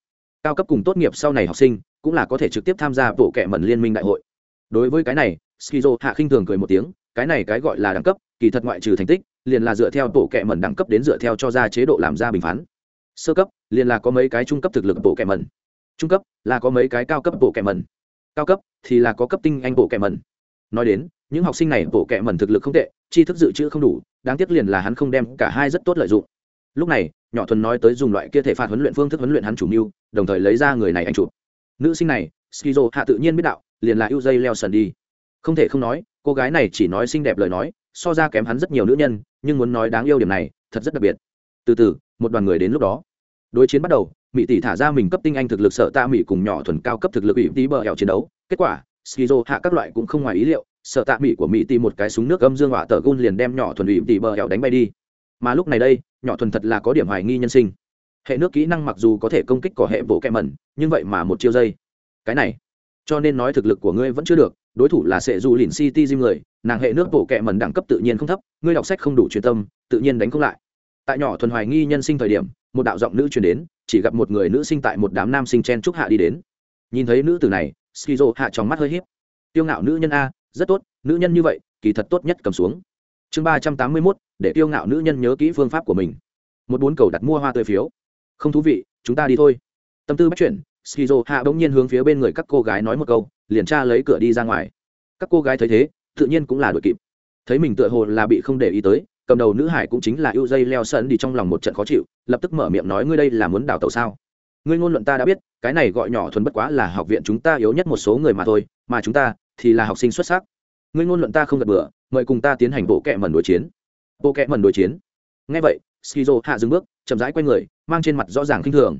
Cao cấp cùng tốt nghiệp sau này học sinh, cũng là có thể trực tiếp tham gia bộ kệ mẩn liên minh đại hội. Đối với cái này, skizo hạ khinh thường cười một tiếng, cái này cái gọi là đẳng cấp, kỳ thật ngoại trừ thành tích, liền là dựa theo bộ kệ mẩn đẳng cấp đến dựa theo cho ra chế độ làm ra bình phán sơ cấp, liền là có mấy cái trung cấp thực lực bộ kẻ mẩn. Trung cấp là có mấy cái cao cấp bộ kẻ mẩn. Cao cấp thì là có cấp tinh anh bộ kẻ mẩn. Nói đến, những học sinh này bộ kẻ mẩn thực lực không tệ, tri thức dự trữ không đủ, đáng tiếc liền là hắn không đem cả hai rất tốt lợi dụng. Lúc này, nhỏ thuần nói tới dùng loại kia thể phạt huấn luyện phương thức huấn luyện hắn chủ mưu, đồng thời lấy ra người này anh chụp. Nữ sinh này, skizo hạ tự nhiên biết đạo, liền là ưu dây leo sần đi không thể không nói, cô gái này chỉ nói xinh đẹp lời nói, so ra kém hắn rất nhiều nữ nhân, nhưng muốn nói đáng yêu điểm này, thật rất đặc biệt. Từ từ, một đoàn người đến lúc đó đối chiến bắt đầu, mỹ tỷ thả ra mình cấp tinh anh thực lực sợ tạ mỹ cùng nhỏ thuần cao cấp thực lực ủy tí bờ hẻo chiến đấu. Kết quả, skizo hạ các loại cũng không ngoài ý liệu, sợ tạ mỹ của mỹ tỷ một cái súng nước âm dương hỏa tờ gun liền đem nhỏ thuần ủy tỷ bờ hẻo đánh bay đi. Mà lúc này đây, nhỏ thuần thật là có điểm hoài nghi nhân sinh. Hệ nước kỹ năng mặc dù có thể công kích cỏ hệ bộ kẹ mẩn, nhưng vậy mà một chiêu dây. Cái này, cho nên nói thực lực của ngươi vẫn chưa được, đối thủ là sệ dù lìn city diêm người, nàng hệ nước bộ kẹ mẩn đẳng cấp tự nhiên không thấp, ngươi đọc sách không đủ truyền tâm, tự nhiên đánh không lại. Tại nhỏ thuần hoài nghi nhân sinh thời điểm một đạo giọng nữ truyền đến, chỉ gặp một người nữ sinh tại một đám nam sinh chen trúc hạ đi đến. Nhìn thấy nữ tử này, skizo hạ trong mắt hơi hiếp tiêu ngạo nữ nhân a, rất tốt, nữ nhân như vậy, kỳ thật tốt nhất cầm xuống. Chương ba trăm tám mươi mốt, để tiêu ngạo nữ nhân nhớ kỹ phương pháp của mình. Một bốn cầu đặt mua hoa tươi phiếu. Không thú vị, chúng ta đi thôi. Tâm tư bắt chuyển skizo hạ bỗng nhiên hướng phía bên người các cô gái nói một câu, liền tra lấy cửa đi ra ngoài. Các cô gái thấy thế, tự nhiên cũng là đội kịp. Thấy mình tựa hồ là bị không để ý tới cầm đầu nữ hải cũng chính là ưu dây leo sân đi trong lòng một trận khó chịu, lập tức mở miệng nói ngươi đây là muốn đào tàu sao? Ngươi ngôn luận ta đã biết, cái này gọi nhỏ thuần bất quá là học viện chúng ta yếu nhất một số người mà thôi, mà chúng ta thì là học sinh xuất sắc. Ngươi ngôn luận ta không gật bừa, mời cùng ta tiến hành bộ kệ mẩn đối chiến. Bộ kệ mẩn đối chiến? Ngay vậy, skizo hạ dừng bước, chậm rãi quay người, mang trên mặt rõ ràng khinh thường.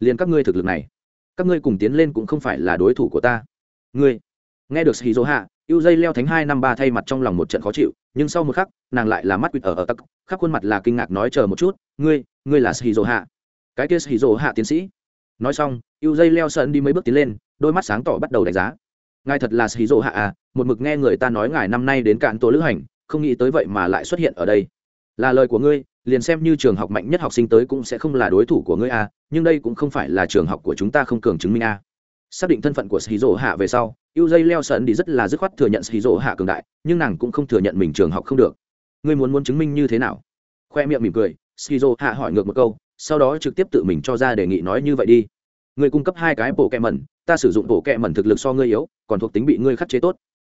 Liền các ngươi thực lực này, các ngươi cùng tiến lên cũng không phải là đối thủ của ta. Ngươi, nghe được skizo hạ, ưu dây leo thánh hai năm ba thay mặt trong lòng một trận khó chịu nhưng sau một khắc, nàng lại là mắt quýt ở ở tắc, khắp khuôn mặt là kinh ngạc nói, chờ một chút, ngươi ngươi là shizu hạ. Cái kia shizu hạ tiến sĩ. Nói xong, ưu dây leo sơn đi mấy bước tiến lên, đôi mắt sáng tỏ bắt đầu đánh giá. Ngài thật là shizu hạ à một mực nghe người ta nói ngài năm nay đến cạn tổ lữ hành, không nghĩ tới vậy mà lại xuất hiện ở đây. Là lời của ngươi, liền xem như trường học mạnh nhất học sinh tới cũng sẽ không là đối thủ của ngươi a nhưng đây cũng không phải là trường học của chúng ta không cường chứng minh a xác định thân phận của shizu hạ về sau ưu dây leo sợn đi rất là dứt khoát thừa nhận shizu hạ cường đại, nhưng nàng cũng không thừa nhận mình trường học không được. Ngươi muốn muốn chứng minh như thế nào? Khoe miệng mỉm cười shizu hạ hỏi ngược một câu, sau đó trực tiếp tự mình cho ra đề nghị nói như vậy đi. Ngươi cung cấp hai cái bộ kẹ mẩn, ta sử dụng bộ kẹ mẩn thực lực so ngươi yếu, còn thuộc tính bị ngươi khắc chế tốt.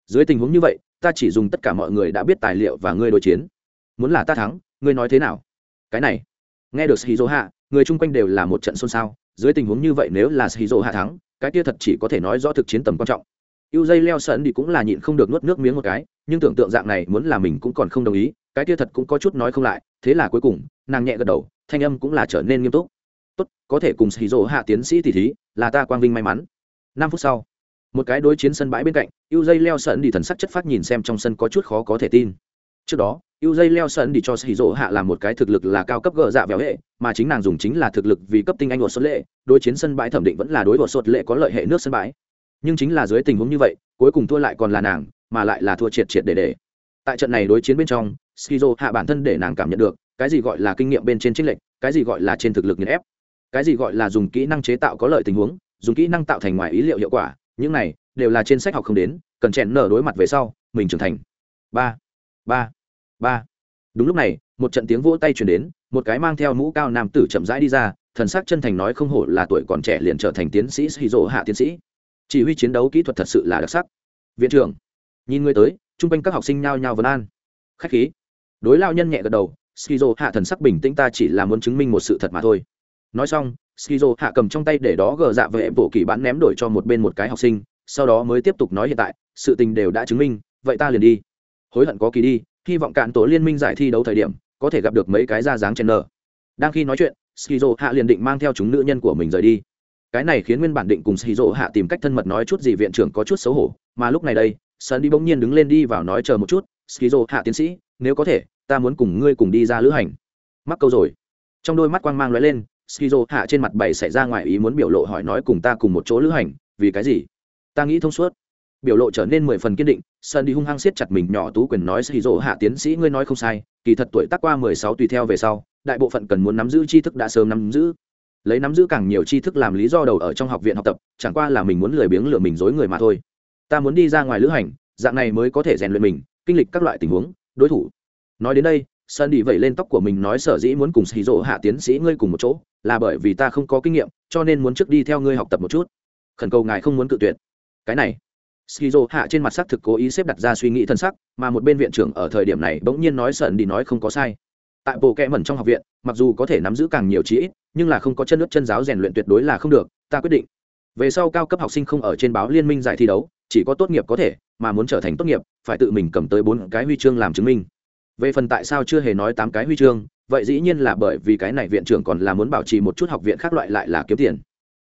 Dưới tình huống như vậy, ta chỉ dùng tất cả mọi người đã biết tài liệu và ngươi đối chiến. Muốn là ta thắng, ngươi nói thế nào? Cái này. Nghe được shizu hạ, người chung quanh đều là một trận xôn xao. Dưới tình huống như vậy nếu là shizu hạ thắng cái kia thật chỉ có thể nói rõ thực chiến tầm quan trọng. Ưu dây leo sân đi cũng là nhịn không được nuốt nước miếng một cái, nhưng tưởng tượng dạng này muốn là mình cũng còn không đồng ý, cái kia thật cũng có chút nói không lại, thế là cuối cùng, nàng nhẹ gật đầu, thanh âm cũng là trở nên nghiêm túc. Tốt, có thể cùng shizu hạ tiến sĩ tỷ thí, là ta quang vinh may mắn. Năm phút sau, một cái đối chiến sân bãi bên cạnh, ưu dây leo sân đi thần sắc chất phát nhìn xem trong sân có chút khó có thể tin trước đó, ưu dây leo sân đi cho xì rỗ hạ làm một cái thực lực là cao cấp gờ dạ véo hệ, mà chính nàng dùng chính là thực lực vì cấp tinh anh của xuất lệ, đối chiến sân bãi thẩm định vẫn là đối của xuất lệ có lợi hệ nước sân bãi. Nhưng chính là dưới tình huống như vậy, cuối cùng thua lại còn là nàng, mà lại là thua triệt triệt để để. Tại trận này đối chiến bên trong skizo hạ bản thân để nàng cảm nhận được, cái gì gọi là kinh nghiệm bên trên trích lệnh, cái gì gọi là trên thực lực nghiền ép, cái gì gọi là dùng kỹ năng chế tạo có lợi tình huống, dùng kỹ năng tạo thành ngoài ý liệu hiệu quả, những này đều là trên sách học không đến, cần chèn nở đối mặt về sau, mình trưởng thành. Ba ba ba. Đúng lúc này, một trận tiếng vỗ tay chuyển đến, một cái mang theo mũ cao nam tử chậm rãi đi ra, thần sắc chân thành nói không hổ là tuổi còn trẻ liền trở thành tiến sĩ sĩ dỗ hạ tiến sĩ. Chỉ huy chiến đấu kỹ thuật thật sự là đặc sắc. Viện trưởng, nhìn người tới, chung quanh các học sinh nhao nhao vấn an. Khách khí. Đối lao nhân nhẹ gật đầu skizo hạ thần sắc bình tĩnh ta chỉ là muốn chứng minh một sự thật mà thôi. Nói xong skizo hạ cầm trong tay để đó gờ dạ vệ bộ kỳ bán ném đổi cho một bên một cái học sinh, sau đó mới tiếp tục nói hiện tại, sự tình đều đã chứng minh, vậy ta liền đi hối hận có kỳ đi, hy vọng cạn tổ liên minh giải thi đấu thời điểm, có thể gặp được mấy cái ra dáng chen nở đang khi nói chuyện, skizo hạ liền định mang theo chúng nữ nhân của mình rời đi. Cái này khiến nguyên bản định cùng skizo hạ tìm cách thân mật nói chút gì viện trưởng có chút xấu hổ, mà lúc này đây sơn đi bỗng nhiên đứng lên đi vào nói chờ một chút, skizo hạ tiến sĩ, nếu có thể, ta muốn cùng ngươi cùng đi ra lữ hành. Mắc câu rồi. Trong đôi mắt quang mang lóe lên, skizo hạ trên mặt bảy xảy ra ngoài ý muốn biểu lộ hỏi nói cùng ta cùng một chỗ lữ hành, vì cái gì? Ta nghĩ thông suốt biểu lộ trở nên mười phần kiên định, sơn đi hung hăng siết chặt mình nhỏ tú quyền nói xì rỗ hạ tiến sĩ ngươi nói không sai, kỳ thật tuổi tác qua mười sáu tùy theo về sau, đại bộ phận cần muốn nắm giữ tri thức đã sớm nắm giữ. Lấy nắm giữ càng nhiều tri thức làm lý do đầu ở trong học viện học tập, chẳng qua là mình muốn lười biếng lừa mình dối người mà thôi. Ta muốn đi ra ngoài lữ hành, dạng này mới có thể rèn luyện mình, kinh lịch các loại tình huống, đối thủ. Nói đến đây, sơn đi vẩy lên tóc của mình nói sở dĩ muốn cùng xì rỗ hạ tiến sĩ ngươi cùng một chỗ, là bởi vì ta không có kinh nghiệm, cho nên muốn trước đi theo ngươi học tập một chút. Khẩn cầu ngài không muốn cự tuyệt. Cái này skizo hạ trên mặt sắc thực cố ý xếp đặt ra suy nghĩ thân sắc, mà một bên viện trưởng ở thời điểm này bỗng nhiên nói sợn đi nói không có sai. Tại bộ kẽ mẩn trong học viện, mặc dù có thể nắm giữ càng nhiều trí ít, nhưng là không có chân nước chân giáo rèn luyện tuyệt đối là không được, ta quyết định. Về sau cao cấp học sinh không ở trên báo liên minh giải thi đấu, chỉ có tốt nghiệp có thể, mà muốn trở thành tốt nghiệp, phải tự mình cầm tới bốn cái huy chương làm chứng minh. Về phần tại sao chưa hề nói tám cái huy chương, vậy dĩ nhiên là bởi vì cái này viện trưởng còn là muốn bảo trì một chút học viện khác loại lại là kiếm tiền.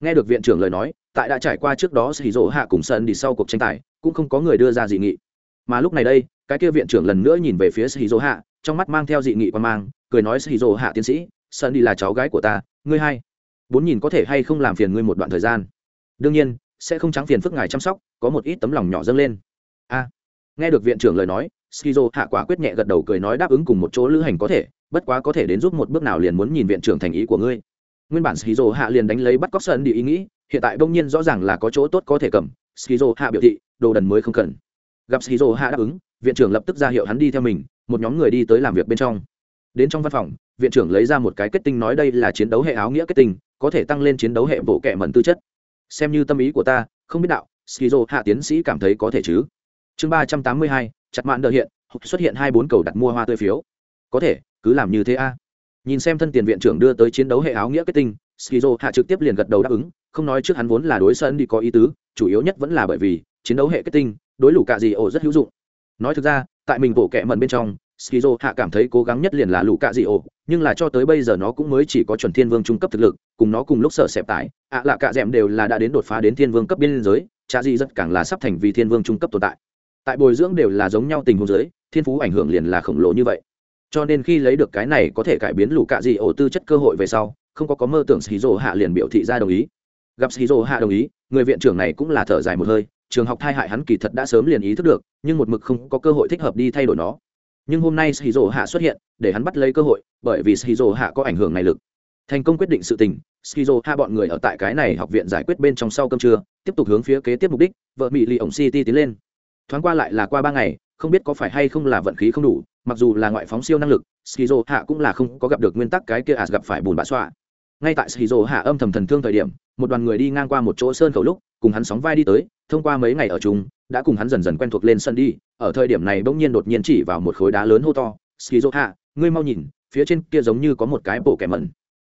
Nghe được viện trưởng lời nói tại đã trải qua trước đó xì rỗ hạ cùng sân đi sau cuộc tranh tài, cũng không có người đưa ra dị nghị. Mà lúc này đây, cái kia viện trưởng lần nữa nhìn về phía xì rỗ hạ, trong mắt mang theo dị nghị quan mang, cười nói xì rỗ hạ tiến sĩ sân đi là cháu gái của ta, ngươi hay. Bốn nhìn có thể hay không làm phiền ngươi một đoạn thời gian. Đương nhiên, sẽ không trắng phiền phức ngài chăm sóc, có một ít tấm lòng nhỏ dâng lên. A. Nghe được viện trưởng lời nói skizo hạ quả quyết nhẹ gật đầu cười nói đáp ứng cùng một chỗ lữ hành có thể, bất quá có thể đến giúp một bước nào liền muốn nhìn viện trưởng thành ý của ngươi. Nguyên bản skizo hạ liền đánh lấy bắt cóc sơn đi ý nghĩ hiện tại đông nhiên rõ ràng là có chỗ tốt có thể cầm, skizo hạ biểu thị, đồ đần mới không cần. Gặp skizo hạ đáp ứng, viện trưởng lập tức ra hiệu hắn đi theo mình, một nhóm người đi tới làm việc bên trong. Đến trong văn phòng, viện trưởng lấy ra một cái kết tinh nói đây là chiến đấu hệ áo nghĩa kết tinh, có thể tăng lên chiến đấu hệ bộ kệ mẩn tư chất. Xem như tâm ý của ta, không biết đạo, skizo hạ tiến sĩ cảm thấy có thể chứ? Chương ba trăm tám mươi hai, chặt mạn đợi hiện xuất hiện hai bốn cầu đặt mua hoa tươi phiếu. Có thể, cứ làm như thế a. Nhìn xem thân tiền viện trưởng đưa tới chiến đấu hệ áo nghĩa kết tinh, skizo hạ trực tiếp liền gật đầu đáp ứng không nói trước hắn vốn là đối sân đi có ý tứ, chủ yếu nhất vẫn là bởi vì chiến đấu hệ kết tinh, đối lũ cạ dị ổ rất hữu dụng. Nói thực ra, tại mình bộ kệ mần bên trong, skizo hạ cảm thấy cố gắng nhất liền là lũ cạ dị ổ, nhưng là cho tới bây giờ nó cũng mới chỉ có chuẩn thiên vương trung cấp thực lực, cùng nó cùng lúc sở xẹp tải, ạ à lạ cạ d đều là đã đến đột phá đến thiên vương cấp biên giới cha dị rất càng là sắp thành vì thiên vương trung cấp tồn tại. Tại bồi dưỡng đều là giống nhau tình huống giới thiên phú ảnh hưởng liền là khổng lồ như vậy. Cho nên khi lấy được cái này có thể cải biến lũ cạ dị ổ tư chất cơ hội về sau, không có có mơ tưởng shizu hạ liền biểu thị ra đồng ý gặp shizu hạ đồng ý, người viện trưởng này cũng là thở dài một hơi, trường học thai hại hắn kỳ thật đã sớm liền ý thức được, nhưng một mực không có cơ hội thích hợp đi thay đổi nó. Nhưng hôm nay shizu hạ xuất hiện, để hắn bắt lấy cơ hội, bởi vì shizu hạ có ảnh hưởng này lực. Thành công quyết định sự tình, shizu hạ bọn người ở tại cái này học viện giải quyết bên trong sau cơm trưa, tiếp tục hướng phía kế tiếp mục đích, vợ mỹ lì ổng city tiến lên. Thoáng qua lại là qua ba ngày, không biết có phải hay không là vận khí không đủ, mặc dù là ngoại phóng siêu năng lực skizo hạ cũng là không có gặp được nguyên tắc cái kia à gặp phải bùn bã xoa ngay tại skizo hạ âm thầm thần thương thời điểm, một đoàn người đi ngang qua một chỗ sơn khẩu lúc, cùng hắn sóng vai đi tới, thông qua mấy ngày ở chung, đã cùng hắn dần dần quen thuộc lên sân đi. Ở thời điểm này bỗng nhiên đột nhiên chỉ vào một khối đá lớn hô to skizo hạ, ngươi mau nhìn, phía trên kia giống như có một cái bộ kẻ mẩn.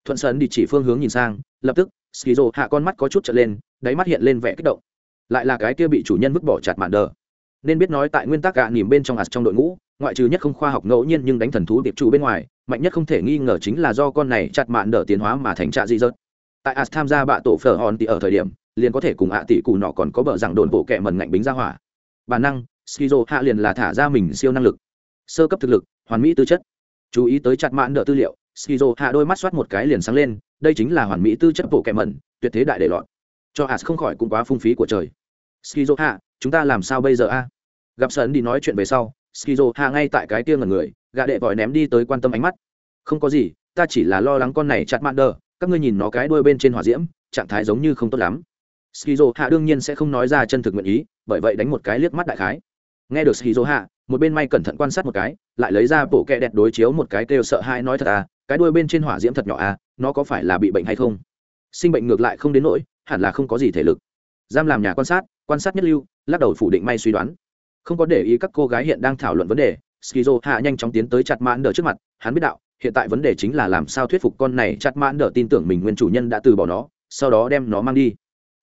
Thuận sơn đi chỉ phương hướng nhìn sang, lập tức skizo hạ con mắt có chút trở lên, đáy mắt hiện lên vẻ kích động. Lại là cái kia bị chủ nhân vứt bỏ chặt mạn đờ. Nên biết nói tại nguyên tắc gạ nỉm bên trong ạt trong đội ngũ ngoại trừ nhất không khoa học ngẫu nhiên nhưng đánh thần thú điệp chủ bên ngoài, mạnh nhất không thể nghi ngờ chính là do con này chặt mạn đỡ tiến hóa mà thành trạ dị dợt tại as tham gia bạ tổ phở hòn thì ở thời điểm, liền có thể cùng ạ tỷ cụ nọ còn có bờ rằng đồn bộ kẹ mần ngạnh bính ra hỏa. Bản năng, skizo hạ liền là thả ra mình siêu năng lực. Sơ cấp thực lực, hoàn mỹ tư chất. Chú ý tới chặt mạn đỡ tư liệu, skizo hạ đôi mắt soát một cái liền sáng lên, đây chính là hoàn mỹ tư chất bộ kẹ mần tuyệt thế đại để lọt. Cho as không khỏi cũng quá phung phí của trời. Skizo hạ, chúng ta làm sao bây giờ a? Gặp sơn đi nói chuyện về sau skizo hạ ngay tại cái kia ngần người gạ đệ vòi ném đi tới quan tâm ánh mắt. Không có gì, ta chỉ là lo lắng con này chặt mạn đờ, các ngươi nhìn nó cái đuôi bên trên hỏa diễm, trạng thái giống như không tốt lắm. Skizo hạ đương nhiên sẽ không nói ra chân thực nguyện ý, bởi vậy đánh một cái liếc mắt đại khái. Nghe được skizo hạ, một bên may cẩn thận quan sát một cái, lại lấy ra bộ kẹ đẹp đối chiếu một cái kêu sợ hai nói thật à cái đuôi bên trên hỏa diễm thật nhỏ à nó có phải là bị bệnh hay không? Sinh bệnh ngược lại không đến nỗi, hẳn là không có gì thể lực. Giam làm nhà quan sát quan sát nhất lưu, lắc đầu phủ định may suy đoán không có để ý các cô gái hiện đang thảo luận vấn đề, skizo hạ nhanh chóng tiến tới chặt mãn đờ trước mặt, hắn biết đạo, hiện tại vấn đề chính là làm sao thuyết phục con này chặt mãn đờ tin tưởng mình nguyên chủ nhân đã từ bỏ nó, sau đó đem nó mang đi.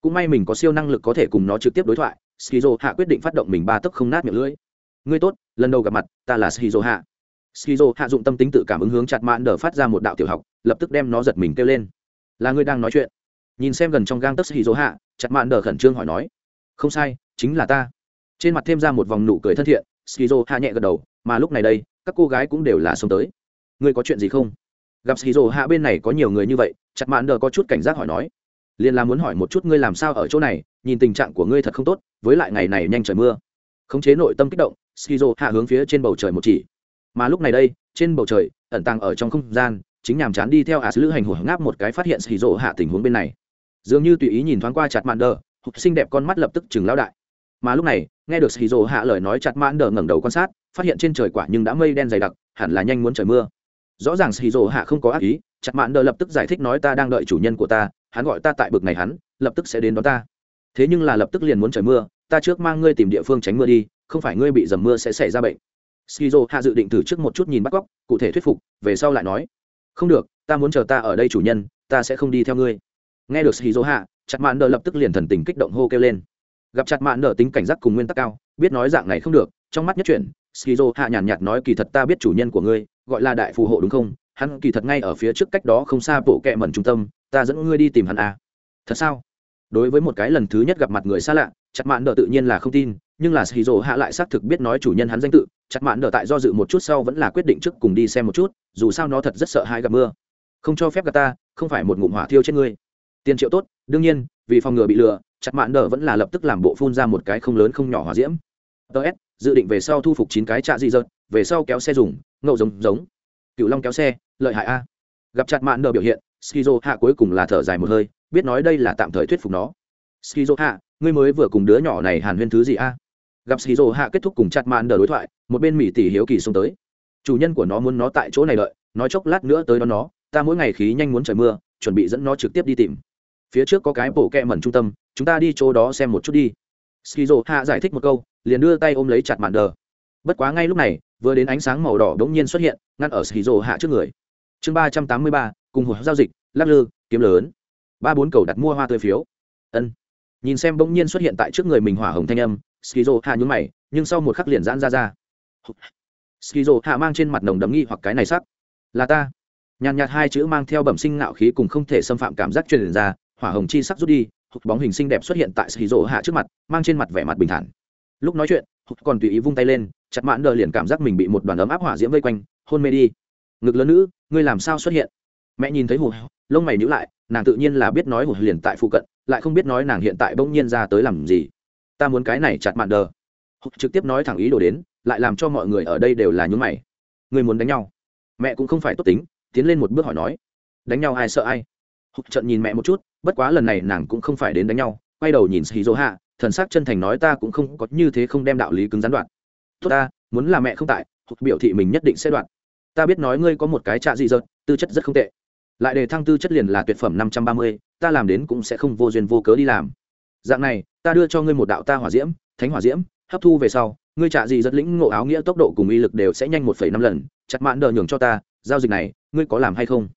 Cũng may mình có siêu năng lực có thể cùng nó trực tiếp đối thoại, skizo hạ quyết định phát động mình ba tấc không nát miệng lưỡi. Ngươi tốt, lần đầu gặp mặt, ta là skizo hạ. Skizo hạ dụng tâm tính tự cảm ứng hướng chặt mãn đờ phát ra một đạo tiểu học, lập tức đem nó giật mình kêu lên. Là ngươi đang nói chuyện. Nhìn xem gần trong gang tấc skizo hạ, chặt mãn đờ khẩn trương hỏi nói. Không sai, chính là ta trên mặt thêm ra một vòng nụ cười thân thiện, skizo hạ nhẹ gật đầu, mà lúc này đây, các cô gái cũng đều là xông tới. Ngươi có chuyện gì không? Gặp skizo hạ bên này có nhiều người như vậy, chặt mạn đờ có chút cảnh giác hỏi nói. Liền là muốn hỏi một chút ngươi làm sao ở chỗ này, nhìn tình trạng của ngươi thật không tốt, với lại ngày này nhanh trời mưa. Khống chế nội tâm kích động, skizo hạ hướng phía trên bầu trời một chỉ. Mà lúc này đây, trên bầu trời, ẩn tàng ở trong không gian, chính nhàm chán đi theo ả lữ hành hổ ngáp một cái phát hiện skizo hạ tình huống bên này. Dường như tùy ý nhìn thoáng qua chặt mạn đờ xinh đẹp con mắt lập tức chừng lao đại mà lúc này, nghe được shizu hạ lời nói chặt mãn đờ ngẩng đầu quan sát, phát hiện trên trời quả nhưng đã mây đen dày đặc, hẳn là nhanh muốn trời mưa. Rõ ràng shizu hạ không có ác ý, chặt mạn đờ lập tức giải thích nói ta đang đợi chủ nhân của ta, hắn gọi ta tại bực này hắn, lập tức sẽ đến đón ta. Thế nhưng là lập tức liền muốn trời mưa, ta trước mang ngươi tìm địa phương tránh mưa đi, không phải ngươi bị dầm mưa sẽ xảy ra bệnh. Skizo hạ dự định thử trước một chút nhìn bắt cóc cụ thể thuyết phục, về sau lại nói. Không được, ta muốn chờ ta ở đây chủ nhân, ta sẽ không đi theo ngươi. Nghe được skizo hạ, chặt mạn đờ lập tức liền thần tình kích động hô kêu lên gặp chặt mạn nở tính cảnh giác cùng nguyên tắc cao, biết nói dạng này không được, trong mắt nhất chuyển, skizo hạ nhàn nhạt nói kỳ thật ta biết chủ nhân của ngươi, gọi là đại phù hộ đúng không? Hắn kỳ thật ngay ở phía trước cách đó không xa bộ kẹ mẩn trung tâm, ta dẫn ngươi đi tìm hắn à. thật sao? Đối với một cái lần thứ nhất gặp mặt người xa lạ, chặt mạn nở tự nhiên là không tin, nhưng là shizu hạ lại xác thực biết nói chủ nhân hắn danh tự, chặt mạn nở tại do dự một chút sau vẫn là quyết định trước cùng đi xem một chút, dù sao nó thật rất sợ hai gặp mưa. Không cho phép gặp ta, không phải một ngụm hỏa thiêu chết ngươi. Tiền triệu tốt, đương nhiên, vì phòng ngừa bị lừa chặt mạn đờ vẫn là lập tức làm bộ phun ra một cái không lớn không nhỏ hỏa diễm. Ts dự định về sau thu phục chín cái trạ dị dợt về sau kéo xe dùng, ngậu giống giống. Cựu long kéo xe, lợi hại a. Gặp chặt mạn đờ biểu hiện skizo hạ cuối cùng là thở dài một hơi, biết nói đây là tạm thời thuyết phục nó. Skizo hạ ngươi mới vừa cùng đứa nhỏ này hàn huyên thứ gì a? Gặp skizo hạ kết thúc cùng chặt mạn đờ đối thoại, một bên mỹ tỷ hiếu kỳ xông tới. Chủ nhân của nó muốn nó tại chỗ này đợi, nói chốc lát nữa tới đón nó, ta mỗi ngày khí nhanh muốn trời mưa, chuẩn bị dẫn nó trực tiếp đi tìm phía trước có cái bộ kẹ mẩn trung tâm, chúng ta đi chỗ đó xem một chút đi. Skizo hạ giải thích một câu, liền đưa tay ôm lấy chặt mạn đờ. Bất quá ngay lúc này, vừa đến ánh sáng màu đỏ đ ố n g nhiên xuất hiện, ngăn ở skizo hạ trước người. Chương ba trăm tám mươi ba, cùng hồi giao dịch, lắc lư, kiếm lớn. Ba bốn cầu đặt mua hoa tươi phiếu. Ân. Nhìn xem bỗng nhiên xuất hiện tại trước người mình hỏa hồng thanh âm, skizo hạ nhún mày, nhưng sau một khắc liền giãn ra ra. Skizo hạ mang trên mặt nồng đấm nghi hoặc cái này sắc. Là ta. Nhàn nhạt hai chữ mang theo bẩm sinh ngạo khí cùng không thể xâm phạm cảm giác truyền ra hỏa hồng chi sắc rút đi, hụt bóng hình xinh đẹp xuất hiện tại skizo hạ trước mặt, mang trên mặt vẻ mặt bình thản. Lúc nói chuyện, hụt còn tùy ý vung tay lên, chặt mãn đờ liền cảm giác mình bị một đoàn ấm áp hỏa diễm vây quanh, hôn mê đi. Ngực lớn nữ, ngươi làm sao xuất hiện? Mẹ nhìn thấy hụt, lông mày nhữ lại, nàng tự nhiên là biết nói hụt liền tại phụ cận, lại không biết nói nàng hiện tại bỗng nhiên ra tới làm gì. Ta muốn cái này chặt mạn đờ. Hụt trực tiếp nói thẳng ý đồ đến, lại làm cho mọi người ở đây đều là nhúng mày. Ngươi muốn đánh nhau? Mẹ cũng không phải tốt tính, tiến lên một bước hỏi nói. Đánh nhau ai sợ ai? Hụt trận nhìn mẹ một chút bất quá lần này nàng cũng không phải đến đánh nhau, quay đầu nhìn shizu hạ thần sắc chân thành nói ta cũng không có như thế không đem đạo lý cứng gián đoạn. Tốt ta, muốn là mẹ không tại hoặc biểu thị mình nhất định sẽ đoạn. Ta biết nói ngươi có một cái trạ dị dợt, tư chất rất không tệ. Lại đề thăng tư chất liền là tuyệt phẩm năm trăm ba mươi, ta làm đến cũng sẽ không vô duyên vô cớ đi làm. Dạng này, ta đưa cho ngươi một đạo ta hỏa diễm, thánh hỏa diễm, hấp thu về sau, ngươi trả gì rất lĩnh ngộ áo nghĩa tốc độ cùng uy lực đều sẽ nhanh một phẩy năm lần, chặt mạn đờ nhường cho ta, giao dịch này, ngươi có làm hay không?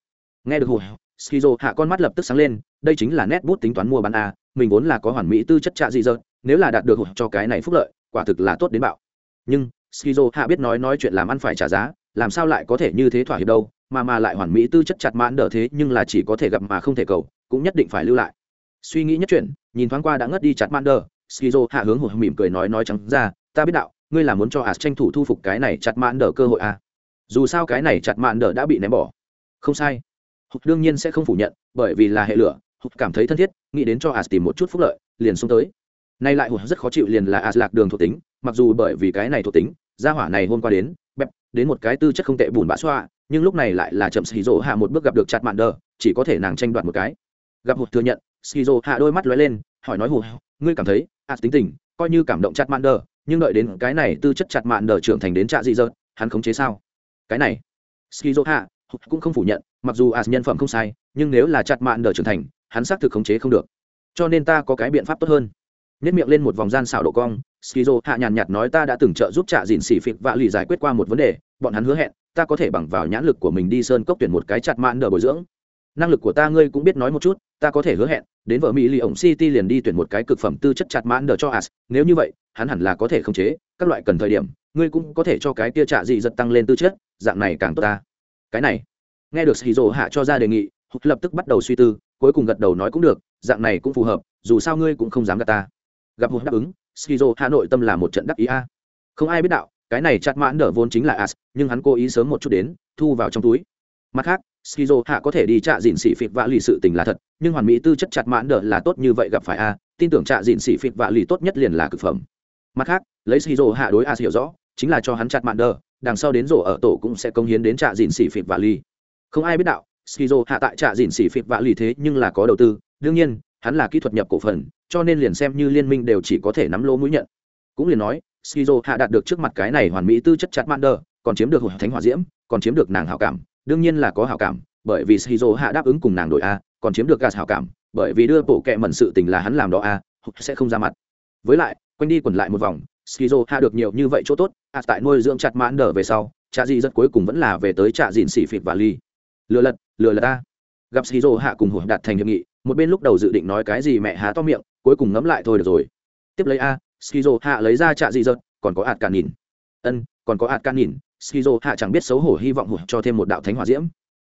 Nghe được hồi skizo hạ con mắt lập tức sáng lên, đây chính là nét bút tính toán mua bán a, mình vốn là có hoàn mỹ tư chất trạ dị dợt, nếu là đạt được hồi cho cái này phúc lợi, quả thực là tốt đến bạo. Nhưng, skizo hạ biết nói nói chuyện làm ăn phải trả giá, làm sao lại có thể như thế thỏa hiệp đâu, mà mà lại hoàn mỹ tư chất chặt mãn đỡ thế nhưng là chỉ có thể gặp mà không thể cầu, cũng nhất định phải lưu lại. Suy nghĩ nhất chuyện, nhìn thoáng qua đã ngất đi chặt mãn đỡ, skizo hạ hướng hồi mỉm cười nói nói trắng ra, ta biết đạo, ngươi là muốn cho as tranh thủ thu phục cái này chặt mãn đỡ cơ hội à dù sao cái này chặt mạn đỡ đã bị ném bỏ. Không sai hụt đương nhiên sẽ không phủ nhận, bởi vì là hệ lửa, hụt cảm thấy thân thiết, nghĩ đến cho as tìm một chút phúc lợi, liền xuống tới. Nay lại hụt rất khó chịu liền là as lạc đường thuộc tính, mặc dù bởi vì cái này thuộc tính, gia hỏa này hôm qua đến, bẹp, đến một cái tư chất không tệ bùn bã xoa, nhưng lúc này lại là chậm xì rỗ hạ một bước gặp được chặt mạn đờ, chỉ có thể nàng tranh đoạt một cái. Gặp hụt thừa nhận, xì rỗ hạ đôi mắt lóe lên, hỏi nói hụt, ngươi cảm thấy as tính tình coi như cảm động chặt mạn đờ, nhưng đợi đến cái này tư chất chặt mạn đờ trưởng thành đến trạ dị dợt hắn khống chế sao? Cái này skizo hạ cũng không phủ nhận mặc dù as nhân phẩm không sai, nhưng nếu là chặt mạn đờ trưởng thành, hắn xác thực khống chế không được. Cho nên ta có cái biện pháp tốt hơn. Nếp miệng lên một vòng gian xảo độ cong, skizo hạ nhàn nhạt nói ta đã từng trợ giúp trạ dìn xỉ phịch và lì giải quyết qua một vấn đề, bọn hắn hứa hẹn, ta có thể bằng vào nhãn lực của mình đi sơn cốc tuyển một cái chặt mạn đờ bồi dưỡng. Năng lực của ta ngươi cũng biết nói một chút, ta có thể hứa hẹn, đến vợ mỹ lì ổng city liền đi tuyển một cái cực phẩm tư chất chặt mãn đờ cho as, nếu như vậy, hắn hẳn là có thể khống chế, các loại cần thời điểm, ngươi cũng có thể cho cái kia trạ dị giật tăng lên tư chất, dạng này càng tốt ta. Cái này nghe được Shiro hạ cho ra đề nghị, hụt lập tức bắt đầu suy tư, cuối cùng gật đầu nói cũng được, dạng này cũng phù hợp, dù sao ngươi cũng không dám gạt ta. Gặp hụt đáp ứng Shiro hạ nội tâm là một trận đắc ý a. Không ai biết đạo, cái này chặt mãn đỡ vốn chính là as, nhưng hắn cố ý sớm một chút đến, thu vào trong túi. Mặt khác skizo hạ có thể đi trạ dịn xỉ phịt vạ lì sự tình là thật, nhưng hoàn mỹ tư chất chặt mãn đỡ là tốt như vậy gặp phải a, tin tưởng trạ dịn xỉ phịt vạ lì tốt nhất liền là cực phẩm. Mặt khác, lấy skizo hạ đối as hiểu rõ, chính là cho hắn chặt mãn đỡ, đằng sau đến rổ ở tổ cũng sẽ công hiến đến trạ dịn xỉ phịt vạ lì không ai biết đạo, skizo hạ tại trạ dìn xỉ phịp vạ lì thế nhưng là có đầu tư. Đương nhiên, hắn là kỹ thuật nhập cổ phần, cho nên liền xem như liên minh đều chỉ có thể nắm lỗ mũi nhận. Cũng liền nói, skizo hạ đạt được trước mặt cái này hoàn mỹ tư chất chặt mãn đỡ còn chiếm được hồn thánh hòa diễm, còn chiếm được nàng hảo cảm. Đương nhiên là có hảo cảm, bởi vì Skizo hạ đáp ứng cùng nàng đội a, còn chiếm được gas hảo cảm, bởi vì đưa bộ kệ mẩn sự tình là hắn làm đó a sẽ không ra mặt. Với lại, quanh đi quẩn lại một vòng, skizo hạ được nhiều như vậy chỗ tốt, a tại nuôi dưỡng chặt mãn đờ về sau, trạ dị rất cuối cùng vẫn là về tới trạ dìn xỉ phịp và ly lừa lật lừa lật ta. gặp skizo hạ cùng hụt đạt thành hiệp nghị một bên lúc đầu dự định nói cái gì mẹ há to miệng cuối cùng ngấm lại thôi được rồi. Tiếp lấy a skizo hạ lấy ra trạ dị dợt, còn có ạt cả nhìn. Ân còn có ạt cả nhìn skizo hạ chẳng biết xấu hổ hy vọng hụt cho thêm một đạo thánh hỏa diễm.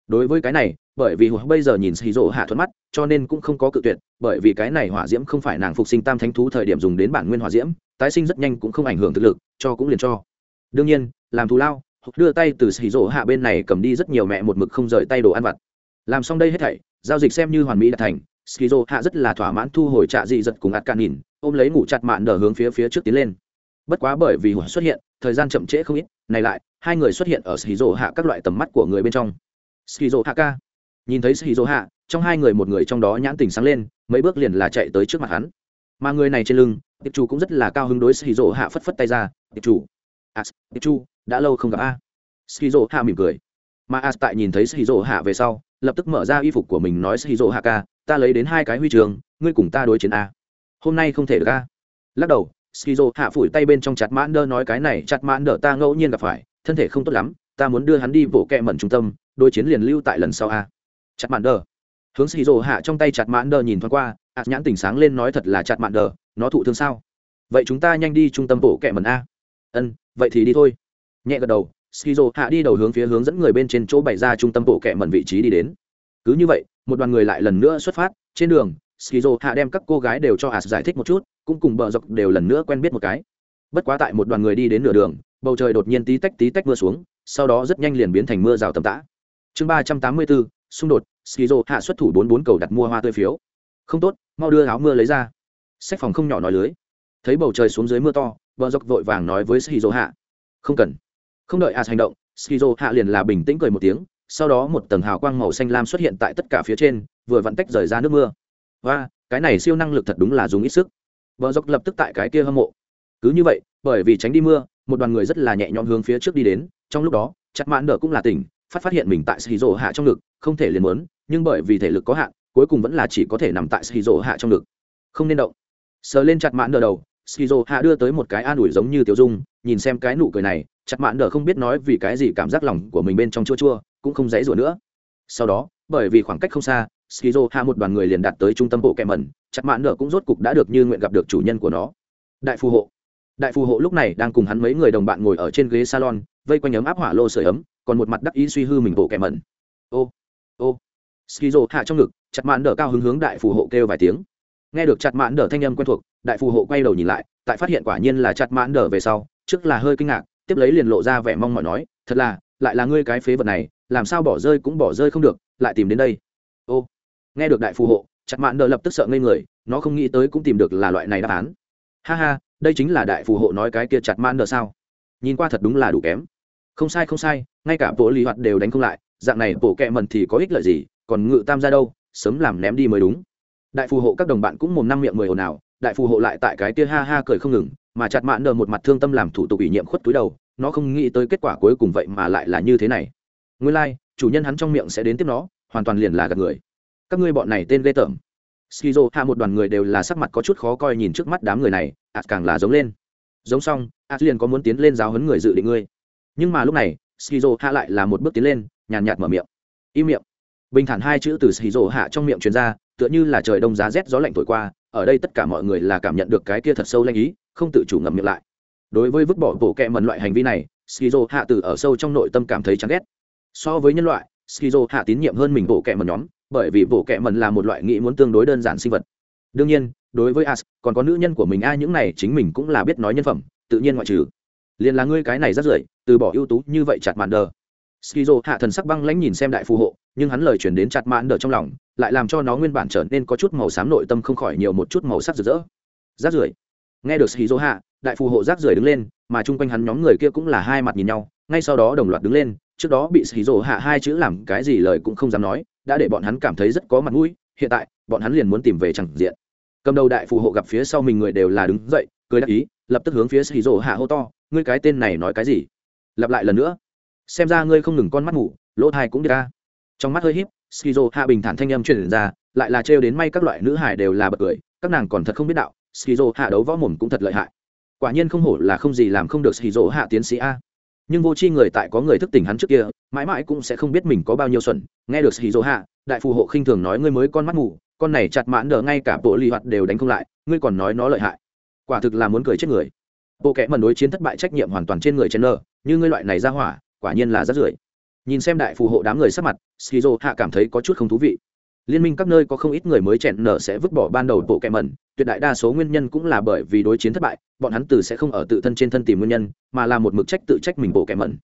Đối với cái này bởi vì hụt bây giờ nhìn skizo hạ thuận mắt cho nên cũng không có cự tuyệt bởi vì cái này hỏa diễm không phải nàng phục sinh tam thánh thú thời điểm dùng đến bản nguyên hỏa diễm tái sinh rất nhanh cũng không ảnh hưởng thực lực cho cũng liền cho. Đương nhiên làm thù lao đưa tay từ xì rỗ hạ bên này cầm đi rất nhiều mẹ một mực không rời tay đồ ăn vặt. Làm xong đây hết thảy, giao dịch xem như hoàn mỹ đã thành. Skizo hạ rất là thỏa mãn thu hồi trạ dị giật cùng ạt cạn nhìn, ôm lấy ngủ chặt mạn đờ hướng phía phía trước tiến lên. Bất quá bởi vì hỏa xuất hiện, thời gian chậm trễ không ít, này lại, hai người xuất hiện ở skizo hạ các loại tầm mắt của người bên trong. Skizo hạ ca. Nhìn thấy skizo hạ, trong hai người một người trong đó nhãn tình sáng lên, mấy bước liền là chạy tới trước mặt hắn. Mà người này trên lưng, tiệp chủ cũng rất là cao hứng đối skizo hạ phất phất tay ra, tiệp chủ à tiệp chủ đã lâu không gặp a. Skizo hạ mỉm cười. Mà a tại nhìn thấy skizo hạ về sau, lập tức mở ra y phục của mình nói skizo hạ ca, ta lấy đến hai cái huy trường, ngươi cùng ta đối chiến a. Hôm nay không thể được a. Lắc đầu skizo hạ phủi tay bên trong chặt mãn đơ nói, cái này chặt mãn đỡ ta ngẫu nhiên gặp phải, thân thể không tốt lắm, ta muốn đưa hắn đi bộ kẹ mẩn trung tâm, đối chiến liền lưu tại lần sau a. Chặt mãn đơ. Hướng skizo hạ trong tay chặt mãn đơ nhìn thoáng qua as nhãn tỉnh sáng lên nói, thật là chặt mãn đơ, nó thụ thương sao? Vậy chúng ta nhanh đi trung tâm vỗ kẹ mẩn a. Ân, vậy thì đi thôi nhẹ gật đầu, skizo hạ đi đầu hướng phía hướng dẫn người bên trên chỗ bày ra trung tâm bộ kẹ mẩn vị trí đi đến. Cứ như vậy, một đoàn người lại lần nữa xuất phát, trên đường, skizo hạ đem các cô gái đều cho as giải thích một chút, cũng cùng bờ dọc đều lần nữa quen biết một cái. Bất quá tại một đoàn người đi đến nửa đường, bầu trời đột nhiên tí tách tí tách mưa xuống, sau đó rất nhanh liền biến thành mưa rào tầm tã. Chương ba trăm tám mươi bốn xung đột, skizo hạ xuất thủ bốn bốn cầu đặt mua hoa tươi phiếu. Không tốt, mau đưa áo mưa lấy ra. Sách phòng không nhỏ nói lưới. Thấy bầu trời xuống dưới mưa to, bờ dọc vội vàng nói với skizo hạ. Không cần không đợi as hành động, skizo hạ liền là bình tĩnh cười một tiếng, sau đó một tầng hào quang màu xanh lam xuất hiện tại tất cả phía trên, vừa vặn tách rời ra nước mưa. Và cái này siêu năng lực thật đúng là dùng ít sức. Vợ dốc lập tức tại cái kia hâm mộ. Cứ như vậy, bởi vì tránh đi mưa, một đoàn người rất là nhẹ nhõm hướng phía trước đi đến, trong lúc đó chặt mãn nở cũng là tỉnh, phát phát hiện mình tại shizu hạ trong ngực, không thể liền muốn, nhưng bởi vì thể lực có hạn, cuối cùng vẫn là chỉ có thể nằm tại shizu hạ trong ngực. Không nên động. Sờ lên chặt mãn nở đầu shizu hạ đưa tới một cái an ủi giống như tiểu dung, nhìn xem cái nụ cười này chặt mạn đờ không biết nói vì cái gì cảm giác lòng của mình bên trong chua chua, cũng không dãy rủa nữa. Sau đó, bởi vì khoảng cách không xa, skizo hạ một đoàn người liền đạt tới trung tâm bộ kẹ mẩn, chặt mạn đờ cũng rốt cục đã được như nguyện gặp được chủ nhân của nó. Đại phù hộ. Đại phù hộ lúc này đang cùng hắn mấy người đồng bạn ngồi ở trên ghế salon, vây quanh ấm áp hỏa lô sưởi ấm, còn một mặt đắc ý suy hư mình bộ kẹ mẩn. Ô ô. Skizo hạ trong ngực, chặt mạn đờ cao hứng hướng đại phù hộ kêu vài tiếng. Nghe được chặt mạn đờ thanh âm quen thuộc, đại phù hộ quay đầu nhìn lại, tại phát hiện quả nhiên là chặt mãn đờ về sau, trước là hơi kinh ngạc tiếp lấy liền lộ ra vẻ mong mỏi nói, thật là, lại là ngươi cái phế vật này, làm sao bỏ rơi cũng bỏ rơi không được, lại tìm đến đây. Ô, nghe được đại phù hộ chặt mạn nợ lập tức sợ ngây người, nó không nghĩ tới cũng tìm được là loại này đáp án. Ha ha, đây chính là đại phù hộ nói cái kia chặt mạn nợ sao? Nhìn qua thật đúng là đủ kém. Không sai không sai, ngay cả bộ lý hoạt đều đánh không lại, dạng này bộ kẹ mần thì có ích lợi gì, còn ngự tam ra đâu, sớm làm ném đi mới đúng. Đại phù hộ các đồng bạn cũng mồm năm miệng mười ồn ào, đại phù hộ lại tại cái kia ha ha cười không ngừng mà chặt mạn nợ một mặt thương tâm làm thủ tục ủy nhiệm khuất túi đầu nó không nghĩ tới kết quả cuối cùng vậy mà lại là như thế này. Nguyên lai、like, chủ nhân hắn trong miệng sẽ đến tiếp nó hoàn toàn liền là gạt người. Các ngươi bọn này tên ghê tởm. Skizo hạ một đoàn người đều là sắc mặt có chút khó coi nhìn trước mắt đám người này ạt càng là giống lên. Giống xong ạt liền có muốn tiến lên giáo hấn người dự định ngươi. Nhưng mà lúc này skizo hạ lại là một bước tiến lên nhàn nhạt mở miệng. Im miệng. Bình thản hai chữ từ skizo hạ trong miệng truyền ra tựa như là trời đông giá rét gió lạnh thổi qua ở đây tất cả mọi người là cảm nhận được cái kia thật sâu lanh ý không tự chủ ngậm miệng lại. Đối với vứt bỏ bộ kẹ mần loại hành vi này, skizo hạ từ ở sâu trong nội tâm cảm thấy chán ghét. So với nhân loại, skizo hạ tín nhiệm hơn mình bộ kẹ mần nhóm, bởi vì bộ kẹ mần là một loại nghĩ muốn tương đối đơn giản sinh vật. Đương nhiên, đối với as, còn có nữ nhân của mình, ai những này chính mình cũng là biết nói nhân phẩm, tự nhiên ngoại trừ. Liền là ngươi cái này rất rưởi, từ bỏ ưu tú như vậy chặt màn đờ. Skizo hạ thần sắc băng lãnh nhìn xem đại phù hộ, nhưng hắn lời chuyển đến chặt màn đờ trong lòng, lại làm cho nó nguyên bản trở nên có chút màu xám nội tâm không khỏi nhiều một chút màu sắc rực rỡ. Rát rưởi nghe được skizo hạ, đại phù hộ rác rưởi đứng lên, mà chung quanh hắn nhóm người kia cũng là hai mặt nhìn nhau, ngay sau đó đồng loạt đứng lên, trước đó bị xì hạ hai chữ làm cái gì lời cũng không dám nói, đã để bọn hắn cảm thấy rất có mặt mũi, hiện tại, bọn hắn liền muốn tìm về chẳng diện. Cầm đầu đại phù hộ gặp phía sau mình người đều là đứng dậy, cười đáp ý, lập tức hướng phía xì hạ hô to, ngươi cái tên này nói cái gì? Lặp lại lần nữa. Xem ra ngươi không ngừng con mắt ngủ lỗ thai cũng đi ra. Trong mắt hơi híp skizo hạ bình thản thanh âm truyền ra, lại là trêu đến may các loại nữ hải đều là bật cười, các nàng còn thật không biết đạo skizo hạ đấu võ mồm cũng thật lợi hại. Quả nhiên không hổ là không gì làm không được skizo hạ tiến sĩ a. Nhưng vô tri người tại có người thức tỉnh hắn trước kia, mãi mãi cũng sẽ không biết mình có bao nhiêu xuẩn. Nghe được skizo hạ, đại phù hộ khinh thường nói ngươi mới con mắt mù, con này chặt mãn đờ ngay cả bộ ly hoạt đều đánh không lại, ngươi còn nói nó lợi hại. Quả thực là muốn cười chết người. Bộ kẽ mần đối chiến thất bại trách nhiệm hoàn toàn trên người chen nơ như ngươi loại này ra hỏa, quả nhiên là rất rưởi nhìn xem đại phù hộ đám người sắc mặt, skizo hạ cảm thấy có chút không thú vị liên minh các nơi có không ít người mới chẹn nở sẽ vứt bỏ ban đầu bộ kẹ mẩn, tuyệt đại đa số nguyên nhân cũng là bởi vì đối chiến thất bại, bọn hắn từ sẽ không ở tự thân trên thân tìm nguyên nhân, mà là một mực trách tự trách mình bộ kẹ mẩn.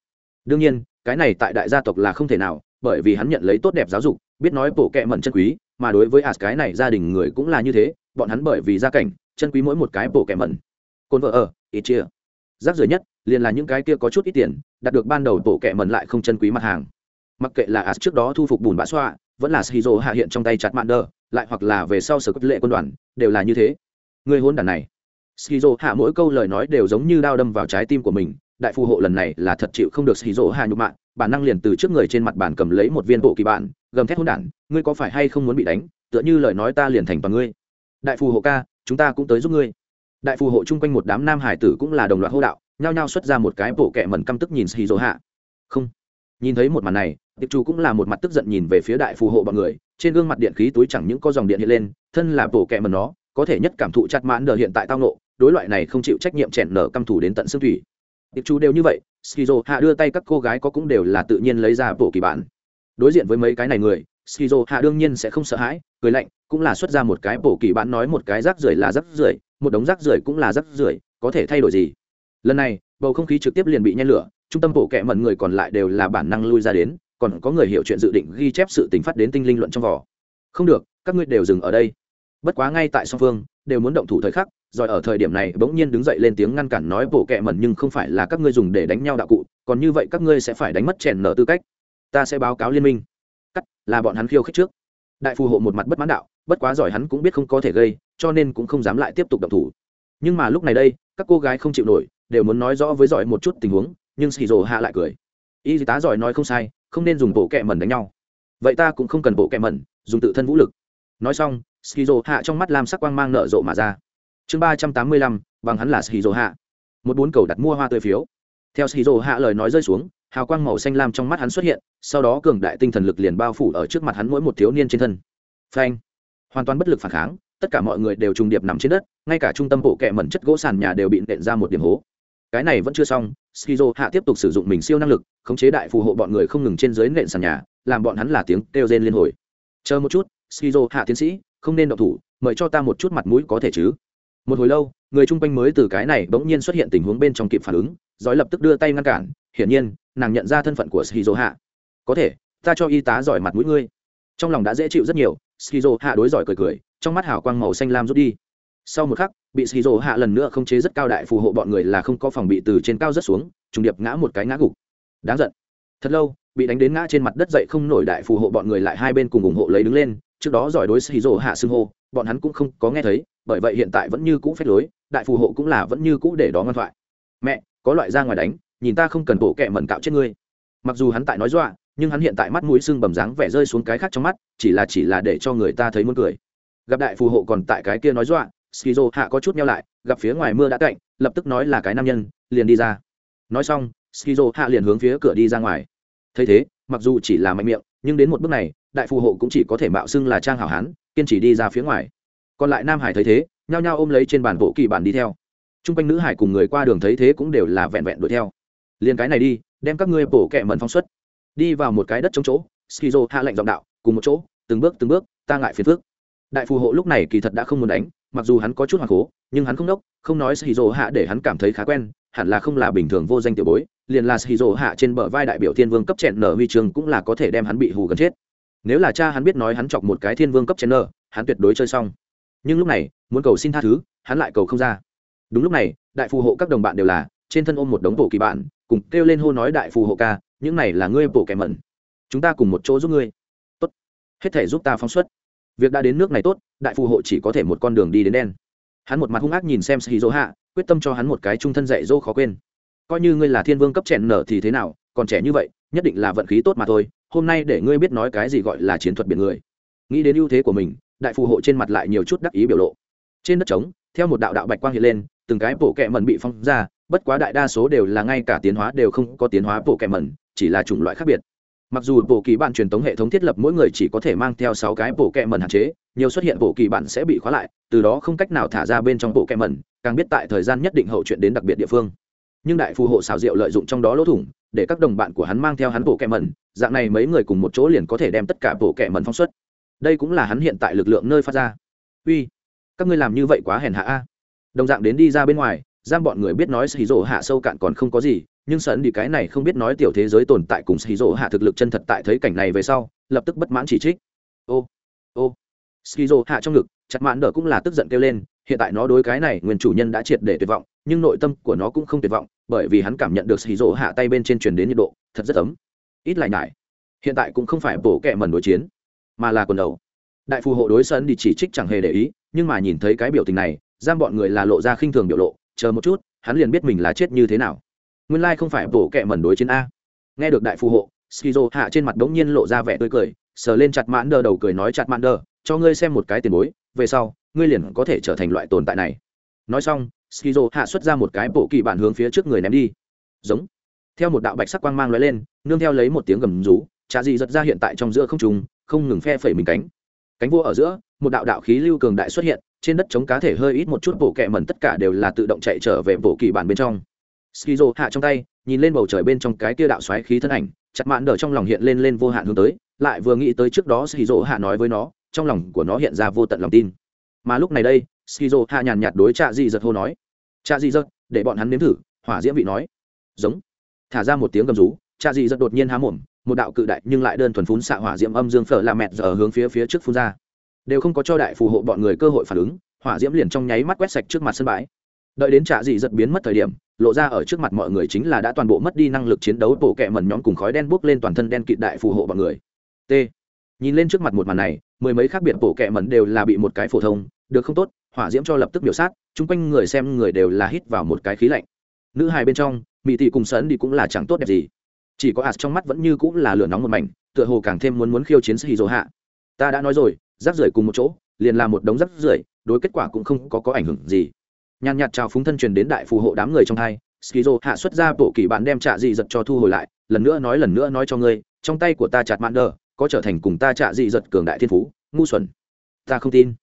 Đương nhiên, cái này tại đại gia tộc là không thể nào, bởi vì hắn nhận lấy tốt đẹp giáo dục, biết nói bộ kẹ mẩn chân quý, mà đối với ạt cái này gia đình người cũng là như thế, bọn hắn bởi vì gia cảnh, chân quý mỗi một cái bộ kẹ mẩn. Cồn vợ ở, ít chia. Rác rưởi nhất, liền là những cái kia có chút ít tiền, đạt được ban đầu bộ kẹ mẩn lại không chân quý mặt hàng. Mặc kệ là ạt trước đó thu phục bùn bã xoa vẫn là shizu hạ hiện trong tay chặt mạn đờ lại hoặc là về sau sở cấp lệ quân đoàn, đều là như thế. Người hôn đàn này. Shizu hạ mỗi câu lời nói đều giống như đao đâm vào trái tim của mình, đại phù hộ lần này là thật chịu không được shizu hạ nhục mạn bản năng liền từ trước người trên mặt bàn cầm lấy một viên bộ kỳ bản, gầm thét hôn đản, ngươi có phải hay không muốn bị đánh, tựa như lời nói ta liền thành toàn ngươi. Đại phù hộ ca, chúng ta cũng tới giúp ngươi. Đại phù hộ chung quanh một đám nam hải tử cũng là đồng loạt hô đạo, nhao nhao xuất ra một cái bộ kẹ mẩn căm tức nhìn shizu hạ. Không nhìn thấy một màn này, tiệp chủ cũng là một mặt tức giận nhìn về phía đại phù hộ bọn người, trên gương mặt điện khí túi chẳng những có dòng điện hiện lên, thân là bổ kẹ mần nó, có thể nhất cảm thụ chặt mãn đờ hiện tại tao nộ đối loại này không chịu trách nhiệm chèn nở căm thủ đến tận xương thủy. Tiệp chủ đều như vậy, skizo, hạ đưa tay các cô gái có cũng đều là tự nhiên lấy ra bổ kỳ bản. Đối diện với mấy cái này người, skizo, hạ đương nhiên sẽ không sợ hãi, cười lạnh, cũng là xuất ra một cái bổ kỳ bản nói một cái rác rưởi là rác rưởi, một đống rác rưởi cũng là rác rưởi, có thể thay đổi gì? Lần này, bầu không khí trực tiếp liền bị nhen lửa trung tâm bộ kệ mẩn người còn lại đều là bản năng lui ra đến, còn có người hiểu chuyện dự định ghi chép sự tình phát đến tinh linh luận trong vỏ không được, các ngươi đều dừng ở đây. Bất quá ngay tại song phương, đều muốn động thủ thời khắc, rồi ở thời điểm này bỗng nhiên đứng dậy lên tiếng ngăn cản nói bộ kệ mẩn nhưng không phải là các ngươi dùng để đánh nhau đạo cụ, còn như vậy các ngươi sẽ phải đánh mất chèn nở tư cách. Ta sẽ báo cáo liên minh. Cắt, là bọn hắn khiêu khích trước. Đại phù hộ một mặt bất mãn đạo, bất quá giỏi hắn cũng biết không có thể gây, cho nên cũng không dám lại tiếp tục động thủ. Nhưng mà lúc này đây, các cô gái không chịu nổi, đều muốn nói rõ với giỏi một chút tình huống nhưng xì rồ hạ lại cười. Y tá giỏi nói không sai, không nên dùng bộ kẹ mẩn đánh nhau. Vậy ta cũng không cần bộ kẹ mẩn, dùng tự thân vũ lực. Nói xong skizo hạ trong mắt lam sắc quang mang nợ rộ mà ra. Chương ba trăm tám mươi lăm, bằng hắn là skizo hạ. Một bốn cầu đặt mua hoa tươi phiếu. Theo skizo hạ lời nói rơi xuống, hào quang màu xanh lam trong mắt hắn xuất hiện, sau đó cường đại tinh thần lực liền bao phủ ở trước mặt hắn mỗi một thiếu niên trên thân. Phanh. Hoàn toàn bất lực phản kháng, tất cả mọi người đều trùng điệp nằm trên đất, ngay cả trung tâm bộ kẹ mẩn chất gỗ sàn nhà đều bị nện ra một điểm hố cái này vẫn chưa xong, skizo hạ tiếp tục sử dụng mình siêu năng lực, khống chế đại phù hộ bọn người không ngừng trên dưới nện sàn nhà, làm bọn hắn là tiếng kêu rên liên hồi. Chờ một chút, skizo hạ tiến sĩ, không nên động thủ, mời cho ta một chút mặt mũi có thể chứ? Một hồi lâu, người chung quanh mới từ cái này bỗng nhiên xuất hiện tình huống bên trong kịp phản ứng, giói lập tức đưa tay ngăn cản, hiển nhiên, nàng nhận ra thân phận của skizo hạ. Có thể, ta cho y tá giỏi mặt mũi ngươi. Trong lòng đã dễ chịu rất nhiều, skizo hạ đối giỏi cười cười, trong mắt hào quang màu xanh lam rút đi. Sau một khắc bị xì rổ hạ lần nữa không chế rất cao đại phù hộ bọn người là không có phòng bị từ trên cao rất xuống, trùng điệp ngã một cái ngã gục. Đáng giận. Thật lâu, bị đánh đến ngã trên mặt đất dậy không nổi đại phù hộ bọn người lại hai bên cùng ủng hộ lấy đứng lên, trước đó giỏi đối xì rổ hạ xưng hô, bọn hắn cũng không có nghe thấy, bởi vậy hiện tại vẫn như cũ phép lối, đại phù hộ cũng là vẫn như cũ để đó ngoan thoại. Mẹ, có loại ra ngoài đánh, nhìn ta không cần bộ kẹ mẩn cạo chết ngươi. Mặc dù hắn tại nói dọa, nhưng hắn hiện tại mắt mũi sưng bầm dáng vẻ rơi xuống cái khác trong mắt, chỉ là chỉ là để cho người ta thấy muốn cười. Gặp đại phù hộ còn tại cái kia nói dọa skizo hạ có chút nhau lại, gặp phía ngoài mưa đã cạnh, lập tức nói là cái nam nhân, liền đi ra. Nói xong, skizo hạ liền hướng phía cửa đi ra ngoài. Thấy thế, mặc dù chỉ là mạnh miệng, nhưng đến một bước này, đại phù hộ cũng chỉ có thể mạo xưng là trang hảo hán, kiên trì đi ra phía ngoài. Còn lại nam hải thấy thế, nhao nhao ôm lấy trên bàn bộ kỳ bản đi theo. T r u n g quanh nữ hải cùng người qua đường thấy thế cũng đều là vẹn vẹn đuổi theo. Liền cái này đi, đem các ngươi bổ kẹ mần phong xuất. Đi vào một cái đất trống chỗ, skizo hạ lệnh giọng đạo, cùng một chỗ, từng bước từng bước, ta ngại phiền phước đại phù hộ lúc này kỳ thật đã không muốn đánh mặc dù hắn có chút hoàng cố, nhưng hắn không đốc, không nói shizu hạ để hắn cảm thấy khá quen, hẳn là không là bình thường vô danh tiểu bối, liền là shizu hạ trên bờ vai đại biểu thiên vương cấp chẹn nở huy trường cũng là có thể đem hắn bị hù gần chết. Nếu là cha hắn biết nói hắn chọc một cái thiên vương cấp chẹn nở hắn tuyệt đối chơi xong. Nhưng lúc này, muốn cầu xin tha thứ, hắn lại cầu không ra. Đúng lúc này, đại phù hộ các đồng bạn đều là, trên thân ôm một đống bộ kỳ bạn, cùng kêu lên hô nói đại phù hộ ca, những này là ngươi bộ kẻ mẩn. Chúng ta cùng một chỗ giúp ngươi. Tốt. Hết thể giúp ta phóng xuất việc đã đến nước này tốt, đại phù hộ chỉ có thể một con đường đi đến đen. Hắn một mặt hung ác nhìn xem sĩ dỗ hạ, quyết tâm cho hắn một cái trung thân dạy dỗ khó quên. Coi như ngươi là thiên vương cấp chèn nở thì thế nào, còn trẻ như vậy, nhất định là vận khí tốt mà thôi, hôm nay để ngươi biết nói cái gì gọi là chiến thuật biển người. Nghĩ đến ưu thế của mình, đại phù hộ trên mặt lại nhiều chút đắc ý biểu lộ. Trên đất trống, theo một đạo đạo bạch quang hiện lên, từng cái bộ kẹ mẩn bị phong ra, bất quá đại đa số đều là ngay cả tiến hóa đều không có tiến hóa bộ kẹ mẩn, chỉ là chủng loại khác biệt mặc dù bộ kỳ bản truyền thống hệ thống thiết lập mỗi người chỉ có thể mang theo sáu cái bộ kẹ mẩn hạn chế, nhiều xuất hiện bộ kỳ bản sẽ bị khóa lại, từ đó không cách nào thả ra bên trong bộ kẹ mẩn, càng biết tại thời gian nhất định hậu chuyện đến đặc biệt địa phương. Nhưng đại phù hộ xào rượu lợi dụng trong đó lỗ thủng, để các đồng bạn của hắn mang theo hắn bộ kẹ mẩn, dạng này mấy người cùng một chỗ liền có thể đem tất cả bộ kẹ mẩn phóng xuất. Đây cũng là hắn hiện tại lực lượng nơi phát ra. Uy, các ngươi làm như vậy quá hèn hạ a. Đồng dạng đến đi ra bên ngoài, giam bọn người biết nói xì rổ hạ sâu cạn còn không có gì nhưng sẵn đi cái này không biết nói tiểu thế giới tồn tại cùng xì hạ thực lực chân thật tại thấy cảnh này về sau, lập tức bất mãn chỉ trích. Ô ô, skizo hạ trong ngực, chặt mãn đỡ cũng là tức giận kêu lên, hiện tại nó đối cái này nguyên chủ nhân đã triệt để tuyệt vọng, nhưng nội tâm của nó cũng không tuyệt vọng, bởi vì hắn cảm nhận được skizo hạ tay bên trên truyền đến nhiệt độ, thật rất ấm. Ít lại nhải, hiện tại cũng không phải bổ kẹ mần đối chiến, mà là quần đầu. Đại phù hộ đối sân đi chỉ trích chẳng hề để ý, nhưng mà nhìn thấy cái biểu tình này, giam bọn người là lộ ra khinh thường biểu lộ, chờ một chút, hắn liền biết mình là chết như thế nào nguyên lai không phải bổ kẹ mẩn đối chiến a. Nghe được đại phù hộ, skizo hạ trên mặt đống nhiên lộ ra vẻ tươi cười, sờ lên chặt mãn đờ đầu cười nói chặt mãn đờ, cho ngươi xem một cái tiền bối, về sau, ngươi liền có thể trở thành loại tồn tại này. Nói xong, skizo hạ xuất ra một cái bộ kỳ bản hướng phía trước người ném đi. Giống. Theo một đạo bạch sắc quang mang lóe lên, nương theo lấy một tiếng gầm rú trà dị giật ra hiện tại trong giữa không trùng không ngừng phe phẩy mình cánh. Cánh vua ở giữa, một đạo đạo khí lưu cường đại xuất hiện, trên đất chống cá thể hơi ít một chút bộ kẹ mẩn tất cả đều là tự động chạy trở về bộ kỳ bản bên trong skizo hạ trong tay, nhìn lên bầu trời bên trong cái tia đạo xoáy khí thân ảnh, chặt mạn đờ trong lòng hiện lên lên vô hạn hướng tới, lại vừa nghĩ tới trước đó skizo hạ nói với nó, trong lòng của nó hiện ra vô tận lòng tin. Mà lúc này đây, skizo hạ nhàn nhạt đối trạ dị giật hô nói, trạ dị giật, để bọn hắn nếm thử, hỏa diễm vị nói. Giống. Thả ra một tiếng gầm rú, trạ dị giật đột nhiên há mồm, một đạo cự đại nhưng lại đơn thuần phún xạ hỏa diễm âm dương phở là mẹt giờ hướng phía phía trước phun ra. Đều không có cho đại phù hộ bọn người cơ hội phản ứng, hỏa diễm liền trong nháy mắt quét sạch trước mặt sân bãi. Đợi đến trạ dị giật biến mất thời điểm lộ ra ở trước mặt mọi người chính là đã toàn bộ mất đi năng lực chiến đấu, bộ kẹ mẩn nhóm cùng khói đen bốc lên toàn thân đen kịt đại phù hộ bọn người. T. Nhìn lên trước mặt một màn này, mười mấy khác biệt bộ kẹ mẩn đều là bị một cái phổ thông, được không tốt, hỏa diễm cho lập tức biểu sát, chung quanh người xem người đều là hít vào một cái khí lạnh. Nữ hài bên trong mỹ tỷ cùng sấn đi cũng là chẳng tốt đẹp gì. Chỉ có ạt trong mắt vẫn như cũng là lửa nóng một mảnh, tựa hồ càng thêm muốn muốn khiêu chiến sĩ dỗ hạ. Ta đã nói rồi rác rưởi cùng một chỗ, liền là một đống rác rưởi, đối kết quả cũng không có có ảnh hưởng gì nhàn nhạt chào phúng thân truyền đến đại phù hộ đám người trong hai, skizo hạ xuất ra bộ kỳ bạn đem trả dị giật cho thu hồi lại, lần nữa nói lần nữa nói cho ngươi, trong tay của ta chặt mạn đờ, có trở thành cùng ta trả dị giật cường đại thiên phú, ngu xuẩn. Ta không tin.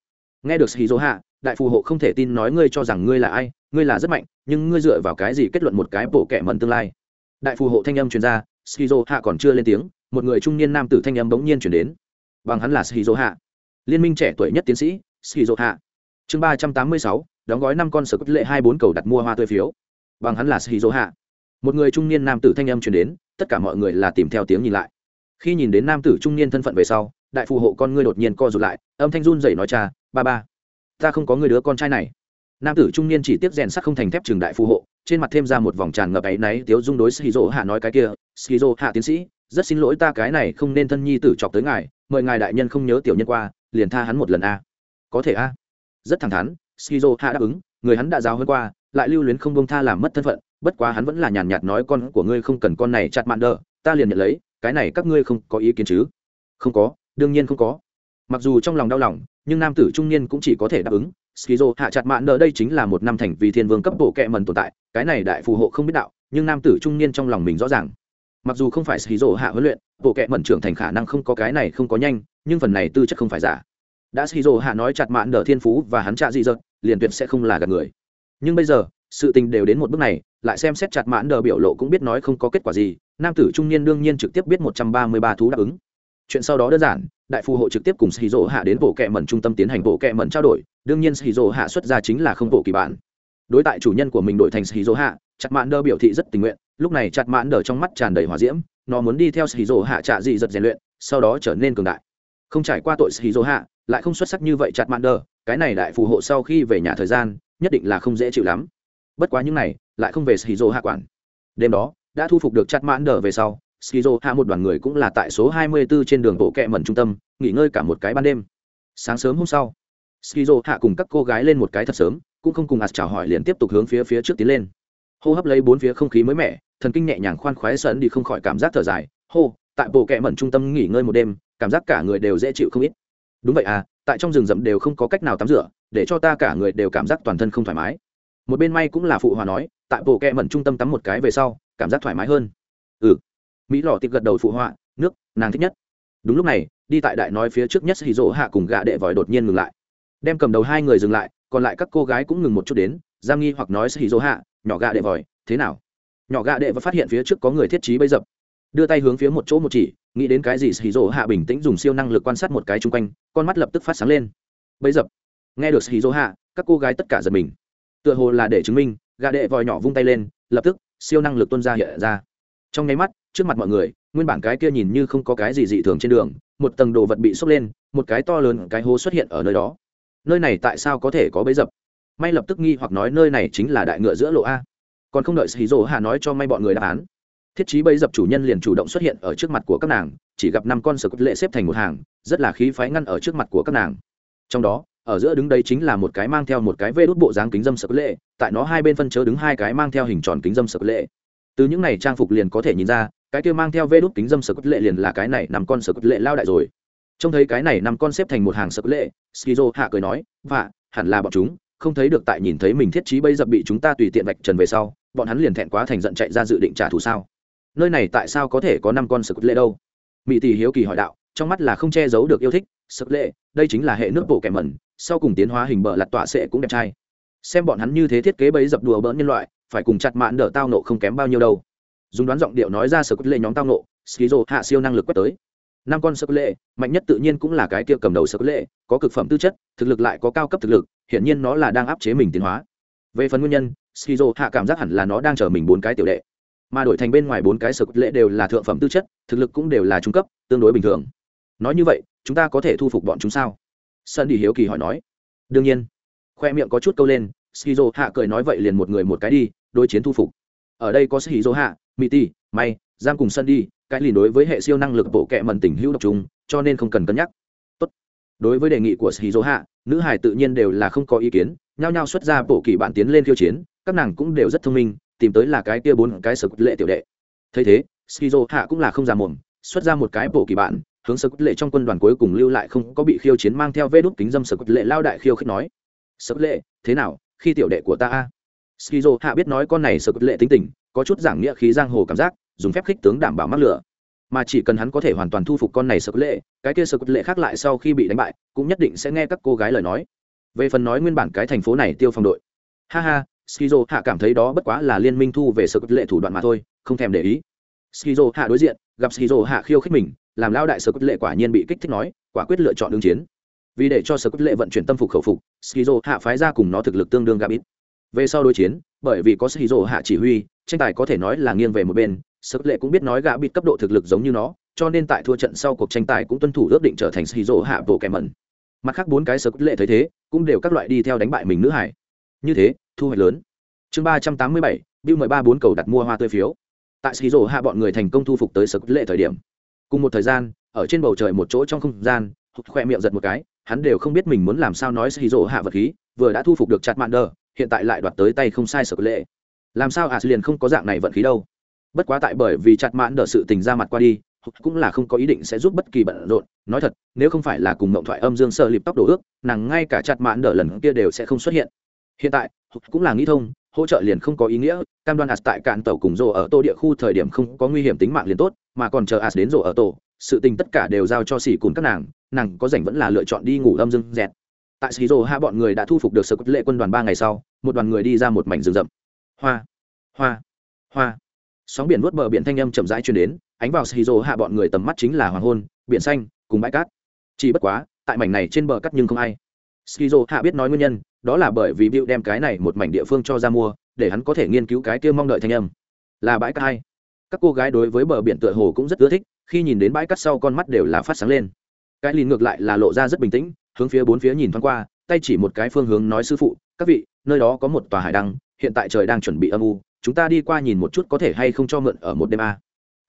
Nghe được skizo hạ, đại phù hộ không thể tin nói ngươi cho rằng ngươi là ai, ngươi là rất mạnh, nhưng ngươi dựa vào cái gì kết luận một cái bộ kẻ mận tương lai? Đại phù hộ thanh âm truyền ra, skizo hạ còn chưa lên tiếng, một người trung niên nam tử thanh âm bỗng nhiên chuyển đến. Bằng hắn là skizo hạ. Liên minh trẻ tuổi nhất tiến sĩ, skizo hạ. Chương ba trăm tám mươi sáu đóng gói năm con sở cốt lệ hai bốn cầu đặt mua hoa tươi phiếu. Bằng hắn là skizo hạ một người trung niên nam tử thanh âm truyền đến, tất cả mọi người là tìm theo tiếng nhìn lại. Khi nhìn đến nam tử trung niên thân phận về sau, đại phù hộ con ngươi đột nhiên co rụt lại, âm thanh run dậy nói cha, ba ba, ta không có người đứa con trai này. Nam tử trung niên chỉ tiếp rèn sắt không thành thép trường đại phù hộ, trên mặt thêm ra một vòng tràn ngập áy náy tiếu dung đối skizo hạ nói cái kia skizo hạ tiến sĩ, rất xin lỗi ta cái này không nên thân nhi tử chọc tới ngài, mời ngài đại nhân không nhớ tiểu nhân qua, liền tha hắn một lần a. Có thể a. Rất thẳng thắn skizo hạ đáp ứng, người hắn đã giáo hơn qua, lại lưu luyến không bông tha làm mất thân phận, bất quá hắn vẫn là nhàn nhạt nói con của ngươi không cần con này chặt mạn đỡ ta liền nhận lấy, cái này các ngươi không có ý kiến chứ? Không có, đương nhiên không có. Mặc dù trong lòng đau lòng, nhưng nam tử trung niên cũng chỉ có thể đáp ứng, skizo hạ chặt mạn đỡ đây chính là một năm thành vì thiên vương cấp bộ kệ mần tồn tại, cái này đại phù hộ không biết đạo, nhưng nam tử trung niên trong lòng mình rõ ràng. Mặc dù không phải skizo hạ huấn luyện, bộ kệ mẩn trưởng thành khả năng không có cái này không có nhanh, nhưng phần này tư chất không phải giả. Đã skizo hạ nói chặt mạn đỡ thiên phú và hắn trạ dị dật liền tuyệt sẽ không là gạt người. Nhưng bây giờ, sự tình đều đến một bước này, lại xem xét chặt mãn đờ biểu lộ cũng biết nói không có kết quả gì, nam tử trung niên đương nhiên trực tiếp biết một trăm ba mươi ba thú đáp ứng. Chuyện sau đó đơn giản, đại phù hộ trực tiếp cùng sĩ hạ đến bộ kệ mẩn trung tâm tiến hành bộ kệ mẩn trao đổi, đương nhiên sĩ hạ xuất ra chính là không bộ kỳ bản. Đối tại chủ nhân của mình đổi thành sĩ hạ, chặt mãn đờ biểu thị rất tình nguyện, lúc này chặt mãn đờ trong mắt tràn đầy hỏa diễm, nó muốn đi theo sĩ hạ trả dị giật rèn luyện, sau đó trở nên cường đại. Không trải qua tội sĩ hạ, lại không xuất sắc như vậy chặt mãn đờ cái này đại phù hộ sau khi về nhà thời gian, nhất định là không dễ chịu lắm. Bất quá những này, lại không về shizu hạ quản. Đêm đó, đã thu phục được chặt mãn đờ về sau, shizu hạ một đoàn người cũng là tại số 24 trên đường bộ kẹ mẩn trung tâm, nghỉ ngơi cả một cái ban đêm. Sáng sớm hôm sau, shizu hạ cùng các cô gái lên một cái thật sớm, cũng không cùng ạt chào hỏi liền tiếp tục hướng phía phía trước tiến lên. Hô hấp lấy bốn phía không khí mới mẻ, thần kinh nhẹ nhàng khoan khoái sợn đi không khỏi cảm giác thở dài. Hô, tại bộ kẹ mẩn trung tâm nghỉ ngơi một đêm, cảm giác cả người đều dễ chịu không ít. Đúng vậy à tại trong rừng rậm đều không có cách nào tắm rửa, để cho ta cả người đều cảm giác toàn thân không thoải mái. Một bên may cũng là phụ hòa nói, tại bộ kẹ mẩn trung tâm tắm một cái về sau, cảm giác thoải mái hơn. Ừ. Mỹ lò tiệp gật đầu phụ họa nước, nàng thích nhất. Đúng lúc này, đi tại đại nói phía trước nhất hì rỗ hạ cùng gạ đệ vòi đột nhiên ngừng lại. Đem cầm đầu hai người dừng lại, còn lại các cô gái cũng ngừng một chút đến, giang nghi hoặc nói hì rỗ hạ, nhỏ gạ đệ vòi, thế nào? Nhỏ gạ đệ và phát hiện phía trước có người thiết trí bấy dập đưa tay hướng phía một chỗ một chỉ, nghĩ đến cái gì xì rỗ hạ bình tĩnh dùng siêu năng lực quan sát một cái chung quanh, con mắt lập tức phát sáng lên. Bấy dập. Nghe được xì rỗ hạ, các cô gái tất cả giật mình. Tựa hồ là để chứng minh Gà đệ vòi nhỏ vung tay lên, lập tức, siêu năng lực tuân ra hiện ra. Trong nháy mắt, trước mặt mọi người, nguyên bản cái kia nhìn như không có cái gì dị thường trên đường, một tầng đồ vật bị sốc lên, một cái to lớn, cái hố xuất hiện ở nơi đó. Nơi này tại sao có thể có bấy dập? May lập tức nghi hoặc nói, nơi này chính là đại ngựa giữa lộ a. Còn không đợi xì rỗ hạ nói cho may bọn người đáp án thiết trí bấy dập chủ nhân liền chủ động xuất hiện ở trước mặt của các nàng, chỉ gặp năm con sở cốt lệ xếp thành một hàng, rất là khí phái ngăn ở trước mặt của các nàng. Trong đó, ở giữa đứng đây chính là một cái mang theo một cái vê đốt bộ dáng kính dâm sở cốt lệ, tại nó hai bên phân chớ đứng hai cái mang theo hình tròn kính dâm sở cốt lệ. Từ những này trang phục liền có thể nhìn ra, cái kia mang theo vê đốt kính dâm sở cốt lệ liền là cái này nằm con sở cốt lệ lao đại rồi. Trông thấy cái này nằm con xếp thành một hàng sở cốt lệ, skizo hạ cười nói và hẳn là bọn chúng, không thấy được tại nhìn thấy mình thiết trí bây dập bị chúng ta tùy tiện vạch trần về sau, bọn hắn liền thẹn quá thành giận chạy ra dự định trả thù sao? Nơi này tại sao có thể có năm con sực lệ đâu? Mỹ tỷ hiếu kỳ hỏi đạo, trong mắt là không che giấu được yêu thích, sực lệ, đây chính là hệ nước bộ kẻ mẩn, sau cùng tiến hóa hình bờ lặt tọa sệ cũng đẹp trai. Xem bọn hắn như thế thiết kế bấy dập đùa bỡn nhân loại, phải cùng chặt mạn đỡ tao nộ không kém bao nhiêu đâu. Dùng đoán giọng điệu nói ra sực lệ nhóm tao nộ, skizo hạ siêu năng lực quét tới. Năm con sực lệ, mạnh nhất tự nhiên cũng là cái kia cầm đầu sực lệ, có cực phẩm tư chất, thực lực lại có cao cấp thực lực, hiển nhiên nó là đang áp chế mình tiến hóa. Về phần nguyên nhân, skizo hạ cảm giác hẳn là nó đang chờ mình bốn cái tiểu đệ mà đổi thành bên ngoài bốn cái sơ lệ đều là thượng phẩm tư chất, thực lực cũng đều là trung cấp, tương đối bình thường. Nói như vậy, chúng ta có thể thu phục bọn chúng sao? Sơn đi hiếu kỳ hỏi nói. Đương nhiên. Khoe miệng có chút câu lên shizu hạ cười nói vậy liền một người một cái đi, đối chiến thu phục. Ở đây có shizu hạ mỹ ti may, giang cùng sân đi cái lìn đối với hệ siêu năng lực bộ kệ mần tình hữu độc trùng cho nên không cần cân nhắc. Tốt. đối với đề nghị của shizu hạ, nữ hải tự nhiên đều là không có ý kiến, nhao nhao xuất ra bộ kỳ bạn tiến lên khiêu chiến, các nàng cũng đều rất thông minh tìm tới là cái kia bốn cái sở cốt lệ tiểu đệ. Thấy thế, Skizo hạ cũng là không già mồm, xuất ra một cái bộ kỳ bạn hướng sở cốt lệ trong quân đoàn cuối cùng lưu lại không có bị khiêu chiến mang theo vê đốt kính dâm sở cốt lệ lao đại khiêu khích nói. Sở cốt lệ, thế nào, khi tiểu đệ của ta a? Skizo hạ biết nói con này sở cốt lệ tính tình, có chút giảng nghĩa khí giang hồ cảm giác, dùng phép khích tướng đảm bảo mắc lửa. Mà chỉ cần hắn có thể hoàn toàn thu phục con này sơ cốt lệ, cái kia sơ cốt lệ khác lại sau khi bị đánh bại, cũng nhất định sẽ nghe các cô gái lời nói. Về phần nói nguyên bản cái thành phố này tiêu phong đội. Ha ha skizo hạ cảm thấy đó bất quá là liên minh thu về sự cốt lệ thủ đoạn mà thôi, không thèm để ý. Skizo hạ đối diện, gặp skizo hạ khiêu khích mình, làm lao đại sở cốt lệ quả nhiên bị kích thích nói, quả quyết lựa chọn ứng chiến. Vì để cho sở cốt lệ vận chuyển tâm phục khẩu phục, skizo hạ phái ra cùng nó thực lực tương đương gặp ít. Về sau đối chiến, bởi vì có skizo hạ chỉ huy, tranh tài có thể nói là nghiêng về một bên sức lệ cũng biết nói gã bịt cấp độ thực lực giống như nó, cho nên tại thua trận sau cuộc tranh tài cũng tuân thủ ước định trở thành skizo hạ bộ kẻ mẩn. Mặt khác bốn cái sức lệ thấy thế, cũng đều các loại đi theo đánh bại mình nữ hải như thế, thu hoạch lớn. Chương ba trăm tám mươi bảy, bill mười ba bốn cầu đặt mua hoa tươi phiếu. Tại sĩ rổ hạ bọn người thành công thu phục tới sức lệ thời điểm. Cùng một thời gian, ở trên bầu trời một chỗ trong không gian, hụt khoe miệng giật một cái, hắn đều không biết mình muốn làm sao nói sĩ rổ hạ vật khí, vừa đã thu phục được chặt mạn đờ, hiện tại lại đoạt tới tay không sai sức lệ. Làm sao à liền không có dạng này vận khí đâu? Bất quá tại bởi vì chặt mạn đờ sự tình ra mặt qua đi cũng là không có ý định sẽ giúp bất kỳ bận rộn. Nói thật, nếu không phải là cùng mộng thoại âm dương sơ lịp tóc đổ ước, nàng ngay cả chặt mạn đờ lần kia đều sẽ không xuất hiện hiện tại, cũng là nghĩ thông, hỗ trợ liền không có ý nghĩa, cam đoan as tại cạn tàu cùng rồ ở tô địa khu thời điểm không có nguy hiểm tính mạng liền tốt, mà còn chờ as đến rồ ở tổ, sự tình tất cả đều giao cho xỉ cùng các nàng nàng có rảnh vẫn là lựa chọn đi ngủ âm dưng dẹt. Tại xỉ rồ hạ bọn người đã thu phục được sở cốt lệ quân đoàn ba ngày sau, một đoàn người đi ra một mảnh rừng rậm. Hoa hoa hoa. Sóng biển vuốt bờ biển thanh âm chậm rãi truyền đến, ánh vào xì hạ bọn người tầm mắt chính là hoàng hôn, biển xanh, cùng bãi cát. Chỉ bất quá, tại mảnh này trên bờ cát nhưng không ai. Skizo hạ biết nói nguyên nhân đó là bởi vì Bill đem cái này một mảnh địa phương cho ra mua, để hắn có thể nghiên cứu cái kia mong đợi thanh âm. Là bãi cát hay các cô gái đối với bờ biển tựa hồ cũng rất ưa thích, khi nhìn đến bãi cát sau con mắt đều là phát sáng lên. Cái lìn ngược lại là lộ ra rất bình tĩnh, hướng phía bốn phía nhìn thoáng qua, tay chỉ một cái phương hướng nói sư phụ, các vị, nơi đó có một tòa hải đăng, hiện tại trời đang chuẩn bị âm u, chúng ta đi qua nhìn một chút có thể hay không cho mượn ở một đêm a.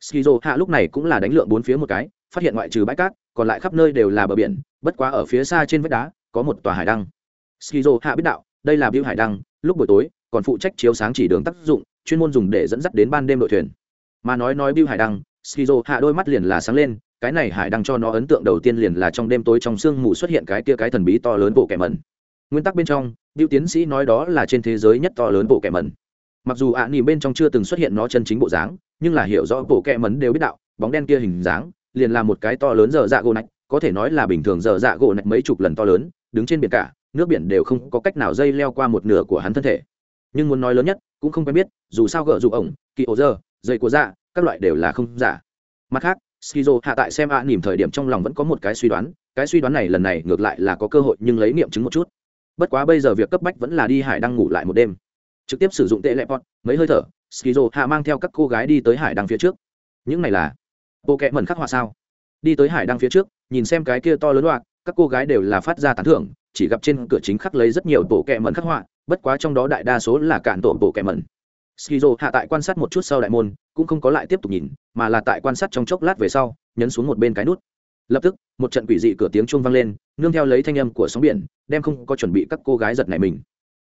Skizo hạ lúc này cũng là đánh lượng bốn phía một cái, phát hiện ngoại trừ bãi cát, còn lại khắp nơi đều là bờ biển, bất quá ở phía xa trên vách đá, có một tòa hải đăng skizo hạ biết đạo đây là biêu hải đăng lúc buổi tối còn phụ trách chiếu sáng chỉ đường tác dụng chuyên môn dùng để dẫn dắt đến ban đêm đội thuyền. Mà nói nói biêu hải đăng skizo hạ đôi mắt liền là sáng lên cái này hải đăng cho nó ấn tượng đầu tiên liền là trong đêm tối trong sương mù xuất hiện cái kia cái thần bí to lớn bộ kẻ mẩn. Nguyên tắc bên trong Biêu tiến sĩ nói đó là trên thế giới nhất to lớn bộ kẻ mẩn. Mặc dù ạ à, bên trong chưa từng xuất hiện nó chân chính bộ dáng nhưng là hiểu rõ bộ kẻ mẩn đều biết đạo bóng đen kia hình dáng liền là một cái to lớn dở dạ gỗ nạch có thể nói là bình thường dở dạ gỗ nạch mấy chục lần to lớn đứng trên biển cả nước biển đều không có cách nào dây leo qua một nửa của hắn thân thể. Nhưng muốn nói lớn nhất cũng không quen biết dù sao gỡ dụ ổng kỳ ổ dơ dây của dạ các loại đều là không giả. Mặt khác skizo hạ tại xem ạ à, nỉm thời điểm trong lòng vẫn có một cái suy đoán cái suy đoán này lần này ngược lại là có cơ hội nhưng lấy nghiệm chứng một chút. Bất quá bây giờ việc cấp bách vẫn là đi hải đang ngủ lại một đêm. Trực tiếp sử dụng tệ lệ pot mấy hơi thở skizo hạ mang theo các cô gái đi tới hải đăng phía trước. Những này là bộ kệ mẩn khắc họa sao? Đi tới hải đăng phía trước nhìn xem cái kia to lớn loạt các cô gái đều là phát ra tán thưởng chỉ gặp trên cửa chính khắc lấy rất nhiều bộ kẹ mẩn khắc họa, bất quá trong đó đại đa số là cản tổ bộ kẹ mẩn. Skizo hạ tại quan sát một chút sau đại môn, cũng không có lại tiếp tục nhìn, mà là tại quan sát trong chốc lát về sau, nhấn xuống một bên cái nút. Lập tức, một trận quỷ dị cửa tiếng chuông vang lên, nương theo lấy thanh âm của sóng biển, đem không có chuẩn bị các cô gái giật này mình.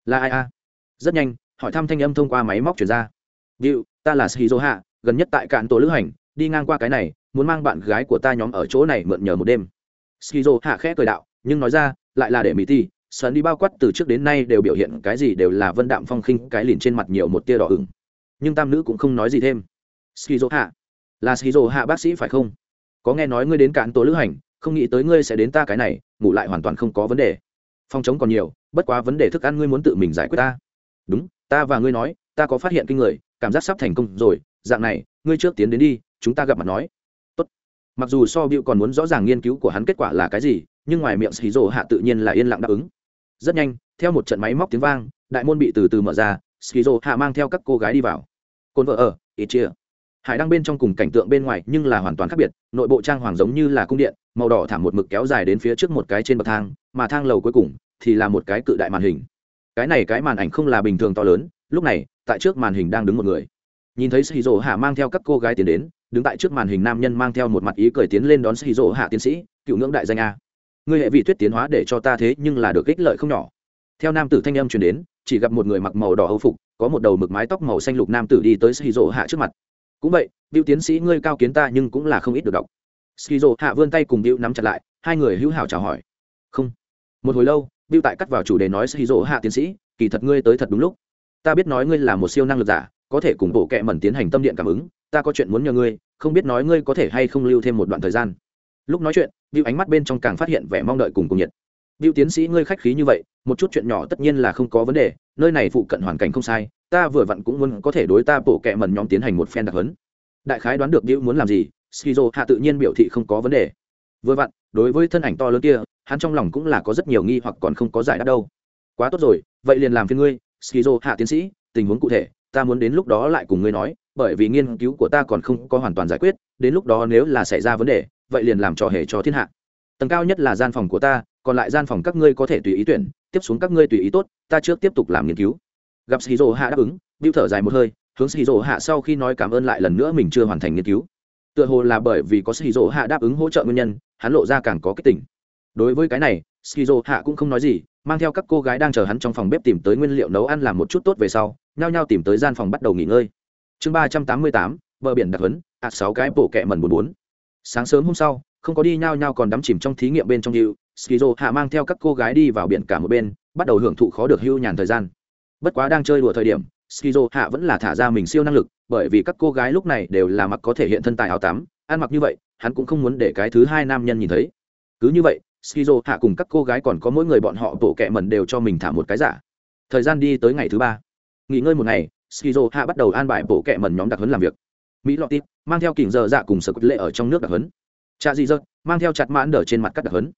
Là ai a? Rất nhanh, hỏi thăm thanh âm thông qua máy móc chuyển ra. Điệu, ta là shizu hạ, gần nhất tại cạn tổ lữ hành, đi ngang qua cái này, muốn mang bạn gái của ta nhóm ở chỗ này mượn nhờ một đêm. Shizu hạ khẽ cười đạo, nhưng nói ra lại là để mỹ ti sơn đi bao quát từ trước đến nay đều biểu hiện cái gì đều là vân đạm phong khinh, cái lìn trên mặt nhiều một tia đỏ ửng. Nhưng tam nữ cũng không nói gì thêm. Skizo hạ là skizo hạ bác sĩ phải không? Có nghe nói ngươi đến cạn tổ lữ hành, không nghĩ tới ngươi sẽ đến ta cái này, ngủ lại hoàn toàn không có vấn đề. Phòng chống còn nhiều, bất quá vấn đề thức ăn ngươi muốn tự mình giải quyết ta. Đúng, ta và ngươi nói, ta có phát hiện kinh người, cảm giác sắp thành công rồi, dạng này, ngươi trước tiến đến đi, chúng ta gặp mặt nói. Tốt. mặc dù so bịu còn muốn rõ ràng nghiên cứu của hắn kết quả là cái gì nhưng ngoài miệng xì hạ tự nhiên là yên lặng đáp ứng. Rất nhanh, theo một trận máy móc tiếng vang, đại môn bị từ từ mở ra skizo hạ mang theo các cô gái đi vào. Cồn vợ ở ít chia hải đăng bên trong cùng cảnh tượng bên ngoài nhưng là hoàn toàn khác biệt, nội bộ trang hoàng giống như là cung điện, màu đỏ thảm một mực kéo dài đến phía trước một cái trên bậc thang, mà thang lầu cuối cùng thì là một cái cự đại màn hình. Cái này cái màn ảnh không là bình thường to lớn, lúc này, tại trước màn hình đang đứng một người. Nhìn thấy sĩ dỗ hạ mang theo các cô gái tiến đến, đứng tại trước màn hình nam nhân mang theo một mặt ý cười tiến lên đón sĩ dỗ hạ tiến sĩ, cựu ngưỡng đại danh a ngươi hệ vị thuyết tiến hóa để cho ta thế nhưng là được ích lợi không nhỏ theo nam tử thanh âm truyền đến chỉ gặp một người mặc màu đỏ hầu phục có một đầu mực mái tóc màu xanh lục nam tử đi tới sĩ dỗ hạ trước mặt cũng vậy Diệu tiến sĩ ngươi cao kiến ta nhưng cũng là không ít được đọc. Skizo hạ vươn tay cùng Diệu nắm chặt lại, hai người hữu hảo chào hỏi. Không. Một hồi lâu, Diệu tại cắt vào chủ đề nói Skizo hạ tiến sĩ, kỳ thật ngươi tới thật đúng lúc. Ta biết nói ngươi là một siêu năng lực giả, có thể cùng bộ kệ mẩn tiến hành tâm điện cảm ứng, ta có chuyện muốn nhờ ngươi, không biết nói ngươi có thể hay không lưu thêm một đoạn thời gian. Lúc nói chuyện, Diệu ánh mắt bên trong càng phát hiện vẻ mong đợi cùng cùng nhiệt. Diệu tiến sĩ ngươi khách khí như vậy, một chút chuyện nhỏ tất nhiên là không có vấn đề, nơi này phụ cận hoàn cảnh không sai, ta vừa vặn cũng muốn có thể đối ta bổ kẹ mần nhóm tiến hành một phen đặc huấn đại khái đoán được Diệu muốn làm gì, Skizo hạ tự nhiên biểu thị không có vấn đề. Vừa vặn, đối với thân ảnh to lớn kia, hắn trong lòng cũng là có rất nhiều nghi hoặc còn không có giải đáp đâu. Quá tốt rồi, vậy liền làm phiền ngươi, Skizo hạ tiến sĩ, tình huống cụ thể, ta muốn đến lúc đó lại cùng ngươi nói, bởi vì nghiên cứu của ta còn không có hoàn toàn giải quyết, đến lúc đó nếu là xảy ra vấn đề, vậy liền làm trò hề cho thiên hạ. Tầng cao nhất là gian phòng của ta, còn lại gian phòng các ngươi có thể tùy ý tuyển, tiếp xuống các ngươi tùy ý tốt, ta trước tiếp tục làm nghiên cứu. Gặp Skizo hạ đáp ứng, bưu thở dài một hơi, hướng xì rỗ hạ sau khi nói cảm ơn lại lần nữa mình chưa hoàn thành nghiên cứu tựa hồ là bởi vì có xì rỗ hạ đáp ứng hỗ trợ nguyên nhân hắn lộ ra càng có kích tỉnh đối với cái này xì rỗ hạ cũng không nói gì mang theo các cô gái đang chờ hắn trong phòng bếp tìm tới nguyên liệu nấu ăn làm một chút tốt về sau nhao nhao tìm tới gian phòng bắt đầu nghỉ ngơi chương ba trăm tám mươi tám bờ biển đặc hấn ạ sáu cái bộ kẹ mần bốn bốn sáng sớm hôm sau, không có đi nhao nhao còn đắm chìm trong thí nghiệm bên trong hữu skizo hạ mang theo các cô gái đi vào biển cả một bên, bắt đầu hưởng thụ khó được hưu nhàn thời gian. Bất quá đang chơi đùa thời điểm skizo hạ vẫn là thả ra mình siêu năng lực, bởi vì các cô gái lúc này đều là mặc có thể hiện thân tài áo tắm, ăn mặc như vậy, hắn cũng không muốn để cái thứ hai nam nhân nhìn thấy. Cứ như vậy skizo hạ cùng các cô gái còn có mỗi người bọn họ bộ kẹ mẩn đều cho mình thả một cái giả. Thời gian đi tới ngày thứ ba. Nghỉ ngơi một ngày skizo hạ bắt đầu an bài bộ kẹ mẩn nhóm đặc huấn làm việc mỹ lọt tít, mang theo kỉnh giờ dạ cùng sở cốt lệ ở trong nước đặc huấn cha dị dơ mang theo chặt mãn đờ trên mặt cắt đặc huấn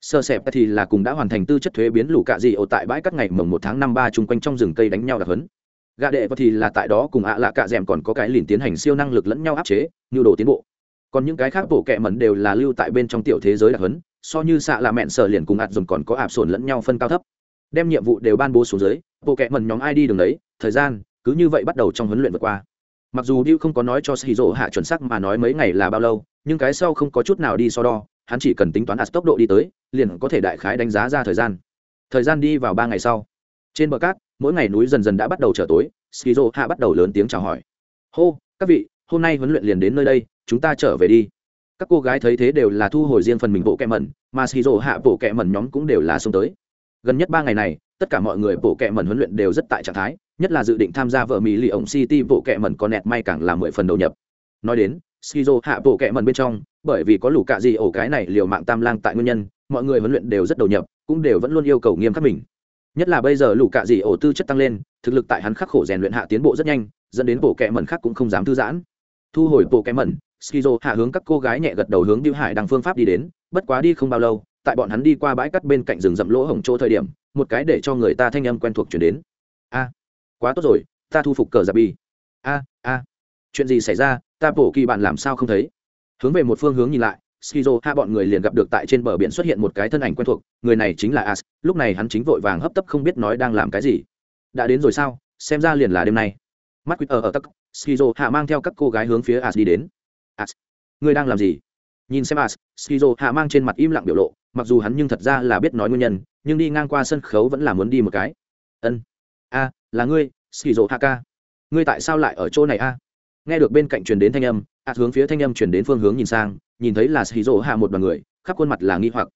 sơ sẹp thì là cùng đã hoàn thành tư chất thuế biến lũ cạ dị ổ tại bãi cắt ngày mồng một tháng năm ba chung quanh trong rừng cây đánh nhau đặc huấn gà đệ và thì là tại đó cùng ạ à lạ cạ d còn có cái liền tiến hành siêu năng lực lẫn nhau áp chế như đồ tiến bộ. Còn những cái khác bộ kẹ mẩn đều là lưu tại bên trong tiểu thế giới đặc hấn, so như xạ là mẹn sở liền cùng ạt dùng còn có ạp sồn lẫn nhau phân cao thấp. Đem nhiệm vụ đều ban bố xuống dưới, bộ kẹ mẩn nhóm ai đi đường đấy, thời gian cứ như vậy bắt đầu trong huấn luyện vượt qua mặc dù Diêu không có nói cho Shizuo hạ chuẩn xác mà nói mấy ngày là bao lâu, nhưng cái sau không có chút nào đi so đo, hắn chỉ cần tính toán ạt tốc độ đi tới, liền có thể đại khái đánh giá ra thời gian. Thời gian đi vào ba ngày sau. Trên bờ cát, mỗi ngày núi dần dần đã bắt đầu trở tối skizo hạ bắt đầu lớn tiếng chào hỏi hô các vị hôm nay huấn luyện liền đến nơi đây chúng ta trở về đi các cô gái thấy thế đều là thu hồi riêng phần mình bộ kẹ mẩn mà xì rổ hạ bộ kẹ mẩn nhóm cũng đều là xông tới gần nhất ba ngày này tất cả mọi người bộ kệ mẩn huấn luyện đều rất tại trạng thái nhất là dự định tham gia vợ mỹ lì ổng city bộ kệ mẩn có nẹt may càng là mười phần đầu nhập. Nói đến skizo hạ bộ kệ mẩn bên trong bởi vì có lũ cạ gì ổ cái này liều mạng tam lang tại nguyên nhân mọi người huấn luyện đều rất đầu nhập cũng đều vẫn luôn yêu cầu nghiêm khắc mình. Nhất là bây giờ lũ cạ gì ổ tư chất tăng lên thực lực tại hắn khắc khổ rèn luyện hạ tiến bộ rất nhanh dẫn đến bộ kệ mẩn khác cũng không dám thư giãn. Thu hồi bộ kệ mẩn skizo hạ hướng các cô gái nhẹ gật đầu hướng Diêu Hải đằng phương pháp đi đến, bất quá đi không bao lâu, tại bọn hắn đi qua bãi cắt bên cạnh rừng rậm lỗ hổng chỗ thời điểm, một cái để cho người ta thanh âm quen thuộc chuyển đến. A, quá tốt rồi, ta thu phục cờ giặc bi. A, a, chuyện gì xảy ra, ta bổ kỳ bạn làm sao không thấy? Hướng về một phương hướng nhìn lại, Skizo hạ bọn người liền gặp được tại trên bờ biển xuất hiện một cái thân ảnh quen thuộc, người này chính là As, lúc này hắn chính vội vàng hấp tấp không biết nói đang làm cái gì. Đã đến rồi sao? Xem ra liền là đêm nay. Mắt quýt ở ở tắc, Skizo hạ mang theo các cô gái hướng phía As đi đến as người đang làm gì nhìn xem as skizo hạ mang trên mặt im lặng biểu lộ mặc dù hắn nhưng thật ra là biết nói nguyên nhân, nhưng đi ngang qua sân khấu vẫn là muốn đi một cái. Ân. A, là ngươi skizo haka ngươi tại sao lại ở chỗ này a? Nghe được bên cạnh truyền đến thanh âm as hướng phía thanh âm truyền đến phương hướng nhìn sang, nhìn thấy là skizo hạ một đoàn người, khắp khuôn mặt là nghi hoặc.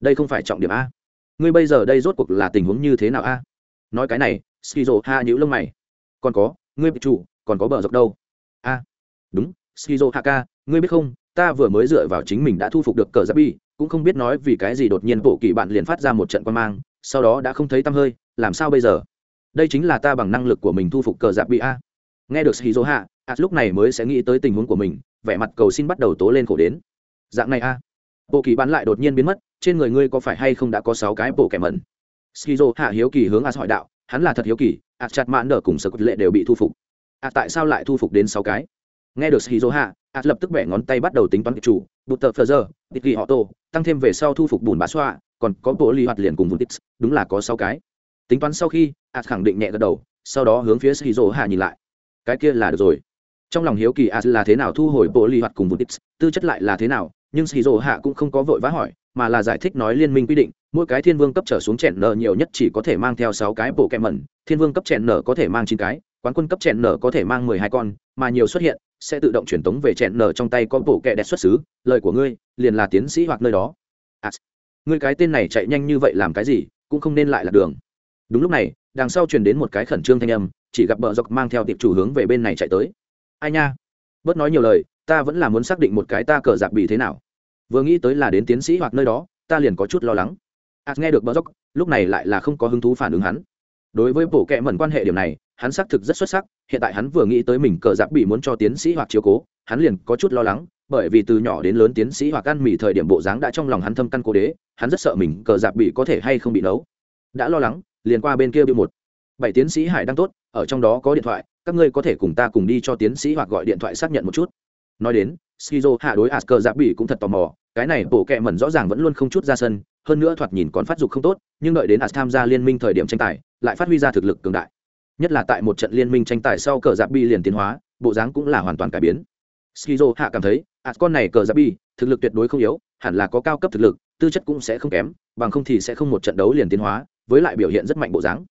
Đây không phải trọng điểm a. Ngươi bây giờ đây rốt cuộc là tình huống như thế nào a? Nói cái này skizo hạ nhíu lông mày. Còn có, ngươi bị chủ, còn có bờ dọc đâu? A. Đúng skizo haka ngươi biết không, ta vừa mới dựa vào chính mình đã thu phục được cờ giáp bi cũng không biết nói vì cái gì đột nhiên bộ kỳ bạn liền phát ra một trận quan mang, sau đó đã không thấy tăm hơi, làm sao bây giờ? Đây chính là ta bằng năng lực của mình thu phục cờ giáp bị a. Nghe được skizo hạ a lúc này mới sẽ nghĩ tới tình huống của mình, vẻ mặt cầu xin bắt đầu tố lên khổ đến. Dạng này a. Bộ kỳ bạn lại đột nhiên biến mất, trên người ngươi có phải hay không đã có sáu cái bộ kẻ mẩn? Skizo hạ hiếu kỳ hướng a hỏi đạo, hắn là thật hiếu kỳ a chặt mãn đờ cùng sở quật lệ đều bị thu phục. A tại sao lại thu phục đến sáu cái? Nghe được shizu hạ ạt lập tức bẻ ngón tay bắt đầu tính toán kịch chủ, bụt tờ phờ giờ, tịch ghi họ tô, tăng thêm về sau thu phục bùn bá xoa, còn có bộ ly hoạt liền cùng vùng tix đúng là có sáu cái. Tính toán sau khi ạt khẳng định nhẹ gật đầu, sau đó hướng phía shizu hạ nhìn lại. Cái kia là được rồi. Trong lòng hiếu kỳ ạt là thế nào thu hồi bộ ly hoạt cùng vùng tix tư chất lại là thế nào, nhưng shizu hạ cũng không có vội vã hỏi, mà là giải thích nói liên minh quy định, mỗi cái thiên vương cấp trở xuống chèn nở nhiều nhất chỉ có thể mang theo sáu cái bộ kẹm mẩn, thiên vương cấp chèn nở có thể mang chín cái, quán quân cấp chèn nở có thể mang mười hai con, mà nhiều xuất hiện sẽ tự động truyền tống về chẹn nở trong tay có bộ kẹ đẹp xuất xứ lời của ngươi liền là tiến sĩ hoặc nơi đó. À, ngươi cái tên này chạy nhanh như vậy làm cái gì cũng không nên lại là đường. Đúng lúc này đằng sau truyền đến một cái khẩn trương thanh âm chỉ gặp bờ dọc mang theo tiệp chủ hướng về bên này chạy tới. Ai nha? Bớt nói nhiều lời ta vẫn là muốn xác định một cái ta cờ giặc bị thế nào. Vừa nghĩ tới là đến tiến sĩ hoặc nơi đó ta liền có chút lo lắng. Ạt nghe được bờ dốc lúc này lại là không có hứng thú phản ứng hắn. Đối với bộ kệ mẩn quan hệ điểm này hắn xác thực rất xuất sắc, hiện tại hắn vừa nghĩ tới mình cờ giáp bị muốn cho tiến sĩ hoặc chiếu cố, hắn liền có chút lo lắng, bởi vì từ nhỏ đến lớn tiến sĩ hoặc ăn mì thời điểm bộ dáng đã trong lòng hắn thâm căn cố đế, hắn rất sợ mình cờ giáp bị có thể hay không bị nấu. Đã lo lắng, liền qua bên kia bị một. Bảy tiến sĩ hải đang tốt, ở trong đó có điện thoại, các ngươi có thể cùng ta cùng đi cho tiến sĩ hoặc gọi điện thoại xác nhận một chút. Nói đến, skizo hạ đối asker giáp bị cũng thật tò mò, cái này bộ kệ mẩn rõ ràng vẫn luôn không chút ra sân, hơn nữa thoạt nhìn còn phát dục không tốt, nhưng đợi đến as tham gia liên minh thời điểm tranh tài, lại phát huy ra thực lực cường đại nhất là tại một trận liên minh tranh tài sau cờ giáp bi liền tiến hóa, bộ dáng cũng là hoàn toàn cải biến. Skizo hạ cảm thấy as con này cờ giáp bi, thực lực tuyệt đối không yếu, hẳn là có cao cấp thực lực, tư chất cũng sẽ không kém, bằng không thì sẽ không một trận đấu liền tiến hóa, với lại biểu hiện rất mạnh bộ dáng.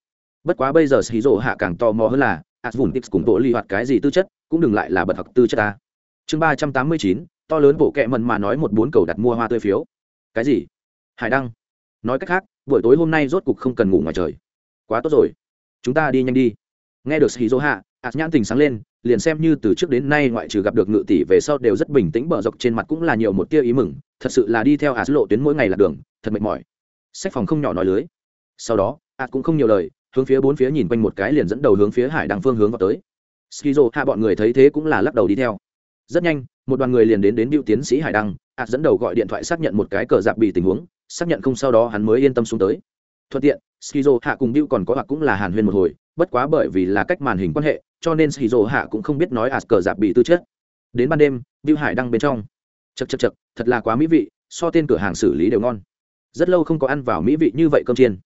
Bất quá bây giờ skizo hạ càng tò mò hơn là as vùng tix cùng bộ ly hoạt cái gì tư chất, cũng đừng lại là bật học tư chất ta. Chương ba trăm tám mươi chín, to lớn bộ kệ mần mà nói một bốn cầu đặt mua hoa tươi phiếu. Cái gì? Hải đăng. Nói cách khác, buổi tối hôm nay rốt cục không cần ngủ ngoài trời. Quá tốt rồi chúng ta đi nhanh đi. Nghe được shizu hạ ạt nhãn tình sáng lên, liền xem như từ trước đến nay ngoại trừ gặp được ngự tỷ về sau đều rất bình tĩnh bờ dọc trên mặt cũng là nhiều một tia ý mừng, thật sự là đi theo ạt lộ tuyến mỗi ngày là đường, thật mệt mỏi. Sách phòng không nhỏ nói lưới. Sau đó ạt cũng không nhiều lời, hướng phía bốn phía nhìn quanh một cái liền dẫn đầu hướng phía hải đăng phương hướng vào tới. Skizo hạ bọn người thấy thế cũng là lắc đầu đi theo. Rất nhanh, một đoàn người liền đến đến biểu tiến sĩ hải đăng ạt dẫn đầu gọi điện thoại xác nhận một cái cờ dạp bị tình huống, xác nhận không, sau đó hắn mới yên tâm xuống tới thuận tiện skizo hạ cùng bill còn có hoặc cũng là hàn huyên một hồi bất quá bởi vì là cách màn hình quan hệ cho nên skizo hạ cũng không biết nói ạt cờ giạp bị tư chất. Đến ban đêm bill hải đăng bên trong. Chật chật chật thật là quá mỹ vị so tên cửa hàng xử lý đều ngon. Rất lâu không có ăn vào mỹ vị như vậy cơm chiên.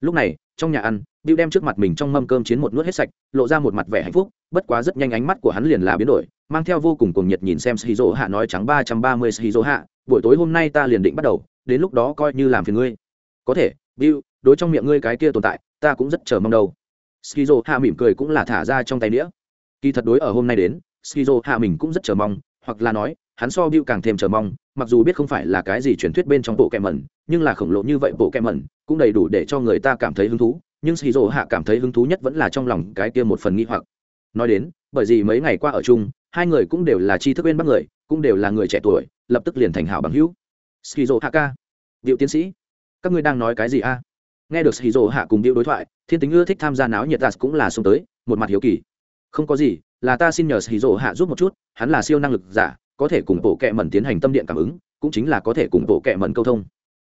Lúc này trong nhà ăn Bill đem trước mặt mình trong mâm cơm chiến một nuốt hết sạch, lộ ra một mặt vẻ hạnh phúc, bất quá rất nhanh ánh mắt của hắn liền là biến đổi, mang theo vô cùng cuồng nhiệt nhìn xem Shizuo Hạ nói trắng ba trăm ba mươi Shizuo Hạ, buổi tối hôm nay ta liền định bắt đầu, đến lúc đó coi như làm phiền ngươi. Có thể, Bill, đối trong miệng ngươi cái kia tồn tại, ta cũng rất chờ mong đâu. Skizo Hạ mỉm cười cũng là thả ra trong tay đĩa. Kỳ thật đối ở hôm nay đến, skizo hạ mình cũng rất chờ mong hoặc là nói hắn so Bill càng thêm chờ mong, mặc dù biết không phải là cái gì truyền thuyết bên trong bộ kẹm mẩn, nhưng là khổng lồ như vậy bộ kẹm mẩn, cũng đầy đủ để cho người ta cảm thấy hứng thú, nhưng Skizo hạ cảm thấy hứng thú nhất vẫn là trong lòng cái kia một phần nghi hoặc. Nói đến, bởi vì mấy ngày qua ở chung, hai người cũng đều là tri thức bên bắc người, cũng đều là người trẻ tuổi, lập tức liền thành hảo bằng hữu. Skizo hạ ca, Diệu tiến sĩ, các ngươi đang nói cái gì a? Nghe được Shizuo hạ cùng Diệu đối thoại, Thiên Tính ưa thích tham gia náo nhiệt tas cũng là xông tới, một mặt hiếu kỳ. Không có gì, là ta xin nhờ Shizuo hạ giúp một chút, hắn là siêu năng lực giả, có thể cùng bộ kệ mẩn tiến hành tâm điện cảm ứng cũng chính là có thể cùng bộ kệ mẩn câu thông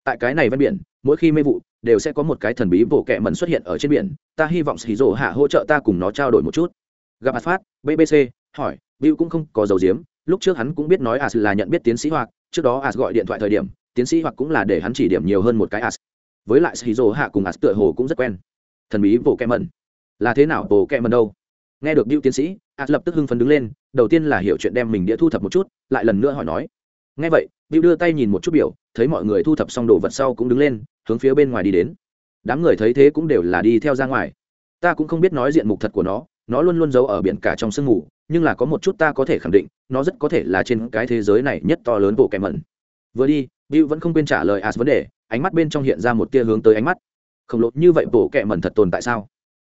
tại cái này ven biển mỗi khi mê vụ đều sẽ có một cái thần bí bộ kệ mẩn xuất hiện ở trên biển ta hy vọng hì rỗ hạ hỗ trợ ta cùng nó trao đổi một chút gặp phát bbc hỏi Bill cũng không có dầu diếm lúc trước hắn cũng biết nói as là nhận biết tiến sĩ hoặc trước đó as gọi điện thoại thời điểm tiến sĩ hoặc cũng là để hắn chỉ điểm nhiều hơn một cái as. Với lại sĩ hạ cùng as tựa hồ cũng rất quen. Thần bí bộ kẹ mẩn. Là thế nào bộ kẹ mẩn đâu? Nghe được Bill tiến sĩ, as lập tức hưng phấn đứng lên, đầu tiên là hiểu chuyện đem mình đĩa thu thập một chút, lại lần nữa hỏi nói. Nghe vậy Bill đưa tay nhìn một chút biểu, thấy mọi người thu thập xong đồ vật sau cũng đứng lên, hướng phía bên ngoài đi đến. Đám người thấy thế cũng đều là đi theo ra ngoài. Ta cũng không biết nói diện mục thật của nó nó luôn luôn giấu ở biển cả trong sương mù, nhưng là có một chút ta có thể khẳng định, nó rất có thể là trên cái thế giới này nhất to lớn bộ kẹ mẩn. Vừa đi Bill vẫn không quên trả lời as vấn đề, ánh mắt bên trong hiện ra một tia hướng tới ánh mắt. Không lột như vậy bộ kệ mẩn thật tồn tại sao?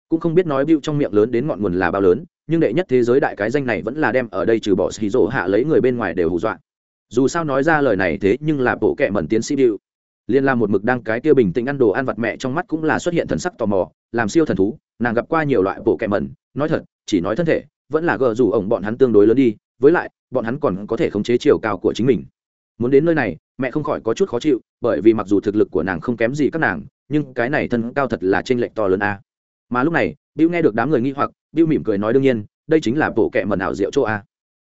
Cũng không biết nói Bill trong miệng lớn đến ngọn nguồn là bao lớn, nhưng đệ nhất thế giới đại cái danh này vẫn là đem ở đây trừ bỏ Shiro hạ lấy người bên ngoài đều hù dọa. Dù sao nói ra lời này thế nhưng là bộ kệ mẩn tiến sĩ Bill. liên lam một mực đang cái kia bình tĩnh ăn đồ ăn vặt mẹ trong mắt cũng là xuất hiện thần sắc tò mò, làm siêu thần thú, nàng gặp qua nhiều loại bộ kệ mẩn, nói thật, chỉ nói thân thể, vẫn là gờ dù ổng bọn hắn tương đối lớn đi, với lại, bọn hắn còn có thể khống chế chiều cao của chính mình muốn đến nơi này mẹ không khỏi có chút khó chịu bởi vì mặc dù thực lực của nàng không kém gì các nàng nhưng cái này thân cao thật là t r ê n lệch to lớn a mà lúc này Bill nghe được đám người nghi hoặc, Bill mỉm cười nói đương nhiên, đây chính là bộ kệ mẩn ảo diệu chỗ a.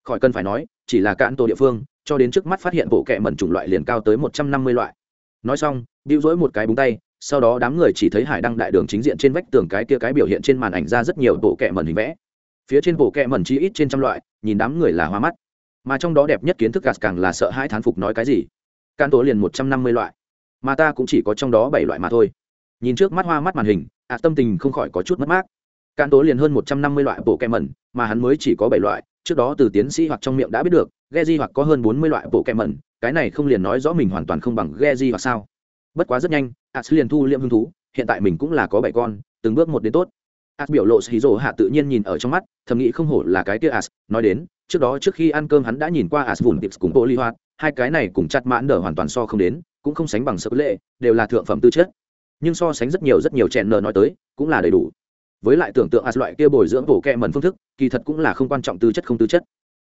Khỏi cần phải nói, chỉ là cạn tổ địa phương, cho đến trước mắt phát hiện bộ kệ mẩn chủng loại liền cao tới một trăm năm mươi loại. Nói xong, Bill dỗi một cái búng tay, sau đó đám người chỉ thấy hải đăng đại đường chính diện trên vách tường cái kia cái biểu hiện trên màn ảnh ra rất nhiều bộ kệ mẩn hình vẽ. Phía trên bộ kệ mẩn chi ít trên trăm loại, nhìn đám người là hoa mắt. Mà trong đó đẹp nhất kiến thức gạt càng là sợ hãi thán phục nói cái gì. can tố liền một trăm năm mươi loại, mà ta cũng chỉ có trong đó bảy loại mà thôi. Nhìn trước mắt hoa mắt màn hình, ạ tâm tình không khỏi có chút mất mát can tố liền hơn một trăm năm mươi loại bộ kem mẩn, mà hắn mới chỉ có bảy loại, trước đó từ tiến sĩ hoặc trong miệng đã biết được, ghe di hoặc có hơn bốn mươi loại bộ kem mẩn, cái này không liền nói rõ mình hoàn toàn không bằng ghe di hoặc sao? Bất quá rất nhanh, ạ As liền thu liệm hứng thú, hiện tại mình cũng là có bảy con, từng bước một đến tốt. As biểu lộ Hiro hạ tự nhiên nhìn ở trong mắt, thầm nghĩ không hổ là cái kia As, nói đến, trước đó trước khi ăn cơm hắn đã nhìn qua asvun tips cùng ly Hoạt, hai cái này cùng chặt mãn nở hoàn toàn so không đến, cũng không sánh bằng sợ lệ, đều là thượng phẩm tư chất. Nhưng so sánh rất nhiều rất nhiều chèn nở nói tới, cũng là đầy đủ. Với lại tưởng tượng as loại kia bồi dưỡng bổ kẹ mẩn phương thức kỳ thật cũng là không quan trọng tư chất không tư chất.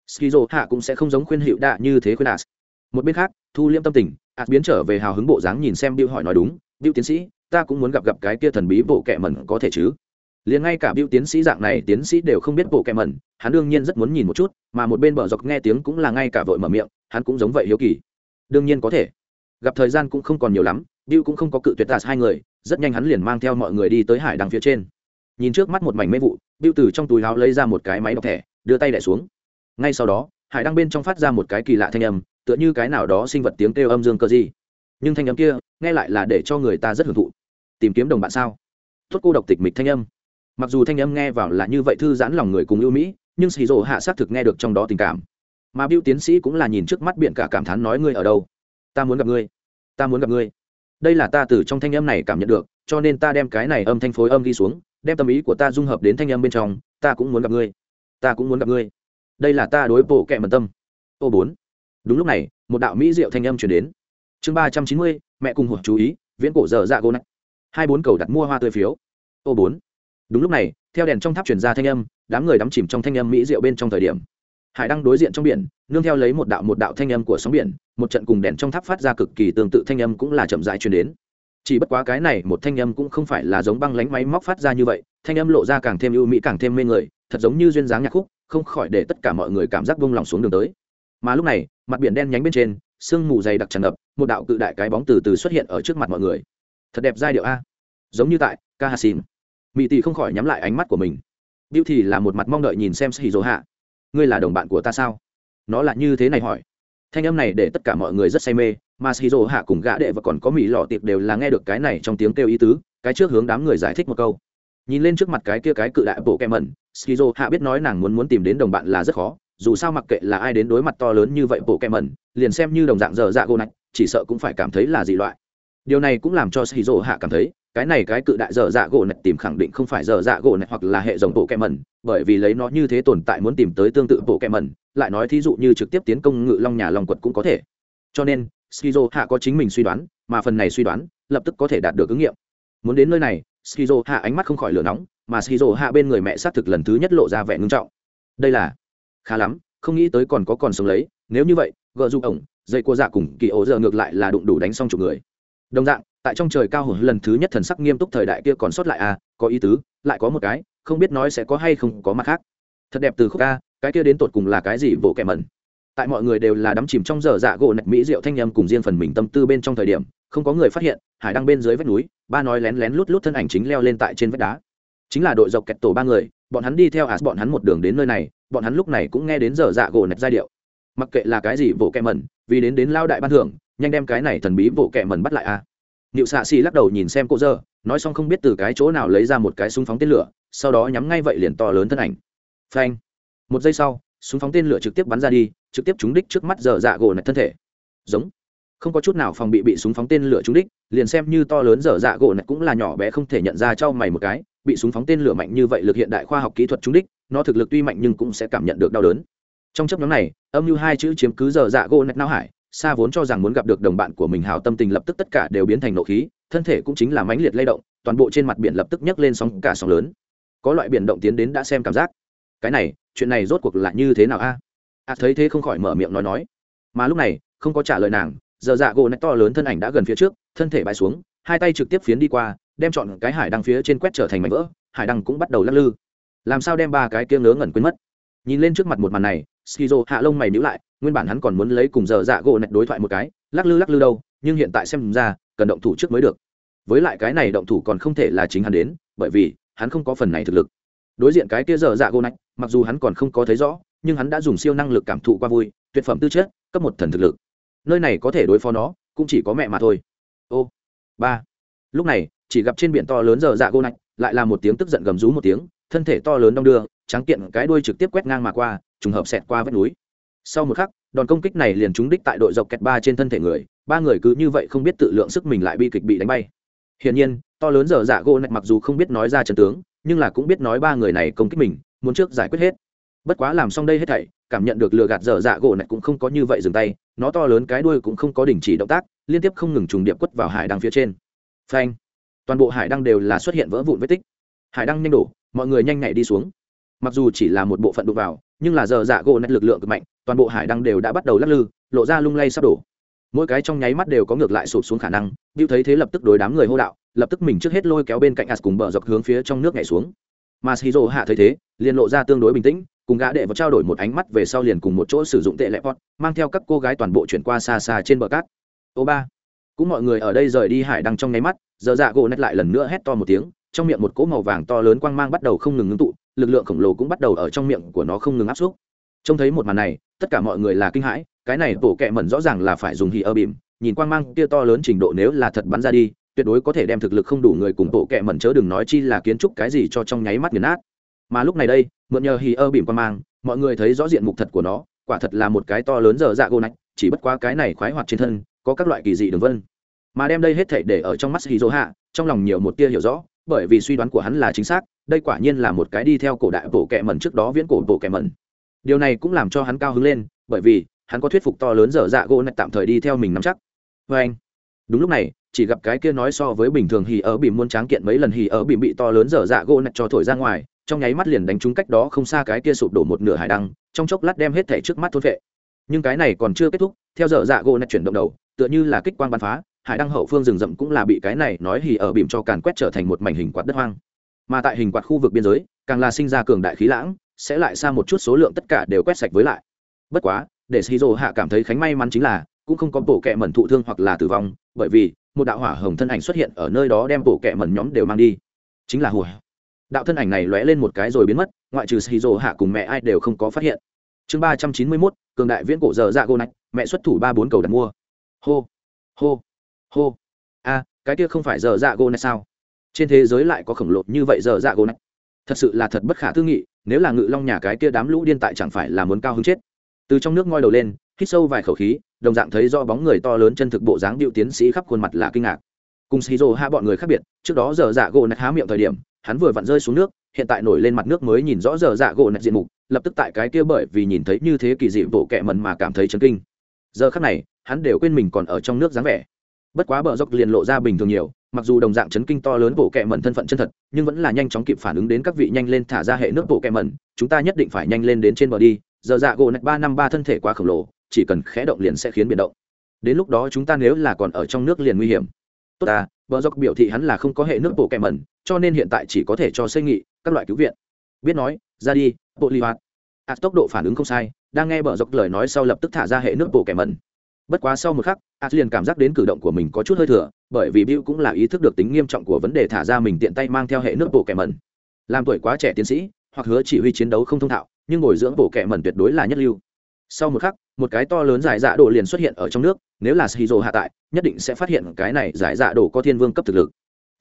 Skizo hạ cũng sẽ không giống khuyên hiệu đạ như thế khuyên as một bên khác thu liêm tâm tình as biến trở về hào hứng bộ dáng nhìn xem bill hỏi nói đúng bill tiến sĩ ta cũng muốn gặp gặp cái kia thần bí bộ kẹ mẩn có thể chứ? Liền ngay cả biểu tiến sĩ dạng này tiến sĩ đều không biết bộ kẹm mẩn, hắn đương nhiên rất muốn nhìn một chút, mà một bên bờ dọc nghe tiếng cũng là ngay cả vội mở miệng, hắn cũng giống vậy hiếu kỳ. Đương nhiên có thể. Gặp thời gian cũng không còn nhiều lắm biểu cũng không có cự tuyệt tạt hai người, rất nhanh hắn liền mang theo mọi người đi tới hải đăng phía trên. Nhìn trước mắt một mảnh mê vụ biểu từ trong túi áo lấy ra một cái máy đọc thẻ, đưa tay đẻ xuống. Ngay sau đó, hải đăng bên trong phát ra một cái kỳ lạ thanh âm, tựa như cái nào đó sinh vật tiếng kêu âm dương cơ gì. Nhưng thanh âm kia, nghe lại là để cho người ta rất hưởng thụ. Tìm kiếm đồng bạn sao? Tốt cô độc tịch mịch thanh âm mặc dù thanh âm nghe vào là như vậy thư giãn lòng người cùng ưu mỹ, nhưng xì rổ hạ xác thực nghe được trong đó tình cảm. Mà biêu tiến sĩ cũng là nhìn trước mắt biện cả cảm thán nói ngươi ở đâu? Ta muốn gặp ngươi. Ta muốn gặp ngươi. Đây là ta từ trong thanh âm này cảm nhận được, cho nên ta đem cái này âm thanh phối âm đi xuống, đem tâm ý của ta dung hợp đến thanh âm bên trong, ta cũng muốn gặp ngươi. Ta cũng muốn gặp ngươi. Đây là ta đối bộ kệ mật tâm. Ô bốn. Đúng lúc này, một đạo mỹ diệu thanh âm chuyển đến. Chương ba trăm chín mươi, mẹ cùng hộp chú ý, viễn cổ dở dạ gô nách. Hai bốn cầu đặt mua hoa tươi phiếu. Ô bốn đúng lúc này, theo đèn trong tháp chuyển ra thanh âm, đám người đắm chìm trong thanh âm mỹ diệu bên trong thời điểm. Hải đăng đối diện trong biển, nương theo lấy một đạo một đạo thanh âm của sóng biển, một trận cùng đèn trong tháp phát ra cực kỳ tương tự thanh âm cũng là chậm dại chuyển đến. Chỉ bất quá cái này một thanh âm cũng không phải là giống băng lánh máy móc phát ra như vậy, thanh âm lộ ra càng thêm ưu mỹ càng thêm mê người, thật giống như duyên dáng nhạc khúc, không khỏi để tất cả mọi người cảm giác vung lòng xuống đường tới. Mà lúc này, mặt biển đen nhánh bên trên, sương mù dày đặc tràn ngập, một đạo cự đại cái bóng từ từ xuất hiện ở trước mặt mọi người. Thật đẹp giai điệu a. Giống như tại ca hà xin mỹ tỷ không khỏi nhắm lại ánh mắt của mình biểu thì là một mặt mong đợi nhìn xem Shizuo hạ. Ngươi là đồng bạn của ta sao? Nó là như thế này hỏi thanh âm này để tất cả mọi người rất say mê, mà shizu hạ cùng gã đệ và còn có mỹ lọ tiệp đều là nghe được cái này trong tiếng kêu ý tứ, cái trước hướng đám người giải thích một câu nhìn lên trước mặt cái kia cái cự đại bộ kem mẩn shizu hạ biết nói nàng muốn muốn tìm đến đồng bạn là rất khó, dù sao mặc kệ là ai đến đối mặt to lớn như vậy bộ kem mẩn, liền xem như đồng dạng dở dạ gô nạch, chỉ sợ cũng phải cảm thấy là dị loại điều này cũng làm cho shizu hạ cảm thấy cái này cái cự đại dở dạ gỗ nạch tìm khẳng định không phải dở dạ gỗ nạch hoặc là hệ dòng bộ kẹ mẩn, bởi vì lấy nó như thế tồn tại muốn tìm tới tương tự bộ kẹ mẩn, lại nói thí dụ như trực tiếp tiến công ngự long nhà long quật cũng có thể. Cho nên skizo hạ có chính mình suy đoán, mà phần này suy đoán, lập tức có thể đạt được ứng nghiệm. Muốn đến nơi này skizo hạ ánh mắt không khỏi lửa nóng, mà skizo hạ bên người mẹ xác thực lần thứ nhất lộ ra vẻ ngưng trọng. Đây là khá lắm, không nghĩ tới còn có còn sống lấy, nếu như vậy, gợ du ổng, dây cua dạ cùng kỳ ổ giờ ngược lại là đụng đủ đánh xong chục người. Đồng dạng tại trong trời cao hưởng lần thứ nhất thần sắc nghiêm túc thời đại kia còn sót lại à có ý tứ, lại có một cái, không biết nói sẽ có hay không có mặt khác. Thật đẹp từ khúc a cái kia đến tột cùng là cái gì bộ kẻ mẩn. Tại mọi người đều là đắm chìm trong giờ dạ gỗ nạch mỹ rượu thanh nhâm cùng riêng phần mình tâm tư bên trong thời điểm, không có người phát hiện, hải đang bên dưới vách núi, ba nói lén lén lút lút thân ảnh chính leo lên tại trên vách đá. Chính là đội dọc kẹt tổ ba người, bọn hắn đi theo ạt bọn hắn một đường đến nơi này, bọn hắn lúc này cũng nghe đến giờ dạ gỗ nạch giai điệu. Mặc kệ là cái gì vỗ kẹ mẩn, vì đến đến lao đại ban thưởng, nhanh đem cái này thần bí vỗ kẹ mẩn bắt lại a Niệu xạ xì lắc đầu nhìn xem cô dơ, nói xong không biết từ cái chỗ nào lấy ra một cái súng phóng tên lửa, sau đó nhắm ngay vậy liền to lớn thân ảnh. Phanh. Một giây sau, súng phóng tên lửa trực tiếp bắn ra đi, trực tiếp trúng đích trước mắt dở dạ gỗ nạch thân thể. Giống. Không có chút nào phòng bị bị súng phóng tên lửa trúng đích, liền xem như to lớn dở dạ gỗ nạch cũng là nhỏ bé không thể nhận ra cho mày một cái, bị súng phóng tên lửa mạnh như vậy lực hiện đại khoa học kỹ thuật trúng đích, nó thực lực tuy mạnh nhưng cũng sẽ cảm nhận được đau đớn. Trong chốc ngắn này, âm như hai chữ chiếm cứ dở dạ gỗ nạch não hải xa vốn cho rằng muốn gặp được đồng bạn của mình hào tâm tình lập tức tất cả đều biến thành nộ khí, thân thể cũng chính là mãnh liệt lay động, toàn bộ trên mặt biển lập tức nhấc lên sóng cả sóng lớn. Có loại biển động tiến đến đã xem cảm giác. Cái này, chuyện này rốt cuộc là như thế nào a? À? à thấy thế không khỏi mở miệng nói nói. Mà lúc này, không có trả lời nàng, giờ dạ gỗ nách to lớn thân ảnh đã gần phía trước, thân thể bay xuống, hai tay trực tiếp phiến đi qua, đem chọn cái hải đăng phía trên quét trở thành mảnh vỡ, hải đăng cũng bắt đầu lắc lư. Làm sao đem ba cái kia ngớ ngẩn quên mất? Nhìn lên trước mặt một màn này, skizo hạ lông mày nhíu lại nguyên bản hắn còn muốn lấy cùng giờ dạ gỗ nạch đối thoại một cái, lắc lư lắc lư đâu, nhưng hiện tại xem ra, cần động thủ trước mới được. Với lại cái này động thủ còn không thể là chính hắn đến, bởi vì, hắn không có phần này thực lực. Đối diện cái kia giờ dạ gỗ nạch mặc dù hắn còn không có thấy rõ, nhưng hắn đã dùng siêu năng lực cảm thụ qua vui, tuyệt phẩm tư chất, cấp một thần thực lực. Nơi này có thể đối phó nó, cũng chỉ có mẹ mà thôi. Ô, ba. Lúc này, chỉ gặp trên biển to lớn giờ dạ gỗ nạch lại là một tiếng tức giận gầm rú một tiếng, thân thể to lớn đong đưa trắng kiện cái đuôi trực tiếp quét ngang mà qua, trùng hợp xẹt qua vách núi sau một khắc, đòn công kích này liền trúng đích tại đội dọc kẹt ba trên thân thể người, ba người cứ như vậy không biết tự lượng sức mình lại bi kịch bị đánh bay. Hiển nhiên, to lớn giờ dạ gỗ nạch mặc dù không biết nói ra trận tướng, nhưng là cũng biết nói ba người này công kích mình, muốn trước giải quyết hết. Bất quá làm xong đây hết thảy, cảm nhận được lừa gạt dở dạ gỗ này cũng không có như vậy dừng tay, nó to lớn cái đuôi cũng không có đình chỉ động tác, liên tiếp không ngừng trùng điệp quất vào hải đăng phía trên. Phanh! Toàn bộ hải đăng đều là xuất hiện vỡ vụn vết tích. Hải đăng nhanh đổ, mọi người nhanh nhảy đi xuống. Mặc dù chỉ là một bộ phận đụng vào, nhưng là dở dạ gỗ này lực lượng cực mạnh toàn bộ hải đăng đều đã bắt đầu lắc lư, lộ ra lung lay sắp đổ. Mỗi cái trong nháy mắt đều có ngược lại sụp xuống khả năng Bill thấy thế lập tức đối đám người hô đạo, lập tức mình trước hết lôi kéo bên cạnh as cùng bờ dọc hướng phía trong nước nhảy xuống. Mà shizu hạ thấy thế, liền lộ ra tương đối bình tĩnh, cùng gã đệ vào trao đổi một ánh mắt về sau liền cùng một chỗ sử dụng tệ lệ pot, mang theo các cô gái toàn bộ chuyển qua xa xa trên bờ cát. Ô ba, cũng mọi người ở đây rời đi hải đăng trong nháy mắt, giờ dạ gỗ nét lại lần nữa hét to một tiếng, trong miệng một cỗ màu vàng to lớn quang mang bắt đầu không ngừng ngưng tụ, lực lượng khổng lồ cũng bắt đầu ở trong miệng của nó không ngừng áp xúc trông thấy một màn này, tất cả mọi người là kinh hãi, cái này bổ kẹ mẩn rõ ràng là phải dùng hì ơ bìm, nhìn quang mang kia to lớn trình độ nếu là thật bắn ra đi, tuyệt đối có thể đem thực lực không đủ người cùng bộ kẹ mẩn chớ đừng nói chi là kiến trúc cái gì cho trong nháy mắt nghiền nát. Mà lúc này đây, mượn nhờ hì ơ bìm quang mang, mọi người thấy rõ diện mục thật của nó, quả thật là một cái to lớn dở dạ gô nách, chỉ bất quá cái này khoái hoạt trên thân, có các loại kỳ dị đường vân. Mà đem đây hết thể để ở trong mắt hì dỗ hạ, trong lòng nhiều một tia hiểu rõ, bởi vì suy đoán của hắn là chính xác, đây quả nhiên là một cái đi theo cổ đại bộ kẹ mẩn trước đó viễn cổ bộ kẹ mẩn điều này cũng làm cho hắn cao hứng lên, bởi vì hắn có thuyết phục to lớn dở dạ gỗ nạch tạm thời đi theo mình nắm chắc. Vê anh, đúng lúc này, chỉ gặp cái kia nói so với bình thường hì ở bị muôn tráng kiện mấy lần hì ở bị bị to lớn dở dạ gỗ nạch cho thổi ra ngoài, trong nháy mắt liền đánh trúng cách đó không xa cái kia sụp đổ một nửa hải đăng, trong chốc lát đem hết thể trước mắt thôn vệ. Nhưng cái này còn chưa kết thúc, theo dở dạ gỗ nạch chuyển động đầu, tựa như là kích quang bắn phá, hải đăng hậu phương rừng rậm cũng là bị cái này nói hì ở bìm cho càn quét trở thành một mảnh hình quạt đất hoang. Mà tại hình quạt khu vực biên giới, càng là sinh ra cường đại khí lãng sẽ lại xa một chút số lượng tất cả đều quét sạch với lại. Bất quá, để shizu hạ cảm thấy khánh may mắn chính là, cũng không có bộ kệ mẩn thụ thương hoặc là tử vong, bởi vì, một đạo hỏa hồng thân ảnh xuất hiện ở nơi đó đem bộ kệ mẩn nhóm đều mang đi. Chính là hùa. Đạo thân ảnh này lóe lên một cái rồi biến mất, ngoại trừ shizu hạ cùng mẹ ai đều không có phát hiện. Chương ba trăm chín mươi mốt, cường đại viễn cổ giờ dạ gô nạch mẹ xuất thủ ba bốn cầu đặt mua. Hô hô hô. A, cái kia không phải giờ dạ gô nạch sao? Trên thế giới lại có khổng lồ như vậy giờ dạ gô nạch thật sự là thật bất khả tư nghị, nếu là ngự long nhà cái kia đám lũ điên tại chẳng phải là muốn cao hứng chết. Từ trong nước ngoi đầu lên, hít sâu vài khẩu khí, đồng dạng thấy do bóng người to lớn chân thực bộ dáng điệu tiến sĩ khắp khuôn mặt là kinh ngạc. Cùng shizu hạ bọn người khác biệt, trước đó giờ dạ gỗ nạch há miệng thời điểm, hắn vừa vặn rơi xuống nước, hiện tại nổi lên mặt nước mới nhìn rõ giờ dạ gỗ nạch diện mục, lập tức tại cái kia bởi vì nhìn thấy như thế kỳ dị bộ kẹ mần mà cảm thấy chấn kinh. Giờ khắc này, hắn đều quên mình còn ở trong nước dáng vẻ. Bất quá bờ dốc liền lộ ra bình thường nhiều mặc dù đồng dạng chấn kinh to lớn bộ kệ mẩn thân phận chân thật, nhưng vẫn là nhanh chóng kịp phản ứng đến các vị nhanh lên thả ra hệ nước bộ kệ mẩn, chúng ta nhất định phải nhanh lên đến trên bờ đi. Giờ dạ gỗ nạch ba năm ba thân thể quá khổng lồ, chỉ cần khẽ động liền sẽ khiến biển động. Đến lúc đó chúng ta nếu là còn ở trong nước liền nguy hiểm. Tốt ta, bờ dọc biểu thị hắn là không có hệ nước bộ kẹ mẩn, cho nên hiện tại chỉ có thể cho xây nghị, các loại cứu viện. Biết nói, ra đi, bộ ly hoạt. Ạt tốc độ phản ứng không sai, đang nghe bờ dọc lời nói sau lập tức thả ra hệ nước bộ kẹ mẩn. Bất quá sau một khắc ạt liền cảm giác đến cử động của mình có chút hơi thừa bởi vì bill cũng là ý thức được tính nghiêm trọng của vấn đề thả ra mình tiện tay mang theo hệ nước bộ kẻ mẩn. làm tuổi quá trẻ tiến sĩ, hoặc hứa chỉ huy chiến đấu không thông thạo, nhưng ngồi dưỡng bộ kẻ mẩn tuyệt đối là nhất lưu. Sau một khắc, một cái to lớn giải dạ độ liền xuất hiện ở trong nước, nếu là shizu hạ tại, nhất định sẽ phát hiện cái này giải dạ độ có thiên vương cấp thực lực.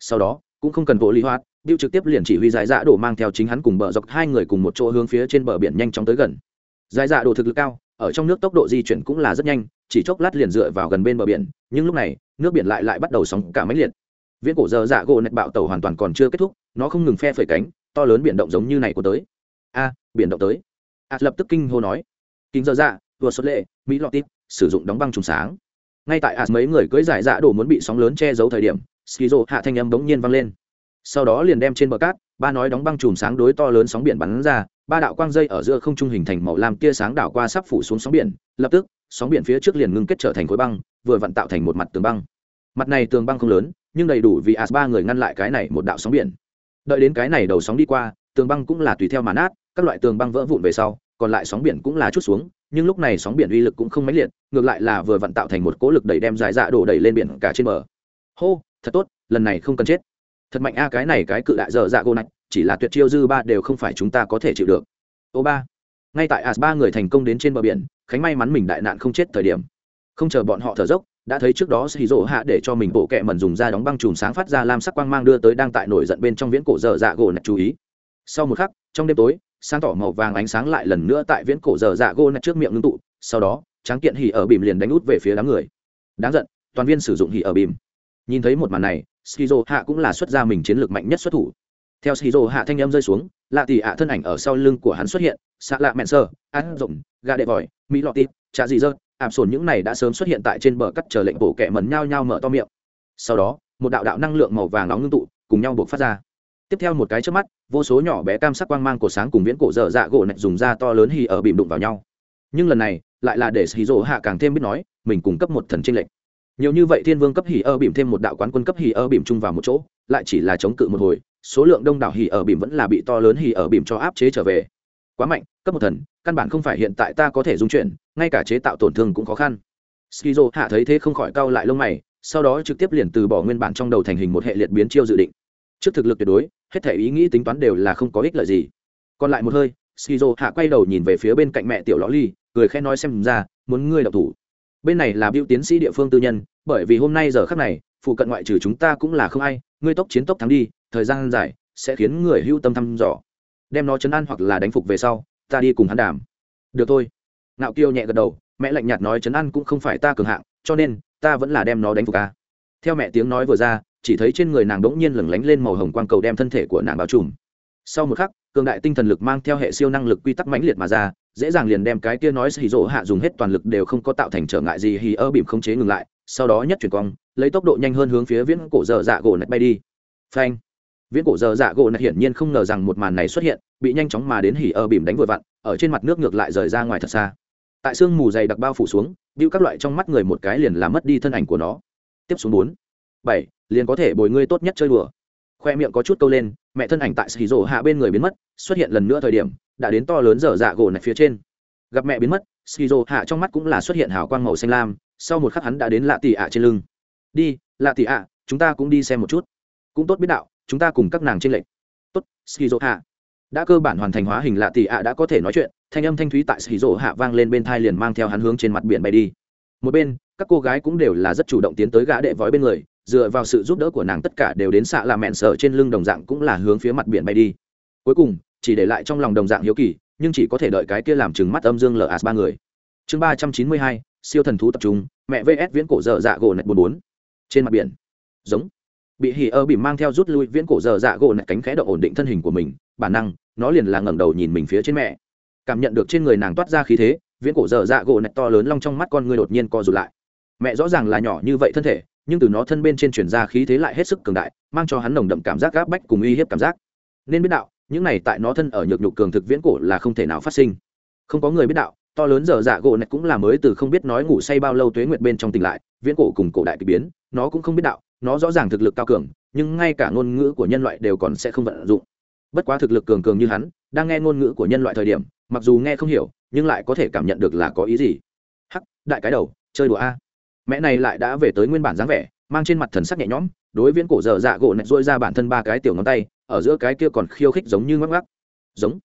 Sau đó, cũng không cần bộ lý hoạt Bill trực tiếp liền chỉ huy giải dạ độ mang theo chính hắn cùng bờ dọc hai người cùng một chỗ hướng phía trên bờ biển nhanh chóng tới gần. Giải dạ độ thực lực cao, ở trong nước tốc độ di chuyển cũng là rất nhanh, chỉ chốc lát liền dựa vào gần bên bờ biển, nhưng lúc này nước biển lại lại bắt đầu sóng cả máy liệt. Viễn cổ giờ dạ gỗ nạch bạo tàu hoàn toàn còn chưa kết thúc, nó không ngừng phe phẩy cánh, to lớn biển động giống như này của tới. A, biển động tới. A lập tức kinh hô nói. Kính giờ dạ vừa xuất lệ, mỹ lọt tít, sử dụng đóng băng trùng sáng. Ngay tại a mấy người cưỡi giải dạ đổ muốn bị sóng lớn che giấu thời điểm, skizo hạ thanh âm bỗng nhiên vang lên. Sau đó liền đem trên bờ cát, ba nói đóng băng chùm sáng đối to lớn sóng biển bắn ra, ba đạo quang dây ở giữa không trung hình thành màu lam tia sáng đảo qua sắp phủ xuống sóng biển, lập tức sóng biển phía trước liền ngưng kết trở thành khối băng, vừa vặn tạo thành một mặt tường băng. Mặt này tường băng không lớn, nhưng đầy đủ vì as ba người ngăn lại cái này một đạo sóng biển. Đợi đến cái này đầu sóng đi qua, tường băng cũng là tùy theo màn át các loại tường băng vỡ vụn về sau, còn lại sóng biển cũng là chút xuống, nhưng lúc này sóng biển uy lực cũng không mãnh liệt, ngược lại là vừa vặn tạo thành một cỗ lực đẩy đem dài dạ đổ đẩy lên biển cả trên bờ. Hô, thật tốt, lần này không cần chết. Thật mạnh a, cái này cái cự đại dở dạ gô nạch, chỉ là tuyệt chiêu dư ba đều không phải chúng ta có thể chịu được. Ô ba, ngay tại as ba người thành công đến trên bờ biển khánh may mắn mình đại nạn không chết thời điểm. Không chờ bọn họ thở dốc, đã thấy trước đó xì rỗ hạ để cho mình bộ kẹ mần dùng ra đóng băng chùm sáng phát ra lam sắc quang mang đưa tới đang tại nổi giận bên trong viễn cổ dở dạ gỗ nạch chú ý. Sau một khắc, trong đêm tối, sáng tỏ màu vàng ánh sáng lại lần nữa tại viễn cổ dở dạ gỗ nạch trước miệng ngưng tụ, sau đó, tráng kiện hỉ ở bìm liền đánh út về phía đám người. Đáng giận, toàn viên sử dụng hỉ ở bìm. Nhìn thấy một màn này skizo hạ cũng là xuất ra mình chiến lược mạnh nhất xuất thủ. Theo skizo hạ thanh em rơi xuống, lạ tỷ ạ thân ảnh ở sau lưng của hắn xuất hiện xạ lạ mẹn sơ ăn rộng gà đệ vòi mỹ lọt tít trà dị dơ. Ạp sồn những này đã sớm xuất hiện tại trên bờ cắt chờ lệnh bổ kẻ mẩn nhao nhao mở to miệng. Sau đó, một đạo đạo năng lượng màu vàng nóng ngưng tụ, cùng nhau buộc phát ra. Tiếp theo một cái trước mắt, vô số nhỏ bé cam sắc quang mang của sáng cùng viễn cổ dở dạ gỗ nạch dùng da to lớn hì ở bìm đụng vào nhau. Nhưng lần này, lại là để hì rỗ hạ càng thêm biết nói, mình cung cấp một thần tranh lệch. Nhiều như vậy thiên vương cấp hì ơ bìm thêm một đạo quán quân cấp hì ơ bìm chung vào một chỗ, lại chỉ là chống cự một hồi, số lượng đông đảo hì ở bìm vẫn là bị to lớn hì ở bìm cho áp chế trở về. Quá mạnh cấp một thần, căn bản không phải hiện tại ta có thể dung chuyển, ngay cả chế tạo tổn thương cũng khó khăn. Skizo hạ thấy thế không khỏi cau lại lông mày, sau đó trực tiếp liền từ bỏ nguyên bản trong đầu thành hình một hệ liệt biến chiêu dự định. Trước thực lực tuyệt đối, hết thể ý nghĩ tính toán đều là không có ích lợi gì. Còn lại một hơi, skizo hạ quay đầu nhìn về phía bên cạnh mẹ tiểu ló ly, cười khẽ nói xem ra, muốn ngươi đọc thủ. Bên này là biểu tiến sĩ địa phương tư nhân, bởi vì hôm nay giờ khắc này, phụ cận ngoại trừ chúng ta cũng là không ai, ngươi tốc chiến tốc thắng đi, thời gian dài, sẽ khiến người hưu tâm thăm dò. Đem nó chấn an hoặc là đánh phục về sau ta đi cùng hắn đàm. Được thôi. Ngạo kiêu nhẹ gật đầu, mẹ lạnh nhạt nói chấn ăn cũng không phải ta cường hạng, cho nên, ta vẫn là đem nó đánh phục ca theo mẹ tiếng nói vừa ra, chỉ thấy trên người nàng đ ỗ n g nhiên lửng lánh lên màu hồng quang cầu đem thân thể của nàng bao trùm. Sau một khắc, cường đại tinh thần lực mang theo hệ siêu năng lực quy tắc mãnh liệt mà ra, dễ dàng liền đem cái kia nói hì rỗ hạ dùng hết toàn lực đều không có tạo thành trở ngại gì, hì ơ bìm không chế ngừng lại, sau đó nhất chuyển cong, lấy tốc độ nhanh hơn hướng phía viễn cổ dở dạ gỗ nạch bay đi. Phanh viễn cổ dở dạ gỗ này hiển nhiên không ngờ rằng một màn này xuất hiện, bị nhanh chóng mà đến hỉ ơ bìm đánh vội vặn, ở trên mặt nước ngược lại rời ra ngoài thật xa. Tại sương mù dày đặc bao phủ xuống bịu các loại trong mắt người một cái liền làm mất đi thân ảnh của nó. Tiếp xuống bốn, bảy, liền có thể bồi ngươi tốt nhất chơi đùa. Khoe miệng có chút câu lên, mẹ thân ảnh tại xì rổ hạ bên người biến mất, xuất hiện lần nữa thời điểm, đã đến to lớn dở dạ gỗ này phía trên. Gặp mẹ biến mất, xì rổ hạ trong mắt cũng là xuất hiện hào quang màu xanh lam, sau một khắc hắn đã đến lạ tỷ ạ trên lưng. Đi, lạ tỷ ạ, chúng ta cũng đi xem một chút. Cũng tốt biết đạo chúng ta cùng các nàng trên lệnh tốt skizo hạ đã cơ bản hoàn thành hóa hình lạ tỷ ạ đã có thể nói chuyện, thanh âm thanh thúy tại skizo hạ vang lên bên thai liền mang theo hắn hướng trên mặt biển bay đi. Một bên, các cô gái cũng đều là rất chủ động tiến tới gã đệ vói bên người, dựa vào sự giúp đỡ của nàng tất cả đều đến xạ là mẹn sợ trên lưng đồng dạng cũng là hướng phía mặt biển bay đi. Cuối cùng, chỉ để lại trong lòng đồng dạng hiếu kỳ, nhưng chỉ có thể đợi cái kia làm chừng mắt âm dương lờ as ba người. Chương ba trăm chín mươi hai, siêu thần thú tập trung, mẹ vs viễn cổ dở dạ gỗ nạch bốn bốn. Trên mặt biển. Giống bị hỉ ơ bìm mang theo rút lui viễn cổ dở dạ gỗ nạch cánh khẽ động ổn định thân hình của mình, bản năng, nó liền là ngẩng đầu nhìn mình phía trên mẹ. Cảm nhận được trên người nàng toát ra khí thế, viễn cổ dở dạ gỗ nạch to lớn long trong mắt con ngươi đột nhiên co rụt lại. Mẹ rõ ràng là nhỏ như vậy thân thể, nhưng từ nó thân bên trên truyền ra khí thế lại hết sức cường đại, mang cho hắn nồng đậm cảm giác gáp bách cùng uy hiếp cảm giác. Nên biết đạo, những này tại nó thân ở nhược nhục cường thực viễn cổ là không thể nào phát sinh. Không có người biết đạo, to lớn giờ dạ gỗ nạch cũng là mới từ không biết nói ngủ say bao lâu tuế nguyệt bên trong tỉnh lại, viễn cổ cùng cổ đại k ỳ biến nó cũng không biết đạo, nó rõ ràng thực lực cao cường, nhưng ngay cả ngôn ngữ của nhân loại đều còn sẽ không vận dụng. Bất quá thực lực cường cường như hắn, đang nghe ngôn ngữ của nhân loại thời điểm, mặc dù nghe không hiểu, nhưng lại có thể cảm nhận được là có ý gì. Hắc, đại cái đầu, chơi đùa a. Mẹ này lại đã về tới nguyên bản dáng vẻ, mang trên mặt thần sắc nhẹ nhõm, đối viễn cổ dở dạ gỗ nạch dôi ra bản thân ba cái tiểu ngón tay, ở giữa cái kia còn khiêu khích giống như ngắc ngắc giống.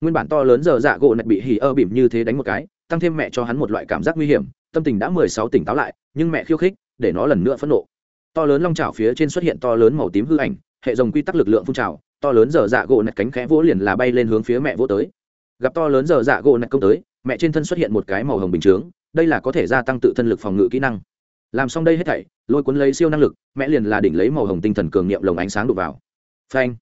Nguyên bản to lớn dở dạ gỗ nạch bị hỉ ơ bỉm như thế đánh một cái, tăng thêm mẹ cho hắn một loại cảm giác nguy hiểm, tâm tình đã mười sáu tỉnh táo lại, nhưng mẹ khiêu khích để nó lần nữa phẫn nộ. To lớn long trào phía trên xuất hiện to lớn màu tím hư ảnh, hệ dòng quy tắc lực lượng phun trào, to lớn dở dạ gỗ nạch cánh khẽ vỗ liền là bay lên hướng phía mẹ vỗ tới. Gặp to lớn dở dạ gỗ nạch công tới, mẹ trên thân xuất hiện một cái màu hồng bình chướng, đây là có thể gia tăng tự thân lực phòng ngự kỹ năng. Làm xong đây hết thảy, lôi cuốn lấy siêu năng lực, mẹ liền là đỉnh lấy màu hồng tinh thần cường niệm lồng ánh sáng đụng vào. Phanh.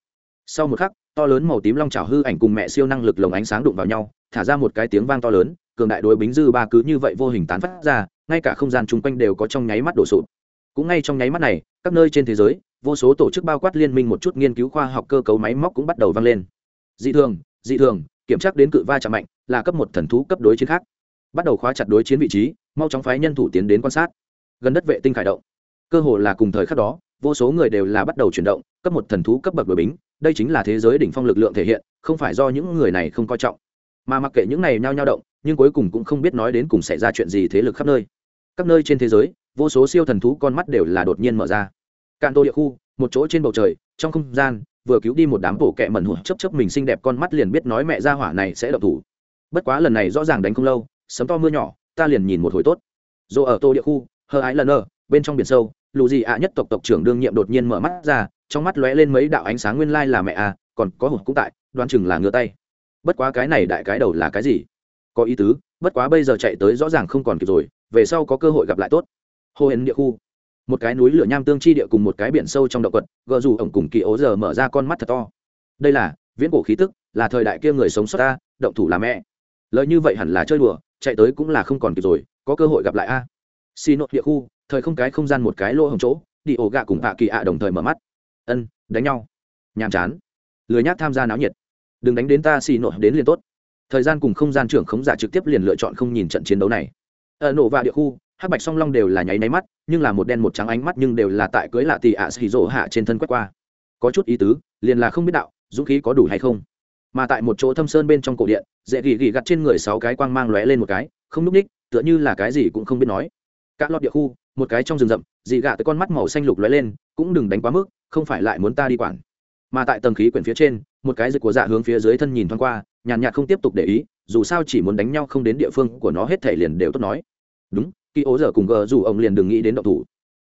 Sau một khắc, to lớn màu tím long trào hư ảnh cùng mẹ siêu năng lực lồng ánh sáng đụng vào nhau, thả ra một cái tiếng vang to lớn, cường đại đối bính dư ba cứ như vậy vô hình tán phát ra ngay cả không gian chung quanh đều có trong nháy mắt đổ sụp. Cũng ngay trong nháy mắt này, các nơi trên thế giới, vô số tổ chức bao quát liên minh một chút nghiên cứu khoa học cơ cấu máy móc cũng bắt đầu vang lên. Dị thường dị thường, kiểm tra đến cự va chạm mạnh, là cấp một thần thú cấp đối chiến khác. Bắt đầu khóa chặt đối chiến vị trí, mau chóng phái nhân thủ tiến đến quan sát. Gần đất vệ tinh khải động. Cơ hồ là cùng thời khắc đó, vô số người đều là bắt đầu chuyển động, cấp một thần thú cấp bậc đội bính, đây chính là thế giới đỉnh phong lực lượng thể hiện, không phải do những người này không coi trọng. Mà mặc kệ những này nhao nhao động, nhưng cuối cùng cũng không biết nói đến cùng xảy ra chuyện gì thế lực khắp nơi các nơi trên thế giới, vô số siêu thần thú con mắt đều là đột nhiên mở ra. Cạn tô địa khu, một chỗ trên bầu trời, trong không gian, vừa cứu đi một đám bổ kẹ mẩn hụt chấp chấp mình xinh đẹp con mắt liền biết nói mẹ ra hỏa này sẽ độc thủ. Bất quá lần này rõ ràng đánh không lâu, sấm to mưa nhỏ, ta liền nhìn một hồi tốt. Dù ở tô địa khu hơ ái lần ở, bên trong biển sâu, lù gì ạ nhất tộc tộc trưởng đương nhiệm đột nhiên mở mắt ra, trong mắt lóe lên mấy đạo ánh sáng nguyên lai là mẹ à còn có hụt cũng tại, đoán chừng là ngửa tay. Bất quá cái này đại cái đầu là cái gì? Có ý tứ bất quá bây giờ chạy tới rõ ràng không còn kịp rồi, về sau có cơ hội gặp lại tốt. Hồ hển địa khu. Một cái núi lửa nham tương chi địa cùng một cái biển sâu trong động quật, Gờ dù ổng cùng kỳ ố giờ mở ra con mắt thật to. Đây là, viễn cổ khí tức, là thời đại kia người sống sót ta, động thủ là mẹ. Lời như vậy hẳn là chơi đùa, chạy tới cũng là không còn kịp rồi, có cơ hội gặp lại a. Xì nội địa khu, thời không cái không gian một cái lỗ hồng chỗ, đi ổ gạ cùng hạ kỳ ạ đồng thời mở mắt. Ân, đánh nhau. Nhàm chán. Lười nhác tham gia náo nhiệt. Đừng đánh đến ta xì nội đến liền tốt thời gian cùng không gian trưởng khống giả trực tiếp liền lựa chọn không nhìn trận chiến đấu này. Ở nổ và địa khu, hắc bạch song long đều là nháy náy mắt, nhưng là một đen một trắng ánh mắt nhưng đều là tại cưới lạ tì ạ xì rỗ hạ trên thân quét qua. Có chút ý tứ, liền là không biết đạo, dũng khí có đủ hay không. Mà tại một chỗ thâm sơn bên trong cổ điện, dễ gỉ gỉ gặt trên người sáu cái quang mang lóe lên một cái, không núp ních, tựa như là cái gì cũng không biết nói. Các lọt địa khu, một cái trong rừng rậm, dị gạ tới con mắt màu xanh lục lóe lên, cũng đừng đánh quá mức, không phải lại muốn ta đi quản. Mà tại tầng khí quyển phía trên một cái dịch của dạ hướng phía dưới thân nhìn thoáng qua, nhàn nhạt không tiếp tục để ý, dù sao chỉ muốn đánh nhau không đến địa phương của nó hết thể liền đều tốt nói. Đúng kỳ ố giờ cùng gờ dù ông liền đừng nghĩ đến động thủ.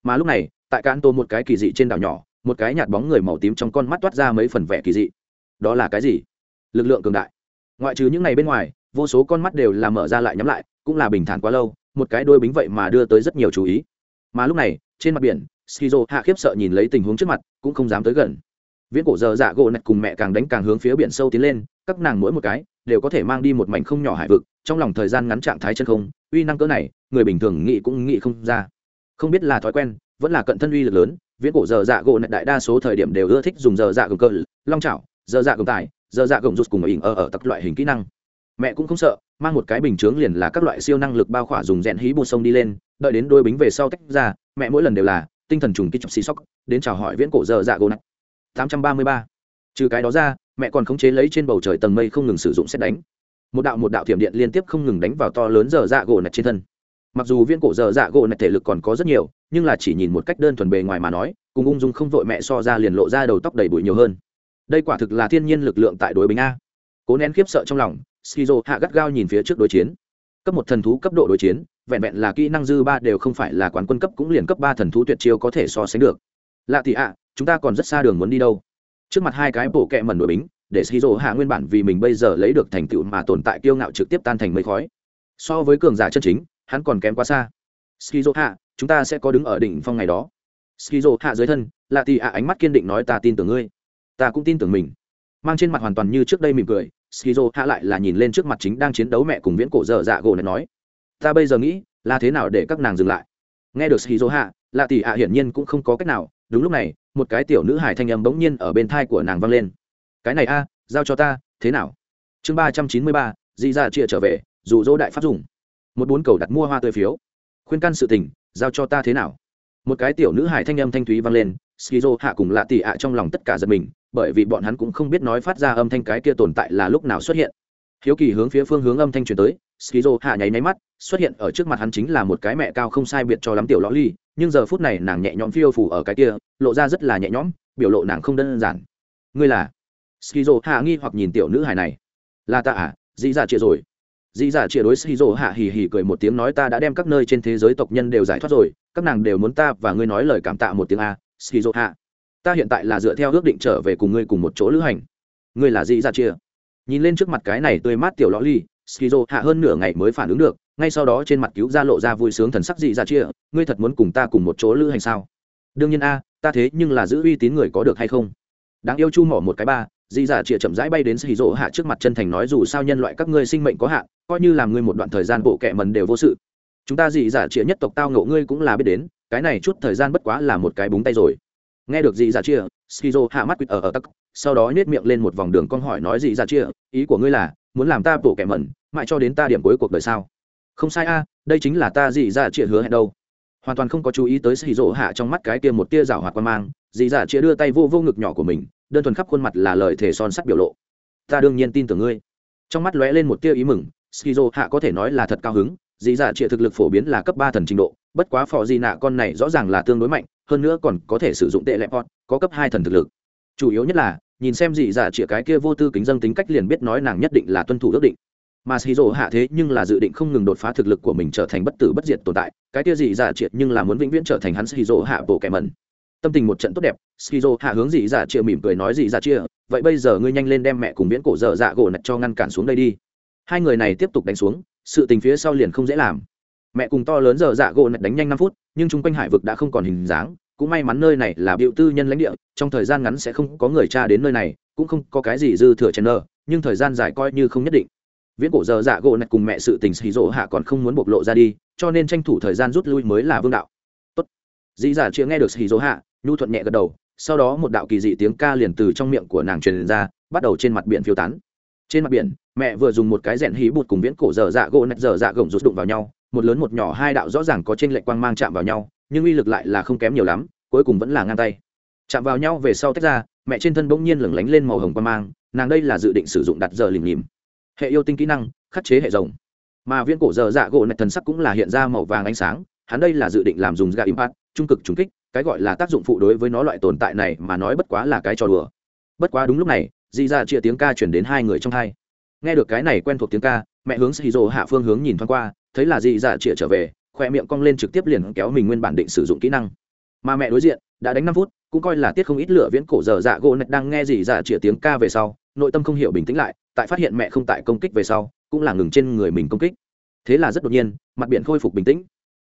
Mà lúc này, tại cán tô một cái kỳ dị trên đảo nhỏ, một cái nhạt bóng người màu tím trong con mắt toát ra mấy phần vẻ kỳ dị. Đó là cái gì? Lực lượng cường đại. Ngoại trừ những ngày bên ngoài, vô số con mắt đều là mở ra lại nhắm lại, cũng là bình thản quá lâu, một cái đôi bính vậy mà đưa tới rất nhiều chú ý. Mà lúc này, trên mặt biển, skizo hạ khiếp sợ nhìn lấy tình huống trước mặt, cũng không dám tới gần viễn cổ giờ dạ gỗ nạch cùng mẹ càng đánh càng hướng phía biển sâu tiến lên, các nàng mỗi một cái đều có thể mang đi một mảnh không nhỏ hải vực, trong lòng thời gian ngắn trạng thái chân không, uy năng cỡ này, người bình thường nghĩ cũng nghĩ không ra. Không biết là thói quen, vẫn là cận thân uy lực lớn, viễn cổ giờ dạ gỗ nạch đại đa số thời điểm đều ưa thích dùng giờ dạ gồng cơ, long chảo, giờ dạ gồng tài, giờ dạ gồng rút cùng ở ỉnh ở ở tập loại hình kỹ năng. Mẹ cũng không sợ, mang một cái bình chướng liền là các loại siêu năng lực bao khỏa dùng rèn hí bù sông đi lên, đợi đến đôi bính về sau tách ra, mẹ mỗi lần đều là tinh thần trùng kích chọc xì sóc, đến chào hỏi viễn cổ giờ dạ gỗ nạch tám trăm ba mươi ba. Trừ cái đó ra, mẹ còn khống chế lấy trên bầu trời tầng mây không ngừng sử dụng xét đánh. Một đạo một đạo thiểm điện liên tiếp không ngừng đánh vào to lớn giờ dạ gỗ nạch trên thân. Mặc dù viên cổ giờ dạ gỗ nạch thể lực còn có rất nhiều, nhưng là chỉ nhìn một cách đơn thuần bề ngoài mà nói, cùng ung dung không vội mẹ so ra liền lộ ra đầu tóc đầy bụi nhiều hơn. Đây quả thực là thiên nhiên lực lượng tại đối bình a. Cố nén khiếp sợ trong lòng, skizo hạ gắt gao nhìn phía trước đối chiến. Cấp một thần thú cấp độ đối chiến, vẹn vẹn là kỹ năng dư ba đều không phải là quán quân cấp cũng liền cấp ba thần thú tuyệt chiêu có thể so sánh được. Lạ thì ạ chúng ta còn rất xa đường muốn đi đâu. Trước mặt hai cái bộ kẹ mẩn nổi bính, để skizo hạ nguyên bản vì mình bây giờ lấy được thành tựu mà tồn tại kiêu ngạo trực tiếp tan thành mây khói. So với cường giả chân chính, hắn còn kém quá xa. Skizo hạ, chúng ta sẽ có đứng ở đỉnh phong ngày đó. Skizo hạ dưới thân lạ tì ạ ánh mắt kiên định nói ta tin tưởng ngươi. Ta cũng tin tưởng mình. Mang trên mặt hoàn toàn như trước đây mỉm cười skizo hạ lại là nhìn lên trước mặt chính đang chiến đấu mẹ cùng viễn cổ dở dạ gỗ này nói. Ta bây giờ nghĩ, là thế nào để các nàng dừng lại? Nghe được skizo hạ lạ tỷ ạ hiển nhiên cũng không có cách nào. Đúng lúc này một cái tiểu nữ hải thanh âm bỗng nhiên ở bên thai của nàng vang lên. Cái này a, giao cho ta, thế nào? Chương ba trăm chín mươi ba, di dạ ra chia trở về dụ dỗ đại pháp dùng. Một bốn cầu đặt mua hoa tươi phiếu. Khuyên can sự tình, giao cho ta thế nào? Một cái tiểu nữ hải thanh âm thanh thúy vang lên, skizo hạ cùng lạ tị ạ trong lòng tất cả giật mình, bởi vì bọn hắn cũng không biết nói phát ra âm thanh cái kia tồn tại là lúc nào xuất hiện. Hiếu kỳ hướng phía phương hướng âm thanh truyền tới skizo hạ nháy nháy mắt, xuất hiện ở trước mặt hắn chính là một cái mẹ cao không sai biệt cho lắm tiểu lõ ly, nhưng giờ phút này nàng nhẹ nhõm phiêu phủ ở cái kia, lộ ra rất là nhẹ nhõm, biểu lộ nàng không đơn giản. Ngươi là? Skizo hạ nghi hoặc nhìn tiểu nữ hài này. Là ta à? Dĩ dạ chia rồi. Dĩ dạ chia đối skizo hạ hì hì cười một tiếng nói ta đã đem các nơi trên thế giới tộc nhân đều giải thoát rồi, các nàng đều muốn ta và ngươi nói lời cảm tạ một tiếng a, skizo hạ. Ta hiện tại là dựa theo ước định trở về cùng ngươi cùng một chỗ lữ hành. Ngươi là dĩ dạ chia nhìn lên trước mặt cái này tươi mát tiểu lõ ly skizo hạ hơn nửa ngày mới phản ứng được, ngay sau đó trên mặt cứu ra lộ ra vui sướng thần sắc dị dạ chia, ngươi thật muốn cùng ta cùng một chỗ lữ hành sao? Đương nhiên a, ta thế nhưng là giữ uy tín người có được hay không? Đáng yêu chu mỏ một cái ba. Dị dạ chia chậm rãi bay đến xì rỗ hạ trước mặt chân thành nói, dù sao nhân loại các ngươi sinh mệnh có hạn, coi như làm ngươi một đoạn thời gian bộ kệ mần đều vô sự. Chúng ta dị dạ chia nhất tộc tao ngộ ngươi cũng là biết đến, cái này chút thời gian bất quá là một cái búng tay rồi. Nghe được dị dạ chia, skizo hạ mắt quýt ở ở tắc, sau đó nhét miệng lên một vòng đường con hỏi nói, dị dạ chia, ý của ngươi là, muốn làm ta bộ kẻ mẩn mãi cho đến ta điểm cuối cuộc đời sao? Không sai a, đây chính là ta dị dạ chĩa hứa hẹn đâu. Hoàn toàn không có chú ý tới xì rỗ hạ trong mắt cái kia một tia rảo hoạt quan mang, dị dạ chĩa đưa tay vô vô ngực nhỏ của mình, đơn thuần khắp khuôn mặt là lời thể son sắt biểu lộ. Ta đương nhiên tin tưởng ngươi. Trong mắt lóe lên một tia ý mừng skizo hạ có thể nói là thật cao hứng, dị dạ chia thực lực phổ biến là cấp ba thần trình độ, bất quá phò di nạ con này rõ ràng là tương đối mạnh, hơn nữa còn có thể sử dụng tệ lẹp pot, có cấp hai thần thực lực. Chủ yếu nhất là, nhìn xem dị dạ chia cái kia vô tư kính dân tính cách liền biết nói nàng nhất định là tuân thủ ước định mà shizu hạ thế nhưng là dự định không ngừng đột phá thực lực của mình trở thành bất tử bất diệt tồn tại, cái tia dị dạ triệt nhưng là muốn vĩnh viễn trở thành hắn shizu hạ bộ kẻ mẩn. Tâm tình một trận tốt đẹp shizu hạ hướng dị dạ chia mỉm cười nói dị dạ chia vậy bây giờ ngươi nhanh lên đem mẹ cùng viễn cổ dở dạ gỗ nạch cho ngăn cản xuống đây đi. Hai người này tiếp tục đánh xuống, sự tình phía sau liền không dễ làm. Mẹ cùng to lớn dở dạ gỗ nạch đánh nhanh năm phút, nhưng chung quanh hải vực đã không còn hình dáng, cũng may mắn nơi này là biểu tư nhân lãnh địa, trong thời gian ngắn sẽ không có người cha đến nơi này, cũng không có cái gì dư thừa chen nơ, nhưng thời gian dài coi như không nhất định viễn cổ giờ dạ gỗ nạch cùng mẹ sự tình xì rỗ hạ còn không muốn bộc lộ ra đi, cho nên tranh thủ thời gian rút lui mới là vương đạo. Tốt. Dĩ dạ giả chưa nghe được xì rỗ hạ, nhu thuận nhẹ gật đầu, sau đó một đạo kỳ dị tiếng ca liền từ trong miệng của nàng truyền ra, bắt đầu trên mặt biển phiêu tán. Trên mặt biển, mẹ vừa dùng một cái rèn hí bụt cùng viễn cổ giờ dạ gỗ nạch giờ dạ gồng rút đụng vào nhau, một lớn một nhỏ hai đạo rõ ràng có trên lệnh quang mang chạm vào nhau, nhưng uy lực lại là không kém nhiều lắm, cuối cùng vẫn là ngang tay. Chạm vào nhau về sau tách ra, mẹ trên thân bỗng nhiên lửng lánh lên màu hồng quang mang, nàng đây là dự định sử dụng đặt giờ lìm nhìm hệ yêu tinh kỹ năng, khắc chế hệ rồng. Mà viễn cổ dở dạ gỗ này thần sắc cũng là hiện ra màu vàng ánh sáng, hắn đây là dự định làm dùng gà impact trung cực trùng kích, cái gọi là tác dụng phụ đối với nó loại tồn tại này mà nói bất quá là cái trò đùa. Bất quá đúng lúc này dì ra chia tiếng ca chuyển đến hai người trong hai. Nghe được cái này quen thuộc tiếng ca, mẹ hướng xì rồ hạ phương hướng nhìn thoáng qua, thấy là dì ra chia trở về, khoe miệng cong lên trực tiếp liền kéo mình nguyên bản định sử dụng kỹ năng. Mà mẹ đối diện, đã đánh năm phút, cũng coi là tiết không ít lửa viễn cổ dở dạ gỗ nạch đang nghe dì ra chia tiếng ca về sau, nội tâm không hiểu bình tĩnh lại tại phát hiện mẹ không tại công kích về sau, cũng là ngừng trên người mình công kích. Thế là rất đột nhiên, mặt biển khôi phục bình tĩnh.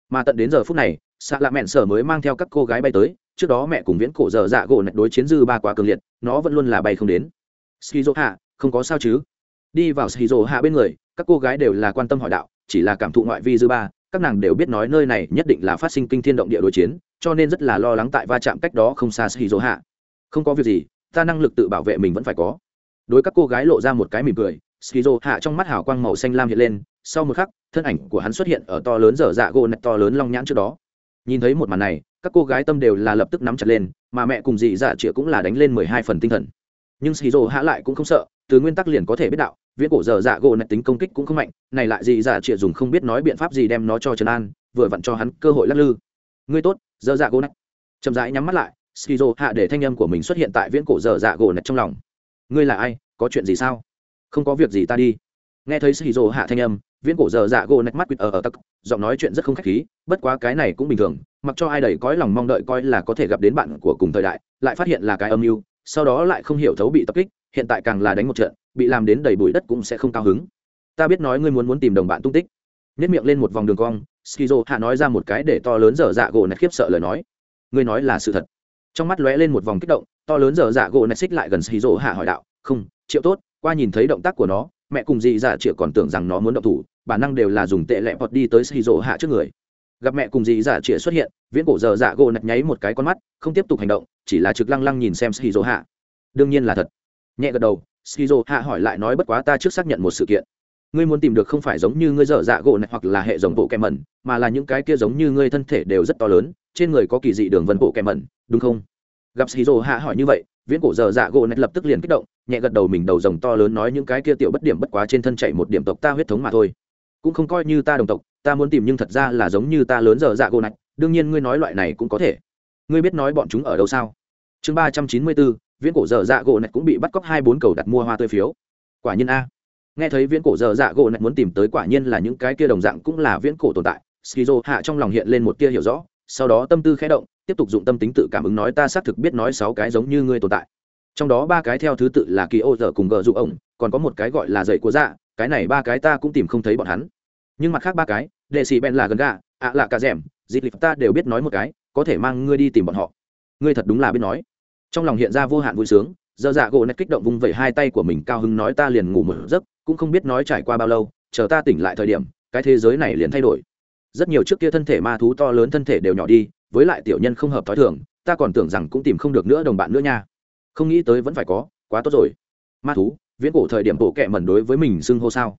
Mà tận đến giờ phút này xạ lạ mẹn sở mới mang theo các cô gái bay tới, trước đó mẹ cùng viễn cổ dở dạ gỗ nạch đối chiến dư ba quá cường liệt, nó vẫn luôn là bay không đến. Skizo hạ không có sao chứ? Đi vào skizo hạ bên người, các cô gái đều là quan tâm hỏi đạo, chỉ là cảm thụ ngoại vi dư ba, các nàng đều biết nói nơi này nhất định là phát sinh kinh thiên động địa đối chiến, cho nên rất là lo lắng tại va chạm cách đó không xa skizo hạ không có việc gì, ta năng lực tự bảo vệ mình vẫn phải có đối các cô gái lộ ra một cái mỉm cười, skizo hạ trong mắt hào quang màu xanh lam hiện lên, sau một khắc, thân ảnh của hắn xuất hiện ở to lớn dở dạ gỗ nạch to lớn long nhãn trước đó. Nhìn thấy một màn này, các cô gái tâm đều là lập tức nắm chặt lên, mà mẹ cùng dì dạ chĩa cũng là đánh lên mười hai phần tinh thần. Nhưng skizo hạ lại cũng không sợ, từ nguyên tắc liền có thể biết đạo, viễn cổ dở dạ gỗ nạch tính công kích cũng không mạnh, này lại dì dạ chĩa dùng không biết nói biện pháp gì đem nó cho trần an, vừa vặn cho hắn cơ hội lắc lư. Ngươi tốt, dở dạ gỗ nạch chậm rãi nhắm mắt lại, skizo hạ để thanh âm của mình xuất hiện tại viễn cổ dở dạ gỗ nạch trong lòng ngươi là ai, có chuyện gì sao? Không có việc gì ta đi. Nghe thấy sĩ dỗ hạ thanh âm, viễn cổ giờ dạ gỗ nạch mắt quýt ở ở tắc giọng nói chuyện rất không khách khí, bất quá cái này cũng bình thường, mặc cho ai đầy cõi lòng mong đợi coi là có thể gặp đến bạn của cùng thời đại, lại phát hiện là cái âm mưu, sau đó lại không hiểu thấu bị tập kích, hiện tại càng là đánh một trận, bị làm đến đầy bụi đất cũng sẽ không cao hứng. Ta biết nói ngươi muốn muốn tìm đồng bạn tung tích. Nhất miệng lên một vòng đường cong skizo hạ nói ra một cái để to lớn dở dạ gỗ nạch khiếp sợ lời nói. Ngươi nói là sự thật trong mắt lóe lên một vòng kích động, to lớn dở dạ gỗ nạch xích lại gần skizo hạ hỏi đạo, không, triệu tốt, qua nhìn thấy động tác của nó, mẹ cùng dì dạ triệu còn tưởng rằng nó muốn động thủ, bản năng đều là dùng tệ lẹ bọt đi tới skizo hạ trước người. Gặp mẹ cùng dì dạ chĩa xuất hiện, viễn cổ dở dạ gỗ nạch nháy một cái con mắt, không tiếp tục hành động, chỉ là trực lăng lăng nhìn xem skizo hạ. Đương nhiên là thật. Nhẹ gật đầu skizo hạ hỏi lại nói bất quá ta trước xác nhận một sự kiện. Ngươi muốn tìm được không phải giống như ngươi dở dạ gỗ này hoặc là hệ giống bộ kẹm mẩn, mà là những cái kia giống như ngươi thân thể đều rất to lớn trên người có kỳ dị đường vân bộ kẹm mẩn, đúng không? Gặp skizo hạ hỏi như vậy, viễn cổ dở dạ gỗ nạch lập tức liền kích động, nhẹ gật đầu mình đầu rồng to lớn nói những cái kia tiểu bất điểm bất quá trên thân chạy một điểm tộc ta huyết thống mà thôi. Cũng không coi như ta đồng tộc, ta muốn tìm nhưng thật ra là giống như ta lớn dở dạ gỗ nạch đương nhiên ngươi nói loại này cũng có thể. Ngươi biết nói bọn chúng ở đâu sao? Chương ba trăm chín mươi bốn, viễn cổ dở dạ gỗ nạch cũng bị bắt cóc hai bốn cầu đặt mua hoa tươi phiếu. Quả nhiên a. Nghe thấy viễn cổ dở dạ gỗ nạch muốn tìm tới quả nhiên là những cái kia đồng dạng cũng là viễn cổ tồn tại skizo hạ trong lòng hiện lên một tia hiểu rõ sau đó tâm tư khẽ động, tiếp tục dụng tâm tính tự cảm ứng nói ta xác thực biết nói sáu cái giống như ngươi tồn tại. Trong đó ba cái theo thứ tự là kỳ ô dở cùng gờ dụ ổng, còn có một cái gọi là dậy của dạ cái này ba cái ta cũng tìm không thấy bọn hắn. Nhưng mặt khác ba cái, đệ sĩ ben là gần gà ạ là cả rẻm dịp lịch ta đều biết nói một cái, có thể mang ngươi đi tìm bọn họ. Ngươi thật đúng là biết nói. Trong lòng hiện ra vô hạn vui sướng giờ dạ gỗ nét kích động vung vẩy hai tay của mình cao hứng nói ta liền ngủ một giấc, cũng không biết nói trải qua bao lâu, chờ ta tỉnh lại thời điểm, cái thế giới này liền thay đổi rất nhiều trước kia thân thể ma thú to lớn thân thể đều nhỏ đi, với lại tiểu nhân không hợp t h ó i thường, ta còn tưởng rằng cũng tìm không được nữa đồng bạn nữa nha. Không nghĩ tới vẫn phải có, quá tốt rồi. Ma thú, viễn cổ thời điểm bổ kẹ mẩn đối với mình xưng hô sao?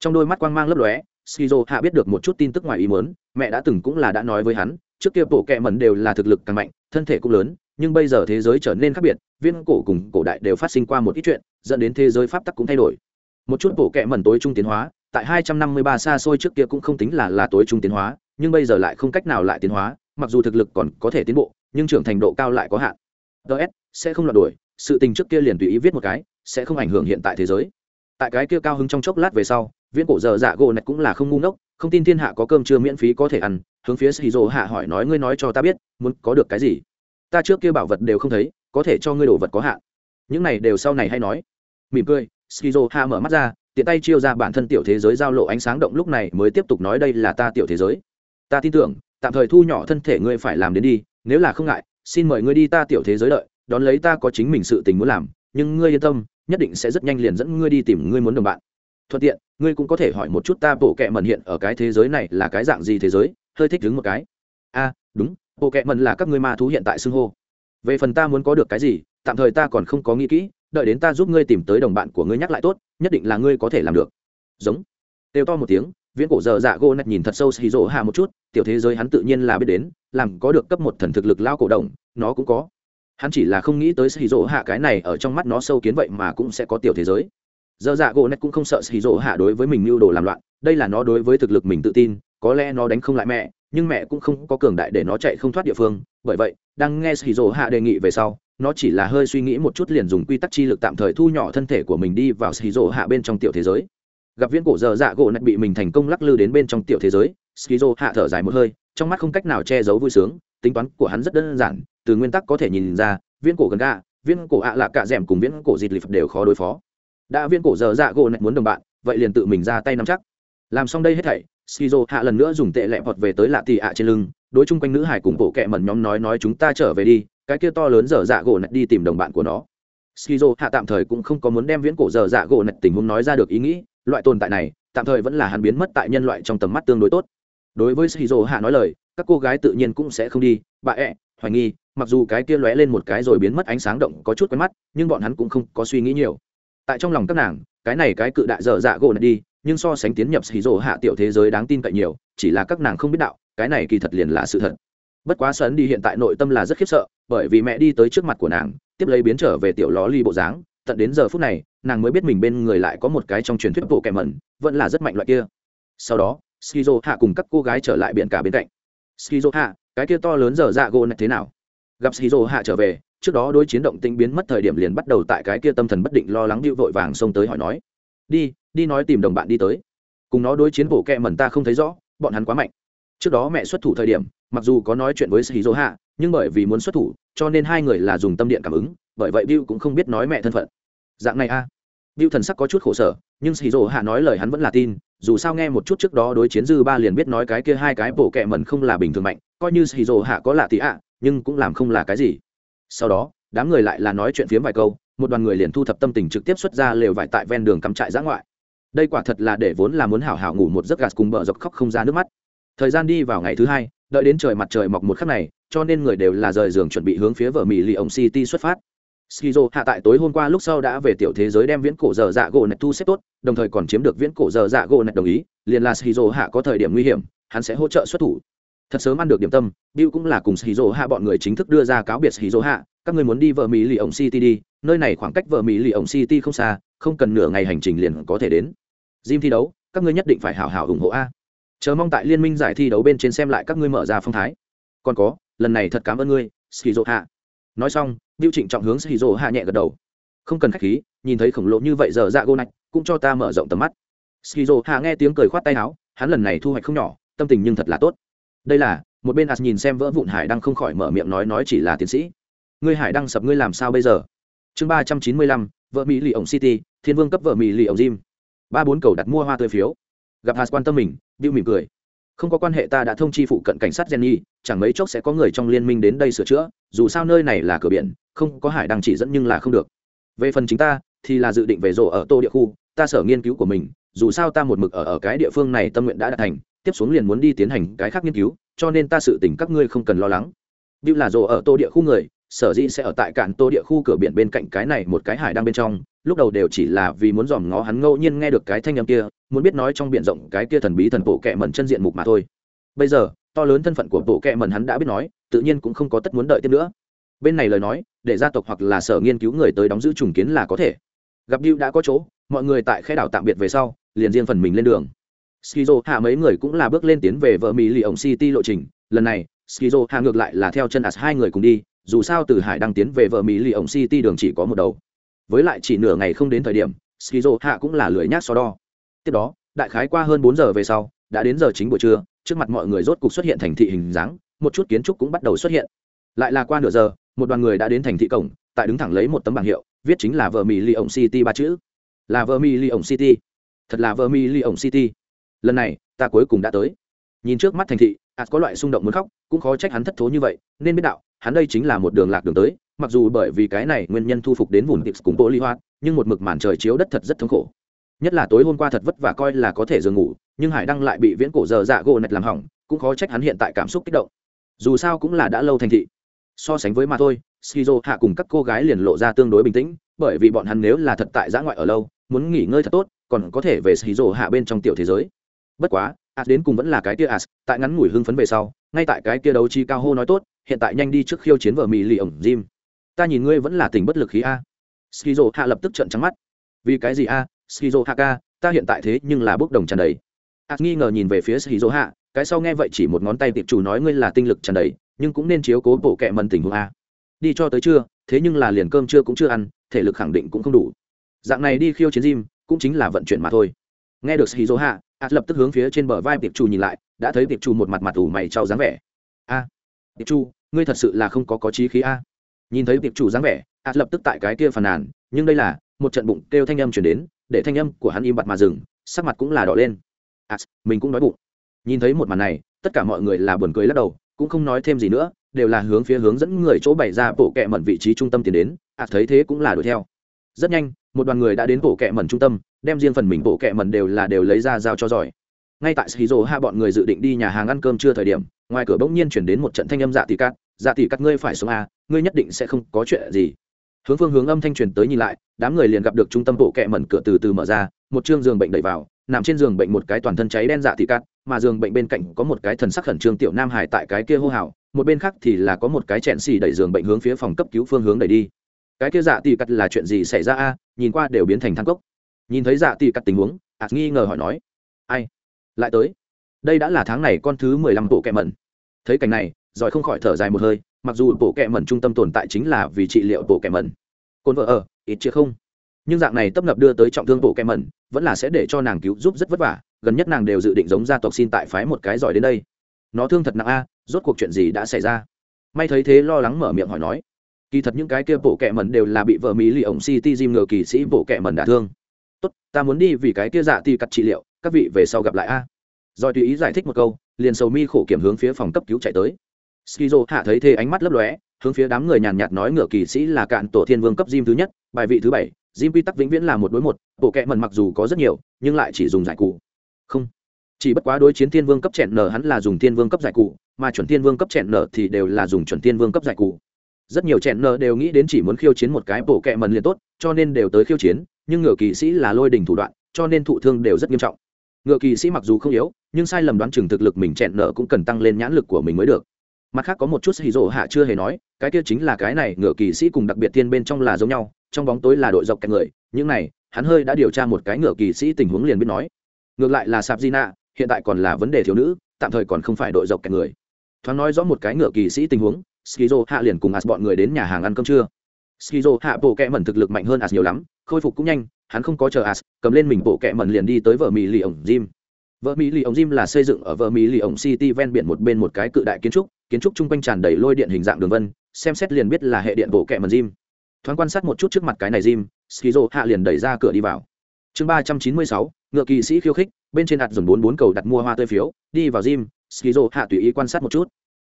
Trong đôi mắt quang mang lấp lóe, skizo hạ biết được một chút tin tức ngoài ý muốn, mẹ đã từng cũng là đã nói với hắn, trước kia bổ kẹ mẩn đều là thực lực càng mạnh, thân thể cũng lớn, nhưng bây giờ thế giới trở nên khác biệt, viễn cổ cùng cổ đại đều phát sinh qua một ít chuyện, dẫn đến thế giới pháp tắc cũng thay đổi. Một chút bổ kẹ mẩn tối trung tiến hóa tại 253 xa xôi trước kia cũng không tính là là tối trung tiến hóa, nhưng bây giờ lại không cách nào lại tiến hóa, mặc dù thực lực còn có thể tiến bộ, nhưng trưởng thành độ cao lại có hạn. DS sẽ không lọt đuổi, sự tình trước kia liền tùy ý viết một cái, sẽ không ảnh hưởng hiện tại thế giới. Tại cái kia cao hứng trong chốc lát về sau, viễn cổ giờ dạ gỗ này cũng là không ngu ngốc, không tin thiên hạ có cơm trưa miễn phí có thể ăn, hướng phía shizu hạ hỏi nói, ngươi nói cho ta biết, muốn có được cái gì? Ta trước kia bảo vật đều không thấy, có thể cho ngươi đồ vật có hạn. Những này đều sau này hay nói. Mỉm cười skizo ha mở mắt ra tiện tay chiêu ra bản thân tiểu thế giới giao lộ ánh sáng động lúc này mới tiếp tục nói đây là ta tiểu thế giới. Ta tin tưởng, tạm thời thu nhỏ thân thể ngươi phải làm đến đi, nếu là không ngại, xin mời ngươi đi ta tiểu thế giới đợi, đón lấy ta có chính mình sự tình muốn làm, nhưng ngươi yên tâm, nhất định sẽ rất nhanh liền dẫn ngươi đi tìm ngươi muốn đồng bạn. Thuận tiện, ngươi cũng có thể hỏi một chút ta bộ kệ mẩn hiện ở cái thế giới này là cái dạng gì thế giới, hơi thích đứng một cái. A, đúng, bộ kệ mẩn là các ngươi ma thú hiện tại xưng hô. Về phần ta muốn có được cái gì, tạm thời ta còn không có nghĩ kỹ đợi đến ta giúp ngươi tìm tới đồng bạn của ngươi nhắc lại tốt, nhất định là ngươi có thể làm được. Giống. Têu to một tiếng, viễn cổ giờ dạ gô nạch nhìn thật sâu xì rỗ hạ một chút, tiểu thế giới hắn tự nhiên là biết đến, làm có được cấp một thần thực lực lao cổ đồng nó cũng có. Hắn chỉ là không nghĩ tới xì rỗ hạ cái này ở trong mắt nó sâu kiến vậy mà cũng sẽ có tiểu thế giới. Giờ dạ gỗ nạch cũng không sợ xì rỗ hạ đối với mình mưu đồ làm loạn, đây là nó đối với thực lực mình tự tin, có lẽ nó đánh không lại mẹ, nhưng mẹ cũng không có cường đại để nó chạy không thoát địa phương. Bởi vậy, đang nghe xì rỗ hạ đề nghị về sau nó chỉ là hơi suy nghĩ một chút liền dùng quy tắc chi lực tạm thời thu nhỏ thân thể của mình đi vào xì rỗ hạ bên trong tiểu thế giới. Gặp viễn cổ dở dạ gỗ nạch bị mình thành công lắc lư đến bên trong tiểu thế giới, skizo hạ thở dài một hơi, trong mắt không cách nào che giấu vui sướng, tính toán của hắn rất đơn giản, từ nguyên tắc có thể nhìn ra, viễn cổ gần gà viễn cổ ạ à cả cạ cùng viễn cổ dịt lịp đều khó đối phó. Đã viễn cổ dở dạ gỗ nạch muốn đồng bạn, vậy liền tự mình ra tay nắm chắc. Làm xong đây hết thảy, skizo hạ lần nữa dùng tệ lẹ vọt về tới lạ tì ạ trên lưng, đối chung quanh nữ hải cùng bộ kẹ mẩn nhóm nói nói chúng ta trở về đi cái kia to lớn dở dạ gỗ nạch đi tìm đồng bạn của nó. Skizo, hạ tạm thời cũng không có muốn đem viễn cổ dở dạ gỗ nạch tình huống nói ra được ý nghĩ, loại tồn tại này, tạm thời vẫn là hắn biến mất tại nhân loại trong tầm mắt tương đối tốt. Đối với skizo, hạ nói lời, các cô gái tự nhiên cũng sẽ không đi, bà ẹ, hoài nghi, mặc dù cái kia lóe lên một cái rồi biến mất ánh sáng động có chút quen mắt, nhưng bọn hắn cũng không có suy nghĩ nhiều. Tại trong lòng các nàng, cái này cái cự đại dở dạ gỗ nạch đi, nhưng so sánh tiến nhập xì hạ tiểu thế giới đáng tin cậy nhiều, chỉ là các nàng không biết đạo, cái này kỳ thật liền là sự thật. Bất quá sấn đi hiện tại nội tâm là rất khiếp sợ bởi vì mẹ đi tới trước mặt của nàng, tiếp lấy biến trở về tiểu ló ly bộ dáng. Tận đến giờ phút này, nàng mới biết mình bên người lại có một cái trong truyền thuyết bộ kẻ mẩn, vẫn là rất mạnh loại kia. Sau đó skizo hạ cùng các cô gái trở lại biển cả bên cạnh. Skizo hạ cái kia to lớn giờ dạ gỗ này thế nào? Gặp skizo hạ trở về, trước đó đối chiến động tinh biến mất thời điểm liền bắt đầu tại cái kia tâm thần bất định lo lắng điệu vội vàng xông tới hỏi nói. Đi đi nói tìm đồng bạn đi tới. Cùng nó đối chiến bộ kẹ mẩn ta không thấy rõ, bọn hắn quá mạnh. Trước đó mẹ xuất thủ thời điểm, mặc dù có nói chuyện với shizu hạ nhưng bởi vì muốn xuất thủ, cho nên hai người là dùng tâm điện cảm ứng, bởi vậy bill cũng không biết nói mẹ thân phận. Dạng này a. À. bill thần sắc có chút khổ sở, nhưng xì rỗ hạ nói lời hắn vẫn là tin, dù sao nghe một chút trước đó đối chiến dư ba liền biết nói cái kia hai cái bổ kẹ mẩn không là bình thường mạnh, coi như xì rỗ hạ có lạ tí ạ, nhưng cũng làm không là cái gì. Sau đó, đám người lại là nói chuyện phiếm vài câu, một đoàn người liền thu thập tâm tình trực tiếp xuất ra lều vải tại ven đường cắm trại giã ngoại. Đây quả thật là để vốn là muốn hảo hảo ngủ một giấc gạt cùng bờ dọc khóc không ra nước mắt. Thời gian đi vào ngày thứ hai đợi đến trời mặt trời mọc một khắc này, cho nên người đều là rời giường chuẩn bị hướng phía vợ mỹ lì ổng city xuất phát. Skizo hạ tại tối hôm qua lúc sau đã về tiểu thế giới đem viễn cổ giờ dạ gỗ nạch thu xếp tốt, đồng thời còn chiếm được viễn cổ giờ dạ gỗ nạch đồng ý, liền là skizo hạ có thời điểm nguy hiểm, hắn sẽ hỗ trợ xuất thủ. Thật sớm ăn được điểm tâm, bill cũng là cùng skizo hạ bọn người chính thức đưa ra cáo biệt skizo hạ, các người muốn đi vợ mỹ lì ổng city đi, nơi này khoảng cách vợ mỹ lì ổng city không xa, không cần nửa ngày hành trình liền có thể đến. Jim thi đấu, các ngươi nhất định phải hào hào ủng hộ a chờ mong tại liên minh giải thi đấu bên trên xem lại các ngươi mở ra phong thái còn có lần này thật cảm ơn ngươi skizo hạ nói xong Bill Trịnh trọng hướng Skizo hạ nhẹ gật đầu. Không cần khách khí, nhìn thấy khổng lồ như vậy giờ dạ gô nạch, cũng cho ta mở rộng tầm mắt. Skizo hạ nghe tiếng cười khoát tay áo, hắn lần này thu hoạch không nhỏ, tâm tình nhưng thật là tốt. Đây là, một bên As nhìn xem vỡ vụn hải đang không khỏi mở miệng nói nói chỉ là tiến sĩ. Ngươi hải đang sập ngươi làm sao bây giờ? Chương ba trăm chín mươi lăm, vợ Mỹ lì ổng City, Thiên Vương cấp vợ Mỹ lì ổng Jim. Ba bốn cầu đặt mua hoa tươi phiếu. Gặp As quan tâm mình, Bill mỉm cười. Không có quan hệ ta đã thông chi phụ cận cảnh sát jenny chẳng mấy chốc sẽ có người trong liên minh đến đây sửa chữa dù sao nơi này là cửa biển không có hải đăng chỉ dẫn nhưng là không được. Về phần chính ta thì là dự định về rổ ở tô địa khu ta sở nghiên cứu của mình dù sao ta một mực ở ở cái địa phương này tâm nguyện đã đạt thành tiếp xuống liền muốn đi tiến hành cái khác nghiên cứu cho nên ta sự tình các ngươi không cần lo lắng. Như là rổ ở tô địa khu người sở dĩ sẽ ở tại cạn tô địa khu cửa biển bên cạnh cái này một cái hải đang bên trong lúc đầu đều chỉ là vì muốn dòm ngó hắn ngẫu nhiên nghe được cái thanh âm kia, muốn biết nói trong biển rộng cái kia thần bí thần bộ kệ mẩn chân diện mục mà thôi. Bây giờ, to lớn thân phận của bộ kệ mẩn hắn đã biết nói, tự nhiên cũng không có tất muốn đợi tiếp nữa. Bên này lời nói, để gia tộc hoặc là sở nghiên cứu người tới đóng giữ trùng kiến là có thể. Gặp điệu đã có chỗ, mọi người tại khe đảo tạm biệt về sau, liền riêng phần mình lên đường. Skizo hạ mấy người cũng là bước lên tiến về vợ mỹ lì ổng city lộ trình. Lần này, skizo hạ ngược lại là theo chân as hai người cùng đi, dù sao từ hải đang tiến về vợ mỹ lì ổng city đường chỉ có một đầu với lại chỉ nửa ngày không đến thời điểm, skizo hạ cũng là lười nhác so đo. Tiếp đó, đại khái qua hơn bốn giờ về sau, đã đến giờ chính buổi trưa, trước mặt mọi người rốt cục xuất hiện thành thị hình dáng, một chút kiến trúc cũng bắt đầu xuất hiện. Lại là qua nửa giờ, một đoàn người đã đến thành thị cổng, tại đứng thẳng lấy một tấm bảng hiệu, viết chính là vợ mỹ ly ổng city ba chữ. Là vợ mỹ ly ổng city. Thật là vợ mỹ ly ổng city. Lần này, ta cuối cùng đã tới. Nhìn trước mắt thành thị, ạt có loại xung động muốn khóc, cũng khó trách hắn thất thố như vậy, nên biết đạo, hắn đây chính là một đường lạc đường tới mặc dù bởi vì cái này nguyên nhân thu phục đến vùng tips cùng bộ ly hoạt nhưng một mực màn trời chiếu đất thật rất thống khổ. Nhất là tối hôm qua thật vất vả coi là có thể giường ngủ, nhưng hải đăng lại bị viễn cổ giờ dạ gỗ nạch làm hỏng, cũng khó trách hắn hiện tại cảm xúc kích động. Dù sao cũng là đã lâu thành thị. So sánh với mà thôi, skizo hạ cùng các cô gái liền lộ ra tương đối bình tĩnh, bởi vì bọn hắn nếu là thật tại giã ngoại ở lâu, muốn nghỉ ngơi thật tốt, còn có thể về skizo hạ bên trong tiểu thế giới. Bất quá as đến cùng vẫn là cái kia as tại ngắn ngủi hưng phấn về sau, ngay tại cái kia đấu chi cao hô nói tốt, hiện tại nhanh đi trước khiêu chiến vợ mỹ lì ổng jim ta nhìn ngươi vẫn là tình bất lực khí a. Skizo hạ lập tức trợn trắng mắt. Vì cái gì a? Skizo hạ ca, ta hiện tại thế nhưng là bốc đồng tràn đầy. As nghi ngờ nhìn về phía skizo hạ, cái sau nghe vậy chỉ một ngón tay tiệp chủ nói ngươi là tinh lực tràn đầy, nhưng cũng nên chiếu cố bộ kệ mần tình huống a. Đi cho tới trưa, thế nhưng là liền cơm trưa cũng chưa ăn, thể lực khẳng định cũng không đủ. Dạng này đi khiêu chiến gym, cũng chính là vận chuyển mà thôi. Nghe được shizu hạ ạt lập tức hướng phía trên bờ vai tiệp chủ nhìn lại, đã thấy tiệp chủ một mặt mặt ủ mày trao dáng vẻ. A, tiệp chủ, ngươi thật sự là không có có trí khí a nhìn thấy tiệp chủ dáng vẻ ạt lập tức tại cái kia phàn nàn, nhưng đây là một trận bụng kêu thanh âm chuyển đến, để thanh âm của hắn im bặt mà dừng, sắc mặt cũng là đỏ lên. Ạt mình cũng nói bụng. Nhìn thấy một màn này, tất cả mọi người là buồn cười lắc đầu, cũng không nói thêm gì nữa, đều là hướng phía hướng dẫn người chỗ bày ra bộ kẹ mẩn vị trí trung tâm tiến đến ạt thấy thế cũng là đuổi theo. Rất nhanh, một đoàn người đã đến bộ kẹ mẩn trung tâm, đem riêng phần mình bộ kẹ mẩn đều là đều lấy ra giao cho giỏi. Ngay tại shizu hai bọn người dự định đi nhà hàng ăn cơm trưa thời điểm ngoài cửa bỗng nhiên chuyển đến một trận thanh âm dạ tỷ cát, dạ tỷ cát ngươi phải xuống a à, ngươi nhất định sẽ không có chuyện gì. Hướng phương hướng âm thanh truyền tới nhìn lại đám người liền gặp được trung tâm bộ kẹ mẩn cửa từ từ mở ra một chương giường bệnh đẩy vào nằm trên giường bệnh một cái toàn thân cháy đen dạ tỷ cát, mà giường bệnh bên cạnh có một cái thần sắc khẩn trương tiểu nam hải tại cái kia hô hào một bên khác thì là có một cái chẹn xì đẩy giường bệnh hướng phía phòng cấp cứu phương hướng đẩy đi. Cái kia dạ tỷ cắt là chuyện gì xảy ra a? Nhìn qua đều biến thành thang cốc. Nhìn thấy dạ tỷ cắt tình huống ạt nghi ngờ hỏi nói. Ai? Lại tới đây đã là tháng này con thứ mười lăm bộ kẹ mẩn. Thấy cảnh này, giỏi không khỏi thở dài một hơi, mặc dù bộ kẹ mẩn trung tâm tồn tại chính là vì trị liệu bộ kẹ mẩn. Cồn vợ ở, ít chưa không. Nhưng dạng này tấp nập đưa tới trọng thương bộ kẹ mẩn, vẫn là sẽ để cho nàng cứu giúp rất vất vả, gần nhất nàng đều dự định giống gia tộc xin tại phái một cái giỏi đến đây. Nó thương thật nặng a, rốt cuộc chuyện gì đã xảy ra? May thấy thế lo lắng mở miệng hỏi nói. Kỳ thật những cái kia bộ kẹ mẩn đều là bị vợ mỹ lì ổng city gym ngờ kỳ sĩ bộ kẹ mẩn đả thương. Tốt, ta muốn đi vì cái kia dạ thì cắt trị liệu, các vị về sau gặp lại a rồi tùy ý giải thích một câu, liền sầu mi khổ kiểm hướng phía phòng cấp cứu chạy tới. Skizo hạ thấy thế ánh mắt lấp lóe, hướng phía đám người nhàn nhạt nói ngựa kỳ sĩ là cạn tổ thiên vương cấp diêm thứ nhất, bài vị thứ bảy diêm quy tắc vĩnh viễn là một đối một, bộ kệ mần mặc dù có rất nhiều, nhưng lại chỉ dùng giải cụ. Không. Chỉ bất quá đối chiến thiên vương cấp chẹn nở hắn là dùng thiên vương cấp giải cụ, mà chuẩn thiên vương cấp chẹn nở thì đều là dùng chuẩn thiên vương cấp giải cụ. Rất nhiều chẹn nở đều nghĩ đến chỉ muốn khiêu chiến một cái bộ kệ mần liền tốt, cho nên đều tới khiêu chiến, nhưng ngựa kỳ sĩ là lôi đình thủ đoạn, cho nên thụ thương đều rất nghiêm trọng. Ngựa kỳ sĩ mặc dù không yếu nhưng sai lầm đoán chừng thực lực mình chẹn nợ cũng cần tăng lên nhãn lực của mình mới được. Mặt khác có một chút hì rỗ hạ chưa hề nói, cái kia chính là cái này, ngựa kỳ sĩ cùng đặc biệt thiên bên trong là giống nhau, trong bóng tối là đội dọc kẹt người, những này, hắn hơi đã điều tra một cái ngựa kỳ sĩ tình huống liền biết nói. Ngược lại là sạp di nạ hiện tại còn là vấn đề thiếu nữ, tạm thời còn không phải đội dọc kẹt người. Thoáng nói rõ một cái ngựa kỳ sĩ tình huống skizo hạ liền cùng as bọn người đến nhà hàng ăn cơm trưa. Skizo hạ bộ kẹ mẩn thực lực mạnh hơn as nhiều lắm, khôi phục cũng nhanh, hắn không có chờ as, cầm lên mình bộ kẹ mẩn liền đi tới vợ mì lì ổng jim vợ mỹ lì ổng jim là xây dựng ở vợ mỹ lì ổng city ven biển một bên một cái cự đại kiến trúc kiến trúc chung quanh tràn đầy lôi điện hình dạng đường vân xem xét liền biết là hệ điện bộ kẹ mẩn jim thoáng quan sát một chút trước mặt cái này jim skizo hạ liền đẩy ra cửa đi vào. Chương ba trăm chín mươi sáu ngựa kỵ sĩ khiêu khích bên trên hạt dồn bốn bốn cầu đặt mua hoa tươi phiếu đi vào Jim, skizo hạ tùy ý quan sát một chút.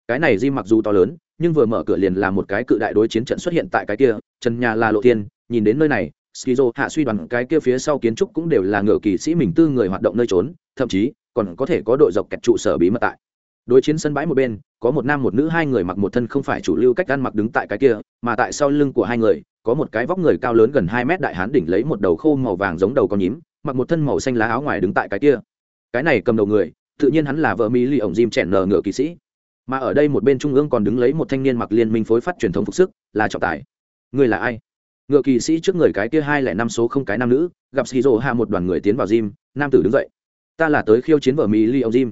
Cái này Jim mặc dù to lớn nhưng vừa mở cửa liền là một cái cự đại đối chiến trận xuất hiện tại cái kia trần nhà là lộ thiên nhìn đến nơi này skizo hạ suy đoán cái kia phía sau kiến trúc cũng đều là ngựa kỳ sĩ mình tư người hoạt động nơi trốn, thậm chí còn có thể có đội dọc kẹt trụ sở bí mật tại. Đối chiến sân bãi một bên, có một nam một nữ hai người mặc một thân không phải chủ lưu cách ăn mặc đứng tại cái kia, mà tại sau lưng của hai người, có một cái vóc người cao lớn gần hai mét đại hán đỉnh lấy một đầu khô màu vàng giống đầu con nhím, mặc một thân màu xanh lá áo ngoài đứng tại cái kia. Cái này cầm đầu người, tự nhiên hắn là vợ mỹ lì ổng jim chèn nờ ngựa kỳ sĩ. Mà ở đây một bên trung ương còn đứng lấy một thanh niên mặc liên minh phối phát truyền thống phục sức, là trọng tài. Người là ai? Ngựa kỳ sĩ trước người cái kia hai lẻ năm số không cái nam nữ, gặp skizo hạ một đoàn người tiến vào gym, nam tử đứng dậy. Ta là tới khiêu chiến vợ mỹ li ông jim.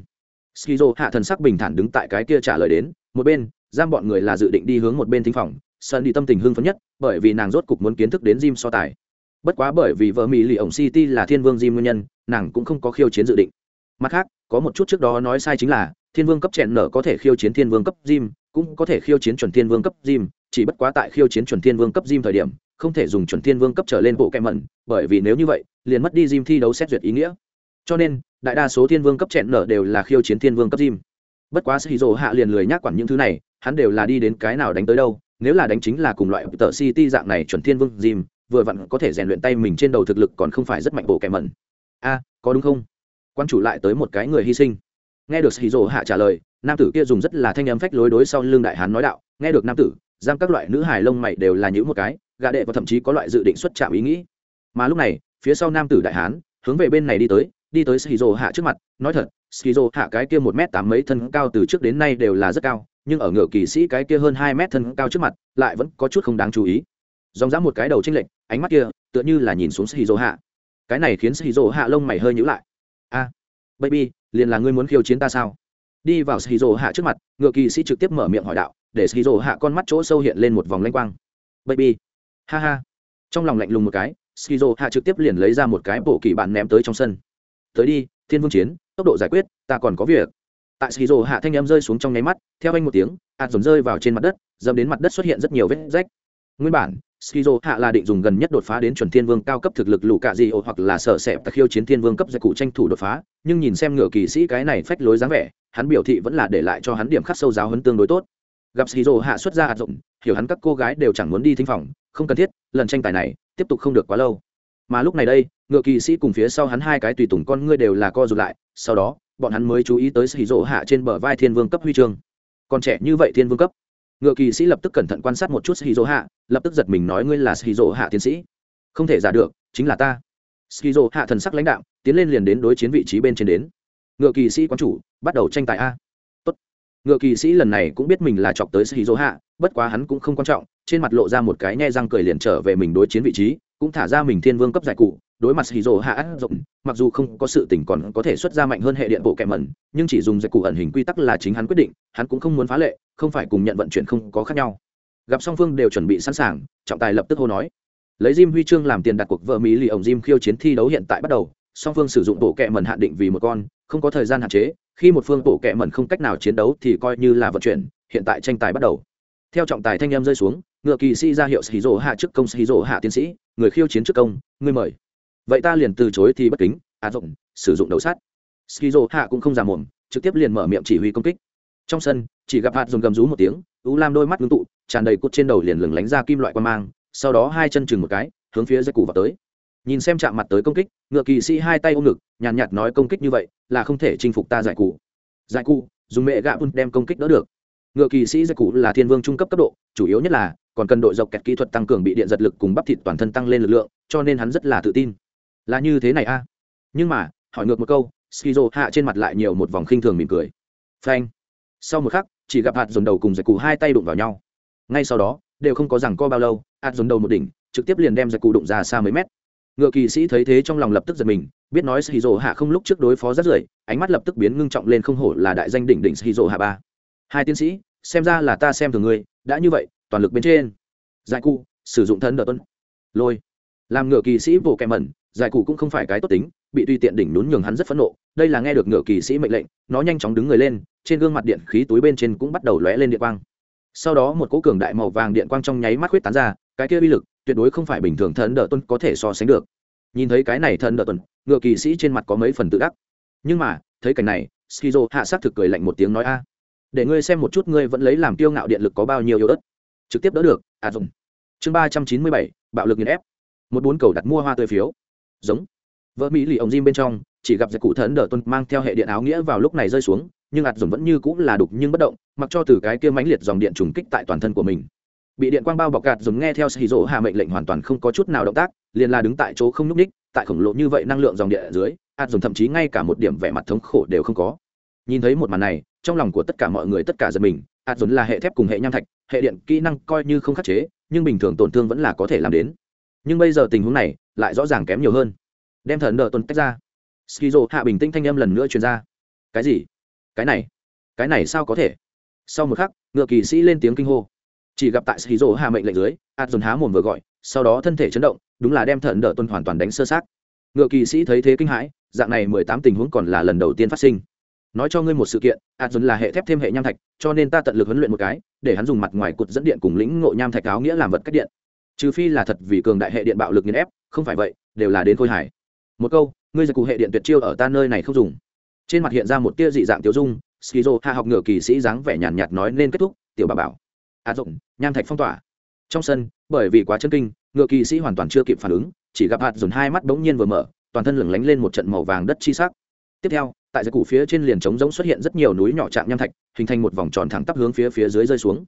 Skizo hạ thần sắc bình thản đứng tại cái kia trả lời đến, một bên, giam bọn người là dự định đi hướng một bên thính phòng sân đi tâm tình hưng phấn nhất, bởi vì nàng rốt cục muốn kiến thức đến gym so tài. Bất quá bởi vì vợ mỹ lì ổng city là thiên vương gym nguyên nhân, nàng cũng không có khiêu chiến dự định. Mặt khác, có một chút trước đó nói sai chính là, thiên vương cấp chèn nở có thể khiêu chiến thiên vương cấp gym, cũng có thể khiêu chiến chuẩn thiên vương cấp gym, chỉ bất quá tại khiêu chiến chuẩn thiên vương cấp gym thời điểm không thể dùng chuẩn thiên vương cấp trở lên bộ kẹm mẩn, bởi vì nếu như vậy, liền mất đi gym thi đấu xét duyệt ý nghĩa. Cho nên, đại đa số thiên vương cấp chẹn nở đều là khiêu chiến thiên vương cấp gym bất quá sĩ dỗ hạ liền lười nhác quản những thứ này, hắn đều là đi đến cái nào đánh tới đâu, nếu là đánh chính là cùng loại tờ city dạng này chuẩn thiên vương gym vừa vặn có thể rèn luyện tay mình trên đầu thực lực còn không phải rất mạnh bộ kẹm mẩn. A, có đúng không? Quan chủ lại tới một cái người hy sinh. Nghe được hì hạ trả lời, nam tử kia dùng rất là thanh âm phách lối đối sau lưng đại hán nói đạo, nghe được nam tử giam các loại nữ hài lông mày đều là những một cái gạ đệ và thậm chí có loại dự định xuất chạm ý nghĩ. Mà lúc này, phía sau nam tử đại hán, hướng về bên này đi tới đi tới shizu hạ trước mặt, nói thật shizu hạ cái kia một m tám mấy thân cao từ trước đến nay đều là rất cao, nhưng ở ngựa kỳ sĩ cái kia hơn hai mét thân cao trước mặt, lại vẫn có chút không đáng chú ý. Dòng dã một cái đầu tranh lệch, ánh mắt kia tựa như là nhìn xuống shizu hạ. Cái này khiến shizu hạ lông mày hơi nhữ lại. A, baby, liền là ngươi muốn khiêu chiến ta sao? Đi vào shizu hạ trước mặt, ngựa kỳ sĩ trực tiếp mở miệng hỏi đạo để shizu hạ con mắt chỗ sâu hiện lên một vòng lanh quang. Baby. Ha ha. Trong lòng lạnh lùng một cái, shizu hạ trực tiếp liền lấy ra một cái bộ kỳ bạn ném tới trong sân. Tới đi, thiên vương chiến, tốc độ giải quyết, ta còn có việc. Tại shizu hạ thanh em rơi xuống trong nháy mắt, theo anh một tiếng, hạt dồn rơi vào trên mặt đất dầm đến mặt đất xuất hiện rất nhiều vết rách. Nguyên bản skizo hạ là định dùng gần nhất đột phá đến chuẩn thiên vương cao cấp thực lực lũ cạ di hoặc là sợ sẹp tặc khiêu chiến thiên vương cấp giải cụ tranh thủ đột phá, nhưng nhìn xem ngựa kỳ sĩ cái này phách lối dáng vẻ, hắn biểu thị vẫn là để lại cho hắn điểm khắc sâu giáo huấn tương đối tốt gặp Shiro hạ xuất ra hạt rộng, hiểu hắn các cô gái đều chẳng muốn đi thính phòng, không cần thiết, lần tranh tài này tiếp tục không được quá lâu. Mà lúc này đây, ngựa kỳ sĩ cùng phía sau hắn hai cái tùy tùng con ngươi đều là co rụt lại, sau đó, bọn hắn mới chú ý tới Shiro hạ trên bờ vai thiên vương cấp huy chương. Còn trẻ như vậy thiên vương cấp. Ngựa kỳ sĩ lập tức cẩn thận quan sát một chút Shiro hạ, lập tức giật mình nói ngươi là Shiro hạ tiến sĩ. Không thể giả được, chính là ta. Shiro hạ thần sắc lãnh đạo tiến lên liền đến đối chiến vị trí bên trên đến. Ngựa kỳ sĩ quan chủ, bắt đầu tranh tài a ngựa kỳ sĩ lần này cũng biết mình là chọc tới shizu hạ bất quá hắn cũng không quan trọng trên mặt lộ ra một cái nhe răng cười liền trở về mình đối chiến vị trí cũng thả ra mình thiên vương cấp giải cụ đối mặt hì rồ hạ ác rộng mặc dù không có sự tỉnh còn có thể xuất ra mạnh hơn hệ điện bộ kẹm mẩn nhưng chỉ dùng giải cụ ẩn hình quy tắc là chính hắn quyết định hắn cũng không muốn phá lệ không phải cùng nhận vận chuyển không có khác nhau. Gặp song phương đều chuẩn bị sẵn sàng trọng tài lập tức hô nói. Lấy Jim huy chương làm tiền đặt cuộc vợ Mỹ lì ổng Jim khiêu chiến thi đấu hiện tại bắt đầu, song phương sử dụng bộ kệ mẩn hạn định vì một con, không có thời gian hạn chế, khi một phương bộ kệ mẩn không cách nào chiến đấu thì coi như là vận chuyển, hiện tại tranh tài bắt đầu. Theo trọng tài thanh em rơi xuống, ngựa kỳ sĩ ra hiệu sĩ dỗ hạ trước công sĩ dỗ hạ tiến sĩ người khiêu chiến trước công ngươi mời. Vậy ta liền từ chối thì bất kính à dụng sử dụng đầu sát. Sĩ dỗ hạ cũng không già mồm trực tiếp liền mở miệng chỉ huy công kích. Trong sân chỉ gặp hạt dùng gầm rú một tiếng u lam đôi mắt ngưng tụ tràn đầy cốt trên đầu liền lừng lánh ra kim loại quan mang sau đó hai chân chừng một cái hướng phía dây cụ vào tới nhìn xem chạm mặt tới công kích, ngựa kỳ sĩ hai tay ôm ngực, nhàn nhạt nói công kích như vậy là không thể chinh phục ta giải cụ. Giải cụ, dùng mẹ gạ bun đem công kích đỡ được. Ngựa kỳ sĩ giải cụ là thiên vương trung cấp cấp độ, chủ yếu nhất là, còn cần đội dọc kẹt kỹ thuật tăng cường bị điện giật lực cùng bắp thịt toàn thân tăng lên lực lượng, cho nên hắn rất là tự tin. Là như thế này a. À? nhưng mà, hỏi ngược một câu, skizo hạ trên mặt lại nhiều một vòng khinh thường mỉm cười. Phanh. Sau một khắc, chỉ gặp hạt dồn đầu cùng giải cụ hai tay đụng vào nhau. Ngay sau đó, đều không có rằng co bao lâu, hạt dồn đầu một đỉnh, trực tiếp liền đem giải cụ đụng ra xa mấy mét ngựa kỳ sĩ thấy thế trong lòng lập tức giật mình, biết nói shizu hạ không lúc trước đối phó rất rưỡi, ánh mắt lập tức biến ngưng trọng lên không hổ là đại danh đỉnh đỉnh shizu hạ ba. Hai tiến sĩ, xem ra là ta xem thường ngươi, đã như vậy, toàn lực bên trên. Giải cụ, sử dụng thân đợt tuân. Lôi. Làm ngựa kỳ sĩ bộ kẹm mẩn, giải cụ cũng không phải cái tốt tính, bị tùy tiện đỉnh nún nhường hắn rất phẫn nộ, đây là nghe được ngựa kỳ sĩ mệnh lệnh, nó nhanh chóng đứng người lên, trên gương mặt điện khí túi bên trên cũng bắt đầu lóe lên điện quang. Sau đó một cỗ cường đại màu vàng điện quang trong nháy mắt huyết tán ra cái kia uy lực tuyệt đối không phải bình thường thần đỡ tuân có thể so sánh được. Nhìn thấy cái này thần đỡ tuân, ngựa kỳ sĩ trên mặt có mấy phần tự đắc. Nhưng mà, thấy cảnh này, skizo hạ sát thực cười lạnh một tiếng nói, a, để ngươi xem một chút ngươi vẫn lấy làm tiêu ngạo điện lực có bao nhiêu yếu ớt. Trực tiếp đỡ được à dùng. Chương ba trăm chín mươi bảy, bạo lực nghiền ép. Một bốn cầu đặt mua hoa tươi phiếu. Giống. Vợ mỹ lì ông jim bên trong, chỉ gặp giặc cụ thần đỡ tuân mang theo hệ điện áo nghĩa vào lúc này rơi xuống, nhưng ạt dùng vẫn như cũng là đục nhưng bất động, mặc cho từ cái kia mãnh liệt dòng điện trùng kích tại toàn thân của mình bị điện quang bao bọc gạt dùng nghe theo sĩ dỗ hạ mệnh lệnh hoàn toàn không có chút nào động tác, liền là đứng tại chỗ không nhúc ních tại khổng lồ như vậy năng lượng dòng điện ở dưới hạt dùng thậm chí ngay cả một điểm vẻ mặt thống khổ đều không có. Nhìn thấy một màn này, trong lòng của tất cả mọi người tất cả giật mình hạt dùng là hệ thép cùng hệ nham thạch, hệ điện kỹ năng coi như không khắc chế, nhưng bình thường tổn thương vẫn là có thể làm đến. Nhưng bây giờ tình huống này, lại rõ ràng kém nhiều hơn. Đem thần nợ tuần tách ra. Skizo hạ bình tĩnh thanh âm lần nữa truyền ra. Cái gì? Cái này? Cái này sao có thể? Sau một khắc, ngựa kỳ sĩ lên tiếng kinh hô chỉ gặp tại skizo hạ mệnh lệnh dưới ạt dồn há mồm vừa gọi, sau đó thân thể chấn động, đúng là đem thần đỡ tuân hoàn toàn đánh sơ sát ngựa kỳ sĩ thấy thế kinh hãi, dạng này mười tám tình huống còn là lần đầu tiên phát sinh. Nói cho ngươi một sự kiện ạt dồn là hệ thép thêm hệ nham thạch, cho nên ta tận lực huấn luyện một cái, để hắn dùng mặt ngoài cột dẫn điện cùng lĩnh ngộ nham thạch áo nghĩa làm vật cách điện. Trừ phi là thật vì cường đại hệ điện bạo lực nghiền ép, không phải vậy, đều là đến khôi hải một câu, ngươi giật cụ hệ điện tuyệt chiêu ở ta nơi này không dùng. Trên mặt hiện ra một tia dị dạng tiêu dung skizo hạ học ngựa kỳ sĩ dáng vẻ nhàn nhạt nói nên kết thúc, tiểu bà bảo Á rộng, nham thạch phong tỏa. Trong sân, bởi vì quá chân kinh, ngựa kỳ sĩ hoàn toàn chưa kịp phản ứng, chỉ gặp hạt dồn hai mắt bỗng nhiên vừa mở, toàn thân lửng lánh lên một trận màu vàng đất chi sắc. Tiếp theo, tại giải cụ phía trên liền trống rỗng xuất hiện rất nhiều núi nhỏ chạm nham thạch, hình thành một vòng tròn thẳng tắp hướng phía phía dưới rơi xuống.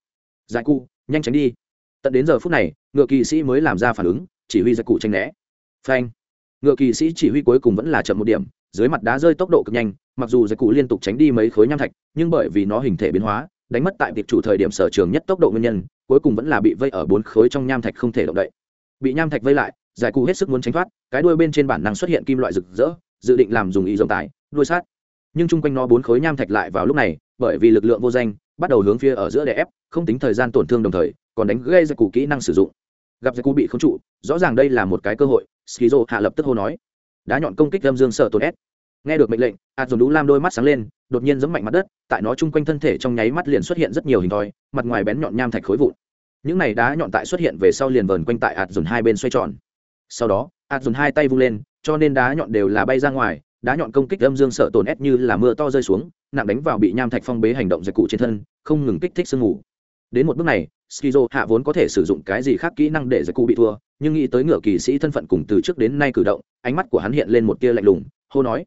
Giải cụ nhanh tránh đi. Tận đến giờ phút này, ngựa kỳ sĩ mới làm ra phản ứng, chỉ huy giải cụ tranh né. Phanh. Ngựa kỳ sĩ chỉ huy cuối cùng vẫn là chậm một điểm, dưới mặt đá rơi tốc độ cực nhanh, mặc dù giải cụ liên tục tránh đi mấy khối nham thạch, nhưng bởi vì nó hình thể biến hóa đánh mất tại tiệp chủ thời điểm sở trường nhất tốc độ nguyên nhân, cuối cùng vẫn là bị vây ở bốn khối trong nham thạch không thể động đậy. Bị nham thạch vây lại, giải cụ hết sức muốn tránh thoát, cái đuôi bên trên bản năng xuất hiện kim loại rực rỡ, dự định làm dùng ý dòng tải, đuôi sát. Nhưng chung quanh nó bốn khối nham thạch lại vào lúc này, bởi vì lực lượng vô danh, bắt đầu hướng phía ở giữa đè ép, không tính thời gian tổn thương đồng thời, còn đánh gây giải cụ kỹ năng sử dụng. Gặp giải cụ bị khống trụ, rõ ràng đây là một cái cơ hội, skizo hạ lập tức hô nói. Đá nhọn công kích lâm dương sợ tổn s nghe được mệnh lệnh ạt dùng đũ lam đôi mắt sáng lên đột nhiên giẫm mạnh mặt đất, tại nó chung quanh thân thể trong nháy mắt liền xuất hiện rất nhiều hình thoi, mặt ngoài bén nhọn nham thạch khối vụn những này đá nhọn tại xuất hiện về sau liền vờn quanh tại ạt dồn hai bên xoay tròn sau đó ạt dồn hai tay vung lên, cho nên đá nhọn đều là bay ra ngoài, đá nhọn công kích âm dương sợ tổn ép như là mưa to rơi xuống, nặng đánh vào bị nham thạch phong bế hành động giặc cụ trên thân, không ngừng kích thích sương ngủ. đến một bước này, skizo hạ vốn có thể sử dụng cái gì khác kỹ năng để giải cụ bị thua, nhưng nghĩ tới ngựa kỳ sĩ thân phận cùng từ trước đến nay cử động, ánh mắt của hắn hiện lên một tia lạnh lùng, hô nói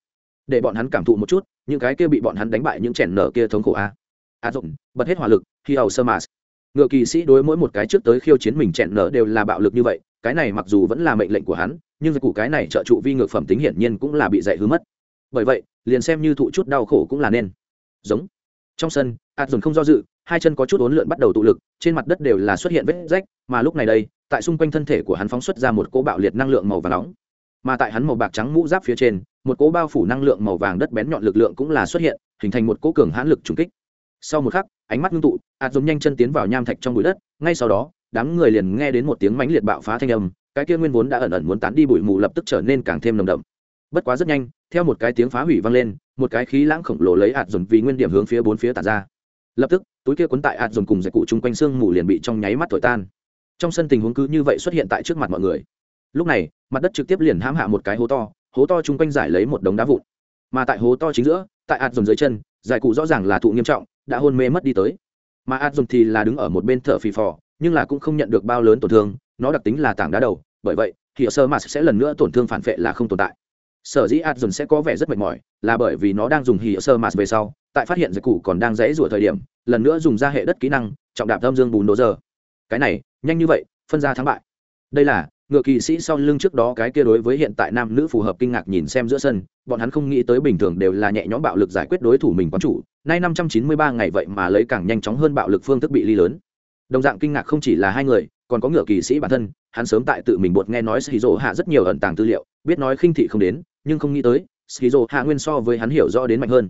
để bọn hắn cảm thụ một chút, những cái kia bị bọn hắn đánh bại những chèn nở kia thống khổ a. A à dụng bật hết hỏa lực, khi hầu sơ mars ngựa kỳ sĩ đối mỗi một cái trước tới khiêu chiến mình chèn nở đều là bạo lực như vậy, cái này mặc dù vẫn là mệnh lệnh của hắn, nhưng giặc cụ cái này trợ trụ vi ngược phẩm tính hiển nhiên cũng là bị dạy hứa mất. Bởi vậy, liền xem như thụ chút đau khổ cũng là nên. Giống. Trong sân, a dồn không do dự, hai chân có chút uốn lượn bắt đầu tụ lực, trên mặt đất đều là xuất hiện vết rách, mà lúc này đây, tại xung quanh thân thể của hắn phóng xuất ra một cỗ bạo liệt năng lượng màu vàng nóng mà tại hắn màu bạc trắng mũ giáp phía trên, một cỗ bao phủ năng lượng màu vàng đất bén nhọn lực lượng cũng là xuất hiện, hình thành một cỗ cường hãn lực trùng kích. Sau một khắc, ánh mắt ngưng tụ ạt giống nhanh chân tiến vào nham thạch trong bụi đất, ngay sau đó, đám người liền nghe đến một tiếng mãnh liệt bạo phá thanh âm, cái kia nguyên vốn đã ẩn ẩn muốn tán đi bụi mù lập tức trở nên càng thêm nồng đậm. Bất quá rất nhanh, theo một cái tiếng phá hủy vang lên, một cái khí lãng khổng lồ lấy ạt dồn vì nguyên điểm hướng phía bốn phía tản ra. Lập tức, túi kia cuốn tại ạt dồn cùng giải cụ chung quanh xương mù liền bị trong nháy mắt thổi tan. Trong sân tình huống cứ như vậy xuất hiện tại trước mặt mọi người lúc này, mặt đất trực tiếp liền hãm hạ một cái hố to hố to chung quanh giải lấy một đống đá vụn. Mà tại hố to chính giữa, tại ạt dồn dưới chân, giải cụ rõ ràng là thụ nghiêm trọng, đã hôn mê mất đi tới. Mà ạt dồn thì là đứng ở một bên thở phì phò, nhưng là cũng không nhận được bao lớn tổn thương, nó đặc tính là tảng đá đầu, bởi vậy, thì sơ mà sẽ lần nữa tổn thương phản vệ là không tồn tại. Sở dĩ ạt dồn sẽ có vẻ rất mệt mỏi, là bởi vì nó đang dùng hì sơ mạt về sau, tại phát hiện giải cụ còn đang dãy rủa thời điểm, lần nữa dùng ra hệ đất kỹ năng, trọng đạp âm dương bùn đồ giờ. Cái này, nhanh như vậy, phân ra thắng bại. Đây là ngựa kỵ sĩ sau lưng trước đó cái kia đối với hiện tại nam nữ phù hợp kinh ngạc nhìn xem giữa sân, bọn hắn không nghĩ tới bình thường đều là nhẹ nhõm bạo lực giải quyết đối thủ mình quán chủ, nay năm trăm chín mươi ba ngày vậy mà lấy càng nhanh chóng hơn bạo lực phương thức bị ly lớn. Đồng dạng kinh ngạc không chỉ là hai người, còn có ngựa kỵ sĩ bản thân, hắn sớm tại tự mình buộc nghe nói shizu hạ rất nhiều ẩn tàng tư liệu, biết nói khinh thị không đến, nhưng không nghĩ tới shizu hạ nguyên so với hắn hiểu rõ đến mạnh hơn.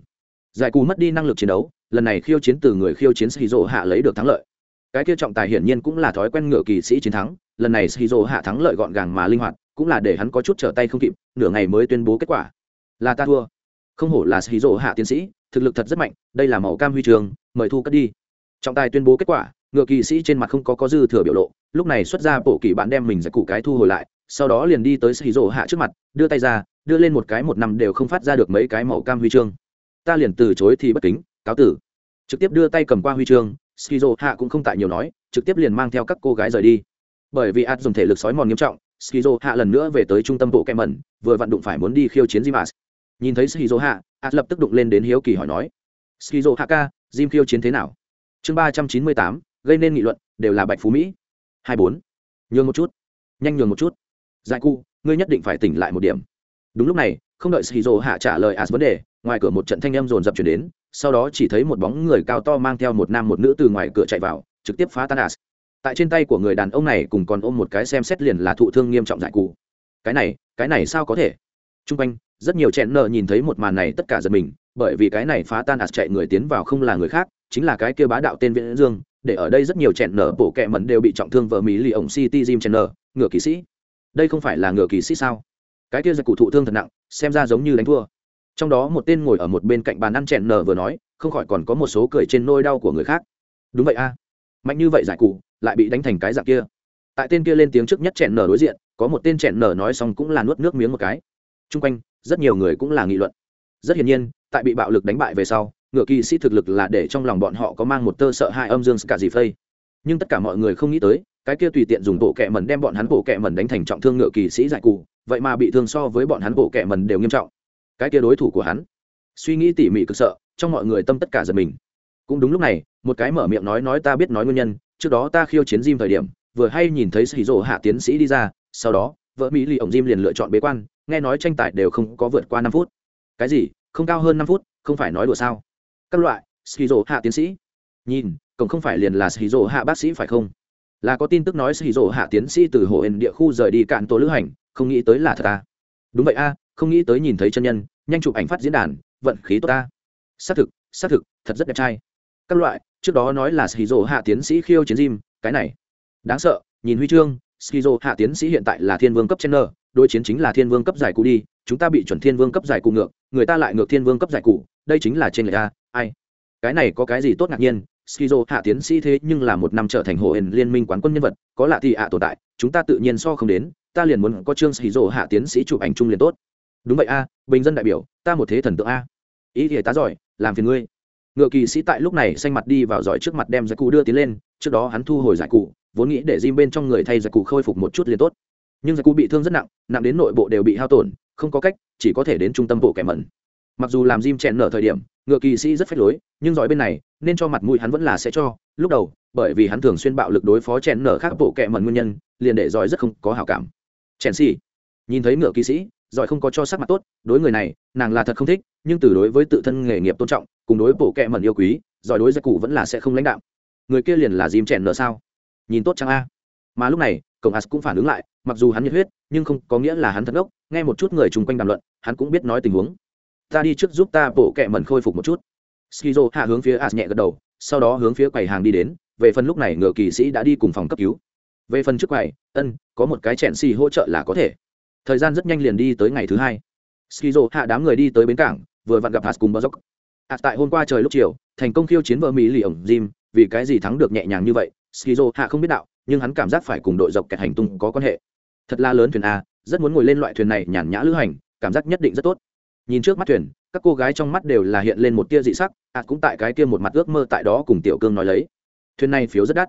Giải cù mất đi năng lực chiến đấu, lần này khiêu chiến từ người khiêu chiến shizu hạ lấy được thắng lợi cái kia trọng tài hiển nhiên cũng là thói quen ngựa kỳ sĩ chiến thắng, lần này shizu hạ thắng lợi gọn gàng mà linh hoạt, cũng là để hắn có chút trở tay không kịp, nửa ngày mới tuyên bố kết quả. Là ta thua. Không hổ là shizu hạ tiến sĩ, thực lực thật rất mạnh, đây là màu cam huy trường, mời thu cất đi. Trọng tài tuyên bố kết quả, ngựa kỳ sĩ trên mặt không có có dư thừa biểu lộ, lúc này xuất ra bộ kỳ bạn đem mình giải cụ cái thu hồi lại, sau đó liền đi tới shizu hạ trước mặt, đưa tay ra, đưa lên một cái một năm đều không phát ra được mấy cái màu cam huy chương. Ta liền từ chối thì bất kính, cáo tử. Trực tiếp đưa tay cầm qua huy chương skizo hạ cũng không tại nhiều nói, trực tiếp liền mang theo các cô gái rời đi. Bởi vì ad dùng thể lực sói mòn nghiêm trọng, skizo hạ lần nữa về tới trung tâm bộ kem mẩn, vừa vặn đụng phải muốn đi khiêu chiến jimas. Nhìn thấy skizo hạ ad lập tức đụng lên đến hiếu kỳ hỏi nói, skizo hạ ca, jim khiêu chiến thế nào? Chương ba trăm chín mươi tám, gây nên nghị luận, đều là bạch phú mỹ. Hai bốn. Nhường một chút. Nhanh nhường một chút. Giải cu ngươi nhất định phải tỉnh lại một điểm. Đúng lúc này, không đợi shizu hạ trả lời as vấn đề, ngoài cửa một trận thanh âm rồn rập chuyển đến sau đó chỉ thấy một bóng người cao to mang theo một nam một nữ từ ngoài cửa chạy vào, trực tiếp phá tan as tại trên tay của người đàn ông này cùng còn ôm một cái xem xét liền là thụ thương nghiêm trọng giải cụ cái này cái này sao có thể? T r u n g quanh, rất nhiều chẹn nợ nhìn thấy một màn này tất cả giật mình, bởi vì cái này phá tan as chạy người tiến vào không là người khác, chính là cái kia bá đạo tên viễn dương, để ở đây rất nhiều chẹn nở bổ kẹ mẩn đều bị trọng thương vợ mỹ lì ổng city jim chẹn nở ngựa kỵ sĩ. Đây không phải là ngựa kỵ sĩ sao? Cái kia giật cụ thụ thương thật nặng, xem ra giống như đánh thua trong đó một tên ngồi ở một bên cạnh bàn ăn chèn nở vừa nói, không khỏi còn có một số cười trên nôi đau của người khác. Đúng vậy a. Mạnh như vậy giải cụ lại bị đánh thành cái dạng kia. Tại tên kia lên tiếng trước nhất chèn nở đối diện, có một tên chèn nở nói xong cũng là nuốt nước miếng một cái. T r u n g quanh, rất nhiều người cũng là nghị luận. Rất hiển nhiên, tại bị bạo lực đánh bại về sau, ngựa kỳ sĩ thực lực là để trong lòng bọn họ có mang một tơ sợ hai âm dương cả gì phây. Nhưng tất cả mọi người không nghĩ tới, cái kia tùy tiện dùng bộ kẹ mần đem bọn hắn bộ kẹ mần đánh thành trọng thương ngựa kỳ sĩ giải cụ vậy mà bị thương so với bọn hắn bộ kẹ mần đều nghiêm trọng cái kia đối thủ của hắn. Suy nghĩ tỉ mỉ cực sợ, trong mọi người tâm tất cả giật mình. Cũng đúng lúc này, một cái mở miệng nói nói ta biết nói nguyên nhân, trước đó ta khiêu chiến diêm thời điểm, vừa hay nhìn thấy sĩ rộ hạ tiến sĩ đi ra, sau đó, vợ mỹ lì ổng diêm liền lựa chọn bế quan, nghe nói tranh tài đều không có vượt qua năm phút. Cái gì? Không cao hơn năm phút, không phải nói đùa sao? Các loại, sĩ rộ hạ tiến sĩ. Nhìn, cổng không phải liền là sĩ rộ hạ bác sĩ phải không? Là có tin tức nói sĩ rộ hạ tiến sĩ từ hồ hền địa khu rời đi cạn tổ lữ hành, không nghĩ tới là thật à? Đúng vậy a không nghĩ tới nhìn thấy chân nhân, nhanh chụp ảnh phát diễn đàn, vận khí tốt ta. Xác thực xác thực, thật rất đẹp trai. Các loại, trước đó nói là skizo hạ tiến sĩ khiêu chiến gym, cái này. Đáng sợ, nhìn huy chương, skizo hạ tiến sĩ hiện tại là thiên vương cấp chen nơ đôi chiến chính là thiên vương cấp giải cụ đi, chúng ta bị chuẩn thiên vương cấp giải cụ ngược, người ta lại ngược thiên vương cấp giải cụ, đây chính là trên lệ a, ai. Cái này có cái gì tốt ngạc nhiên, skizo hạ tiến sĩ thế nhưng là một năm trở thành hồ hển liên minh quán quân nhân vật, có lạ thì ạ tồn tại, chúng ta tự nhiên so không đến, ta liền muốn có chương skizo hạ tiến sĩ chụp ảnh chung liền tốt đúng vậy a, bình dân đại biểu, ta một thế thần tượng a. Ý thì ta giỏi, làm phiền ngươi. Ngựa kỳ sĩ tại lúc này xanh mặt đi vào giỏi trước mặt đem giải cụ đưa tiến lên, trước đó hắn thu hồi giải cụ, vốn nghĩ để Jim bên trong người thay giải cụ khôi phục một chút liền tốt. Nhưng giải cụ bị thương rất nặng nặng đến nội bộ đều bị hao tổn, không có cách, chỉ có thể đến trung tâm bộ kẻ mẩn. Mặc dù làm Jim chèn nở thời điểm, ngựa kỳ sĩ rất phách lối, nhưng giỏi bên này, nên cho mặt mũi hắn vẫn là sẽ cho. Lúc đầu, bởi vì hắn thường xuyên bạo lực đối phó chèn nở khác bộ kẻ mẩn nguyên nhân, liền để giỏi rất không có hảo cảm. Chèn xì. Nhìn thấy ngựa kỳ sĩ giỏi không có cho sắc mặt tốt, đối người này, nàng là thật không thích, nhưng từ đối với tự thân nghề nghiệp tôn trọng, cùng đối bộ kệ mẩn yêu quý, giỏi đối gia cụ vẫn là sẽ không lãnh đạo. Người kia liền là dìm chèn nợ sao? Nhìn tốt chăng a? Mà lúc này, cổng as cũng phản ứng lại, mặc dù hắn nhiệt huyết, nhưng không có nghĩa là hắn thật ngốc, nghe một chút người chung quanh đàm luận, hắn cũng biết nói tình huống. Ta đi trước giúp ta bộ kệ mẩn khôi phục một chút. Skizo hạ hướng phía as nhẹ gật đầu, sau đó hướng phía quầy hàng đi đến, về phần lúc này ngựa kỳ sĩ đã đi cùng phòng cấp cứu. Về phần trước quầy, ân, có một cái chèn xì hỗ trợ là có thể thời gian rất nhanh liền đi tới ngày thứ hai. Skizo hạ đám người đi tới bến cảng, vừa vặn gặp hạt cùng bờ dốc hạt tại hôm qua trời lúc chiều, thành công khiêu chiến vợ mỹ lì ổng jim, vì cái gì thắng được nhẹ nhàng như vậy, skizo hạ không biết đạo, nhưng hắn cảm giác phải cùng đội dọc kẹt hành tung có quan hệ. Thật là lớn thuyền a, rất muốn ngồi lên loại thuyền này nhàn nhã lữ hành, cảm giác nhất định rất tốt. Nhìn trước mắt thuyền, các cô gái trong mắt đều là hiện lên một tia dị sắc À cũng tại cái kia một mặt ước mơ tại đó cùng tiểu cương nói lấy. Thuyền này phiếu rất đắt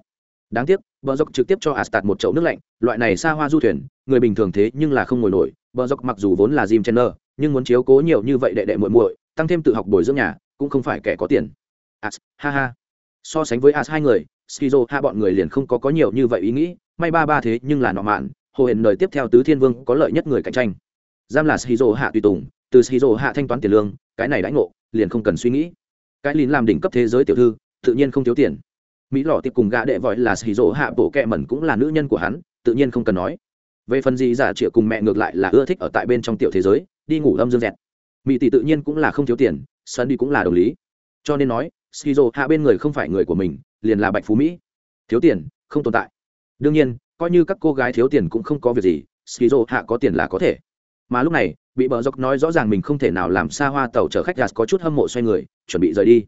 đáng tiếc, bờ dọc trực tiếp cho astat một chậu nước lạnh, loại này xa hoa du thuyền, người bình thường thế nhưng là không ngồi nổi. Bờ dọc mặc dù vốn là jim chenner nhưng muốn chiếu cố nhiều như vậy đệ đệ muội muội, tăng thêm tự học bồi dưỡng nhà, cũng không phải kẻ có tiền. As, ha ha. So sánh với as hai người, skizo, ha bọn người liền không có có nhiều như vậy ý nghĩ. May ba ba thế nhưng là nọ mạn. Hồ hển lời tiếp theo tứ thiên vương có lợi nhất người cạnh tranh. Giam là skizo hạ tùy tùng. Từ skizo hạ thanh toán tiền lương, cái này đãi ngộ, liền không cần suy nghĩ. Cái lín làm đỉnh cấp thế giới tiểu thư, tự nhiên không thiếu tiền mỹ lọ tiệp cùng gã đệ vội là skizo hạ bộ kẹ mẩn cũng là nữ nhân của hắn, tự nhiên không cần nói. Về phần gì giả chịa cùng mẹ ngược lại là ưa thích ở tại bên trong tiểu thế giới, đi ngủ âm dương dẹt. Mỹ tỷ tự nhiên cũng là không thiếu tiền sân đi cũng là đồng lý. Cho nên nói skizo hạ bên người không phải người của mình, liền là bạch phú mỹ. Thiếu tiền, không tồn tại. Đương nhiên, coi như các cô gái thiếu tiền cũng không có việc gì skizo hạ có tiền là có thể. Mà lúc này, bị bờ dốc nói rõ ràng mình không thể nào làm xa hoa tàu chở khách gạt có chút hâm mộ xoay người, chuẩn bị rời đi.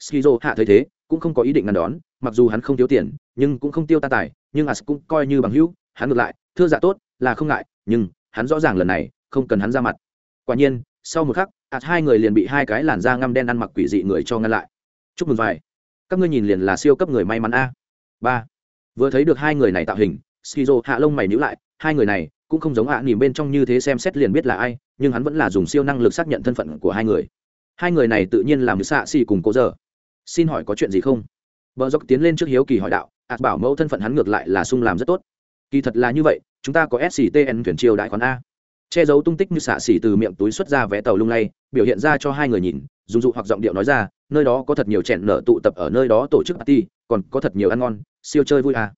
Skizo hạ thấy thế cũng không có ý định ngăn đón mặc dù hắn không thiếu tiền nhưng cũng không tiêu ta tài nhưng as cũng coi như bằng hữu hắn ngược lại thưa dạ tốt là không ngại nhưng hắn rõ ràng lần này không cần hắn ra mặt. Quả nhiên sau một khắc as hai người liền bị hai cái làn da ngăm đen ăn mặc quỷ dị người cho ngăn lại. Chúc mừng vài. Các ngươi nhìn liền là siêu cấp người may mắn a. Ba. Vừa thấy được hai người này tạo hình skizo hạ lông mày nhíu lại hai người này cũng không giống hạ à, bên trong như thế xem xét liền biết là ai nhưng hắn vẫn là dùng siêu năng lực xác nhận thân phận của hai người. Hai người này tự nhiên làm xạ xì cùng cố giờ xin hỏi có chuyện gì không? Vợ dốc tiến lên trước hiếu kỳ hỏi đạo ạt bảo mẫu thân phận hắn ngược lại là sung làm rất tốt. Kỳ thật là như vậy, chúng ta có sctn thuyền chiêu đại quán a. Che giấu tung tích như xạ xỉ từ miệng túi xuất ra vé tàu lung lay, biểu hiện ra cho hai người nhìn, dùng dụ hoặc giọng điệu nói ra, nơi đó có thật nhiều chèn nở tụ tập ở nơi đó tổ chức party, còn có thật nhiều ăn ngon, siêu chơi vui à